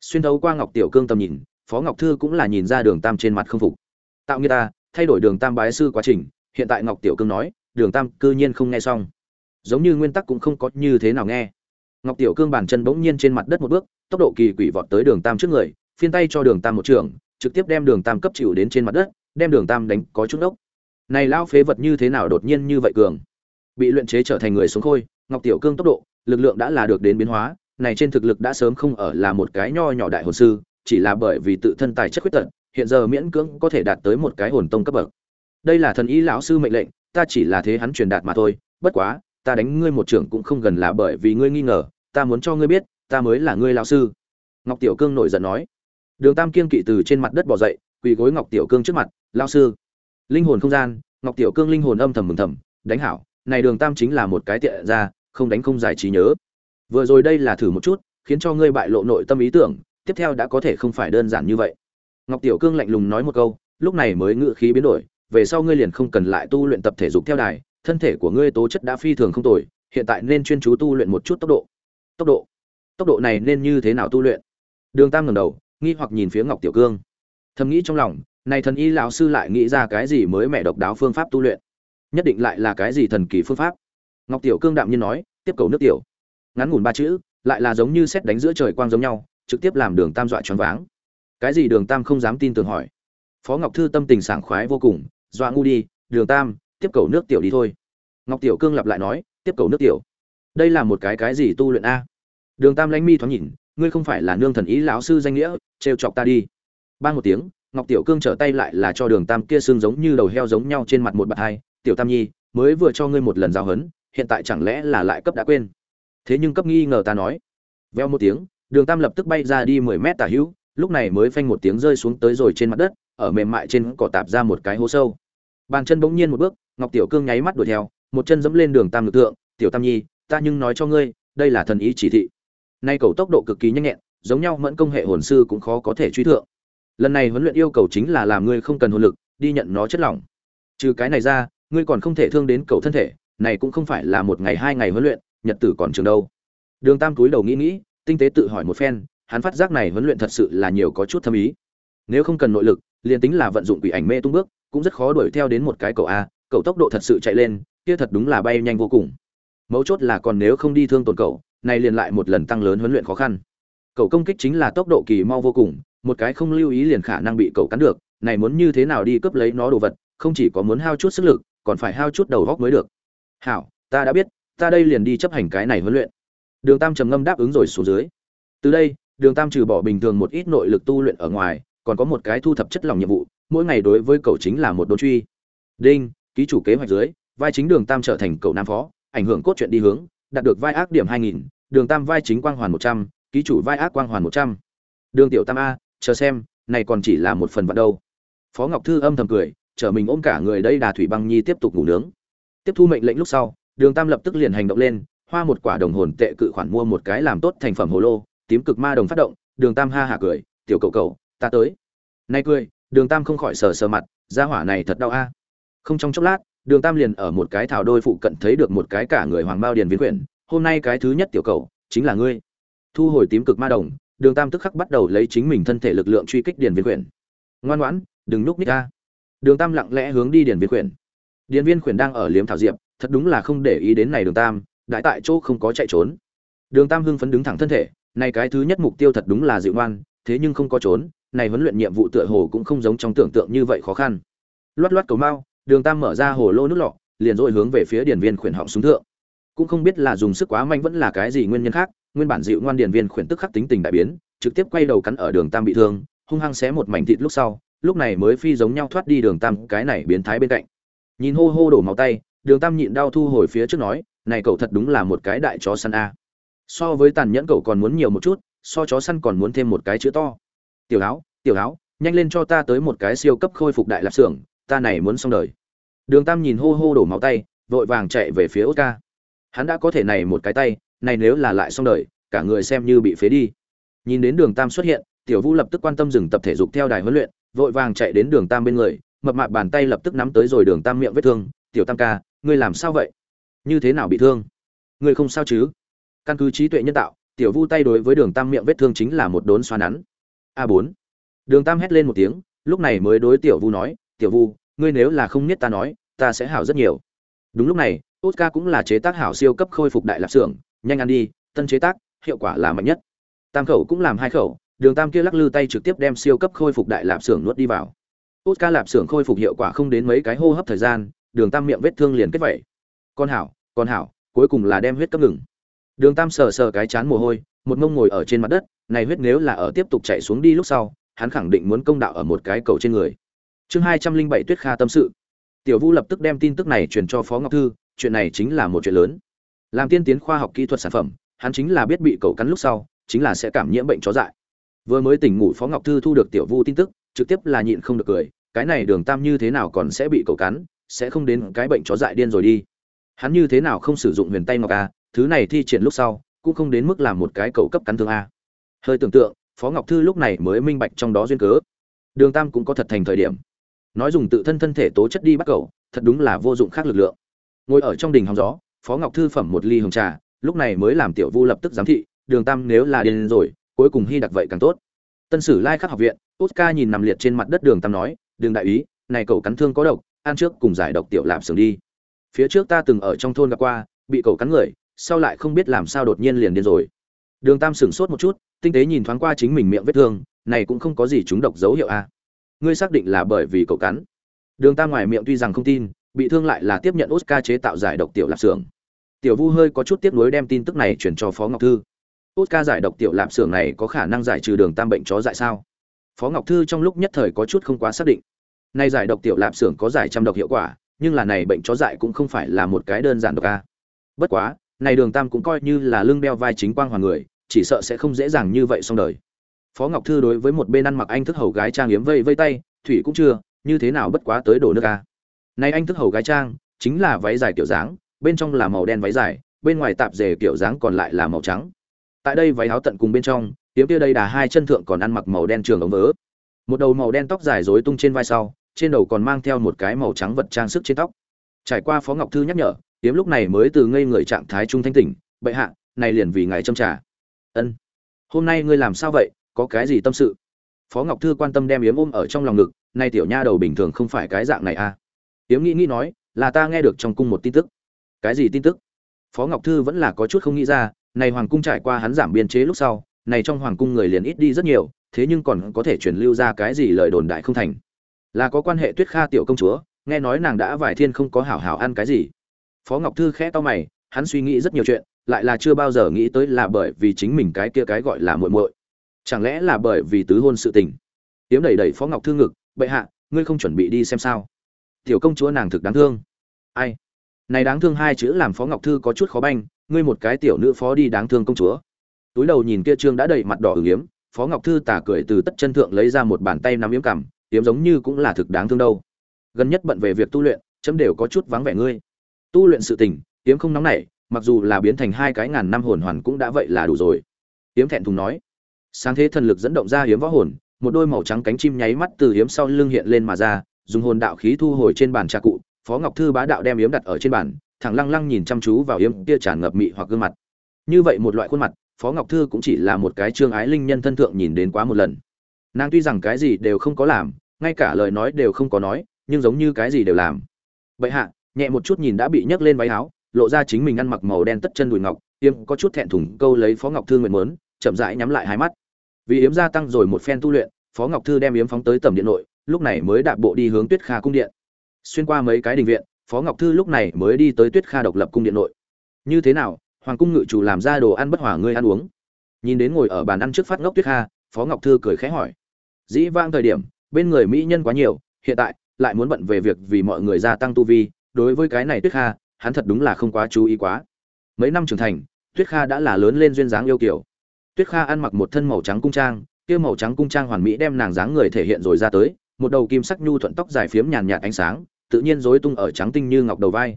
Xuyên thấu qua ngọc tiểu cương tầm nhìn, phó ngọc thư cũng là nhìn ra đường tam trên mặt không phục. Tạo như ta, thay đổi đường tam bái sư quá trình, hiện tại ngọc tiểu cương nói, đường tam cư nhiên không nghe xong. Giống như nguyên tắc cũng không có như thế nào nghe. Ngọc tiểu cương bàn chân bỗng nhiên trên mặt đất một bước, tốc độ kỳ quỷ vọt tới đường tam trước người, phiên tay cho đường tam một trường, trực tiếp đem đường tam cấp chịu đến trên mặt đất, đem đường tam đánh có chút ốc này lao phế vật như thế nào đột nhiên như vậy cường? Bị luyện chế trở thành người sống khôi, ngọc tiểu cương tốc độ, lực lượng đã là được đến biến hóa, này trên thực lực đã sớm không ở là một cái nho nhỏ đại hồn sư, chỉ là bởi vì tự thân tài chất khuyết tật, hiện giờ miễn cưỡng có thể đạt tới một cái hồn tông cấp bậc. Đây là thần ý lão sư mệnh lệnh, ta chỉ là thế hắn truyền đạt mà thôi, bất quá, ta đánh ngươi một trưởng cũng không gần là bởi vì ngươi nghi ngờ, ta muốn cho ngươi biết, ta mới là ngươi lão sư. Ngọc tiểu cương nổi giận nói. Đường tam kiên kỵ từ trên mặt đất bỏ dậy, quỳ gối ngọc tiểu cương trước mặt, lão sư linh hồn không gian, ngọc tiểu cương linh hồn âm thầm mừng thầm, đánh hảo, này đường tam chính là một cái tiện ra, không đánh không giải trí nhớ. Vừa rồi đây là thử một chút, khiến cho ngươi bại lộ nội tâm ý tưởng, tiếp theo đã có thể không phải đơn giản như vậy. Ngọc tiểu cương lạnh lùng nói một câu, lúc này mới ngự khí biến đổi, về sau ngươi liền không cần lại tu luyện tập thể dục theo đài, thân thể của ngươi tố chất đã phi thường không tồi, hiện tại nên chuyên chú tu luyện một chút tốc độ. Tốc độ? Tốc độ này nên như thế nào tu luyện? Đường tam ngẩng đầu, nghi hoặc nhìn phía ngọc tiểu cương. Thầm nghĩ trong lòng này thần y lão sư lại nghĩ ra cái gì mới mẹ độc đáo phương pháp tu luyện? Nhất định lại là cái gì thần kỳ phương pháp? Ngọc tiểu cương đạm nhiên nói, tiếp cầu nước tiểu. Ngắn ngủn ba chữ, lại là giống như xét đánh giữa trời quang giống nhau, trực tiếp làm đường tam dọa choáng váng. Cái gì đường tam không dám tin tưởng hỏi. Phó ngọc thư tâm tình sảng khoái vô cùng, dọa ngu đi, đường tam, tiếp cầu nước tiểu đi thôi. Ngọc tiểu cương lặp lại nói, tiếp cầu nước tiểu. Đây là một cái cái gì tu luyện a? Đường tam lãnh mi thoáng nhìn, ngươi không phải là nương thần ý lão sư danh nghĩa, trêu chọc ta đi. Ba một tiếng ngọc tiểu cương trở tay lại là cho đường tam kia xương giống như đầu heo giống nhau trên mặt một bạt hai, tiểu tam nhi, mới vừa cho ngươi một lần giao hấn hiện tại chẳng lẽ là lại cấp đã quên? Thế nhưng cấp nghi ngờ ta nói. Veo một tiếng, đường tam lập tức bay ra đi mười mét tả hữu, lúc này mới phanh một tiếng rơi xuống tới rồi trên mặt đất, ở mềm mại trên cỏ tạp ra một cái hố sâu. Bàn chân bỗng nhiên một bước, ngọc tiểu cương nháy mắt đuổi theo, một chân dẫm lên đường tam lực tượng tiểu tam nhi, ta nhưng nói cho ngươi, đây là thần ý chỉ thị. Nay cầu tốc độ cực kỳ nhanh nhẹn, giống nhau mẫn công hệ hồn sư cũng khó có thể truy thượng lần này huấn luyện yêu cầu chính là làm ngươi không cần hồn lực, đi nhận nó chất lỏng. Trừ cái này ra, ngươi còn không thể thương đến cầu thân thể, này cũng không phải là một ngày hai ngày huấn luyện, nhật tử còn trường đâu. Đường tam túi đầu nghĩ nghĩ, tinh tế tự hỏi một phen, hắn phát giác này huấn luyện thật sự là nhiều có chút thâm ý. Nếu không cần nội lực, liền tính là vận dụng quỷ ảnh mê tung bước, cũng rất khó đuổi theo đến một cái cầu a cầu tốc độ thật sự chạy lên, kia thật đúng là bay nhanh vô cùng. Mấu chốt là còn nếu không đi thương tổn cầu này liền lại một lần tăng lớn huấn luyện khó khăn. Cầu công kích chính là tốc độ kỳ mau vô cùng một cái không lưu ý liền khả năng bị cậu cắn được, này muốn như thế nào đi cướp lấy nó đồ vật, không chỉ có muốn hao chút sức lực, còn phải hao chút đầu góc mới được. Hảo, ta đã biết, ta đây liền đi chấp hành cái này huấn luyện. Đường tam trầm ngâm đáp ứng rồi xuống dưới. Từ đây, đường tam trừ bỏ bình thường một ít nội lực tu luyện ở ngoài, còn có một cái thu thập chất lòng nhiệm vụ, mỗi ngày đối với cậu chính là một đồn truy. Đinh, ký chủ kế hoạch dưới, vai chính đường tam trở thành cậu nam phó, ảnh hưởng cốt truyện đi hướng, đạt được vai ác điểm hai nghìn, đường tam vai chính quang hoàn một trăm, ký chủ vai ác quang hoàn một trăm. Đường tiểu tam a chờ xem, này còn chỉ là một phần vạn đâu. Phó ngọc thư âm thầm cười, chở mình ôm cả người đây đà thủy băng nhi tiếp tục ngủ nướng. Tiếp thu mệnh lệnh lúc sau, đường tam lập tức liền hành động lên, hoa một quả đồng hồn tệ cự khoản mua một cái làm tốt thành phẩm hồ lô, tím cực ma đồng phát động, đường tam ha hả cười, tiểu cậu cậu, ta tới. Nay cười, đường tam không khỏi sờ sờ mặt ra hỏa này thật đau a. Không trong chốc lát, đường tam liền ở một cái thảo đôi phụ cận thấy được một cái cả người hoàng bao điền viên quyển, hôm nay cái thứ nhất tiểu cậu, chính là ngươi. Thu hồi tím cực ma đồng đường tam tức khắc bắt đầu lấy chính mình thân thể lực lượng truy kích điền viên quyển ngoan ngoãn, đừng núp ních ra. đường tam lặng lẽ hướng đi điền viên quyển điền viên quyển đang ở liếm thảo diệp, thật đúng là không để ý đến này đường tam, đại tại chỗ không có chạy trốn. Đường tam hưng phấn đứng thẳng thân thể, này cái thứ nhất mục tiêu thật đúng là dịu ngoan, thế nhưng không có trốn, này huấn luyện nhiệm vụ tựa hồ cũng không giống trong tưởng tượng như vậy khó khăn. Loát loát cầu mau đường tam mở ra hồ lô nước lọ, liền rồi hướng về phía điển viên khuyển họng xuống thượng. Cũng không biết là dùng sức quá mạnh vẫn là cái gì nguyên nhân khác nguyên bản dịu ngoan điện viên khuyển tức khắc tính tình đại biến, trực tiếp quay đầu cắn ở đường tam bị thương, hung hăng xé một mảnh thịt lúc sau, lúc này mới phi giống nhau thoát đi đường tam, cái này biến thái bên cạnh. Nhìn hô hô đổ máu tay, đường tam nhịn đau thu hồi phía trước nói, này cậu thật đúng là một cái đại chó săn a. So với tàn nhẫn cậu còn muốn nhiều một chút, so chó săn còn muốn thêm một cái chữ to. Tiểu áo tiểu áo nhanh lên cho ta tới một cái siêu cấp khôi phục đại lạp xưởng, ta này muốn xong đời. Đường tam nhìn hô hô đổ máu tay, vội vàng chạy về phía oscar. Hắn đã có thể này một cái tay này nếu là lại xong đời, cả người xem như bị phế đi. Nhìn đến đường tam xuất hiện, tiểu vũ lập tức quan tâm dừng tập thể dục theo đài huấn luyện, vội vàng chạy đến đường tam bên người, mập mạp bàn tay lập tức nắm tới rồi đường tam miệng vết thương, tiểu tam ca, ngươi làm sao vậy? Như thế nào bị thương? Ngươi không sao chứ? Căn cứ trí tuệ nhân tạo, tiểu vu tay đối với đường tam miệng vết thương chính là một đốn xoa nắn. A bốn. Đường tam hét lên một tiếng, lúc này mới đối tiểu vu nói, tiểu vu ngươi nếu là không biết ta nói, ta sẽ hảo rất nhiều. Đúng lúc này oscar cũng là chế tác hảo siêu cấp khôi phục đại lạp xưởng nhanh ăn đi, tân chế tác, hiệu quả là mạnh nhất. Tam khẩu cũng làm hai khẩu, đường tam kia lắc lư tay trực tiếp đem siêu cấp khôi phục đại lạp xưởng nuốt đi vào. Oscar lạp xưởng khôi phục hiệu quả không đến mấy cái hô hấp thời gian, đường tam miệng vết thương liền kết vẩy. Con hảo con hảo, cuối cùng là đem huyết cấp ngừng. Đường tam sờ sờ cái chán mồ hôi, một mông ngồi ở trên mặt đất, này huyết nếu là ở tiếp tục chạy xuống đi lúc sau, hắn khẳng định muốn công đạo ở một cái cầu trên người. Chương hai trăm linh bảy tuyết kha tâm sự. Tiểu vu lập tức đem tin tức này truyền cho phó ngọc thư, chuyện này chính là một chuyện lớn làm tiên tiến khoa học kỹ thuật sản phẩm, hắn chính là biết bị cầu cắn lúc sau, chính là sẽ cảm nhiễm bệnh chó dại. Vừa mới tỉnh ngủ phó ngọc thư thu được tiểu vu tin tức, trực tiếp là nhịn không được cười, cái này đường tam như thế nào còn sẽ bị cầu cắn, sẽ không đến cái bệnh chó dại điên rồi đi. Hắn như thế nào không sử dụng huyền tay ngọc a, thứ này thi triển lúc sau, cũng không đến mức làm một cái cầu cấp cắn thương a. Hơi tưởng tượng, phó ngọc thư lúc này mới minh bạch trong đó duyên cớ. Đường tam cũng có thật thành thời điểm. Nói dùng tự thân thân thể tố chất đi bắt cầu, thật đúng là vô dụng khác lực lượng. Ngồi ở trong đình hóng gió phó ngọc thư phẩm một ly hồng trà, lúc này mới làm tiểu vu lập tức giám thị, đường tam, nếu là điên rồi, cuối cùng hy đặc vậy càng tốt. Tân sử lai khắc học viện, oscar nhìn nằm liệt trên mặt đất đường tam nói, đường đại ý này cậu cắn thương có độc, ăn trước cùng giải độc tiểu lạp sừng đi. Phía trước ta từng ở trong thôn gặp qua, bị cậu cắn người, sau lại không biết làm sao đột nhiên liền điên rồi. Đường tam sửng sốt một chút, tinh tế nhìn thoáng qua chính mình miệng vết thương, này cũng không có gì chúng độc dấu hiệu a ngươi xác định là bởi vì cậu cắn. Đường tam ngoài miệng tuy rằng không tin bị thương lại là tiếp nhận oscar chế tạo giải độc tiểu lạp xưởng. Tiểu vu hơi có chút tiếc nuối đem tin tức này chuyển cho phó ngọc thư. Oscar giải độc tiểu lạp xưởng này có khả năng giải trừ đường tam bệnh chó dại sao? Phó ngọc thư trong lúc nhất thời có chút không quá xác định. Nay giải độc tiểu lạp xưởng có giải trăm độc hiệu quả, nhưng là này bệnh chó dại cũng không phải là một cái đơn giản độc a. Bất quá, này đường tam cũng coi như là lưng đeo vai chính quang hoàng người, chỉ sợ sẽ không dễ dàng như vậy xong đời. Phó ngọc thư đối với một bên ăn mặc anh thức hầu gái trang yếm vây vây tay, thủy cũng chưa, như thế nào bất quá tới đổ nước a? Nay anh thức hầu gái trang chính là váy dài kiểu dáng, bên trong là màu đen váy dài, bên ngoài tạp dề kiểu dáng còn lại là màu trắng. Tại đây váy áo tận cùng bên trong tiếm kia đây đà hai chân thượng còn ăn mặc màu đen trường ống vớ. Một đầu màu đen tóc dài rối tung trên vai sau, trên đầu còn mang theo một cái màu trắng vật trang sức trên tóc. Trải qua phó ngọc thư nhắc nhở tiếm lúc này mới từ ngây người trạng thái trung thanh tỉnh, bệ hạ, này liền vì ngài châm trà. Ân. Hôm nay ngươi làm sao vậy? Có cái gì tâm sự? Phó ngọc thư quan tâm đem yếm ôm ở trong lòng ngực, nay tiểu nha đầu bình thường không phải cái dạng này à? Tiếm nghĩ nghĩ nói, là ta nghe được trong cung một tin tức. Cái gì tin tức? Phó ngọc thư vẫn là có chút không nghĩ ra, này hoàng cung trải qua hắn giảm biên chế lúc sau, này trong hoàng cung người liền ít đi rất nhiều, thế nhưng còn có thể truyền lưu ra cái gì lời đồn đại không thành? Là có quan hệ tuyết kha tiểu công chúa, nghe nói nàng đã vài thiên không có hảo hảo ăn cái gì. Phó ngọc thư khẽ to mày, hắn suy nghĩ rất nhiều chuyện, lại là chưa bao giờ nghĩ tới là bởi vì chính mình cái kia cái gọi là muội muội. Chẳng lẽ là bởi vì tứ hôn sự tình? Tiếm đẩy đẩy phó ngọc thư ngực, bệ hạ, ngươi không chuẩn bị đi xem sao? Tiểu công chúa nàng thực đáng thương. Ai? Này đáng thương hai chữ làm phó ngọc thư có chút khó banh, ngươi một cái tiểu nữ phó đi đáng thương công chúa. Túi đầu nhìn kia trương đã đầy mặt đỏ ửng yếm, phó ngọc thư tả cười từ tất chân thượng lấy ra một bàn tay nắm yếm cằm, yếm giống như cũng là thực đáng thương đâu. Gần nhất bận về việc tu luyện, chấm đều có chút vắng vẻ ngươi. Tu luyện sự tình, yếm không nóng nảy, mặc dù là biến thành hai cái ngàn năm hồn hoàn cũng đã vậy là đủ rồi. Yếm thẹn thùng nói. Sáng thế thần lực dẫn động ra hiếm võ hồn, một đôi màu trắng cánh chim nháy mắt từ hiếm sau lưng hiện lên mà ra dùng hồn đạo khí thu hồi trên bàn trà cụ, phó ngọc thư bá đạo đem yếm đặt ở trên bàn, thẳng lăng lăng nhìn chăm chú vào yếm kia tràn ngập mị hoặc gương mặt. Như vậy một loại khuôn mặt, phó ngọc thư cũng chỉ là một cái trương ái linh nhân thân thượng nhìn đến quá một lần. Nàng tuy rằng cái gì đều không có làm, ngay cả lời nói đều không có nói, nhưng giống như cái gì đều làm. Bệ hạ, nhẹ một chút nhìn đã bị nhấc lên váy áo, lộ ra chính mình ăn mặc màu đen tất chân đùi ngọc, yếm có chút thẹn thùng, câu lấy phó ngọc thư nguyện mớn chậm rãi nhắm lại hai mắt. Vì yếm gia tăng rồi một phen tu luyện, phó ngọc thư đem yếm phóng tới tầm điện nội lúc này mới đạp bộ đi hướng tuyết kha cung điện. Xuyên qua mấy cái đình viện, phó ngọc thư lúc này mới đi tới tuyết kha độc lập cung điện nội. Như thế nào, hoàng cung ngự chủ làm ra đồ ăn bất hòa ngươi ăn uống? Nhìn đến ngồi ở bàn ăn trước phát ngốc tuyết kha, phó ngọc thư cười khẽ hỏi. Dĩ vãng thời điểm, bên người mỹ nhân quá nhiều, hiện tại lại muốn bận về việc vì mọi người gia tăng tu vi, đối với cái này tuyết kha, hắn thật đúng là không quá chú ý quá. Mấy năm trưởng thành, tuyết kha đã là lớn lên duyên dáng yêu kiểu tuyết kha ăn mặc một thân màu trắng cung trang, kia màu trắng cung trang hoàn mỹ đem nàng dáng người thể hiện rồi ra tới một đầu kim sắc nhu thuận tóc dài phiếm nhàn nhạt ánh sáng, tự nhiên rối tung ở trắng tinh như ngọc đầu vai.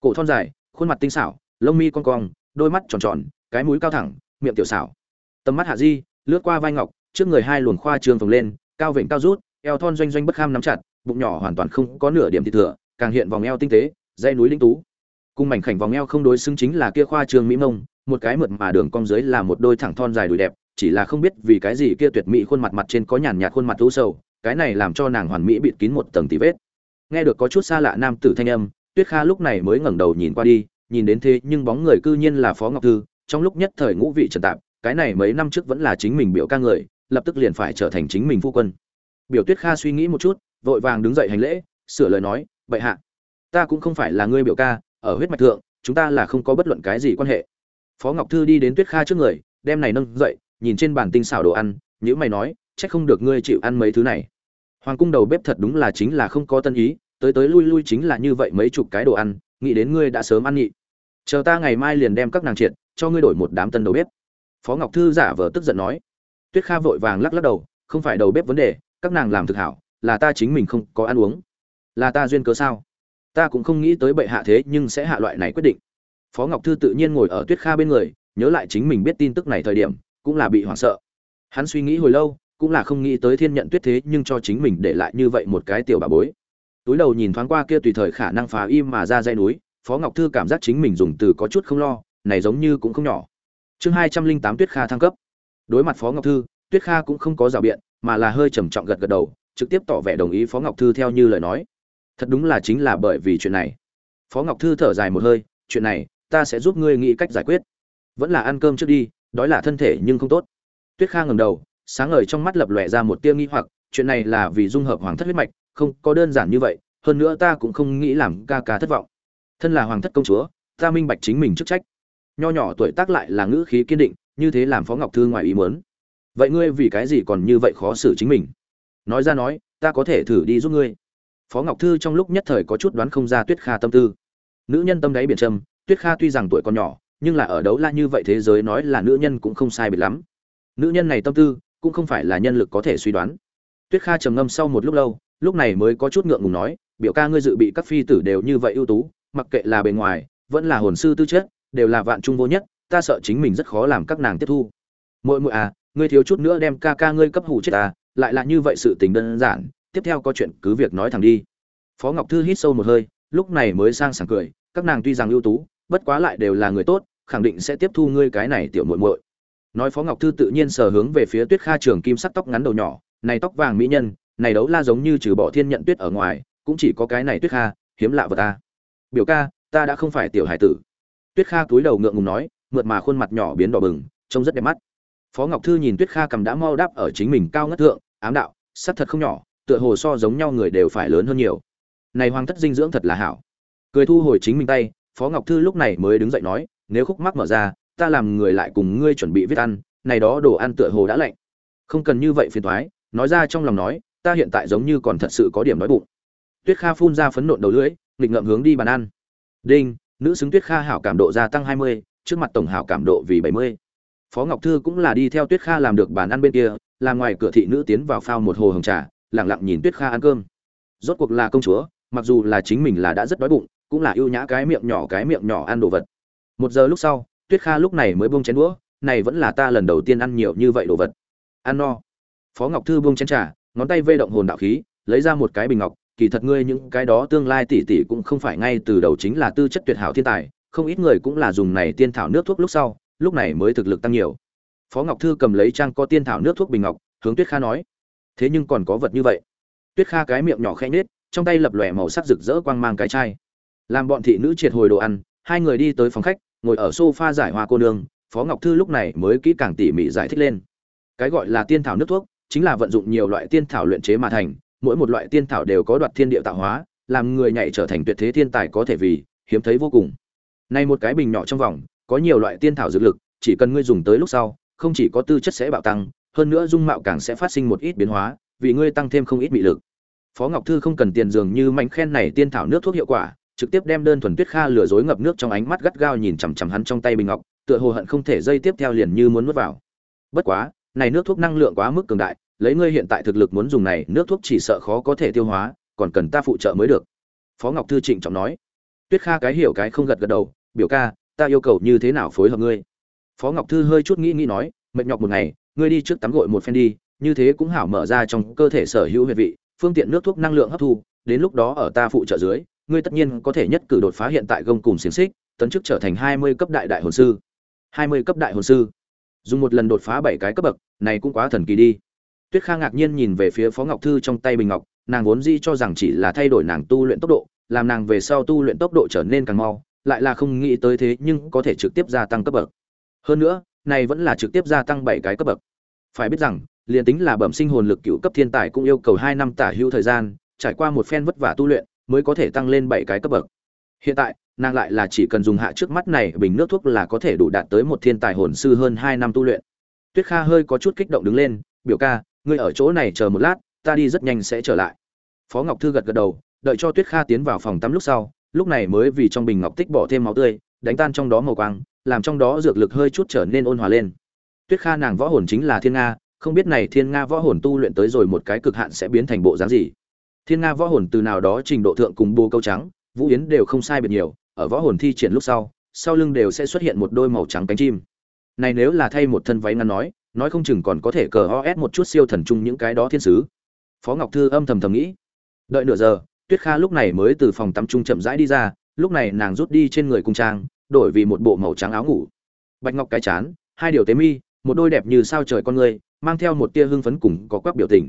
Cổ thon dài, khuôn mặt tinh xảo, lông mi cong cong, đôi mắt tròn tròn, cái mũi cao thẳng, miệng tiểu xảo. Tầm mắt hạ di, lướt qua vai ngọc, trước người hai luồn khoa trường phồng lên, cao vịnh cao rút, eo thon doanh doanh bất kham nắm chặt, bụng nhỏ hoàn toàn không có nửa điểm thịt thừa, càng hiện vòng eo tinh tế dây núi linh tú. Cung mảnh khảnh vòng eo không đối xứng chính là kia khoa trường mỹ mông, một cái mượt mà đường cong dưới là một đôi thẳng thon dài đùi đẹp, chỉ là không biết vì cái gì kia tuyệt mỹ khuôn mặt mặt trên có nhàn nhạt khuôn mặt u sầu cái này làm cho nàng hoàn mỹ bịt kín một tầng tỷ vết. Nghe được có chút xa lạ nam tử thanh âm, tuyết kha lúc này mới ngẩng đầu nhìn qua đi, nhìn đến thế nhưng bóng người cư nhiên là phó ngọc thư, trong lúc nhất thời ngũ vị trần tạp, cái này mấy năm trước vẫn là chính mình biểu ca người, lập tức liền phải trở thành chính mình phu quân. Biểu tuyết kha suy nghĩ một chút, vội vàng đứng dậy hành lễ, sửa lời nói bậy hạ, ta cũng không phải là ngươi biểu ca, ở huyết mạch thượng, chúng ta là không có bất luận cái gì quan hệ. Phó ngọc thư đi đến tuyết kha trước người, đem này nâng dậy, nhìn trên bàn tinh xảo đồ ăn nhữ mày nói, chắc không được ngươi chịu ăn mấy thứ này hoàng cung đầu bếp thật đúng là chính là không có tân ý, tới tới lui lui chính là như vậy mấy chục cái đồ ăn, nghĩ đến ngươi đã sớm ăn nhị. Chờ ta ngày mai liền đem các nàng triệt, cho ngươi đổi một đám tân đầu bếp. Phó ngọc thư giả vờ tức giận nói. Tuyết kha vội vàng lắc lắc đầu, không phải đầu bếp vấn đề, các nàng làm thực hảo, là ta chính mình không có ăn uống. Là ta duyên cớ sao? Ta cũng không nghĩ tới bệ hạ thế nhưng sẽ hạ loại này quyết định. Phó ngọc thư tự nhiên ngồi ở tuyết kha bên người, nhớ lại chính mình biết tin tức này thời điểm, cũng là bị hoảng sợ. Hắn suy nghĩ hồi lâu cũng là không nghĩ tới thiên nhận tuyết thế nhưng cho chính mình để lại như vậy một cái tiểu bà bối. Túi đầu nhìn thoáng qua kia tùy thời khả năng phá im mà ra dây núi, phó ngọc thư cảm giác chính mình dùng từ có chút không lo, này giống như cũng không nhỏ. Chương hai trăm linh tám tuyết kha thăng cấp. Đối mặt phó ngọc thư, tuyết kha cũng không có rào biện, mà là hơi trầm trọng gật gật đầu, trực tiếp tỏ vẻ đồng ý phó ngọc thư theo như lời nói. Thật đúng là chính là bởi vì chuyện này. Phó ngọc thư thở dài một hơi, chuyện này, ta sẽ giúp ngươi nghĩ cách giải quyết. Vẫn là ăn cơm trước đi, đói là thân thể nhưng không tốt. Tuyết kha ngầm đầu sáng ngời trong mắt lập lòe ra một tia nghi hoặc chuyện này là vì dung hợp hoàng thất huyết mạch không có đơn giản như vậy hơn nữa ta cũng không nghĩ làm ca ca thất vọng. Thân là hoàng thất công chúa ta minh bạch chính mình chức trách. Nho nhỏ tuổi tác lại là ngữ khí kiên định như thế làm phó ngọc thư ngoài ý muốn. Vậy ngươi vì cái gì còn như vậy khó xử chính mình? Nói ra nói ta có thể thử đi giúp ngươi. Phó ngọc thư trong lúc nhất thời có chút đoán không ra tuyết kha tâm tư. Nữ nhân tâm đáy biển trầm, tuyết kha tuy rằng tuổi còn nhỏ nhưng là ở đấu la như vậy thế giới nói là nữ nhân cũng không sai biệt lắm. Nữ nhân này tâm tư cũng không phải là nhân lực có thể suy đoán. Tuyết kha trầm ngâm sau một lúc lâu, lúc này mới có chút ngượng ngùng nói, biểu ca ngươi dự bị các phi tử đều như vậy ưu tú, mặc kệ là bề ngoài, vẫn là hồn sư tư chất, đều là vạn trung vô nhất, ta sợ chính mình rất khó làm các nàng tiếp thu. Muội muội à ngươi thiếu chút nữa đem ca ca ngươi cấp hủ chết à lại là như vậy sự tình đơn giản, tiếp theo có chuyện cứ việc nói thẳng đi. Phó ngọc thư hít sâu một hơi, lúc này mới sang sảng cười, các nàng tuy rằng ưu tú, bất quá lại đều là người tốt, khẳng định sẽ tiếp thu ngươi cái này tiểu muội muội nói phó ngọc thư tự nhiên sở hướng về phía tuyết kha trường kim sắc tóc ngắn đầu nhỏ, này tóc vàng mỹ nhân, này đấu la giống như trừ bỏ thiên nhận tuyết ở ngoài, cũng chỉ có cái này tuyết kha, hiếm lạ vật ta. Biểu ca, ta đã không phải tiểu hải tử. Tuyết kha cúi đầu ngượng ngùng nói, mượt mà khuôn mặt nhỏ biến đỏ bừng, trông rất đẹp mắt. Phó ngọc thư nhìn tuyết kha cầm đã mau đáp ở chính mình cao ngất thượng, ám đạo, sắc thật không nhỏ, tựa hồ so giống nhau người đều phải lớn hơn nhiều. Này hoàng thất dinh dưỡng thật là hảo. Cười thu hồi chính mình tay, phó ngọc thư lúc này mới đứng dậy nói, nếu khúc mắc mở ra ta làm người lại cùng ngươi chuẩn bị viết ăn, này đó đồ ăn tựa hồ đã lạnh. Không cần như vậy phiền thoái nói ra trong lòng nói, ta hiện tại giống như còn thật sự có điểm nói bụng. Tuyết kha phun ra phấn nộn đầu lưỡi, nghịch ngợm hướng đi bàn ăn. Đinh, nữ xứng tuyết kha hảo cảm độ gia tăng hai mươi, trước mặt tổng hảo cảm độ vì bảy mươi. Phó ngọc thư cũng là đi theo tuyết kha làm được bàn ăn bên kia, làm ngoài cửa thị nữ tiến vào phao một hồ hồng trà, lặng lặng nhìn tuyết kha ăn cơm. Rốt cuộc là công chúa, mặc dù là chính mình là đã rất đói bụng, cũng là ưu nhã cái miệng nhỏ cái miệng nhỏ ăn đồ vật. Một giờ lúc sau tuyết kha lúc này mới buông chén đũa, này vẫn là ta lần đầu tiên ăn nhiều như vậy đồ vật. Ăn no. Phó ngọc thư buông chén trà, ngón tay vê động hồn đạo khí, lấy ra một cái bình ngọc, kỳ thật ngươi những cái đó tương lai tỷ tỷ cũng không phải ngay từ đầu chính là tư chất tuyệt hảo thiên tài, không ít người cũng là dùng này tiên thảo nước thuốc lúc sau, lúc này mới thực lực tăng nhiều. Phó ngọc thư cầm lấy trang có tiên thảo nước thuốc bình ngọc, hướng tuyết kha nói, thế nhưng còn có vật như vậy. Tuyết kha cái miệng nhỏ khẽ nết trong tay lập lòe màu sắc rực rỡ quang mang cái chai. Làm bọn thị nữ triệt hồi đồ ăn, hai người đi tới phòng khách ngồi ở sofa giải hoa cô nương, phó ngọc thư lúc này mới kỹ càng tỉ mỉ giải thích lên. Cái gọi là tiên thảo nước thuốc, chính là vận dụng nhiều loại tiên thảo luyện chế mà thành, mỗi một loại tiên thảo đều có đoạt thiên địa tạo hóa, làm người nhảy trở thành tuyệt thế thiên tài có thể vì, hiếm thấy vô cùng. Nay một cái bình nhỏ trong vòng, có nhiều loại tiên thảo dược lực, chỉ cần ngươi dùng tới lúc sau, không chỉ có tư chất sẽ bạo tăng, hơn nữa dung mạo càng sẽ phát sinh một ít biến hóa, vì ngươi tăng thêm không ít mị lực. Phó ngọc thư không cần tiền dường như mạnh khen này tiên thảo nước thuốc hiệu quả trực tiếp đem đơn thuần tuyết kha lừa dối ngập nước trong ánh mắt gắt gao nhìn chằm chằm hắn trong tay bình ngọc, tựa hồ hận không thể dây tiếp theo liền như muốn nuốt vào. Bất quá, này nước thuốc năng lượng quá mức cường đại, lấy ngươi hiện tại thực lực muốn dùng này, nước thuốc chỉ sợ khó có thể tiêu hóa, còn cần ta phụ trợ mới được. Phó ngọc thư trịnh trọng nói. Tuyết kha cái hiểu cái không gật gật đầu, biểu ca, ta yêu cầu như thế nào phối hợp ngươi? Phó ngọc thư hơi chút nghĩ nghĩ nói, mệt nhọc một ngày, ngươi đi trước tắm gội một phen đi, như thế cũng hảo mở ra trong cơ thể sở hữu huyệt vị, phương tiện nước thuốc năng lượng hấp thu, đến lúc đó ở ta phụ trợ dưới ngươi tất nhiên có thể nhất cử đột phá hiện tại gông cùng xiềng xích, tấn chức trở thành hai mươi cấp đại đại hồn sư. Hai mươi cấp đại hồn sư. Dùng một lần đột phá bảy cái cấp bậc, này cũng quá thần kỳ đi. Tuyết kha ngạc nhiên nhìn về phía phó ngọc thư trong tay bình ngọc, nàng vốn di cho rằng chỉ là thay đổi nàng tu luyện tốc độ, làm nàng về sau tu luyện tốc độ trở nên càng mau, lại là không nghĩ tới thế nhưng có thể trực tiếp gia tăng cấp bậc. Hơn nữa, này vẫn là trực tiếp gia tăng bảy cái cấp bậc. Phải biết rằng, liền tính là bẩm sinh hồn lực cựu cấp thiên tài cũng yêu cầu hai năm tả hữu thời gian, trải qua một phen vất vả tu luyện mới có thể tăng lên bảy cái cấp bậc. Hiện tại, nàng lại là chỉ cần dùng hạ trước mắt này bình nước thuốc là có thể đủ đạt tới một thiên tài hồn sư hơn hai năm tu luyện. Tuyết kha hơi có chút kích động đứng lên, biểu ca, ngươi ở chỗ này chờ một lát, ta đi rất nhanh sẽ trở lại. Phó ngọc thư gật gật đầu, đợi cho tuyết kha tiến vào phòng tắm lúc sau, lúc này mới vì trong bình ngọc tích bỏ thêm máu tươi, đánh tan trong đó màu quang, làm trong đó dược lực hơi chút trở nên ôn hòa lên. Tuyết kha nàng võ hồn chính là thiên nga, không biết này thiên nga võ hồn tu luyện tới rồi một cái cực hạn sẽ biến thành bộ dáng gì thiên nga võ hồn từ nào đó trình độ thượng cùng bô câu trắng, vũ yến đều không sai biệt nhiều, ở võ hồn thi triển lúc sau sau lưng đều sẽ xuất hiện một đôi màu trắng cánh chim. Này nếu là thay một thân váy ngắn nói nói không chừng còn có thể cờ os một chút siêu thần chung những cái đó thiên sứ. Phó ngọc thư âm thầm thầm nghĩ. Đợi nửa giờ, tuyết kha lúc này mới từ phòng tắm trung chậm rãi đi ra, lúc này nàng rút đi trên người cung trang, đổi vì một bộ màu trắng áo ngủ. Bạch ngọc cái chán, hai điều tế mi, một đôi đẹp như sao trời con người, mang theo một tia hưng phấn cùng có quắc biểu tình.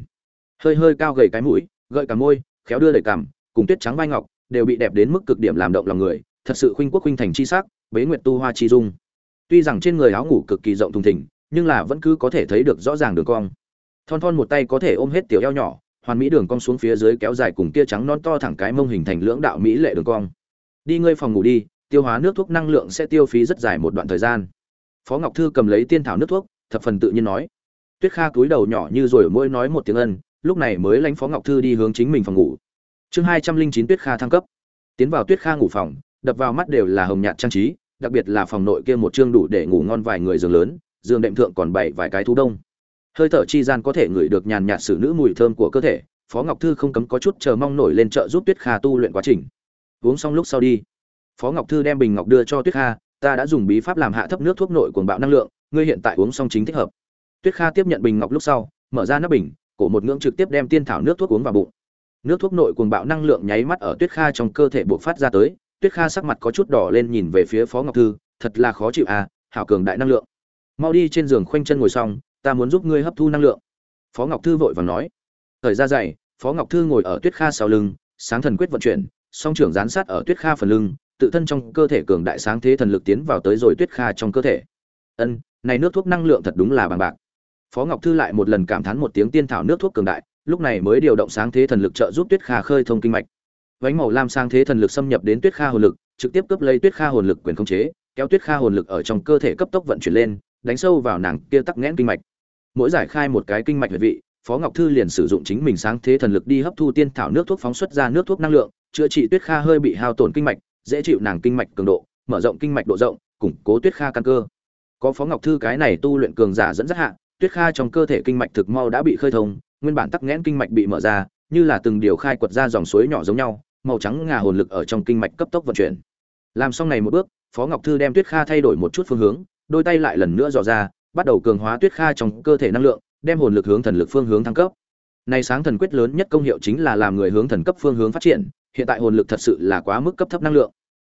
Hơi hơi cao gầy cái mũi gợi cả môi, khéo đưa đẩy cằm, cùng tuyết trắng vai ngọc, đều bị đẹp đến mức cực điểm làm động lòng người, thật sự khuynh quốc khuynh thành chi sắc, bế nguyệt tu hoa chi dung. Tuy rằng trên người áo ngủ cực kỳ rộng thùng thình, nhưng là vẫn cứ có thể thấy được rõ ràng đường cong. Thon thon một tay có thể ôm hết tiểu eo nhỏ, hoàn mỹ đường cong xuống phía dưới kéo dài cùng kia trắng non to thẳng cái mông hình thành lưỡng đạo mỹ lệ đường cong. Đi ngơi phòng ngủ đi, tiêu hóa nước thuốc năng lượng sẽ tiêu phí rất dài một đoạn thời gian. Phó ngọc thư cầm lấy tiên thảo nước thuốc, thập phần tự nhiên nói. Tuyết kha cúi đầu nhỏ như rồi mỗi nói một tiếng ân lúc này mới lãnh phó ngọc thư đi hướng chính mình phòng ngủ. Chương hai trăm linh chín tuyết kha thăng cấp. Tiến vào tuyết kha ngủ phòng, đập vào mắt đều là hồng nhạt trang trí, đặc biệt là phòng nội kia một chương đủ để ngủ ngon vài người giường lớn, giường đệm thượng còn bảy vài cái thú đông. Hơi thở chi gian có thể ngửi được nhàn nhạt xử nữ mùi thơm của cơ thể, phó ngọc thư không cấm có chút chờ mong nổi lên trợ giúp tuyết kha tu luyện quá trình. Uống xong lúc sau đi. Phó ngọc thư đem bình ngọc đưa cho tuyết kha, ta đã dùng bí pháp làm hạ thấp nước thuốc nội cuồng bạo năng lượng, ngươi hiện tại uống xong chính thích hợp. Tuyết kha tiếp nhận bình ngọc lúc sau, mở ra nắp bình cổ một ngưỡng trực tiếp đem tiên thảo nước thuốc uống vào bụng. Nước thuốc nội cuồng bạo năng lượng nháy mắt ở tuyết kha trong cơ thể buộc phát ra tới, tuyết kha sắc mặt có chút đỏ lên nhìn về phía phó ngọc thư, thật là khó chịu à hảo cường đại năng lượng. Mau đi trên giường khoanh chân ngồi xong, ta muốn giúp ngươi hấp thu năng lượng. Phó ngọc thư vội vàng nói. Thời ra dày, phó ngọc thư ngồi ở tuyết kha sau lưng, sáng thần quyết vận chuyển, song trưởng gián sát ở tuyết kha phần lưng, tự thân trong cơ thể cường đại sáng thế thần lực tiến vào tới rồi tuyết kha trong cơ thể. Ân, này nước thuốc năng lượng thật đúng là bằng bạc phó ngọc thư lại một lần cảm thán một tiếng tiên thảo nước thuốc cường đại, lúc này mới điều động sáng thế thần lực trợ giúp tuyết kha khơi thông kinh mạch. Vánh màu lam sáng thế thần lực xâm nhập đến tuyết kha hồn lực, trực tiếp cướp lấy tuyết kha hồn lực quyền khống chế, kéo tuyết kha hồn lực ở trong cơ thể cấp tốc vận chuyển lên, đánh sâu vào nàng kia tắc nghẽn kinh mạch. Mỗi giải khai một cái kinh mạch huyệt vị, phó ngọc thư liền sử dụng chính mình sáng thế thần lực đi hấp thu tiên thảo nước thuốc phóng xuất ra nước thuốc năng lượng, chữa trị tuyết kha hơi bị hao tổn kinh mạch, dễ chịu nàng kinh mạch cường độ, mở rộng kinh mạch độ rộng, củng cố tuyết kha căn cơ. Có phó ngọc thư cái này tu luyện cường giả dẫn dắt hạ tuyết kha trong cơ thể kinh mạch thực mau đã bị khơi thông, nguyên bản tắc nghẽn kinh mạch bị mở ra, như là từng điều khai quật ra dòng suối nhỏ giống nhau, màu trắng ngà hồn lực ở trong kinh mạch cấp tốc vận chuyển. Làm xong này một bước, phó ngọc thư đem tuyết kha thay đổi một chút phương hướng, đôi tay lại lần nữa dò ra, bắt đầu cường hóa tuyết kha trong cơ thể năng lượng, đem hồn lực hướng thần lực phương hướng thăng cấp. Này sáng thần quyết lớn nhất công hiệu chính là làm người hướng thần cấp phương hướng phát triển, hiện tại hồn lực thật sự là quá mức cấp thấp năng lượng.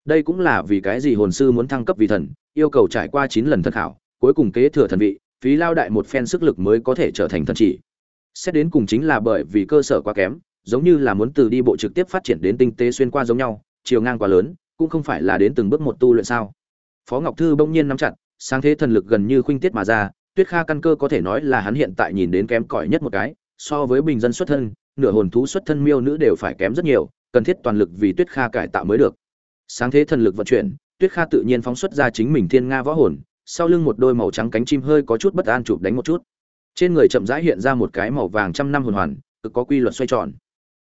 Đây cũng là vì cái gì hồn sư muốn thăng cấp vì thần, yêu cầu trải qua chín lần thần khảo, cuối cùng kế thừa thần vị phí lao đại một phen sức lực mới có thể trở thành thần chỉ. Xét đến cùng chính là bởi vì cơ sở quá kém, giống như là muốn từ đi bộ trực tiếp phát triển đến tinh tế xuyên qua giống nhau, chiều ngang quá lớn, cũng không phải là đến từng bước một tu luyện sao. Phó ngọc thư bỗng nhiên nắm chặt, sáng thế thần lực gần như khuynh tiết mà ra, tuyết kha căn cơ có thể nói là hắn hiện tại nhìn đến kém cỏi nhất một cái, so với bình dân xuất thân, nửa hồn thú xuất thân miêu nữ đều phải kém rất nhiều, cần thiết toàn lực vì tuyết kha cải tạo mới được. Sáng thế thần lực vận chuyển, tuyết kha tự nhiên phóng xuất ra chính mình thiên nga võ hồn sau lưng một đôi màu trắng cánh chim hơi có chút bất an chụp đánh một chút. Trên người chậm rãi hiện ra một cái màu vàng trăm năm hồn hoàn, cực có quy luật xoay tròn.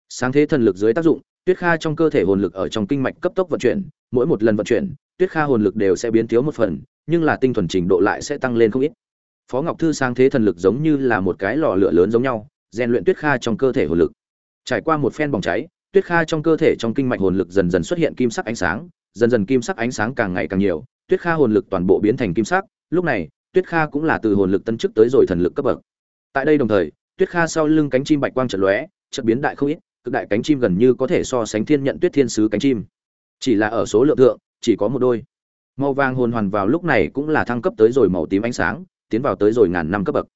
Sáng thế thần lực dưới tác dụng, tuyết kha trong cơ thể hồn lực ở trong kinh mạch cấp tốc vận chuyển, mỗi một lần vận chuyển, tuyết kha hồn lực đều sẽ biến thiếu một phần, nhưng là tinh thuần trình độ lại sẽ tăng lên không ít. Phó ngọc thư sáng thế thần lực giống như là một cái lò lửa lớn giống nhau, rèn luyện tuyết kha trong cơ thể hồn lực. Trải qua một phen bỏng cháy, tuyết kha trong cơ thể trong kinh mạch hồn lực dần dần xuất hiện kim sắc ánh sáng, dần dần kim sắc ánh sáng càng ngày càng nhiều tuyết kha hồn lực toàn bộ biến thành kim sắc, lúc này, tuyết kha cũng là từ hồn lực tân chức tới rồi thần lực cấp bậc. Tại đây đồng thời, tuyết kha sau lưng cánh chim bạch quang chợt lóe, chợt biến đại không ít, cực đại cánh chim gần như có thể so sánh thiên nhận tuyết thiên sứ cánh chim. Chỉ là ở số lượng thượng, chỉ có một đôi. Màu vàng hồn hoàn vào lúc này cũng là thăng cấp tới rồi màu tím ánh sáng, tiến vào tới rồi ngàn năm cấp bậc.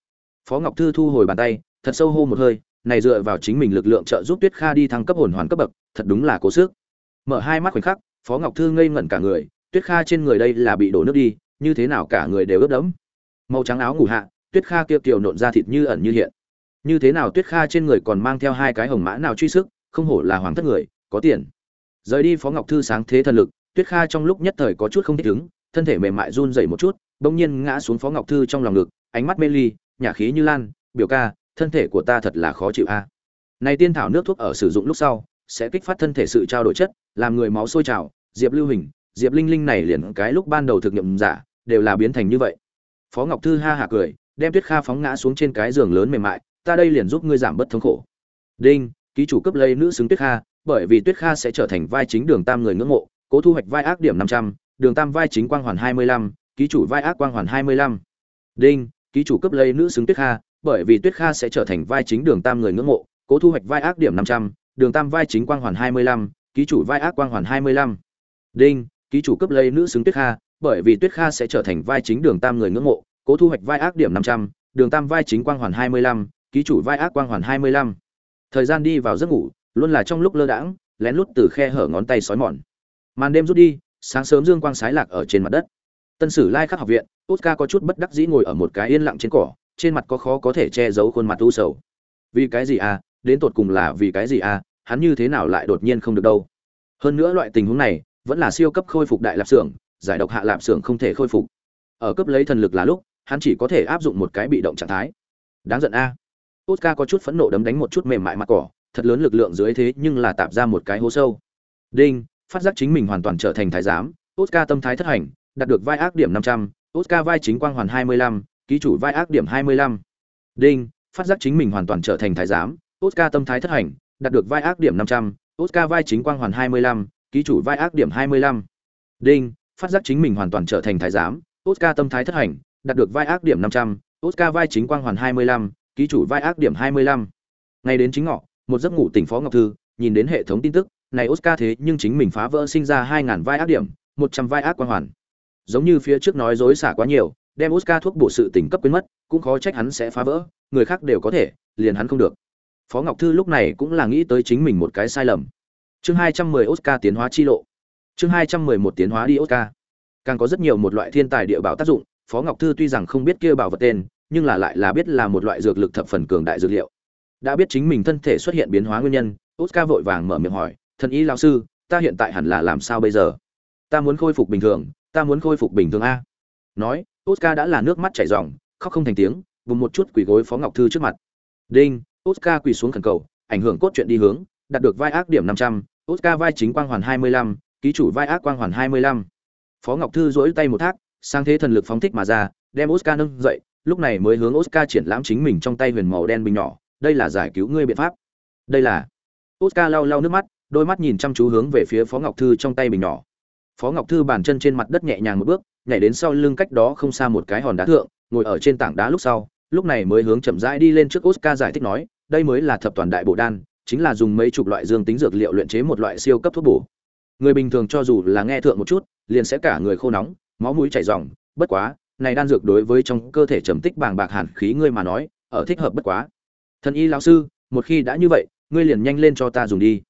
Phó ngọc thư thu hồi bàn tay, thật sâu hô một hơi, này dựa vào chính mình lực lượng trợ giúp tuyết kha đi thăng cấp hồn hoàn cấp bậc, thật đúng là cố sức. Mở hai mắt khoảnh khắc, phó ngọc thư ngây ngẩn cả người tuyết kha trên người đây là bị đổ nước đi, như thế nào cả người đều ướt đẫm. Màu trắng áo ngủ hạ, tuyết kha kia kiều nộn ra thịt như ẩn như hiện. Như thế nào tuyết kha trên người còn mang theo hai cái hồng mã nào truy sức, không hổ là hoàng thất người, có tiền. Rời đi phó ngọc thư sáng thế thần lực, tuyết kha trong lúc nhất thời có chút không thích ứng, thân thể mềm mại run rẩy một chút, bỗng nhiên ngã xuống phó ngọc thư trong lòng ngực, ánh mắt mê ly nhả khí như lan, biểu ca, thân thể của ta thật là khó chịu a. Này tiên thảo nước thuốc ở sử dụng lúc sau, sẽ kích phát thân thể sự trao đổi chất, làm người máu sôi trào, diệp lưu hình diệp linh linh này liền cái lúc ban đầu thực nghiệm giả, đều là biến thành như vậy. Phó ngọc thư ha hạ cười, đem tuyết kha phóng ngã xuống trên cái giường lớn mềm mại, ta đây liền giúp ngươi giảm bớt thống khổ. Đinh, ký chủ cấp lấy nữ xứng tuyết kha, bởi vì tuyết kha sẽ trở thành vai chính đường tam người ngưỡng mộ, cố thu hoạch vai ác điểm năm trăm, đường tam vai chính quang hoàn hai mươi lăm, ký chủ vai ác quang hoàn hai mươi lăm. Đinh, ký chủ cấp lấy nữ xứng tuyết kha, bởi vì tuyết kha sẽ trở thành vai chính đường tam người ngưỡng mộ, cố thu hoạch vai ác điểm năm trăm, đường tam vai chính quang hoàn hai mươi lăm, ký chủ vai ác quang hoàn hai mươi lăm. Đinh ký chủ cấp lấy nữ xứng tuyết kha, bởi vì tuyết kha sẽ trở thành vai chính đường tam người ngưỡng mộ, cố thu hoạch vai ác điểm năm trăm, đường tam vai chính quang hoàn hai mươi lăm, ký chủ vai ác quang hoàn hai mươi lăm. Thời gian đi vào giấc ngủ, luôn là trong lúc lơ đãng, lén lút từ khe hở ngón tay sói mòn. Màn đêm rút đi, sáng sớm dương quang sái lạc ở trên mặt đất. Tân sử lai khắc học viện oscar có chút bất đắc dĩ ngồi ở một cái yên lặng trên cỏ, trên mặt có khó có thể che giấu khuôn mặt u sầu. Vì cái gì à đến tột cùng là vì cái gì à hắn như thế nào lại đột nhiên không được đâu? Hơn nữa loại tình huống này vẫn là siêu cấp khôi phục đại lạp xưởng, giải độc hạ lạp xưởng không thể khôi phục. Ở cấp lấy thần lực là lúc, hắn chỉ có thể áp dụng một cái bị động trạng thái. Đáng giận a. Oscar có chút phẫn nộ đấm đánh một chút mềm mại mặt cỏ, thật lớn lực lượng dưới thế nhưng là tạp ra một cái hố sâu. Đinh, phát giác chính mình hoàn toàn trở thành thái giám oscar tâm thái thất hành, đạt được vai ác điểm năm trăm oscar vai chính quang hoàn hai mươi lăm, ký chủ vai ác điểm hai mươi lăm. Đinh, phát giác chính mình hoàn toàn trở thành thái giám oscar tâm thái thất hành, đạt được vai ác điểm năm trăm oscar vai chính quang hoàn hai mươi lăm ký chủ vai ác điểm hai mươi lăm. Đinh, phát giác chính mình hoàn toàn trở thành thái giám, oscar tâm thái thất hành, đạt được vai ác điểm năm trăm, oscar vai chính quang hoàn hai mươi lăm, ký chủ vai ác điểm hai mươi lăm. Ngay đến chính ngọ, một giấc ngủ tỉnh phó ngọc thư, nhìn đến hệ thống tin tức, này oscar thế nhưng chính mình phá vỡ sinh ra 2000 vai ác điểm, một trăm vai ác quang hoàn. Giống như phía trước nói dối xả quá nhiều, đem oscar thuốc bổ sự tỉnh cấp quên mất, cũng khó trách hắn sẽ phá vỡ, người khác đều có thể, liền hắn không được. Phó ngọc thư lúc này cũng là nghĩ tới chính mình một cái sai lầm chương hai trăm mười oscar tiến hóa chi lộ. Chương hai trăm mười một tiến hóa đi oscar. Càng có rất nhiều một loại thiên tài địa bảo tác dụng, phó ngọc thư tuy rằng không biết kia bảo vật tên, nhưng là lại là biết là một loại dược lực thập phần cường đại dược liệu. Đã biết chính mình thân thể xuất hiện biến hóa nguyên nhân, oscar vội vàng mở miệng hỏi, thần y lão sư, ta hiện tại hẳn là làm sao bây giờ? Ta muốn khôi phục bình thường, ta muốn khôi phục bình thường a. Nói, oscar đã là nước mắt chảy ròng, khóc không thành tiếng, vùng một chút quỳ gối phó ngọc thư trước mặt. Đinh! Oscar quỳ xuống khẩn cầu, ảnh hưởng cốt truyện đi hướng đạt được vai ác điểm năm trăm, oscar vai chính quang hoàn hai mươi lăm, ký chủ vai ác quang hoàn hai mươi lăm. Phó ngọc thư duỗi tay một thác, sang thế thần lực phóng thích mà ra, đem oscar nâng dậy, lúc này mới hướng oscar triển lãm chính mình trong tay huyền màu đen bình nhỏ, đây là giải cứu ngươi biện pháp. Đây là, oscar lau lau nước mắt, đôi mắt nhìn chăm chú hướng về phía phó ngọc thư trong tay bình nhỏ. Phó ngọc thư bàn chân trên mặt đất nhẹ nhàng một bước, nhảy đến sau lưng cách đó không xa một cái hòn đá thượng, ngồi ở trên tảng đá lúc sau, lúc này mới hướng chậm rãi đi lên trước oscar giải thích nói, đây mới là thập toàn đại bộ đan chính là dùng mấy chục loại dương tính dược liệu luyện chế một loại siêu cấp thuốc bổ. Người bình thường cho dù là nghe thượng một chút, liền sẽ cả người khô nóng, máu mũi chảy ròng. Bất quá, này đan dược đối với trong cơ thể trầm tích bàng bạc hàn khí ngươi mà nói, ở thích hợp bất quá. Thần y lão sư, một khi đã như vậy, ngươi liền nhanh lên cho ta dùng đi.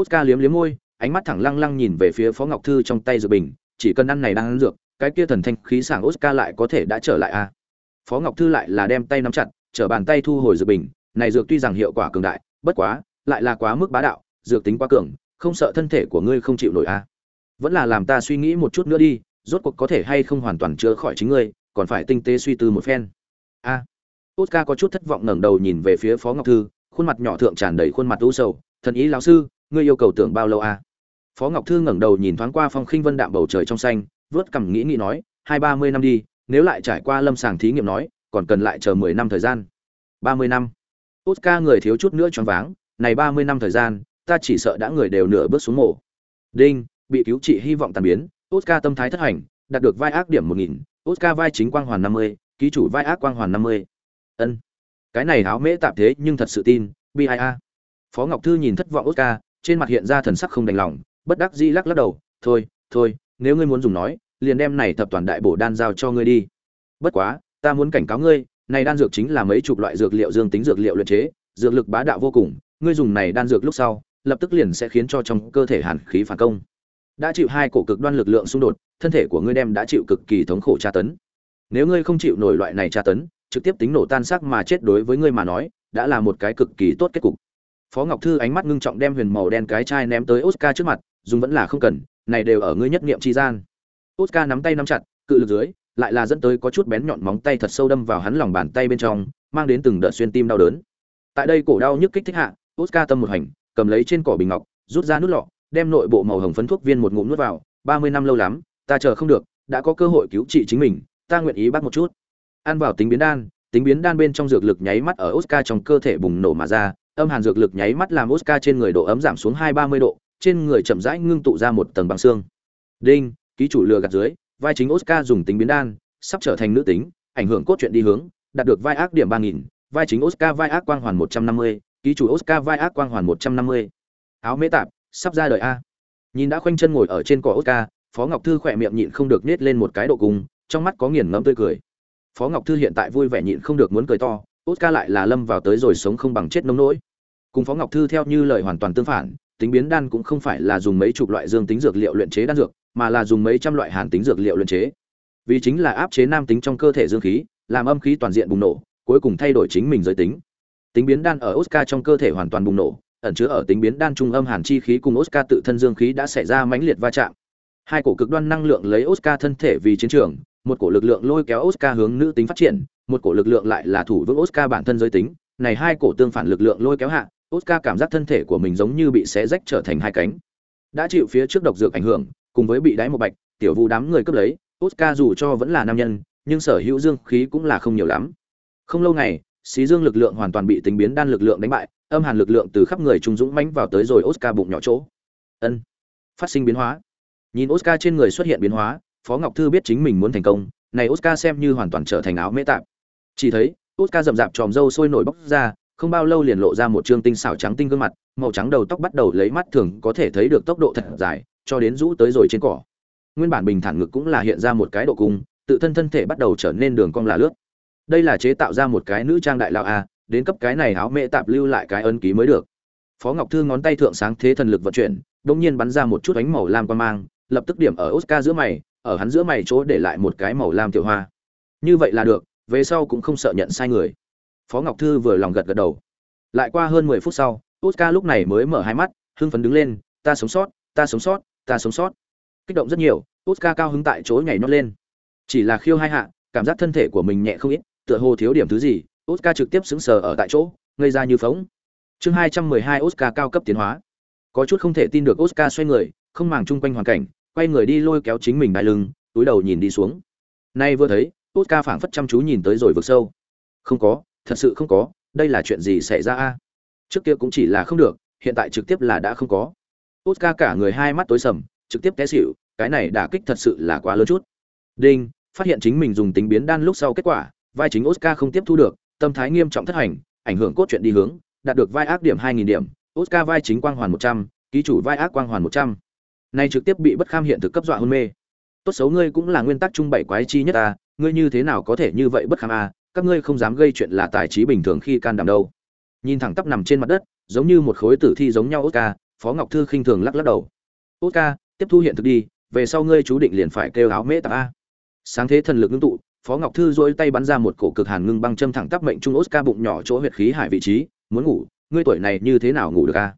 Oscar liếm liếm môi, ánh mắt thẳng lăng lăng nhìn về phía phó ngọc thư trong tay dược bình. Chỉ cần ăn này đang ăn dược, cái kia thần thanh khí sảng oscar lại có thể đã trở lại a à. phó ngọc thư lại là đem tay nắm chặt, trở bàn tay thu hồi dược bình. Này dược tuy rằng hiệu quả cường đại, bất quá lại là quá mức bá đạo, dược tính quá cường, không sợ thân thể của ngươi không chịu nổi à. vẫn là làm ta suy nghĩ một chút nữa đi, rốt cuộc có thể hay không hoàn toàn chữa khỏi chính ngươi, còn phải tinh tế suy tư một phen a à. có chút thất vọng ngẩng đầu nhìn về phía phó ngọc thư, khuôn mặt nhỏ thượng tràn đầy khuôn mặt u sầu, thần ý lão sư, ngươi yêu cầu tưởng bao lâu a à? phó ngọc thư ngẩng đầu nhìn thoáng qua phong khinh vân đạm bầu trời trong xanh, vớt cằm nghĩ nghĩ nói, hai ba mươi năm đi, nếu lại trải qua lâm sàng thí nghiệm nói, còn cần lại chờ mười năm thời gian ba mươi năm oscar người thiếu chút nữa choáng váng này ba mươi năm thời gian, ta chỉ sợ đã người đều nửa bước xuống mổ đinh, bị cứu trị hy vọng tàn biến, oscar tâm thái thất hành, đạt được vai ác điểm một nghìn, oscar vai chính quang hoàn năm mươi, ký chủ vai ác quang hoàn năm mươi. Ân. Cái này háo mễ tạp thế nhưng thật sự tin bia phó ngọc thư nhìn thất vọng oscar, trên mặt hiện ra thần sắc không đành lòng, bất đắc dĩ lắc lắc đầu, thôi thôi, nếu ngươi muốn dùng nói, liền đem này thập toàn đại bổ đan giao cho ngươi đi. Bất quá, ta muốn cảnh cáo ngươi, này đan dược chính là mấy chục loại dược liệu dương tính dược liệu luyện chế, dược lực bá đạo vô cùng ngươi dùng này đan dược lúc sau, lập tức liền sẽ khiến cho trong cơ thể hàn khí phản công. Đã chịu hai cổ cực đoan lực lượng xung đột, thân thể của ngươi đem đã chịu cực kỳ thống khổ tra tấn. Nếu ngươi không chịu nổi loại này tra tấn, trực tiếp tính nổ tan xác mà chết đối với ngươi mà nói, đã là một cái cực kỳ tốt kết cục. Phó ngọc thư ánh mắt ngưng trọng đem huyền màu đen cái chai ném tới oscar trước mặt, dùng vẫn là không cần, này đều ở ngươi nhất niệm chi gian. Oscar nắm tay nắm chặt, cự lực dưới, lại là dẫn tới có chút bén nhọn móng tay thật sâu đâm vào hắn lòng bàn tay bên trong, mang đến từng đợt xuyên tim đau đớn. Tại đây cổ đau nhức kích thích hạ oscar tâm một hành, cầm lấy trên cỏ bình ngọc, rút ra nút lọ, đem nội bộ màu hồng phấn thuốc viên một ngụm nuốt vào. Ba mươi năm lâu lắm, ta chờ không được, đã có cơ hội cứu trị chính mình, ta nguyện ý bắt một chút. Ăn vào tính biến đan, tính biến đan bên trong dược lực nháy mắt ở oscar trong cơ thể bùng nổ mà ra, âm hàn dược lực nháy mắt làm oscar trên người độ ấm giảm xuống hai ba mươi độ, trên người chậm rãi ngưng tụ ra một tầng băng xương. Đinh, ký chủ lừa gạt dưới, vai chính oscar dùng tính biến đan, sắp trở thành nữ tính, ảnh hưởng cốt truyện đi hướng, đạt được vai ác điểm ba nghìn, vai chính oscar vai ác quang hoàn một trăm năm mươi ký chủ oscar vai ác quang hoàn một trăm năm mươi. Áo mễ tạp, sắp ra đời a. Nhìn đã khoanh chân ngồi ở trên cỏ oscar, phó ngọc thư khỏe miệng nhịn không được nết lên một cái độ cung, trong mắt có nghiền ngẫm tươi cười. Phó ngọc thư hiện tại vui vẻ nhịn không được muốn cười to, oscar lại là lâm vào tới rồi sống không bằng chết nông nỗi. Cùng phó ngọc thư theo như lời hoàn toàn tương phản, tính biến đan cũng không phải là dùng mấy chục loại dương tính dược liệu luyện chế đan dược, mà là dùng mấy trăm loại hàn tính dược liệu luyện chế. Vì chính là áp chế nam tính trong cơ thể dương khí, làm âm khí toàn diện bùng nổ, cuối cùng thay đổi chính mình giới tính tính biến đan ở oscar trong cơ thể hoàn toàn bùng nổ, ẩn chứa ở tính biến đan trung âm hàn chi khí cùng oscar tự thân dương khí đã xảy ra mãnh liệt va chạm. Hai cổ cực đoan năng lượng lấy oscar thân thể vì chiến trường, một cổ lực lượng lôi kéo oscar hướng nữ tính phát triển, một cổ lực lượng lại là thủ vững oscar bản thân giới tính. Này hai cổ tương phản lực lượng lôi kéo hạ, oscar cảm giác thân thể của mình giống như bị xé rách trở thành hai cánh. Đã chịu phía trước độc dược ảnh hưởng, cùng với bị đáy một bạch, tiểu vu đám người cướp lấy, oscar dù cho vẫn là nam nhân, nhưng sở hữu dương khí cũng là không nhiều lắm. Không lâu ngày xí dương lực lượng hoàn toàn bị tính biến đan lực lượng đánh bại, âm hàn lực lượng từ khắp người trung dũng mãnh vào tới rồi oscar bụng nhỏ chỗ. Ân, phát sinh biến hóa. Nhìn oscar trên người xuất hiện biến hóa, phó ngọc thư biết chính mình muốn thành công, này oscar xem như hoàn toàn trở thành áo mễ tạp. Chỉ thấy, oscar rậm rạp tròm râu sôi nổi bốc ra, không bao lâu liền lộ ra một trương tinh xảo trắng tinh gương mặt, màu trắng đầu tóc bắt đầu lấy mắt thường có thể thấy được tốc độ thật dài, cho đến rũ tới rồi trên cỏ. Nguyên bản bình thản ngực cũng là hiện ra một cái độ cung, tự thân thân thể bắt đầu trở nên đường cong là lướt đây là chế tạo ra một cái nữ trang đại lão a, đến cấp cái này áo mẹ tạp lưu lại cái ấn ký mới được. Phó ngọc thư ngón tay thượng sáng thế thần lực vận chuyển đông nhiên bắn ra một chút ánh màu lam quan mang, lập tức điểm ở oscar giữa mày, ở hắn giữa mày chỗ để lại một cái màu lam tiểu hoa. Như vậy là được, về sau cũng không sợ nhận sai người. Phó ngọc thư vừa lòng gật gật đầu. Lại qua hơn mười phút sau, oscar lúc này mới mở hai mắt, hưng phấn đứng lên, ta sống sót, ta sống sót, ta sống sót. Kích động rất nhiều, oscar cao hứng tại chỗ nhảy nhót lên. Chỉ là khiêu hai hạ, cảm giác thân thể của mình nhẹ không ít tựa hồ thiếu điểm thứ gì, oscar trực tiếp sững sờ ở tại chỗ, ngây ra như phóng. Chương hai trăm mười hai oscar cao cấp tiến hóa. Có chút không thể tin được oscar xoay người, không màng chung quanh hoàn cảnh, quay người đi lôi kéo chính mình đai lưng, túi đầu nhìn đi xuống. Nay vừa thấy, oscar phảng phất chăm chú nhìn tới rồi vực sâu. Không có, thật sự không có, đây là chuyện gì xảy ra a? Trước kia cũng chỉ là không được, hiện tại trực tiếp là đã không có. Oscar cả người hai mắt tối sầm, trực tiếp té xỉu, cái này đả kích thật sự là quá lớn chút. Đinh, phát hiện chính mình dùng tính biến đan lúc sau kết quả vai chính oscar không tiếp thu được, tâm thái nghiêm trọng thất hành, ảnh hưởng cốt truyện đi hướng, đạt được vai ác điểm hai nghìn điểm, oscar vai chính quang hoàn một trăm, ký chủ vai ác quang hoàn một trăm. Nay trực tiếp bị bất kham hiện thực cấp dọa hôn mê. Tốt xấu ngươi cũng là nguyên tắc trung bảy quái chi nhất ta, ngươi như thế nào có thể như vậy bất kham a các ngươi không dám gây chuyện là tài trí bình thường khi can đảm đâu. Nhìn thẳng tắp nằm trên mặt đất, giống như một khối tử thi giống nhau oscar, phó ngọc thư khinh thường lắc lắc đầu. Oscar, tiếp thu hiện thực đi, về sau ngươi chú định liền phải kêu áo mễ tạc a. Sáng thế thần lực ngưng tụ phó ngọc thư dỗi tay bắn ra một cổ cực hàn ngưng băng châm thẳng tắp mệnh trung oscar bụng nhỏ chỗ huyệt khí hải vị trí, muốn ngủ, ngươi tuổi này như thế nào ngủ được a?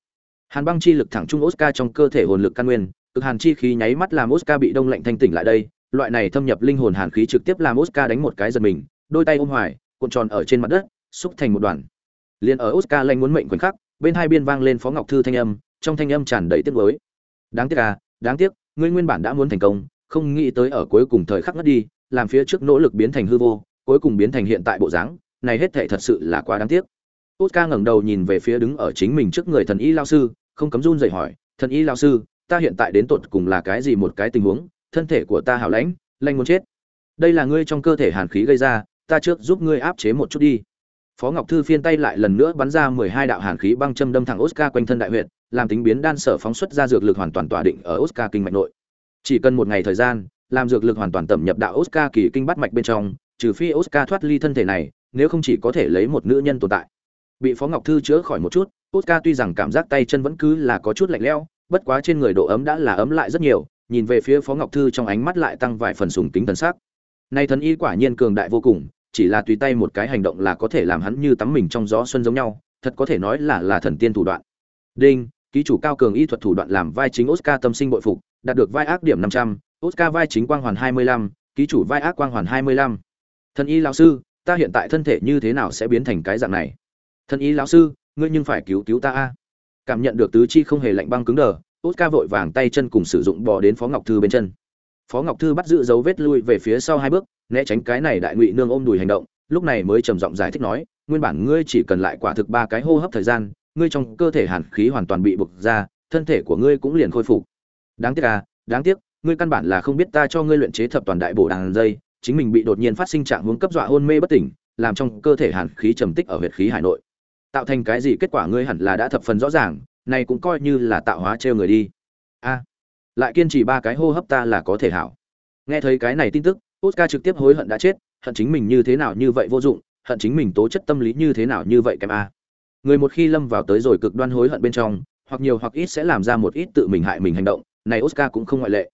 Hàn băng chi lực thẳng trung oscar trong cơ thể hồn lực căn nguyên, cực hàn chi khí nháy mắt làm oscar bị đông lạnh thanh tỉnh lại đây, loại này thâm nhập linh hồn hàn khí trực tiếp làm oscar đánh một cái giật mình, đôi tay ôm hoài, cuộn tròn ở trên mặt đất, xúc thành một đoàn. Liền ở oscar lanh muốn mệnh khoảnh khắc, bên hai biên vang lên phó ngọc thư thanh âm, trong thanh âm tràn đầy tiếc nuối. Đáng tiếc à đáng tiếc, ngươi nguyên bản đã muốn thành công, không nghĩ tới ở cuối cùng thời khắc ngất đi làm phía trước nỗ lực biến thành hư vô cuối cùng biến thành hiện tại bộ dáng này hết thảy thật sự là quá đáng tiếc. Oscar ngẩng đầu nhìn về phía đứng ở chính mình trước người thần y lão sư không cấm run rẩy hỏi thần y lão sư ta hiện tại đến tột cùng là cái gì một cái tình huống? Thân thể của ta hảo lãnh lanh muốn chết. Đây là ngươi trong cơ thể hàn khí gây ra ta trước giúp ngươi áp chế một chút đi. Phó ngọc thư phiên tay lại lần nữa bắn ra mười hai đạo hàn khí băng châm đâm thẳng oscar quanh thân đại huyệt, làm tính biến đan sở phóng xuất ra dược lực hoàn toàn tỏa định ở oscar kinh mạch nội. Chỉ cần một ngày thời gian làm dược lực hoàn toàn tẩm nhập đạo oscar kỳ kinh bắt mạch bên trong, trừ phi oscar thoát ly thân thể này, nếu không chỉ có thể lấy một nữ nhân tồn tại. Bị phó ngọc thư chữa khỏi một chút, oscar tuy rằng cảm giác tay chân vẫn cứ là có chút lạnh lẽo, bất quá trên người độ ấm đã là ấm lại rất nhiều, nhìn về phía phó ngọc thư trong ánh mắt lại tăng vài phần sùng kính thần sắc. Nay thần y quả nhiên cường đại vô cùng, chỉ là tùy tay một cái hành động là có thể làm hắn như tắm mình trong gió xuân giống nhau, thật có thể nói là là thần tiên thủ đoạn. Đinh, ký chủ cao cường y thuật thủ đoạn làm vai chính oscar tâm sinh bội phục, đạt được vai ác điểm năm trăm oscar vai chính quang hoàn hai mươi lăm, ký chủ vai ác quang hoàn hai mươi lăm. Thần y lão sư, ta hiện tại thân thể như thế nào sẽ biến thành cái dạng này? Thần y lão sư, ngươi nhưng phải cứu cứu ta a. Cảm nhận được tứ chi không hề lạnh băng cứng đờ, oscar vội vàng tay chân cùng sử dụng bò đến phó ngọc thư bên chân. Phó ngọc thư bắt giữ dấu vết lui về phía sau hai bước, né tránh cái này đại ngụy nương ôm đùi hành động, lúc này mới trầm giọng giải thích nói, nguyên bản ngươi chỉ cần lại quả thực ba cái hô hấp thời gian, ngươi trong cơ thể hàn khí hoàn toàn bị bộc ra, thân thể của ngươi cũng liền khôi phục. Đáng tiếc à đáng tiếc ngươi căn bản là không biết ta cho ngươi luyện chế thập toàn đại bổ đàn dây, chính mình bị đột nhiên phát sinh trạng huống cấp dọa hôn mê bất tỉnh, làm trong cơ thể hàn khí trầm tích ở huyệt khí hải nội. Tạo thành cái gì kết quả ngươi hẳn là đã thập phần rõ ràng, này cũng coi như là tạo hóa trêu người đi. A, lại kiên trì ba cái hô hấp ta là có thể hảo. Nghe thấy cái này tin tức, oscar trực tiếp hối hận đã chết, hận chính mình như thế nào như vậy vô dụng, hận chính mình tố chất tâm lý như thế nào như vậy kém a. Người một khi lâm vào tới rồi cực đoan hối hận bên trong, hoặc nhiều hoặc ít sẽ làm ra một ít tự mình hại mình hành động, này oscar cũng không ngoại lệ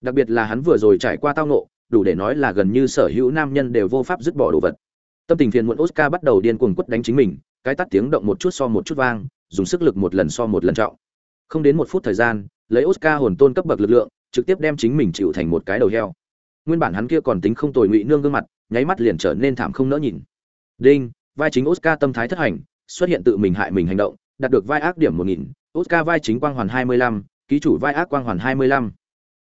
đặc biệt là hắn vừa rồi trải qua tao nộ đủ để nói là gần như sở hữu nam nhân đều vô pháp dứt bỏ đồ vật. Tâm tình phiền muộn oscar bắt đầu điên cuồng quất đánh chính mình, cái tắt tiếng động một chút so một chút vang, dùng sức lực một lần so một lần trọng. Không đến một phút thời gian, lấy oscar hồn tôn cấp bậc lực lượng, trực tiếp đem chính mình chịu thành một cái đầu heo. Nguyên bản hắn kia còn tính không tồi ngụy nương gương mặt, nháy mắt liền trở nên thảm không nỡ nhìn. Đinh, vai chính oscar tâm thái thất hành, xuất hiện tự mình hại mình hành động, đạt được vai ác điểm một nghìn, oscar vai chính quang hoàn hai mươi lăm, ký chủ vai ác quang hoàn hai mươi lăm.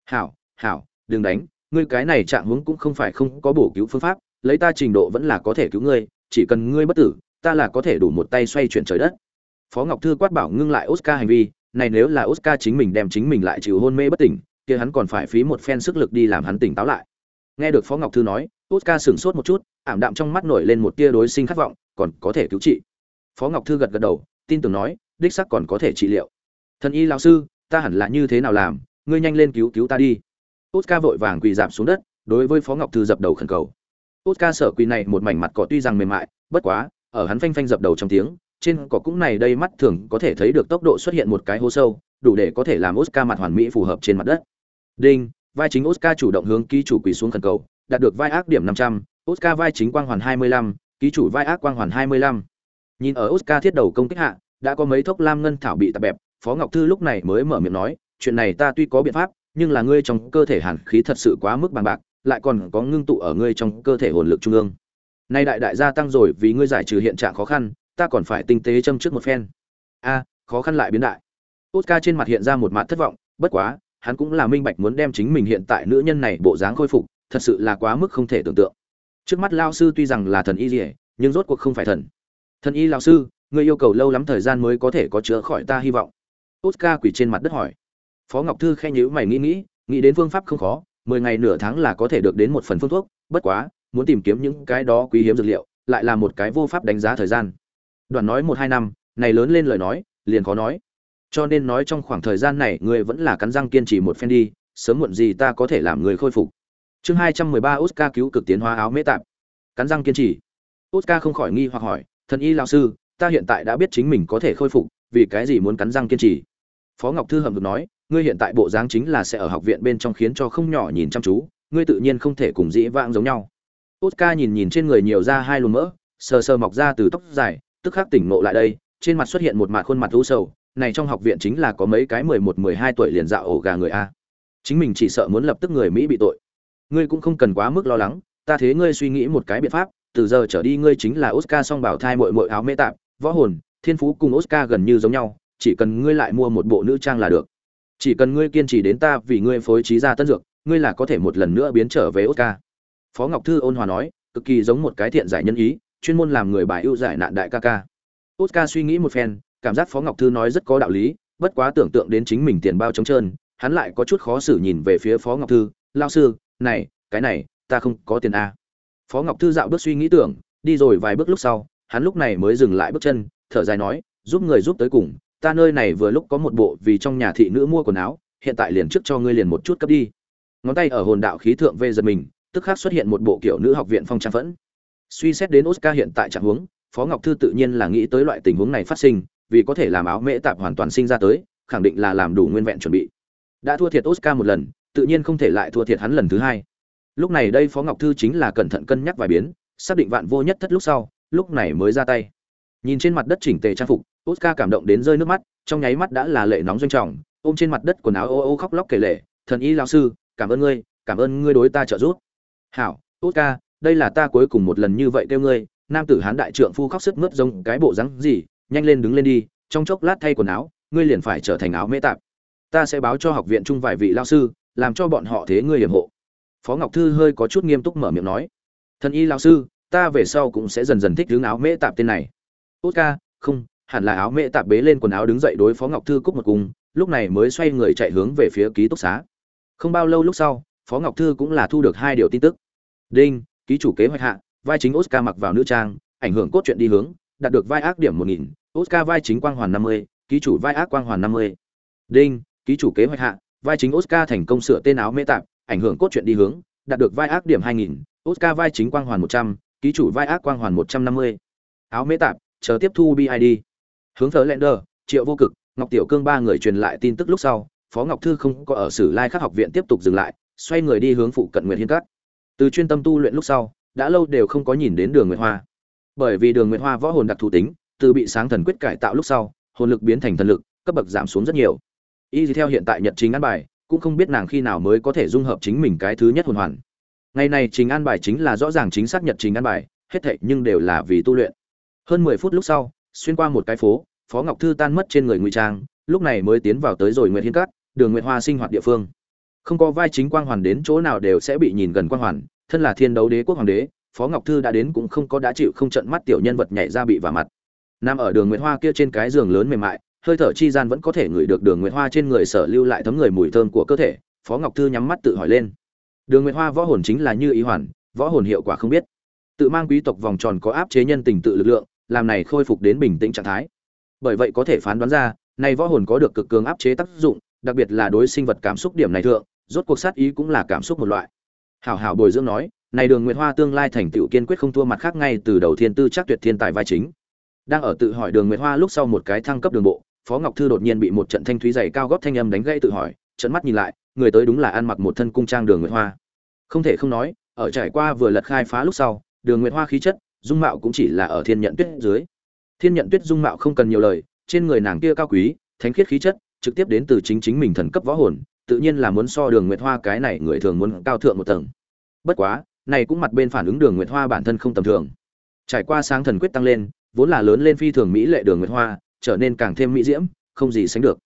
Hảo hảo, đừng đánh, ngươi cái này trạng huống cũng không phải không có bổ cứu phương pháp, lấy ta trình độ vẫn là có thể cứu ngươi, chỉ cần ngươi bất tử, ta là có thể đủ một tay xoay chuyển trời đất. Phó ngọc thư quát bảo ngưng lại oscar hành vi, này nếu là oscar chính mình đem chính mình lại chịu hôn mê bất tỉnh, kia hắn còn phải phí một phen sức lực đi làm hắn tỉnh táo lại. Nghe được phó ngọc thư nói, oscar sửng sốt một chút, ảm đạm trong mắt nổi lên một tia đối sinh khát vọng, còn có thể cứu trị? Phó ngọc thư gật gật đầu, tin tưởng nói, đích sắc còn có thể trị liệu. Thần y lão sư, ta hẳn là như thế nào làm? Ngươi nhanh lên cứu cứu ta đi oscar vội vàng quỳ dạp xuống đất, đối với phó ngọc thư dập đầu khẩn cầu. Oscar sở quỳ này một mảnh mặt cỏ tuy rằng mềm mại, bất quá, ở hắn phanh phanh dập đầu trong tiếng, trên cỏ cũng này đây mắt thường có thể thấy được tốc độ xuất hiện một cái hố sâu, đủ để có thể làm oscar mặt hoàn mỹ phù hợp trên mặt đất. Đinh, vai chính oscar chủ động hướng ký chủ quỳ xuống khẩn cầu, đạt được vai ác điểm năm trăm, oscar vai chính quang hoàn hai mươi lăm, ký chủ vai ác quang hoàn hai mươi lăm. Nhìn ở oscar thiết đầu công kích hạ, đã có mấy thốc lam ngân thảo bị tạp bẹp, phó ngọc thư lúc này mới mở miệng nói, chuyện này ta tuy có biện pháp nhưng là ngươi trong cơ thể hàn khí thật sự quá mức bằng bạc, lại còn có ngưng tụ ở ngươi trong cơ thể hồn lực trung ương. Nay đại đại gia tăng rồi vì ngươi giải trừ hiện trạng khó khăn, ta còn phải tinh tế châm trước một phen. A, khó khăn lại biến đại. Oscar trên mặt hiện ra một mặt thất vọng, bất quá, hắn cũng là minh bạch muốn đem chính mình hiện tại nữ nhân này bộ dáng khôi phục, thật sự là quá mức không thể tưởng tượng. Trước mắt lao sư tuy rằng là thần y dỉa nhưng rốt cuộc không phải thần. Thần y lao sư, ngươi yêu cầu lâu lắm thời gian mới có thể có chữa khỏi ta hy vọng. Oscar quỳ trên mặt đất hỏi phó ngọc thư khen nhữ mày nghĩ nghĩ nghĩ đến phương pháp không khó, mười ngày nửa tháng là có thể được đến một phần phương thuốc, bất quá, muốn tìm kiếm những cái đó quý hiếm dược liệu, lại là một cái vô pháp đánh giá thời gian. Đoạn nói một hai năm, này lớn lên lời nói, liền khó nói. Cho nên nói trong khoảng thời gian này ngươi vẫn là cắn răng kiên trì một phen đi, sớm muộn gì ta có thể làm người khôi phục. Chương hai trăm mười ba oscar cứu cực tiến hóa áo mễ tạp. Cắn răng kiên trì. Oscar không khỏi nghi hoặc hỏi, thần y lão sư, ta hiện tại đã biết chính mình có thể khôi phục, vì cái gì muốn cắn răng kiên trì? Phó ngọc thư hầm được nói ngươi hiện tại bộ dáng chính là sẽ ở học viện bên trong khiến cho không nhỏ nhìn chăm chú, ngươi tự nhiên không thể cùng dĩ vãng giống nhau. Oscar nhìn nhìn trên người nhiều ra hai luồng mỡ, sờ sờ mọc ra từ tóc dài, tức khắc tỉnh ngộ lại đây, trên mặt xuất hiện một mặt khuôn mặt u sầu, này trong học viện chính là có mấy cái mười một, mười hai tuổi liền dạo ổ gà người a. Chính mình chỉ sợ muốn lập tức người mỹ bị tội. Ngươi cũng không cần quá mức lo lắng, ta thế ngươi suy nghĩ một cái biện pháp, từ giờ trở đi ngươi chính là oscar song bảo thai mội mội áo mê tạp, võ hồn, thiên phú cùng oscar gần như giống nhau, chỉ cần ngươi lại mua một bộ nữ trang là được chỉ cần ngươi kiên trì đến ta vì ngươi phối trí ra tân dược, ngươi là có thể một lần nữa biến trở về oscar. Phó ngọc thư ôn hòa nói, cực kỳ giống một cái thiện giải nhân ý, chuyên môn làm người bài ưu giải nạn đại ca ca. Oscar suy nghĩ một phen, cảm giác phó ngọc thư nói rất có đạo lý, bất quá tưởng tượng đến chính mình tiền bao trống trơn, hắn lại có chút khó xử nhìn về phía phó ngọc thư lao sư, này, cái này, ta không có tiền a. Phó ngọc thư dạo bước suy nghĩ tưởng, đi rồi vài bước lúc sau, hắn lúc này mới dừng lại bước chân, thở dài nói, giúp người giúp tới cùng ta nơi này vừa lúc có một bộ vì trong nhà thị nữ mua quần áo, hiện tại liền trước cho ngươi liền một chút cấp đi. Ngón tay ở hồn đạo khí thượng vê giật mình, tức khắc xuất hiện một bộ kiểu nữ học viện phong trang phẫn. Suy xét đến oscar hiện tại trạng huống, phó ngọc thư tự nhiên là nghĩ tới loại tình huống này phát sinh, vì có thể làm áo mễ tạp hoàn toàn sinh ra tới, khẳng định là làm đủ nguyên vẹn chuẩn bị. Đã thua thiệt oscar một lần, tự nhiên không thể lại thua thiệt hắn lần thứ hai. Lúc này đây phó ngọc thư chính là cẩn thận cân nhắc vài biến, xác định vạn vô nhất thất lúc sau, lúc này mới ra tay nhìn trên mặt đất chỉnh tề trang phục, oscar cảm động đến rơi nước mắt, trong nháy mắt đã là lệ nóng doanh trọng, ôm trên mặt đất quần áo ô ô khóc lóc kể lệ, thần y lão sư, cảm ơn ngươi, cảm ơn ngươi đối ta trợ giúp. Hảo, oscar, đây là ta cuối cùng một lần như vậy kêu ngươi, nam tử hán đại trượng phu khóc sức mướt giống cái bộ rắn gì, nhanh lên đứng lên đi, trong chốc lát thay quần áo, ngươi liền phải trở thành áo mễ tạp. Ta sẽ báo cho học viện trung vài vị lao sư, làm cho bọn họ thế ngươi hiểm hộ. Phó ngọc thư hơi có chút nghiêm túc mở miệng nói. Thần y lao sư, ta về sau cũng sẽ dần dần thích hướng áo mễ tạp tên này tốt ca, không, hẳn là áo mễ tạp bế lên quần áo đứng dậy đối phó ngọc thư cúc một cung lúc này mới xoay người chạy hướng về phía ký túc xá. Không bao lâu lúc sau, phó ngọc thư cũng là thu được hai điều tin tức. Đinh, ký chủ kế hoạch hạ, vai chính oscar mặc vào nữ trang, ảnh hưởng cốt truyện đi hướng, đạt được vai ác điểm một nghìn, oscar vai chính quang hoàn năm mươi, ký chủ vai ác quang hoàn năm mươi. Đinh, ký chủ kế hoạch hạ, vai chính oscar thành công sửa tên áo mễ tạp, ảnh hưởng cốt truyện đi hướng, đạt được vai ác điểm hai nghìn, oscar vai chính quang hoàn một trăm, ký chủ vai ác quang hoàn một trăm năm mươi. Áo mễ tạp chờ tiếp thu bid hướng thờ lender, triệu vô cực, ngọc tiểu cương ba người truyền lại tin tức lúc sau, phó ngọc thư không có ở sử lai khắc học viện tiếp tục dừng lại, xoay người đi hướng phụ cận nguyện hiên cát từ chuyên tâm tu luyện lúc sau, đã lâu đều không có nhìn đến đường nguyệt hoa. Bởi vì đường nguyệt hoa võ hồn đặc thù tính, từ bị sáng thần quyết cải tạo lúc sau, hồn lực biến thành thần lực, cấp bậc giảm xuống rất nhiều. Y theo hiện tại nhật trình an bài, cũng không biết nàng khi nào mới có thể dung hợp chính mình cái thứ nhất hồn hoàn. Ngày này trình an bài chính là rõ ràng chính xác nhật trình an bài, hết thệ nhưng đều là vì tu luyện hơn mười phút lúc sau, xuyên qua một cái phố, phó ngọc thư tan mất trên người ngụy trang, lúc này mới tiến vào tới rồi nguyệt hiên cát đường nguyệt hoa sinh hoạt địa phương. Không có vai chính quang hoàn đến chỗ nào đều sẽ bị nhìn gần quang hoàn, thân là thiên đấu đế quốc hoàng đế, phó ngọc thư đã đến cũng không có đã chịu không trận mắt tiểu nhân vật nhảy ra bị vả mặt. Nằm ở đường nguyệt hoa kia trên cái giường lớn mềm mại, hơi thở chi gian vẫn có thể ngửi được đường nguyệt hoa trên người sở lưu lại thấm người mùi thơm của cơ thể, phó ngọc thư nhắm mắt tự hỏi lên. Đường nguyệt hoa võ hồn chính là như ý hoàn, võ hồn hiệu quả không biết. Tự mang quý tộc vòng tròn có áp chế nhân tình tự lực lượng làm này khôi phục đến bình tĩnh trạng thái. Bởi vậy có thể phán đoán ra, này võ hồn có được cực cường áp chế tác dụng, đặc biệt là đối sinh vật cảm xúc điểm này thượng, rốt cuộc sát ý cũng là cảm xúc một loại. Hảo hảo bồi dưỡng nói, này đường nguyệt hoa tương lai thành tựu kiên quyết không thua mặt khác ngay từ đầu thiên tư chắc tuyệt thiên tài vai chính. Đang ở tự hỏi đường nguyệt hoa lúc sau một cái thăng cấp đường bộ, phó ngọc thư đột nhiên bị một trận thanh thúy dày cao góp thanh âm đánh gãy tự hỏi trận mắt nhìn lại, người tới đúng là ăn mặc một thân cung trang đường nguyệt hoa. Không thể không nói, ở trải qua vừa lật khai phá lúc sau, đường nguyệt hoa khí chất dung mạo cũng chỉ là ở thiên nhận tuyết dưới. Thiên nhận tuyết dung mạo không cần nhiều lời, trên người nàng kia cao quý, thánh khiết khí chất, trực tiếp đến từ chính chính mình thần cấp võ hồn, tự nhiên là muốn so đường nguyệt hoa cái này người thường muốn cao thượng một tầng. Bất quá, này cũng mặt bên phản ứng đường nguyệt hoa bản thân không tầm thường. Trải qua sáng thần quyết tăng lên, vốn là lớn lên phi thường mỹ lệ đường nguyệt hoa, trở nên càng thêm mỹ diễm, không gì sánh được.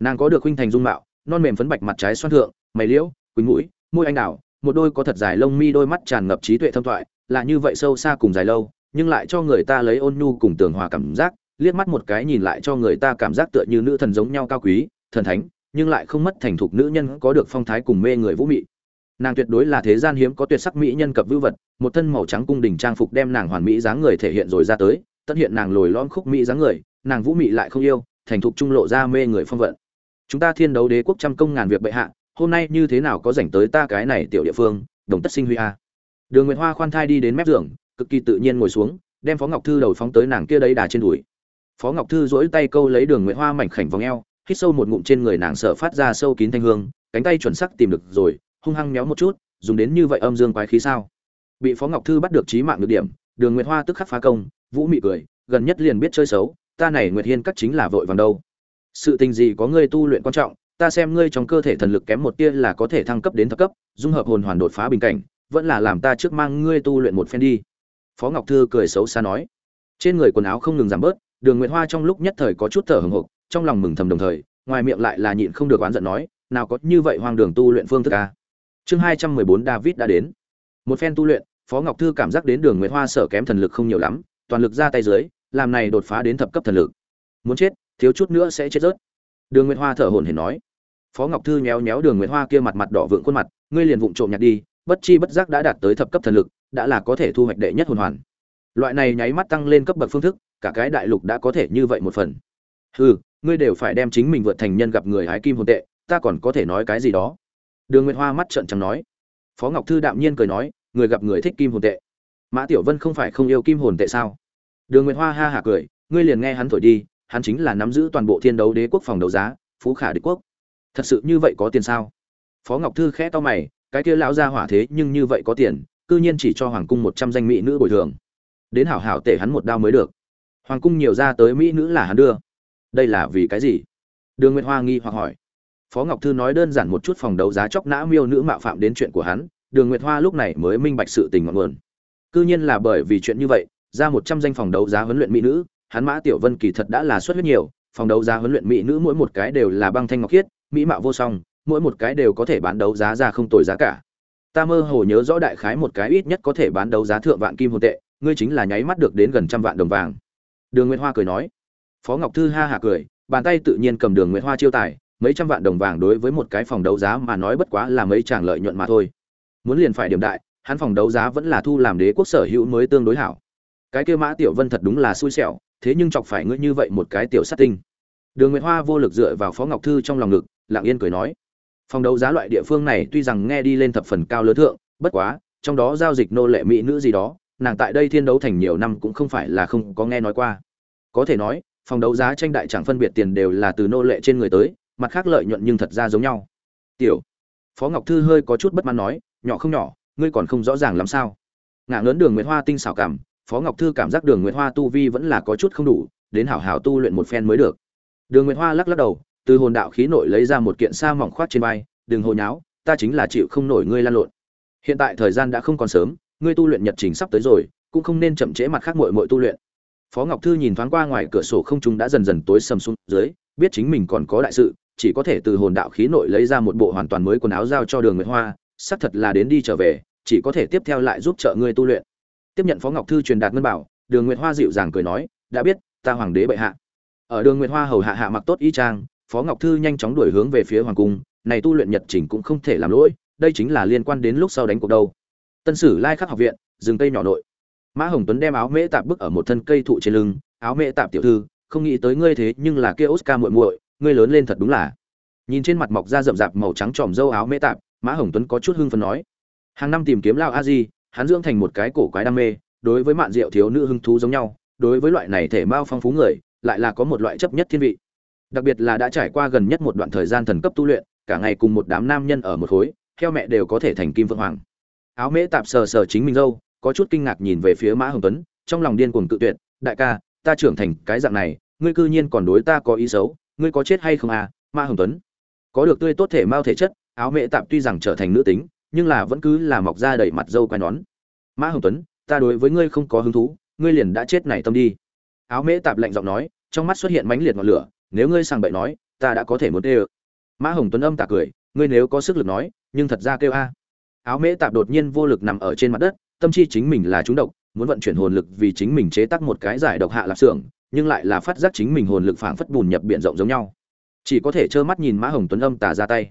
Nàng có được huynh thành dung mạo, non mềm phấn bạch mặt trái xoan thượng, mày liễu, quỳnh mũi, môi anh đào, một đôi có thật dài lông mi, đôi mắt tràn ngập trí tuệ thâm thoại là như vậy sâu xa cùng dài lâu, nhưng lại cho người ta lấy ôn nhu cùng tường hòa cảm giác, liếc mắt một cái nhìn lại cho người ta cảm giác tựa như nữ thần giống nhau cao quý, thần thánh, nhưng lại không mất thành thục nữ nhân có được phong thái cùng mê người vũ mị. Nàng tuyệt đối là thế gian hiếm có tuyệt sắc mỹ nhân cập vưu vật, một thân màu trắng cung đình trang phục đem nàng hoàn mỹ dáng người thể hiện rồi ra tới, tất hiện nàng lồi lõm khúc mỹ dáng người, nàng vũ mị lại không yêu, thành thục trung lộ ra mê người phong vận. Chúng ta thiên đấu đế quốc trăm công ngàn việc bệ hạ, hôm nay như thế nào có rảnh tới ta cái này tiểu địa phương, đồng tất sinh huy a đường nguyệt hoa khoan thai đi đến mép giường, cực kỳ tự nhiên ngồi xuống, đem phó ngọc thư đầu phóng tới nàng kia đấy đà trên đùi. Phó ngọc thư dỗi tay câu lấy đường nguyệt hoa mảnh khảnh vòng eo, hít sâu một ngụm trên người nàng sợ phát ra sâu kín thanh hương, cánh tay chuẩn sắc tìm được rồi, hung hăng méo một chút, dùng đến như vậy âm dương quái khí sao? Bị phó ngọc thư bắt được trí mạng được điểm, đường nguyệt hoa tức khắc phá công, vũ mị cười, gần nhất liền biết chơi xấu, ta này nguyệt hiên cắt chính là vội vàng đâu. Sự tình gì có ngươi tu luyện quan trọng, ta xem ngươi trong cơ thể thần lực kém một tia là có thể thăng cấp đến thập cấp, dung hợp hồn hoàn đột phá bình cảnh vẫn là làm ta trước mang ngươi tu luyện một phen đi. Phó ngọc thư cười xấu xa nói. Trên người quần áo không ngừng giảm bớt, đường nguyệt hoa trong lúc nhất thời có chút thở hừng hộp trong lòng mừng thầm đồng thời, ngoài miệng lại là nhịn không được oán giận nói, nào có như vậy hoang đường tu luyện phương thức a chương hai trăm mười bốn david đã đến. Một phen tu luyện, phó ngọc thư cảm giác đến đường nguyệt hoa sợ kém thần lực không nhiều lắm, toàn lực ra tay dưới, làm này đột phá đến thập cấp thần lực. Muốn chết, thiếu chút nữa sẽ chết rớt. Đường nguyệt hoa thở hổn hển nói. Phó ngọc thư nhéo nhéo đường nguyệt hoa kia mặt mặt đỏ vượng khuôn mặt, ngươi liền vụng trộm nhặt đi bất chi bất giác đã đạt tới thập cấp thần lực, đã là có thể thu hoạch đệ nhất hồn hoàn. Loại này nháy mắt tăng lên cấp bậc phương thức, cả cái đại lục đã có thể như vậy một phần. Hừ, ngươi đều phải đem chính mình vượt thành nhân gặp người hái kim hồn tệ, ta còn có thể nói cái gì đó? Đường nguyệt hoa mắt trợn trắng nói. Phó ngọc thư đạm nhiên cười nói, người gặp người thích kim hồn tệ. Mã tiểu vân không phải không yêu kim hồn tệ sao? Đường nguyệt hoa ha hả cười, ngươi liền nghe hắn thổi đi, hắn chính là nắm giữ toàn bộ thiên đấu đế quốc phòng đấu giá, phú khả đế quốc. Thật sự như vậy có tiền sao? Phó ngọc thư khẽ to mày cái kia lão gia hỏa thế nhưng như vậy có tiền, cư nhiên chỉ cho hoàng cung một trăm danh mỹ nữ bồi thường. Đến hảo hảo tể hắn một đao mới được. Hoàng cung nhiều ra tới mỹ nữ là hắn đưa. Đây là vì cái gì? Đường nguyệt hoa nghi hoặc hỏi. Phó ngọc thư nói đơn giản một chút phòng đấu giá chóc nã miêu nữ mạo phạm đến chuyện của hắn, đường nguyệt hoa lúc này mới minh bạch sự tình ngọn nguồn. Cư nhiên là bởi vì chuyện như vậy, ra một trăm danh phòng đấu giá huấn luyện mỹ nữ, hắn mã tiểu vân kỳ thật đã là xuất huyết nhiều, phòng đấu giá huấn luyện mỹ nữ mỗi một cái đều là băng thanh ngọc khiết, mỹ mạo vô song mỗi một cái đều có thể bán đấu giá ra không tồi giá cả. Ta mơ hồ nhớ rõ đại khái một cái ít nhất có thể bán đấu giá thượng vạn kim hồn tệ, ngươi chính là nháy mắt được đến gần trăm vạn đồng vàng. Đường nguyệt hoa cười nói. Phó ngọc thư ha hả cười, bàn tay tự nhiên cầm đường nguyệt hoa chiêu tài, mấy trăm vạn đồng vàng đối với một cái phòng đấu giá mà nói bất quá là mấy chàng lợi nhuận mà thôi. Muốn liền phải điểm đại, hắn phòng đấu giá vẫn là thu làm đế quốc sở hữu mới tương đối hảo. Cái kia mã tiểu vân thật đúng là xui xẻo, thế nhưng chọc phải ngươi như vậy một cái tiểu sát tinh. Đường nguyệt hoa vô lực dựa vào phó ngọc thư trong lòng ngực, lặng yên cười nói phòng đấu giá loại địa phương này tuy rằng nghe đi lên thập phần cao lớn thượng, bất quá, trong đó giao dịch nô lệ mỹ nữ gì đó, nàng tại đây thiên đấu thành nhiều năm cũng không phải là không có nghe nói qua. Có thể nói, phòng đấu giá tranh đại chẳng phân biệt tiền đều là từ nô lệ trên người tới, mặt khác lợi nhuận nhưng thật ra giống nhau. Tiểu, phó ngọc thư hơi có chút bất mãn nói, nhỏ không nhỏ, ngươi còn không rõ ràng làm sao? Ngã lớn đường nguyễn hoa tinh xảo cảm, phó ngọc thư cảm giác đường nguyễn hoa tu vi vẫn là có chút không đủ, đến hảo hảo tu luyện một phen mới được. Đường nguyễn hoa lắc lắc đầu từ hồn đạo khí nội lấy ra một kiện sa mỏng khoát trên vai, đừng hồ nháo, ta chính là chịu không nổi ngươi lan lộn. Hiện tại thời gian đã không còn sớm, ngươi tu luyện nhật trình sắp tới rồi, cũng không nên chậm trễ mặt khác muội muội tu luyện. Phó ngọc thư nhìn thoáng qua ngoài cửa sổ không trung đã dần dần tối sầm xuống dưới, biết chính mình còn có đại sự, chỉ có thể từ hồn đạo khí nội lấy ra một bộ hoàn toàn mới quần áo giao cho đường nguyệt hoa, xác thật là đến đi trở về, chỉ có thể tiếp theo lại giúp trợ ngươi tu luyện. Tiếp nhận phó ngọc thư truyền đạt ngân bảo, đường nguyệt hoa dịu dàng cười nói, đã biết, ta hoàng đế bệ hạ. Ở đường nguyệt hoa hầu hạ hạ mặc tốt y trang phó ngọc thư nhanh chóng đuổi hướng về phía hoàng cung, này tu luyện nhật trình cũng không thể làm lỗi, đây chính là liên quan đến lúc sau đánh cuộc đâu. Tân sử lai khắc học viện, rừng cây nhỏ nội. Mã hồng tuấn đem áo mễ tạp bức ở một thân cây thụ trên lưng, áo mễ tạp tiểu thư, không nghĩ tới ngươi thế, nhưng là kia oscar muội muội, ngươi lớn lên thật đúng là. Nhìn trên mặt mọc da rậm rạp màu trắng tròm dâu áo mễ tạp, mã hồng tuấn có chút hưng phấn nói, hàng năm tìm kiếm lao a di, hắn dưỡng thành một cái cổ quái đam mê, đối với mạn rượu thiếu nữ hưng thú giống nhau, đối với loại này thể mao phong phú người, lại là có một loại chấp nhất thiên vị đặc biệt là đã trải qua gần nhất một đoạn thời gian thần cấp tu luyện, cả ngày cùng một đám nam nhân ở một khối, theo mẹ đều có thể thành kim vượng hoàng. Áo mễ tạp sờ sờ chính mình dâu, có chút kinh ngạc nhìn về phía mã hồng tuấn, trong lòng điên cuồng tự tuyệt, đại ca, ta trưởng thành cái dạng này, ngươi cư nhiên còn đối ta có ý xấu, ngươi có chết hay không à mã hồng tuấn? Có được tươi tốt thể mao thể chất, áo mễ tạp tuy rằng trở thành nữ tính, nhưng là vẫn cứ là mọc ra đầy mặt dâu quai nón. Mã hồng tuấn, ta đối với ngươi không có hứng thú, ngươi liền đã chết này tâm đi. Áo mễ tạp lạnh giọng nói, trong mắt xuất hiện mãnh liệt ngọn lửa nếu ngươi sàng bậy nói, ta đã có thể muốn tê ơ mã hồng tuấn âm tà cười, ngươi nếu có sức lực nói, nhưng thật ra kêu a. Áo mễ tạp đột nhiên vô lực nằm ở trên mặt đất, tâm chi chính mình là trúng độc, muốn vận chuyển hồn lực vì chính mình chế tác một cái giải độc hạ lạp xưởng, nhưng lại là phát giác chính mình hồn lực phảng phất bùn nhập biển rộng giống nhau. Chỉ có thể trơ mắt nhìn mã hồng tuấn âm tà ra tay.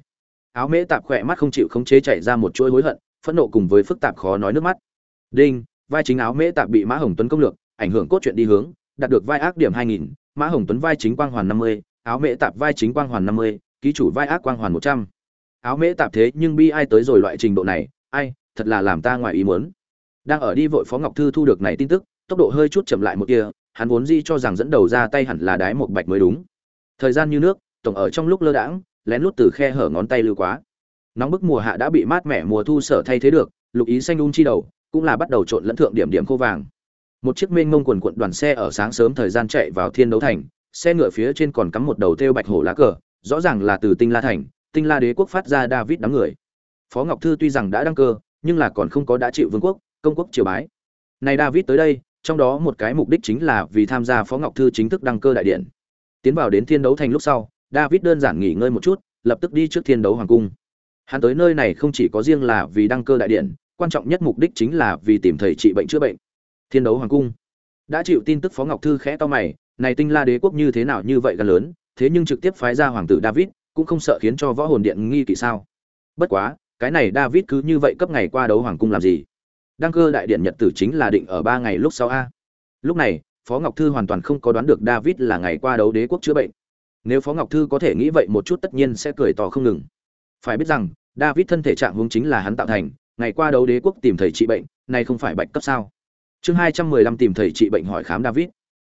Áo mễ tạp khỏe mắt không chịu khống chế chạy ra một chuỗi hối hận, phẫn nộ cùng với phức tạp khó nói nước mắt. Đinh, vai chính áo mễ tạp bị mã hồng tuấn công lược, ảnh hưởng cốt truyện đi hướng, đạt được vai ác điểm hai nghìn mã hồng tuấn vai chính quang hoàn năm mươi, áo mễ tạp vai chính quang hoàn năm mươi, ký chủ vai ác quang hoàn một trăm. Áo mễ tạp thế nhưng bi ai tới rồi loại trình độ này, ai, thật là làm ta ngoài ý muốn. Đang ở đi vội phó ngọc thư thu được này tin tức, tốc độ hơi chút chậm lại một kia, hắn vốn dĩ cho rằng dẫn đầu ra tay hẳn là đái một bạch mới đúng. Thời gian như nước, tổng ở trong lúc lơ đãng, lén lút từ khe hở ngón tay lưu quá. Nóng bức mùa hạ đã bị mát mẻ mùa thu sở thay thế được, lục ý xanh đun chi đầu, cũng là bắt đầu trộn lẫn thượng điểm điểm khô vàng một chiếc mênh mông quần quận đoàn xe ở sáng sớm thời gian chạy vào thiên đấu thành, xe ngựa phía trên còn cắm một đầu thêu bạch hổ lá cờ, rõ ràng là từ tinh la thành, tinh la đế quốc phát ra david đám người. Phó ngọc thư tuy rằng đã đăng cơ, nhưng là còn không có đã chịu vương quốc, công quốc triều bái. Này david tới đây, trong đó một cái mục đích chính là vì tham gia phó ngọc thư chính thức đăng cơ đại điện. Tiến vào đến thiên đấu thành lúc sau, david đơn giản nghỉ ngơi một chút, lập tức đi trước thiên đấu hoàng cung. Hắn tới nơi này không chỉ có riêng là vì đăng cơ đại điện, quan trọng nhất mục đích chính là vì tìm thầy trị bệnh chữa bệnh thiên đấu hoàng cung. Đã chịu tin tức phó ngọc thư khẽ to mày, này tinh la đế quốc như thế nào như vậy gần lớn, thế nhưng trực tiếp phái ra hoàng tử david cũng không sợ khiến cho võ hồn điện nghi kỵ sao. Bất quá, cái này david cứ như vậy cấp ngày qua đấu hoàng cung làm gì? Đăng cơ đại điện nhật tử chính là định ở ba ngày lúc sau a. Lúc này, phó ngọc thư hoàn toàn không có đoán được david là ngày qua đấu đế quốc chữa bệnh. Nếu phó ngọc thư có thể nghĩ vậy một chút tất nhiên sẽ cười tỏ không ngừng. Phải biết rằng, david thân thể trạng hướng chính là hắn tạo thành, ngày qua đấu đế quốc tìm thầy trị bệnh này không phải bạch cấp sao? Chương hai trăm mười lăm tìm thầy trị bệnh hỏi khám david.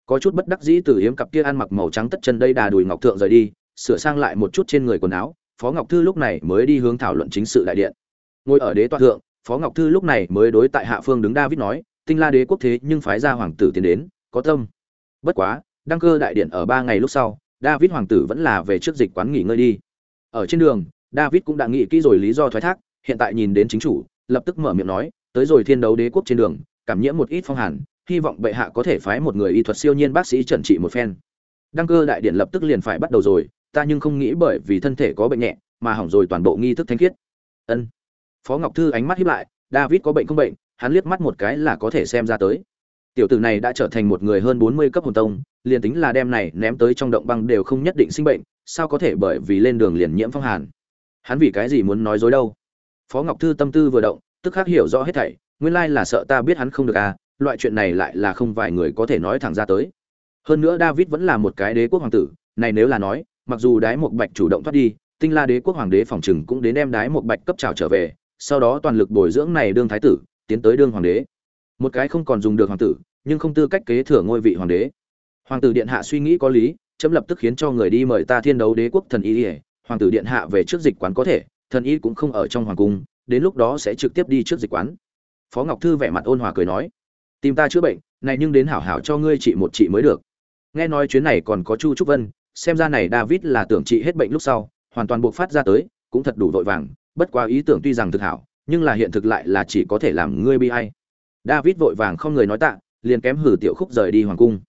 Có chút bất đắc dĩ từ hiếm cặp kia ăn mặc màu trắng tất chân đây đà đùi ngọc thượng rời đi, sửa sang lại một chút trên người quần áo, phó ngọc thư lúc này mới đi hướng thảo luận chính sự đại điện. Ngồi ở đế tọa thượng, phó ngọc thư lúc này mới đối tại hạ phương đứng david nói, tinh la đế quốc thế nhưng phái ra hoàng tử tiến đến, có tâm. Bất quá, đăng cơ đại điện ở ba ngày lúc sau, david hoàng tử vẫn là về trước dịch quán nghỉ ngơi đi. Ở trên đường, david cũng đã nghĩ kỹ rồi lý do thoái thác, hiện tại nhìn đến chính chủ, lập tức mở miệng nói, tới rồi thiên đấu đế quốc trên đường cảm nhiễm một ít phong hàn, hy vọng bệ hạ có thể phái một người y thuật siêu nhiên bác sĩ trần trị một phen. Đăng cơ đại điện lập tức liền phải bắt đầu rồi, ta nhưng không nghĩ bởi vì thân thể có bệnh nhẹ, mà hỏng rồi toàn bộ nghi thức thanh khiết. Ân. Phó ngọc thư ánh mắt hiếp lại, david có bệnh không bệnh, hắn liếc mắt một cái là có thể xem ra tới. Tiểu tử này đã trở thành một người hơn bốn mươi cấp hồn tông, liền tính là đem này ném tới trong động băng đều không nhất định sinh bệnh, sao có thể bởi vì lên đường liền nhiễm phong hàn? Hắn vì cái gì muốn nói dối đâu? Phó ngọc thư tâm tư vừa động, tức khắc hiểu rõ hết thảy nguyên lai là sợ ta biết hắn không được à loại chuyện này lại là không vài người có thể nói thẳng ra tới. Hơn nữa david vẫn là một cái đế quốc hoàng tử, này nếu là nói, mặc dù đái một bạch chủ động thoát đi, tinh la đế quốc hoàng đế phòng trừng cũng đến đem đái một bạch cấp trào trở về, sau đó toàn lực bồi dưỡng này đương thái tử, tiến tới đương hoàng đế. Một cái không còn dùng được hoàng tử, nhưng không tư cách kế thừa ngôi vị hoàng đế. Hoàng tử điện hạ suy nghĩ có lý, chấm lập tức khiến cho người đi mời ta thiên đấu đế quốc thần y ỉa hoàng tử điện hạ về trước dịch quán có thể, thần y cũng không ở trong hoàng cung, đến lúc đó sẽ trực tiếp đi trước dịch quán phó ngọc thư vẻ mặt ôn hòa cười nói, tìm ta chữa bệnh, này nhưng đến hảo hảo cho ngươi trị một trị mới được. Nghe nói chuyến này còn có chu trúc vân, xem ra này david là tưởng trị hết bệnh lúc sau, hoàn toàn buộc phát ra tới, cũng thật đủ vội vàng, bất quá ý tưởng tuy rằng thực hảo, nhưng là hiện thực lại là chỉ có thể làm ngươi bi hay david vội vàng không người nói tạ, liền kém hử tiểu khúc rời đi hoàng cung.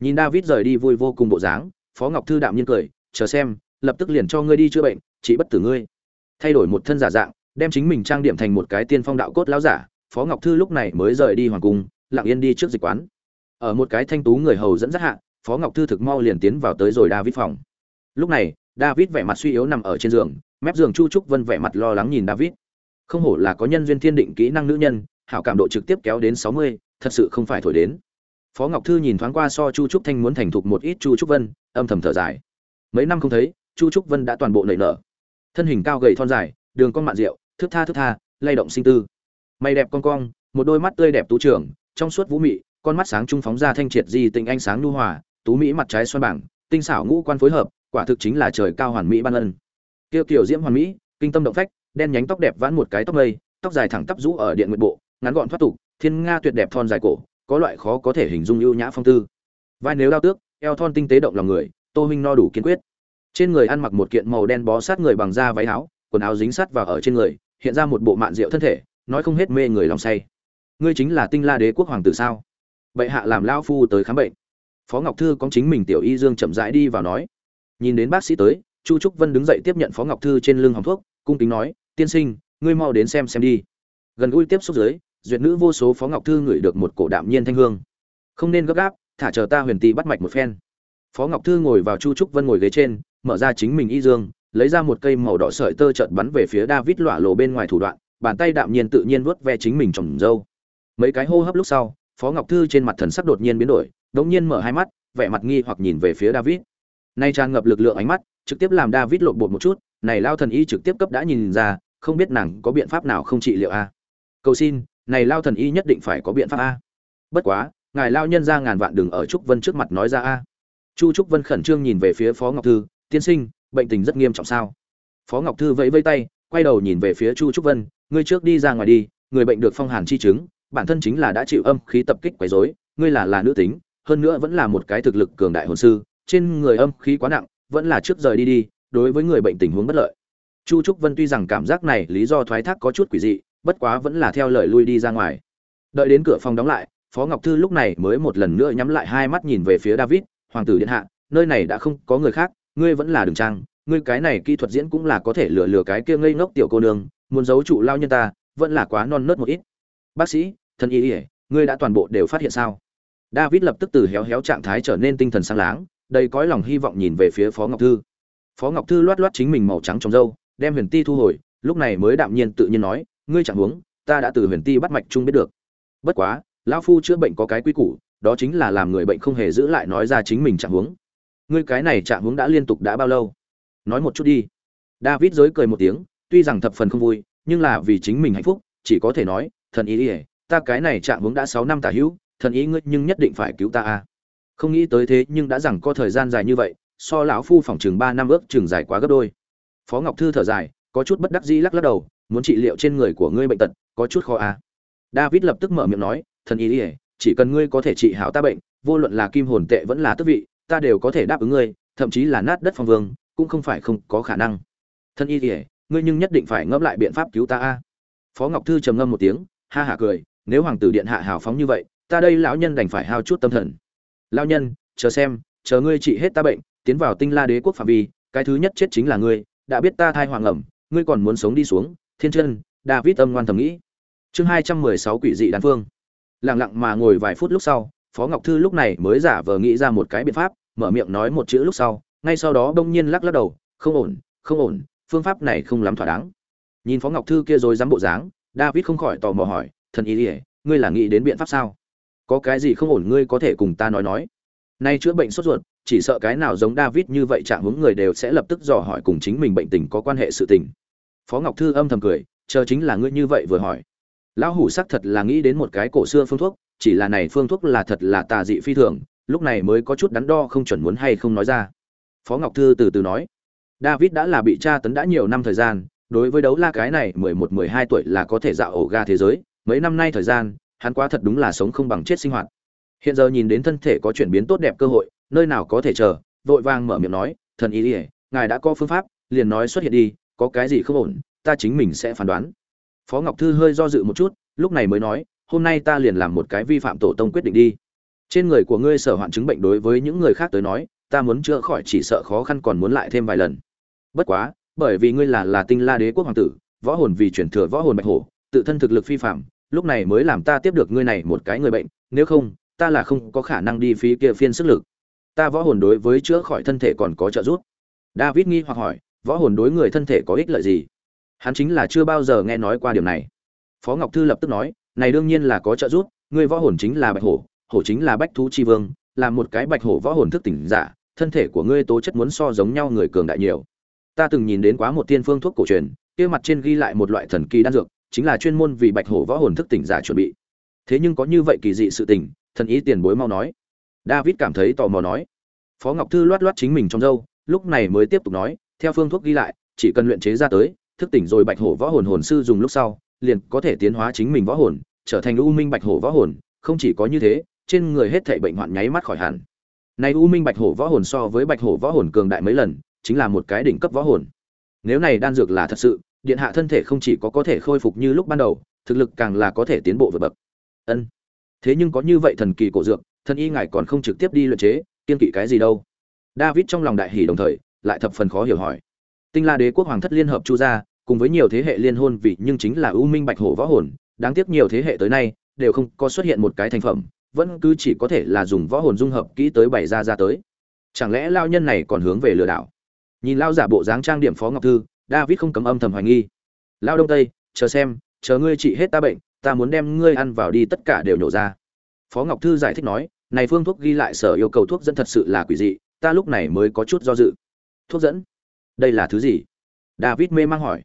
Nhìn david rời đi vui vô cùng bộ dáng, phó ngọc thư đạm nhiên cười, chờ xem, lập tức liền cho ngươi đi chữa bệnh chỉ bất tử ngươi. Thay đổi một thân giả dạng, đem chính mình trang điểm thành một cái tiên phong đạo cốt lão giả phó ngọc thư lúc này mới rời đi hoàng cung, lặng yên đi trước dịch quán. Ở một cái thanh tú người hầu dẫn dắt hạ, phó ngọc thư thực mau liền tiến vào tới rồi david phòng. Lúc này, david vẻ mặt suy yếu nằm ở trên giường, mép giường chu trúc vân vẻ mặt lo lắng nhìn david. Không hổ là có nhân duyên thiên định kỹ năng nữ nhân, hảo cảm độ trực tiếp kéo đến sáu mươi, thật sự không phải thổi đến. Phó ngọc thư nhìn thoáng qua so chu trúc thanh muốn thành thục một ít chu trúc vân, âm thầm thở dài. Mấy năm không thấy, chu trúc vân đã toàn bộ nảy nở. Thân hình cao gầy thon dài, đường con mạn rượu thước tha thước tha, lay động sinh tư mày đẹp con cong, một đôi mắt tươi đẹp tú trưởng, trong suốt vũ mị, con mắt sáng trung phóng ra thanh triệt di tình ánh sáng nhu hòa, tú mỹ mặt trái xoan bảng, tinh xảo ngũ quan phối hợp, quả thực chính là trời cao hoàn mỹ ban ân. Kiêu kiểu diễm hoàn mỹ, kinh tâm động phách, đen nhánh tóc đẹp vãn một cái tóc mây, tóc dài thẳng tắp rũ ở điện nguyện bộ, ngắn gọn thoát tục, thiên nga tuyệt đẹp thon dài cổ, có loại khó có thể hình dung ưu nhã phong tư. Vai nếu đao tước, eo thon tinh tế động lòng người, tô huynh no đủ kiên quyết. Trên người ăn mặc một kiện màu đen bó sát người bằng da váy áo, quần áo dính sát vào ở trên người, hiện ra một bộ mạn rượu thân thể nói không hết mê người lòng say. Ngươi chính là tinh la đế quốc hoàng tử sao? Bệ hạ làm lao phu tới khám bệnh. Phó ngọc thư có chính mình tiểu y dương chậm rãi đi vào nói. Nhìn đến bác sĩ tới, chu trúc vân đứng dậy tiếp nhận phó ngọc thư trên lưng hòng thuốc, cung kính nói, tiên sinh, ngươi mau đến xem xem đi. Gần gũi tiếp xúc dưới, duyệt nữ vô số phó ngọc thư ngửi được một cổ đạm nhiên thanh hương. Không nên gấp gáp, thả chờ ta huyền tì bắt mạch một phen. Phó ngọc thư ngồi vào chu trúc vân ngồi ghế trên, mở ra chính mình y dương, lấy ra một cây màu đỏ sợi tơ chợt bắn về phía david lọa lộ bên ngoài thủ đoạn bàn tay đạm nhiên tự nhiên vuốt ve chính mình trồng dâu. Mấy cái hô hấp lúc sau, phó ngọc thư trên mặt thần sắc đột nhiên biến đổi đột nhiên mở hai mắt, vẻ mặt nghi hoặc nhìn về phía david. Nay tràn ngập lực lượng ánh mắt, trực tiếp làm david lộn bột một chút, này lao thần y trực tiếp cấp đã nhìn ra, không biết nàng có biện pháp nào không trị liệu a. Cầu xin, này lao thần y nhất định phải có biện pháp a. Bất quá, ngài lao nhân ra ngàn vạn đừng ở trúc vân trước mặt nói ra a. Chu trúc vân khẩn trương nhìn về phía phó ngọc thư, tiên sinh, bệnh tình rất nghiêm trọng sao? Phó ngọc thư vẫy vẫy tay quay đầu nhìn về phía chu trúc vân, ngươi trước đi ra ngoài đi, người bệnh được phong hàn chi chứng, bản thân chính là đã chịu âm khí tập kích quấy rối, ngươi là là nữ tính, hơn nữa vẫn là một cái thực lực cường đại hồn sư, trên người âm khí quá nặng, vẫn là trước rời đi đi, đối với người bệnh tình huống bất lợi. Chu trúc vân tuy rằng cảm giác này lý do thoái thác có chút quỷ dị, bất quá vẫn là theo lời lui đi ra ngoài. Đợi đến cửa phòng đóng lại, phó ngọc thư lúc này mới một lần nữa nhắm lại hai mắt nhìn về phía david, hoàng tử điện hạ, nơi này đã không có người khác, ngươi vẫn là đường trang ngươi cái này kỹ thuật diễn cũng là có thể lừa lừa cái kia ngây ngốc tiểu cô nương, muốn giấu trụ lao nhân ta, vẫn là quá non nớt một ít. Bác sĩ, thần y ỉa ngươi đã toàn bộ đều phát hiện sao? David lập tức từ héo héo trạng thái trở nên tinh thần sáng láng, đầy cõi lòng hy vọng nhìn về phía phó ngọc thư. Phó ngọc thư loát loát chính mình màu trắng trong râu, đem huyền ti thu hồi, lúc này mới đạm nhiên tự nhiên nói, ngươi chẳng huống, ta đã từ huyền ti bắt mạch chung biết được. Bất quá, lão phu chữa bệnh có cái quy củ, đó chính là làm người bệnh không hề giữ lại nói ra chính mình trạng huống. Ngươi cái này trạng huống đã liên tục đã bao lâu? Nói một chút đi. David dối cười một tiếng, tuy rằng thập phần không vui, nhưng là vì chính mình hạnh phúc, chỉ có thể nói, thần ý ỉa ta cái này trạng huống đã sáu năm tả hữu, thần ý ngươi nhưng nhất định phải cứu ta a không nghĩ tới thế nhưng đã rằng có thời gian dài như vậy, so lão phu phòng chừng ba năm ước chừng dài quá gấp đôi. Phó ngọc thư thở dài, có chút bất đắc dĩ lắc lắc đầu, muốn trị liệu trên người của ngươi bệnh tật, có chút khó a david lập tức mở miệng nói, thần ý ỉa chỉ cần ngươi có thể trị hảo ta bệnh, vô luận là kim hồn tệ vẫn là tước vị, ta đều có thể đáp ứng ngươi, thậm chí là nát đất phong vương cũng không phải không có khả năng. Thân y ỉa ngươi nhưng nhất định phải ngẫm lại biện pháp cứu ta a. Phó ngọc thư trầm ngâm một tiếng, ha hả cười, nếu hoàng tử điện hạ hào phóng như vậy, ta đây lão nhân đành phải hao chút tâm thần. Lão nhân, chờ xem, chờ ngươi trị hết ta bệnh, tiến vào tinh la đế quốc phạm vi, cái thứ nhất chết chính là ngươi, đã biết ta thai hoàng ẩm, ngươi còn muốn sống đi xuống, thiên chân, david âm ngoan thầm nghĩ. Chương hai trăm mười sáu quỷ dị đan phương lặng lặng mà ngồi vài phút lúc sau, phó ngọc thư lúc này mới giả vờ nghĩ ra một cái biện pháp, mở miệng nói một chữ lúc sau ngay sau đó bỗng nhiên lắc lắc đầu, không ổn không ổn, phương pháp này không lắm thỏa đáng. Nhìn phó ngọc thư kia rồi dám bộ dáng, david không khỏi tò mò hỏi, thần ý ỉa ngươi là nghĩ đến biện pháp sao? Có cái gì không ổn ngươi có thể cùng ta nói nói? Nay chữa bệnh sốt ruột, chỉ sợ cái nào giống david như vậy chạm hướng người đều sẽ lập tức dò hỏi cùng chính mình bệnh tình có quan hệ sự tình. Phó ngọc thư âm thầm cười, chờ chính là ngươi như vậy vừa hỏi. Lão hủ xác thật là nghĩ đến một cái cổ xưa phương thuốc, chỉ là này phương thuốc là thật là tà dị phi thường, lúc này mới có chút đắn đo không chuẩn muốn hay không nói ra phó ngọc thư từ từ nói, david đã là bị tra tấn đã nhiều năm thời gian, đối với đấu la cái này mười một, mười hai tuổi là có thể dạo ổ ga thế giới, mấy năm nay thời gian, hắn quá thật đúng là sống không bằng chết sinh hoạt. Hiện giờ nhìn đến thân thể có chuyển biến tốt đẹp cơ hội, nơi nào có thể chờ, vội vàng mở miệng nói, thần ý ỉa ngài đã có phương pháp, liền nói xuất hiện đi, có cái gì không ổn, ta chính mình sẽ phán đoán. Phó ngọc thư hơi do dự một chút, lúc này mới nói, hôm nay ta liền làm một cái vi phạm tổ tông quyết định đi. Trên người của ngươi sở hoạn chứng bệnh đối với những người khác tới nói ta muốn chữa khỏi chỉ sợ khó khăn còn muốn lại thêm vài lần. Bất quá, bởi vì ngươi là là tinh la đế quốc hoàng tử, võ hồn vì chuyển thừa võ hồn bạch hổ, tự thân thực lực phi phạm, lúc này mới làm ta tiếp được ngươi này một cái người bệnh, nếu không, ta là không có khả năng đi phí kia phiên sức lực. Ta võ hồn đối với chữa khỏi thân thể còn có trợ giúp. David nghi hoặc hỏi, võ hồn đối người thân thể có ích lợi gì? Hắn chính là chưa bao giờ nghe nói qua điều này. Phó ngọc thư lập tức nói, này đương nhiên là có trợ giúp, ngươi võ hồn chính là bạch hổ hổ chính là bách thú chi vương, là một cái bạch hổ võ hồn thức tỉnh giả thân thể của ngươi tố chất muốn so giống nhau người cường đại nhiều. Ta từng nhìn đến quá một tiên phương thuốc cổ truyền, kia mặt trên ghi lại một loại thần kỳ đan dược, chính là chuyên môn vì bạch hổ võ hồn thức tỉnh giả chuẩn bị. Thế nhưng có như vậy kỳ dị sự tình, thần ý tiền bối mau nói. David cảm thấy tò mò nói. Phó ngọc thư loát loát chính mình trong dâu lúc này mới tiếp tục nói, theo phương thuốc ghi lại, chỉ cần luyện chế ra tới, thức tỉnh rồi bạch hổ võ hồn hồn sư dùng lúc sau, liền có thể tiến hóa chính mình võ hồn, trở thành u minh bạch hổ võ hồn. Không chỉ có như thế, trên người hết thảy bệnh hoạn nháy mắt khỏi hẳn nay u minh bạch hổ võ hồn so với bạch hổ võ hồn cường đại mấy lần, chính là một cái đỉnh cấp võ hồn. Nếu này đan dược là thật sự, điện hạ thân thể không chỉ có có thể khôi phục như lúc ban đầu, thực lực càng là có thể tiến bộ vượt bậc. Ân. Thế nhưng có như vậy thần kỳ cổ dược thần y ngài còn không trực tiếp đi luyện chế, kiên kỵ cái gì đâu? David trong lòng đại hỉ đồng thời, lại thập phần khó hiểu hỏi. Tinh la đế quốc hoàng thất liên hợp chu gia, cùng với nhiều thế hệ liên hôn vị nhưng chính là ưu minh bạch hổ võ hồn, đáng tiếc nhiều thế hệ tới nay, đều không có xuất hiện một cái thành phẩm vẫn cứ chỉ có thể là dùng võ hồn dung hợp kỹ tới bảy ra ra tới. Chẳng lẽ lao nhân này còn hướng về lừa đảo? Nhìn lao giả bộ dáng trang điểm phó ngọc thư, david không cấm âm thầm hoài nghi. Lao đông tây, chờ xem, chờ ngươi trị hết ta bệnh, ta muốn đem ngươi ăn vào đi, tất cả đều nhổ ra. Phó ngọc thư giải thích nói, này phương thuốc ghi lại sở yêu cầu thuốc dẫn thật sự là quỷ dị, ta lúc này mới có chút do dự. Thuốc dẫn? Đây là thứ gì? David mê mang hỏi.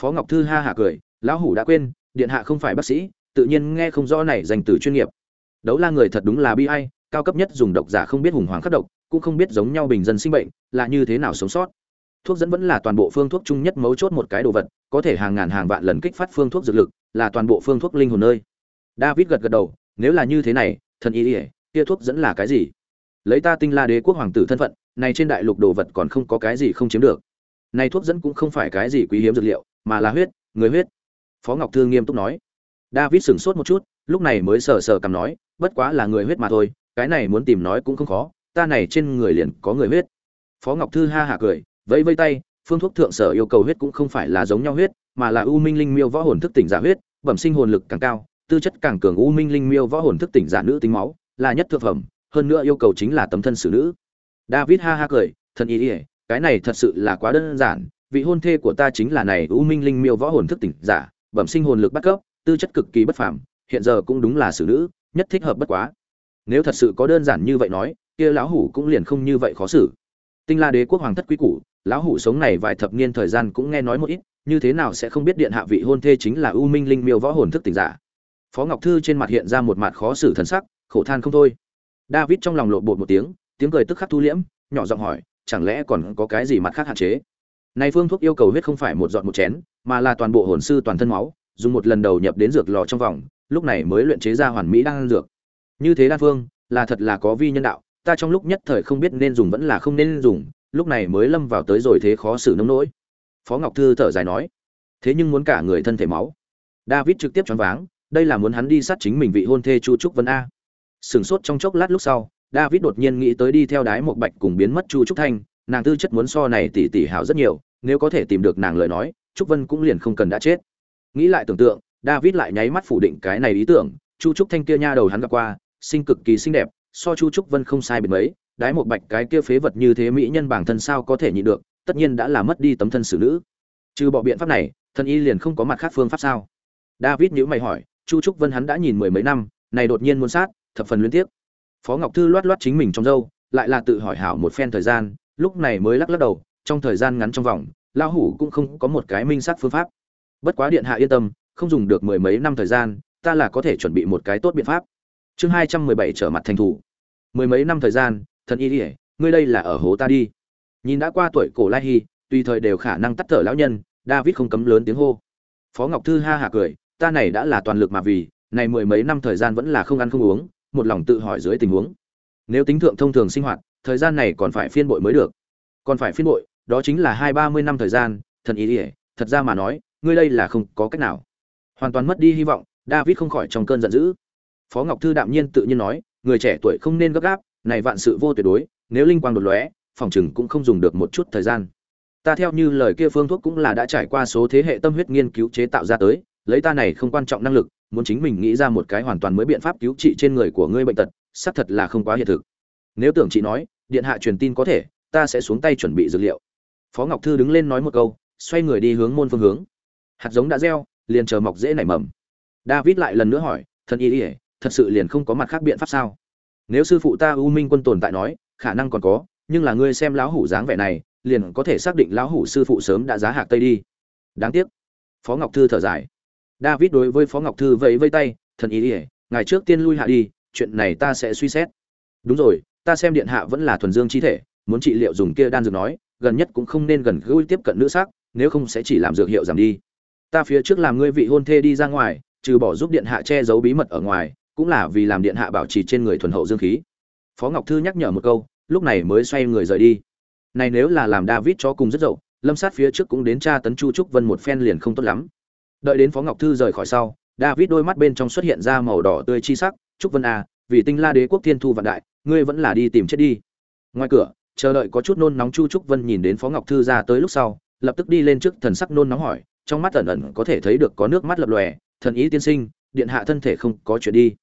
Phó ngọc thư ha hả cười, lão hủ đã quên, điện hạ không phải bác sĩ, tự nhiên nghe không rõ này dành từ chuyên nghiệp đấu la người thật đúng là bi ai, cao cấp nhất dùng độc giả không biết hùng hoàng khắc độc, cũng không biết giống nhau bình dân sinh bệnh, là như thế nào sống sót. Thuốc dẫn vẫn là toàn bộ phương thuốc chung nhất mấu chốt một cái đồ vật, có thể hàng ngàn hàng vạn lần kích phát phương thuốc dược lực, là toàn bộ phương thuốc linh hồn nơi. David gật gật đầu, nếu là như thế này, thần ý ỉa kia thuốc dẫn là cái gì? Lấy ta tinh la đế quốc hoàng tử thân phận, này trên đại lục đồ vật còn không có cái gì không chiếm được. Này thuốc dẫn cũng không phải cái gì quý hiếm dược liệu, mà là huyết, người huyết. Phó ngọc thư nghiêm túc nói. David sửng sốt một chút, lúc này mới sờ sờ cầm nói bất quá là người huyết mà thôi, cái này muốn tìm nói cũng không khó, ta này trên người liền có người huyết. Phó ngọc thư ha hả cười, vẫy vây tay, phương thuốc thượng sở yêu cầu huyết cũng không phải là giống nhau huyết, mà là u minh linh miêu võ hồn thức tỉnh giả huyết, bẩm sinh hồn lực càng cao, tư chất càng cường u minh linh miêu võ hồn thức tỉnh giả nữ tính máu, là nhất thượng phẩm, hơn nữa yêu cầu chính là tấm thân xử nữ. David ha ha cười, thần ý ỉa cái này thật sự là quá đơn giản, vị hôn thê của ta chính là này u minh linh miêu võ hồn thức tỉnh giả, bẩm sinh hồn lực bắt cấp, tư chất cực kỳ bất phàm, hiện giờ cũng đúng là xử nữ nhất thích hợp bất quá. Nếu thật sự có đơn giản như vậy nói, kia lão hủ cũng liền không như vậy khó xử. Tinh la đế quốc hoàng thất quý củ, lão hủ sống này vài thập niên thời gian cũng nghe nói một ít, như thế nào sẽ không biết điện hạ vị hôn thê chính là u minh linh miêu võ hồn thức tỉnh giả. Phó ngọc thư trên mặt hiện ra một mặt khó xử thần sắc, khổ than không thôi. David trong lòng lộn bột một tiếng tiếng cười tức khắc thu liễm, nhỏ giọng hỏi, chẳng lẽ còn có cái gì mặt khác hạn chế? Này phương thuốc yêu cầu huyết không phải một giọt một chén, mà là toàn bộ hồn sư toàn thân máu, dùng một lần đầu nhập đến dược lò trong vòng lúc này mới luyện chế ra hoàn mỹ đan dược. Như thế đan phương, là thật là có vi nhân đạo, ta trong lúc nhất thời không biết nên dùng vẫn là không nên dùng, lúc này mới lâm vào tới rồi thế khó xử nông nỗi. Phó ngọc thư thở dài nói, thế nhưng muốn cả người thân thể máu. David trực tiếp choáng váng, đây là muốn hắn đi sát chính mình vị hôn thê chu trúc vân a. Sừng sốt trong chốc lát lúc sau, david đột nhiên nghĩ tới đi theo đái một bạch cùng biến mất chu trúc thanh, nàng tư chất muốn so này tỷ tỷ hảo rất nhiều, nếu có thể tìm được nàng lời nói, trúc vân cũng liền không cần đã chết. Nghĩ lại tưởng tượng david lại nháy mắt phủ định cái này ý tưởng, chu trúc thanh kia nha đầu hắn gặp qua, xinh cực kỳ xinh đẹp, so chu trúc vân không sai biệt mấy, đái một bạch cái kia phế vật như thế mỹ nhân bản thân sao có thể nhịn được, tất nhiên đã là mất đi tấm thân xử nữ. Trừ bỏ biện pháp này, thân y liền không có mặt khác phương pháp sao? David nhíu mày hỏi, chu trúc vân hắn đã nhìn mười mấy năm, này đột nhiên muốn sát, thập phần liên tiếp phó ngọc thư loát loát chính mình trong dâu, lại là tự hỏi hảo một phen thời gian, lúc này mới lắc lắc đầu, trong thời gian ngắn trong vòng lao hủ cũng không có một cái minh sát phương pháp. Bất quá điện hạ yên tâm không dùng được mười mấy năm thời gian, ta là có thể chuẩn bị một cái tốt biện pháp. Chương hai trăm mười bảy trở mặt thành thủ. Mười mấy năm thời gian, thần y ỉa ngươi đây là ở hố ta đi. Nhìn đã qua tuổi cổ lai hy tùy thời đều khả năng tắt thở lão nhân, david không cấm lớn tiếng hô. Phó ngọc thư ha hạ cười, ta này đã là toàn lực mà vì, này mười mấy năm thời gian vẫn là không ăn không uống, một lòng tự hỏi dưới tình huống. Nếu tính thượng thông thường sinh hoạt, thời gian này còn phải phiên bội mới được. Còn phải phiên bội, đó chính là hai ba mươi năm thời gian, thần ý ỉa thật ra mà nói, ngươi đây là không có cách nào hoàn toàn mất đi hy vọng, david không khỏi trong cơn giận dữ. Phó ngọc thư đạm nhiên tự nhiên nói, người trẻ tuổi không nên gấp gáp, này vạn sự vô tuyệt đối, nếu linh quang đột lóe, phòng chừng cũng không dùng được một chút thời gian. Ta theo như lời kia phương thuốc cũng là đã trải qua số thế hệ tâm huyết nghiên cứu chế tạo ra tới, lấy ta này không quan trọng năng lực, muốn chính mình nghĩ ra một cái hoàn toàn mới biện pháp cứu trị trên người của ngươi bệnh tật, xác thật là không quá hiện thực. Nếu tưởng chị nói, điện hạ truyền tin có thể, ta sẽ xuống tay chuẩn bị dược liệu. Phó ngọc thư đứng lên nói một câu, xoay người đi hướng môn phương hướng. Hạt giống đã gieo liền chờ mọc dễ nảy mầm. David lại lần nữa hỏi, thần y ỉa thật sự liền không có mặt khác biện pháp sao? Nếu sư phụ ta u minh quân tồn tại nói, khả năng còn có, nhưng là ngươi xem lão hủ dáng vẻ này, liền có thể xác định lão hủ sư phụ sớm đã giá hạc tây đi. Đáng tiếc. Phó ngọc thư thở dài. David đối với phó ngọc thư vẫy vây tay, thần ý ỉa ngày trước tiên lui hạ đi, chuyện này ta sẽ suy xét. Đúng rồi, ta xem điện hạ vẫn là thuần dương chi thể, muốn trị liệu dùng kia đan dược nói, gần nhất cũng không nên gần gũi tiếp cận nữ sắc nếu không sẽ chỉ làm dược hiệu giảm đi ta phía trước làm ngươi vị hôn thê đi ra ngoài, trừ bỏ giúp điện hạ che giấu bí mật ở ngoài, cũng là vì làm điện hạ bảo trì trên người thuần hậu dương khí. Phó ngọc thư nhắc nhở một câu, lúc này mới xoay người rời đi. Này nếu là làm david cho cùng rất dậu, lâm sát phía trước cũng đến tra tấn chu trúc vân một phen liền không tốt lắm. Đợi đến phó ngọc thư rời khỏi sau, david đôi mắt bên trong xuất hiện ra màu đỏ tươi chi sắc, trúc vân à vì tinh la đế quốc thiên thu vạn đại, ngươi vẫn là đi tìm chết đi. Ngoài cửa, chờ đợi có chút nôn nóng chu trúc vân nhìn đến phó ngọc thư ra tới lúc sau, lập tức đi lên trước thần sắc nôn nóng hỏi trong mắt ẩn ẩn có thể thấy được có nước mắt lập lòe, thần ý tiên sinh, điện hạ thân thể không có chuyện đi.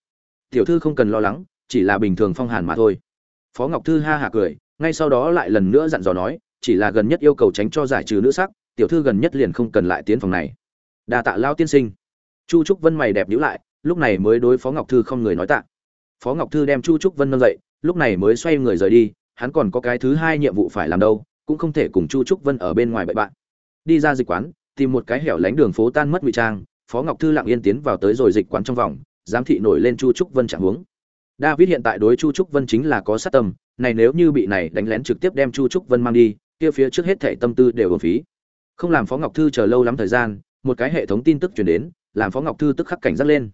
Tiểu thư không cần lo lắng, chỉ là bình thường phong hàn mà thôi. Phó ngọc thư ha hạ cười, ngay sau đó lại lần nữa dặn dò nói, chỉ là gần nhất yêu cầu tránh cho giải trừ nữ sắc, tiểu thư gần nhất liền không cần lại tiến phòng này. Đa tạ lao tiên sinh. Chu trúc vân mày đẹp nhữ lại, lúc này mới đối phó ngọc thư không người nói tạ. Phó ngọc thư đem chu trúc vân nâng dậy, lúc này mới xoay người rời đi, hắn còn có cái thứ hai nhiệm vụ phải làm đâu, cũng không thể cùng chu trúc vân ở bên ngoài bậy bạn. Đi ra dịch quán tìm một cái hẻo lánh đường phố tan mất ngụy trang, phó ngọc thư lặng yên tiến vào tới rồi dịch quán trong vòng, giám thị nổi lên chu trúc vân chẳng huống. David hiện tại đối chu trúc vân chính là có sát tâm, này nếu như bị này đánh lén trực tiếp đem chu trúc vân mang đi, kia phía trước hết thảy tâm tư đều uổng phí. Không làm phó ngọc thư chờ lâu lắm thời gian, một cái hệ thống tin tức truyền đến, làm phó ngọc thư tức khắc cảnh giác lên.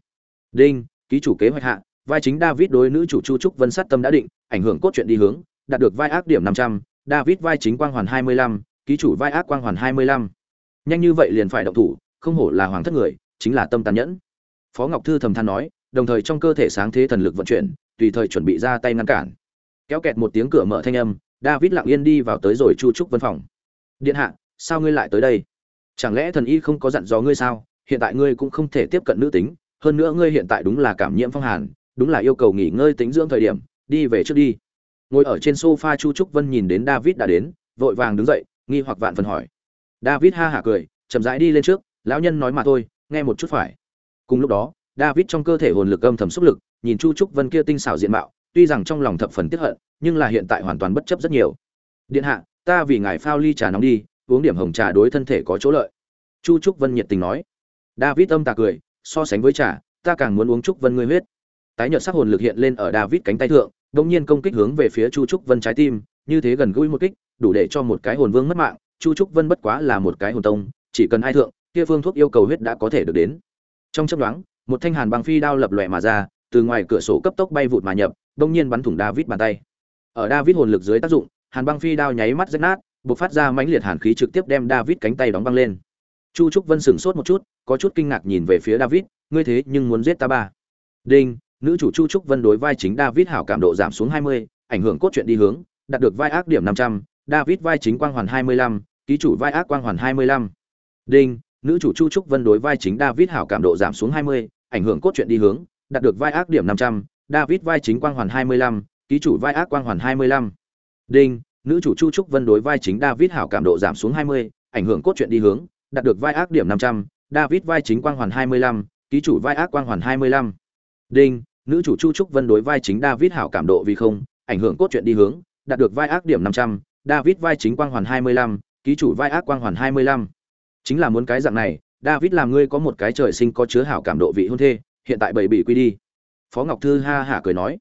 Đinh, ký chủ kế hoạch hạ, vai chính david đối nữ chủ chu trúc vân sát tâm đã định, ảnh hưởng cốt truyện đi hướng, đạt được vai ác điểm năm trăm, david vai chính quang hoàn hai mươi lăm, ký chủ vai ác quang hoàn hai mươi lăm nhanh như vậy liền phải động thủ, không hổ là hoàng thất người, chính là tâm tàn nhẫn. Phó ngọc thư thầm than nói, đồng thời trong cơ thể sáng thế thần lực vận chuyển, tùy thời chuẩn bị ra tay ngăn cản. Kéo kẹt một tiếng cửa mở thanh âm, david lặng yên đi vào tới rồi chu trúc vân phòng. Điện hạ, sao ngươi lại tới đây? Chẳng lẽ thần y không có dặn dò ngươi sao? Hiện tại ngươi cũng không thể tiếp cận nữ tính, hơn nữa ngươi hiện tại đúng là cảm nhiễm phong hàn, đúng là yêu cầu nghỉ ngơi tính dưỡng thời điểm, đi về trước đi. Ngồi ở trên sofa chu trúc vân nhìn đến david đã đến, vội vàng đứng dậy, nghi hoặc vạn phần hỏi david ha hả cười, chậm rãi đi lên trước, lão nhân nói mà thôi, nghe một chút phải. Cùng lúc đó, david trong cơ thể hồn lực âm thầm xúc lực, nhìn chu trúc vân kia tinh xảo diện mạo, tuy rằng trong lòng thập phần tiếc hận, nhưng là hiện tại hoàn toàn bất chấp rất nhiều. Điện hạ, ta vì ngài phao ly trà nóng đi, uống điểm hồng trà đối thân thể có chỗ lợi. Chu trúc vân nhiệt tình nói. David âm tà cười, so sánh với trà, ta càng muốn uống trúc vân ngươi huyết. Tái nhợt sắc hồn lực hiện lên ở david cánh tay thượng, đột nhiên công kích hướng về phía chu trúc vân trái tim, như thế gần gũi một kích, đủ để cho một cái hồn vương mất mạng chu trúc vân bất quá là một cái hồn tông chỉ cần ai thượng kia phương thuốc yêu cầu huyết đã có thể được đến. Trong chấp đoán một thanh hàn băng phi đao lập lòe mà ra từ ngoài cửa sổ cấp tốc bay vụt mà nhập đông nhiên bắn thủng david bàn tay. Ở david hồn lực dưới tác dụng hàn băng phi đao nháy mắt rách nát buộc phát ra mãnh liệt hàn khí trực tiếp đem david cánh tay đóng băng lên. Chu trúc vân sửng sốt một chút có chút kinh ngạc nhìn về phía david ngươi thế nhưng muốn giết ta ba? Đinh nữ chủ chu trúc vân đối vai chính david hảo cảm độ giảm xuống 20, ảnh hưởng cốt truyện đi hướng đạt được vai ác điểm 500, david vai chính quang hoàn 25, ký chủ vai ác quang hoàn 25. đinh nữ chủ chu trúc vân đối vai chính david hảo cảm độ giảm xuống 20, ảnh hưởng cốt truyện đi hướng đạt được vai ác điểm 500, david vai chính quang hoàn 25, ký chủ vai ác quang hoàn 25. đinh nữ chủ chu trúc vân đối vai chính david hảo cảm độ giảm xuống 20, ảnh hưởng cốt truyện đi hướng đạt được vai ác điểm 500, david vai chính quang hoàn 25, ký chủ vai ác quang hoàn 25. đinh nữ chủ chu trúc vân đối vai chính david hảo cảm độ vì không ảnh hưởng cốt truyện đi hướng đạt được vai ác điểm 500, david vai chính quang hoàn 25, ký chủ vai ác quang hoàn 25. chính là muốn cái dạng này, david làm ngươi có một cái trời sinh có chứa hảo cảm độ vị hôn thê, hiện tại bảy bị quy đi phó ngọc thư ha hả cười nói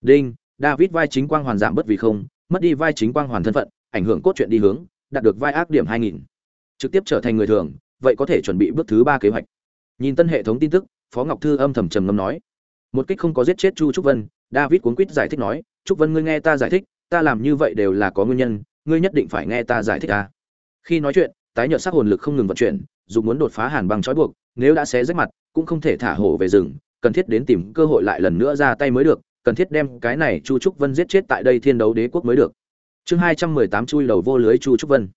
đinh, david vai chính quang hoàn giảm bất vì không, mất đi vai chính quang hoàn thân phận, ảnh hưởng cốt truyện đi hướng, đạt được vai ác điểm 2000. trực tiếp trở thành người thường, vậy có thể chuẩn bị bước thứ ba kế hoạch nhìn tân hệ thống tin tức, phó ngọc thư âm thầm trầm ngâm nói một kích không có giết chết chu trúc vân, david cuốn quýt giải thích nói, trúc vân ngươi nghe ta giải thích, ta làm như vậy đều là có nguyên nhân, ngươi nhất định phải nghe ta giải thích a." khi nói chuyện, tái nhợt sắc hồn lực không ngừng vận chuyển, dù muốn đột phá hàn băng trói buộc, nếu đã xé rách mặt, cũng không thể thả hổ về rừng, cần thiết đến tìm cơ hội lại lần nữa ra tay mới được, cần thiết đem cái này chu trúc vân giết chết tại đây thiên đấu đế quốc mới được. Chương hai trăm mười tám chui đầu vô lưới chu trúc vân.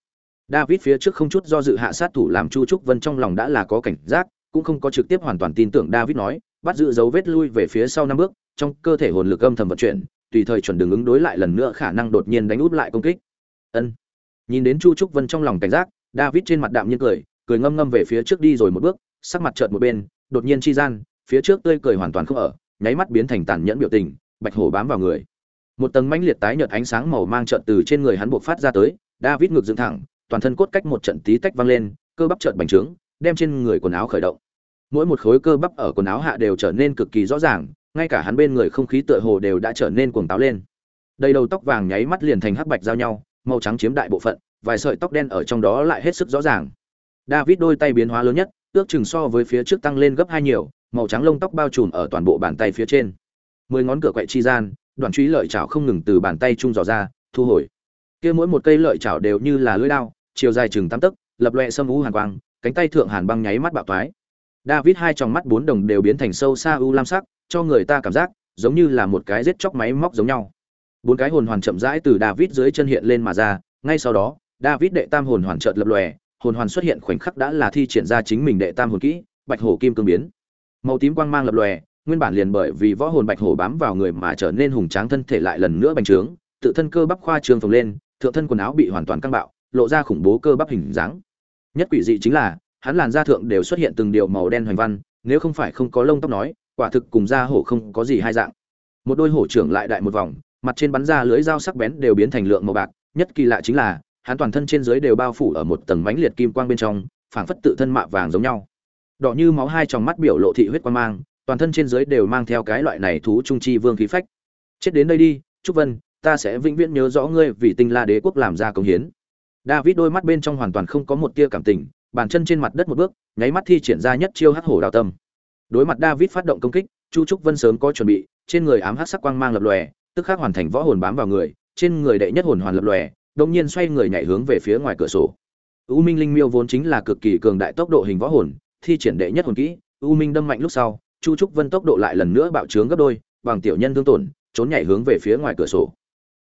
David phía trước không chút do dự hạ sát thủ làm chu trúc vân trong lòng đã là có cảnh giác, cũng không có trực tiếp hoàn toàn tin tưởng david nói, bắt giữ dấu vết lui về phía sau năm bước, trong cơ thể hồn lực âm thầm vận chuyển, tùy thời chuẩn đường ứng đối lại lần nữa khả năng đột nhiên đánh út lại công kích. Ân nhìn đến chu trúc vân trong lòng cảnh giác, david trên mặt đạm nhiên cười cười ngâm ngâm về phía trước đi rồi một bước, sắc mặt trợn một bên, đột nhiên chi gian, phía trước tươi cười hoàn toàn không ở, nháy mắt biến thành tàn nhẫn biểu tình, bạch hổ bám vào người. Một tầng mãnh liệt tái nhợt ánh sáng màu mang trợn từ trên người hắn buộc phát ra tới, david ngược dựng thẳng, toàn thân cốt cách một trận tí tách vang lên, cơ bắp trợn bành trướng, đem trên người quần áo khởi động. Mỗi một khối cơ bắp ở quần áo hạ đều trở nên cực kỳ rõ ràng, ngay cả hắn bên người không khí tựa hồ đều đã trở nên cuồng táo lên. Đầy đầu tóc vàng nháy mắt liền thành hắc bạch giao nhau màu trắng chiếm đại bộ phận vài sợi tóc đen ở trong đó lại hết sức rõ ràng. David đôi tay biến hóa lớn nhất ước chừng so với phía trước tăng lên gấp hai nhiều màu trắng lông tóc bao trùm ở toàn bộ bàn tay phía trên. Mười ngón cửa quậy chi gian đoạn truy lợi chảo không ngừng từ bàn tay trung dò ra thu hồi. Kia mỗi một cây lợi chảo đều như là lưỡi dao, chiều dài chừng tám tấc lập loè sâm u hàn quang cánh tay thượng hàn băng nháy mắt bạo toái david hai tròng mắt bốn đồng đều biến thành sâu xa u lam sắc cho người ta cảm giác giống như là một cái giết chóc máy móc giống nhau bốn cái hồn hoàn chậm rãi từ david dưới chân hiện lên mà ra, ngay sau đó, david đệ tam hồn hoàn chợt lập lòe, hồn hoàn xuất hiện khoảnh khắc đã là thi triển ra chính mình đệ tam hồn kỹ, bạch hổ kim cương biến. Màu tím quang mang lập lòe, nguyên bản liền bởi vì võ hồn bạch hổ bám vào người mà trở nên hùng tráng thân thể lại lần nữa bành trướng, tự thân cơ bắp khoa trương phồng lên, thượng thân quần áo bị hoàn toàn căng bạo, lộ ra khủng bố cơ bắp hình dáng. Nhất quỷ dị chính là, hắn làn da thượng đều xuất hiện từng điều màu đen hoành văn, nếu không phải không có lông tóc nói, quả thực cùng da hổ không có gì hai dạng. Một đôi hổ trưởng lại đại một vòng mặt trên bắn ra lưới dao sắc bén đều biến thành lượng màu bạc, nhất kỳ lạ chính là, hắn toàn thân trên dưới đều bao phủ ở một tầng mánh liệt kim quang bên trong, phảng phất tự thân mạ vàng giống nhau. Đỏ như máu hai trong mắt biểu lộ thị huyết quang mang, toàn thân trên dưới đều mang theo cái loại này thú trung chi vương khí phách. Chết đến đây đi, trúc vân, ta sẽ vĩnh viễn nhớ rõ ngươi vì tinh la đế quốc làm ra công hiến. David đôi mắt bên trong hoàn toàn không có một tia cảm tình, bàn chân trên mặt đất một bước, nháy mắt thi triển ra nhất chiêu hắc hổ đào tâm. Đối mặt david phát động công kích, chu trúc vân sớm có chuẩn bị, trên người ám hắc sắc quang mang lập lòe tức khắc hoàn thành võ hồn bám vào người, trên người đệ nhất hồn hoàn lập lòe đông nhiên xoay người nhảy hướng về phía ngoài cửa sổ. U minh linh miêu vốn chính là cực kỳ cường đại tốc độ hình võ hồn, thi triển đệ nhất hồn kỹ, u minh đâm mạnh lúc sau, chu trúc vân tốc độ lại lần nữa bạo trướng gấp đôi, bằng tiểu nhân thương tổn, trốn nhảy hướng về phía ngoài cửa sổ.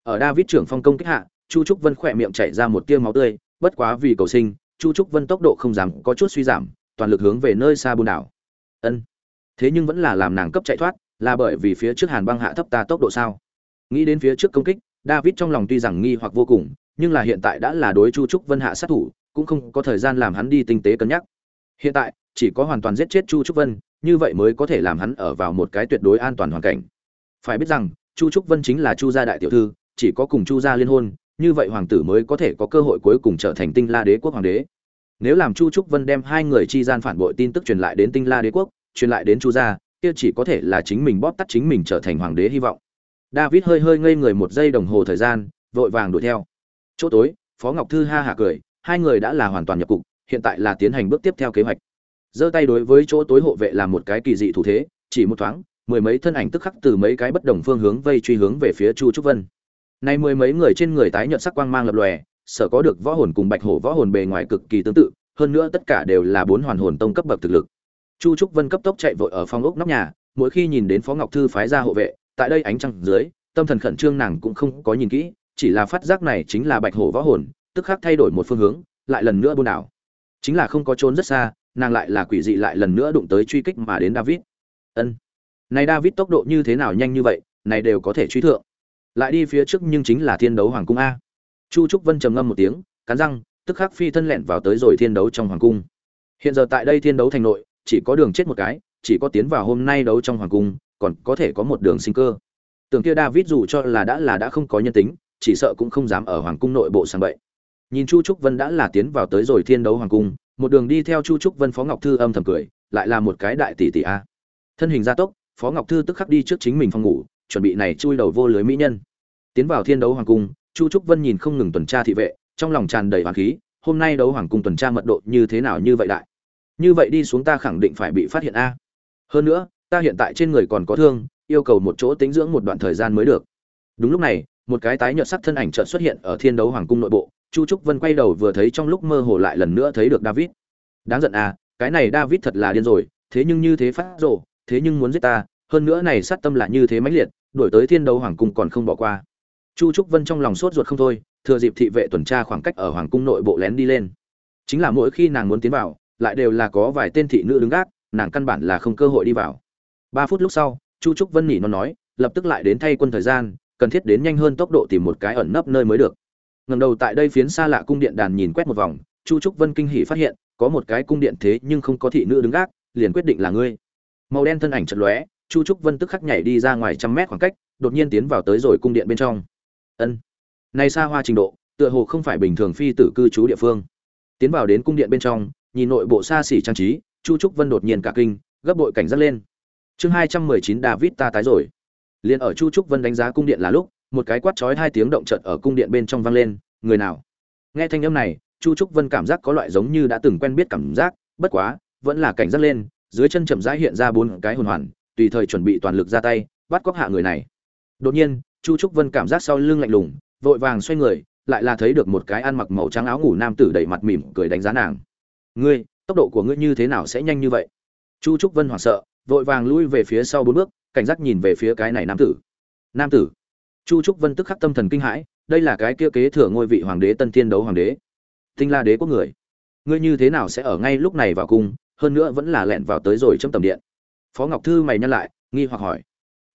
Ở david trưởng phong công kích hạ, chu trúc vân khỏe miệng chảy ra một tia máu tươi, bất quá vì cầu sinh, chu trúc vân tốc độ không dám có chút suy giảm, toàn lực hướng về nơi xa buôn đảo. Ân. Thế nhưng vẫn là làm nàng cấp chạy thoát, là bởi vì phía trước hàn băng hạ thấp ta tốc độ sao? Nghĩ đến phía trước công kích, david trong lòng tuy rằng nghi hoặc vô cùng, nhưng là hiện tại đã là đối chu trúc vân hạ sát thủ, cũng không có thời gian làm hắn đi tinh tế cân nhắc. Hiện tại, chỉ có hoàn toàn giết chết chu trúc vân, như vậy mới có thể làm hắn ở vào một cái tuyệt đối an toàn hoàn cảnh. Phải biết rằng, chu trúc vân chính là chu gia đại tiểu thư, chỉ có cùng chu gia liên hôn, như vậy hoàng tử mới có thể có cơ hội cuối cùng trở thành tinh la đế quốc hoàng đế. Nếu làm chu trúc vân đem hai người chi gian phản bội tin tức truyền lại đến tinh la đế quốc, truyền lại đến chu gia, kia chỉ có thể là chính mình bóp tắt chính mình trở thành hoàng đế hy vọng david hơi hơi ngây người một giây đồng hồ thời gian, vội vàng đuổi theo. Chỗ tối, phó ngọc thư ha hả cười, hai người đã là hoàn toàn nhập cục, hiện tại là tiến hành bước tiếp theo kế hoạch. Giơ tay đối với chỗ tối hộ vệ làm một cái kỳ dị thủ thế, chỉ một thoáng, mười mấy thân ảnh tức khắc từ mấy cái bất đồng phương hướng vây truy hướng về phía chu trúc vân. Nay mười mấy người trên người tái nhợt sắc quang mang lập lòe, sở có được võ hồn cùng bạch hổ võ hồn bề ngoài cực kỳ tương tự, hơn nữa tất cả đều là bốn hoàn hồn tông cấp bậc thực lực. Chu trúc vân cấp tốc chạy vội ở phòng ốc nóc nhà, mỗi khi nhìn đến phó ngọc thư phái ra hộ vệ tại đây ánh trăng dưới, tâm thần khẩn trương nàng cũng không có nhìn kỹ, chỉ là phát giác này chính là bạch hổ võ hồn, tức khắc thay đổi một phương hướng, lại lần nữa buôn đảo. Chính là không có trốn rất xa, nàng lại là quỷ dị lại lần nữa đụng tới truy kích mà đến david. Ân. Này david tốc độ như thế nào nhanh như vậy, này đều có thể truy thượng. Lại đi phía trước nhưng chính là thiên đấu hoàng cung a. Chu trúc vân trầm ngâm một tiếng, cắn răng, tức khắc phi thân lẹn vào tới rồi thiên đấu trong hoàng cung. Hiện giờ tại đây thiên đấu thành nội, chỉ có đường chết một cái, chỉ có tiến vào hôm nay đấu trong hoàng cung còn có thể có một đường sinh cơ. Tưởng kia david dù cho là đã là đã không có nhân tính, chỉ sợ cũng không dám ở hoàng cung nội bộ sang bậy. Nhìn chu trúc vân đã là tiến vào tới rồi thiên đấu hoàng cung, một đường đi theo chu trúc vân phó ngọc thư âm thầm cười, lại là một cái đại tỷ tỷ a. Thân hình gia tốc, phó ngọc thư tức khắc đi trước chính mình phòng ngủ, chuẩn bị này chui đầu vô lưới mỹ nhân. Tiến vào thiên đấu hoàng cung, chu trúc vân nhìn không ngừng tuần tra thị vệ, trong lòng tràn đầy hoàng khí, hôm nay đấu hoàng cung tuần tra mật độ như thế nào như vậy đại? Như vậy đi xuống ta khẳng định phải bị phát hiện a. Hơn nữa ta hiện tại trên người còn có thương, yêu cầu một chỗ tính dưỡng một đoạn thời gian mới được. Đúng lúc này, một cái tái nhợt sắc thân ảnh chợt xuất hiện ở thiên đấu hoàng cung nội bộ, chu trúc vân quay đầu vừa thấy trong lúc mơ hồ lại lần nữa thấy được david. Đáng giận à cái này david thật là điên rồi, thế nhưng như thế phát rồ, thế nhưng muốn giết ta, hơn nữa này sát tâm là như thế mãnh liệt đổi tới thiên đấu hoàng cung còn không bỏ qua. Chu trúc vân trong lòng sốt ruột không thôi, thừa dịp thị vệ tuần tra khoảng cách ở hoàng cung nội bộ lén đi lên. Chính là mỗi khi nàng muốn tiến vào, lại đều là có vài tên thị nữ đứng gác, nàng căn bản là không cơ hội đi vào ba phút lúc sau, chu trúc vân nhỉ nó nói, lập tức lại đến thay quân thời gian, cần thiết đến nhanh hơn tốc độ tìm một cái ẩn nấp nơi mới được. Ngầm đầu tại đây phiến xa lạ cung điện đàn nhìn quét một vòng, chu trúc vân kinh hỉ phát hiện, có một cái cung điện thế nhưng không có thị nữ đứng gác, liền quyết định là ngươi. Màu đen thân ảnh chật lóe, chu trúc vân tức khắc nhảy đi ra ngoài trăm mét khoảng cách, đột nhiên tiến vào tới rồi cung điện bên trong. Ân. Này xa hoa trình độ, tựa hồ không phải bình thường phi tử cư trú địa phương. Tiến vào đến cung điện bên trong, nhìn nội bộ xa xỉ trang trí, chu trúc vân đột nhiên cả kinh, gấp bội cảnh giác lên chương hai trăm mười chín david ta tái rồi. Liền ở chu trúc vân đánh giá cung điện là lúc, một cái quát chói hai tiếng động chợt ở cung điện bên trong vang lên, người nào? Nghe thanh âm này, chu trúc vân cảm giác có loại giống như đã từng quen biết cảm giác, bất quá, vẫn là cảnh giác lên, dưới chân chậm rãi hiện ra bốn cái hồn hoàn, tùy thời chuẩn bị toàn lực ra tay, bắt cóc hạ người này. Đột nhiên, chu trúc vân cảm giác sau lưng lạnh lùng, vội vàng xoay người, lại là thấy được một cái ăn mặc màu trắng áo ngủ nam tử đầy mặt mỉm cười đánh giá nàng. Ngươi, tốc độ của ngươi như thế nào sẽ nhanh như vậy? Chu trúc vân hoảng sợ vội vàng lui về phía sau bốn bước, cảnh giác nhìn về phía cái này nam tử. Nam tử. Chu trúc vân tức khắc tâm thần kinh hãi, đây là cái kia kế thừa ngôi vị hoàng đế tân thiên đấu hoàng đế. Tinh la đế quốc người. Ngươi như thế nào sẽ ở ngay lúc này vào cung, hơn nữa vẫn là lẹn vào tới rồi trong tầm điện. Phó ngọc thư mày nhăn lại, nghi hoặc hỏi.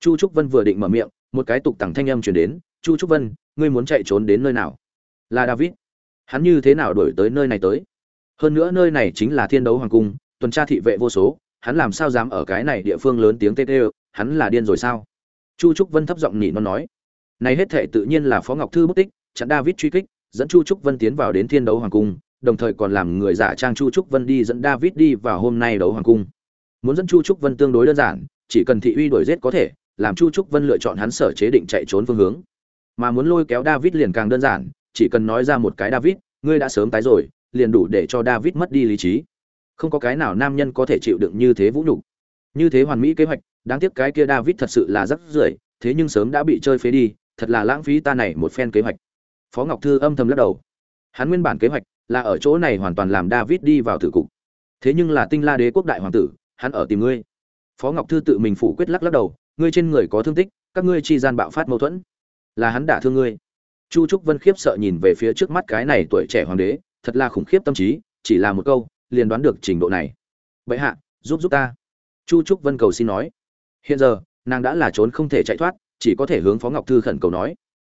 Chu trúc vân vừa định mở miệng, một cái tục tằng thanh âm truyền đến, chu trúc vân, ngươi muốn chạy trốn đến nơi nào? Là david. Hắn như thế nào đổi tới nơi này tới? Hơn nữa nơi này chính là thiên đấu hoàng cung, tuần tra thị vệ vô số hắn làm sao dám ở cái này địa phương lớn tiếng tê tê, hắn là điên rồi sao? Chu trúc vân thấp giọng nhị non nói. Này hết thệ tự nhiên là phó ngọc thư bất tích, chặn david truy kích, dẫn chu trúc vân tiến vào đến thiên đấu hoàng cung, đồng thời còn làm người giả trang chu trúc vân đi dẫn david đi vào hôm nay đấu hoàng cung. Muốn dẫn chu trúc vân tương đối đơn giản, chỉ cần thị uy đuổi giết có thể, làm chu trúc vân lựa chọn hắn sở chế định chạy trốn phương hướng. Mà muốn lôi kéo david liền càng đơn giản, chỉ cần nói ra một cái david, ngươi đã sớm tái rồi, liền đủ để cho david mất đi lý trí không có cái nào nam nhân có thể chịu đựng như thế vũ nhục. Như thế hoàn mỹ kế hoạch, đáng tiếc cái kia david thật sự là rất rưởi, thế nhưng sớm đã bị chơi phế đi, thật là lãng phí ta này một phen kế hoạch. Phó ngọc thư âm thầm lắc đầu. Hắn nguyên bản kế hoạch là ở chỗ này hoàn toàn làm david đi vào tử cục. Thế nhưng là tinh la đế quốc đại hoàng tử, hắn ở tìm ngươi. Phó ngọc thư tự mình phủ quyết lắc lắc đầu, ngươi trên người có thương tích, các ngươi chi gian bạo phát mâu thuẫn. Là hắn đả thương ngươi. Chu trúc vân khiếp sợ nhìn về phía trước mắt cái này tuổi trẻ hoàng đế, thật là khủng khiếp tâm trí, chỉ là một câu liền đoán được trình độ này. Vậy hạ, giúp giúp ta. Chu trúc vân cầu xin nói. Hiện giờ, nàng đã là trốn không thể chạy thoát, chỉ có thể hướng phó ngọc thư khẩn cầu nói.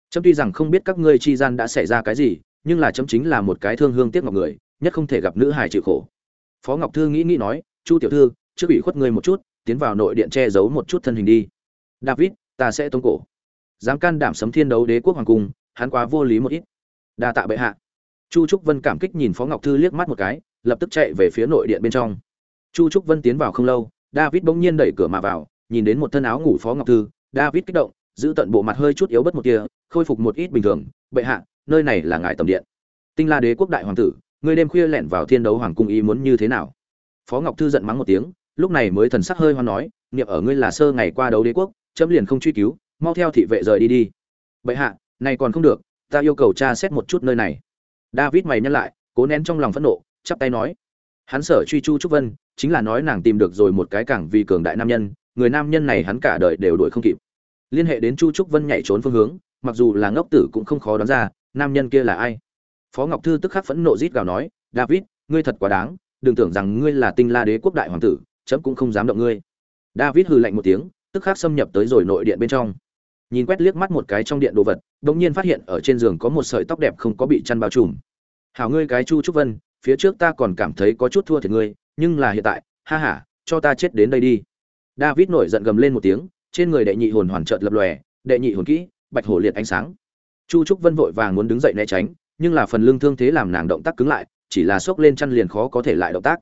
Trâm tuy rằng không biết các ngươi chi gian đã xảy ra cái gì, nhưng là trâm chính là một cái thương hương tiếc ngọc người, nhất không thể gặp nữ hài chịu khổ. Phó ngọc thư nghĩ nghĩ nói, chu tiểu thư, trước ủy khuất ngươi một chút, tiến vào nội điện che giấu một chút thân hình đi. David, ta sẽ tống cổ. Dám can đảm sấm thiên đấu đế quốc hoàng cung, hắn quá vô lý một ít. Đa tạ bệ hạ. Chu trúc vân cảm kích nhìn phó ngọc thư liếc mắt một cái lập tức chạy về phía nội điện bên trong. Chu trúc vân tiến vào không lâu, david bỗng nhiên đẩy cửa mà vào, nhìn đến một thân áo ngủ phó ngọc thư, david kích động, giữ tận bộ mặt hơi chút yếu bất một kia khôi phục một ít bình thường, bệ hạ, nơi này là ngài tầm điện. Tinh la đế quốc đại hoàng tử ngươi đêm khuya lẻn vào thiên đấu hoàng cung ý muốn như thế nào? Phó ngọc thư giận mắng một tiếng, lúc này mới thần sắc hơi hoan nói, niệm ở ngươi là sơ ngày qua đấu đế quốc, chấm liền không truy cứu, mau theo thị vệ rời đi đi. Bệ hạ, này còn không được, ta yêu cầu tra xét một chút nơi này. David mày nhắc lại, cố nén trong lòng phẫn nộ chắp tay nói. Hắn sở truy chu trúc vân, chính là nói nàng tìm được rồi một cái cảng vì cường đại nam nhân, người nam nhân này hắn cả đời đều đuổi không kịp. Liên hệ đến chu trúc vân nhảy trốn phương hướng, mặc dù là ngốc tử cũng không khó đoán ra, nam nhân kia là ai. Phó ngọc thư tức khắc phẫn nộ rít gào nói, david, ngươi thật quá đáng, đừng tưởng rằng ngươi là tinh la đế quốc đại hoàng tử, chấm cũng không dám động ngươi. David hừ lạnh một tiếng, tức khắc xâm nhập tới rồi nội điện bên trong. Nhìn quét liếc mắt một cái trong điện đồ vật đ ỗ n g nhiên phát hiện ở trên giường có một sợi tóc đẹp không có bị chăn bao trùm. Hảo ngươi cái chu trúc vân phía trước ta còn cảm thấy có chút thua thiệt ngươi nhưng là hiện tại ha ha, cho ta chết đến đây đi. David nổi giận gầm lên một tiếng trên người đệ nhị hồn hoàn trợt lập lòe đệ nhị hồn kỹ bạch hổ liệt ánh sáng. Chu trúc vân vội vàng muốn đứng dậy né tránh nhưng là phần lương thương thế làm nàng động tác cứng lại chỉ là xốc lên chăn liền khó có thể lại động tác.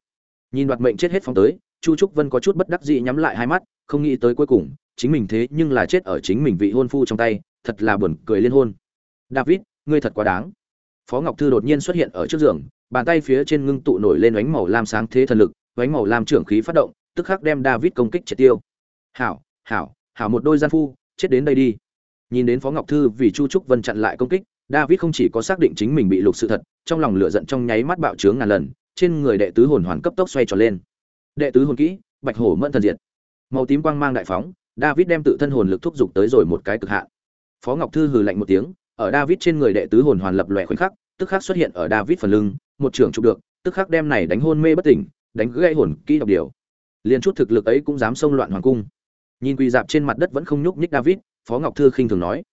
Nhìn đoạt mệnh chết hết phóng tới chu trúc vân có chút bất đắc dĩ nhắm lại hai mắt không nghĩ tới cuối cùng chính mình thế nhưng là chết ở chính mình vị hôn phu trong tay thật là buồn cười liên hôn. David ngươi thật quá đáng phó ngọc thư đột nhiên xuất hiện ở trước giường, bàn tay phía trên ngưng tụ nổi lên ánh màu lam sáng thế thần lực, ánh màu lam trưởng khí phát động, tức khắc đem david công kích triệt tiêu. Hảo hảo hảo một đôi gian phu, chết đến đây đi. Nhìn đến phó ngọc thư vì chu trúc vân chặn lại công kích, david không chỉ có xác định chính mình bị lục sự thật, trong lòng lửa giận trong nháy mắt bạo trướng ngàn lần, trên người đệ tứ hồn hoàn cấp tốc xoay tròn lên. Đệ tứ hồn kỹ, bạch hổ mẫn thần diệt. Màu tím quang mang đại phóng, david đem tự thân hồn lực thúc giục tới rồi một cái cực hạn. Phó ngọc thư hừ lạnh một tiếng ở david trên người đệ tứ hồn hoàn lập lòe khoảnh khắc, tức khắc xuất hiện ở david phần lưng, một trường chụp được, tức khắc đem này đánh hôn mê bất tỉnh, đánh gãy hồn kỹ độc điều. Liền chút thực lực ấy cũng dám xông loạn hoàng cung. Nhìn quỳ dạp trên mặt đất vẫn không nhúc nhích david, phó ngọc thư khinh thường nói.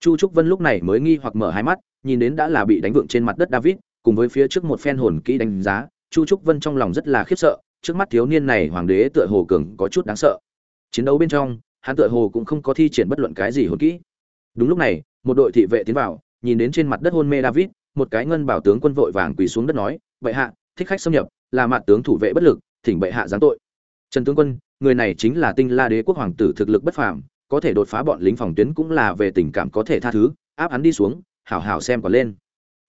Chu trúc vân lúc này mới nghi hoặc mở hai mắt, nhìn đến đã là bị đánh vượng trên mặt đất david, cùng với phía trước một phen hồn kỹ đánh giá, chu trúc vân trong lòng rất là khiếp sợ, trước mắt thiếu niên này hoàng đế tựa hồ cường có chút đáng sợ. Chiến đấu bên trong, hắn tựa hồ cũng không có thi triển bất luận cái gì hồn kỹ. Đúng lúc này một đội thị vệ tiến vào, nhìn đến trên mặt đất hôn mê david, một cái ngân bảo tướng quân vội vàng quỳ xuống đất nói, bệ hạ, thích khách xâm nhập, là mặt tướng thủ vệ bất lực, thỉnh bệ hạ giáng tội. Trần tướng quân, người này chính là tinh la đế quốc hoàng tử thực lực bất phàm, có thể đột phá bọn lính phòng tuyến cũng là về tình cảm có thể tha thứ, áp hắn đi xuống, hảo hảo xem còn lên.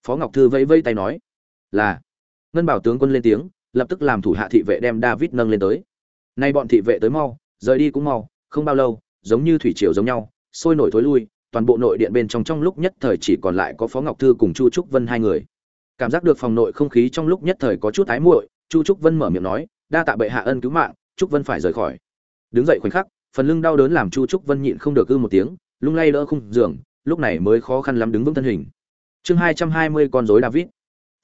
Phó ngọc thư vẫy vẫy tay nói, là. Ngân bảo tướng quân lên tiếng, lập tức làm thủ hạ thị vệ đem david nâng lên tới. Nay bọn thị vệ tới mau, rời đi cũng mau, không bao lâu, giống như thủy triều giống nhau, sôi nổi thối lui toàn bộ nội điện bên trong trong lúc nhất thời chỉ còn lại có phó ngọc thư cùng chu trúc vân hai người. Cảm giác được phòng nội không khí trong lúc nhất thời có chút ái muội, chu trúc vân mở miệng nói, đa tạ bệ hạ ân cứu mạng, trúc vân phải rời khỏi. Đứng dậy khoảnh khắc, phần lưng đau đớn làm chu trúc vân nhịn không được ư một tiếng, lung lay đỡ khung giường, lúc này mới khó khăn lắm đứng vững thân hình. Chương hai trăm hai mươi con rối david.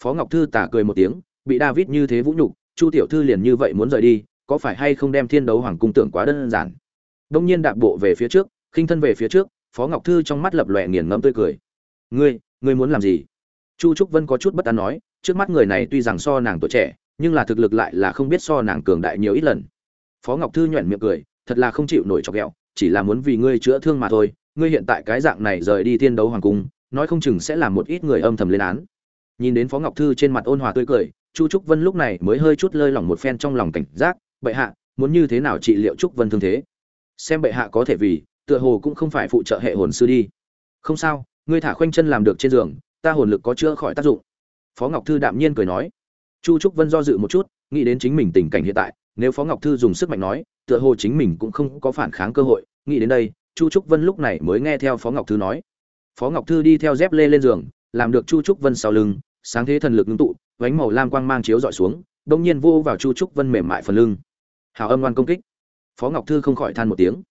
Phó ngọc thư tả cười một tiếng, bị david như thế vũ nhục, chu tiểu thư liền như vậy muốn rời đi, có phải hay không đem thiên đấu hoàng cung tưởng quá đơn giản. Đông nhiên đạp bộ về phía trước, khinh thân về phía trước phó ngọc thư trong mắt lập lòe nghiền ngẫm tươi cười. Ngươi ngươi muốn làm gì? Chu trúc vân có chút bất an nói, trước mắt người này tuy rằng so nàng tuổi trẻ, nhưng là thực lực lại là không biết so nàng cường đại nhiều ít lần. Phó ngọc thư nhoẻn miệng cười, thật là không chịu nổi chọc ghẹo, chỉ là muốn vì ngươi chữa thương mà thôi, ngươi hiện tại cái dạng này rời đi thiên đấu hoàng cung, nói không chừng sẽ làm một ít người âm thầm lên án. Nhìn đến phó ngọc thư trên mặt ôn hòa tươi cười, chu trúc vân lúc này mới hơi chút lơi lỏng một phen trong lòng cảnh giác, bệ hạ, muốn như thế nào trị liệu trúc vân thương thế? Xem bệ hạ có thể vì tựa hồ cũng không phải phụ trợ hệ hồn sư đi. Không sao, ngươi thả khoanh chân làm được trên giường, ta hồn lực có chữa khỏi tác dụng. Phó ngọc thư đạm nhiên cười nói. Chu trúc vân do dự một chút, nghĩ đến chính mình tình cảnh hiện tại, nếu phó ngọc thư dùng sức mạnh nói, tựa hồ chính mình cũng không có phản kháng cơ hội, nghĩ đến đây, chu trúc vân lúc này mới nghe theo phó ngọc thư nói. Phó ngọc thư đi theo dép lê lên giường, làm được chu trúc vân sau lưng, sáng thế thần lực ngưng tụ vánh màu lam quang mang chiếu dọi xuống đông nhiên vô vào chu trúc vân mềm mại phần lưng. Hào âm ngoan công kích. Phó ngọc thư không khỏi than một tiếng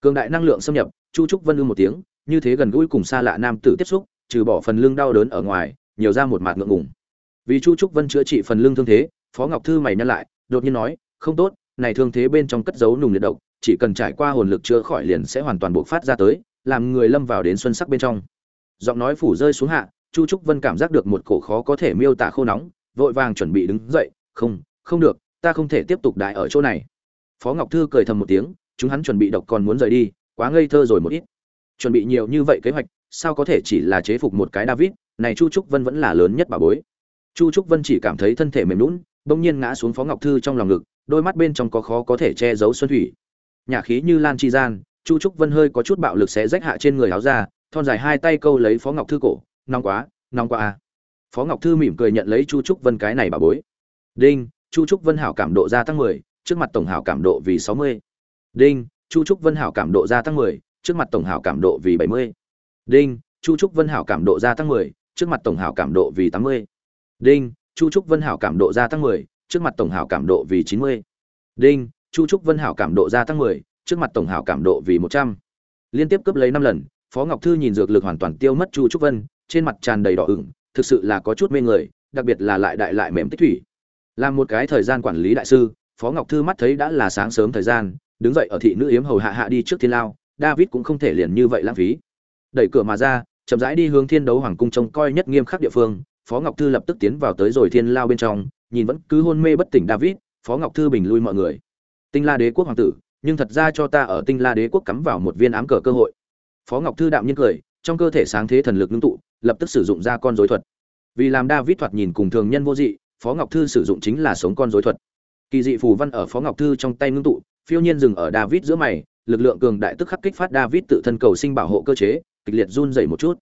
cường đại năng lượng xâm nhập, chu trúc vân ư một tiếng, như thế gần gũi cùng xa lạ nam tử tiếp xúc, trừ bỏ phần lưng đau đớn ở ngoài, nhiều ra một mặt ngượng ngùng. Vì chu trúc vân chữa trị phần lưng thương thế, phó ngọc thư mày nhăn lại, đột nhiên nói, không tốt, này thương thế bên trong cất giấu nùng liệt độc, chỉ cần trải qua hồn lực chữa khỏi liền sẽ hoàn toàn buộc phát ra tới, làm người lâm vào đến xuân sắc bên trong. Giọng nói phủ rơi xuống hạ, chu trúc vân cảm giác được một cổ khó có thể miêu tả khô nóng, vội vàng chuẩn bị đứng dậy, không không được, ta không thể tiếp tục đại ở chỗ này. Phó ngọc thư cười thầm một tiếng chúng hắn chuẩn bị độc còn muốn rời đi, quá ngây thơ rồi một ít. Chuẩn bị nhiều như vậy kế hoạch, sao có thể chỉ là chế phục một cái david? Này chu trúc vân vẫn là lớn nhất bà bối. Chu trúc vân chỉ cảm thấy thân thể mềm lún bỗng nhiên ngã xuống phó ngọc thư trong lòng ngực, đôi mắt bên trong có khó có thể che giấu xuân thủy. Nhà khí như lan chi gian, chu trúc vân hơi có chút bạo lực sẽ rách hạ trên người áo ra thon dài hai tay câu lấy phó ngọc thư cổ, nóng quá nóng quá à. phó ngọc thư mỉm cười nhận lấy chu trúc vân cái này bà bối. Đinh. Chu trúc vân hảo cảm độ gia tăng mười, trước mặt tổng hảo cảm độ vì sáu mươi đinh chu trúc vân hảo cảm độ gia tăng mười trước mặt tổng hảo cảm độ vì bảy mươi đinh chu trúc vân hảo cảm độ gia tăng mười trước mặt tổng hảo cảm độ vì tám mươi đinh chu trúc vân hảo cảm độ gia tăng 10, trước mặt tổng hảo cảm độ vì 90. đinh chu trúc vân hảo cảm độ gia tăng 10, trước mặt tổng hảo cảm độ vì 100. liên tiếp cướp lấy năm lần phó ngọc thư nhìn dược lực hoàn toàn tiêu mất chu trúc vân trên mặt tràn đầy đỏ ửng thực sự là có chút mê người đặc biệt là lại đại lại mềm tích thủy làm một cái thời gian quản lý đại sư phó ngọc thư mắt thấy đã là sáng sớm thời gian đứng dậy ở thị nữ yếm hầu hạ hạ đi trước thiên lao, david cũng không thể liền như vậy lãng phí. Đẩy cửa mà ra, chậm rãi đi hướng thiên đấu hoàng cung trông coi nhất nghiêm khắc địa phương, phó ngọc thư lập tức tiến vào tới rồi thiên lao bên trong, nhìn vẫn cứ hôn mê bất tỉnh david, phó ngọc thư bình lui mọi người. Tinh la đế quốc hoàng tử, nhưng thật ra cho ta ở tinh la đế quốc cắm vào một viên ám cờ cơ hội. Phó ngọc thư đạm nhiên cười, trong cơ thể sáng thế thần lực ngưng tụ, lập tức sử dụng ra con dối thuật. Vì làm david thoạt nhìn cùng thường nhân vô dị, phó ngọc thư sử dụng chính là sống con dối thuật. Kỳ dị phù văn ở phó ngọc thư trong tay ngưng tụ phiêu nhiên dừng ở david giữa mày, lực lượng cường đại tức khắc kích phát david tự thân cầu sinh bảo hộ cơ chế, kịch liệt run rẩy một chút.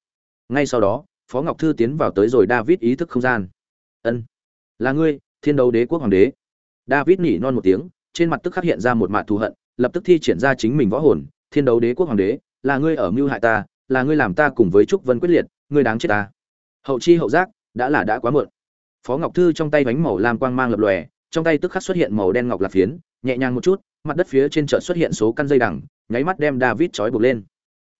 Ngay sau đó, phó ngọc thư tiến vào tới rồi david ý thức không gian. Ân, là ngươi, thiên đấu đế quốc hoàng đế. David nỉ non một tiếng, trên mặt tức khắc hiện ra một mạt thù hận, lập tức thi triển ra chính mình võ hồn, thiên đấu đế quốc hoàng đế, là ngươi ở mưu hại ta, là ngươi làm ta cùng với trúc vân quyết liệt, ngươi đáng chết ta. Hậu chi hậu giác, đã là đã quá muộn. Phó ngọc thư trong tay bánh màu lam quang mang lập lòe, trong tay tức khắc xuất hiện màu đen ngọc lạc phiến, nhẹ nhàng một chút mặt đất phía trên chợ xuất hiện số căn dây đằng, nháy mắt đem david trói buộc lên.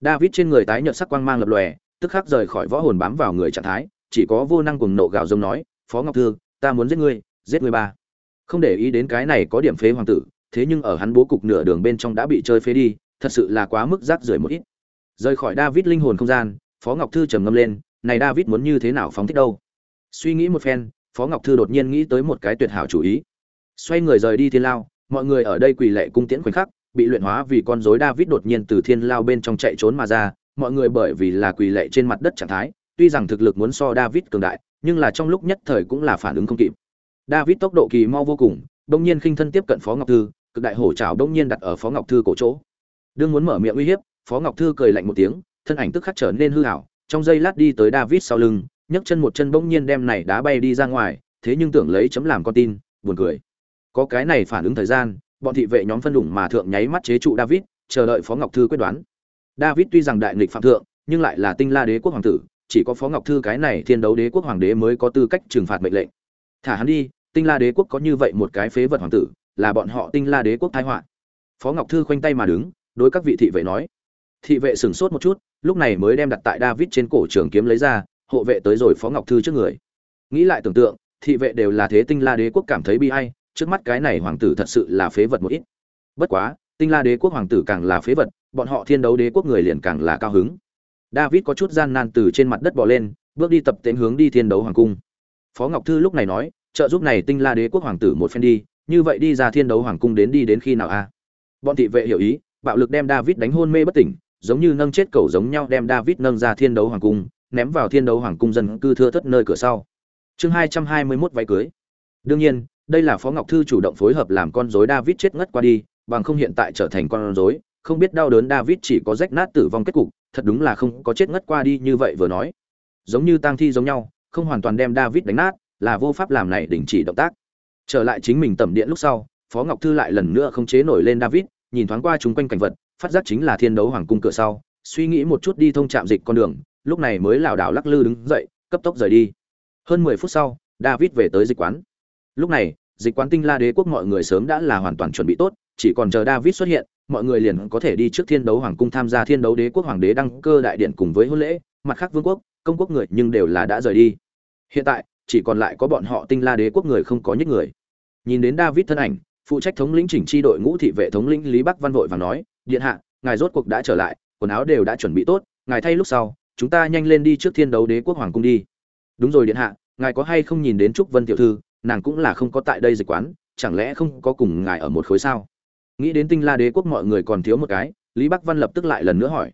David trên người tái nhợt sắc quang mang lập lòe, tức khắc rời khỏi võ hồn bám vào người trạng thái, chỉ có vô năng cuồng nộ gạo giống nói, phó ngọc thư, ta muốn giết ngươi giết ngươi ba. Không để ý đến cái này có điểm phế hoàng tử, thế nhưng ở hắn bố cục nửa đường bên trong đã bị chơi phế đi, thật sự là quá mức rác rưởi một ít. Rời khỏi david linh hồn không gian, phó ngọc thư trầm ngâm lên, này david muốn như thế nào phóng thích đâu? Suy nghĩ một phen, phó ngọc thư đột nhiên nghĩ tới một cái tuyệt hảo chủ ý. Xoay người rời đi thiên lao mọi người ở đây quỳ lệ cung tiễn khoảnh khắc, bị luyện hóa vì con rối david đột nhiên từ thiên lao bên trong chạy trốn mà ra. Mọi người bởi vì là quỳ lệ trên mặt đất trạng thái, tuy rằng thực lực muốn so david cường đại, nhưng là trong lúc nhất thời cũng là phản ứng không kịp. David tốc độ kỳ mau vô cùng đông nhiên khinh thân tiếp cận phó ngọc thư, cực đại hổ trào đông nhiên đặt ở phó ngọc thư cổ chỗ. Đương muốn mở miệng uy hiếp, phó ngọc thư cười lạnh một tiếng, thân ảnh tức khắc trở nên hư hảo, trong giây lát đi tới david sau lưng, nhấc chân một chân bỗng nhiên đem này đá bay đi ra ngoài, thế nhưng tưởng lấy chấm làm con tin, buồn cười có cái này phản ứng thời gian, bọn thị vệ nhóm phân đủng mà thượng nháy mắt chế trụ david, chờ đợi phó ngọc thư quyết đoán. David tuy rằng đại nghịch phạm thượng, nhưng lại là tinh la đế quốc hoàng tử, chỉ có phó ngọc thư cái này thiên đấu đế quốc hoàng đế mới có tư cách trừng phạt mệnh lệnh. Thả hắn đi, tinh la đế quốc có như vậy một cái phế vật hoàng tử, là bọn họ tinh la đế quốc thái họa. Phó ngọc thư khoanh tay mà đứng, đối các vị thị vệ nói. Thị vệ sửng sốt một chút, lúc này mới đem đặt tại david trên cổ trường kiếm lấy ra, hộ vệ tới rồi phó ngọc thư trước người. Nghĩ lại tưởng tượng, thị vệ đều là thế tinh la đế quốc cảm thấy bi ai trước mắt cái này hoàng tử thật sự là phế vật một ít. Bất quá, tinh la đế quốc hoàng tử càng là phế vật, bọn họ thiên đấu đế quốc người liền càng là cao hứng. David có chút gian nan từ trên mặt đất bò lên, bước đi tập tễnh hướng đi thiên đấu hoàng cung. Phó ngọc thư lúc này nói, trợ giúp này tinh la đế quốc hoàng tử một phen đi, như vậy đi ra thiên đấu hoàng cung đến đi đến khi nào a? Bọn thị vệ hiểu ý, bạo lực đem david đánh hôn mê bất tỉnh, giống như nâng chết cầu giống nhau đem david nâng ra thiên đấu hoàng cung, ném vào thiên đấu hoàng cung dân cư thưa thất nơi cửa sau. Chương hai trăm hai mươi mốt váy cưới. Đương nhiên đây là phó ngọc thư chủ động phối hợp làm con rối david chết ngất qua đi, bằng không hiện tại trở thành con rối, không biết đau đớn david chỉ có rách nát tử vong kết cục, thật đúng là không có chết ngất qua đi như vậy vừa nói. Giống như tang thi giống nhau, không hoàn toàn đem david đánh nát, là vô pháp làm này đình chỉ động tác. Trở lại chính mình tẩm điện lúc sau, phó ngọc thư lại lần nữa không chế nổi lên david, nhìn thoáng qua chúng quanh cảnh vật, phát giác chính là thiên đấu hoàng cung cửa sau, suy nghĩ một chút đi thông trạm dịch con đường, lúc này mới lảo đảo lắc lư đứng dậy, cấp tốc rời đi. Hơn mười phút sau, david về tới dịch quán. Lúc này dịch quán tinh la đế quốc mọi người sớm đã là hoàn toàn chuẩn bị tốt, chỉ còn chờ david xuất hiện, mọi người liền có thể đi trước thiên đấu hoàng cung tham gia thiên đấu đế quốc hoàng đế đăng cơ đại điện cùng với hôn lễ, mặt khác vương quốc, công quốc người nhưng đều là đã rời đi. Hiện tại, chỉ còn lại có bọn họ tinh la đế quốc người không có nhất người. Nhìn đến david thân ảnh, phụ trách thống lĩnh chỉnh chi đội ngũ thị vệ thống lĩnh lý bắc văn vội và nói, điện hạ, ngài rốt cuộc đã trở lại, quần áo đều đã chuẩn bị tốt, ngài thay lúc sau, chúng ta nhanh lên đi trước thiên đấu đế quốc hoàng cung đi. Đúng rồi, điện hạ, ngài có hay không nhìn đến trúc vân tiểu thư? Nàng cũng là không có tại đây dịch quán, chẳng lẽ không có cùng ngài ở một khối sao? Nghĩ đến tinh la đế quốc mọi người còn thiếu một cái, lý bắc văn lập tức lại lần nữa hỏi.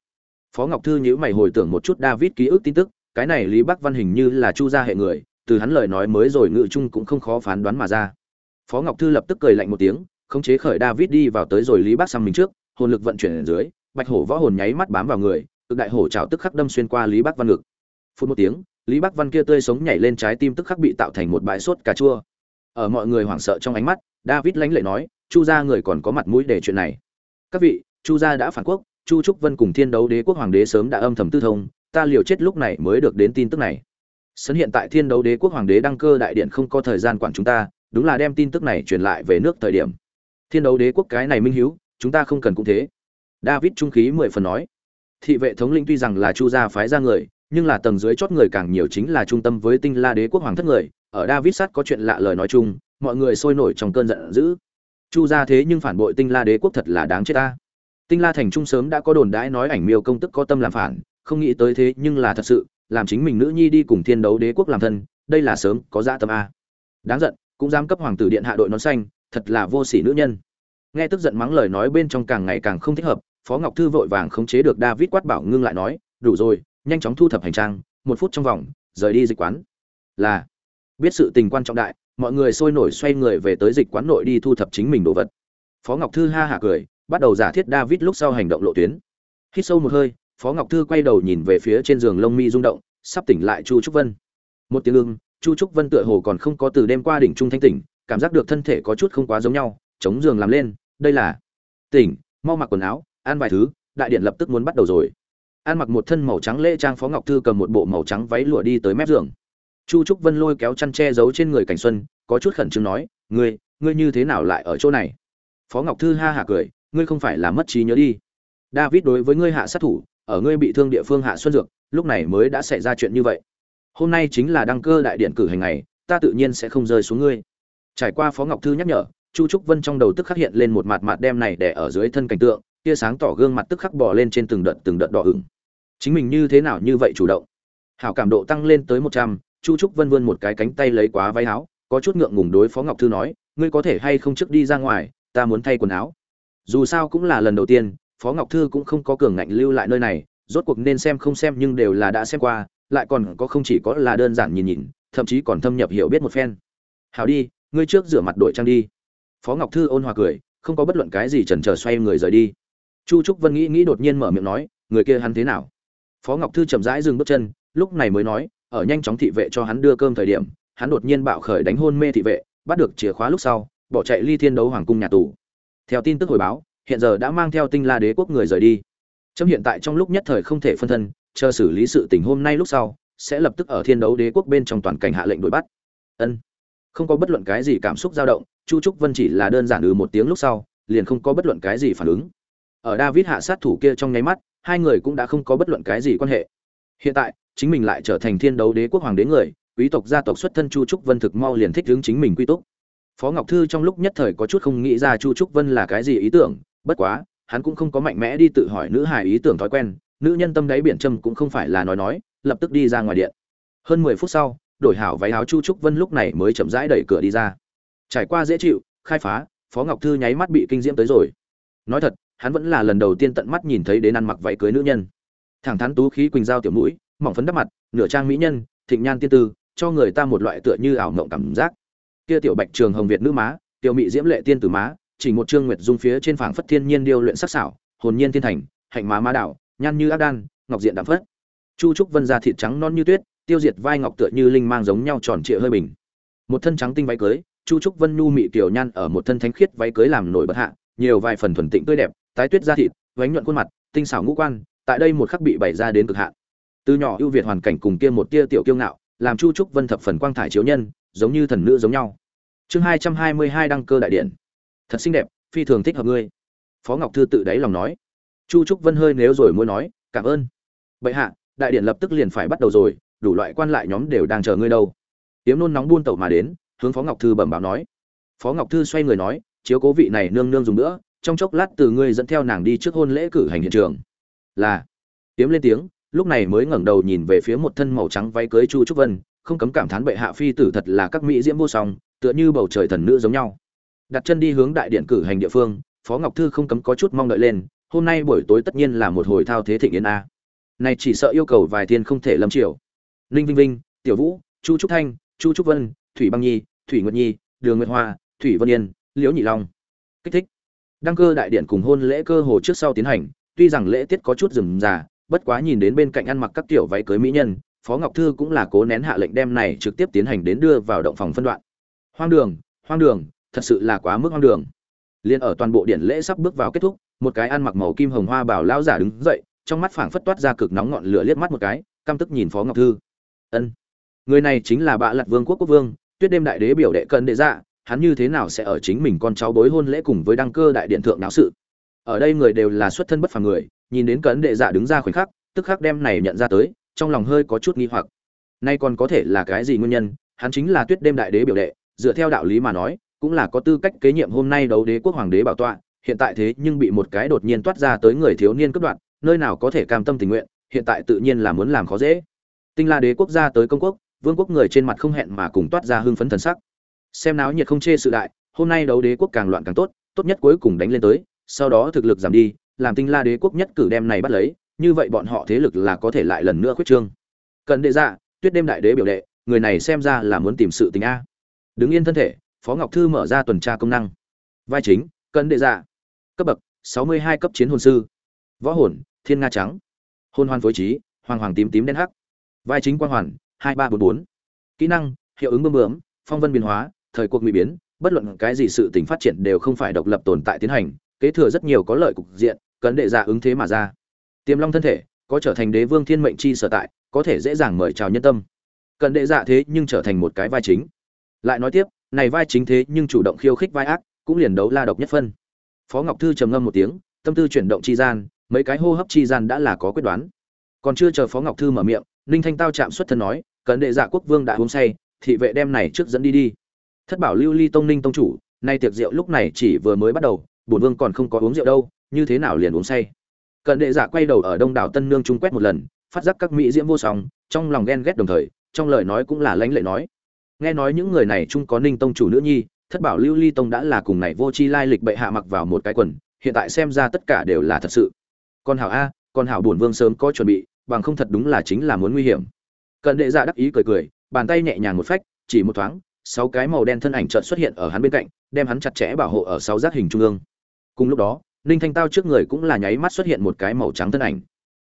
Phó ngọc thư nhữ mày hồi tưởng một chút david ký ức tin tức, cái này lý bắc văn hình như là chu gia hệ người, từ hắn lời nói mới rồi ngự chung cũng không khó phán đoán mà ra. Phó ngọc thư lập tức cười lạnh một tiếng, khống chế khởi david đi vào tới rồi lý bắc sang mình trước, hồn lực vận chuyển ở dưới, bạch hổ võ hồn nháy mắt bám vào người, cực đại hổ trào tức khắc đâm xuyên qua lý bắc văn ngực. Phút một tiếng lý bắc văn kia tươi sống nhảy lên trái tim tức khắc bị tạo thành một bãi sốt cà chua. Ở mọi người hoảng sợ trong ánh mắt, david lãnh lệ nói, chu gia người còn có mặt mũi để chuyện này. Các vị, chu gia đã phản quốc, chu trúc vân cùng thiên đấu đế quốc hoàng đế sớm đã âm thầm tư thông, ta liều chết lúc này mới được đến tin tức này. Sấn hiện tại thiên đấu đế quốc hoàng đế đăng cơ đại điện không có thời gian quản chúng ta, đúng là đem tin tức này truyền lại về nước thời điểm. Thiên đấu đế quốc cái này minh hiếu, chúng ta không cần cũng thế. David trung khí mười phần nói. Thị vệ thống lĩnh tuy rằng là chu gia phái ra người nhưng là tầng dưới chót người càng nhiều chính là trung tâm với tinh la đế quốc hoàng thất người. Ở david sát có chuyện lạ lời nói chung, mọi người sôi nổi trong cơn giận dữ. Chu gia thế nhưng phản bội tinh la đế quốc thật là đáng chết ta. Tinh la thành trung sớm đã có đồn đãi nói ảnh miêu công tức có tâm làm phản, không nghĩ tới thế nhưng là thật sự, làm chính mình nữ nhi đi cùng thiên đấu đế quốc làm thân, đây là sớm có dạ tâm a. Đáng giận, cũng dám cấp hoàng tử điện hạ đội nón xanh, thật là vô sỉ nữ nhân. Nghe tức giận mắng lời nói bên trong càng ngày càng không thích hợp, phó ngọc thư vội vàng khống chế được david quát bảo ngưng lại nói, đủ rồi nhanh chóng thu thập hành trang, một phút trong vòng, rời đi dịch quán. Là, biết sự tình quan trọng đại, mọi người sôi nổi xoay người về tới dịch quán nội đi thu thập chính mình đồ vật. Phó ngọc thư ha hả cười, bắt đầu giả thiết david lúc sau hành động lộ tuyến. Hít sâu một hơi, phó ngọc thư quay đầu nhìn về phía trên giường lông mi rung động, sắp tỉnh lại chu trúc vân. Một tiếng ưng, chu trúc vân tựa hồ còn không có từ đêm qua đỉnh trung thanh tỉnh, cảm giác được thân thể có chút không quá giống nhau, chống giường làm lên, đây là, tỉnh, mau mặc quần áo, ăn vài thứ, đại điện lập tức muốn bắt đầu rồi ăn mặc một thân màu trắng lễ trang phó ngọc thư cầm một bộ màu trắng váy lụa đi tới mép giường. Chu trúc vân lôi kéo chăn che giấu trên người cảnh xuân, có chút khẩn trương nói, ngươi ngươi như thế nào lại ở chỗ này? Phó ngọc thư ha hả cười, ngươi không phải là mất trí nhớ đi. David đối với ngươi hạ sát thủ, ở ngươi bị thương địa phương hạ xuân dược, lúc này mới đã xảy ra chuyện như vậy. Hôm nay chính là đăng cơ đại điện cử hành ngày, ta tự nhiên sẽ không rơi xuống ngươi. Trải qua phó ngọc thư nhắc nhở, chu trúc vân trong đầu tức khắc hiện lên một mặt mặt đem này để ở dưới thân cảnh tượng, tia sáng tỏ gương mặt tức khắc bỏ lên trên từng đợt từng đợt đỏ ửng chính mình như thế nào như vậy chủ động? Hảo cảm độ tăng lên tới một trăm, chu trúc vân vươn một cái cánh tay lấy quá váy áo, có chút ngượng ngùng đối phó ngọc thư nói, ngươi có thể hay không trước đi ra ngoài, ta muốn thay quần áo. Dù sao cũng là lần đầu tiên, phó ngọc thư cũng không có cường ngạnh lưu lại nơi này, rốt cuộc nên xem không xem nhưng đều là đã xem qua, lại còn có không chỉ có là đơn giản nhìn nhìn, thậm chí còn thâm nhập hiểu biết một phen. Hảo đi, ngươi trước rửa mặt đội trang đi. Phó ngọc thư ôn hòa cười, không có bất luận cái gì chần chờ xoay người rời đi. Chu trúc vân nghĩ nghĩ đột nhiên mở miệng nói, người kia hắn thế nào? Phó ngọc thư chậm rãi dừng bước chân, lúc này mới nói, ở nhanh chóng thị vệ cho hắn đưa cơm thời điểm, hắn đột nhiên bạo khởi đánh hôn mê thị vệ, bắt được chìa khóa lúc sau, bỏ chạy ly thiên đấu hoàng cung nhà tù. Theo tin tức hồi báo, hiện giờ đã mang theo tinh la đế quốc người rời đi. Trong hiện tại trong lúc nhất thời không thể phân thân, chờ xử lý sự tình hôm nay lúc sau, sẽ lập tức ở thiên đấu đế quốc bên trong toàn cảnh hạ lệnh đuổi bắt. Ân. Không có bất luận cái gì cảm xúc dao động, chu trúc vân chỉ là đơn giản ừ một tiếng lúc sau, liền không có bất luận cái gì phản ứng. Ở david hạ sát thủ kia trong nháy mắt hai người cũng đã không có bất luận cái gì quan hệ. Hiện tại, chính mình lại trở thành thiên đấu đế quốc hoàng đế người, quý tộc gia tộc xuất thân chu trúc vân thực mau liền thích hướng chính mình quy túc. Phó ngọc thư trong lúc nhất thời có chút không nghĩ ra chu trúc vân là cái gì ý tưởng, bất quá, hắn cũng không có mạnh mẽ đi tự hỏi nữ hài ý tưởng thói quen, nữ nhân tâm đáy biển trâm cũng không phải là nói nói, lập tức đi ra ngoài điện. Hơn mười phút sau, đổi hảo váy áo chu trúc vân lúc này mới chậm rãi đẩy cửa đi ra. Trải qua dễ chịu, khai phá, phó ngọc thư nháy mắt bị kinh diễm tới rồi. Nói thật hắn vẫn là lần đầu tiên tận mắt nhìn thấy đến ăn mặc váy cưới nữ nhân. Thẳng thắn tú khí quỳnh dao tiểu mũi, mỏng phấn đắp mặt, nửa trang mỹ nhân, thịnh nhan tiên tư, cho người ta một loại tựa như ảo mộng cảm giác. Kia tiểu bạch trường hồng việt nữ má, tiểu mỹ diễm lệ tiên tử má, chỉ một trương nguyệt dung phía trên phảng phất thiên nhiên điêu luyện sắc sảo, hồn nhiên thiên thành, hạnh má má đảo, nhan như ác đan, ngọc diện đạm phất. Chu trúc vân da thịt trắng non như tuyết, tiêu diệt vai ngọc tựa như linh mang giống nhau tròn trịa hơi bình. Một thân trắng tinh váy cưới, chu trúc vân nhu mị tiểu nhan ở một thân thánh khiết váy cưới làm nổi bật hạ, nhiều vài phần thuần tịnh tươi đẹp tái tuyết da thịt, vánh nhuận khuôn mặt, tinh xảo ngũ quan, tại đây một khắc bị bày ra đến cực hạn. Từ nhỏ ưu việt hoàn cảnh cùng kia một tia tiểu kiêu ngạo, làm chu trúc vân thập phần quang thải chiếu nhân, giống như thần nữ giống nhau. Chương hai trăm hai mươi hai đăng cơ đại điện. Thật xinh đẹp, phi thường thích hợp ngươi. Phó ngọc thư tự đáy lòng nói. Chu trúc vân hơi nếu rồi muốn nói, cảm ơn. Bệ hạ, đại điện lập tức liền phải bắt đầu rồi, đủ loại quan lại nhóm đều đang chờ ngươi đâu. Tiếm nôn nóng buôn tẩu mà đến, hướng phó ngọc thư bẩm báo nói. Phó ngọc thư xoay người nói, chiếu cố vị này nương nương dùng nữa trong chốc lát từ ngươi dẫn theo nàng đi trước hôn lễ cử hành hiện trường. Là. Tiếm lên tiếng, lúc này mới ngẩng đầu nhìn về phía một thân màu trắng váy cưới chu trúc vân, không cấm cảm thán bệ hạ phi tử thật là các mỹ diễm vô song, tựa như bầu trời thần nữ giống nhau. Đặt chân đi hướng đại điện cử hành địa phương, phó ngọc thư không cấm có chút mong đợi lên, hôm nay buổi tối tất nhiên là một hồi thao thế thịnh yến a. Này chỉ sợ yêu cầu vài thiên không thể lâm triều. Ninh vinh vinh, tiểu vũ, chu trúc thanh, chu trúc vân, thủy băng nhi, thủy nguyệt nhi, đường nguyệt hoa, thủy vân yên, liễu nhị long. Kích thích đăng cơ đại điện cùng hôn lễ cơ hồ trước sau tiến hành, tuy rằng lễ tiết có chút rườm rà, bất quá nhìn đến bên cạnh ăn mặc các tiểu váy cưới mỹ nhân, phó ngọc thư cũng là cố nén hạ lệnh đem này trực tiếp tiến hành đến đưa vào động phòng phân đoạn. Hoang đường hoang đường, thật sự là quá mức hoang đường. Liền ở toàn bộ điện lễ sắp bước vào kết thúc, một cái ăn mặc màu kim hồng hoa bảo lão giả đứng dậy, trong mắt phảng phất toát ra cực nóng ngọn lửa liếc mắt một cái, căm tức nhìn phó ngọc thư. Ân, người này chính là bạ lặt vương quốc quốc vương, tuyết đêm đại đế biểu đệ cận đệ dạ hắn như thế nào sẽ ở chính mình con cháu bối hôn lễ cùng với đăng cơ đại điện thượng náo sự? Ở đây người đều là xuất thân bất phàm người, nhìn đến cấn đệ dạ đứng ra khoảnh khắc, tức khắc đem này nhận ra tới, trong lòng hơi có chút nghi hoặc. Nay còn có thể là cái gì nguyên nhân? Hắn chính là tuyết đêm đại đế biểu đệ, dựa theo đạo lý mà nói, cũng là có tư cách kế nhiệm hôm nay đấu đế quốc hoàng đế bảo tọa, hiện tại thế nhưng bị một cái đột nhiên toát ra tới người thiếu niên cướp đoạn, nơi nào có thể cam tâm tình nguyện, hiện tại tự nhiên là muốn làm khó dễ. Tinh la đế quốc gia tới công quốc, vương quốc người trên mặt không hẹn mà cùng toát ra hưng phấn thần sắc xem náo nhiệt không chê sự đại, hôm nay đấu đế quốc càng loạn càng tốt tốt nhất cuối cùng đánh lên tới, sau đó thực lực giảm đi, làm tinh la đế quốc nhất cử đem này bắt lấy, như vậy bọn họ thế lực là có thể lại lần nữa khuyết trương. Cần đệ dạ tuyết đêm đại đế biểu đệ, người này xem ra là muốn tìm sự tình a. Đứng yên thân thể, phó ngọc thư mở ra tuần tra công năng. Vai chính, cần đệ dạ. Cấp bậc 62 cấp chiến hồn sư. Võ hồn, thiên nga trắng. Hôn hoan phối trí, hoàng hoàng tím tím đen hắc. Vai chính quang hoàn 2344. kỹ năng, hiệu ứng bơm bướm, phong vân biến hóa thời cuộc nguy biến, bất luận cái gì sự tình phát triển đều không phải độc lập tồn tại tiến hành, kế thừa rất nhiều có lợi cục diện cần đệ giả ứng thế mà ra. Tiềm long thân thể có trở thành đế vương thiên mệnh chi sở tại, có thể dễ dàng mời chào nhân tâm. Cần đệ dạ thế nhưng trở thành một cái vai chính. Lại nói tiếp, này vai chính thế nhưng chủ động khiêu khích vai ác, cũng liền đấu la độc nhất phân. Phó ngọc thư trầm ngâm một tiếng, tâm tư chuyển động chi gian, mấy cái hô hấp chi gian đã là có quyết đoán. Còn chưa chờ phó ngọc thư mở miệng, ninh thanh tao chạm xuất thân nói cần đệ dạ quốc vương đã uống say, thị vệ đem này trước dẫn đi đi thất bảo lưu ly tông ninh tông chủ, nay tiệc rượu lúc này chỉ vừa mới bắt đầu, bổn vương còn không có uống rượu đâu, như thế nào liền uống say? Cận đệ giả quay đầu ở đông đảo tân nương trung quét một lần, phát giác các mỹ diễm vô song, trong lòng ghen ghét đồng thời, trong lời nói cũng là lãnh lệ nói. Nghe nói những người này chung có ninh tông chủ nữ nhi, thất bảo lưu ly tông đã là cùng này vô chi lai lịch bệ hạ mặc vào một cái quần, hiện tại xem ra tất cả đều là thật sự. Con hảo a, con hảo bổn vương sớm có chuẩn bị, bằng không thật đúng là chính là muốn nguy hiểm. Cận đệ giả đắc ý cười cười, bàn tay nhẹ nhàng một phách, chỉ một thoáng sáu cái màu đen thân ảnh chợt xuất hiện ở hắn bên cạnh, đem hắn chặt chẽ bảo hộ ở sáu giác hình trung ương. Cùng lúc đó, ninh thanh tao trước người cũng là nháy mắt xuất hiện một cái màu trắng thân ảnh.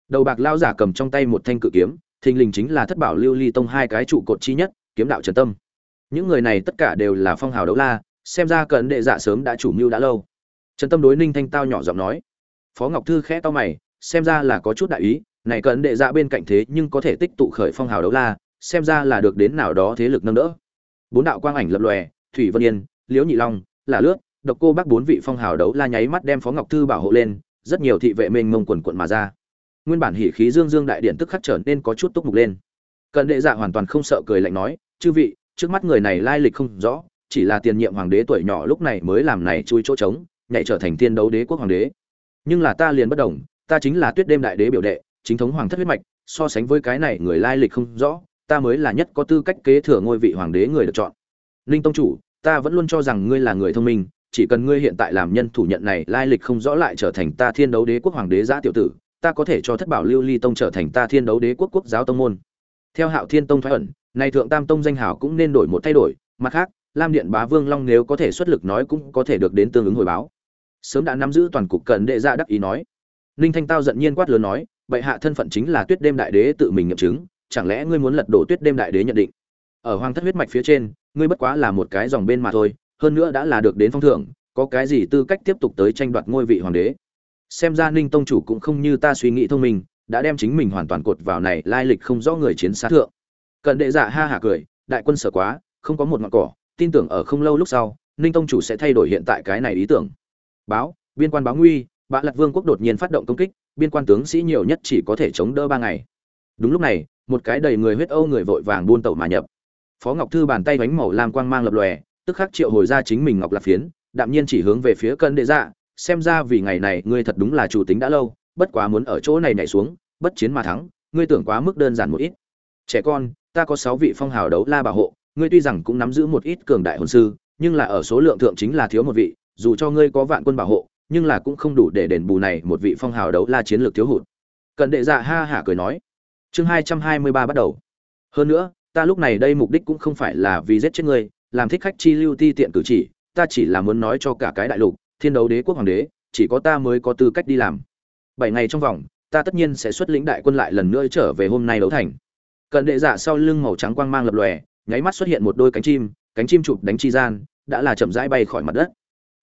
Đầu bạc lao giả cầm trong tay một thanh cự kiếm, thình lình chính là thất bảo lưu ly tông hai cái trụ cột chi nhất, kiếm đạo trần tâm. Những người này tất cả đều là phong hào đấu la, xem ra cận đệ dạ sớm đã chủ mưu đã lâu. Trần tâm đối ninh thanh tao nhỏ giọng nói. Phó ngọc thư khẽ to mày, xem ra là có chút đại ý, này cận đệ dạ bên cạnh thế nhưng có thể tích tụ khởi phong hào đấu la, xem ra là được đến nào đó thế lực nâng đỡ bốn đạo quang ảnh lập lòe, thủy vân yên, liễu nhị long là lướt độc cô bác bốn vị phong hào đấu la nháy mắt đem phó ngọc thư bảo hộ lên, rất nhiều thị vệ mênh mông quần quận mà ra. Nguyên bản hỉ khí dương dương đại điện tức khắc trở nên có chút túc mục lên. Cận đệ dạ hoàn toàn không sợ cười lạnh nói, chư vị, trước mắt người này lai lịch không rõ, chỉ là tiền nhiệm hoàng đế tuổi nhỏ lúc này mới làm này chui chỗ trống, nhảy trở thành tiên đấu đế quốc hoàng đế. Nhưng là ta liền bất đồng, ta chính là tuyết đêm đại đế biểu đệ, chính thống hoàng thất huyết mạch, so sánh với cái này người lai lịch không rõ ta mới là nhất có tư cách kế thừa ngôi vị hoàng đế người được chọn. Linh tông chủ, ta vẫn luôn cho rằng ngươi là người thông minh, chỉ cần ngươi hiện tại làm nhân thủ nhận này, lai lịch không rõ lại trở thành ta thiên đấu đế quốc hoàng đế giã tiểu tử, ta có thể cho thất bảo lưu ly tông trở thành ta thiên đấu đế quốc quốc giáo tông môn. Theo hạo thiên tông thoái ẩn này thượng tam tông danh hào cũng nên đổi một thay đổi, mặt khác, lam điện bá vương long nếu có thể xuất lực nói cũng có thể được đến tương ứng hồi báo. Sớm đã nắm giữ toàn cục cận đệ ra đắc ý nói. Ninh thanh tao giận nhiên quát lớn nói, bệ hạ thân phận chính là tuyết đêm đại đế tự mình nghiệm chứng chẳng lẽ ngươi muốn lật đổ tuyết đêm đại đế nhận định? Ở hoàng thất huyết mạch phía trên, ngươi bất quá là một cái dòng bên mà thôi, hơn nữa đã là được đến phong thưởng, có cái gì tư cách tiếp tục tới tranh đoạt ngôi vị hoàng đế? Xem ra ninh tông chủ cũng không như ta suy nghĩ thông minh, đã đem chính mình hoàn toàn cột vào này lai lịch không rõ người chiến xá thượng. Cận đệ dạ ha hả cười, đại quân sở quá, không có một ngọn cỏ, tin tưởng ở không lâu lúc sau, ninh tông chủ sẽ thay đổi hiện tại cái này ý tưởng. Báo, biên quan báo nguy, bạ lật vương quốc đột nhiên phát động công kích, biên quan tướng sĩ nhiều nhất chỉ có thể chống đỡ ba ngày. Đúng lúc này một cái đầy người huyết âu người vội vàng buôn tẩu mà nhập. Phó ngọc thư bàn tay bánh màu lam quang mang lập lòe, tức khắc triệu hồi ra chính mình ngọc lạc phiến, đạm nhiên chỉ hướng về phía cân đệ dạ xem ra vì ngày này ngươi thật đúng là chủ tính đã lâu, bất quá muốn ở chỗ này nhảy xuống, bất chiến mà thắng, ngươi tưởng quá mức đơn giản một ít. Trẻ con, ta có sáu vị phong hào đấu la bảo hộ, ngươi tuy rằng cũng nắm giữ một ít cường đại hồn sư, nhưng là ở số lượng thượng chính là thiếu một vị, dù cho ngươi có vạn quân bảo hộ, nhưng là cũng không đủ để đền bù này một vị phong hào đấu la chiến lược thiếu hụt. Cận đệ dạ ha hả cười nói chương hai trăm hai mươi ba bắt đầu. Hơn nữa, ta lúc này đây mục đích cũng không phải là vì giết chết ngươi, làm thích khách chi lưu ti tiện cử chỉ, ta chỉ là muốn nói cho cả cái đại lục, thiên đấu đế quốc hoàng đế, chỉ có ta mới có tư cách đi làm. Bảy ngày trong vòng, ta tất nhiên sẽ xuất lĩnh đại quân lại lần nữa trở về hôm nay đấu thành. Cận đệ giả sau lưng màu trắng quang mang lập lòe, nháy mắt xuất hiện một đôi cánh chim cánh chim chụp đánh chi gian, đã là chậm rãi bay khỏi mặt đất.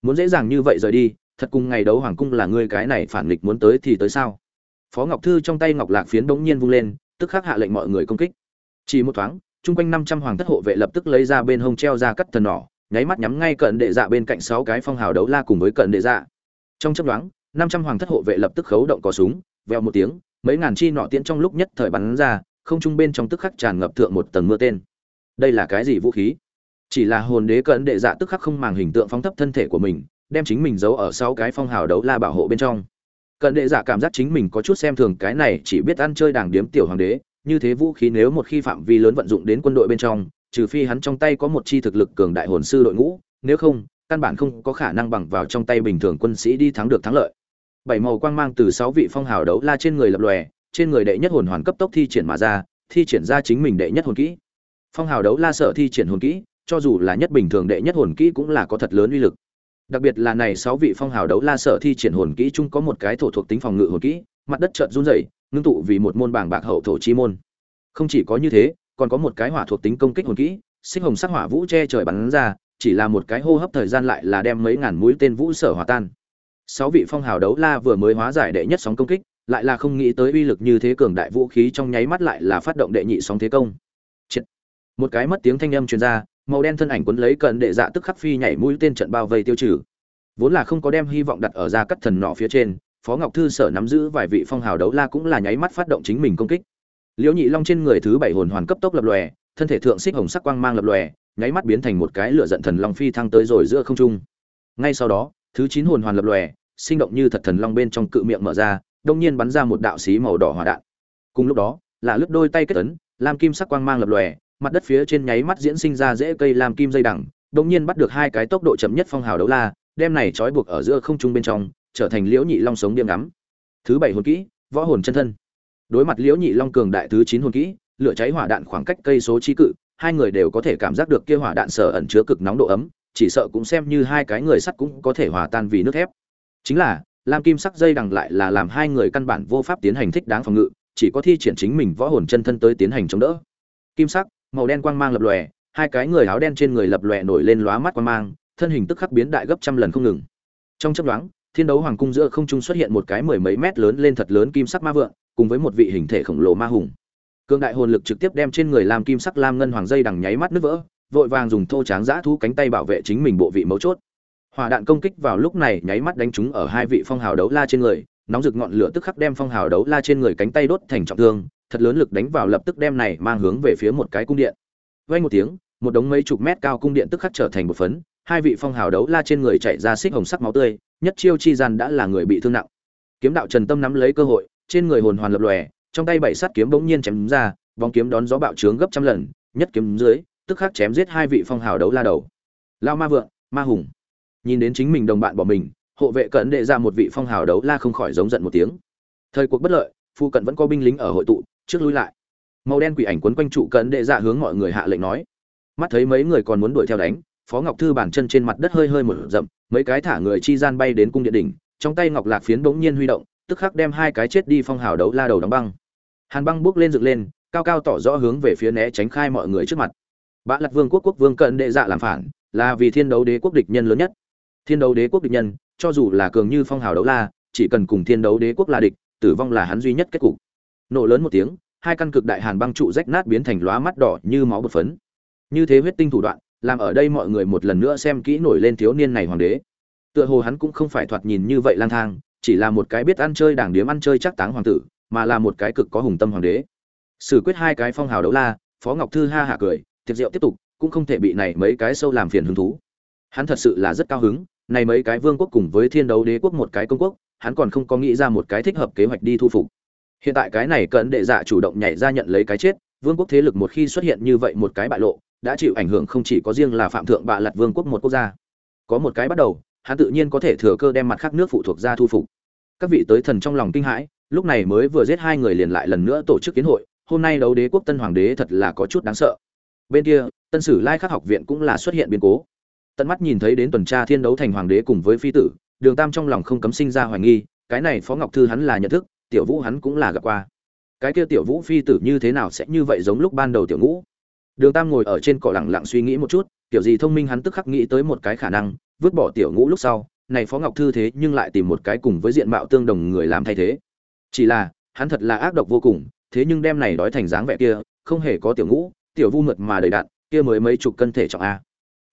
Muốn dễ dàng như vậy rời đi, thật cùng ngày đấu hoàng cung là ngươi cái này phản nghịch muốn tới thì tới sao? Phó ngọc thư trong tay ngọc lạc phiến bỗng nhiên vung lên tức khắc hạ lệnh mọi người công kích. Chỉ một thoáng chung quanh năm trăm hoàng thất hộ vệ lập tức lấy ra bên hông treo ra cắt thần nỏ nháy mắt nhắm ngay cận đệ dạ bên cạnh sáu cái phong hào đấu la cùng với cận đệ dạ. Trong chớp nhoáng, năm trăm hoàng thất hộ vệ lập tức khấu động cò súng veo một tiếng mấy ngàn chi nọ tiễn trong lúc nhất thời bắn ra không trung bên trong tức khắc tràn ngập thượng một tầng mưa tên. Đây là cái gì vũ khí? Chỉ là hồn đế cận đệ dạ tức khắc không màng hình tượng phóng thấp thân thể của mình đem chính mình giấu ở sau cái phong hào đấu la bảo hộ bên trong cận đệ giả cảm giác chính mình có chút xem thường cái này chỉ biết ăn chơi đảng điếm tiểu hoàng đế, như thế vũ khí nếu một khi phạm vi lớn vận dụng đến quân đội bên trong, trừ phi hắn trong tay có một chi thực lực cường đại hồn sư đội ngũ, nếu không, căn bản không có khả năng bằng vào trong tay bình thường quân sĩ đi thắng được thắng lợi. Bảy màu quang mang từ sáu vị phong hào đấu la trên người lập lòe, trên người đệ nhất hồn hoàn cấp tốc thi triển mà ra, thi triển ra chính mình đệ nhất hồn kỹ. Phong hào đấu la sở thi triển hồn kỹ, cho dù là nhất bình thường đệ nhất hồn kỹ cũng là có thật lớn uy lực đặc biệt là này sáu vị phong hào đấu la sở thi triển hồn kỹ chung có một cái thổ thuộc tính phòng ngự hồn kỹ, mặt đất chợt run rẩy, ngưng tụ vì một môn bảng bạc hậu thổ chi môn. Không chỉ có như thế, còn có một cái hỏa thuộc tính công kích hồn kỹ, xích hồng sắc hỏa vũ che trời bắn ra, chỉ là một cái hô hấp thời gian lại là đem mấy ngàn mũi tên vũ sở hòa tan. Sáu vị phong hào đấu la vừa mới hóa giải đệ nhất sóng công kích, lại là không nghĩ tới uy lực như thế cường đại vũ khí trong nháy mắt lại là phát động đệ nhị sóng thế công. Một cái mất tiếng thanh âm truyền ra màu đen thân ảnh quấn lấy cận đệ dạ tức khắc phi nhảy mũi tên trận bao vây tiêu trừ. Vốn là không có đem hy vọng đặt ở ra cắt thần nọ phía trên, phó ngọc thư sở nắm giữ vài vị phong hào đấu la cũng là nháy mắt phát động chính mình công kích. Liễu nhị long trên người thứ bảy hồn hoàn cấp tốc lập lòe, thân thể thượng xích hồng sắc quang mang lập lòe, nháy mắt biến thành một cái lửa giận thần long phi thăng tới rồi giữa không trung. Ngay sau đó, thứ chín hồn hoàn lập lòe, sinh động như thật thần long bên trong cự miệng mở ra, đông nhiên bắn ra một đạo xí màu đỏ hỏa đạn. Cùng lúc đó, là lướt đôi tay kết ấn, lam kim sắc quang mang lập lòe mặt đất phía trên nháy mắt diễn sinh ra dễ cây làm kim dây đằng, đột nhiên bắt được hai cái tốc độ chậm nhất phong hào đấu la, đem này trói buộc ở giữa không trung bên trong, trở thành liễu nhị long sống điểm ngắm. Thứ bảy hồn kỹ, võ hồn chân thân. Đối mặt liễu nhị long cường đại thứ chín hồn kỹ, lửa cháy hỏa đạn khoảng cách cây số trí cự, hai người đều có thể cảm giác được kia hỏa đạn sở ẩn chứa cực nóng độ ấm, chỉ sợ cũng xem như hai cái người sắt cũng có thể hòa tan vì nước thép. Chính là lam kim sắc dây đằng lại là làm hai người căn bản vô pháp tiến hành thích đáng phòng ngự, chỉ có thi triển chính mình võ hồn chân thân tới tiến hành chống đỡ. Kim sắc màu đen quang mang lập lòe hai cái người áo đen trên người lập lòe nổi lên lóa mắt quang mang thân hình tức khắc biến đại gấp trăm lần không ngừng. Trong chớp nhoáng, thiên đấu hoàng cung giữa không trung xuất hiện một cái mười mấy mét lớn lên thật lớn kim sắc ma vượng cùng với một vị hình thể khổng lồ ma hùng. Cương đại hồn lực trực tiếp đem trên người làm kim sắc lam ngân hoàng dây đằng nháy mắt nứt vỡ vội vàng dùng thô tráng giã thu cánh tay bảo vệ chính mình bộ vị mấu chốt. Hỏa đạn công kích vào lúc này nháy mắt đánh trúng ở hai vị phong hào đấu la trên người nóng rực ngọn lửa tức khắc đem phong hào đấu la trên người cánh tay đốt thành trọng thương thật lớn lực đánh vào lập tức đem này mang hướng về phía một cái cung điện. Vang một tiếng, một đống mấy chục mét cao cung điện tức khắc trở thành một phấn, hai vị phong hào đấu la trên người chạy ra xích hồng sắc máu tươi, nhất chiêu chi gian đã là người bị thương nặng. Kiếm đạo trần tâm nắm lấy cơ hội, trên người hồn hoàn lập lòe, trong tay bảy sắt kiếm bỗng nhiên chém ra, bóng kiếm đón gió bạo trướng gấp trăm lần, nhất kiếm dưới, tức khắc chém giết hai vị phong hào đấu la đầu. Lao ma vượng, ma hùng. Nhìn đến chính mình đồng bạn bỏ mình, hộ vệ cận đệ ra một vị phong hào đấu la không khỏi giống giận một tiếng. Thời cuộc bất lợi, phu cận vẫn có binh lính ở hội tụ trước lui lại. Màu đen quỷ ảnh quấn quanh trụ cận đệ dạ hướng mọi người hạ lệnh nói. Mắt thấy mấy người còn muốn đuổi theo đánh, phó ngọc thư bàn chân trên mặt đất hơi hơi một rậm, mấy cái thả người chi gian bay đến cung điện đỉnh, trong tay ngọc lạc phiến bỗng nhiên huy động, tức khắc đem hai cái chết đi phong hào đấu la đầu đóng băng. Hàn băng bước lên dựng lên, cao cao tỏ rõ hướng về phía né tránh khai mọi người trước mặt. Bã lạc vương quốc quốc vương cận đệ dạ làm phản, là vì thiên đấu đế quốc địch nhân lớn nhất. Thiên đấu đế quốc địch nhân, cho dù là cường như phong hào đấu la, chỉ cần cùng thiên đấu đế quốc là địch, tử vong là hắn duy nhất kết cục nổ lớn một tiếng, hai căn cực đại hàn băng trụ rách nát biến thành lóa mắt đỏ như máu bột phấn. Như thế huyết tinh thủ đoạn, làm ở đây mọi người một lần nữa xem kỹ nổi lên thiếu niên này hoàng đế. Tựa hồ hắn cũng không phải thoạt nhìn như vậy lang thang, chỉ là một cái biết ăn chơi đảng điếm ăn chơi chắc táng hoàng tử, mà là một cái cực có hùng tâm hoàng đế. Xử quyết hai cái phong hào đấu la, phó ngọc thư ha hạ cười, tiệc rượu tiếp tục, cũng không thể bị này mấy cái sâu làm phiền hứng thú. Hắn thật sự là rất cao hứng, này mấy cái vương quốc cùng với thiên đấu đế quốc một cái công quốc, hắn còn không có nghĩ ra một cái thích hợp kế hoạch đi thu phục hiện tại cái này cận đệ dạ chủ động nhảy ra nhận lấy cái chết, vương quốc thế lực một khi xuất hiện như vậy một cái bại lộ, đã chịu ảnh hưởng không chỉ có riêng là phạm thượng bạ lặt vương quốc một quốc gia. Có một cái bắt đầu, hắn tự nhiên có thể thừa cơ đem mặt khác nước phụ thuộc ra thu phục. Các vị tới thần trong lòng kinh hãi, lúc này mới vừa giết hai người liền lại lần nữa tổ chức kiến hội, hôm nay đấu đế quốc tân hoàng đế thật là có chút đáng sợ. Bên kia, tân sử lai khắc học viện cũng là xuất hiện biến cố. Tận mắt nhìn thấy đến tuần tra thiên đấu thành hoàng đế cùng với phi tử, đường tam trong lòng không cấm sinh ra hoài nghi, cái này phó ngọc thư hắn là nhận thức tiểu vũ hắn cũng là gặp qua. Cái kia tiểu vũ phi tử như thế nào sẽ như vậy giống lúc ban đầu tiểu ngũ? Đường tam ngồi ở trên cỏ lẳng lặng suy nghĩ một chút, kiểu gì thông minh hắn tức khắc nghĩ tới một cái khả năng, vứt bỏ tiểu ngũ lúc sau, này phó ngọc thư thế nhưng lại tìm một cái cùng với diện mạo tương đồng người làm thay thế. Chỉ là, hắn thật là ác độc vô cùng, thế nhưng đem này đói thành dáng vẻ kia, không hề có tiểu ngũ, tiểu vu mượt mà đầy đạn, kia mới mấy chục cân thể trọng a.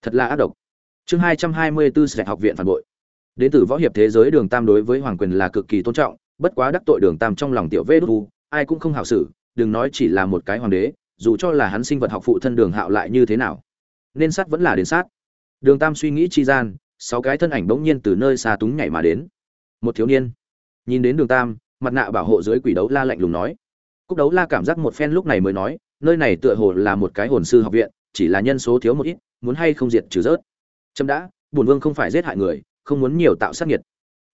Thật là ác độc. Chương hai trăm hai mươi bốn sẽ học viện phản bội. Đến từ võ hiệp thế giới đường tam đối với hoàng quyền là cực kỳ tôn trọng bất quá đắc tội đường tam trong lòng tiểu vê đốt ai cũng không hảo xử, đừng nói chỉ là một cái hoàng đế, dù cho là hắn sinh vật học phụ thân đường hạo lại như thế nào. Nên sát vẫn là đến sát. Đường tam suy nghĩ chi gian, sáu cái thân ảnh bỗng nhiên từ nơi xa túng nhảy mà đến. Một thiếu niên nhìn đến đường tam, mặt nạ bảo hộ dưới quỷ đấu la lạnh lùng nói. Cúc đấu la cảm giác một phen lúc này mới nói, nơi này tựa hồ là một cái hồn sư học viện, chỉ là nhân số thiếu một ít, muốn hay không diệt trừ rớt. Trâm đã bùn vương không phải giết hại người, không muốn nhiều tạo sát nhiệt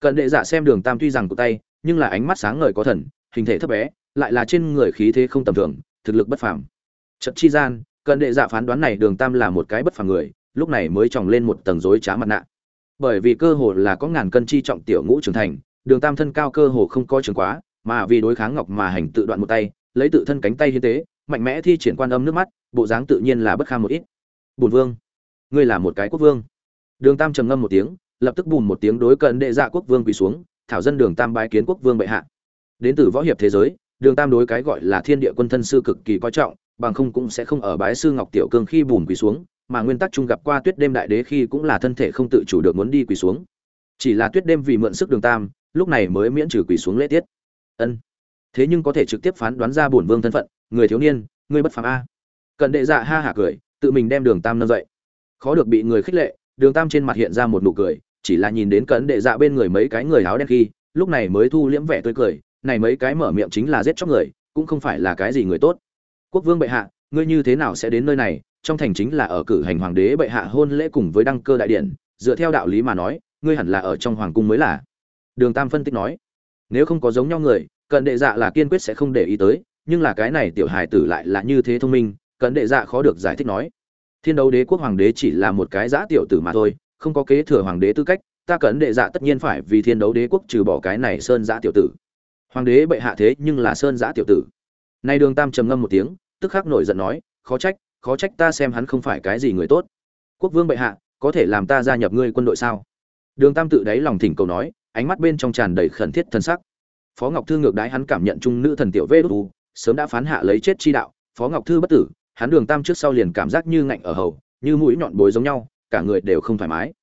cận đệ giả xem đường tam tuy rằng của tay nhưng là ánh mắt sáng ngời có thần, hình thể thấp bé, lại là trên người khí thế không tầm thường, thực lực bất phàm. Chật chi gian, cận đệ dạ phán đoán này đường tam là một cái bất phàm người, lúc này mới tròng lên một tầng rối trá mặt nạ. Bởi vì cơ hồ là có ngàn cân chi trọng tiểu ngũ trưởng thành, đường tam thân cao cơ hồ không có trường quá, mà vì đối kháng ngọc mà hành tự đoạn một tay, lấy tự thân cánh tay hiến tế, mạnh mẽ thi triển quan âm nước mắt, bộ dáng tự nhiên là bất kham một ít. Bùn vương, ngươi là một cái quốc vương. Đường tam trầm ngâm một tiếng, lập tức bùn một tiếng đối cận đệ dạ quốc vương quỳ xuống thảo dân đường tam bái kiến quốc vương bệ hạ. Đến từ võ hiệp thế giới, đường tam đối cái gọi là thiên địa quân thân sư cực kỳ coi trọng, bằng không cũng sẽ không ở bái sư ngọc tiểu cương khi bùn quỳ xuống, mà nguyên tắc chung gặp qua tuyết đêm đại đế khi cũng là thân thể không tự chủ được muốn đi quỳ xuống. Chỉ là tuyết đêm vì mượn sức đường tam, lúc này mới miễn trừ quỳ xuống lễ tiết. Ân. Thế nhưng có thể trực tiếp phán đoán ra bổn vương thân phận, người thiếu niên người bất phàm a. Cận đệ dạ ha hả cười, tự mình đem đường tam nâng dậy. Khó được bị người khích lệ, đường tam trên mặt hiện ra một nụ cười chỉ là nhìn đến cận đệ dạ bên người mấy cái người áo đen khi, lúc này mới thu liễm vẻ tươi cười, này mấy cái mở miệng chính là giết chóc người, cũng không phải là cái gì người tốt. Quốc vương bệ hạ, ngươi như thế nào sẽ đến nơi này? Trong thành chính là ở cử hành hoàng đế bệ hạ hôn lễ cùng với đăng cơ đại điện, dựa theo đạo lý mà nói, ngươi hẳn là ở trong hoàng cung mới là. Đường tam phân tích nói, nếu không có giống nhau người, cận đệ dạ là kiên quyết sẽ không để ý tới, nhưng là cái này tiểu hài tử lại là như thế thông minh, cận đệ dạ khó được giải thích nói. Thiên đấu đế quốc hoàng đế chỉ là một cái giã tiểu tử mà thôi không có kế thừa hoàng đế tư cách, ta cẩn đệ dạ tất nhiên phải vì thiên đấu đế quốc trừ bỏ cái này sơn giã tiểu tử. Hoàng đế bệ hạ thế nhưng là sơn giã tiểu tử. Nay đường tam trầm ngâm một tiếng, tức khắc nổi giận nói, khó trách khó trách ta xem hắn không phải cái gì người tốt. Quốc vương bệ hạ, có thể làm ta gia nhập ngươi quân đội sao? Đường tam tự đáy lòng thỉnh cầu nói, ánh mắt bên trong tràn đầy khẩn thiết thân sắc. Phó ngọc thư ngược đái hắn cảm nhận trung nữ thần tiểu vê đu sớm đã phán hạ lấy chết chi đạo. Phó ngọc thư bất tử, hắn đường tam trước sau liền cảm giác như ngạnh ở hầu, như mũi nhọn bối giống nhau cả người đều không thoải mái.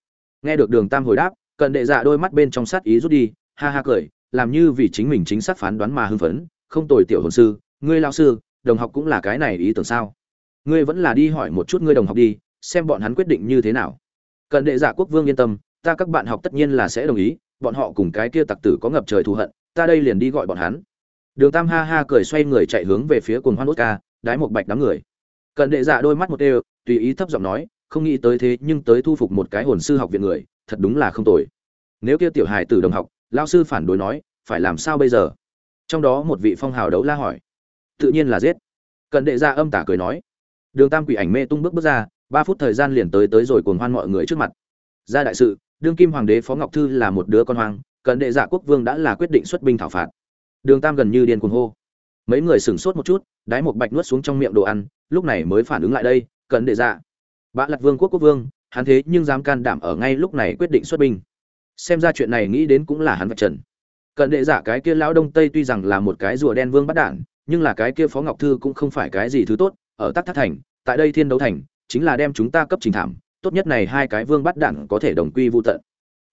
Nghe được đường tam hồi đáp, cận đệ dạ đôi mắt bên trong sát ý rút đi, ha ha cười, làm như vì chính mình chính xác phán đoán mà hưng phấn, không tồi tiểu hồn sư, ngươi lao sư, đồng học cũng là cái này ý tưởng sao? Ngươi vẫn là đi hỏi một chút ngươi đồng học đi, xem bọn hắn quyết định như thế nào. Cận đệ dạ quốc vương yên tâm, ta các bạn học tất nhiên là sẽ đồng ý, bọn họ cùng cái kia tặc tử có ngập trời thù hận, ta đây liền đi gọi bọn hắn. Đường tam ha ha cười xoay người chạy hướng về phía cồn hoan Nốt ca đái một bạch đám người. Cận đệ dạ đôi mắt một đều, tùy ý thấp giọng nói không nghĩ tới thế nhưng tới thu phục một cái hồn sư học viện người, thật đúng là không tồi. Nếu kia tiểu hài tử đồng học lao sư phản đối nói, phải làm sao bây giờ? Trong đó một vị phong hào đấu la hỏi. Tự nhiên là giết. Cận đệ gia âm tả cười nói. Đường tam quỷ ảnh mê tung bước bước ra, ba phút thời gian liền tới tới rồi cuồng hoan mọi người trước mặt. Ra đại sự, đương kim hoàng đế phó ngọc thư là một đứa con hoang, cận đệ dạ quốc vương đã là quyết định xuất binh thảo phạt. Đường tam gần như điên cuồng hô. Mấy người sửng sốt một chút, đái một bạch nuốt xuống trong miệng đồ ăn, lúc này mới phản ứng lại đây, cận đệ dạ bạ lặt vương quốc quốc vương, hắn thế nhưng dám can đảm ở ngay lúc này quyết định xuất binh. Xem ra chuyện này nghĩ đến cũng là hắn vạch trần. Cận đệ giả cái kia lão đông tây tuy rằng là một cái rùa đen vương bắt đản, nhưng là cái kia phó ngọc thư cũng không phải cái gì thứ tốt, ở tắc thác thành, tại đây thiên đấu thành, chính là đem chúng ta cấp trình thảm, tốt nhất này hai cái vương bắt đản có thể đồng quy vô tận.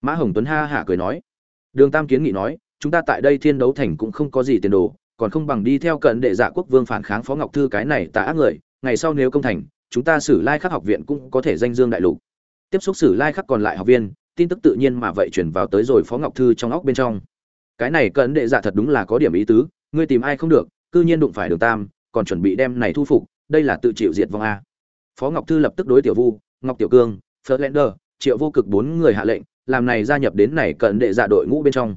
Mã hồng tuấn ha hả cười nói. Đường tam kiến nghị nói, chúng ta tại đây thiên đấu thành cũng không có gì tiền đồ, còn không bằng đi theo cận đệ giả quốc vương phản kháng phó ngọc thư cái này tà ác người, ngày sau nếu công thành chúng ta xử lai khắc học viện cũng có thể danh dương đại lục. Tiếp xúc xử lai khắc còn lại học viên tin tức tự nhiên mà vậy chuyển vào tới rồi phó ngọc thư trong óc bên trong. Cái này cận đệ dạ thật đúng là có điểm ý tứ ngươi tìm ai không được cư nhiên đụng phải đường tam còn chuẩn bị đem này thu phục đây là tự chịu diệt vong a. Phó ngọc thư lập tức đối tiểu vu ngọc tiểu cương Ferdinand, triệu vô cực bốn người hạ lệnh làm này gia nhập đến này cận đệ dạ đội ngũ bên trong.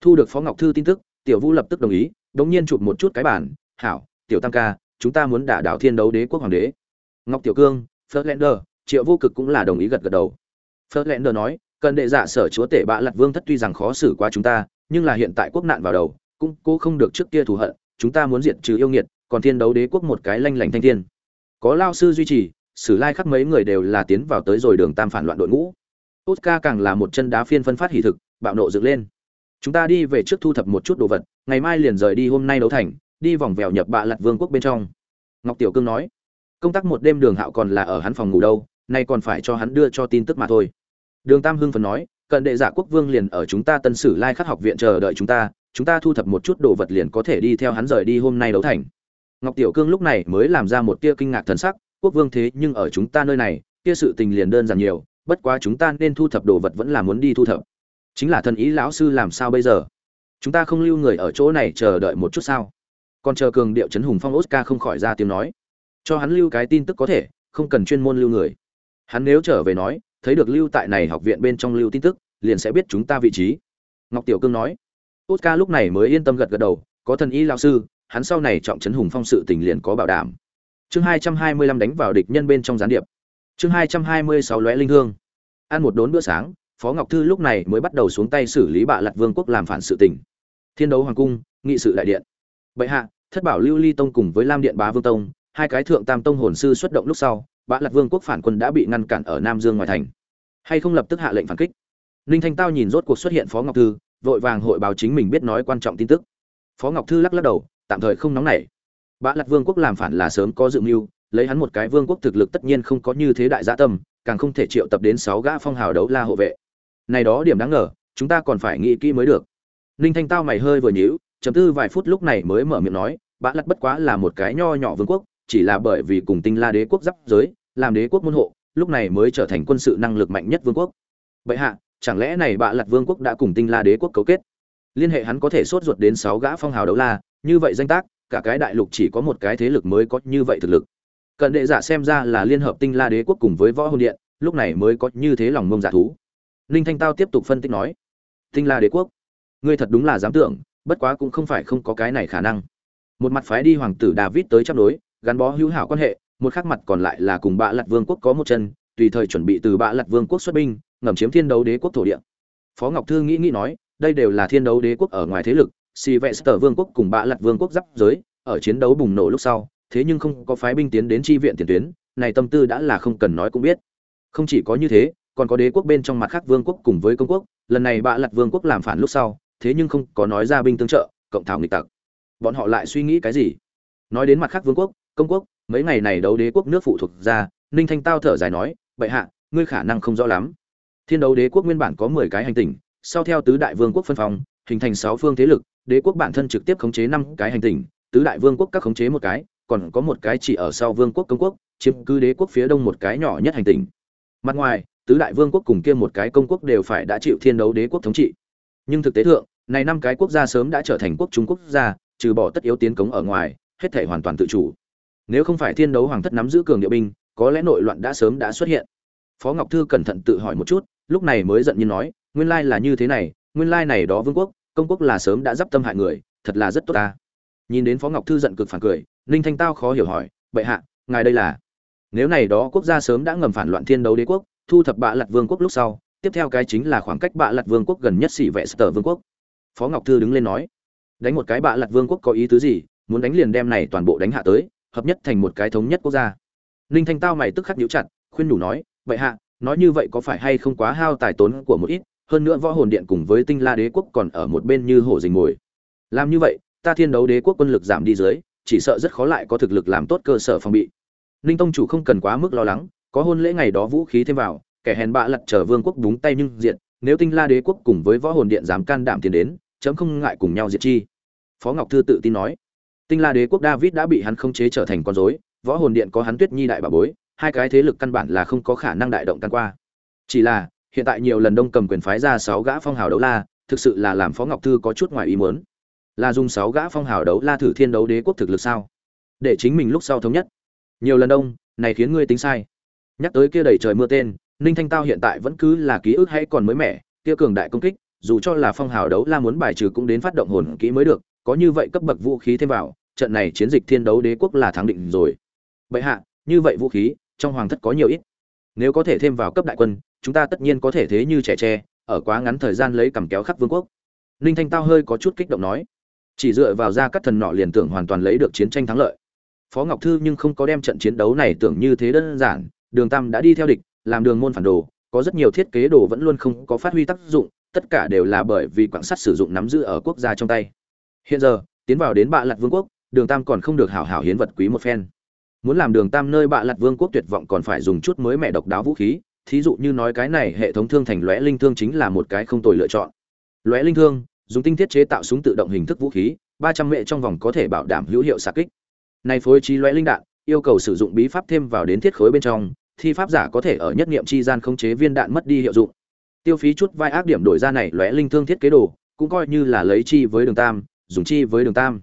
Thu được phó ngọc thư tin tức tiểu vu lập tức đồng ý đống nhiên chụp một chút cái bản hảo tiểu tam ca chúng ta muốn đả đảo thiên đấu đế quốc hoàng đế ngọc tiểu cương Ferdinand, triệu vô cực cũng là đồng ý gật gật đầu. Ferdinand nói cần đệ dạ sở chúa tể bạ lật vương thất tuy rằng khó xử qua chúng ta nhưng là hiện tại quốc nạn vào đầu cũng cố không được trước kia thù hận chúng ta muốn diệt trừ yêu nghiệt còn thiên đấu đế quốc một cái lanh lảnh thanh thiên. Có lao sư duy trì sử lai khắc mấy người đều là tiến vào tới rồi đường tam phản loạn đội ngũ. Oscar càng là một chân đá phiên phân phát hỉ thực bạo nộ dựng lên. Chúng ta đi về trước thu thập một chút đồ vật ngày mai liền rời đi hôm nay đấu thành đi vòng vèo nhập bạ lật vương quốc bên trong. Ngọc tiểu cương nói công tác một đêm đường hạo còn là ở hắn phòng ngủ đâu, nay còn phải cho hắn đưa cho tin tức mà thôi. Đường tam hưng phần nói cận đệ giả quốc vương liền ở chúng ta tân sử lai khắc học viện chờ đợi chúng ta chúng ta thu thập một chút đồ vật liền có thể đi theo hắn rời đi hôm nay đấu thành. Ngọc tiểu cương lúc này mới làm ra một tia kinh ngạc thần sắc, quốc vương thế nhưng ở chúng ta nơi này, kia sự tình liền đơn giản nhiều, bất quá chúng ta nên thu thập đồ vật vẫn là muốn đi thu thập. Chính là thần ý lão sư làm sao bây giờ? Chúng ta không lưu người ở chỗ này chờ đợi một chút sao? Còn chờ cường điệu chấn hùng phong oscar không khỏi ra tiếng nói cho hắn lưu cái tin tức có thể, không cần chuyên môn lưu người. Hắn nếu trở về nói, thấy được lưu tại này học viện bên trong lưu tin tức, liền sẽ biết chúng ta vị trí. Ngọc tiểu cương nói. Oscar lúc này mới yên tâm gật gật đầu, có thần y lão sư, hắn sau này trọng trấn hùng phong sự tình liền có bảo đảm. Chương hai trăm hai mươi lăm đánh vào địch nhân bên trong gián điệp. Chương hai trăm hai mươi sáu lóe linh hương. Ăn một đốn bữa sáng, phó ngọc thư lúc này mới bắt đầu xuống tay xử lý bạ lặt vương quốc làm phản sự tình. Thiên đấu hoàng cung, nghị sự đại điện. Bệ hạ, thất bảo lưu ly tông cùng với lam điện bá vương tông hai cái thượng tam tông hồn sư xuất động lúc sau bã lạc vương quốc phản quân đã bị ngăn cản ở nam dương ngoài thành. Hay không lập tức hạ lệnh phản kích? Ninh thanh tao nhìn rốt cuộc xuất hiện phó ngọc thư, vội vàng hội báo chính mình biết nói quan trọng tin tức. Phó ngọc thư lắc lắc đầu, tạm thời không nóng nảy. Bã lạc vương quốc làm phản là sớm có dự mưu, lấy hắn một cái vương quốc thực lực tất nhiên không có như thế đại gia tâm, càng không thể triệu tập đến sáu gã phong hào đấu la hộ vệ. Này đó điểm đáng ngờ, chúng ta còn phải nghĩ kỹ mới được. Ninh thanh tao mày hơi vừa nhíu, chấm tư vài phút lúc này mới mở miệng nói bã lặt bất quá là một cái nho nhỏ vương quốc chỉ là bởi vì cùng tinh la đế quốc giáp giới, làm đế quốc môn hộ, lúc này mới trở thành quân sự năng lực mạnh nhất vương quốc. Bệ hạ, chẳng lẽ này bạ lặt vương quốc đã cùng tinh la đế quốc cấu kết? Liên hệ hắn có thể sốt ruột đến sáu gã phong hào đấu la, như vậy danh tác, cả cái đại lục chỉ có một cái thế lực mới có như vậy thực lực. Cận đệ giả xem ra là liên hợp tinh la đế quốc cùng với võ hồn điện, lúc này mới có như thế lòng mông giả thú. Ninh thanh tao tiếp tục phân tích nói, tinh la đế quốc, ngươi thật đúng là dám tưởng, bất quá cũng không phải không có cái này khả năng. Một mặt phái đi hoàng tử david tới chấp đối gắn bó hữu hảo quan hệ, một khác mặt còn lại là cùng bạ lặt vương quốc có một chân, tùy thời chuẩn bị từ bạ lặt vương quốc xuất binh, ngầm chiếm thiên đấu đế quốc thổ địa. Phó ngọc thư nghĩ nghĩ nói, đây đều là thiên đấu đế quốc ở ngoài thế lực, si vệ sở vương quốc cùng bạ lặt vương quốc giáp giới, ở chiến đấu bùng nổ lúc sau, thế nhưng không có phái binh tiến đến chi viện tiền tuyến, này tâm tư đã là không cần nói cũng biết. Không chỉ có như thế, còn có đế quốc bên trong mặt khác vương quốc cùng với công quốc, lần này bạ lặt vương quốc làm phản lúc sau, thế nhưng không có nói ra binh tương trợ, cộng thảo nghịch tặc. Bọn họ lại suy nghĩ cái gì? Nói đến mặt khác vương quốc công quốc, mấy ngày này đấu đế quốc nước phụ thuộc ra, ninh thanh tao thở dài nói, bệ hạ, ngươi khả năng không rõ lắm. Thiên đấu đế quốc nguyên bản có mười cái hành tinh sau theo tứ đại vương quốc phân phòng hình thành sáu phương thế lực, đế quốc bản thân trực tiếp khống chế năm cái hành tinh tứ đại vương quốc các khống chế một cái, còn có một cái chỉ ở sau vương quốc công quốc, chiếm cứ đế quốc phía đông một cái nhỏ nhất hành tinh mặt ngoài, tứ đại vương quốc cùng kia một cái công quốc đều phải đã chịu thiên đấu đế quốc thống trị. Nhưng thực tế thượng, này năm cái quốc gia sớm đã trở thành quốc trung quốc gia, trừ bỏ tất yếu tiến cống ở ngoài, hết thể hoàn toàn tự chủ nếu không phải thiên đấu hoàng thất nắm giữ cường địa binh, có lẽ nội loạn đã sớm đã xuất hiện. Phó ngọc thư cẩn thận tự hỏi một chút, lúc này mới giận như nói, nguyên lai là như thế này, nguyên lai này đó vương quốc, công quốc là sớm đã d tâm hại người, thật là rất tốt ta. Nhìn đến phó ngọc thư giận cực phản cười, ninh thanh tao khó hiểu hỏi, bệ hạ, ngài đây là? Nếu này đó quốc gia sớm đã ngầm phản loạn thiên đấu đế quốc, thu thập bạ lặt vương quốc lúc sau, tiếp theo cái chính là khoảng cách bạ lặt vương quốc gần nhất xỉ vệ sở vương quốc. Phó ngọc thư đứng lên nói, đánh một cái bạ lặt vương quốc có ý tứ gì? Muốn đánh liền đem này toàn bộ đánh hạ tới hợp nhất thành một cái thống nhất quốc gia. Ninh thanh tao mày tức khắc nhíu chặt, khuyên đủ nói vậy hạ, nói như vậy có phải hay không quá hao tài tốn của một ít, hơn nữa võ hồn điện cùng với tinh la đế quốc còn ở một bên như hổ dình mồi. Làm như vậy, ta thiên đấu đế quốc quân lực giảm đi dưới, chỉ sợ rất khó lại có thực lực làm tốt cơ sở phòng bị. Ninh tông chủ không cần quá mức lo lắng, có hôn lễ ngày đó vũ khí thêm vào, kẻ hèn bạ lật trở vương quốc đúng tay nhưng diện, nếu tinh la đế quốc cùng với võ hồn điện dám can đảm tiến đến, chấm không ngại cùng nhau diệt chi. Phó ngọc thư tự tin nói tinh la đế quốc david đã bị hắn khống chế trở thành con rối, võ hồn điện có hắn tuyết nhi đại bà bối, hai cái thế lực căn bản là không có khả năng đại động can qua. Chỉ là, hiện tại nhiều lần đông cầm quyền phái ra sáu gã phong hào đấu la, thực sự là làm phó ngọc thư có chút ngoài ý muốn. Là dùng sáu gã phong hào đấu la thử thiên đấu đế quốc thực lực sao? Để chính mình lúc sau thống nhất. Nhiều lần đông, này khiến ngươi tính sai. Nhắc tới kia đầy trời mưa tên, ninh thanh tao hiện tại vẫn cứ là ký ức hay còn mới mẻ, kia cường đại công kích, dù cho là phong hào đấu la muốn bài trừ cũng đến phát động hồn kỹ mới được có như vậy cấp bậc vũ khí thêm vào, trận này chiến dịch thiên đấu đế quốc là thắng định rồi. Vậy hạ, như vậy vũ khí, trong hoàng thất có nhiều ít. Nếu có thể thêm vào cấp đại quân, chúng ta tất nhiên có thể thế như trẻ tre, ở quá ngắn thời gian lấy cầm kéo khắp vương quốc. Ninh thanh tao hơi có chút kích động nói. Chỉ dựa vào ra các thần nọ liền tưởng hoàn toàn lấy được chiến tranh thắng lợi. Phó ngọc thư nhưng không có đem trận chiến đấu này tưởng như thế đơn giản, đường tam đã đi theo địch, làm đường môn phản đồ, có rất nhiều thiết kế đồ vẫn luôn không có phát huy tác dụng, tất cả đều là bởi vì quảng sắt sử dụng nắm giữ ở quốc gia trong tay hiện giờ, tiến vào đến bạ Lật vương quốc, đường tam còn không được hảo hảo hiến vật quý một phen. Muốn làm đường tam nơi bạ Lật vương quốc tuyệt vọng còn phải dùng chút mới mẹ độc đáo vũ khí, thí dụ như nói cái này hệ thống thương thành lóe linh thương chính là một cái không tồi lựa chọn. Lóe linh thương, dùng tinh thiết chế tạo súng tự động hình thức vũ khí, ba trăm mệ trong vòng có thể bảo đảm hữu hiệu xạ kích. Này phối trí lóe linh đạn, yêu cầu sử dụng bí pháp thêm vào đến thiết khối bên trong thì pháp giả có thể ở nhất nghiệm chi gian khống chế viên đạn mất đi hiệu dụng. Tiêu phí chút vai ác điểm đổi ra này lóe linh thương thiết kế đồ, cũng coi như là lấy chi với đường tam dùng chi với đường tam.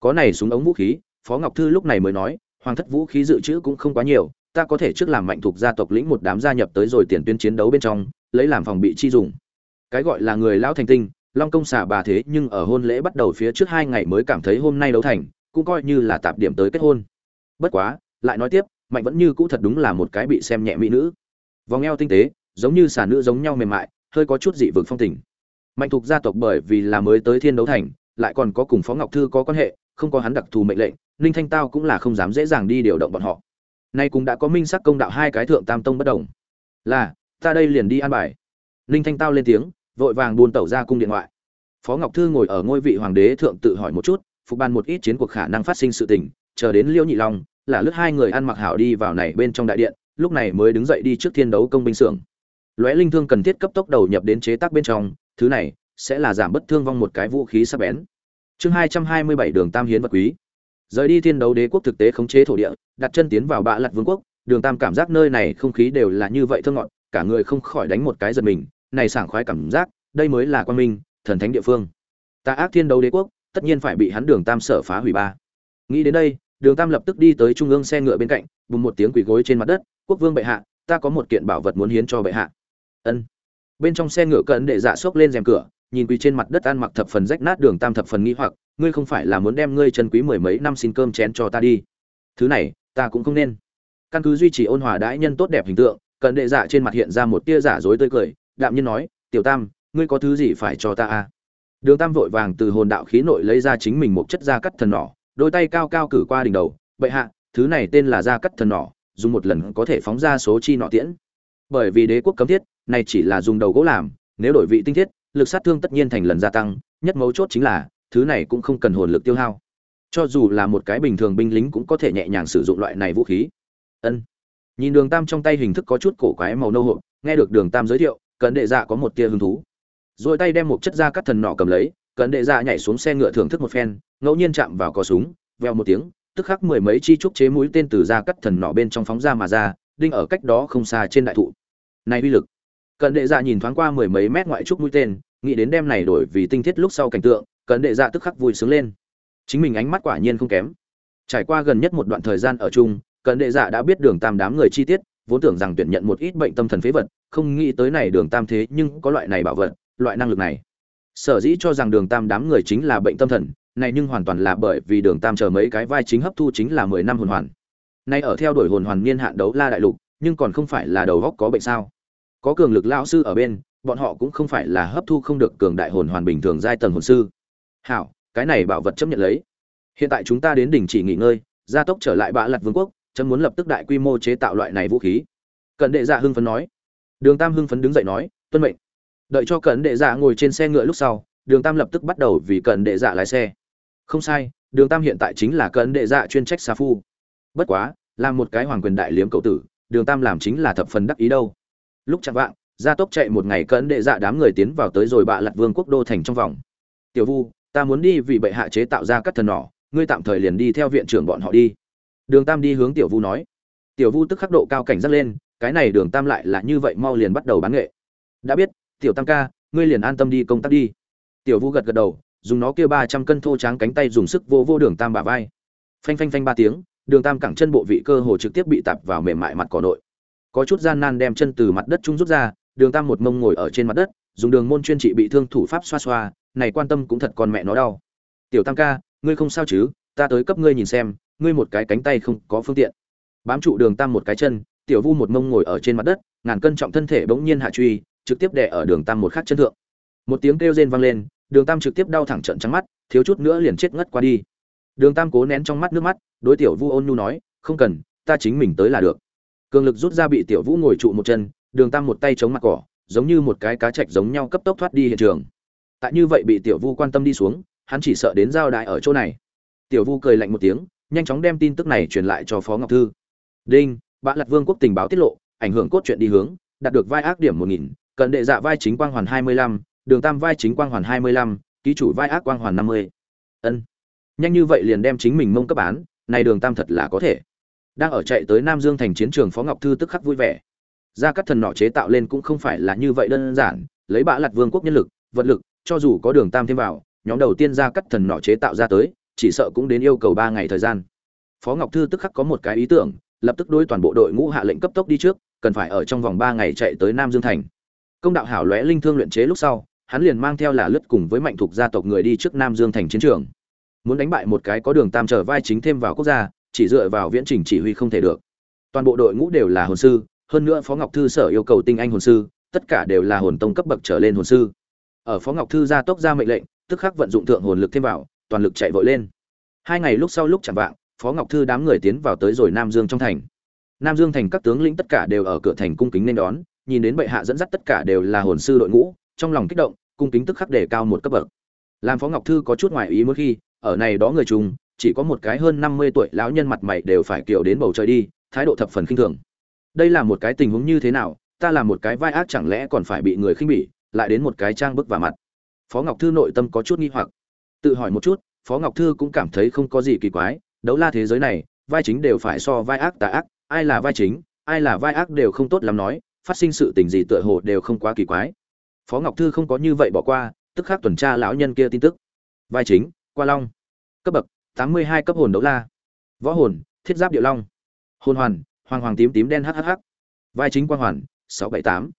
Có này súng ống vũ khí, phó ngọc thư lúc này mới nói, hoàng thất vũ khí dự trữ cũng không quá nhiều, ta có thể trước làm mạnh thuộc gia tộc lĩnh một đám gia nhập tới rồi tiền tuyến chiến đấu bên trong, lấy làm phòng bị chi dùng. Cái gọi là người lão thành tinh, long công xả bà thế nhưng ở hôn lễ bắt đầu phía trước hai ngày mới cảm thấy hôm nay đấu thành, cũng coi như là tạp điểm tới kết hôn. Bất quá, lại nói tiếp, mạnh vẫn như cũ thật đúng là một cái bị xem nhẹ mỹ nữ. Vòng eo tinh tế, giống như xà nữ giống nhau mềm mại, hơi có chút dị vực phong tình. Mạnh thuộc gia tộc bởi vì là mới tới thiên đấu thành lại còn có cùng phó ngọc thư có quan hệ, không có hắn đặc thù mệnh lệnh, ninh thanh tao cũng là không dám dễ dàng đi điều động bọn họ. Nay cũng đã có minh sắc công đạo hai cái thượng tam tông bất đồng. Là, ta đây liền đi an bài. Ninh thanh tao lên tiếng, vội vàng buôn tẩu ra cung điện ngoại. Phó ngọc thư ngồi ở ngôi vị hoàng đế thượng tự hỏi một chút, phục ban một ít chiến cuộc khả năng phát sinh sự tình, chờ đến liêu nhị long, là lướt hai người ăn mặc hảo đi vào này bên trong đại điện, lúc này mới đứng dậy đi trước thiên đấu công binh xưởng. Lóe linh thương cần thiết cấp tốc đầu nhập đến chế tác bên trong, thứ này sẽ là giảm bất thương vong một cái vũ khí sắc bén. Chương hai trăm hai mươi bảy đường tam hiến vật quý. Rời đi thiên đấu đế quốc thực tế khống chế thổ địa, đặt chân tiến vào bạ lặt vương quốc, đường tam cảm giác nơi này không khí đều là như vậy thơ ngọt, cả người không khỏi đánh một cái giật mình, này sảng khoái cảm giác, đây mới là quan minh, thần thánh địa phương. Ta ác thiên đấu đế quốc, tất nhiên phải bị hắn đường tam sở phá hủy ba. Nghĩ đến đây, đường tam lập tức đi tới trung ương xe ngựa bên cạnh, bùng một tiếng quỳ gối trên mặt đất, quốc vương bệ hạ, ta có một kiện bảo vật muốn hiến cho bệ hạ. Ân. Bên trong xe ngựa cận đệ dạ xốc lên rèm cửa nhìn quỳ trên mặt đất ăn mặc thập phần rách nát đường tam thập phần nghi hoặc, ngươi không phải là muốn đem ngươi chân quý mười mấy năm xin cơm chén cho ta đi. Thứ này, ta cũng không nên. Căn cứ duy trì ôn hòa đãi nhân tốt đẹp hình tượng, cận đệ dạ trên mặt hiện ra một tia giả dối tươi cười, đạm nhiên nói, tiểu tam, ngươi có thứ gì phải cho ta à? Đường tam vội vàng từ hồn đạo khí nội lấy ra chính mình một chất da cắt thần nỏ, đôi tay cao cao cử qua đỉnh đầu, bệ hạ, thứ này tên là da cắt thần nỏ, dùng một lần có thể phóng ra số chi nọ tiễn. Bởi vì đế quốc cấm thiết, này chỉ là dùng đầu gỗ làm, nếu đổi vị tinh thiết lực sát thương tất nhiên thành lần gia tăng, nhất mấu chốt chính là, thứ này cũng không cần hồn lực tiêu hao. Cho dù là một cái bình thường binh lính cũng có thể nhẹ nhàng sử dụng loại này vũ khí. Ân. Nhìn đường tam trong tay hình thức có chút cổ quái màu nâu hộp, nghe được đường tam giới thiệu Cẩn đệ dạ có một tia hứng thú. Rồi tay đem một chất da cắt thần nỏ cầm lấy Cẩn đệ dạ nhảy xuống xe ngựa thưởng thức một phen, ngẫu nhiên chạm vào cò súng, veo một tiếng, tức khắc mười mấy chi trúc chế mũi tên từ da cắt thần nỏ bên trong phóng ra mà ra, đinh ở cách đó không xa trên đại thụ. Này uy lực cận đệ dạ nhìn thoáng qua mười mấy mét ngoại trúc mũi tên, nghĩ đến đem này đổi vì tinh thiết lúc sau cảnh tượng, cận đệ dạ tức khắc vui sướng lên. Chính mình ánh mắt quả nhiên không kém. Trải qua gần nhất một đoạn thời gian ở chung, cận đệ dạ đã biết đường tam đám người chi tiết, vốn tưởng rằng tuyển nhận một ít bệnh tâm thần phế vật, không nghĩ tới này đường tam thế nhưng có loại này bảo vật, loại năng lực này. Sở dĩ cho rằng đường tam đám người chính là bệnh tâm thần, này nhưng hoàn toàn là bởi vì đường tam chờ mấy cái vai chính hấp thu chính là mười năm hồn hoàn. Nay ở theo đuổi hồn hoàn niên hạn đấu la đại lục, nhưng còn không phải là đầu góc có bệnh sao? Có cường lực lão sư ở bên, bọn họ cũng không phải là hấp thu không được cường đại hồn hoàn bình thường giai tầng hồn sư. Hảo, cái này bảo vật chấp nhận lấy. Hiện tại chúng ta đến đỉnh chỉ nghỉ ngơi, gia tốc trở lại bạ lặt vương quốc, chấm muốn lập tức đại quy mô chế tạo loại này vũ khí. Cận đệ dạ hưng phấn nói. Đường tam hưng phấn đứng dậy nói, tuân mệnh. Đợi cho cận đệ dạ ngồi trên xe ngựa lúc sau, đường tam lập tức bắt đầu vì cận đệ dạ lái xe. Không sai, đường tam hiện tại chính là cận đệ dạ chuyên trách xa phu. Bất quá làm một cái hoàng quyền đại liếm cậu tử, đường tam làm chính là thập phần đắc ý đâu lúc chạm vạng, gia tốc chạy một ngày cận đệ dạ đám người tiến vào tới rồi bạ lặt vương quốc đô thành trong vòng. Tiểu vu, ta muốn đi vì bệ hạ chế tạo ra các thần nỏ, ngươi tạm thời liền đi theo viện trưởng bọn họ đi. Đường tam đi hướng tiểu vu nói. Tiểu vu tức khắc độ cao cảnh giác lên, cái này đường tam lại là như vậy mau liền bắt đầu bán nghệ. Đã biết, tiểu tam ca, ngươi liền an tâm đi công tác đi. Tiểu vu gật gật đầu, dùng nó kêu ba trăm cân thô tráng cánh tay dùng sức vô vô đường tam bả vai. Phanh phanh phanh ba tiếng, đường tam cẳng chân bộ vị cơ hồ trực tiếp bị tạp vào mềm mại mặt cỏ nội có chút gian nan đem chân từ mặt đất trung rút ra, đường tam một mông ngồi ở trên mặt đất, dùng đường môn chuyên trị bị thương thủ pháp xoa xoa, này quan tâm cũng thật con mẹ nó đau. Tiểu tam ca, ngươi không sao chứ? Ta tới cấp ngươi nhìn xem, ngươi một cái cánh tay không có phương tiện. Bám trụ đường tam một cái chân, tiểu vu một mông ngồi ở trên mặt đất, ngàn cân trọng thân thể bỗng nhiên hạ truy, trực tiếp đè ở đường tam một khắc chân thượng. Một tiếng kêu rên vang lên, đường tam trực tiếp đau thẳng trận trắng mắt, thiếu chút nữa liền chết ngất qua đi. Đường tam cố nén trong mắt nước mắt, đối tiểu vu ôn nhu nói, không cần, ta chính mình tới là được cường lực rút ra bị tiểu vũ ngồi trụ một chân, đường tam một tay chống mặt cỏ, giống như một cái cá chạch giống nhau cấp tốc thoát đi hiện trường. Tại như vậy bị tiểu vu quan tâm đi xuống, hắn chỉ sợ đến giao đại ở chỗ này. Tiểu vu cười lạnh một tiếng, nhanh chóng đem tin tức này truyền lại cho phó ngọc thư. Đinh bã lật vương quốc tình báo tiết lộ, ảnh hưởng cốt truyện đi hướng, đạt được vai ác điểm một nghìn, cần đệ dạ vai chính quang hoàn hai mươi lăm, đường tam vai chính quang hoàn hai mươi lăm, ký chủ vai ác quang hoàn năm mươi. Ân. Nhanh như vậy liền đem chính mình mông cấp bán này đường tam thật là có thể đang ở chạy tới nam dương thành chiến trường phó ngọc thư tức khắc vui vẻ. Ra các thần nọ chế tạo lên cũng không phải là như vậy đơn giản, lấy bã lặt vương quốc nhân lực, vật lực, cho dù có đường tam thêm vào, nhóm đầu tiên ra các thần nọ chế tạo ra tới, chỉ sợ cũng đến yêu cầu ba ngày thời gian. Phó ngọc thư tức khắc có một cái ý tưởng, lập tức đối toàn bộ đội ngũ hạ lệnh cấp tốc đi trước, cần phải ở trong vòng ba ngày chạy tới nam dương thành. Công đạo hảo lóe linh thương luyện chế lúc sau, hắn liền mang theo là lướt cùng với mạnh thuộc gia tộc người đi trước nam dương thành chiến trường. Muốn đánh bại một cái có đường tam trở vai chính thêm vào quốc gia chỉ dựa vào viễn trình chỉ huy không thể được. Toàn bộ đội ngũ đều là hồn sư, hơn nữa phó ngọc thư sở yêu cầu tinh anh hồn sư, tất cả đều là hồn tông cấp bậc trở lên hồn sư. Ở phó ngọc thư ra tốc ra mệnh lệnh, tức khắc vận dụng thượng hồn lực thêm vào, toàn lực chạy vội lên. Hai ngày lúc sau lúc chẳng vạng, phó ngọc thư đám người tiến vào tới rồi nam dương trong thành. Nam dương thành các tướng lĩnh tất cả đều ở cửa thành cung kính nên đón, nhìn đến bệ hạ dẫn dắt tất cả đều là hồn sư đội ngũ, trong lòng kích động, cung kính tức khắc đề cao một cấp bậc. Làm phó ngọc thư có chút ngoại ý muốn khi, ở này đó người chung chỉ có một cái hơn năm mươi tuổi lão nhân mặt mày đều phải kiểu đến bầu trời đi, thái độ thập phần khinh thường. Đây là một cái tình huống như thế nào, ta là một cái vai ác chẳng lẽ còn phải bị người khinh bỉ, lại đến một cái trang bức vào mặt. Phó ngọc thư nội tâm có chút nghi hoặc. Tự hỏi một chút, phó ngọc thư cũng cảm thấy không có gì kỳ quái, đấu la thế giới này, vai chính đều phải so vai ác tà ác, ai là vai chính, ai là vai ác đều không tốt lắm nói, phát sinh sự tình gì tựa hồ đều không quá kỳ quái. Phó ngọc thư không có như vậy bỏ qua, tức khắc tuần tra lão nhân kia tin tức. Vai chính, qua long. Cấp bậc tám mươi hai cấp hồn đấu la. Võ hồn, thiết giáp điệu long. Hồn hoàn, hoàng hoàng tím tím đen hhh vai chính quang hoàn, sáu bảy tám.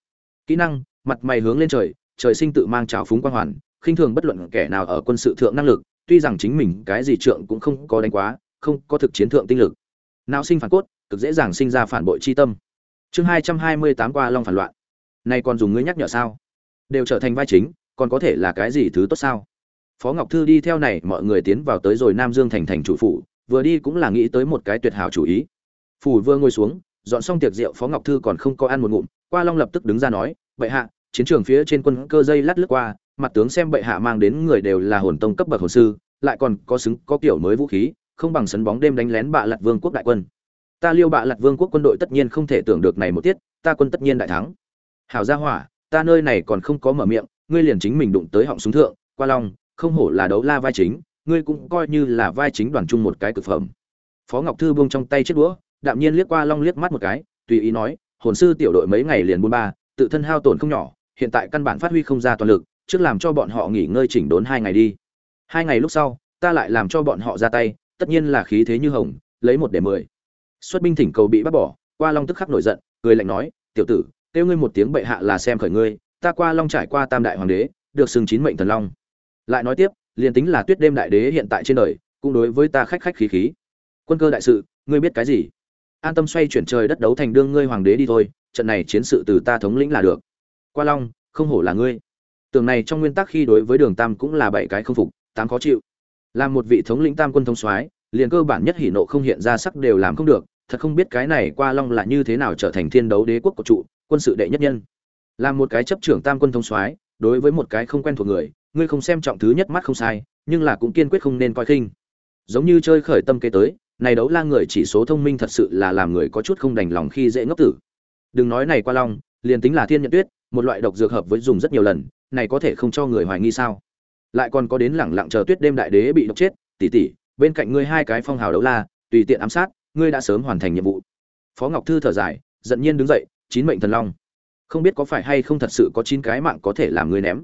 Kỹ năng, mặt mày hướng lên trời trời sinh tự mang trào phúng quang hoàn, khinh thường bất luận kẻ nào ở quân sự thượng năng lực, tuy rằng chính mình cái gì trượng cũng không có đánh quá, không có thực chiến thượng tinh lực. Não sinh phản cốt, cực dễ dàng sinh ra phản bội chi tâm. Chương hai trăm hai mươi tám qua long phản loạn. Này còn dùng ngươi nhắc nhở sao? Đều trở thành vai chính, còn có thể là cái gì thứ tốt sao? Phó ngọc thư đi theo này, mọi người tiến vào tới rồi nam dương thành thành chủ phủ, vừa đi cũng là nghĩ tới một cái tuyệt hảo chủ ý. Phủ vừa ngồi xuống, dọn xong tiệc rượu, phó ngọc thư còn không có ăn một ngụm, qua long lập tức đứng ra nói, bệ hạ, chiến trường phía trên quân cơ dây lát lướt qua, mặt tướng xem bệ hạ mang đến người đều là hồn tông cấp bậc hồn sư, lại còn có xứng, có kiểu mới vũ khí, không bằng sấn bóng đêm đánh lén bạ lật vương quốc đại quân. Ta liêu bạ lật vương quốc quân đội tất nhiên không thể tưởng được này một tiết, ta quân tất nhiên đại thắng. Hảo gia hỏa, ta nơi này còn không có mở miệng, ngươi liền chính mình đụng tới họng súng thượng, qua long không hổ là đấu la vai chính, ngươi cũng coi như là vai chính đoàn chung một cái cực phẩm. Phó ngọc thư buông trong tay chiếc đũa, đạm nhiên liếc qua long liếc mắt một cái, tùy ý nói, hồn sư tiểu đội mấy ngày liền buôn ba, tự thân hao tổn không nhỏ, hiện tại căn bản phát huy không ra toàn lực, trước làm cho bọn họ nghỉ ngơi chỉnh đốn hai ngày đi. Hai ngày lúc sau, ta lại làm cho bọn họ ra tay, tất nhiên là khí thế như hồng, lấy một để mười. Xuất binh thỉnh cầu bị bắt bỏ, qua long tức khắc nổi giận, cười lạnh nói, tiểu tử, kêu ngươi một tiếng bệ hạ là xem khởi ngươi, ta qua long trải qua tam đại hoàng đế, được xưng chín mệnh thần long lại nói tiếp, liền tính là tuyết đêm đại đế hiện tại trên đời, cũng đối với ta khách khách khí khí. Quân cơ đại sự, ngươi biết cái gì? An tâm xoay chuyển trời đất đấu thành đương ngươi hoàng đế đi thôi, trận này chiến sự từ ta thống lĩnh là được. Qua long, không hổ là ngươi. Tường này trong nguyên tắc khi đối với đường tam cũng là bảy cái không phục, tám khó chịu. Làm một vị thống lĩnh tam quân thống soái, liền cơ bản nhất hỉ nộ không hiện ra sắc đều làm không được, thật không biết cái này qua long là như thế nào trở thành thiên đấu đế quốc của trụ, quân sự đệ nhất nhân. Làm một cái chấp trưởng tam quân thống soái, đối với một cái không quen thuộc người ngươi không xem trọng thứ nhất mắt không sai, nhưng là cũng kiên quyết không nên coi khinh. Giống như chơi khởi tâm kế tới, này đấu la người chỉ số thông minh thật sự là làm người có chút không đành lòng khi dễ ngốc tử. Đừng nói này qua long, liền tính là thiên nhận tuyết, một loại độc dược hợp với dùng rất nhiều lần, này có thể không cho người hoài nghi sao? Lại còn có đến lẳng lặng chờ tuyết đêm đại đế bị độc chết, tỉ tỉ, bên cạnh ngươi hai cái phong hào đấu la, tùy tiện ám sát, ngươi đã sớm hoàn thành nhiệm vụ. Phó ngọc thư thở dài, giận nhiên đứng dậy, chín mệnh thần long. Không biết có phải hay không thật sự có chín cái mạng có thể làm ngươi ném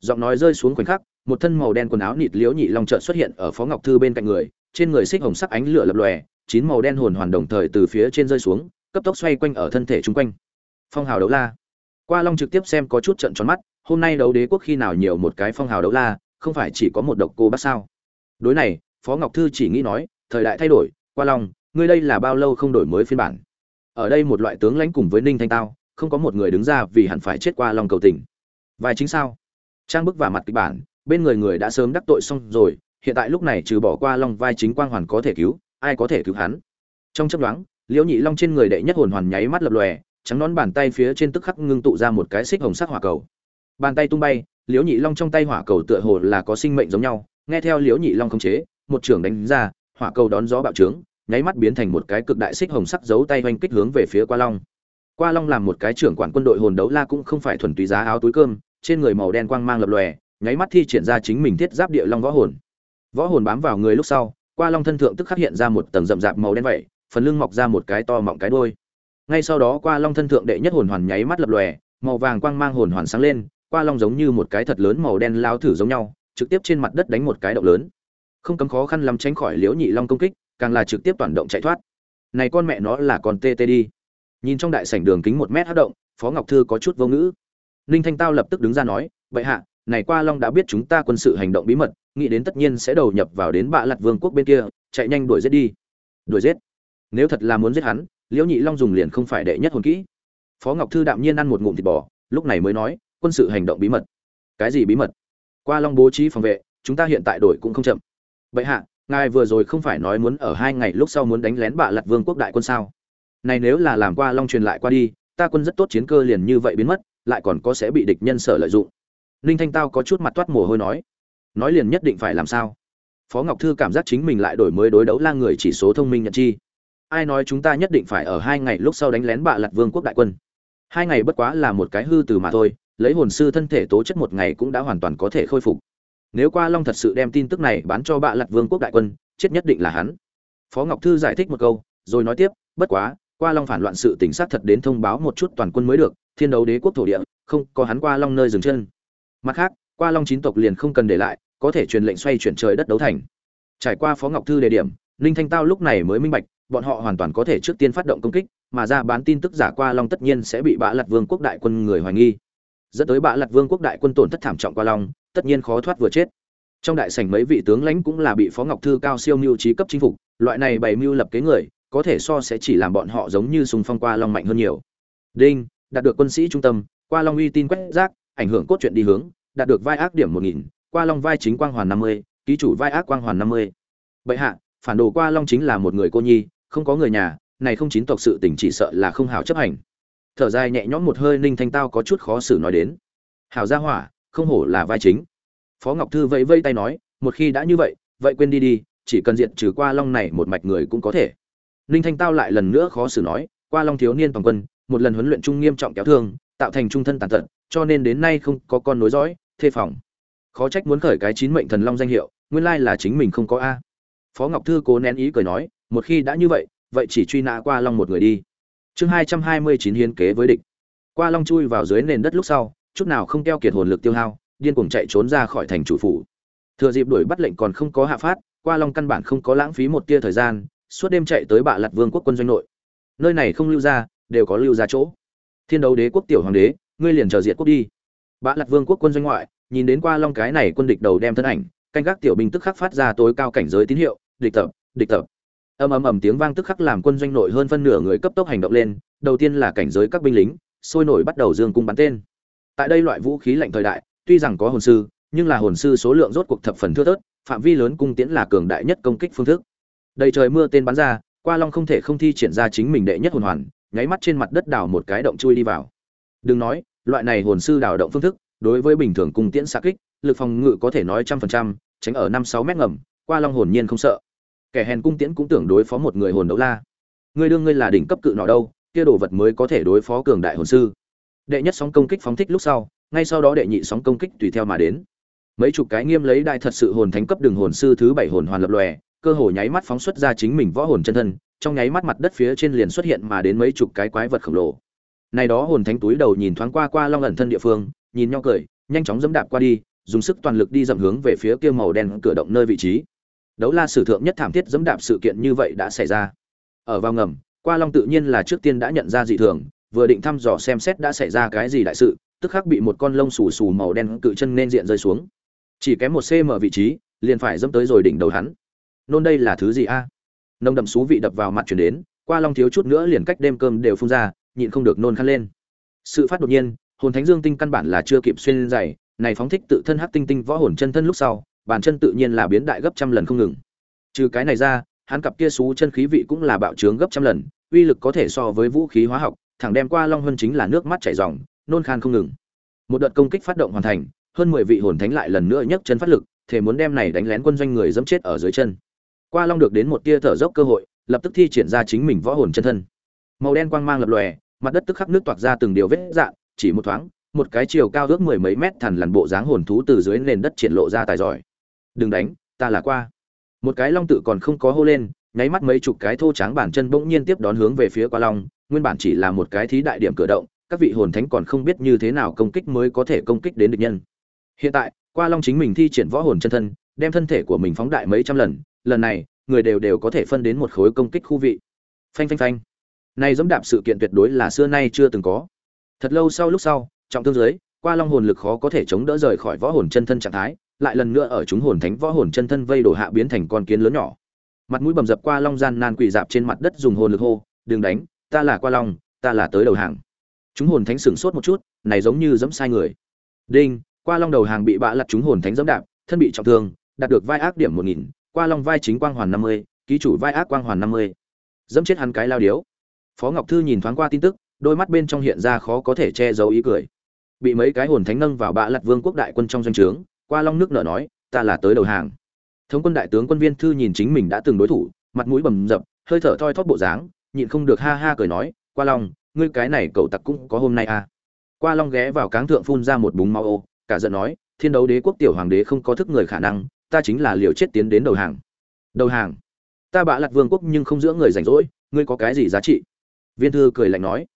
giọng nói rơi xuống khoảnh khắc, một thân màu đen quần áo nịt liễu nhị long trợn xuất hiện ở phó ngọc thư bên cạnh người, trên người xích hồng sắc ánh lửa lập lòe, chín màu đen hồn hoàn đồng thời từ phía trên rơi xuống, cấp tốc xoay quanh ở thân thể chung quanh. Phong hào đấu la. Qua long trực tiếp xem có chút trận tròn mắt, hôm nay đấu đế quốc khi nào nhiều một cái phong hào đấu la, không phải chỉ có một độc cô bác sao? Đối này, phó ngọc thư chỉ nghĩ nói, thời đại thay đổi, qua long, ngươi đây là bao lâu không đổi mới phiên bản? Ở đây một loại tướng lãnh cùng với ninh thanh tao, không có một người đứng ra vì hẳn phải chết qua long cầu tình. Vài chính sao? Trang bức và mặt kịch bản, bên người người đã sớm đắc tội xong rồi, hiện tại lúc này trừ bỏ qua long vai chính quang hoàn có thể cứu, ai có thể cứu hắn? Trong chấp đoán liễu nhị long trên người đệ nhất hồn hoàn nháy mắt lập lòe, trắng nón bàn tay phía trên tức khắc ngưng tụ ra một cái xích hồng sắc hỏa cầu. Bàn tay tung bay, liễu nhị long trong tay hỏa cầu tựa hồ là có sinh mệnh giống nhau, nghe theo liễu nhị long khống chế, một trưởng đánh ra, hỏa cầu đón gió bạo trướng, nháy mắt biến thành một cái cực đại xích hồng sắc giấu tay oanh kích hướng về phía qua long. Qua long làm một cái trưởng quản quân đội hồn đấu la cũng không phải thuần túy giá áo túi cơm trên người màu đen quang mang lập lòe, nháy mắt thi triển ra chính mình thiết giáp địa long võ hồn. Võ hồn bám vào người lúc sau, qua long thân thượng tức khắc hiện ra một tầng rậm rạp màu đen vậy, phần lưng mọc ra một cái to mọng cái đuôi. Ngay sau đó qua long thân thượng đệ nhất hồn hoàn nháy mắt lập lòe, màu vàng quang mang hồn hoàn sáng lên, qua long giống như một cái thật lớn màu đen lao thử giống nhau, trực tiếp trên mặt đất đánh một cái động lớn. Không cấm khó khăn lắm tránh khỏi liễu nhị long công kích, càng là trực tiếp toàn động chạy thoát. Này con mẹ nó là con tê tê đi. Nhìn trong đại sảnh đường kính một mét hấp động, phó ngọc thư có chút vô ngữ ninh thanh tao lập tức đứng ra nói vậy hạ, này qua long đã biết chúng ta quân sự hành động bí mật, nghĩ đến tất nhiên sẽ đầu nhập vào đến bạ lặt vương quốc bên kia, chạy nhanh đuổi giết đi. Đuổi giết? Nếu thật là muốn giết hắn, liễu nhị long dùng liền không phải đệ nhất hồn kỹ. Phó ngọc thư đạm nhiên ăn một ngụm thịt bò, lúc này mới nói, quân sự hành động bí mật. Cái gì bí mật? Qua long bố trí phòng vệ, chúng ta hiện tại đổi cũng không chậm. Vậy hạ, ngài vừa rồi không phải nói muốn ở hai ngày lúc sau muốn đánh lén bạ lặt vương quốc đại quân sao? Này nếu là làm qua long truyền lại qua đi, ta quân rất tốt chiến cơ liền như vậy biến mất lại còn có sẽ bị địch nhân sở lợi dụng. Ninh thanh tao có chút mặt toát mồ hôi nói nói liền nhất định phải làm sao? Phó ngọc thư cảm giác chính mình lại đổi mới đối đấu la người chỉ số thông minh nhận chi. Ai nói chúng ta nhất định phải ở hai ngày lúc sau đánh lén bạ lặt vương quốc đại quân? Hai ngày bất quá là một cái hư từ mà thôi, lấy hồn sư thân thể tố chất một ngày cũng đã hoàn toàn có thể khôi phục. Nếu qua long thật sự đem tin tức này bán cho bạ lặt vương quốc đại quân, chết nhất định là hắn. Phó ngọc thư giải thích một câu, rồi nói tiếp, bất quá, qua long phản loạn sự tỉnh sát thật đến thông báo một chút toàn quân mới được thiên đấu đế quốc thổ địa, không có hắn qua long nơi dừng chân. Mặt khác, qua long chín tộc liền không cần để lại, có thể truyền lệnh xoay chuyển trời đất đấu thành. Trải qua phó ngọc thư đề điểm, ninh thanh tao lúc này mới minh bạch, bọn họ hoàn toàn có thể trước tiên phát động công kích, mà ra bán tin tức giả qua long tất nhiên sẽ bị bạ lặt vương quốc đại quân người hoài nghi. Dẫn tới bạ lặt vương quốc đại quân tổn thất thảm trọng qua long, tất nhiên khó thoát vừa chết. Trong đại sảnh mấy vị tướng lãnh cũng là bị phó ngọc thư cao siêu mưu trí cấp chinh phục, loại này bày mưu lập kế người, có thể so sẽ chỉ làm bọn họ giống như sùng phong qua long mạnh hơn nhiều. Đinh đạt được quân sĩ trung tâm, qua long uy tin quét rác, ảnh hưởng cốt truyện đi hướng, đạt được vai ác điểm một nghìn, qua long vai chính quang hoàn năm mươi, ký chủ vai ác quang hoàn năm mươi. Bệ hạ, phản đồ qua long chính là một người cô nhi, không có người nhà, này không chín tộc sự tình chỉ sợ là không hảo chấp hành. Thở dài nhẹ nhõm một hơi ninh thanh tao có chút khó xử nói đến. Hảo gia hỏa, không hổ là vai chính. Phó ngọc thư vẫy vây tay nói, một khi đã như vậy vậy quên đi đi, chỉ cần diện trừ qua long này một mạch người cũng có thể. Ninh thanh tao lại lần nữa khó xử nói, qua long thiếu niên toàn quân một lần huấn luyện trung nghiêm trọng kéo thương, tạo thành trung thân tàn tật, cho nên đến nay không có con nối dõi, thê phòng. Khó trách muốn khởi cái chín mệnh thần long danh hiệu, nguyên lai là chính mình không có a. Phó ngọc thư cố nén ý cười nói, một khi đã như vậy vậy chỉ truy nã qua long một người đi. Chương hai trăm hai mươi chín hiến kế với địch. Qua long chui vào dưới nền đất lúc sau, chút nào không keo kiệt hồn lực tiêu hao, điên cuồng chạy trốn ra khỏi thành chủ phủ. Thừa dịp đuổi bắt lệnh còn không có hạ phát, qua long căn bản không có lãng phí một tia thời gian, suốt đêm chạy tới bạ lặt vương quốc quân doanh nội. Nơi này không lưu ra đều có lưu ra chỗ. Thiên đấu đế quốc tiểu hoàng đế, ngươi liền chờ diệt quốc đi. Bã lặt vương quốc quân doanh ngoại, nhìn đến qua long cái này quân địch đầu đem thân ảnh, canh gác tiểu binh tức khắc phát ra tối cao cảnh giới tín hiệu, địch tập địch tập. Ầm ầm ầm tiếng vang tức khắc làm quân doanh nội hơn phân nửa người cấp tốc hành động lên, đầu tiên là cảnh giới các binh lính, sôi nổi bắt đầu dương cung bắn tên. Tại đây loại vũ khí lạnh thời đại, tuy rằng có hồn sư, nhưng là hồn sư số lượng rốt cuộc thập phần thưa thớt, phạm vi lớn cung tiễn là cường đại nhất công kích phương thức. Đầy trời mưa tên bắn ra, qua long không thể không thi triển ra chính mình đệ nhất hồn hoàn nháy mắt trên mặt đất đào một cái động chui đi vào. Đừng nói, loại này hồn sư đào động phương thức, đối với bình thường cung tiễn xạ kích, lực phòng ngự có thể nói trăm phần trăm, tránh ở năm sáu mét ngầm, qua long hồn nhiên không sợ. Kẻ hèn cung tiễn cũng tưởng đối phó một người hồn đấu la. Ngươi đương ngươi là đỉnh cấp cự nọ đâu, kia đồ vật mới có thể đối phó cường đại hồn sư. Đệ nhất sóng công kích phóng thích lúc sau, ngay sau đó đệ nhị sóng công kích tùy theo mà đến. Mấy chục cái nghiêm lấy đại thật sự hồn thánh cấp đường hồn sư thứ bảy hồn hoàn lập lòe, cơ hồ nháy mắt phóng xuất ra chính mình võ hồn chân thân trong nháy mắt mặt đất phía trên liền xuất hiện mà đến mấy chục cái quái vật khổng lồ. Này đó hồn thánh túi đầu nhìn thoáng qua qua long ẩn thân địa phương, nhìn nhau cười, nhanh chóng dẫm đạp qua đi, dùng sức toàn lực đi dậm hướng về phía kia màu đen cửa động nơi vị trí. Đấu la sử thượng nhất thảm thiết dẫm đạp sự kiện như vậy đã xảy ra. Ở vào ngầm, qua long tự nhiên là trước tiên đã nhận ra dị thường, vừa định thăm dò xem xét đã xảy ra cái gì đại sự, tức khắc bị một con lông xù xù màu đen cự chân nên diện rơi xuống. Chỉ kém một cm vị trí, liền phải dẫm tới rồi đỉnh đầu hắn. Nôn đây là thứ gì a? Nông đậm xú vị đập vào mặt chuyển đến, qua long thiếu chút nữa liền cách đêm cơm đều phun ra, nhịn không được nôn khăn lên. Sự phát đột nhiên, hồn thánh dương tinh căn bản là chưa kịp xuyên dày này phóng thích tự thân hắc tinh tinh võ hồn chân thân lúc sau bàn chân tự nhiên là biến đại gấp trăm lần không ngừng. Trừ cái này ra, hắn cặp kia xú chân khí vị cũng là bạo trướng gấp trăm lần, uy lực có thể so với vũ khí hóa học, thẳng đem qua long hơn chính là nước mắt chảy ròng, nôn khan không ngừng. Một đợt công kích phát động hoàn thành, hơn mười vị hồn thánh lại lần nữa nhấc chân phát lực thể muốn đem này đánh lén quân doanh người dẫm chết ở dưới chân qua long được đến một tia thở dốc cơ hội, lập tức thi triển ra chính mình võ hồn chân thân. Màu đen quang mang lập lòe, mặt đất tức khắc nước toạc ra từng điều vết dạn, chỉ một thoáng, một cái chiều cao ước mười mấy mét thằn lằn bộ dáng hồn thú từ dưới nền đất triển lộ ra tài giỏi. Đừng đánh, ta là qua. Một cái long tự còn không có hô lên, nháy mắt mấy chục cái thô tráng bản chân bỗng nhiên tiếp đón hướng về phía qua long, nguyên bản chỉ là một cái thí đại điểm cửa động, các vị hồn thánh còn không biết như thế nào công kích mới có thể công kích đến địch nhân. Hiện tại, qua long chính mình thi triển võ hồn chân thân, đem thân thể của mình phóng đại mấy trăm lần lần này, người đều đều có thể phân đến một khối công kích khu vị. Phanh phanh phanh. Này dẫm đạp sự kiện tuyệt đối là xưa nay chưa từng có. Thật lâu sau lúc sau, trọng thương giới qua long hồn lực khó có thể chống đỡ rời khỏi võ hồn chân thân trạng thái, lại lần nữa ở chúng hồn thánh võ hồn chân thân vây đổ hạ biến thành con kiến lớn nhỏ. Mặt mũi bầm dập qua long gian nan quỳ dạp trên mặt đất dùng hồn lực hô, đừng đánh, ta là qua long, ta là tới đầu hàng. Chúng hồn thánh sửng sốt một chút, này giống như dẫm sai người. Đinh, qua long đầu hàng bị bạ lặt chúng hồn thánh dẫm đạp, thân bị trọng thương, đạt được vai ác điểm một nghìn qua long vai chính quang hoàn năm mươi, ký chủ vai ác quang hoàn năm mươi. Dẫm chết hắn cái lao điếu. Phó ngọc thư nhìn thoáng qua tin tức, đôi mắt bên trong hiện ra khó có thể che giấu ý cười. Bị mấy cái hồn thánh nâng vào bạ lặt vương quốc đại quân trong doanh trướng, qua long nước nở nói, ta là tới đầu hàng. Thống quân đại tướng quân viên thư nhìn chính mình đã từng đối thủ, mặt mũi bầm dập, hơi thở thoi thóp bộ dáng, nhịn không được ha ha cười nói, qua long, ngươi cái này cậu tặc cũng có hôm nay à? Qua long ghé vào cáng thượng phun ra một búng máu ô, cả giận nói, thiên đấu đế quốc tiểu hoàng đế không có thức người khả năng ta chính là liều chết tiến đến đầu hàng. Đầu hàng? Ta bạ lặt vương quốc nhưng không giữa người rảnh rỗi, ngươi có cái gì giá trị? Viên thư cười lạnh nói.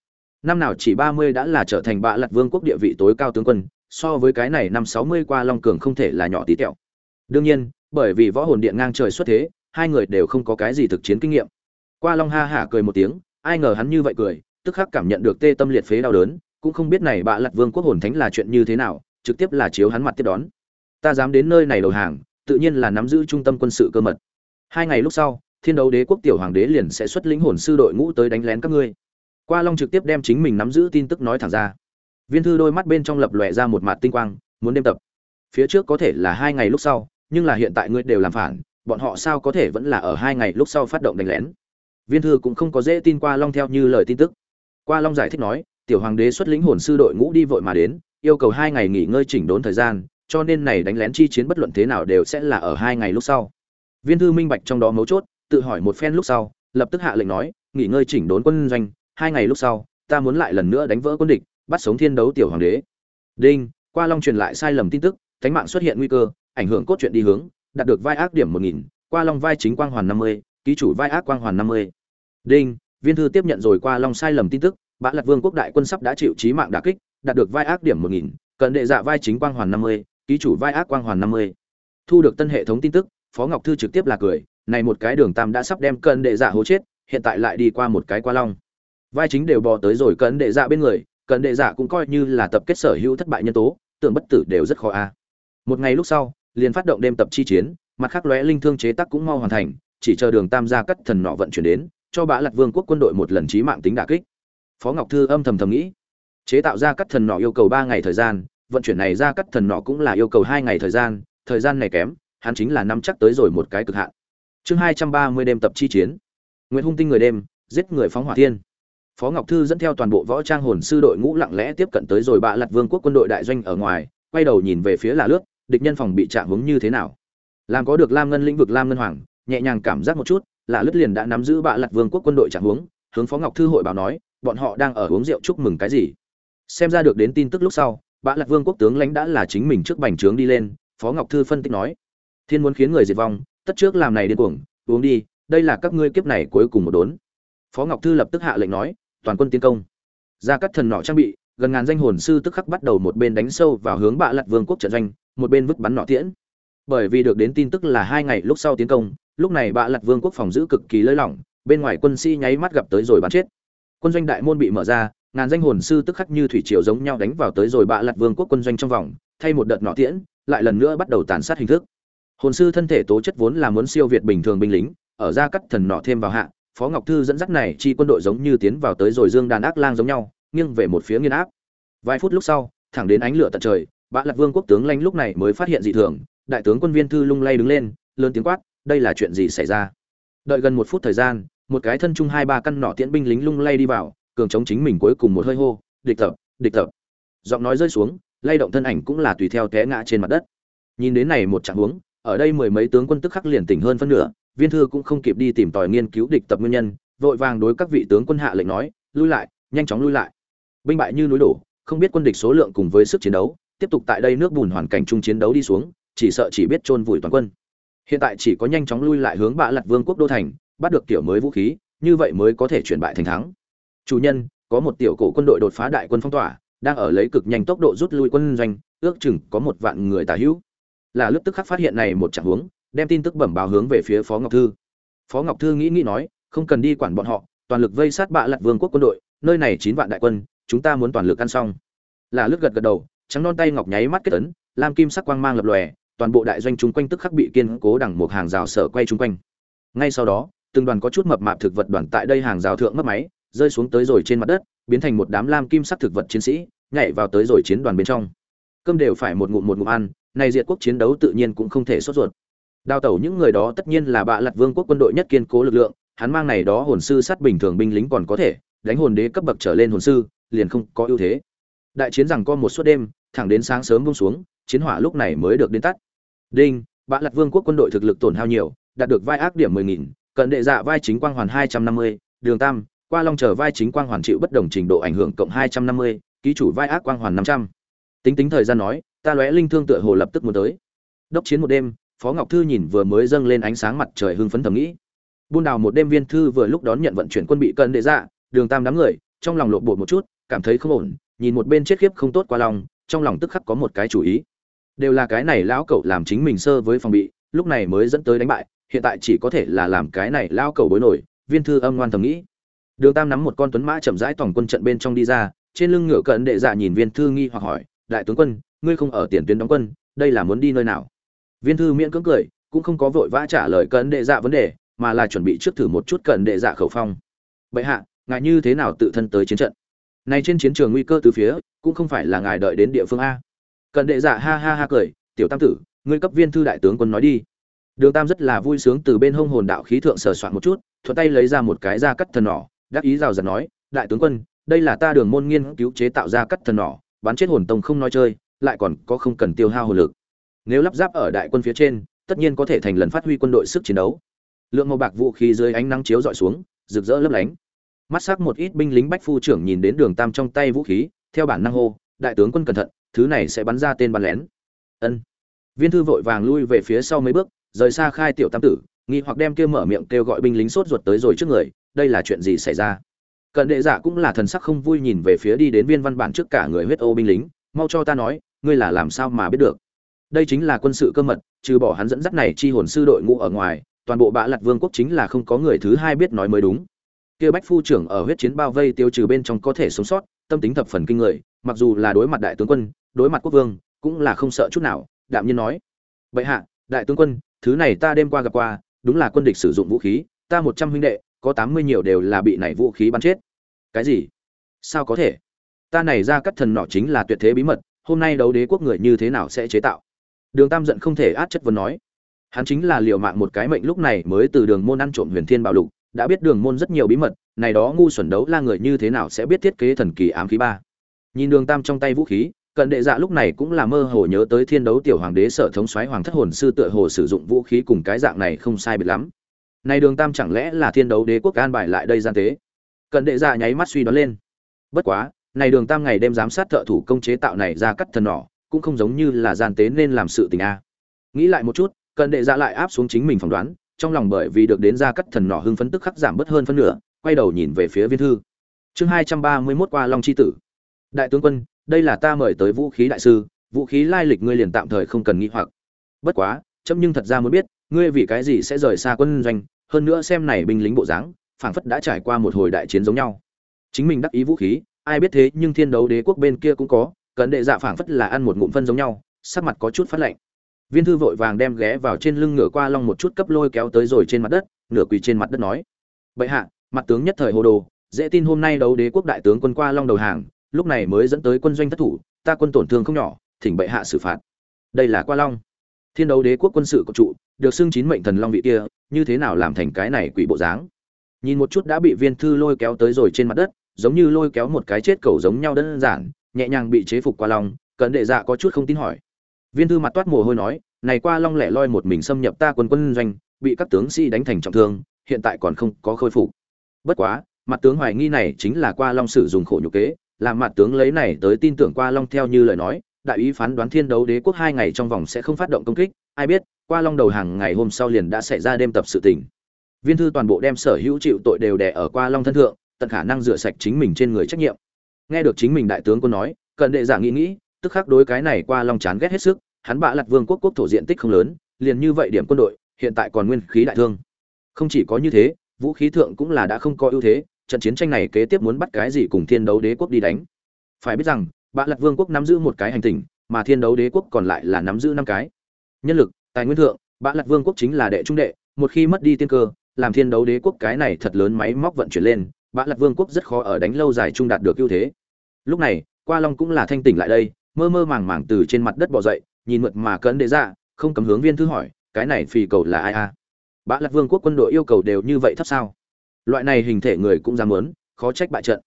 Năm nào chỉ ba mươi đã là trở thành bạ lặt vương quốc địa vị tối cao tướng quân, so với cái này năm sáu mươi qua long cường không thể là nhỏ tí tẹo. Đương nhiên, bởi vì võ hồn điện ngang trời xuất thế, hai người đều không có cái gì thực chiến kinh nghiệm. Qua long ha hả cười một tiếng, ai ngờ hắn như vậy cười, tức khắc cảm nhận được tê tâm liệt phế đau đớn, cũng không biết này bạ lặt vương quốc hồn thánh là chuyện như thế nào, trực tiếp là chiếu hắn mặt tiếp đón. Ta dám đến nơi này đầu hàng tự nhiên là nắm giữ trung tâm quân sự cơ mật. Hai ngày lúc sau, thiên đấu đế quốc tiểu hoàng đế liền sẽ xuất lĩnh hồn sư đội ngũ tới đánh lén các ngươi. Qua long trực tiếp đem chính mình nắm giữ tin tức nói thẳng ra. Viên thư đôi mắt bên trong lập lòe ra một mặt tinh quang, muốn đêm tập. Phía trước có thể là hai ngày lúc sau, nhưng là hiện tại ngươi đều làm phản, bọn họ sao có thể vẫn là ở hai ngày lúc sau phát động đánh lén? Viên thư cũng không có dễ tin qua long theo như lời tin tức. Qua long giải thích nói, tiểu hoàng đế xuất lĩnh hồn sư đội ngũ đi vội mà đến, yêu cầu hai ngày nghỉ ngơi chỉnh đốn thời gian cho nên này đánh lén chi chiến bất luận thế nào đều sẽ là ở hai ngày lúc sau. Viên thư minh bạch trong đó mấu chốt, tự hỏi một phen lúc sau, lập tức hạ lệnh nói, nghỉ ngơi chỉnh đốn quân doanh, hai ngày lúc sau, ta muốn lại lần nữa đánh vỡ quân địch, bắt sống thiên đấu tiểu hoàng đế. Đinh, qua long truyền lại sai lầm tin tức, thánh mạng xuất hiện nguy cơ, ảnh hưởng cốt truyện đi hướng, đạt được vai ác điểm một nghìn, qua long vai chính quang hoàn năm mươi, ký chủ vai ác quang hoàn năm mươi. Đinh, viên thư tiếp nhận rồi qua long sai lầm tin tức bã lật vương quốc đại quân sắp đã chịu trí mạng đả kích, đạt được vai ác điểm một nghìn cận đệ dạ vai chính quang hoàn năm mươi ký chủ vai ác quang hoàn năm mươi. Thu được tân hệ thống tin tức, phó ngọc thư trực tiếp là cười, này một cái đường tam đã sắp đem cận đệ dạ hố chết, hiện tại lại đi qua một cái qua long. Vai chính đều bò tới rồi cận đệ dạ bên người, cận đệ dạ cũng coi như là tập kết sở hữu thất bại nhân tố, tưởng bất tử đều rất khó a. Một ngày lúc sau, liền phát động đêm tập chi chiến, mặt khác lóe linh thương chế tác cũng mau hoàn thành, chỉ chờ đường tam gia cắt thần nọ vận chuyển đến, cho bã lật vương quốc quân đội một lần chí mạng tính đả kích. Phó ngọc thư âm thầm thầm nghĩ, chế tạo ra cắt thần nọ yêu cầu ba ngày thời gian vận chuyển này ra cắt thần nọ cũng là yêu cầu hai ngày thời gian thời gian này kém, hắn chính là năm chắc tới rồi một cái cực hạn. Chương hai trăm ba mươi đêm tập chi chiến. Nguyễn hung tinh người đêm, giết người phóng hỏa thiên. Phó ngọc thư dẫn theo toàn bộ võ trang hồn sư đội ngũ lặng lẽ tiếp cận tới rồi bạ lặt vương quốc quân đội đại doanh ở ngoài, quay đầu nhìn về phía là lướt địch nhân phòng bị chạm hướng như thế nào. Làm có được lam ngân lĩnh vực lam ngân hoàng, nhẹ nhàng cảm giác một chút là lướt liền đã nắm giữ bạ lặt vương quốc quân đội chạm hướng hướng phó ngọc thư hội báo nói, bọn họ đang ở uống rượu chúc mừng cái gì. Xem ra được đến tin tức lúc sau bã lạc vương quốc tướng lãnh đã là chính mình trước bành trướng đi lên, phó ngọc thư phân tích nói. Thiên muốn khiến người diệt vong, tất trước làm này điên cuồng, uống đi, đây là các ngươi kiếp này cuối cùng một đốn. Phó ngọc thư lập tức hạ lệnh nói, toàn quân tiến công. Ra các thần nọ trang bị, gần ngàn danh hồn sư tức khắc bắt đầu một bên đánh sâu vào hướng bạ lặt vương quốc trận doanh, một bên vứt bắn nọ tiễn. Bởi vì được đến tin tức là hai ngày lúc sau tiến công, lúc này bạ lặt vương quốc phòng giữ cực kỳ lơi lỏng, bên ngoài quân sĩ nháy mắt gặp tới rồi bắn chết. Quân doanh đại môn bị mở ra ngàn danh hồn sư tức khắc như thủy triều giống nhau đánh vào tới rồi bạ lặt vương quốc quân doanh trong vòng, thay một đợt nọ tiễn, lại lần nữa bắt đầu tàn sát hình thức. Hồn sư thân thể tố chất vốn là muốn siêu việt bình thường binh lính, ở ra cắt thần nọ thêm vào hạ, phó ngọc thư dẫn dắt này chi quân đội giống như tiến vào tới rồi dương đàn ác lang giống nhau, nghiêng về một phía nghiên áp. Vài phút lúc sau, thẳng đến ánh lửa tận trời, bạ lạt vương quốc tướng lãnh lúc này mới phát hiện dị thường, đại tướng quân viên thư lung lay đứng lên, lớn tiếng quát, đây là chuyện gì xảy ra? Đợi gần một phút thời gian, một cái thân chung hai ba căn nọ tiễn binh lính lung lay đi vào cường chống chính mình cuối cùng một hơi hô, địch tập địch tập. Giọng nói rơi xuống, lay động thân ảnh cũng là tùy theo té ngã trên mặt đất. Nhìn đến này một trạng huống, ở đây mười mấy tướng quân tức khắc liền tỉnh hơn phân nửa, viên thư cũng không kịp đi tìm tòi nghiên cứu địch tập nguyên nhân, vội vàng đối các vị tướng quân hạ lệnh nói, lui lại, nhanh chóng lui lại. Binh bại như núi đổ, không biết quân địch số lượng cùng với sức chiến đấu, tiếp tục tại đây nước bùn hoàn cảnh chung chiến đấu đi xuống, chỉ sợ chỉ biết chôn vùi toàn quân. Hiện tại chỉ có nhanh chóng lui lại hướng bạ lặt vương quốc đô thành, bắt được kiểu mới vũ khí, như vậy mới có thể chuyển bại thành thắng chủ nhân, có một tiểu cổ quân đội đột phá đại quân phong tỏa, đang ở lấy cực nhanh tốc độ rút lui quân doanh, ước chừng có một vạn người tà hữu. Là lúc tức khắc phát hiện này một trạng huống, đem tin tức bẩm báo hướng về phía phó ngọc thư. Phó ngọc thư nghĩ nghĩ nói, không cần đi quản bọn họ, toàn lực vây sát bạ lặt vương quốc quân đội, nơi này chín vạn đại quân, chúng ta muốn toàn lực ăn xong. Là lướt gật gật đầu, trắng non tay ngọc nháy mắt kết ấn, lam kim sắc quang mang lập lòe, toàn bộ đại doanh chung quanh tức khắc bị kiên cố đằng một hàng rào sở quay chung quanh. Ngay sau đó, từng đoàn có chút mập mạp thực vật đoàn tại đây hàng rào thượng mất máy rơi xuống tới rồi trên mặt đất, biến thành một đám lam kim sắc thực vật chiến sĩ, nhảy vào tới rồi chiến đoàn bên trong. Cơm đều phải một ngụm một ngụm ăn này diệt quốc chiến đấu tự nhiên cũng không thể sốt ruột. Đào tẩu những người đó tất nhiên là bạ lặt vương quốc quân đội nhất kiên cố lực lượng, hắn mang này đó hồn sư sát bình thường binh lính còn có thể, đánh hồn đế cấp bậc trở lên hồn sư, liền không có ưu thế. Đại chiến rằng co một suốt đêm, thẳng đến sáng sớm bông xuống, chiến hỏa lúc này mới được đến tắt. Đinh, bạ lặt vương quốc quân đội thực lực tổn hao nhiều, đạt được vai ác điểm mười nghìn, cận đệ dạ vai chính quang hoàn hai trăm năm mươi, đường tam qua long chờ vai chính quang hoàn chịu bất đồng trình độ ảnh hưởng cộng hai trăm năm mươi, ký chủ vai ác quang hoàn năm trăm. Tính tính thời gian nói, ta lóe linh thương tựa hồ lập tức muốn tới. Đốc chiến một đêm, phó ngọc thư nhìn vừa mới dâng lên ánh sáng mặt trời hưng phấn thầm nghĩ. Buôn đào một đêm viên thư vừa lúc đón nhận vận chuyển quân bị cần đệ dạ đường tam đám người, trong lòng lộn bột một chút, cảm thấy không ổn, nhìn một bên chết khiếp không tốt qua lòng trong lòng tức khắc có một cái chủ ý. Đều là cái này lão cậu làm chính mình sơ với phòng bị, lúc này mới dẫn tới đánh bại, hiện tại chỉ có thể là làm cái này lão cậu bối nổi, viên thư âm ngoan thầm nghĩ đường tam nắm một con tuấn mã chậm rãi tổng quân trận bên trong đi ra, trên lưng ngựa cận đệ dạ nhìn viên thư nghi hoặc hỏi, đại tướng quân, ngươi không ở tiền tuyến đóng quân, đây là muốn đi nơi nào? Viên thư miễn cưỡng cười, cũng không có vội vã trả lời cận đệ dạ vấn đề, mà là chuẩn bị trước thử một chút cận đệ dạ khẩu phong. Bệ hạ, ngài như thế nào tự thân tới chiến trận? Này trên chiến trường nguy cơ từ phía, cũng không phải là ngài đợi đến địa phương a. Cận đệ dạ ha ha ha cười, tiểu tam tử, ngươi cấp viên thư đại tướng quân nói đi. Đường tam rất là vui sướng từ bên hông hồn đạo khí thượng sờ soạn một chút, thuận tay lấy ra một cái da cắt thần nỏ đắc ý rào rạt nói, đại tướng quân, đây là ta đường môn nghiên cứu chế tạo ra cắt thần nỏ, bắn chết hồn tông không nói chơi, lại còn có không cần tiêu hao hồn lực. Nếu lắp ráp ở đại quân phía trên, tất nhiên có thể thành lần phát huy quân đội sức chiến đấu. Lượng màu bạc vũ khí dưới ánh nắng chiếu dọi xuống, rực rỡ lấp lánh. Mắt sắc một ít binh lính bách phu trưởng nhìn đến đường tam trong tay vũ khí, theo bản năng hô, đại tướng quân cẩn thận, thứ này sẽ bắn ra tên bắn lén. Ân. Viên thư vội vàng lui về phía sau mấy bước, rời xa khai tiểu tam tử nghi hoặc đem kia mở miệng kêu gọi binh lính sốt ruột tới rồi trước người, đây là chuyện gì xảy ra? Cận đệ giả cũng là thần sắc không vui nhìn về phía đi đến viên văn bản trước cả người huyết ô binh lính, mau cho ta nói, ngươi là làm sao mà biết được? Đây chính là quân sự cơ mật, trừ bỏ hắn dẫn dắt này chi hồn sư đội ngũ ở ngoài, toàn bộ bạ lặt vương quốc chính là không có người thứ hai biết nói mới đúng. Kia bách phu trưởng ở huyết chiến bao vây tiêu trừ bên trong có thể sống sót, tâm tính thập phần kinh người, mặc dù là đối mặt đại tướng quân, đối mặt quốc vương, cũng là không sợ chút nào, đạm nhiên nói. Bệ hạ, đại tướng quân, thứ này ta đêm qua gặp qua đúng là quân địch sử dụng vũ khí, ta một trăm huynh đệ, có tám mươi nhiều đều là bị nảy vũ khí bắn chết. Cái gì? Sao có thể? Ta này ra cắt thần nọ chính là tuyệt thế bí mật, hôm nay đấu đế quốc người như thế nào sẽ chế tạo? Đường tam giận không thể át chất vấn nói. Hắn chính là liều mạng một cái mệnh lúc này mới từ đường môn ăn trộm huyền thiên bảo lục, đã biết đường môn rất nhiều bí mật, này đó ngu xuẩn đấu la người như thế nào sẽ biết thiết kế thần kỳ ám khí ba. Nhìn đường tam trong tay vũ khí cận đệ dạ lúc này cũng là mơ hồ nhớ tới thiên đấu tiểu hoàng đế sở thống soái hoàng thất hồn sư tựa hồ sử dụng vũ khí cùng cái dạng này không sai biệt lắm. Này đường tam chẳng lẽ là thiên đấu đế quốc an bài lại đây gian tế? Cận đệ dạ nháy mắt suy đoán lên. Bất quá này đường tam ngày đêm giám sát thợ thủ công chế tạo này ra cắt thần nỏ, cũng không giống như là gian tế nên làm sự tình a. Nghĩ lại một chút, cận đệ dạ lại áp xuống chính mình phỏng đoán, trong lòng bởi vì được đến ra cắt thần nỏ hưng phấn tức khắc giảm bớt hơn phân nửa, quay đầu nhìn về phía viên thư. Chương hai trăm ba mươi 231 qua long chi tử. Đại tướng quân đây là ta mời tới vũ khí đại sư, vũ khí lai lịch ngươi liền tạm thời không cần nghĩ hoặc. Bất quá, chấm nhưng thật ra muốn biết, ngươi vì cái gì sẽ rời xa quân doanh, hơn nữa xem này binh lính bộ dáng, phảng phất đã trải qua một hồi đại chiến giống nhau. Chính mình đắc ý vũ khí, ai biết thế nhưng thiên đấu đế quốc bên kia cũng có cấn đệ dạ phảng phất là ăn một ngụm phân giống nhau, sắc mặt có chút phát lạnh. Viên thư vội vàng đem ghé vào trên lưng ngửa qua long một chút cấp lôi kéo tới rồi trên mặt đất, nửa quỳ trên mặt đất nói. Bệ hạ, mặt tướng nhất thời hồ đồ, dễ tin hôm nay đấu đế quốc đại tướng quân qua long đầu hàng lúc này mới dẫn tới quân doanh thất thủ, ta quân tổn thương không nhỏ, thỉnh bệ hạ xử phạt. Đây là qua long. Thiên đấu đế quốc quân sự của trụ, được xưng chín mệnh thần long vị kia, như thế nào làm thành cái này quỷ bộ dáng? Nhìn một chút đã bị viên thư lôi kéo tới rồi trên mặt đất, giống như lôi kéo một cái chết cầu giống nhau đơn giản, nhẹ nhàng bị chế phục qua long, cận đệ dạ có chút không tin hỏi. Viên thư mặt toát mồ hôi nói, này qua long lẻ loi một mình xâm nhập ta quân quân doanh, bị các tướng sĩ đánh thành trọng thương, hiện tại còn không có khôi phục. Bất quá, mặt tướng hoài nghi này chính là qua long sử dụng khổ nhục kế làm mặt tướng lấy này tới tin tưởng qua long theo như lời nói, đại ý phán đoán thiên đấu đế quốc hai ngày trong vòng sẽ không phát động công kích. Ai biết, qua long đầu hàng ngày hôm sau liền đã xảy ra đêm tập sự tình. Viên thư toàn bộ đem sở hữu chịu tội đều đè ở qua long thân thượng, tận khả năng rửa sạch chính mình trên người trách nhiệm. Nghe được chính mình đại tướng quân nói, cần đệ giả nghĩ nghĩ, tức khắc đối cái này qua long chán ghét hết sức, hắn bạ lặt vương quốc quốc thổ diện tích không lớn, liền như vậy điểm quân đội, hiện tại còn nguyên khí đại thương. Không chỉ có như thế, vũ khí thượng cũng là đã không có ưu thế trận chiến tranh này kế tiếp muốn bắt cái gì cùng thiên đấu đế quốc đi đánh? Phải biết rằng, bạ lật vương quốc nắm giữ một cái hành tinh, mà thiên đấu đế quốc còn lại là nắm giữ năm cái. Nhân lực, tài nguyên thượng, bạ lật vương quốc chính là đệ trung đệ, một khi mất đi tiên cơ, làm thiên đấu đế quốc cái này thật lớn máy móc vận chuyển lên, bạ lật vương quốc rất khó ở đánh lâu dài trung đạt được ưu thế. Lúc này, qua long cũng là thanh tỉnh lại đây, mơ mơ màng màng từ trên mặt đất bỏ dậy, nhìn mượt mà cấn đế ra không cấm hướng viên thư hỏi, cái này phì cầu là ai a? À? bạ lật vương quốc quân đội yêu cầu đều như vậy thấp sao? Loại này hình thể người cũng dám muốn, khó trách bại trận.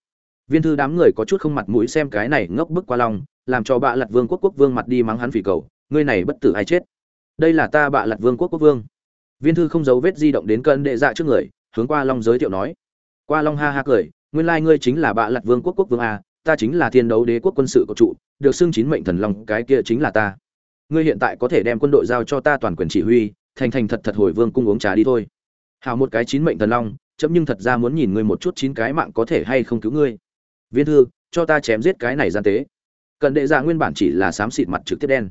Viên thư đám người có chút không mặt mũi xem cái này ngốc bức qua long, làm cho bạ lặt vương quốc quốc vương mặt đi mắng hắn phì cầu, ngươi này bất tử ai chết. Đây là ta bạ lặt vương quốc quốc vương. Viên thư không giấu vết di động đến cơn đệ dạ trước người, hướng qua long giới thiệu nói. Qua long ha ha cười, nguyên lai ngươi chính là bạ lặt vương quốc quốc vương a, ta chính là thiên đấu đế quốc quân sự của trụ, được xưng chín mệnh thần long, cái kia chính là ta. Ngươi hiện tại có thể đem quân đội giao cho ta toàn quyền chỉ huy, thành thành thật thật hồi vương cung uống trà đi thôi. Hào một cái chín mệnh thần long chấm nhưng thật ra muốn nhìn ngươi một chút chín cái mạng có thể hay không cứu ngươi. Viên thư, cho ta chém giết cái này gian tế. Cần đệ dạ nguyên bản chỉ là xám xịt mặt trực tiếp đen.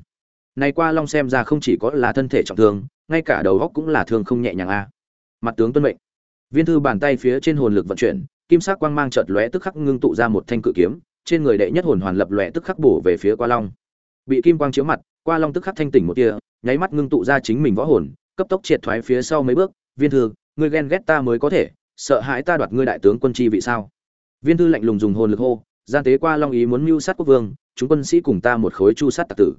Này qua long xem ra không chỉ có là thân thể trọng thương, ngay cả đầu góc cũng là thương không nhẹ nhàng a. Mặt tướng tuân mệnh. Viên thư bàn tay phía trên hồn lực vận chuyển, kim sắc quang mang chợt lóe tức khắc ngưng tụ ra một thanh cự kiếm, trên người đệ nhất hồn hoàn lập lóe tức khắc bổ về phía qua long. Bị kim quang chiếu mặt, qua long tức khắc thanh tỉnh một tia, nháy mắt ngưng tụ ra chính mình võ hồn, cấp tốc triệt thoái phía sau mấy bước. Viên thư, ngươi ghen ghét ta mới có thể sợ hãi ta đoạt ngươi đại tướng quân chi vị sao? Viên thư lạnh lùng dùng hồn lực hô gian tế qua long ý muốn mưu sát quốc vương, chúng quân sĩ cùng ta một khối chu sát tặc tử.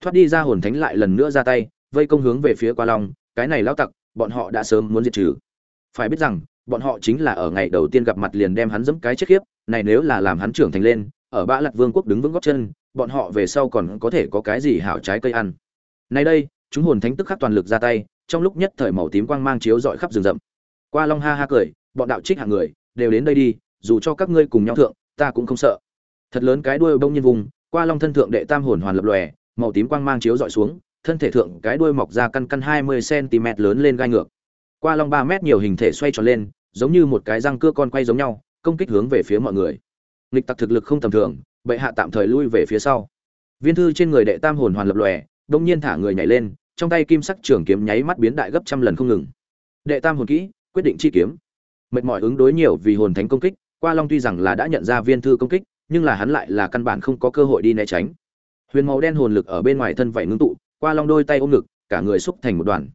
Thoát đi ra hồn thánh lại lần nữa ra tay, vây công hướng về phía qua long, cái này lao tặc, bọn họ đã sớm muốn diệt trừ. Phải biết rằng, bọn họ chính là ở ngày đầu tiên gặp mặt liền đem hắn dẫm cái chết khiếp, này nếu là làm hắn trưởng thành lên, ở bã lặt vương quốc đứng vững góc chân, bọn họ về sau còn có thể có cái gì hảo trái cây ăn. Nay đây, chúng hồn thánh tức khắc toàn lực ra tay, trong lúc nhất thời màu tím quang mang chiếu rọi khắp rừng rậm qua long ha ha cười, bọn đạo trích hạng người, đều đến đây đi, dù cho các ngươi cùng nhau thượng, ta cũng không sợ. Thật lớn cái đuôi bông nhiên vùng, qua long thân thượng đệ tam hồn hoàn lập lòe, màu tím quang mang chiếu dọi xuống, thân thể thượng cái đuôi mọc ra căn căn hai mươi cm lớn lên gai ngược. Qua long ba mét nhiều hình thể xoay tròn lên, giống như một cái răng cưa con quay giống nhau, công kích hướng về phía mọi người. Nghịch tặc thực lực không tầm thường, bệ hạ tạm thời lui về phía sau. Viên thư trên người đệ tam hồn hoàn lập lòe đông nhiên thả người nhảy lên, trong tay kim sắc trường kiếm nháy mắt biến đại gấp trăm lần không ngừng. Đệ tam hồn kỹ quyết định chi kiếm. Mệt mỏi ứng đối nhiều vì hồn thánh công kích, qua long tuy rằng là đã nhận ra viên thư công kích, nhưng là hắn lại là căn bản không có cơ hội đi né tránh. Huyền màu đen hồn lực ở bên ngoài thân vảy ngưng tụ, qua long đôi tay ôm ngực, cả người xúc thành một đoàn.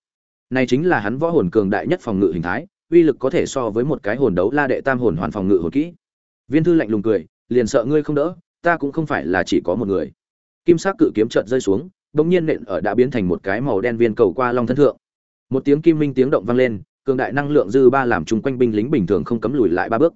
Này chính là hắn võ hồn cường đại nhất phòng ngự hình thái, uy lực có thể so với một cái hồn đấu la đệ tam hồn hoàn phòng ngự hồn kỹ. Viên thư lạnh lùng cười, liền sợ ngươi không đỡ, ta cũng không phải là chỉ có một người. Kim sắc cự kiếm chợt rơi xuống, bỗng nhiên nện ở đã biến thành một cái màu đen viên cầu qua long thân thượng. Một tiếng kim minh tiếng động vang lên cường đại năng lượng dư ba làm chung quanh binh lính bình thường không cấm lùi lại ba bước.